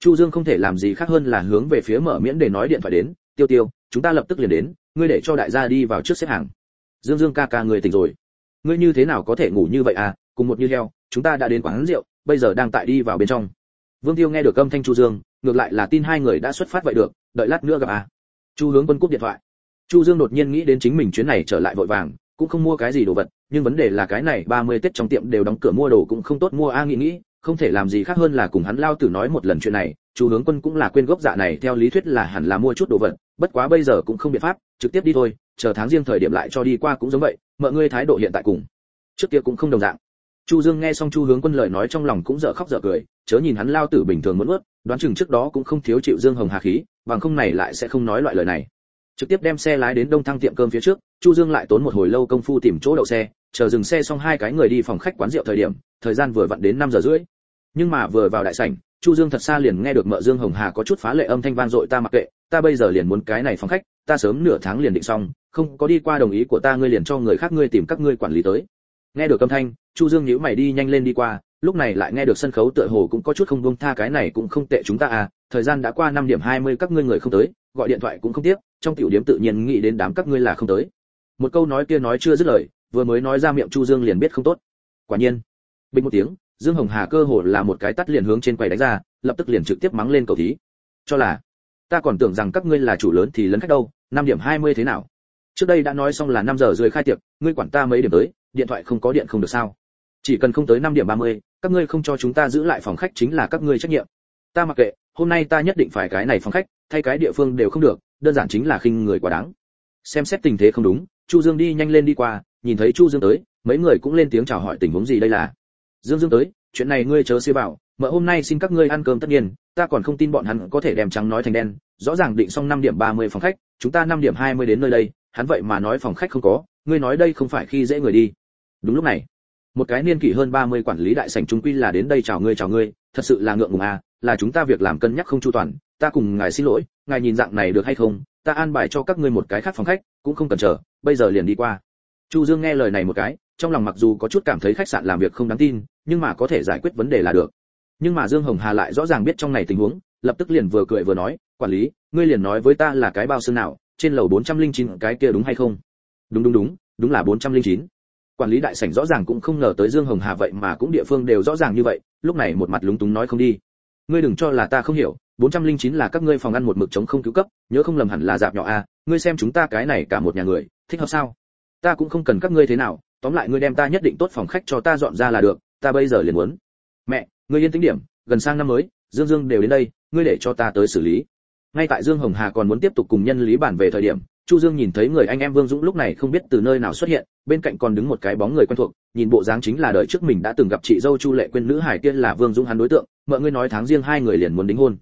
Chu dương không thể làm gì khác hơn là hướng về phía mở miễn để nói điện thoại đến, tiêu tiêu, chúng ta lập tức liền đến, ngươi để cho đại gia đi vào trước xếp hàng. Dương dương ca ca người tỉnh rồi. Ngươi như thế nào có thể ngủ như vậy à? Cùng một như heo, chúng ta đã đến quán rượu, bây giờ đang tại đi vào bên trong. Vương tiêu nghe được âm thanh chu dương, ngược lại là tin hai người đã xuất phát vậy được, đợi lát nữa gặp à. Chu hướng quân cúp điện thoại. Chu dương đột nhiên nghĩ đến chính mình chuyến này trở lại vội vàng, cũng không mua cái gì đồ vật, nhưng vấn đề là cái này 30 tết trong tiệm đều đóng cửa mua đồ cũng không tốt mua a, nghĩ nghĩ, không thể làm gì khác hơn là cùng hắn lao tử nói một lần chuyện này. Chu hướng quân cũng là quên gốc dạ này, theo lý thuyết là hẳn là mua chút đồ vật, bất quá bây giờ cũng không biện pháp, trực tiếp đi thôi, chờ tháng riêng thời điểm lại cho đi qua cũng giống vậy, mọi người thái độ hiện tại cùng trước kia cũng không đồng dạng chu dương nghe xong chu hướng quân lời nói trong lòng cũng dở khóc dở cười, chớ nhìn hắn lao tử bình thường muốn ướt đoán chừng trước đó cũng không thiếu chịu dương hồng hà khí, bằng không này lại sẽ không nói loại lời này. Trực tiếp đem xe lái đến đông thăng tiệm cơm phía trước, chu dương lại tốn một hồi lâu công phu tìm chỗ đậu xe, chờ dừng xe xong hai cái người đi phòng khách quán rượu thời điểm, thời gian vừa vặn đến 5 giờ rưỡi. Nhưng mà vừa vào đại sảnh, chu dương thật xa liền nghe được mợ dương hồng hà có chút phá lệ âm thanh vang dội ta mặc kệ, ta bây giờ liền muốn cái này phòng khách, ta sớm nửa tháng liền định xong, không có đi qua đồng ý của ta ngươi liền cho người khác ngươi tìm các ngươi quản lý tới nghe được âm thanh, chu dương nhíu mày đi nhanh lên đi qua, lúc này lại nghe được sân khấu tựa hồ cũng có chút không buông tha cái này cũng không tệ chúng ta à thời gian đã qua năm điểm 20 các ngươi người không tới, gọi điện thoại cũng không tiếp, trong tiểu điểm tự nhiên nghĩ đến đám các ngươi là không tới. Một câu nói kia nói chưa dứt lời, vừa mới nói ra miệng chu dương liền biết không tốt. Quả nhiên, bình một tiếng, dương hồng hà cơ hồ là một cái tắt liền hướng trên quầy đánh ra, lập tức liền trực tiếp mắng lên cầu thí. Cho là, ta còn tưởng rằng các ngươi là chủ lớn thì lấn khách đâu, năm điểm hai mươi thế nào? Trước đây đã nói xong là năm giờ rưỡi khai tiệc, ngươi quản ta mấy điểm tới? Điện thoại không có điện không được sao? Chỉ cần không tới năm điểm ba mươi, các ngươi không cho chúng ta giữ lại phòng khách chính là các ngươi trách nhiệm. Ta mặc kệ hôm nay ta nhất định phải cái này phòng khách thay cái địa phương đều không được đơn giản chính là khinh người quá đáng. Xem xét tình thế không đúng chu dương đi nhanh lên đi qua nhìn thấy chu dương tới mấy người cũng lên tiếng chào hỏi tình huống gì đây là. Dương dương tới chuyện này ngươi chớ xế bảo mợ hôm nay xin các ngươi ăn cơm tất nhiên ta còn không tin bọn hắn có thể đem trắng nói thành đen rõ ràng định xong năm điểm 30 phòng khách chúng ta năm điểm 20 đến nơi đây hắn vậy mà nói phòng khách không có ngươi nói đây không phải khi dễ người đi đúng lúc này, một cái niên kỷ hơn 30 quản lý đại sảnh trung quy là đến đây chào ngươi chào ngươi, thật sự là ngượng ngùng à là chúng ta việc làm cân nhắc không chu toàn, ta cùng ngài xin lỗi, ngài nhìn dạng này được hay không, ta an bài cho các ngươi một cái khác phòng khách, cũng không cần chờ, bây giờ liền đi qua. Chu dương nghe lời này một cái, trong lòng mặc dù có chút cảm thấy khách sạn làm việc không đáng tin, nhưng mà có thể giải quyết vấn đề là được. Nhưng mà dương hồng hà lại rõ ràng biết trong này tình huống, lập tức liền vừa cười vừa nói, quản lý, ngươi liền nói với ta là cái bao xương nào, trên lầu 409 cái kia đúng hay không? Đúng đúng đúng đúng là 409 quản lý đại sảnh rõ ràng cũng không ngờ tới dương hồng hà vậy mà cũng địa phương đều rõ ràng như vậy, lúc này một mặt lúng túng nói không đi. Ngươi đừng cho là ta không hiểu 409 là các ngươi phòng ăn một mực chống không cứu cấp, nhớ không lầm hẳn là dạp nhỏ a, ngươi xem chúng ta cái này cả một nhà người, thích hợp sao? Ta cũng không cần các ngươi thế nào, tóm lại ngươi đem ta nhất định tốt phòng khách cho ta dọn ra là được, ta bây giờ liền muốn. Mẹ, ngươi yên tĩnh điểm, gần sang năm mới, dương dương đều đến đây, ngươi để cho ta tới xử lý. Ngay tại dương hồng hà còn muốn tiếp tục cùng nhân lý bản về thời điểm chu dương nhìn thấy người anh em vương dũng lúc này không biết từ nơi nào xuất hiện, bên cạnh còn đứng một cái bóng người quen thuộc, nhìn bộ dáng chính là đợi trước mình đã từng gặp chị dâu chu lệ quên nữ hải tiên là vương dũng hắn đối tượng, mọi người nói tháng riêng hai người liền muốn đính hôn.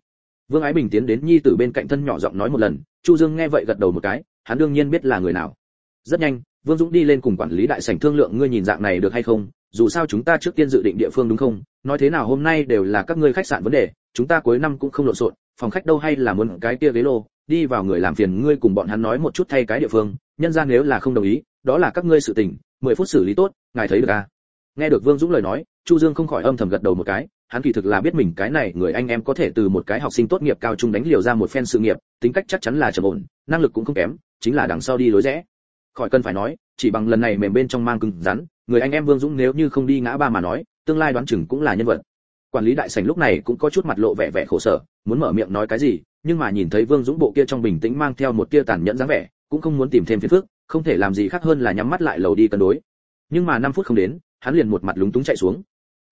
Vương ái bình tiến đến nhi tử bên cạnh thân nhỏ giọng nói một lần, chu dương nghe vậy gật đầu một cái, hắn đương nhiên biết là người nào. Rất nhanh, vương dũng đi lên cùng quản lý đại sảnh thương lượng ngươi nhìn dạng này được hay không, dù sao chúng ta trước tiên dự định địa phương đúng không, nói thế nào hôm nay đều là các ngươi khách sạn vấn đề, chúng ta cuối năm cũng không lộn xộn, phòng khách đâu hay là muốn cái kia ghế lô đi vào người làm phiền ngươi cùng bọn hắn nói một chút thay cái địa phương, nhân ra nếu là không đồng ý, đó là các ngươi sự tình, mười phút xử lý tốt, ngài thấy được à? Nghe được vương dũng lời nói, chu dương không khỏi âm thầm gật đầu một cái, hắn kỳ thực là biết mình cái này người anh em có thể từ một cái học sinh tốt nghiệp cao trung đánh liều ra một phen sự nghiệp, tính cách chắc chắn là trầm ổn, năng lực cũng không kém, chính là đằng sau đi lối rẽ. Khỏi cần phải nói, chỉ bằng lần này mềm bên trong mang cứng rắn, người anh em vương dũng nếu như không đi ngã ba mà nói, tương lai đoán chừng cũng là nhân vật quản lý đại sảnh lúc này cũng có chút mặt lộ vẻ vẻ khổ sở muốn mở miệng nói cái gì nhưng mà nhìn thấy vương dũng bộ kia trong bình tĩnh mang theo một tia tàn nhẫn dáng vẻ cũng không muốn tìm thêm phiền phức không thể làm gì khác hơn là nhắm mắt lại lầu đi cân đối. Nhưng mà 5 phút không đến hắn liền một mặt lúng túng chạy xuống.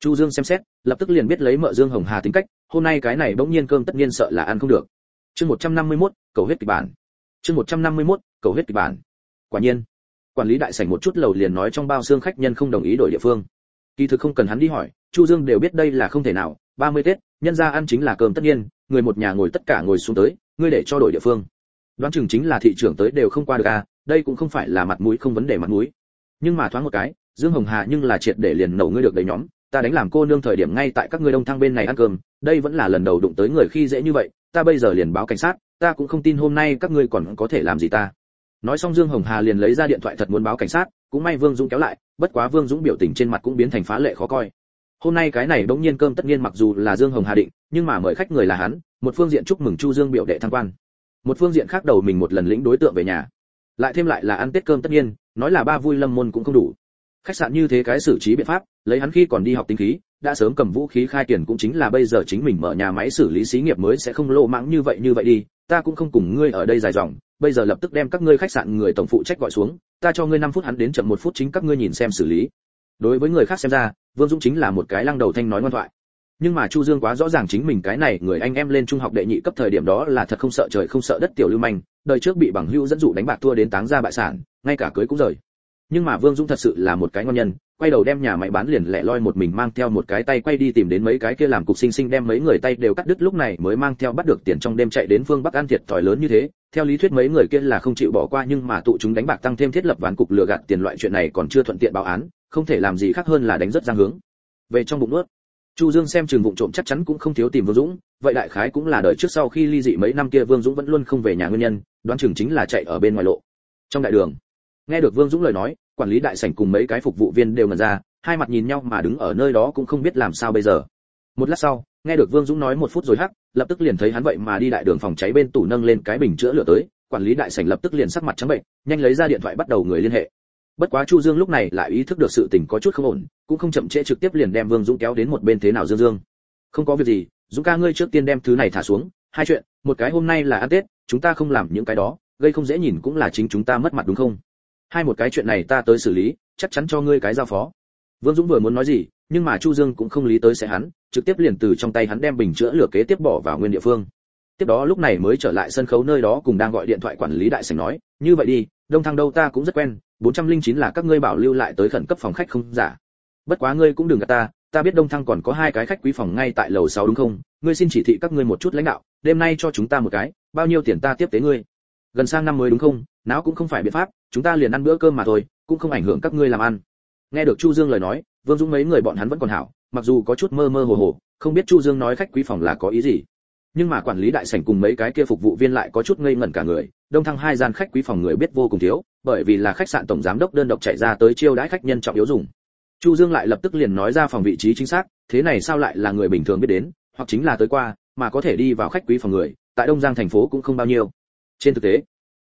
Chu dương xem xét lập tức liền biết lấy mợ dương hồng hà tính cách hôm nay cái này bỗng nhiên cơm tất nhiên sợ là ăn không được. Chương 151, cầu huyết kịch bản. Chương 151, cầu huyết kịch bản. Quả nhiên quản lý đại sảnh một chút lầu liền nói trong bao xương khách nhân không đồng ý đổi địa phương. Kỳ thực không cần hắn đi hỏi chu dương đều biết đây là không thể nào 30 tết, nhân ra ăn chính là cơm tất nhiên, người một nhà ngồi tất cả ngồi xuống tới, ngươi để cho đổi địa phương. Đoán chừng chính là thị trưởng tới đều không qua được à đây cũng không phải là mặt mũi không vấn đề mặt mũi. Nhưng mà thoáng một cái, dương hồng hà nhưng là triệt để liền nổ ngươi được đầy nhóm, ta đánh làm cô nương thời điểm ngay tại các ngươi đông thăng bên này ăn cơm, đây vẫn là lần đầu đụng tới người khi dễ như vậy, ta bây giờ liền báo cảnh sát, ta cũng không tin hôm nay các ngươi còn có thể làm gì ta. Nói xong dương hồng hà liền lấy ra điện thoại thật muốn báo cảnh sát, cũng may vương dũng kéo lại, bất quá vương dũng biểu tình trên mặt cũng biến thành phá lệ khó coi hôm nay cái này bỗng nhiên cơm tất nhiên mặc dù là dương hồng hà định, nhưng mà mời khách người là hắn, một phương diện chúc mừng chu dương biểu đệ thăng quan. Một phương diện khác đầu mình một lần lĩnh đối tượng về nhà. Lại thêm lại là ăn tết cơm tất nhiên, nói là ba vui lâm môn cũng không đủ. Khách sạn như thế cái xử trí biện pháp, lấy hắn khi còn đi học tinh khí, đã sớm cầm vũ khí khai tiền cũng chính là bây giờ chính mình mở nhà máy xử lý xí nghiệp mới sẽ không lô mãng như vậy như vậy đi, ta cũng không cùng ngươi ở đây dài dòng, bây giờ lập tức đem các ngươi khách sạn người tổng phụ trách gọi xuống, ta cho ngươi 5 phút hắn đến chậm một phút chính các ngươi nhìn xem xử lý đối với người khác xem ra, vương dũng chính là một cái lăng đầu thanh nói ngoan thoại. Nhưng mà chu dương quá rõ ràng chính mình cái này người anh em lên trung học đệ nhị cấp thời điểm đó là thật không sợ trời không sợ đất tiểu lưu manh, đời trước bị bằng hưu dẫn dụ đánh bạc thua đến táng ra bại sản, ngay cả cưới cũng rời. Nhưng mà vương dũng thật sự là một cái ngon nhân, quay đầu đem nhà máy bán liền lẻ loi một mình mang theo một cái tay quay đi tìm đến mấy cái kia làm cục sinh sinh đem mấy người tay đều cắt đứt lúc này mới mang theo bắt được tiền trong đêm chạy đến phương bắc an thiệt thòi lớn như thế. Theo lý thuyết mấy người kia là không chịu bỏ qua nhưng mà tụ chúng đánh bạc tăng thêm thiết lập ván cục lừa gạt tiền loại chuyện này còn chưa thuận tiện báo án không thể làm gì khác hơn là đánh rất giang hướng. Về trong bụng nuốt. Chu dương xem trường vụng trộm chắc chắn cũng không thiếu tìm vương dũng, vậy đại khái cũng là đợi trước sau khi ly dị mấy năm kia vương dũng vẫn luôn không về nhà nguyên nhân, đoán chừng chính là chạy ở bên ngoài lộ. Trong đại đường, nghe được vương dũng lời nói, quản lý đại sảnh cùng mấy cái phục vụ viên đều ngẩn ra, hai mặt nhìn nhau mà đứng ở nơi đó cũng không biết làm sao bây giờ. Một lát sau, nghe được vương dũng nói một phút rồi hắc, lập tức liền thấy hắn vậy mà đi đại đường phòng cháy bên tủ nâng lên cái bình chữa lửa tới, quản lý đại sảnh lập tức liền sắc mặt trắng bệnh, nhanh lấy ra điện thoại bắt đầu người liên hệ bất quá chu dương lúc này lại ý thức được sự tình có chút không ổn, cũng không chậm trễ trực tiếp liền đem vương dũng kéo đến một bên thế nào dương dương. Không có việc gì, dũng ca ngươi trước tiên đem thứ này thả xuống, hai chuyện, một cái hôm nay là ăn tết, chúng ta không làm những cái đó, gây không dễ nhìn cũng là chính chúng ta mất mặt đúng không? Hai một cái chuyện này ta tới xử lý, chắc chắn cho ngươi cái giao phó. Vương dũng vừa muốn nói gì, nhưng mà chu dương cũng không lý tới sẽ hắn, trực tiếp liền từ trong tay hắn đem bình chữa lửa kế tiếp bỏ vào nguyên địa phương. Tiếp đó lúc này mới trở lại sân khấu nơi đó cùng đang gọi điện thoại quản lý đại sảnh nói, như vậy đi đông thăng đâu ta cũng rất quen 409 là các ngươi bảo lưu lại tới khẩn cấp phòng khách không giả. Bất quá ngươi cũng đừng gạt ta ta biết đông thăng còn có hai cái khách quý phòng ngay tại lầu 6 đúng không? Ngươi xin chỉ thị các ngươi một chút lãnh đạo, đêm nay cho chúng ta một cái, bao nhiêu tiền ta tiếp tế ngươi? Gần sang năm mới đúng không? Não cũng không phải biện pháp, chúng ta liền ăn bữa cơm mà thôi, cũng không ảnh hưởng các ngươi làm ăn. Nghe được chu dương lời nói, vương dũng mấy người bọn hắn vẫn còn hảo, mặc dù có chút mơ mơ hồ hồ, không biết chu dương nói khách quý phòng là có ý gì nhưng mà quản lý đại sảnh cùng mấy cái kia phục vụ viên lại có chút ngây ngẩn cả người, đông thăng hai gian khách quý phòng người biết vô cùng thiếu, bởi vì là khách sạn tổng giám đốc đơn độc chạy ra tới chiêu đãi khách nhân trọng yếu dùng. Chu dương lại lập tức liền nói ra phòng vị trí chính xác, thế này sao lại là người bình thường biết đến, hoặc chính là tới qua, mà có thể đi vào khách quý phòng người, tại đông giang thành phố cũng không bao nhiêu. Trên thực tế,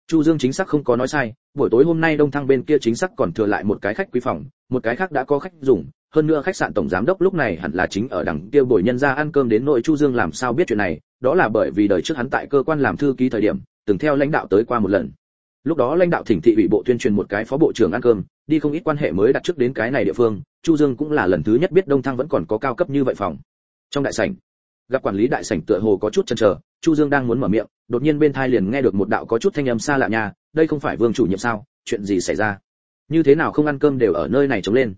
chu dương chính xác không có nói sai, buổi tối hôm nay đông thăng bên kia chính xác còn thừa lại một cái khách quý phòng, một cái khác đã có khách dùng hơn nữa khách sạn tổng giám đốc lúc này hẳn là chính ở đằng kia bồi nhân ra ăn cơm đến nội chu dương làm sao biết chuyện này, đó là bởi vì đời trước hắn tại cơ quan làm thư ký thời điểm, từng theo lãnh đạo tới qua một lần. Lúc đó lãnh đạo thỉnh thị ủy bộ tuyên truyền một cái phó bộ trưởng ăn cơm, đi không ít quan hệ mới đặt trước đến cái này địa phương, chu dương cũng là lần thứ nhất biết đông thăng vẫn còn có cao cấp như vậy phòng. Trong đại sảnh, gặp quản lý đại sảnh tựa hồ có chút chần chờ, chu dương đang muốn mở miệng, đột nhiên bên thai liền nghe được một đạo có chút thanh âm xa lạ nhà đây không phải vương chủ nhiệm sao, chuyện gì xảy ra? Như thế nào không ăn cơm đều ở nơi này chống lên?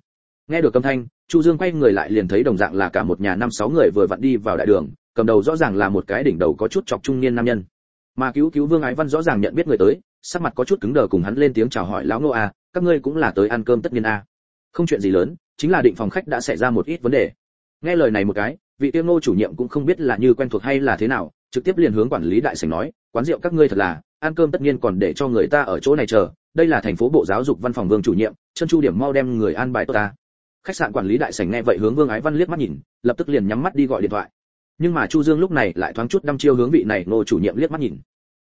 Nghe được âm thanh, chu dương quay người lại liền thấy đồng dạng là cả một nhà năm sáu người vừa vặn đi vào đại đường, cầm đầu rõ ràng là một cái đỉnh đầu có chút chọc trung niên nam nhân. Mà cứu cứu vương ái văn rõ ràng nhận biết người tới, sắc mặt có chút cứng đờ cùng hắn lên tiếng chào hỏi, lão nô a, các ngươi cũng là tới ăn cơm tất nhiên a. Không chuyện gì lớn, chính là định phòng khách đã xảy ra một ít vấn đề. Nghe lời này một cái, vị tiêu nô chủ nhiệm cũng không biết là như quen thuộc hay là thế nào, trực tiếp liền hướng quản lý đại sảnh nói, quán rượu các ngươi thật là, ăn cơm tất nhiên còn để cho người ta ở chỗ này chờ, đây là thành phố bộ giáo dục văn phòng vương chủ nhiệm, chân chu điểm mau đem người an bài tốt ta khách sạn quản lý đại sảnh nghe vậy hướng vương ái văn liếc mắt nhìn, lập tức liền nhắm mắt đi gọi điện thoại. Nhưng mà chu dương lúc này lại thoáng chút đăm chiêu hướng vị này nô chủ nhiệm liếc mắt nhìn.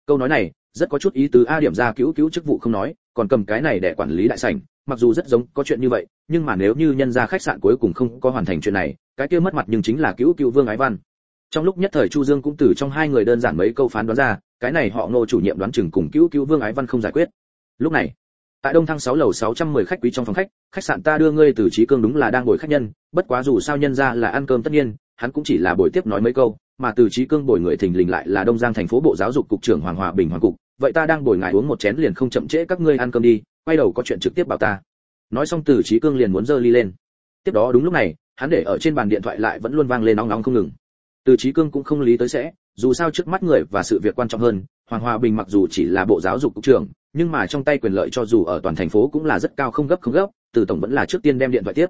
Câu nói này, rất có chút ý tứ a điểm ra cứu cứu chức vụ không nói, còn cầm cái này để quản lý đại sảnh, mặc dù rất giống có chuyện như vậy, nhưng mà nếu như nhân ra khách sạn cuối cùng không có hoàn thành chuyện này, cái kia mất mặt nhưng chính là cứu cứu vương ái văn. Trong lúc nhất thời chu dương cũng từ trong hai người đơn giản mấy câu phán đoán ra, cái này họ nô chủ nhiệm đoán chừng cùng cứu cứu vương ái văn không giải quyết. Lúc này tại đông thăng 6 lầu 610 khách quý trong phòng khách khách sạn ta đưa ngươi từ trí cương đúng là đang ngồi khách nhân, bất quá dù sao nhân ra là ăn cơm tất nhiên, hắn cũng chỉ là buổi tiếp nói mấy câu, mà từ trí cương bồi người thình lình lại là đông giang thành phố bộ giáo dục cục trưởng hoàng hòa bình hoàng cục. Vậy ta đang bồi ngài uống một chén liền không chậm trễ các ngươi ăn cơm đi, quay đầu có chuyện trực tiếp bảo ta. Nói xong từ trí cương liền muốn giơ ly lên. Tiếp đó đúng lúc này, hắn để ở trên bàn điện thoại lại vẫn luôn vang lên nóng nóng không ngừng. Từ trí cương cũng không lý tới sẽ, dù sao trước mắt người và sự việc quan trọng hơn hoàng hòa bình mặc dù chỉ là bộ giáo dục cục trưởng nhưng mà trong tay quyền lợi cho dù ở toàn thành phố cũng là rất cao không gấp không gấp từ tổng vẫn là trước tiên đem điện thoại tiếp.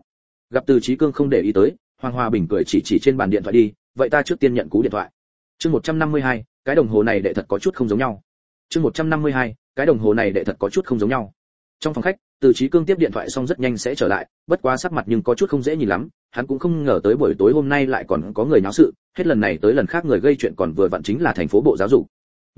Gặp từ trí cương không để ý tới hoàng hòa bình cười chỉ chỉ trên bàn điện thoại đi vậy ta trước tiên nhận cú điện thoại. Chương 152, cái đồng hồ này đệ thật có chút không giống nhau. Chương 152, cái đồng hồ này đệ thật có chút không giống nhau. Trong phòng khách từ trí cương tiếp điện thoại xong rất nhanh sẽ trở lại bất quá sắc mặt nhưng có chút không dễ nhìn lắm hắn cũng không ngờ tới buổi tối hôm nay lại còn có người náo sự hết lần này tới lần khác người gây chuyện còn vừa vặn chính là thành phố bộ giáo dục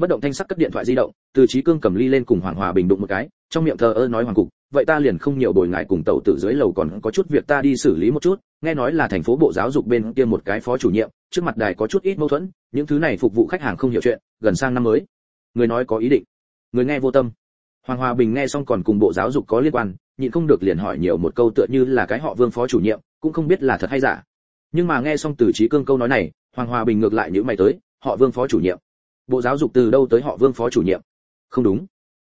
bất động thanh sắc cất điện thoại di động, từ trí cương cầm ly lên cùng hoàng hòa bình đụng một cái, trong miệng thờ ơ nói hoàng cục, vậy ta liền không nhiều bồi ngại cùng tàu tử dưới lầu còn có chút việc ta đi xử lý một chút, nghe nói là thành phố bộ giáo dục bên kia một cái phó chủ nhiệm, trước mặt đài có chút ít mâu thuẫn, những thứ này phục vụ khách hàng không hiểu chuyện, gần sang năm mới. Người nói có ý định. Người nghe vô tâm. Hoàng hòa bình nghe xong còn cùng bộ giáo dục có liên quan, nhịn không được liền hỏi nhiều một câu tựa như là cái họ vương phó chủ nhiệm, cũng không biết là thật hay giả. Nhưng mà nghe xong từ trí cương câu nói này, hoàng hòa bình ngược lại những mày tới, họ vương phó chủ nhiệm bộ giáo dục từ đâu tới họ vương phó chủ nhiệm? Không đúng.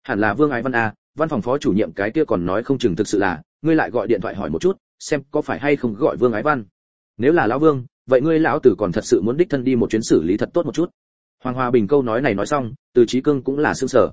Hẳn là vương ái văn a, văn phòng phó chủ nhiệm cái kia còn nói không chừng thực sự là, ngươi lại gọi điện thoại hỏi một chút, xem có phải hay không gọi vương ái văn. Nếu là lão vương, vậy ngươi lão tử còn thật sự muốn đích thân đi một chuyến xử lý thật tốt một chút. Hoàng hòa bình câu nói này nói xong, từ trí cương cũng là xương sở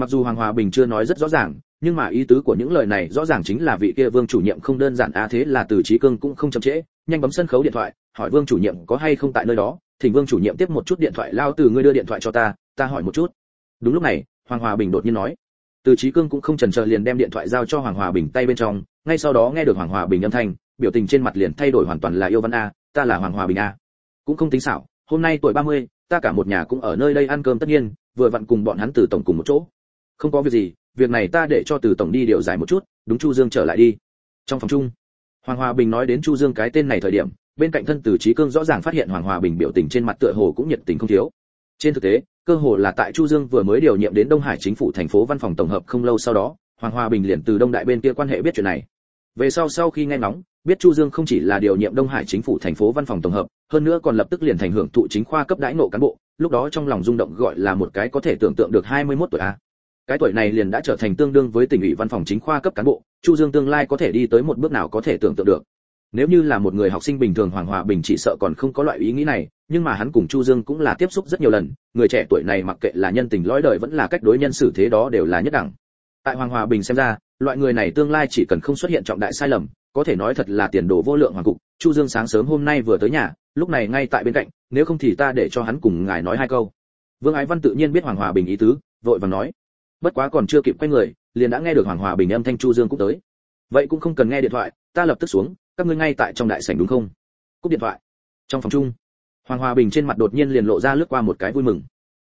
mặc dù hoàng hòa bình chưa nói rất rõ ràng, nhưng mà ý tứ của những lời này rõ ràng chính là vị kia vương chủ nhiệm không đơn giản á, thế là từ trí cương cũng không chậm trễ, nhanh bấm sân khấu điện thoại, hỏi vương chủ nhiệm có hay không tại nơi đó thỉnh vương chủ nhiệm tiếp một chút điện thoại lao từ ngươi đưa điện thoại cho ta ta hỏi một chút. Đúng lúc này hoàng hòa bình đột nhiên nói. Từ trí cương cũng không chần chờ liền đem điện thoại giao cho hoàng hòa bình tay bên trong ngay sau đó nghe được hoàng hòa bình âm thanh biểu tình trên mặt liền thay đổi hoàn toàn là yêu văn a ta là hoàng hòa bình a. Cũng không tính xảo hôm nay tuổi 30, ta cả một nhà cũng ở nơi đây ăn cơm tất nhiên vừa vặn cùng bọn hắn từ tổng cùng một chỗ. Không có việc gì việc này ta để cho từ tổng đi điều giải một chút đúng chu dương trở lại đi. Trong phòng chung hoàng hòa bình nói đến chu dương cái tên này thời điểm bên cạnh thân từ trí cương rõ ràng phát hiện hoàng hòa bình biểu tình trên mặt tựa hồ cũng nhiệt tình không thiếu. Trên thực tế, cơ hồ là tại chu dương vừa mới điều nhiệm đến đông hải chính phủ thành phố văn phòng tổng hợp không lâu sau đó, hoàng hòa bình liền từ đông đại bên kia quan hệ biết chuyện này. Về sau sau khi nghe ngóng, biết chu dương không chỉ là điều nhiệm đông hải chính phủ thành phố văn phòng tổng hợp, hơn nữa còn lập tức liền thành hưởng thụ chính khoa cấp đãi nộ cán bộ, lúc đó trong lòng rung động gọi là một cái có thể tưởng tượng được 21 tuổi a. Cái tuổi này liền đã trở thành tương đương với tỉnh ủy văn phòng chính khoa cấp cán bộ, chu dương tương lai có thể đi tới một bước nào có thể tưởng tượng được nếu như là một người học sinh bình thường hoàng hòa bình chỉ sợ còn không có loại ý nghĩ này, nhưng mà hắn cùng chu dương cũng là tiếp xúc rất nhiều lần, người trẻ tuổi này mặc kệ là nhân tình lõi đời vẫn là cách đối nhân xử thế đó đều là nhất đẳng. Tại hoàng hòa bình xem ra, loại người này tương lai chỉ cần không xuất hiện trọng đại sai lầm, có thể nói thật là tiền đồ vô lượng hoàng cục. Chu dương sáng sớm hôm nay vừa tới nhà, lúc này ngay tại bên cạnh, nếu không thì ta để cho hắn cùng ngài nói hai câu. Vương ái văn tự nhiên biết hoàng hòa bình ý tứ, vội vàng nói. Bất quá còn chưa kịp quay người, liền đã nghe được hoàng hòa bình âm thanh chu dương cũng tới vậy cũng không cần nghe điện thoại, ta lập tức xuống, các ngươi ngay tại trong đại sảnh đúng không? Cúp điện thoại. Trong phòng chung, hoàng hòa bình trên mặt đột nhiên liền lộ ra lướt qua một cái vui mừng.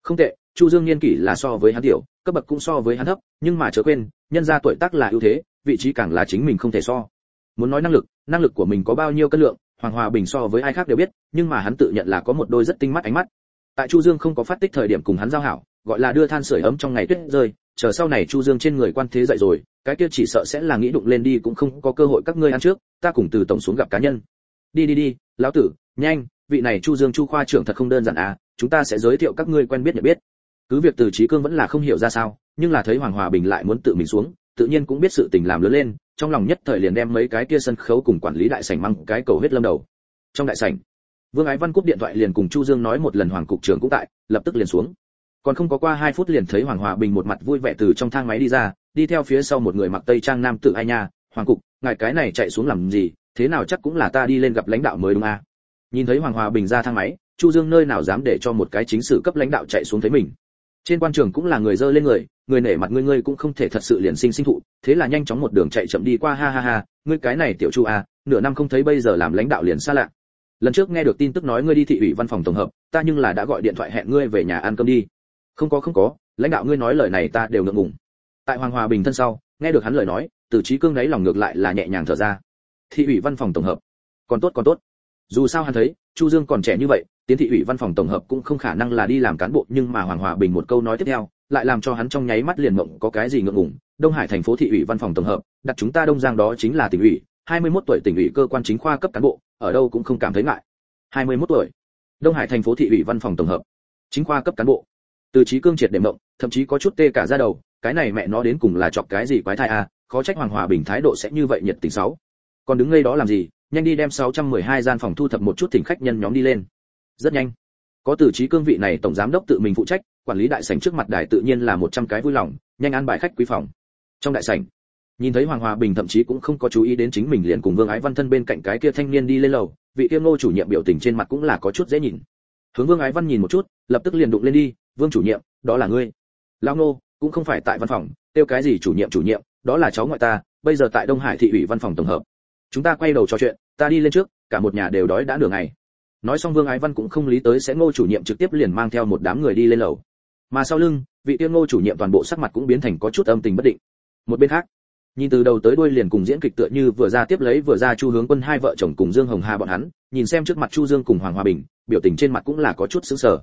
Không tệ, chu dương niên kỷ là so với hắn tiểu, cấp bậc cũng so với hắn thấp, nhưng mà chớ quên, nhân ra tuổi tác là ưu thế, vị trí càng là chính mình không thể so. Muốn nói năng lực năng lực của mình có bao nhiêu cân lượng, hoàng hòa bình so với ai khác đều biết, nhưng mà hắn tự nhận là có một đôi rất tinh mắt ánh mắt. Tại chu dương không có phát tích thời điểm cùng hắn giao hảo gọi là đưa than sưởi ấm trong ngày tuyết rơi, chờ sau này chu dương trên người quan thế dậy rồi, cái kia chỉ sợ sẽ là nghĩ đụng lên đi cũng không có cơ hội các ngươi ăn trước, ta cùng từ tổng xuống gặp cá nhân. Đi đi đi, lão tử, nhanh, vị này chu dương chu khoa trưởng thật không đơn giản à chúng ta sẽ giới thiệu các ngươi quen biết nhận biết. Cứ việc từ trí cương vẫn là không hiểu ra sao, nhưng là thấy hoàng hòa bình lại muốn tự mình xuống, tự nhiên cũng biết sự tình làm lớn lên, trong lòng nhất thời liền đem mấy cái kia sân khấu cùng quản lý đại sảnh mang cái cầu hết lâm đầu. Trong đại sảnh, vương ái văn cúp điện thoại liền cùng chu dương nói một lần hoàng cục trưởng cũng tại, lập tức liền xuống còn không có qua hai phút liền thấy hoàng hòa bình một mặt vui vẻ từ trong thang máy đi ra, đi theo phía sau một người mặc tây trang nam tử ai nha. Hoàng cục, ngài cái này chạy xuống làm gì? Thế nào chắc cũng là ta đi lên gặp lãnh đạo mới đúng à? Nhìn thấy hoàng hòa bình ra thang máy, chu dương nơi nào dám để cho một cái chính sử cấp lãnh đạo chạy xuống thấy mình. Trên quan trường cũng là người dơ lên người người nể mặt ngươi ngươi cũng không thể thật sự liền sinh sinh thụ, thế là nhanh chóng một đường chạy chậm đi qua, ha ha ha, ngươi cái này tiểu chu à nửa năm không thấy bây giờ làm lãnh đạo liền xa lạ. Lần trước nghe được tin tức nói ngươi đi thị ủy văn phòng tổng hợp, ta nhưng là đã gọi điện thoại hẹn ngươi về nhà ăn cơm đi không có không có, lãnh đạo ngươi nói lời này ta đều ngượng ngùng. Tại hoàng hòa bình thân sau, nghe được hắn lời nói, từ trí cương đấy lòng ngược lại là nhẹ nhàng thở ra. Thị ủy văn phòng tổng hợp. Còn tốt còn tốt. Dù sao hắn thấy, chu dương còn trẻ như vậy, tiến thị ủy văn phòng tổng hợp cũng không khả năng là đi làm cán bộ, nhưng mà hoàng hòa bình một câu nói tiếp theo, lại làm cho hắn trong nháy mắt liền mộng có cái gì ngượng ngùng. Đông hải thành phố thị ủy văn phòng tổng hợp, đặt chúng ta đông giang đó chính là tỉnh ủy 21 tuổi tỉnh ủy cơ quan chính khoa cấp cán bộ, ở đâu cũng không cảm thấy ngại. 21 tuổi, đông hải thành phố thị ủy văn phòng tổng hợp, chính khoa cấp cán bộ từ trí cương triệt đệm động thậm chí có chút tê cả ra đầu, cái này mẹ nó đến cùng là chọc cái gì quái thai à khó trách hoàng hòa bình thái độ sẽ như vậy nhiệt tình sáu. Còn đứng ngay đó làm gì, nhanh đi đem 612 gian phòng thu thập một chút thỉnh khách nhân nhóm đi lên. Rất nhanh. Có từ trí cương vị này tổng giám đốc tự mình phụ trách, quản lý đại sảnh trước mặt đài tự nhiên là 100 cái vui lòng, nhanh ăn bài khách quý phòng. Trong đại sảnh, nhìn thấy hoàng hòa bình thậm chí cũng không có chú ý đến chính mình liền cùng vương ái văn thân bên cạnh cái kia thanh niên đi lên lầu, vị kia ngô chủ nhiệm biểu tình trên mặt cũng là có chút dễ nhìn. Hướng vương ái văn nhìn một chút, lập tức liền đụng lên đi vương chủ nhiệm, đó là ngươi. Lao ngô cũng không phải tại văn phòng tiêu cái gì chủ nhiệm chủ nhiệm, đó là cháu ngoại ta, bây giờ tại đông hải thị ủy văn phòng tổng hợp. Chúng ta quay đầu trò chuyện, ta đi lên trước, cả một nhà đều đói đã nửa ngày. Nói xong vương ái văn cũng không lý tới sẽ ngô chủ nhiệm trực tiếp liền mang theo một đám người đi lên lầu. Mà sau lưng, vị tiên ngô chủ nhiệm toàn bộ sắc mặt cũng biến thành có chút âm tình bất định. Một bên khác, nhìn từ đầu tới đuôi liền cùng diễn kịch tựa như vừa ra tiếp lấy vừa ra chu hướng quân hai vợ chồng cùng dương hồng hà bọn hắn, nhìn xem trước mặt chu dương cùng hoàng hòa bình, biểu tình trên mặt cũng là có chút sững sờ.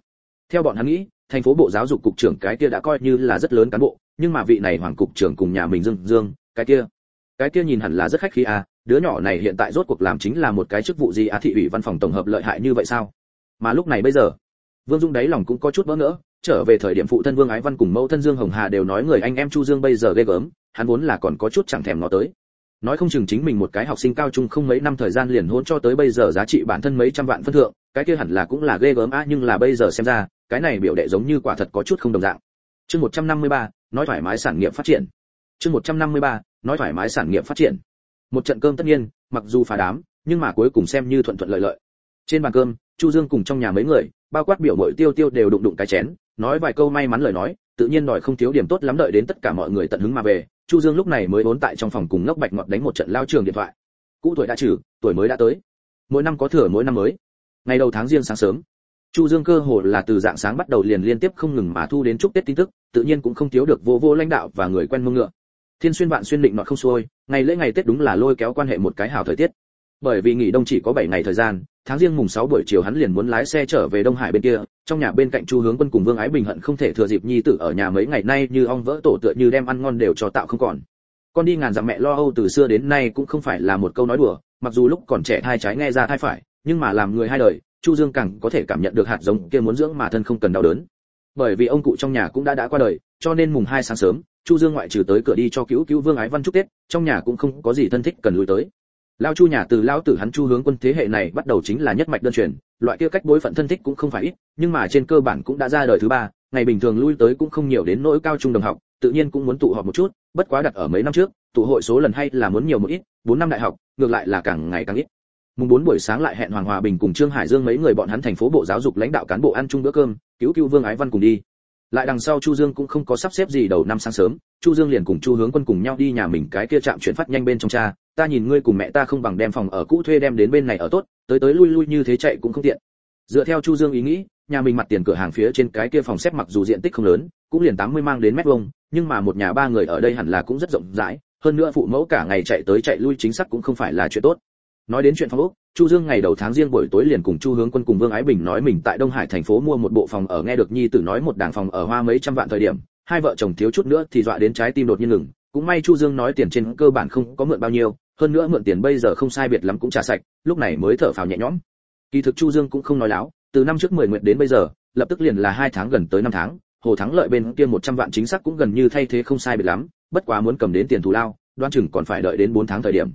Theo bọn hắn nghĩ thành phố bộ giáo dục cục trưởng cái kia đã coi như là rất lớn cán bộ, nhưng mà vị này hoàng cục trưởng cùng nhà mình dương dương, cái kia cái kia nhìn hẳn là rất khách khí à đứa nhỏ này hiện tại rốt cuộc làm chính là một cái chức vụ gì à thị ủy văn phòng tổng hợp lợi hại như vậy sao? Mà lúc này bây giờ, vương dung đáy lòng cũng có chút bỡ ngỡ, trở về thời điểm phụ thân vương ái văn cùng mẫu thân dương hồng hà đều nói người anh em chu dương bây giờ ghê gớm, hắn vốn là còn có chút chẳng thèm nó tới. Nói không chừng chính mình một cái học sinh cao trung không mấy năm thời gian liền hôn cho tới bây giờ giá trị bản thân mấy trăm vạn phân thượng, cái kia hẳn là cũng là ghê gớm á, nhưng là bây giờ xem ra cái này biểu đệ giống như quả thật có chút không đồng dạng. Chương 153, nói thoải mái sản nghiệp phát triển. Chương 153, nói thoải mái sản nghiệp phát triển. Một trận cơm tất nhiên mặc dù phá đám nhưng mà cuối cùng xem như thuận thuận lợi lợi. Trên bàn cơm chu dương cùng trong nhà mấy người bao quát biểu mội tiêu tiêu đều đụng đụng cái chén nói vài câu may mắn lời nói tự nhiên đòi không thiếu điểm tốt lắm đợi đến tất cả mọi người tận hứng mà về. Chu dương lúc này mới vốn tại trong phòng cùng ngốc bạch ngọt đánh một trận lao trường điện thoại. Cũ tuổi đã trừ tuổi mới đã tới. Mỗi năm có thừa mỗi năm mới. Ngày đầu tháng riêng sáng sớm chu dương cơ hồ là từ dạng sáng bắt đầu liền liên tiếp không ngừng mà thu đến chúc tết tin tức, tự nhiên cũng không thiếu được vô vô lãnh đạo và người quen mông ngựa. Thiên xuyên vạn xuyên định nọ không xuôi, ngày lễ ngày tết đúng là lôi kéo quan hệ một cái hảo thời tiết. Bởi vì nghỉ đông chỉ có 7 ngày thời gian, tháng riêng mùng 6 buổi chiều hắn liền muốn lái xe trở về đông hải bên kia, trong nhà bên cạnh chu hướng quân cùng vương ái bình hận không thể thừa dịp nhi tử ở nhà mấy ngày nay như ong vỡ tổ tựa như đem ăn ngon đều cho tạo không còn. Con đi ngàn dặm mẹ lo âu từ xưa đến nay cũng không phải là một câu nói đùa, mặc dù lúc còn trẻ thai trái nghe ra thai phải, nhưng mà làm người hai đời chu dương càng có thể cảm nhận được hạt giống kia muốn dưỡng mà thân không cần đau đớn. Bởi vì ông cụ trong nhà cũng đã đã qua đời, cho nên mùng hai sáng sớm, chu dương ngoại trừ tới cửa đi cho cứu cứu vương ái văn chúc tết, trong nhà cũng không có gì thân thích cần lui tới. Lao chu nhà từ lao tử hắn chu hướng quân thế hệ này bắt đầu chính là nhất mạch đơn truyền, loại kia cách bối phận thân thích cũng không phải ít, nhưng mà trên cơ bản cũng đã ra đời thứ ba, ngày bình thường lui tới cũng không nhiều đến nỗi cao trung đồng học, tự nhiên cũng muốn tụ họp một chút, bất quá đặt ở mấy năm trước, tụ hội số lần hay là muốn nhiều một ít, bốn năm đại học, ngược lại là càng ngày càng ít mùng bốn buổi sáng lại hẹn hoàng hòa bình cùng trương hải dương mấy người bọn hắn thành phố bộ giáo dục lãnh đạo cán bộ ăn chung bữa cơm, cứu cứu vương ái văn cùng đi. Lại đằng sau chu dương cũng không có sắp xếp gì đầu năm sáng sớm, chu dương liền cùng chu hướng quân cùng nhau đi nhà mình cái kia chạm chuyển phát nhanh bên trong cha, ta nhìn ngươi cùng mẹ ta không bằng đem phòng ở cũ thuê đem đến bên này ở tốt, tới tới lui lui như thế chạy cũng không tiện. Dựa theo chu dương ý nghĩ, nhà mình mặt tiền cửa hàng phía trên cái kia phòng xếp mặc dù diện tích không lớn, cũng liền 80 mang đến mét vuông, nhưng mà một nhà ba người ở đây hẳn là cũng rất rộng rãi, hơn nữa phụ mẫu cả ngày chạy tới chạy lui chính xác cũng không phải là chuyện tốt nói đến chuyện phòng ốc, chu dương ngày đầu tháng riêng buổi tối liền cùng chu hướng quân cùng vương ái bình nói mình tại đông hải thành phố mua một bộ phòng ở nghe được nhi tử nói một đảng phòng ở hoa mấy trăm vạn thời điểm, hai vợ chồng thiếu chút nữa thì dọa đến trái tim đột nhiên ngừng. Cũng may chu dương nói tiền trên cơ bản không có mượn bao nhiêu, hơn nữa mượn tiền bây giờ không sai biệt lắm cũng trả sạch, lúc này mới thở phào nhẹ nhõm. Kỳ thực chu dương cũng không nói láo, từ năm trước 10 nguyện đến bây giờ, lập tức liền là hai tháng gần tới năm tháng, hồ thắng lợi bên kia 100 vạn chính xác cũng gần như thay thế không sai biệt lắm, bất quá muốn cầm đến tiền thù lao, đoan chừng còn phải đợi đến 4 tháng thời điểm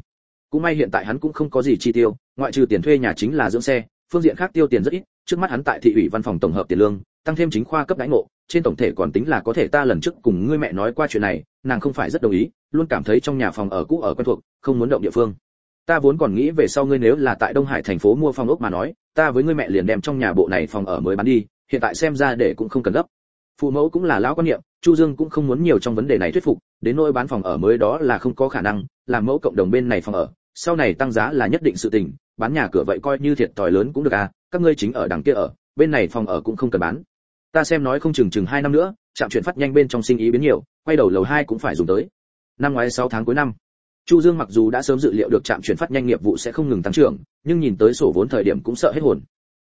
cũng may hiện tại hắn cũng không có gì chi tiêu, ngoại trừ tiền thuê nhà chính là dưỡng xe, phương diện khác tiêu tiền rất ít, trước mắt hắn tại thị ủy văn phòng tổng hợp tiền lương, tăng thêm chính khoa cấp đãi ngộ, trên tổng thể còn tính là có thể ta lần trước cùng ngươi mẹ nói qua chuyện này, nàng không phải rất đồng ý, luôn cảm thấy trong nhà phòng ở cũ ở quen thuộc, không muốn động địa phương. Ta vốn còn nghĩ về sau ngươi nếu là tại đông hải thành phố mua phòng ốc mà nói, ta với ngươi mẹ liền đem trong nhà bộ này phòng ở mới bán đi, hiện tại xem ra để cũng không cần gấp. Phụ mẫu cũng là lão quan niệm, chu dương cũng không muốn nhiều trong vấn đề này thuyết phục, đến nỗi bán phòng ở mới đó là không có khả năng, làm mẫu cộng đồng bên này phòng ở sau này tăng giá là nhất định sự tình, bán nhà cửa vậy coi như thiệt thòi lớn cũng được à các ngươi chính ở đằng kia ở, bên này phòng ở cũng không cần bán. Ta xem nói không chừng chừng hai năm nữa chạm chuyển phát nhanh bên trong sinh ý biến nhiều, quay đầu lầu hai cũng phải dùng tới. Năm ngoái 6 tháng cuối năm, chu dương mặc dù đã sớm dự liệu được chạm chuyển phát nhanh nghiệp vụ sẽ không ngừng tăng trưởng, nhưng nhìn tới sổ vốn thời điểm cũng sợ hết hồn.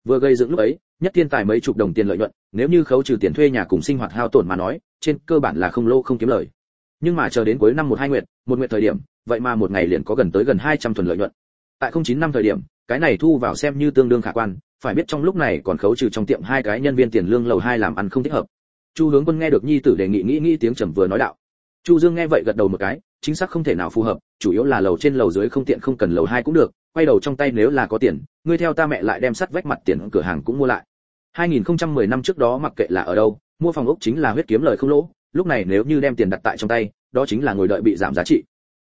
Vừa gây dựng lúc ấy, nhất thiên tài mấy chục đồng tiền lợi nhuận, nếu như khấu trừ tiền thuê nhà cùng sinh hoạt hao tổn mà nói, trên cơ bản là không lô không kiếm lời nhưng mà chờ đến cuối năm một hai nguyệt, một nguyệt thời điểm, vậy mà một ngày liền có gần tới gần 200 thuần lợi nhuận. Tại không chín năm thời điểm, cái này thu vào xem như tương đương khả quan, phải biết trong lúc này còn khấu trừ trong tiệm hai cái nhân viên tiền lương lầu hai làm ăn không thích hợp. Chu hướng quân nghe được nhi tử đề nghị nghĩ nghĩ tiếng trầm vừa nói đạo. Chu dương nghe vậy gật đầu một cái, chính xác không thể nào phù hợp, chủ yếu là lầu trên lầu dưới không tiện không cần lầu hai cũng được, quay đầu trong tay nếu là có tiền, ngươi theo ta mẹ lại đem sắt vách mặt tiền cửa hàng cũng mua lại. 2010 năm trước đó mặc kệ là ở đâu, mua phòng ốc chính là huyết kiếm lời không lỗ lúc này nếu như đem tiền đặt tại trong tay, đó chính là ngồi đợi bị giảm giá trị.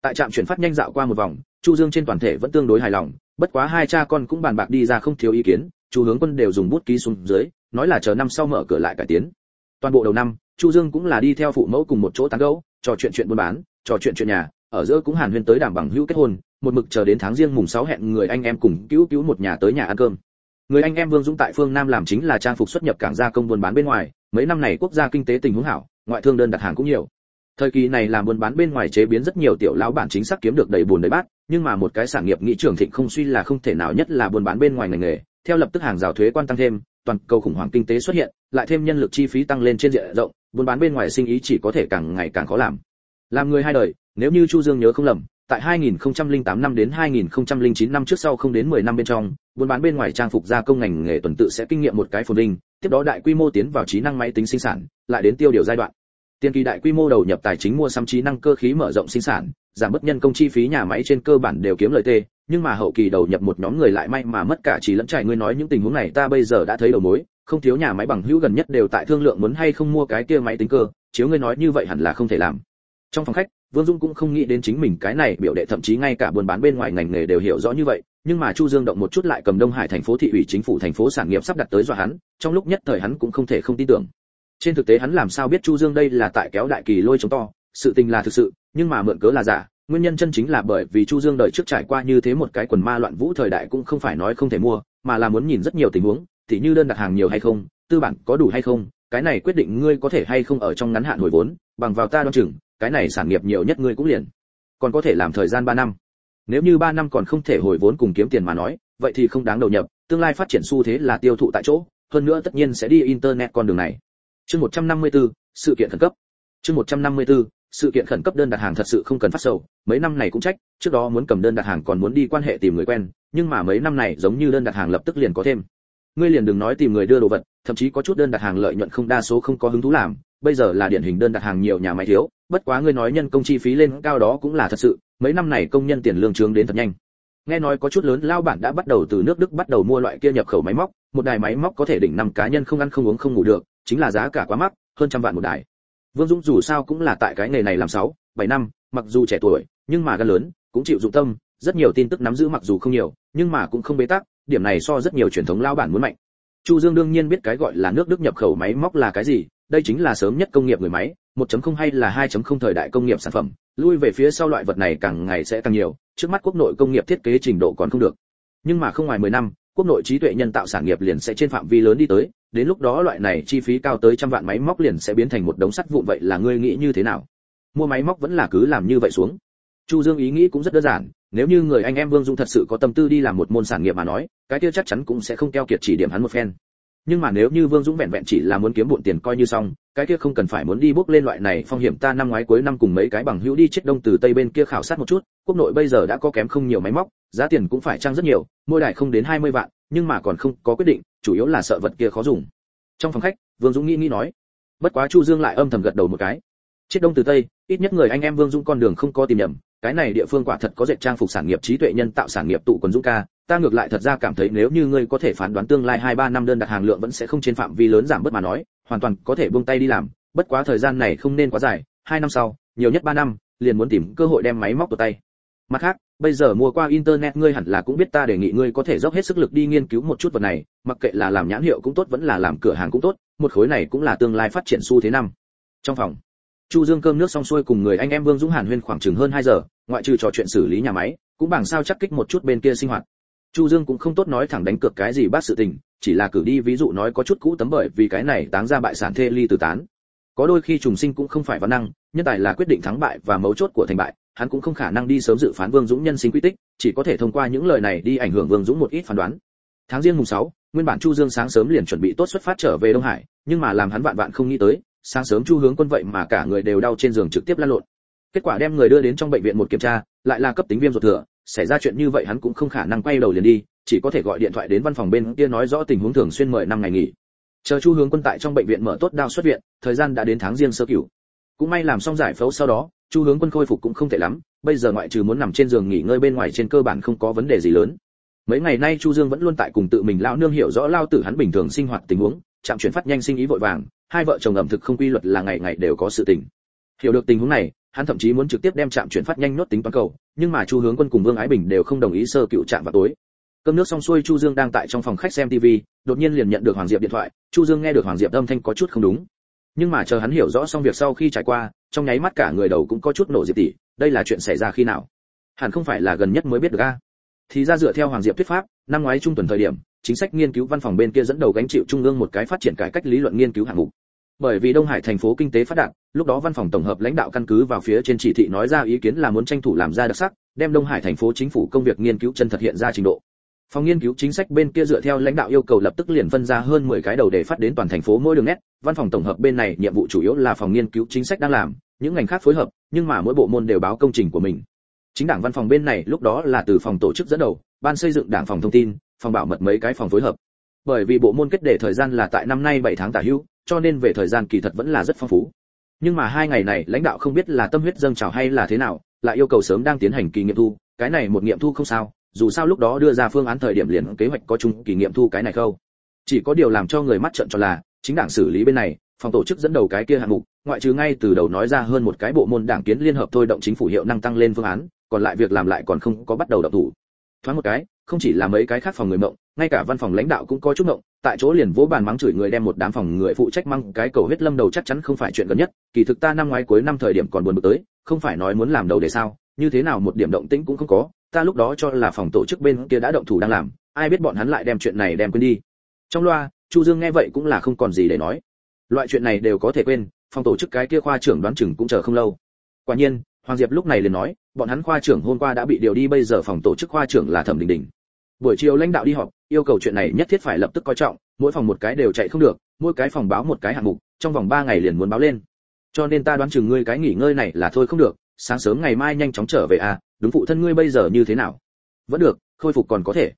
Tại trạm chuyển phát nhanh dạo qua một vòng, chu dương trên toàn thể vẫn tương đối hài lòng, bất quá hai cha con cũng bàn bạc đi ra không thiếu ý kiến, chu hướng quân đều dùng bút ký xuống dưới, nói là chờ năm sau mở cửa lại cải tiến. Toàn bộ đầu năm, chu dương cũng là đi theo phụ mẫu cùng một chỗ tán gẫu, trò chuyện chuyện buôn bán, trò chuyện chuyện nhà, ở giữa cũng hàn huyên tới đảm bằng hữu kết hôn, một mực chờ đến tháng riêng mùng 6 hẹn người anh em cùng cứu cứu một nhà tới nhà ăn cơm. Người anh em vương dũng tại phương nam làm chính là trang phục xuất nhập cảng gia công buôn bán bên ngoài, mấy năm này quốc gia kinh tế tình huống hảo ngoại thương đơn đặt hàng cũng nhiều. Thời kỳ này làm buôn bán bên ngoài chế biến rất nhiều tiểu lão bản chính xác kiếm được đầy buồn đầy bát nhưng mà một cái sản nghiệp nghị trưởng thịnh không suy là không thể nào nhất là buôn bán bên ngoài ngành nghề. Theo lập tức hàng rào thuế quan tăng thêm toàn cầu khủng hoảng kinh tế xuất hiện lại thêm nhân lực chi phí tăng lên trên diện rộng buôn bán bên ngoài sinh ý chỉ có thể càng ngày càng khó làm. Làm người hai đời nếu như chu dương nhớ không lầm tại 2008 năm đến 2009 năm trước sau không đến 10 năm bên trong, buôn bán bên ngoài trang phục gia công ngành nghề tuần tự sẽ kinh nghiệm một cái phồn vinh, tiếp đó đại quy mô tiến vào trí năng máy tính sinh sản, lại đến tiêu điều giai đoạn. Tiên kỳ đại quy mô đầu nhập tài chính mua sắm trí năng cơ khí mở rộng sinh sản, giảm bớt nhân công chi phí nhà máy trên cơ bản đều kiếm lợi tê, nhưng mà hậu kỳ đầu nhập một nhóm người lại may mà mất cả chỉ lẫn trải ngươi nói những tình huống này ta bây giờ đã thấy đầu mối, không thiếu nhà máy bằng hữu gần nhất đều tại thương lượng muốn hay không mua cái kia máy tính cơ, chiếu ngươi nói như vậy hẳn là không thể làm. Trong phòng khách, Vương Dung cũng không nghĩ đến chính mình cái này biểu đệ thậm chí ngay cả buôn bán bên ngoài ngành nghề đều hiểu rõ như vậy, nhưng mà Chu Dương động một chút lại cầm Đông Hải thành phố thị ủy chính phủ thành phố sản nghiệp sắp đặt tới dọa hắn, trong lúc nhất thời hắn cũng không thể không tin tưởng. Trên thực tế hắn làm sao biết Chu Dương đây là tại kéo đại kỳ lôi chống to, sự tình là thực sự, nhưng mà mượn cớ là giả, nguyên nhân chân chính là bởi vì Chu Dương đời trước trải qua như thế một cái quần ma loạn vũ thời đại cũng không phải nói không thể mua, mà là muốn nhìn rất nhiều tình huống, thì như đơn đặt hàng nhiều hay không, tư bản có đủ hay không, cái này quyết định ngươi có thể hay không ở trong ngắn hạn hồi vốn, bằng vào ta đoan chừng, cái này sản nghiệp nhiều nhất ngươi cũng liền còn có thể làm thời gian 3 năm. Nếu như 3 năm còn không thể hồi vốn cùng kiếm tiền mà nói, vậy thì không đáng đầu nhập, tương lai phát triển xu thế là tiêu thụ tại chỗ, hơn nữa tất nhiên sẽ đi internet con đường này. Chương 154, sự kiện khẩn cấp. Chương 154, sự kiện khẩn cấp đơn đặt hàng thật sự không cần phát sầu, mấy năm này cũng trách, trước đó muốn cầm đơn đặt hàng còn muốn đi quan hệ tìm người quen, nhưng mà mấy năm này giống như đơn đặt hàng lập tức liền có thêm. Ngươi liền đừng nói tìm người đưa đồ vật, thậm chí có chút đơn đặt hàng lợi nhuận không đa số không có hứng thú làm, bây giờ là điển hình đơn đặt hàng nhiều nhà máy thiếu, bất quá ngươi nói nhân công chi phí lên cao đó cũng là thật sự, mấy năm này công nhân tiền lương trướng đến thật nhanh. Nghe nói có chút lớn lao bản đã bắt đầu từ nước Đức bắt đầu mua loại kia nhập khẩu máy móc, một đài máy móc có thể đỉnh năm cá nhân không ăn không uống không ngủ được, chính là giá cả quá mắc, hơn trăm vạn một đài. Vương Dũng dù sao cũng là tại cái nghề này làm 6, 7 năm, mặc dù trẻ tuổi, nhưng mà gan lớn, cũng chịu dụng tâm, rất nhiều tin tức nắm giữ mặc dù không nhiều, nhưng mà cũng không bế tắc, điểm này so rất nhiều truyền thống lao bản muốn mạnh. Chu Dương đương nhiên biết cái gọi là nước Đức nhập khẩu máy móc là cái gì, đây chính là sớm nhất công nghiệp người máy, 1.0 hay là 2.0 thời đại công nghiệp sản phẩm, lui về phía sau loại vật này càng ngày sẽ càng nhiều, trước mắt quốc nội công nghiệp thiết kế trình độ còn không được. Nhưng mà không ngoài 10 năm, quốc nội trí tuệ nhân tạo sản nghiệp liền sẽ trên phạm vi lớn đi tới, đến lúc đó loại này chi phí cao tới trăm vạn máy móc liền sẽ biến thành một đống sắt vụn vậy là ngươi nghĩ như thế nào? Mua máy móc vẫn là cứ làm như vậy xuống. Chu Dương ý nghĩ cũng rất đơn giản, nếu như người anh em Vương Dung thật sự có tâm tư đi làm một môn sản nghiệp mà nói, cái kia chắc chắn cũng sẽ không keo kiệt chỉ điểm hắn một phen nhưng mà nếu như Vương Dũng vẹn vẹn chỉ là muốn kiếm bộn tiền coi như xong, cái kia không cần phải muốn đi bước lên loại này phong hiểm ta năm ngoái cuối năm cùng mấy cái bằng hữu đi chết đông từ tây bên kia khảo sát một chút, quốc nội bây giờ đã có kém không nhiều máy móc, giá tiền cũng phải trang rất nhiều, mỗi đài không đến 20 vạn, nhưng mà còn không có quyết định chủ yếu là sợ vật kia khó dùng. Trong phòng khách vương dũng nghĩ nghĩ nói. Bất quá chu dương lại âm thầm gật đầu một cái. Chết đông từ tây ít nhất người anh em vương dũng con đường không có tìm nhầm cái này địa phương quả thật có dệt trang phục sản nghiệp trí tuệ nhân tạo sản nghiệp tụ quần dũng ca ta ngược lại thật ra cảm thấy nếu như ngươi có thể phán đoán tương lai hai ba năm đơn đặt hàng lượng vẫn sẽ không trên phạm vi lớn giảm bớt mà nói, hoàn toàn có thể buông tay đi làm, bất quá thời gian này không nên quá dài, hai năm sau, nhiều nhất ba năm, liền muốn tìm cơ hội đem máy móc vào tay. Mặt khác, bây giờ mua qua internet ngươi hẳn là cũng biết ta đề nghị ngươi có thể dốc hết sức lực đi nghiên cứu một chút vật này, mặc kệ là làm nhãn hiệu cũng tốt vẫn là làm cửa hàng cũng tốt, một khối này cũng là tương lai phát triển xu thế năm. Trong phòng, chu dương cơm nước xong xuôi cùng người anh em vương dũng hàn huyên khoảng chừng hơn 2 giờ, ngoại trừ trò chuyện xử lý nhà máy, cũng bằng sao chắc kích một chút bên kia sinh hoạt chu dương cũng không tốt nói thẳng đánh cược cái gì bác sự tình chỉ là cử đi ví dụ nói có chút cũ tấm bởi vì cái này táng ra bại sản thê ly từ tán. Có đôi khi trùng sinh cũng không phải văn năng nhân tài là quyết định thắng bại và mấu chốt của thành bại hắn cũng không khả năng đi sớm dự phán vương dũng nhân sinh quy tích chỉ có thể thông qua những lời này đi ảnh hưởng vương dũng một ít phán đoán. Tháng riêng mùng 6, nguyên bản chu dương sáng sớm liền chuẩn bị tốt xuất phát trở về đông hải nhưng mà làm hắn vạn vạn không nghĩ tới sáng sớm chu hướng quân vậy mà cả người đều đau trên giường trực tiếp lăn lộn. Kết quả đem người đưa đến trong bệnh viện một kiểm tra lại là cấp tính viêm ruột thừa xảy ra chuyện như vậy hắn cũng không khả năng quay đầu liền đi, chỉ có thể gọi điện thoại đến văn phòng bên kia nói rõ tình huống thường xuyên mời năm ngày nghỉ. Chờ chu hướng quân tại trong bệnh viện mở tốt đao xuất viện, thời gian đã đến tháng riêng sơ cửu. Cũng may làm xong giải phẫu sau đó, chu hướng quân khôi phục cũng không tệ lắm, bây giờ ngoại trừ muốn nằm trên giường nghỉ ngơi bên ngoài trên cơ bản không có vấn đề gì lớn. Mấy ngày nay chu dương vẫn luôn tại cùng tự mình lão nương hiểu rõ lao tử hắn bình thường sinh hoạt tình huống, chạm chuyển phát nhanh sinh ý vội vàng, hai vợ chồng ẩm thực không quy luật là ngày ngày đều có sự tình. Hiểu được tình huống này hắn thậm chí muốn trực tiếp đem chạm chuyển phát nhanh nốt tính toán cầu, nhưng mà chu hướng quân cùng vương ái bình đều không đồng ý sơ cựu chạm vào tối. Cơm nước xong xuôi chu dương đang tại trong phòng khách xem tv đột nhiên liền nhận được hoàng diệp điện thoại, chu dương nghe được hoàng diệp âm thanh có chút không đúng. Nhưng mà chờ hắn hiểu rõ xong việc sau khi trải qua, trong nháy mắt cả người đầu cũng có chút nổ diệp tỷ đây là chuyện xảy ra khi nào? Hẳn không phải là gần nhất mới biết được a. Thì ra dựa theo hoàng diệp thuyết pháp, năm ngoái trung tuần thời điểm, chính sách nghiên cứu văn phòng bên kia dẫn đầu gánh chịu trung ương một cái phát triển cải cách lý luận nghiên cứu hạng mục. Bởi vì đông hải thành phố kinh tế phát đạt lúc đó văn phòng tổng hợp lãnh đạo căn cứ vào phía trên chỉ thị nói ra ý kiến là muốn tranh thủ làm ra đặc sắc, đem đông hải thành phố chính phủ công việc nghiên cứu chân thật hiện ra trình độ. Phòng nghiên cứu chính sách bên kia dựa theo lãnh đạo yêu cầu lập tức liền phân ra hơn 10 cái đầu để phát đến toàn thành phố mỗi đường nét. Văn phòng tổng hợp bên này nhiệm vụ chủ yếu là phòng nghiên cứu chính sách đang làm, những ngành khác phối hợp, nhưng mà mỗi bộ môn đều báo công trình của mình. Chính đảng văn phòng bên này lúc đó là từ phòng tổ chức dẫn đầu, ban xây dựng đảng phòng thông tin, phòng bảo mật mấy cái phòng phối hợp. Bởi vì bộ môn kết đề thời gian là tại năm nay 7 tháng tả hữu, cho nên về thời gian kỳ thật vẫn là rất phong phú nhưng mà hai ngày này, lãnh đạo không biết là tâm huyết dâng trào hay là thế nào, lại yêu cầu sớm đang tiến hành kỳ nghiệm thu cái này một nghiệm thu không sao, dù sao lúc đó đưa ra phương án thời điểm liền kế hoạch có chung kỳ nghiệm thu cái này không? chỉ có điều làm cho người mắt trợn cho là, chính đảng xử lý bên này, phòng tổ chức dẫn đầu cái kia hạng mục, ngoại trừ ngay từ đầu nói ra hơn một cái bộ môn đảng kiến liên hợp thôi động chính phủ hiệu năng tăng lên phương án, còn lại việc làm lại còn không có bắt đầu động thủ thoáng một cái không chỉ là mấy cái khác phòng người mộng, ngay cả văn phòng lãnh đạo cũng có chút mộng, tại chỗ liền vỗ bàn mắng chửi người đem một đám phòng người phụ trách mang cái cầu huyết lâm đầu chắc chắn không phải chuyện gần nhất, kỳ thực ta năm ngoái cuối năm thời điểm còn buồn bực tới, không phải nói muốn làm đầu để sao, như thế nào một điểm động tĩnh cũng không có, ta lúc đó cho là phòng tổ chức bên kia đã động thủ đang làm, ai biết bọn hắn lại đem chuyện này đem quên đi. Trong loa, chu dương nghe vậy cũng là không còn gì để nói. Loại chuyện này đều có thể quên, phòng tổ chức cái kia khoa trưởng đoán chừng cũng chờ không lâu. Quả nhiên, hoàng diệp lúc này liền nói, bọn hắn khoa trưởng hôm qua đã bị điều đi, bây giờ phòng tổ chức khoa trưởng là thẩm đình đình buổi chiều lãnh đạo đi họp, yêu cầu chuyện này nhất thiết phải lập tức coi trọng, mỗi phòng một cái đều chạy không được, mỗi cái phòng báo một cái hạng mục, trong vòng ba ngày liền muốn báo lên. Cho nên ta đoán chừng ngươi cái nghỉ ngơi này là thôi không được, sáng sớm ngày mai nhanh chóng trở về à đúng phụ thân ngươi bây giờ như thế nào? Vẫn được, khôi phục còn có thể.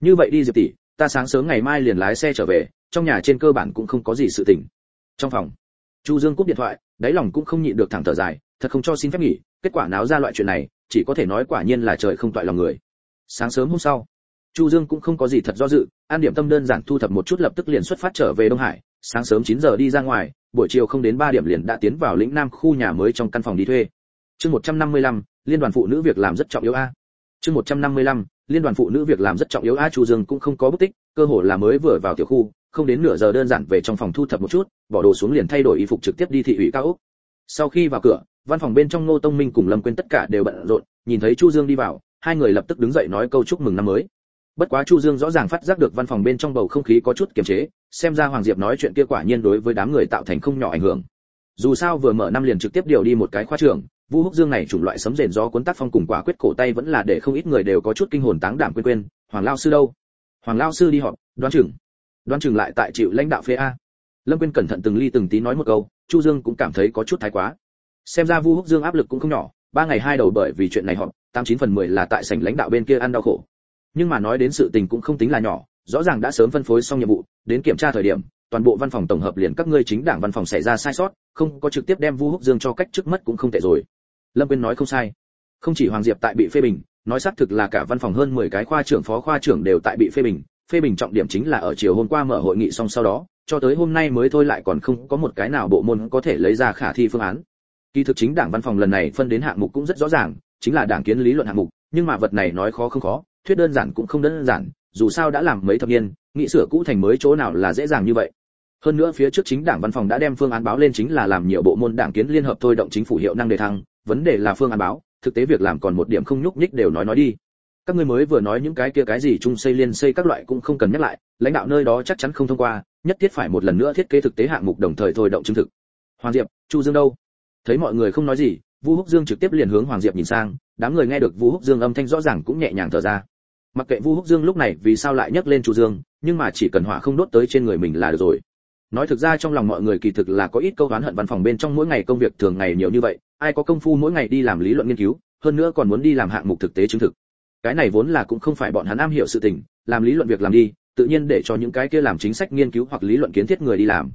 Như vậy đi diệp tỷ, ta sáng sớm ngày mai liền lái xe trở về, trong nhà trên cơ bản cũng không có gì sự tình. Trong phòng, chu dương cúp điện thoại, đáy lòng cũng không nhịn được thẳng thở dài, thật không cho xin phép nghỉ, kết quả náo ra loại chuyện này, chỉ có thể nói quả nhiên là trời không toại lòng người. Sáng sớm hôm sau chu dương cũng không có gì thật do dự an điểm tâm đơn giản thu thập một chút lập tức liền xuất phát trở về đông hải sáng sớm 9 giờ đi ra ngoài buổi chiều không đến 3 điểm liền đã tiến vào lĩnh nam khu nhà mới trong căn phòng đi thuê. Chương 155, liên đoàn phụ nữ việc làm rất trọng yếu a. Chương 155, liên đoàn phụ nữ việc làm rất trọng yếu a chu dương cũng không có bất tích cơ hội là mới vừa vào tiểu khu không đến nửa giờ đơn giản về trong phòng thu thập một chút bỏ đồ xuống liền thay đổi y phục trực tiếp đi thị ủy cao ốc. Sau khi vào cửa văn phòng bên trong ngô tông minh cùng lâm Quyên tất cả đều bận rộn nhìn thấy chu dương đi vào hai người lập tức đứng dậy nói câu chúc mừng năm mới bất quá chu dương rõ ràng phát giác được văn phòng bên trong bầu không khí có chút kiềm chế, xem ra hoàng diệp nói chuyện kia quả nhiên đối với đám người tạo thành không nhỏ ảnh hưởng. Dù sao vừa mở năm liền trực tiếp điều đi một cái khoa trưởng vu húc dương này chủng loại sấm rền do cuốn tác phong cùng quả quyết cổ tay vẫn là để không ít người đều có chút kinh hồn táng đảm quên quên. Hoàng lao sư đâu? Hoàng lao sư đi họp, đoán chừng. Đoán chừng lại tại chịu lãnh đạo phê a. Lâm quyên cẩn thận từng ly từng tí nói một câu, chu dương cũng cảm thấy có chút thái quá. Xem ra vu húc dương áp lực cũng không nhỏ, ba ngày hai đầu bởi vì chuyện này họp, tám chín phần mười là tại sảnh lãnh đạo bên kia ăn đau khổ nhưng mà nói đến sự tình cũng không tính là nhỏ, rõ ràng đã sớm phân phối xong nhiệm vụ, đến kiểm tra thời điểm, toàn bộ văn phòng tổng hợp liền các ngươi chính đảng văn phòng xảy ra sai sót, không có trực tiếp đem vu húc dương cho cách trước mất cũng không tệ rồi. Lâm quyên nói không sai. Không chỉ hoàng diệp tại bị phê bình, nói xác thực là cả văn phòng hơn 10 cái khoa trưởng phó khoa trưởng đều tại bị phê bình phê bình trọng điểm chính là ở chiều hôm qua mở hội nghị xong sau đó, cho tới hôm nay mới thôi lại còn không có một cái nào bộ môn có thể lấy ra khả thi phương án. Kỳ thực chính đảng văn phòng lần này phân đến hạng mục cũng rất rõ ràng, chính là đảng kiến lý luận hạng mục, nhưng mà vật này nói khó không khó thuyết đơn giản cũng không đơn giản, dù sao đã làm mấy thập niên nghĩ sửa cũ thành mới chỗ nào là dễ dàng như vậy. Hơn nữa phía trước chính đảng văn phòng đã đem phương án báo lên chính là làm nhiều bộ môn đảng kiến liên hợp thôi động chính phủ hiệu năng đề thăng, vấn đề là phương án báo, thực tế việc làm còn một điểm không nhúc nhích đều nói nói đi. Các ngươi mới vừa nói những cái kia cái gì chung xây liên xây các loại cũng không cần nhắc lại, lãnh đạo nơi đó chắc chắn không thông qua, nhất thiết phải một lần nữa thiết kế thực tế hạng mục đồng thời thôi động chứng thực. Hoàng diệp, chu dương đâu? Thấy mọi người không nói gì, vu húc dương trực tiếp liền hướng hoàng diệp nhìn sang, đám người nghe được vu húc dương âm thanh rõ ràng cũng nhẹ nhàng thở ra mặc kệ vu húc dương lúc này vì sao lại nhấc lên chu dương, nhưng mà chỉ cần hỏa không đốt tới trên người mình là được rồi. Nói thực ra trong lòng mọi người kỳ thực là có ít câu đoán hận văn phòng bên trong mỗi ngày công việc thường ngày nhiều như vậy, ai có công phu mỗi ngày đi làm lý luận nghiên cứu, hơn nữa còn muốn đi làm hạng mục thực tế chứng thực. Cái này vốn là cũng không phải bọn hắn am hiểu sự tình, làm lý luận việc làm đi, tự nhiên để cho những cái kia làm chính sách nghiên cứu hoặc lý luận kiến thiết người đi làm.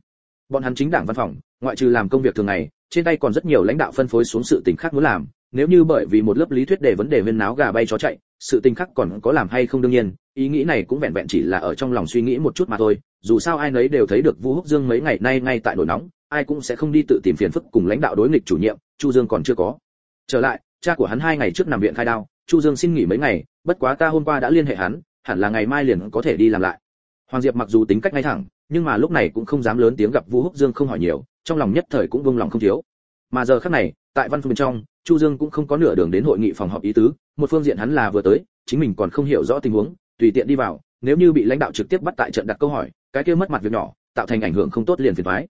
Bọn hắn chính đảng văn phòng, ngoại trừ làm công việc thường ngày, trên tay còn rất nhiều lãnh đạo phân phối xuống sự tình khác muốn làm nếu như bởi vì một lớp lý thuyết để vấn đề viên náo gà bay chó chạy, sự tình khác còn có làm hay không đương nhiên, ý nghĩ này cũng vẹn vẹn chỉ là ở trong lòng suy nghĩ một chút mà thôi. Dù sao ai nấy đều thấy được vu húc dương mấy ngày nay ngay tại nổi nóng, ai cũng sẽ không đi tự tìm phiền phức cùng lãnh đạo đối nghịch chủ nhiệm, chu dương còn chưa có. Trở lại, cha của hắn hai ngày trước nằm viện khai đao, chu dương xin nghỉ mấy ngày, bất quá ta hôm qua đã liên hệ hắn, hẳn là ngày mai liền có thể đi làm lại. Hoàng diệp mặc dù tính cách ngay thẳng, nhưng mà lúc này cũng không dám lớn tiếng gặp vu húc dương không hỏi nhiều, trong lòng nhất thời cũng vung lòng không thiếu. Mà giờ khắc này tại văn phòng bên trong, chu dương cũng không có nửa đường đến hội nghị phòng họp ý tứ, một phương diện hắn là vừa tới, chính mình còn không hiểu rõ tình huống, tùy tiện đi vào, nếu như bị lãnh đạo trực tiếp bắt tại trận đặt câu hỏi, cái kia mất mặt việc nhỏ, tạo thành ảnh hưởng không tốt liền phiền toái.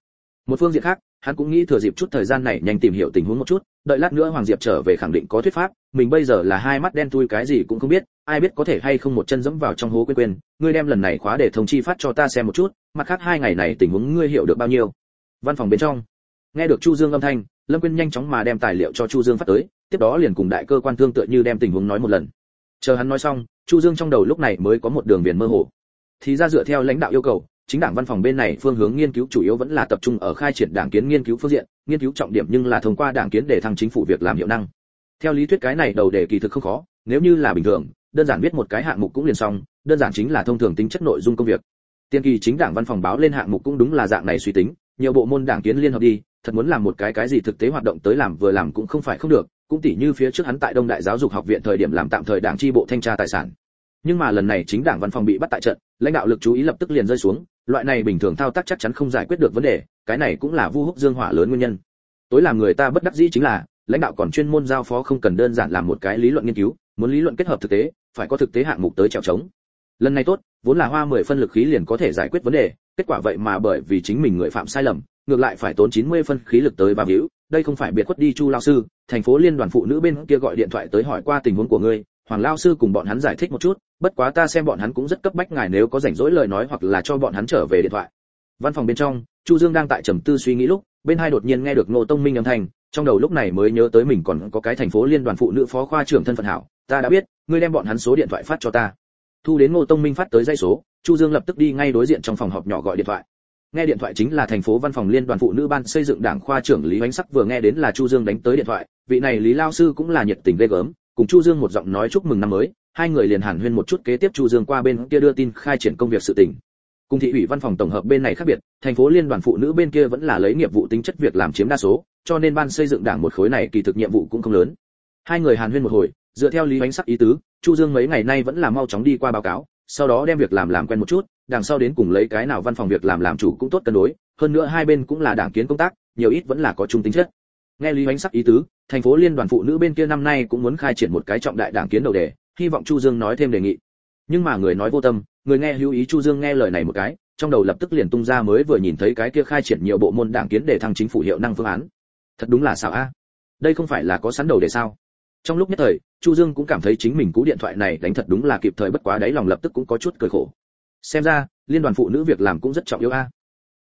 Một phương diện khác, hắn cũng nghĩ thừa dịp chút thời gian này nhanh tìm hiểu tình huống một chút, đợi lát nữa hoàng diệp trở về khẳng định có thuyết pháp, mình bây giờ là hai mắt đen thui cái gì cũng không biết, ai biết có thể hay không một chân dẫm vào trong hố quên quên, ngươi đem lần này khóa để thông chi phát cho ta xem một chút, mặt khác hai ngày này tình huống ngươi hiểu được bao nhiêu. Văn phòng bên trong, nghe được chu dương âm thanh lâm quyên nhanh chóng mà đem tài liệu cho chu dương phát tới, tiếp đó liền cùng đại cơ quan thương tựa như đem tình huống nói một lần. Chờ hắn nói xong, chu dương trong đầu lúc này mới có một đường viền mơ hồ. Thì ra dựa theo lãnh đạo yêu cầu, chính đảng văn phòng bên này phương hướng nghiên cứu chủ yếu vẫn là tập trung ở khai triển đảng kiến nghiên cứu phương diện, nghiên cứu trọng điểm nhưng là thông qua đảng kiến để thăng chính phủ việc làm hiệu năng. Theo lý thuyết cái này đầu đề kỳ thực không khó, nếu như là bình thường, đơn giản viết một cái hạng mục cũng liền xong, đơn giản chính là thông thường tính chất nội dung công việc. Tiên kỳ chính đảng văn phòng báo lên hạng mục cũng đúng là dạng này suy tính, nhiều bộ môn đảng kiến liên hợp đi thật muốn làm một cái cái gì thực tế hoạt động tới làm vừa làm cũng không phải không được, cũng tỉ như phía trước hắn tại đông đại giáo dục học viện thời điểm làm tạm thời đảng tri bộ thanh tra tài sản. Nhưng mà lần này chính đảng văn phòng bị bắt tại trận, lãnh đạo lực chú ý lập tức liền rơi xuống, loại này bình thường thao tác chắc chắn không giải quyết được vấn đề, cái này cũng là vu húc dương hỏa lớn nguyên nhân. Tối làm người ta bất đắc dĩ chính là, lãnh đạo còn chuyên môn giao phó không cần đơn giản làm một cái lý luận nghiên cứu, muốn lý luận kết hợp thực tế, phải có thực tế hạng mục tới trèo trống lần này tốt, vốn là hoa mười phân lực khí liền có thể giải quyết vấn đề, kết quả vậy mà bởi vì chính mình người phạm sai lầm ngược lại phải tốn 90 phân khí lực tới bà hữu, đây không phải biệt khuất đi chu lao sư, thành phố liên đoàn phụ nữ bên kia gọi điện thoại tới hỏi qua tình huống của ngươi, hoàng lao sư cùng bọn hắn giải thích một chút, bất quá ta xem bọn hắn cũng rất cấp bách ngài nếu có rảnh rỗi lời nói hoặc là cho bọn hắn trở về điện thoại. Văn phòng bên trong, chu dương đang tại trầm tư suy nghĩ lúc, bên hai đột nhiên nghe được ngô tông minh âm thanh, trong đầu lúc này mới nhớ tới mình còn có cái thành phố liên đoàn phụ nữ phó khoa trưởng thân phận hảo, ta đã biết, ngươi đem bọn hắn số điện thoại phát cho ta. Thu đến ngô tông minh phát tới dây số, chu dương lập tức đi ngay đối diện trong phòng họp nhỏ gọi điện thoại nghe điện thoại chính là thành phố văn phòng liên đoàn phụ nữ ban xây dựng đảng khoa trưởng lý ánh sắc vừa nghe đến là chu dương đánh tới điện thoại, vị này lý lao sư cũng là nhiệt tình ghê gớm, cùng chu dương một giọng nói chúc mừng năm mới, hai người liền hàn huyên một chút kế tiếp chu dương qua bên kia đưa tin khai triển công việc sự tình. Cùng thị ủy văn phòng tổng hợp bên này khác biệt, thành phố liên đoàn phụ nữ bên kia vẫn là lấy nghiệp vụ tính chất việc làm chiếm đa số, cho nên ban xây dựng đảng một khối này kỳ thực nhiệm vụ cũng không lớn. Hai người hàn huyên một hồi, dựa theo lý ánh sắc ý tứ, chu dương mấy ngày nay vẫn là mau chóng đi qua báo cáo sau đó đem việc làm làm quen một chút, đằng sau đến cùng lấy cái nào văn phòng việc làm làm chủ cũng tốt cân đối, hơn nữa hai bên cũng là đảng kiến công tác, nhiều ít vẫn là có chung tính chất. Nghe lý ánh sắc ý tứ, thành phố liên đoàn phụ nữ bên kia năm nay cũng muốn khai triển một cái trọng đại đảng kiến đầu đề, hy vọng chu dương nói thêm đề nghị. Nhưng mà người nói vô tâm, người nghe hữu ý chu dương nghe lời này một cái, trong đầu lập tức liền tung ra mới vừa nhìn thấy cái kia khai triển nhiều bộ môn đảng kiến để thăng chính phủ hiệu năng phương án. Thật đúng là sao a. Đây không phải là có sẵn đầu đề sao? Trong lúc nhất thời, chu dương cũng cảm thấy chính mình cú điện thoại này đánh thật đúng là kịp thời bất quá đấy lòng lập tức cũng có chút cười khổ. Xem ra, liên đoàn phụ nữ việc làm cũng rất trọng yếu a.